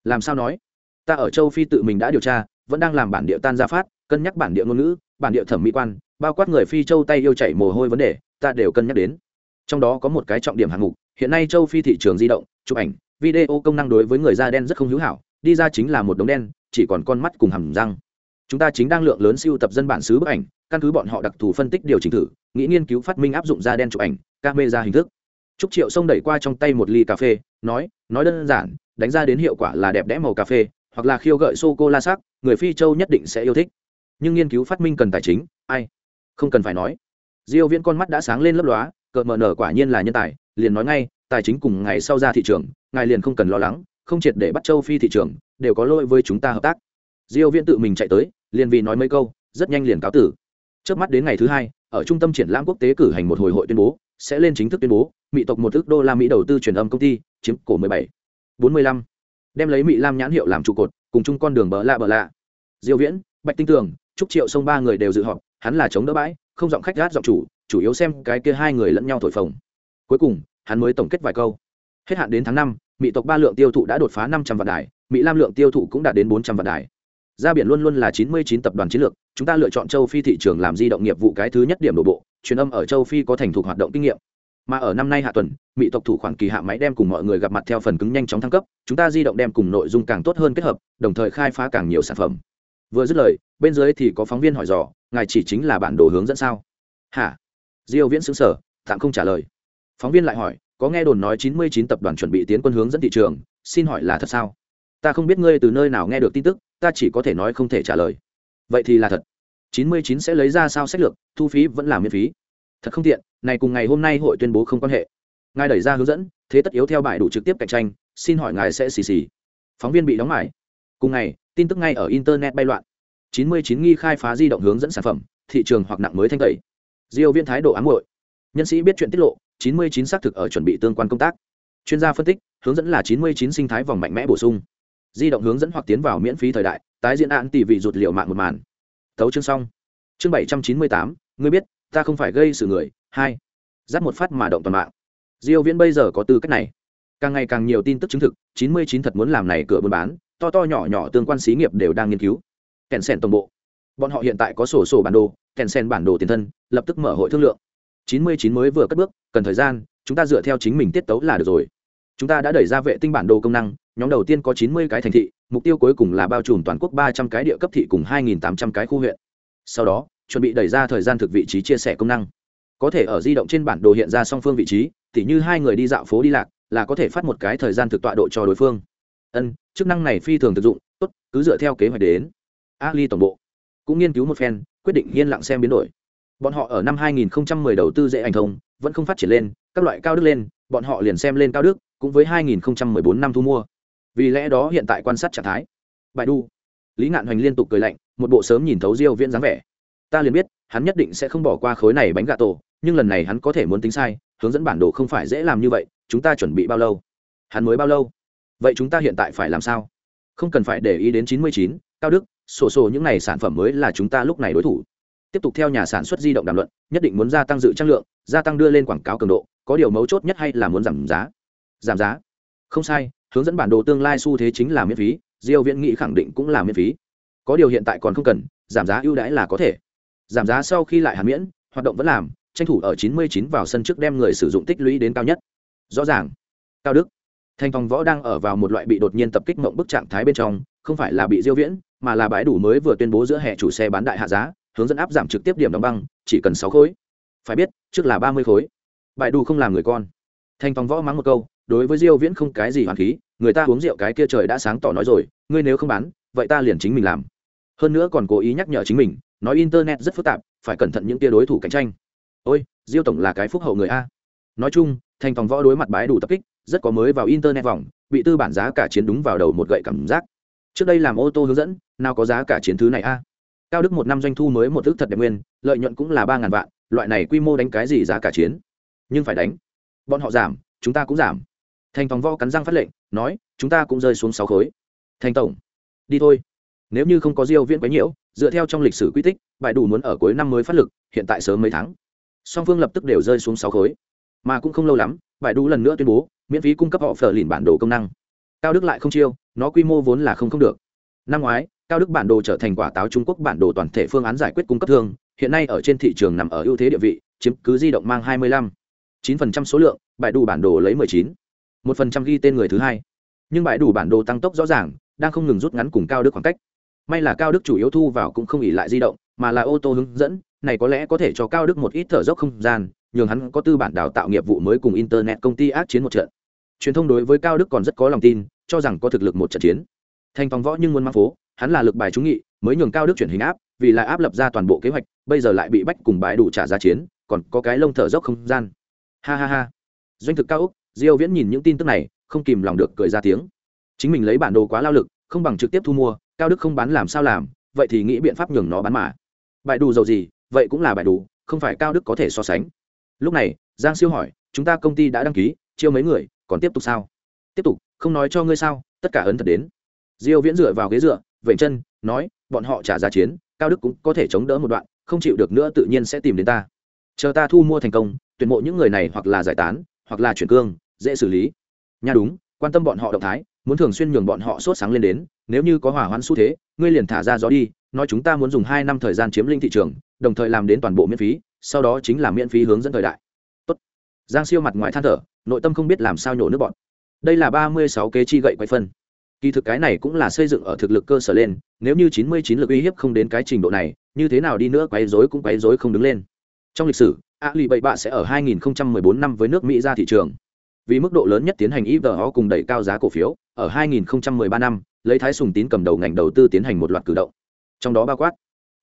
A: làm sao nói? Ta ở châu Phi tự mình đã điều tra, vẫn đang làm bản địa tan ra phát, cân nhắc bản địa ngôn ngữ, bản địa thẩm mỹ quan, bao quát người Phi châu tay yêu chảy mồ hôi vấn đề, ta đều cân nhắc đến. Trong đó có một cái trọng điểm hạng mục, hiện nay châu Phi thị trường di động, chụp ảnh, video công năng đối với người da đen rất không hữu hảo đi ra chính là một đống đen chỉ còn con mắt cùng hầm răng chúng ta chính đang lượng lớn siêu tập dân bản xứ bức ảnh căn cứ bọn họ đặc thù phân tích điều chỉnh thử nghĩ nghiên cứu phát minh áp dụng da đen chụp ảnh camera hình thức trúc triệu xông đẩy qua trong tay một ly cà phê nói nói đơn giản đánh ra đến hiệu quả là đẹp đẽ màu cà phê, hoặc là khiêu gợi sô cô la sắc, người phi châu nhất định sẽ yêu thích. Nhưng nghiên cứu phát minh cần tài chính, ai? Không cần phải nói. Diêu viễn con mắt đã sáng lên lấp lóa cờ mờ nở quả nhiên là nhân tài, liền nói ngay, tài chính cùng ngày sau ra thị trường, ngài liền không cần lo lắng, không triệt để bắt châu phi thị trường, đều có lỗi với chúng ta hợp tác. Diêu viễn tự mình chạy tới, liền vì nói mấy câu, rất nhanh liền cáo tử. Trước mắt đến ngày thứ hai, ở trung tâm triển lãm quốc tế cử hành một hồi hội tuyên bố, sẽ lên chính thức tuyên bố, mỹ tộc một ước đô la mỹ đầu tư truyền âm công ty, chiếm cổ 17 45 đem lấy mỹ lam nhãn hiệu làm trụ cột, cùng chung con đường bờ lạ bờ lạ. Diêu viễn, bạch tinh tường, trúc triệu sông ba người đều dự họp, hắn là chống đỡ bãi, không giọng khách gát giọng chủ chủ yếu xem cái kia hai người lẫn nhau thổi phồng. Cuối cùng, hắn mới tổng kết vài câu. Hết hạn đến tháng năm mỹ tộc ba lượng tiêu thụ đã đột phá năm trăm vạn đài mỹ lam lượng tiêu thụ cũng đạt đến bốn trăm vạn đài. Ra biển luôn luôn là chín mươi chín tập đoàn chiến lược, chúng ta lựa chọn châu phi thị trường làm di động nghiệp vụ cái thứ nhất điểm đổ bộ, truyền âm ở châu phi có thành thục hoạt động kinh nghiệm mà ở năm nay hạ tuần, mỹ tộc thủ khoản kỳ hạ máy đem cùng mọi người gặp mặt theo phần cứng nhanh chóng thăng cấp, chúng ta di động đem cùng nội dung càng tốt hơn kết hợp, đồng thời khai phá càng nhiều sản phẩm. Vừa dứt lời, bên dưới thì có phóng viên hỏi dò, ngài chỉ chính là bản đồ hướng dẫn sao? Hả? Diêu viễn xứng sở tạm không trả lời. Phóng viên lại hỏi, có nghe đồn nói chín mươi chín tập đoàn chuẩn bị tiến quân hướng dẫn thị trường, xin hỏi là thật sao? Ta không biết ngươi từ nơi nào nghe được tin tức, ta chỉ có thể nói không thể trả lời. Vậy thì là thật. chín mươi chín sẽ lấy ra sao sách lược, thu phí vẫn là miễn phí. Thật không tiện này cùng ngày hôm nay hội tuyên bố không quan hệ. Ngài đẩy ra hướng dẫn thế tất yếu theo bài đủ trực tiếp cạnh tranh xin hỏi ngài sẽ xì xì. Phóng viên bị đóng mải cùng ngày tin tức ngay ở internet bay loạn. Chín mươi chín nghi khai phá di động hướng dẫn sản phẩm thị trường hoặc nặng mới thanh tẩy. Diêu viên thái độ ám hội nhân sĩ biết chuyện tiết lộ 99 xác thực ở chuẩn bị tương quan công tác. Chuyên gia phân tích hướng dẫn là 99 sinh thái vòng mạnh mẽ bổ sung. Di động hướng dẫn hoặc tiến vào miễn phí thời đại tái diễn án tỷ vị rụt liệu mạng một màn. Tấu chương xong. Chương 798, ngươi biết ta không phải gây sự người, hai, dắt một phát mà động toàn mạng. Diêu viễn bây giờ có tư cách này. Càng ngày càng nhiều tin tức chứng thực 99 thật muốn làm này cửa buôn bán, to to nhỏ nhỏ tương quan xí nghiệp đều đang nghiên cứu. Kèn sen tổng bộ. Bọn họ hiện tại có sổ sổ bản đồ, kèn sen bản đồ tiền thân, lập tức mở hội thương lượng. 99 mới vừa cất bước, cần thời gian, chúng ta dựa theo chính mình tiết tấu là được rồi. Chúng ta đã đẩy ra vệ tinh bản đồ công năng, nhóm đầu tiên có 90 cái thành thị, mục tiêu cuối cùng là bao trùm toàn quốc 300 cái địa cấp thị cùng 2.800 cái khu huyện. Sau đó chuẩn bị đẩy ra thời gian thực vị trí chia sẻ công năng. Có thể ở di động trên bản đồ hiện ra song phương vị trí, tỉ như hai người đi dạo phố đi lạc, là có thể phát một cái thời gian thực tọa độ cho đối phương. Ân, chức năng này phi thường thực dụng, tốt, cứ dựa theo kế hoạch đến. Ali tổng bộ, cũng nghiên cứu một phen, quyết định yên lặng xem biến đổi. Bọn họ ở năm 2010 đầu tư dễ ảnh thông, vẫn không phát triển lên, các loại cao đức lên, bọn họ liền xem lên cao đức, cũng với 2014 năm thu mua. Vì lẽ đó hiện tại quan sát trạng thái. Bài đu, lý ngạn hoành liên tục cười lạnh, một bộ sớm nhìn thấu diêu viễn dáng vẻ ta liền biết hắn nhất định sẽ không bỏ qua khối này bánh gà tổ nhưng lần này hắn có thể muốn tính sai hướng dẫn bản đồ không phải dễ làm như vậy chúng ta chuẩn bị bao lâu? Hắn mới bao lâu? Vậy chúng ta hiện tại phải làm sao? Không cần phải để ý đến 99, cao đức sổ sổ những này sản phẩm mới là chúng ta lúc này đối thủ. Tiếp tục theo nhà sản xuất di động đàm luận nhất định muốn gia tăng dự trang lượng gia tăng đưa lên quảng cáo cường độ có điều mấu chốt nhất hay là muốn giảm giá? Giảm giá? Không sai hướng dẫn bản đồ tương lai xu thế chính là miễn phí diêu viễn nghị khẳng định cũng là miễn phí. Có điều hiện tại còn không cần giảm giá ưu đãi là có thể giảm giá sau khi lại hàn miễn, hoạt động vẫn làm, tranh thủ ở 99 vào sân trước đem người sử dụng tích lũy đến cao nhất. Rõ ràng. Cao đức. Thanh phong võ đang ở vào một loại bị đột nhiên tập kích mộng bức trạng thái bên trong, không phải là bị diêu viễn, mà là bãi đủ mới vừa tuyên bố giữa hệ chủ xe bán đại hạ giá, hướng dẫn áp giảm trực tiếp điểm đóng băng, chỉ cần 6 khối. Phải biết, trước là 30 khối. Bãi đủ không làm người con. Thanh phong võ mắng một câu, đối với diêu viễn không cái gì hoàn khí, người ta uống rượu cái kia trời đã sáng tỏ nói rồi, ngươi nếu không bán, vậy ta liền chính mình làm. Hơn nữa còn cố ý nhắc nhở chính mình nói internet rất phức tạp, phải cẩn thận những tia đối thủ cạnh tranh. Ôi, diêu tổng là cái phúc hậu người a. Nói chung, thành phòng võ đối mặt bái đủ tập kích, rất có mới vào internet vòng, bị tư bản giá cả chiến đúng vào đầu một gậy cảm giác. Trước đây làm ô tô hướng dẫn, nào có giá cả chiến thứ này a. Cao đức một năm doanh thu mới một ước thật đẹp nguyên, lợi nhuận cũng là ba ngàn vạn, loại này quy mô đánh cái gì giá cả chiến? Nhưng phải đánh. Bọn họ giảm, chúng ta cũng giảm. Thành phòng võ cắn răng phát lệnh, nói, chúng ta cũng rơi xuống sáu khối. Thành tổng, đi thôi nếu như không có diêu viễn quấy nhiễu, dựa theo trong lịch sử quy tích bại đủ muốn ở cuối năm mới phát lực, hiện tại sớm mấy tháng. Song phương lập tức đều rơi xuống sáu khối. Mà cũng không lâu lắm bại đủ lần nữa tuyên bố, miễn phí cung cấp họ phở lìn bản đồ công năng. Cao đức lại không chiêu, nó quy mô vốn là không không được. Năm ngoái, cao đức bản đồ trở thành quả táo trung quốc bản đồ toàn thể phương án giải quyết cung cấp thương, hiện nay ở trên thị trường nằm ở ưu thế địa vị, chiếm cứ di động mang 25. 9% số lượng bại đủ bản đồ lấy 19. 1% ghi tên người thứ hai. Nhưng bại đủ bản đồ tăng tốc rõ ràng, đang không ngừng rút ngắn cùng cao đức khoảng cách may là cao đức chủ yếu thu vào cũng không ỉ lại di động, mà là ô tô hướng dẫn, này có lẽ có thể cho cao đức một ít thở dốc không gian, nhường hắn có tư bản đào tạo nghiệp vụ mới cùng internet công ty ác chiến một trận. Truyền thông đối với cao đức còn rất có lòng tin, cho rằng có thực lực một trận chiến. Thành phòng võ nhưng muốn mang phố, hắn là lực bài trúng nghị, mới nhường cao đức chuyển hình áp, vì là áp lập ra toàn bộ kế hoạch, bây giờ lại bị bách cùng bãi đủ trả giá chiến, còn có cái lông thở dốc không gian. Ha ha ha. Doanh thực cao úc, diêu viễn nhìn những tin tức này, không kìm lòng được cười ra tiếng. Chính mình lấy bản đồ quá lao lực, không bằng trực tiếp thu mua cao đức không bán làm sao làm, vậy thì nghĩ biện pháp nhường nó bán mà. Bại đủ dầu gì, vậy cũng là bại đủ, không phải cao đức có thể so sánh. Lúc này, giang siêu hỏi, chúng ta công ty đã đăng ký, chiêu mấy người, còn tiếp tục sao? Tiếp tục, không nói cho ngươi sao, tất cả ấn thật đến. Diêu viễn dựa vào ghế dựa vẩy chân, nói, bọn họ trả giá chiến, cao đức cũng có thể chống đỡ một đoạn, không chịu được nữa tự nhiên sẽ tìm đến ta. Chờ ta thu mua thành công, tuyển mộ những người này hoặc là giải tán, hoặc là chuyển cương, dễ xử lý. Nha đúng, quan tâm bọn họ động thái muốn thường xuyên nhường bọn họ sốt sáng lên đến, nếu như có hỏa hoãn xu thế, ngươi liền thả ra gió đi, nói chúng ta muốn dùng hai năm thời gian chiếm lĩnh thị trường, đồng thời làm đến toàn bộ miễn phí, sau đó chính là miễn phí hướng dẫn thời đại. Tốt. giang siêu mặt ngoài than thở, nội tâm không biết làm sao nhổ nước bọn. Đây là ba mươi sáu kế chi gậy quay phân. Kỳ thực cái này cũng là xây dựng ở thực lực cơ sở lên, nếu như chín mươi chín lực uy hiếp không đến cái trình độ này, như thế nào đi nữa quấy rối cũng quấy rối không đứng lên. Trong lịch sử a lì bậy bạ sẽ ở 2014 năm với nước mỹ ra thị trường vì mức độ lớn nhất tiến hành IVO cùng đẩy cao giá cổ phiếu, ở 2013 năm, lấy Thái Sùng Tín cầm đầu ngành đầu tư tiến hành một loạt cử động. Trong đó bao quát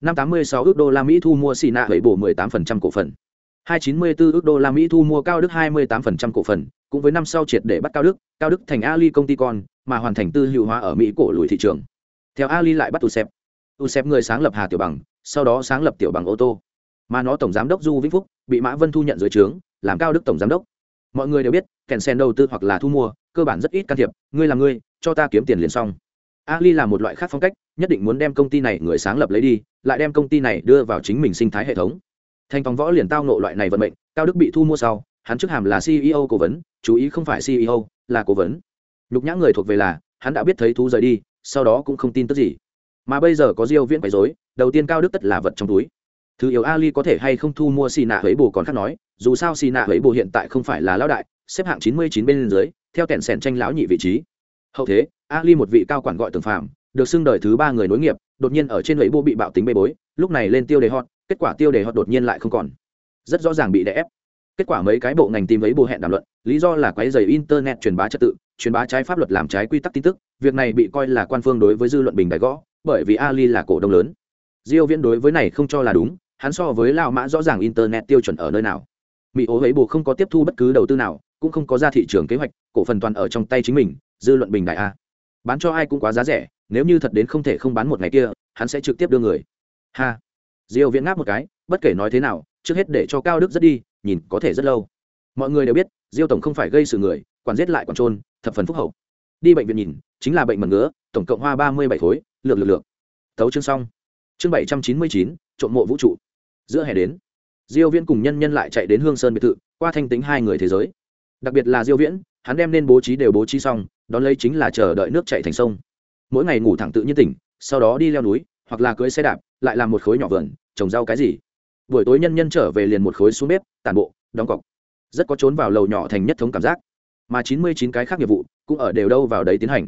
A: năm 86 ước đô la Mỹ thu mua Sina hủy bổ 18% cổ phần. 294 ước đô la Mỹ thu mua Cao Đức 28% cổ phần, cũng với năm sau triệt để bắt Cao Đức, Cao Đức thành Ali công ty con, mà hoàn thành tư hữu hóa ở Mỹ cổ lùi thị trường. Theo Ali lại bắt Usep. Usep người sáng lập Hà Tiểu Bằng, sau đó sáng lập Tiểu Bằng ô tô. Mà nó tổng giám đốc Du Vĩnh Phúc, bị Mã Vân thu nhận dưới trướng, làm Cao Đức tổng giám đốc mọi người đều biết, kèn sen đầu tư hoặc là thu mua, cơ bản rất ít can thiệp, ngươi là ngươi, cho ta kiếm tiền liền xong. Ali là một loại khác phong cách, nhất định muốn đem công ty này người sáng lập lấy đi, lại đem công ty này đưa vào chính mình sinh thái hệ thống. Thành tòng võ liền tao nộ loại này vận mệnh, cao đức bị thu mua sau, hắn trước hàm là ceo cố vấn, chú ý không phải ceo là cố vấn. Nhục nhã người thuộc về là, hắn đã biết thấy thú rời đi, sau đó cũng không tin tức gì. Mà bây giờ có diêu viễn quấy rối, đầu tiên cao đức tất là vật trong túi. Thứ yếu ali có thể hay không thu mua xì nạ huế bù còn khác nói dù sao xì nạ ấy bộ hiện tại không phải là lão đại, xếp hạng 99 bên dưới, theo kẻn sèn tranh lão nhị vị trí. Hậu thế, ali một vị cao quản gọi tường phạm được xưng đời thứ ba người nối nghiệp, đột nhiên ở trên huế bộ bị bạo tính bê bối, lúc này lên tiêu đề hot, kết quả tiêu đề hot đột nhiên lại không còn. Rất rõ ràng bị đè ép. Kết quả mấy cái bộ ngành tìm ấy bộ hẹn đàm luận, lý do là quấy dày internet truyền bá trật tự, truyền bá trái pháp luật làm trái quy tắc tin tức, việc này bị coi là quan phương đối với dư luận bình đại gõ, bởi vì ali là cổ đông lớn. Diêu viễn đối với này không cho là đúng, hắn so với lao mã rõ ràng internet tiêu chuẩn ở nơi nào mỹ ố ấy bù không có tiếp thu bất cứ đầu tư nào, cũng không có ra thị trường kế hoạch, cổ phần toàn ở trong tay chính mình, dư luận bình đại a. Bán cho ai cũng quá giá rẻ, nếu như thật đến không thể không bán một ngày kia, hắn sẽ trực tiếp đưa người. Ha. Diêu viễn ngáp một cái, bất kể nói thế nào, trước hết để cho cao đức rất đi, nhìn có thể rất lâu. Mọi người đều biết, diêu tổng không phải gây sự người, quản giết lại quản trôn thập phần phúc hậu. Đi bệnh viện nhìn, chính là bệnh mật ngứa, tổng cộng hoa ba mươi bảy khối, lược lược lược. Tấu chương xong. Chương bảy trăm chín mươi chín, trộm mộ vũ trụ. Giữa hè đến diêu viễn cùng nhân nhân lại chạy đến hương sơn biệt thự, qua thanh tính hai người thế giới. Đặc biệt là diêu viễn, hắn đem nên bố trí đều bố trí xong, đón lấy chính là chờ đợi nước chảy thành sông. Mỗi ngày ngủ thẳng tự nhiên tỉnh, sau đó đi leo núi, hoặc là cưỡi xe đạp, lại làm một khối nhỏ vườn, trồng rau cái gì. Buổi tối nhân nhân trở về liền một khối xuống bếp tàn bộ, đóng cọc. Rất có trốn vào lầu nhỏ thành nhất thống cảm giác. Mà chín mươi chín cái khác nghiệp vụ cũng ở đều đâu vào đấy tiến hành.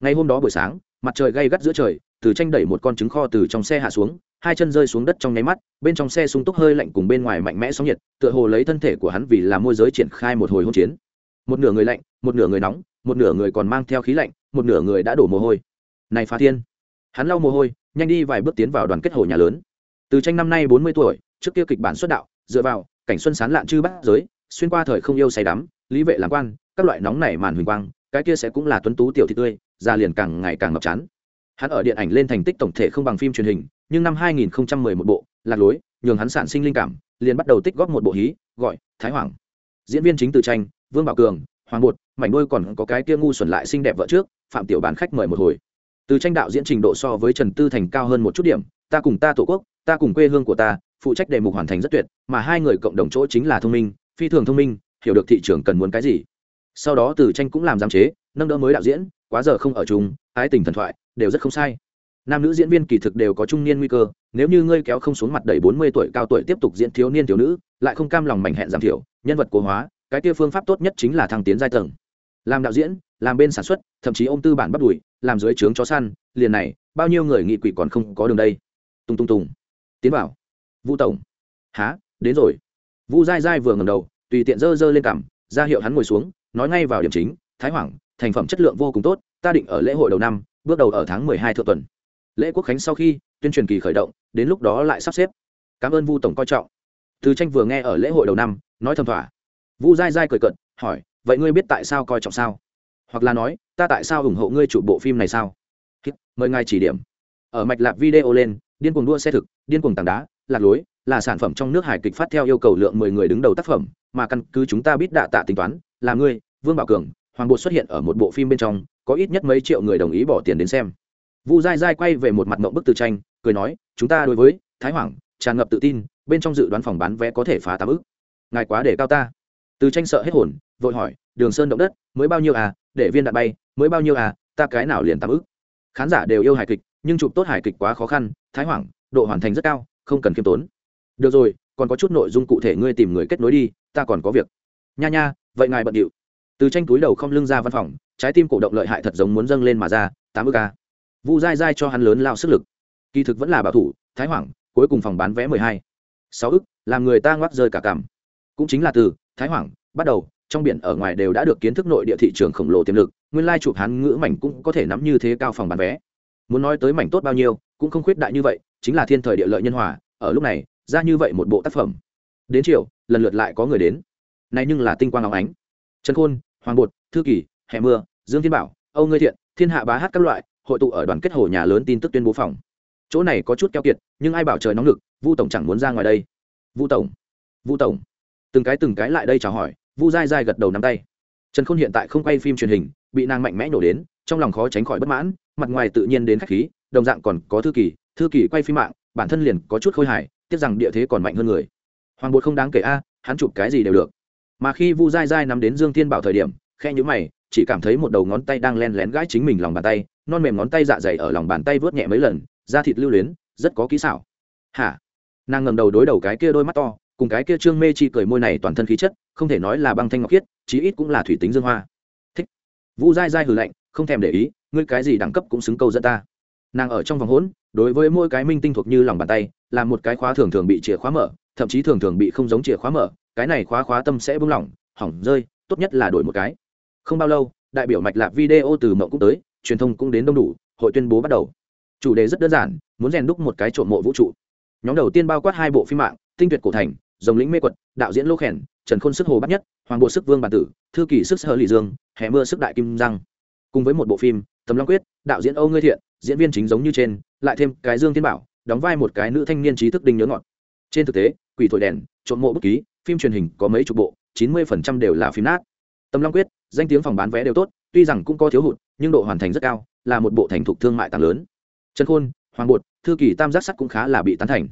A: Ngày hôm đó buổi sáng, mặt trời gay gắt giữa trời, từ tranh đẩy một con trứng kho từ trong xe hạ xuống hai chân rơi xuống đất trong nháy mắt, bên trong xe sung túc hơi lạnh cùng bên ngoài mạnh mẽ sóng nhiệt, tựa hồ lấy thân thể của hắn vì là môi giới triển khai một hồi hỗn chiến. Một nửa người lạnh, một nửa người nóng, một nửa người còn mang theo khí lạnh, một nửa người đã đổ mồ hôi. Này phá thiên! Hắn lau mồ hôi, nhanh đi vài bước tiến vào đoàn kết hồ nhà lớn. Từ tranh năm nay bốn mươi tuổi, trước kia kịch bản xuất đạo, dựa vào cảnh xuân sán lạn chư bát giới, xuyên qua thời không yêu say đắm, lý vệ làm quan, các loại nóng nảy màn huỳnh quang, cái kia sẽ cũng là tuấn tú tiểu thị tươi, già liền càng ngày càng ngập chán. Hắn ở điện ảnh lên thành tích tổng thể không bằng phim truyền hình nhưng năm 2011 bộ, lạc lối, nhường hắn sản sinh linh cảm, liền bắt đầu tích góp một bộ hí, gọi thái hoàng. Diễn viên chính từ tranh, vương bảo cường, hoàng bột, mảnh đôi còn có cái kia ngu xuẩn lại xinh đẹp vợ trước, phạm tiểu bán khách mời một hồi. Từ tranh đạo diễn trình độ so với trần tư thành cao hơn một chút điểm, ta cùng ta tổ quốc, ta cùng quê hương của ta, phụ trách đề mục hoàn thành rất tuyệt, mà hai người cộng đồng chỗ chính là thông minh, phi thường thông minh, hiểu được thị trường cần muốn cái gì. Sau đó từ tranh cũng làm giám chế, nâng đỡ mới đạo diễn, quá giờ không ở chung, ái tình thần thoại, đều rất không sai nam nữ diễn viên kỳ thực đều có trung niên nguy cơ, nếu như ngươi kéo không xuống mặt đầy bốn mươi tuổi cao tuổi tiếp tục diễn thiếu niên thiếu nữ, lại không cam lòng mảnh hẹn giảm thiểu, nhân vật cố hóa, cái kia phương pháp tốt nhất chính là thăng tiến giai tầng. Làm đạo diễn, làm bên sản xuất, thậm chí ôm tư bản bắt đùi làm dưới trướng chó săn, liền này, bao nhiêu người nghị quỷ còn không có đường đây? Tung tung tùng tiến bảo. Vũ tổng. Há đến rồi. Vu dai dai vừa ngầm đầu, tùy tiện dơ dơ lên cằm, ra hiệu hắn ngồi xuống, nói ngay vào điểm chính, thái hoàng, thành phẩm chất lượng vô cùng tốt, ta định ở lễ hội đầu năm, bước đầu ở tháng mười hai thượng tuần lễ quốc khánh sau khi tuyên truyền kỳ khởi động, đến lúc đó lại sắp xếp. Cảm ơn vu tổng coi trọng. Từ tranh vừa nghe ở lễ hội đầu năm, nói thầm thỏa. Vu dai dai cười cận hỏi, vậy ngươi biết tại sao coi trọng sao? Hoặc là nói, ta tại sao ủng hộ ngươi chụp bộ phim này sao? Mời ngài chỉ điểm. Ở mạch lạc video lên, điên cuồng đua xe thực, điên cuồng tảng đá, lạc lối, là sản phẩm trong nước hải kịch phát theo yêu cầu lượng mười người đứng đầu tác phẩm, mà căn cứ chúng ta biết đạ tạ tính toán, là ngươi, vương bảo cường, hoàng bột xuất hiện ở một bộ phim bên trong, có ít nhất mấy triệu người đồng ý bỏ tiền đến xem vu dai dai quay về một mặt mộng bức từ tranh, cười nói, chúng ta đối với thái hoàng, tràn ngập tự tin, bên trong dự đoán phòng bán vé có thể phá tám ức. Ngài quá để cao ta. Từ tranh sợ hết hồn, vội hỏi, đường sơn động đất, mới bao nhiêu à? Để viên đạn bay, mới bao nhiêu à? Ta cái nào liền tám ức? Khán giả đều yêu hài kịch, nhưng chụp tốt hài kịch quá khó khăn, thái hoàng, độ hoàn thành rất cao, không cần khiêm tốn. Được rồi, còn có chút nội dung cụ thể ngươi tìm người kết nối đi, ta còn có việc. Nha nha, vậy ngài bận điệu. Từ tranh túi đầu không lưng ra văn phòng, trái tim cổ động lợi hại thật giống muốn dâng lên mà ra, tám ức ca vu dai dai cho hắn lớn lao sức lực. Kỳ thực vẫn là bảo thủ thái hoảng, cuối cùng phòng bán vé mười hai. Sáu ức làm người ta ngoắc rơi cả cảm cũng chính là từ thái hoảng bắt đầu trong biển ở ngoài đều đã được kiến thức nội địa thị trường khổng lồ tiềm lực nguyên lai chụp hắn ngữ mảnh cũng có thể nắm như thế cao phòng bán vé. Muốn nói tới mảnh tốt bao nhiêu cũng không khuyết đại như vậy chính là thiên thời địa lợi nhân hòa ở lúc này ra như vậy một bộ tác phẩm. Đến chiều lần lượt lại có người đến. Này nhưng là tinh quang óng ánh. Trần khôn hoàng bột thư kỳ hè mưa dương thiên bảo âu ngươi thiện thiên hạ bá hát các loại hội tụ ở đoàn kết hồ nhà lớn tin tức tuyên bố phòng. Chỗ này có chút keo kiệt, nhưng ai bảo trời nóng lực, vu tổng chẳng muốn ra ngoài đây. Vu tổng vu tổng. Từng cái từng cái lại đây chào hỏi, vu dai dai gật đầu nắm tay. Trần khôn hiện tại không quay phim truyền hình, bị nàng mạnh mẽ nổ đến, trong lòng khó tránh khỏi bất mãn, mặt ngoài tự nhiên đến khách khí, đồng dạng còn có thư kỳ thư kỳ quay phim mạng, bản thân liền có chút khôi hài, tiếc rằng địa thế còn mạnh hơn người. Hoàng bột không đáng kể a, hắn chụp cái gì đều được. Mà khi vu dai dai nắm đến dương tiên bảo thời điểm khe nhữ mày, chỉ cảm thấy một đầu ngón tay đang len lén gãi chính mình lòng bàn tay non mềm ngón tay dạ dày ở lòng bàn tay vớt nhẹ mấy lần, da thịt lưu luyến, rất có kỹ xảo. Hả? Nàng ngầm đầu đối đầu cái kia đôi mắt to, cùng cái kia trương mê chi cười môi này toàn thân khí chất, không thể nói là băng thanh ngọc khiết, chí ít cũng là thủy tính dương hoa. Thích. Vu dai dai hừ lạnh, không thèm để ý, ngươi cái gì đẳng cấp cũng xứng câu dẫn ta. Nàng ở trong vòng hỗn, đối với mỗi cái minh tinh thuộc như lòng bàn tay, là một cái khóa thường thường bị chìa khóa mở, thậm chí thường thường bị không giống chìa khóa mở, cái này khóa khóa tâm sẽ bung lỏng, hỏng rơi, tốt nhất là đổi một cái. Không bao lâu, đại biểu mạch lạc video từ mộng cũng tới truyền thông cũng đến đông đủ, hội tuyên bố bắt đầu. Chủ đề rất đơn giản, muốn rèn đúc một cái trộm mộ vũ trụ. Nhóm đầu tiên bao quát hai bộ phim mạng, tinh tuyệt cổ thành, dòng lĩnh mê quật, đạo diễn lô khèn, trần khôn sức hồ bắt nhất, hoàng bộ sức vương bản tử, thư kỳ sức sơ lì dương hè mưa sức đại kim răng cùng với một bộ phim tấm long quyết, đạo diễn âu ngươi thiện, diễn viên chính giống như trên, lại thêm cái dương thiên bảo, đóng vai một cái nữ thanh niên trí thức đinh nhớ ngọt. Trên thực tế, quỷ thổi đèn, trộm mộ bút ký, phim truyền hình có mấy chục bộ, chín mươi phần trăm đều là phim nát tâm long quyết, danh tiếng phòng bán vé đều tốt, tuy rằng cũng có thiếu hụt, nhưng độ hoàn thành rất cao, là một bộ thành thục thương mại tăng lớn. Trần khôn, hoàng bột, thư kỳ tam giác sắt cũng khá là bị tán thành.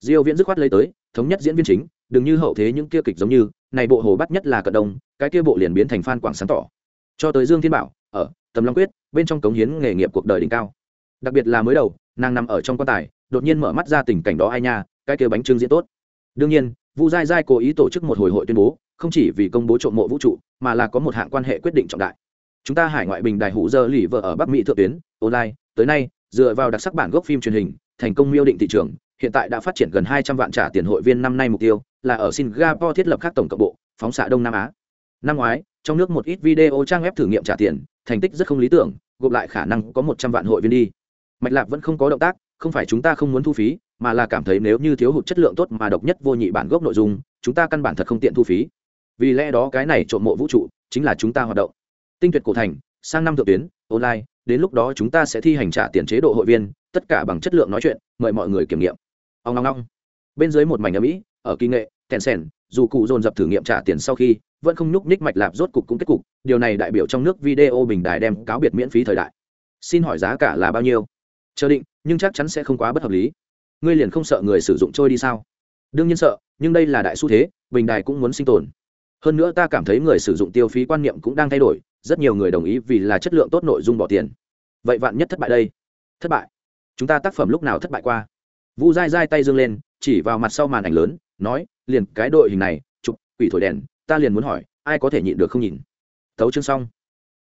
A: Diêu viễn dứt khoát lấy tới, thống nhất diễn viên chính, đừng như hậu thế những kia kịch giống như, này bộ hồ bắt nhất là cận đông, cái kia bộ liền biến thành phan quảng sáng tỏ. Cho tới dương thiên bảo, ở tầm long quyết, bên trong cống hiến nghề nghiệp cuộc đời đỉnh cao. Đặc biệt là mới đầu, nàng nằm ở trong quan tài, đột nhiên mở mắt ra tình cảnh đó ai nha, cái kia bánh trưng diễn tốt. Đương nhiên, vu dai dai cố ý tổ chức một hồi hội tuyên bố không chỉ vì công bố trộm mộ vũ trụ, mà là có một hạng quan hệ quyết định trọng đại. Chúng ta hải ngoại bình đài hủ dơ lì vợ ở bắc mỹ thượng tuyến, online, tới nay, dựa vào đặc sắc bản gốc phim truyền hình, thành công miêu định thị trường, hiện tại đã phát triển gần hai trăm vạn trả tiền hội viên năm nay mục tiêu là ở singapore thiết lập các tổng cộng bộ, phóng xạ đông nam á. Năm ngoái, trong nước một ít video trang web thử nghiệm trả tiền, thành tích rất không lý tưởng, gộp lại khả năng có một trăm vạn hội viên đi. Mạch lạc vẫn không có động tác, không phải chúng ta không muốn thu phí, mà là cảm thấy nếu như thiếu hụt chất lượng tốt mà độc nhất vô nhị bản gốc nội dung, chúng ta căn bản thật không tiện thu phí vì lẽ đó cái này trộm mộ vũ trụ chính là chúng ta hoạt động. Tinh tuyệt cổ thành, sang năm thượng tuyến, online, đến lúc đó chúng ta sẽ thi hành trả tiền chế độ hội viên, tất cả bằng chất lượng nói chuyện, mời mọi người kiểm nghiệm. Ông ngong ngong bên dưới một mảnh ở mỹ ở kỳ nghệ tèn sèn, dù cụ dồn dập thử nghiệm trả tiền sau khi, vẫn không nhúc nhích mạch lạp rốt cục cũng kết cục, điều này đại biểu trong nước video bình đài đem cáo biệt miễn phí thời đại. Xin hỏi giá cả là bao nhiêu? Chờ định, nhưng chắc chắn sẽ không quá bất hợp lý. Ngươi liền không sợ người sử dụng trôi đi sao? Đương nhiên sợ, nhưng đây là đại xu thế, bình đài cũng muốn sinh tồn hơn nữa ta cảm thấy người sử dụng tiêu phí quan niệm cũng đang thay đổi, rất nhiều người đồng ý vì là chất lượng tốt nội dung bỏ tiền. Vậy vạn nhất thất bại đây? Thất bại. Chúng ta tác phẩm lúc nào thất bại qua? Vu dai dai tay dương lên, chỉ vào mặt sau màn ảnh lớn, nói, liền cái đội hình này, chụp, quỷ thổi đèn, ta liền muốn hỏi, ai có thể nhịn được không nhìn thấu chương xong.